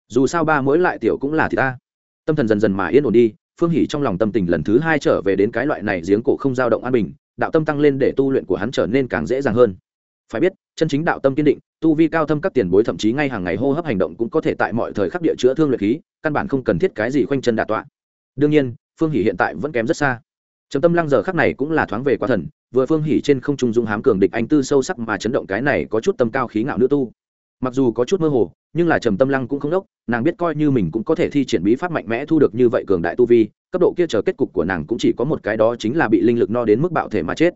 Dù sao ba mỗi lại tiểu cũng là thì ta. Tâm thần dần dần mà yên ổn đi, phương hỷ trong lòng tâm tình lần thứ hai trở về đến cái loại này giếng cổ không dao động an bình, đạo tâm tăng lên để tu luyện của hắn trở nên càng dễ dàng hơn. Phải biết chân chính đạo tâm kiên định, tu vi cao thâm các tiền bối thậm chí ngay hàng ngày hô hấp hành động cũng có thể tại mọi thời khắc địa chữa thương luyện khí, căn bản không cần thiết cái gì khoanh chân đạt tọa. Đương nhiên, phương hỷ hiện tại vẫn kém rất xa. Trầm tâm lăng giờ khắc này cũng là thoáng về quá thần, vừa phương hỷ trên không trung dung hám cường địch anh tư sâu sắc mà chấn động cái này có chút tâm cao khí ngạo nữ tu. Mặc dù có chút mơ hồ, nhưng là trầm tâm lăng cũng không đốc, nàng biết coi như mình cũng có thể thi triển bí pháp mạnh mẽ thu được như vậy cường đại tu vi, cấp độ kia chờ kết cục của nàng cũng chỉ có một cái đó chính là bị linh lực no đến mức bạo thể mà chết.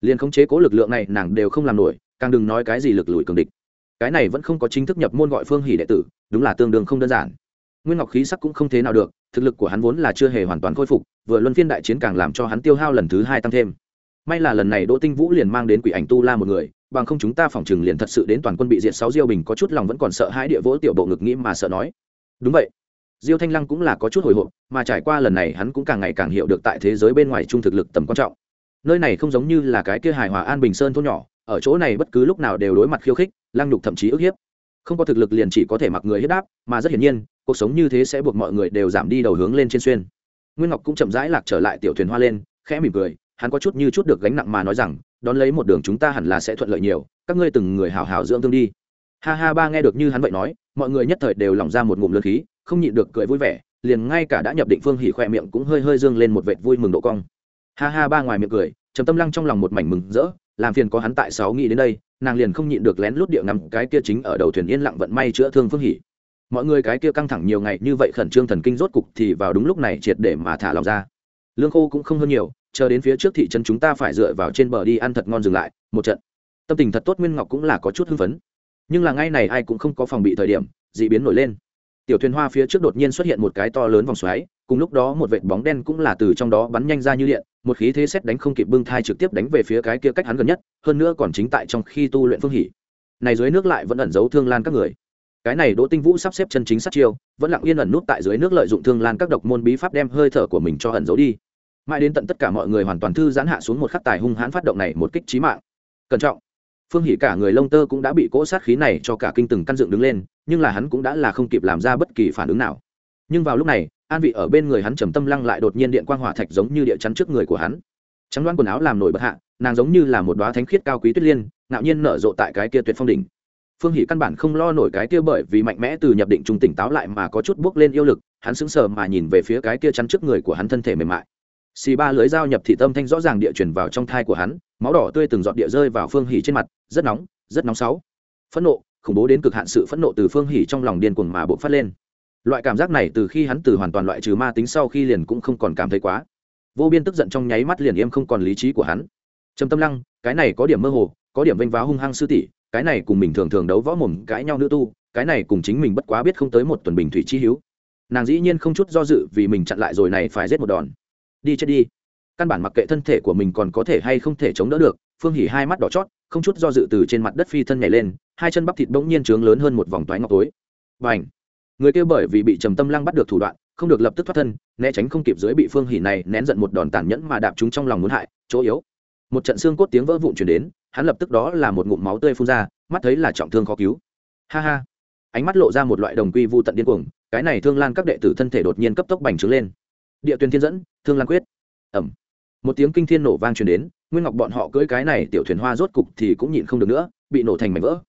Liền khống chế cố lực lượng này nàng đều không làm nổi càng đừng nói cái gì lực lùi cường địch. Cái này vẫn không có chính thức nhập môn gọi phương hỷ đệ tử, đúng là tương đương không đơn giản. Nguyên ngọc khí sắc cũng không thế nào được, thực lực của hắn vốn là chưa hề hoàn toàn khôi phục, vừa luân phiên đại chiến càng làm cho hắn tiêu hao lần thứ hai tăng thêm. May là lần này đỗ tinh vũ liền mang đến quỷ ảnh tu la một người, bằng không chúng ta phòng chừng liền thật sự đến toàn quân bị diệt sáu diêu bình có chút lòng vẫn còn sợ hãi địa vỗ tiểu bộ ngực nghĩ mà sợ nói. Đúng vậy. Diêu thanh lăng cũng là có chút hồi hộp, mà trải qua lần này hắn cũng càng ngày càng hiểu được tại thế giới bên ngoài trung thực lực tầm quan trọng. Nơi này không giống như là cái kia hài hòa an bình sơn thôn nhỏ ở chỗ này bất cứ lúc nào đều đối mặt khiêu khích, lăng nhục thậm chí ức hiếp. Không có thực lực liền chỉ có thể mặc người hiếp đáp, mà rất hiển nhiên, cuộc sống như thế sẽ buộc mọi người đều giảm đi đầu hướng lên trên xuyên. Nguyên ngọc cũng chậm rãi lạc trở lại tiểu thuyền hoa lên, khẽ mỉm cười, hắn có chút như chút được gánh nặng mà nói rằng, đón lấy một đường chúng ta hẳn là sẽ thuận lợi nhiều, các ngươi từng người hào hào dưỡng thương đi. Ha ha, ba nghe được như hắn vậy nói, mọi người nhất thời đều lỏng ra một ngụm lượt khí, không nhịn được cười vui vẻ, liền ngay cả đã nhập định phương hỉ khoe miệng cũng hơi hơi dương lên một vệt vui mừng độ cong. Ha ha, ba ngoài miệng cười, trầm tâm lăng trong lòng một mảnh mừng rỡ làm phiền có hắn tại sáu nghĩ đến đây, nàng liền không nhịn được lén lút điệu ngắm cái kia chính ở đầu thuyền yên lặng vận may chữa thương phương hỉ mọi người cái kia căng thẳng nhiều ngày như vậy khẩn trương thần kinh rốt cục thì vào đúng lúc này triệt để mà thả lòng ra. Lương khô cũng không hơn nhiều, chờ đến phía trước thị trấn chúng ta phải dựa vào trên bờ đi ăn thật ngon dừng lại, một trận. Tâm tình thật tốt nguyên ngọc cũng là có chút hưng phấn. Nhưng là ngay này ai cũng không có phòng bị thời điểm d ị biến nổi lên. Tiểu thuyền hoa phía trước đột nhiên xuất hiện một cái to lớn vòng xoáy cùng lúc đó một vệt bóng đen cũng là từ trong đó bắn nhanh ra như điện, một khí thế xét đánh không kịp bưng thai trực tiếp đánh về phía cái kia cách hắn gần nhất, hơn nữa còn chính tại trong khi tu luyện phương hỉ. Này dưới nước lại vẫn ẩn giấu thương lan các người. Cái này đỗ tinh vũ sắp xếp chân chính sát chiêu, vẫn lặng yên ẩn nút tại dưới nước lợi dụng thương lan các độc môn bí pháp đem hơi thở của mình cho ẩn giấu đi. Mãi đến tận tất cả mọi người hoàn toàn thư giãn hạ xuống một khắc tài hung hãn phát động này một kích trí mạng. Cẩn trọng. Phương hỉ cả người lông tơ cũng đã bị cỗ sát khí này cho cả kinh từng căn dựng đứng lên, nhưng là hắn cũng đã là không kịp làm ra bất kỳ phản ứng nào. Nhưng vào lúc này an vị ở bên người hắn trầm tâm lăng lại đột nhiên điện quang hỏa thạch giống như địa chắn trước người của hắn. Trắng đoan quần áo làm nổi bật hạ, nàng giống như là một đoá thánh khiết cao quý tuyết liên, ngạo nhiên nở rộ tại cái kia tuyệt phong đỉnh. Phương hỷ căn bản không lo nổi cái kia bởi vì mạnh mẽ từ nhập định trung tỉnh táo lại mà có chút bước lên yêu lực, hắn sững sờ mà nhìn về phía cái kia chắn trước người của hắn thân thể mềm mại. Xì ba lưới dao nhập thị tâm thanh rõ ràng địa chuyển vào trong thai của hắn, máu đỏ tươi từng giọt địa rơi vào phương hỉ trên mặt, rất nóng rất nóng sáu. Phẫn nộ, khủng bố đến cực hạn sự phẫn nộ từ phương hỉ trong lòng điên cuồng mà bộc phát lên loại cảm giác này từ khi hắn từ hoàn toàn loại trừ ma tính sau khi liền cũng không còn cảm thấy quá. Vô biên tức giận trong nháy mắt liền im không còn lý trí của hắn. Trầm tâm lăng, cái này có điểm mơ hồ, có điểm vênh váo hung hăng sư tỷ, cái này cùng mình thường thường đấu võ mồm cãi nhau nữ tu, cái này cùng chính mình bất quá biết không tới một tuần bình thủy chi hiếu. Nàng dĩ nhiên không chút do dự vì mình chặn lại rồi này phải giết một đòn. Đi chết đi. Căn bản mặc kệ thân thể của mình còn có thể hay không thể chống đỡ được, phương hỉ hai mắt đỏ chót, không chút do dự từ trên mặt đất phi thân nhảy lên, hai chân bắp thịt bỗng nhiên trướng lớn hơn một vòng toái ngọc tối. Và ảnh người kia bởi vì bị trầm tâm lăng bắt được thủ đoạn, không được lập tức thoát thân, né tránh không kịp dưới bị phương hỉ này nén giận một đòn tàn nhẫn mà đạp chúng trong lòng muốn hại, chỗ yếu. Một trận xương cốt tiếng vỡ vụn chuyển đến, hắn lập tức đó là một ngụm máu tươi phun ra, mắt thấy là trọng thương khó cứu. Ha ha. Ánh mắt lộ ra một loại đồng quy vu tận điên cuồng, cái này thương lan các đệ tử thân thể đột nhiên cấp tốc bành trướng lên. Địa tuyến thiên dẫn, thương lan quyết. Ẩm một tiếng kinh thiên nổ vang truyền đến, nguyên ngọc bọn họ cưỡi cái này tiểu thuyền hoa rốt cục thì cũng nhịn không được nữa, bị nổ thành mảnh vỡ.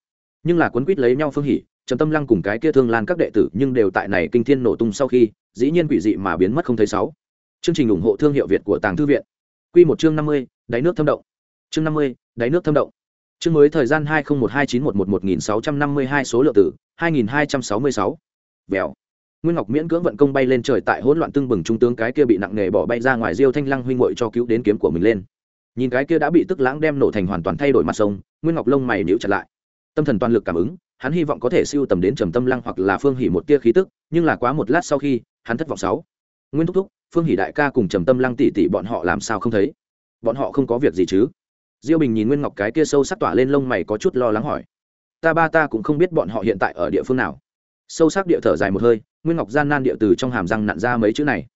Nhưng là quấn quýt lấy nhau phương hỉ trầm tâm lăng cùng cái kia thương lan các đệ tử nhưng đều tại này kinh thiên nổ tung sau khi, dĩ nhiên quỷ dị mà biến mất không thấy sáu chương trình ủng hộ thương hiệu việt của tàng thư viện. Quy một chương năm mươi, đáy nước thâm động. Chương năm mươi, đáy nước thâm động. Chương mới thời gian hai nghìn một hai chín một một một nghìn sáu trăm năm mươi hai số lượng tử hai nghìn hai trăm sáu mươi sáu. Vèo. Nguyên ngọc miễn cưỡng vận công bay lên trời tại hỗn loạn tưng bừng trung tướng cái kia bị nặng nề bỏ bay ra ngoài diêu thanh lăng huynh ngội cho cứu đến kiếm của mình lên. Nhìn cái kia đã bị tức lãng đem nổ thành hoàn toàn thay đổi mặt sông, nguyên ngọc lông mày níu chặt lại. Tâm thần toàn lực cảm ứng hắn hy vọng có thể siêu tầm đến trầm tâm lăng hoặc là phương hỉ một tia khí tức, nhưng là quá một lát sau khi, hắn thất vọng sáu. Nguyên thúc thúc, phương hỉ đại ca cùng trầm tâm lăng tỷ tỷ bọn họ làm sao không thấy? Bọn họ không có việc gì chứ? Diêu bình nhìn nguyên ngọc cái kia sâu sắc tỏa lên lông mày có chút lo lắng hỏi. Ta ba ta cũng không biết bọn họ hiện tại ở địa phương nào. Sâu sắc địa thở dài một hơi, nguyên ngọc gian nan địa từ trong hàm răng nặn ra mấy chữ này.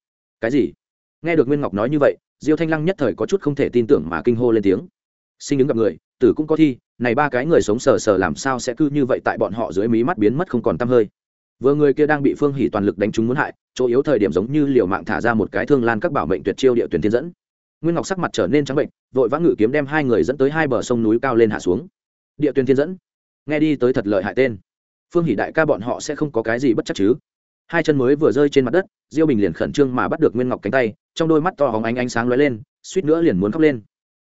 Cái gì? Nghe được nguyên ngọc nói như vậy, diêu thanh lăng nhất thời có chút không thể tin tưởng mà kinh hô lên tiếng. Sinh ứng gặp người tử cũng có thi, này ba cái người sống sờ sờ làm sao sẽ cứ như vậy tại bọn họ dưới mí mắt biến mất không còn tăm hơi. Vừa người kia đang bị phương hỉ toàn lực đánh trúng muốn hại, chỗ yếu thời điểm giống như liều mạng thả ra một cái thương lan các bảo mệnh tuyệt chiêu địa tuyển thiên dẫn. Nguyên ngọc sắc mặt trở nên trắng bệnh, vội vã ngự kiếm đem hai người dẫn tới hai bờ sông núi cao lên hạ xuống. Địa tuyển thiên dẫn. Nghe đi tới thật lợi hại tên. Phương hỷ đại ca bọn họ sẽ không có cái gì bất chắc chứ. Hai chân mới vừa rơi trên mặt đất, diêu bình liền khẩn trương mà bắt được nguyên ngọc cánh tay, trong đôi mắt to hóng ánh ánh sáng lóe lên, suýt nữa liền muốn khóc lên.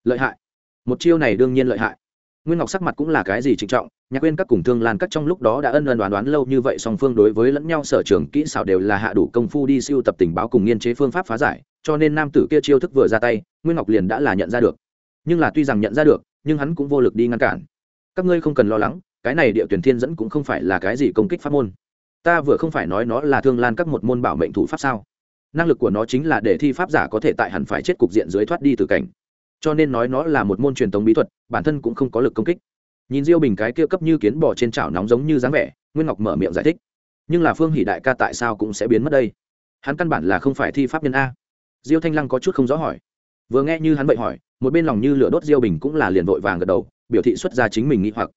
Lợi hại một chiêu này đương nhiên lợi hại. Nguyên ngọc sắc mặt cũng là cái gì trịnh trọng, nhạc quên các cùng thương lan các trong lúc đó đã ân ân đoán đoán lâu như vậy song phương đối với lẫn nhau sở trường kỹ xảo đều là hạ đủ công phu đi siêu tập tình báo cùng nghiên chế phương pháp phá giải, cho nên nam tử kia chiêu thức vừa ra tay, nguyên ngọc liền đã là nhận ra được. Nhưng là tuy rằng nhận ra được, nhưng hắn cũng vô lực đi ngăn cản. Các ngươi không cần lo lắng, cái này địa tuyển thiên dẫn cũng không phải là cái gì công kích pháp môn. Ta vừa không phải nói nó là thương lan các một môn bảo mệnh thủ pháp sao? Năng lực của nó chính là để thi pháp giả có thể tại hẳn phải chết cục diện dưới thoát đi từ cảnh cho nên nói nó là một môn truyền thống bí thuật, bản thân cũng không có lực công kích. Nhìn diêu bình cái kia cấp như kiến bỏ trên chảo nóng giống như dáng vẻ, nguyên ngọc mở miệng giải thích. Nhưng là phương hỷ đại ca tại sao cũng sẽ biến mất đây? Hắn căn bản là không phải thi pháp nhân a. Diêu thanh lăng có chút không rõ hỏi. Vừa nghe như hắn bậy hỏi, một bên lòng như lửa đốt diêu bình cũng là liền vội vàng gật đầu, biểu thị xuất ra chính mình nghĩ hoặc.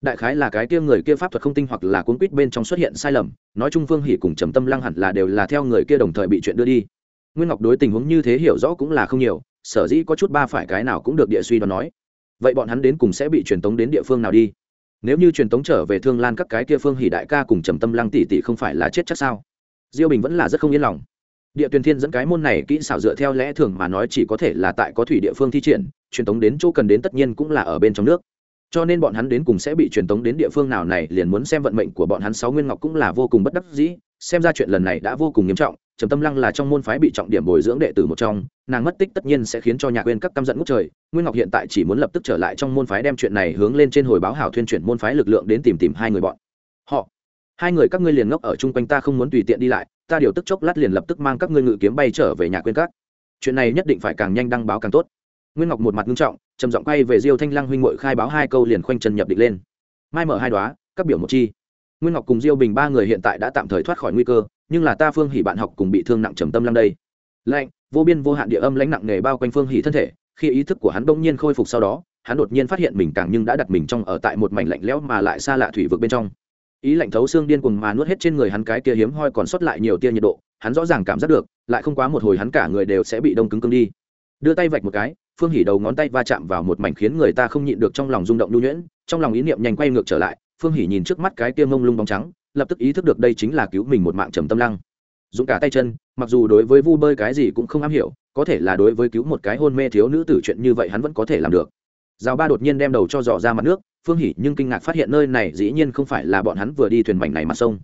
Đại khái là cái kia người kia pháp thuật không tinh hoặc là cuốn quýt bên trong xuất hiện sai lầm, nói chung phương hỷ cùng trầm tâm lăng hẳn là đều là theo người kia đồng thời bị chuyện đưa đi. Nguyên ngọc đối tình huống như thế hiểu rõ cũng là không nhiều sở dĩ có chút ba phải cái nào cũng được địa suy đoán nói. Vậy bọn hắn đến cùng sẽ bị truyền tống đến địa phương nào đi? Nếu như truyền tống trở về thương lan các cái kia phương hỉ đại ca cùng trầm tâm lăng tỷ tỷ không phải là chết chắc sao? Diêu bình vẫn là rất không yên lòng. Địa tuyền thiên dẫn cái môn này kỹ xảo dựa theo lẽ thường mà nói chỉ có thể là tại có thủy địa phương thi triển, truyền tống đến chỗ cần đến tất nhiên cũng là ở bên trong nước. Cho nên bọn hắn đến cùng sẽ bị truyền tống đến địa phương nào này liền muốn xem vận mệnh của bọn hắn sáu nguyên ngọc cũng là vô cùng bất đắc dĩ, xem ra chuyện lần này đã vô cùng nghiêm trọng trầm tâm lăng là trong môn phái bị trọng điểm bồi dưỡng đệ tử một trong, nàng mất tích tất nhiên sẽ khiến cho nhạc quên các căm giận ngút trời. Nguyên ngọc hiện tại chỉ muốn lập tức trở lại trong môn phái đem chuyện này hướng lên trên hồi báo hảo thuyên chuyển môn phái lực lượng đến tìm tìm hai người bọn. Họ, hai người các ngươi liền ngốc ở chung quanh ta không muốn tùy tiện đi lại, ta điều tức chốc lát liền lập tức mang các ngươi ngự kiếm bay trở về nhà quên các. Chuyện này nhất định phải càng nhanh đăng báo càng tốt. Nguyên ngọc một mặt nghiêm trọng, trầm giọng quay về diêu thanh lăng huynh muội khai báo hai câu liền khoanh chân nhập định lên. Mai mở hai đoá các biểu một chi nguyên ngọc cùng diêu bình ba người hiện tại đã tạm thời thoát khỏi nguy cơ, nhưng là ta phương hỉ bạn học cùng bị thương nặng trầm tâm lăng đây. Lạnh, vô biên vô hạn địa âm lãnh nặng nề bao quanh phương hỉ thân thể, khi ý thức của hắn bỗng nhiên khôi phục sau đó, hắn đột nhiên phát hiện mình càng nhưng đã đặt mình trong ở tại một mảnh lạnh lẽo mà lại xa lạ thủy vực bên trong. Ý lạnh thấu xương điên cuồng mà nuốt hết trên người hắn cái kia hiếm hoi còn sót lại nhiều tia nhiệt độ, hắn rõ ràng cảm giác được, lại không quá một hồi hắn cả người đều sẽ bị đông cứng cứng đi. Đưa tay vạch một cái, phương hỉ đầu ngón tay va chạm vào một mảnh khiến người ta không nhịn được trong lòng rung động nhu nhuyễn, trong lòng ý niệm nhanh quay ngược trở lại phương hỉ nhìn trước mắt cái kia mông lung bóng trắng, lập tức ý thức được đây chính là cứu mình một mạng trầm tâm lăng. Dũng cả tay chân, mặc dù đối với vu bơi cái gì cũng không am hiểu, có thể là đối với cứu một cái hôn mê thiếu nữ tử chuyện như vậy hắn vẫn có thể làm được. Giao ba đột nhiên đem đầu cho dò ra mặt nước, phương hỉ nhưng kinh ngạc phát hiện nơi này dĩ nhiên không phải là bọn hắn vừa đi thuyền mảnh này mặt sông.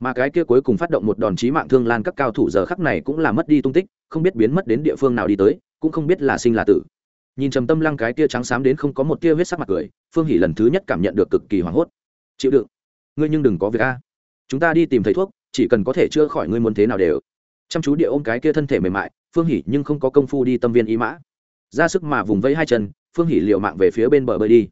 Mà cái kia cuối cùng phát động một đòn chí mạng thương lan các cao thủ giờ khắc này cũng là mất đi tung tích, không biết biến mất đến địa phương nào đi tới, cũng không biết là sinh là tử. Nhìn trầm tâm lăng cái kia trắng xám đến không có một tia huyết sắc mặt cười, phương hỉ lần thứ nhất cảm nhận được cực kỳ hoảng hốt chịu đựng. Ngươi nhưng đừng có việc a. Chúng ta đi tìm thầy thuốc, chỉ cần có thể chữa khỏi ngươi muốn thế nào đều. Chăm chú địa ôm cái kia thân thể mềm mại, phương hỉ nhưng không có công phu đi tâm viên ý mã. Ra sức mà vùng vẫy hai chân, phương hỉ liệu mạng về phía bên bờ bơi đi.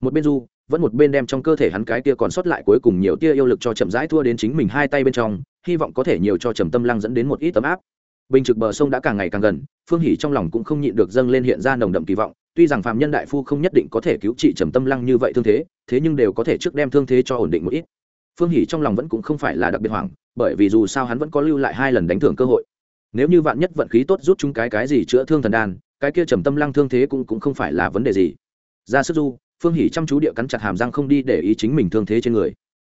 Một bên du, vẫn một bên đem trong cơ thể hắn cái tia còn sót lại cuối cùng nhiều tia yêu lực cho chậm rãi thua đến chính mình hai tay bên trong, hy vọng có thể nhiều cho trầm tâm lăng dẫn đến một ít tấm áp. Bình trực bờ sông đã càng ngày càng gần, phương hỉ trong lòng cũng không nhịn được dâng lên hiện ra nồng đậm kỳ vọng tuy rằng phạm nhân đại phu không nhất định có thể cứu trị trầm tâm lăng như vậy thương thế thế nhưng đều có thể trước đem thương thế cho ổn định một ít. Phương hỉ trong lòng vẫn cũng không phải là đặc biệt hoảng, bởi vì dù sao hắn vẫn có lưu lại hai lần đánh thưởng cơ hội. Nếu như vạn nhất vận khí tốt rút chúng cái cái gì chữa thương thần đan, cái kia trầm tâm lăng thương thế cũng cũng không phải là vấn đề gì. Ra sức du, phương hỉ chăm chú địa cắn chặt hàm răng không đi để ý chính mình thương thế trên người.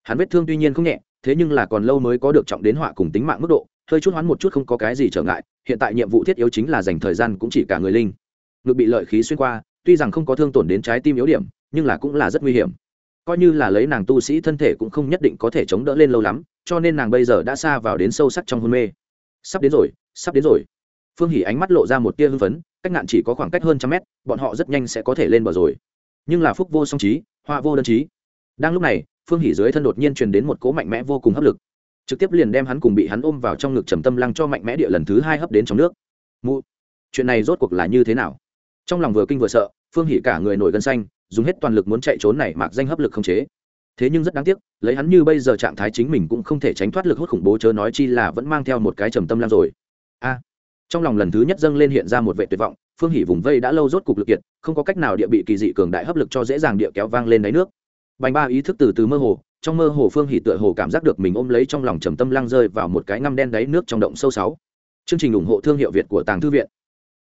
Hắn vết thương tuy nhiên không nhẹ, thế nhưng là còn lâu mới có được trọng đến họa cùng tính mạng mức độ, hơi chút hoán một chút không có cái gì trở ngại, hiện tại nhiệm vụ thiết yếu chính là dành thời gian cũng chỉ cả người linh ngực bị lợi khí xuyên qua, tuy rằng không có thương tổn đến trái tim yếu điểm, nhưng là cũng là rất nguy hiểm. Coi như là lấy nàng tu sĩ thân thể cũng không nhất định có thể chống đỡ lên lâu lắm, cho nên nàng bây giờ đã xa vào đến sâu sắc trong hôn mê. Sắp đến rồi, sắp đến rồi. Phương hỉ ánh mắt lộ ra một tia hưng phấn, cách nạn chỉ có khoảng cách hơn trăm mét, bọn họ rất nhanh sẽ có thể lên bờ rồi. Nhưng là phúc vô song trí, hoa vô đơn trí. Đang lúc này, phương hỉ dưới thân đột nhiên truyền đến một cỗ mạnh mẽ vô cùng hấp lực. Trực tiếp liền đem hắn cùng bị hắn ôm vào trong ngực trầm tâm lăng cho mạnh mẽ địa lần thứ hai hấp đến trong nước. Mụ, chuyện này rốt cuộc là như thế nào? Trong lòng vừa kinh vừa sợ, phương hỉ cả người nổi gân xanh, dùng hết toàn lực muốn chạy trốn này mạc danh hấp lực không chế. Thế nhưng rất đáng tiếc, lấy hắn như bây giờ trạng thái chính mình cũng không thể tránh thoát lực hút khủng bố chớ nói chi là vẫn mang theo một cái trầm tâm lam rồi. A! Trong lòng lần thứ nhất dâng lên hiện ra một vệ tuyệt vọng, phương hỉ vùng vây đã lâu rốt cục lực kiệt, không có cách nào địa bị kỳ dị cường đại hấp lực cho dễ dàng địa kéo vang lên đáy nước. Bành ba ý thức từ từ mơ hồ, trong mơ hồ phương hỉ tựa hồ cảm giác được mình ôm lấy trong lòng trầm tâm lăng rơi vào một cái ngăm đen đáy nước trong động sâu sáu. Chương trình ủng hộ thương hiệu việt của tàng thư viện.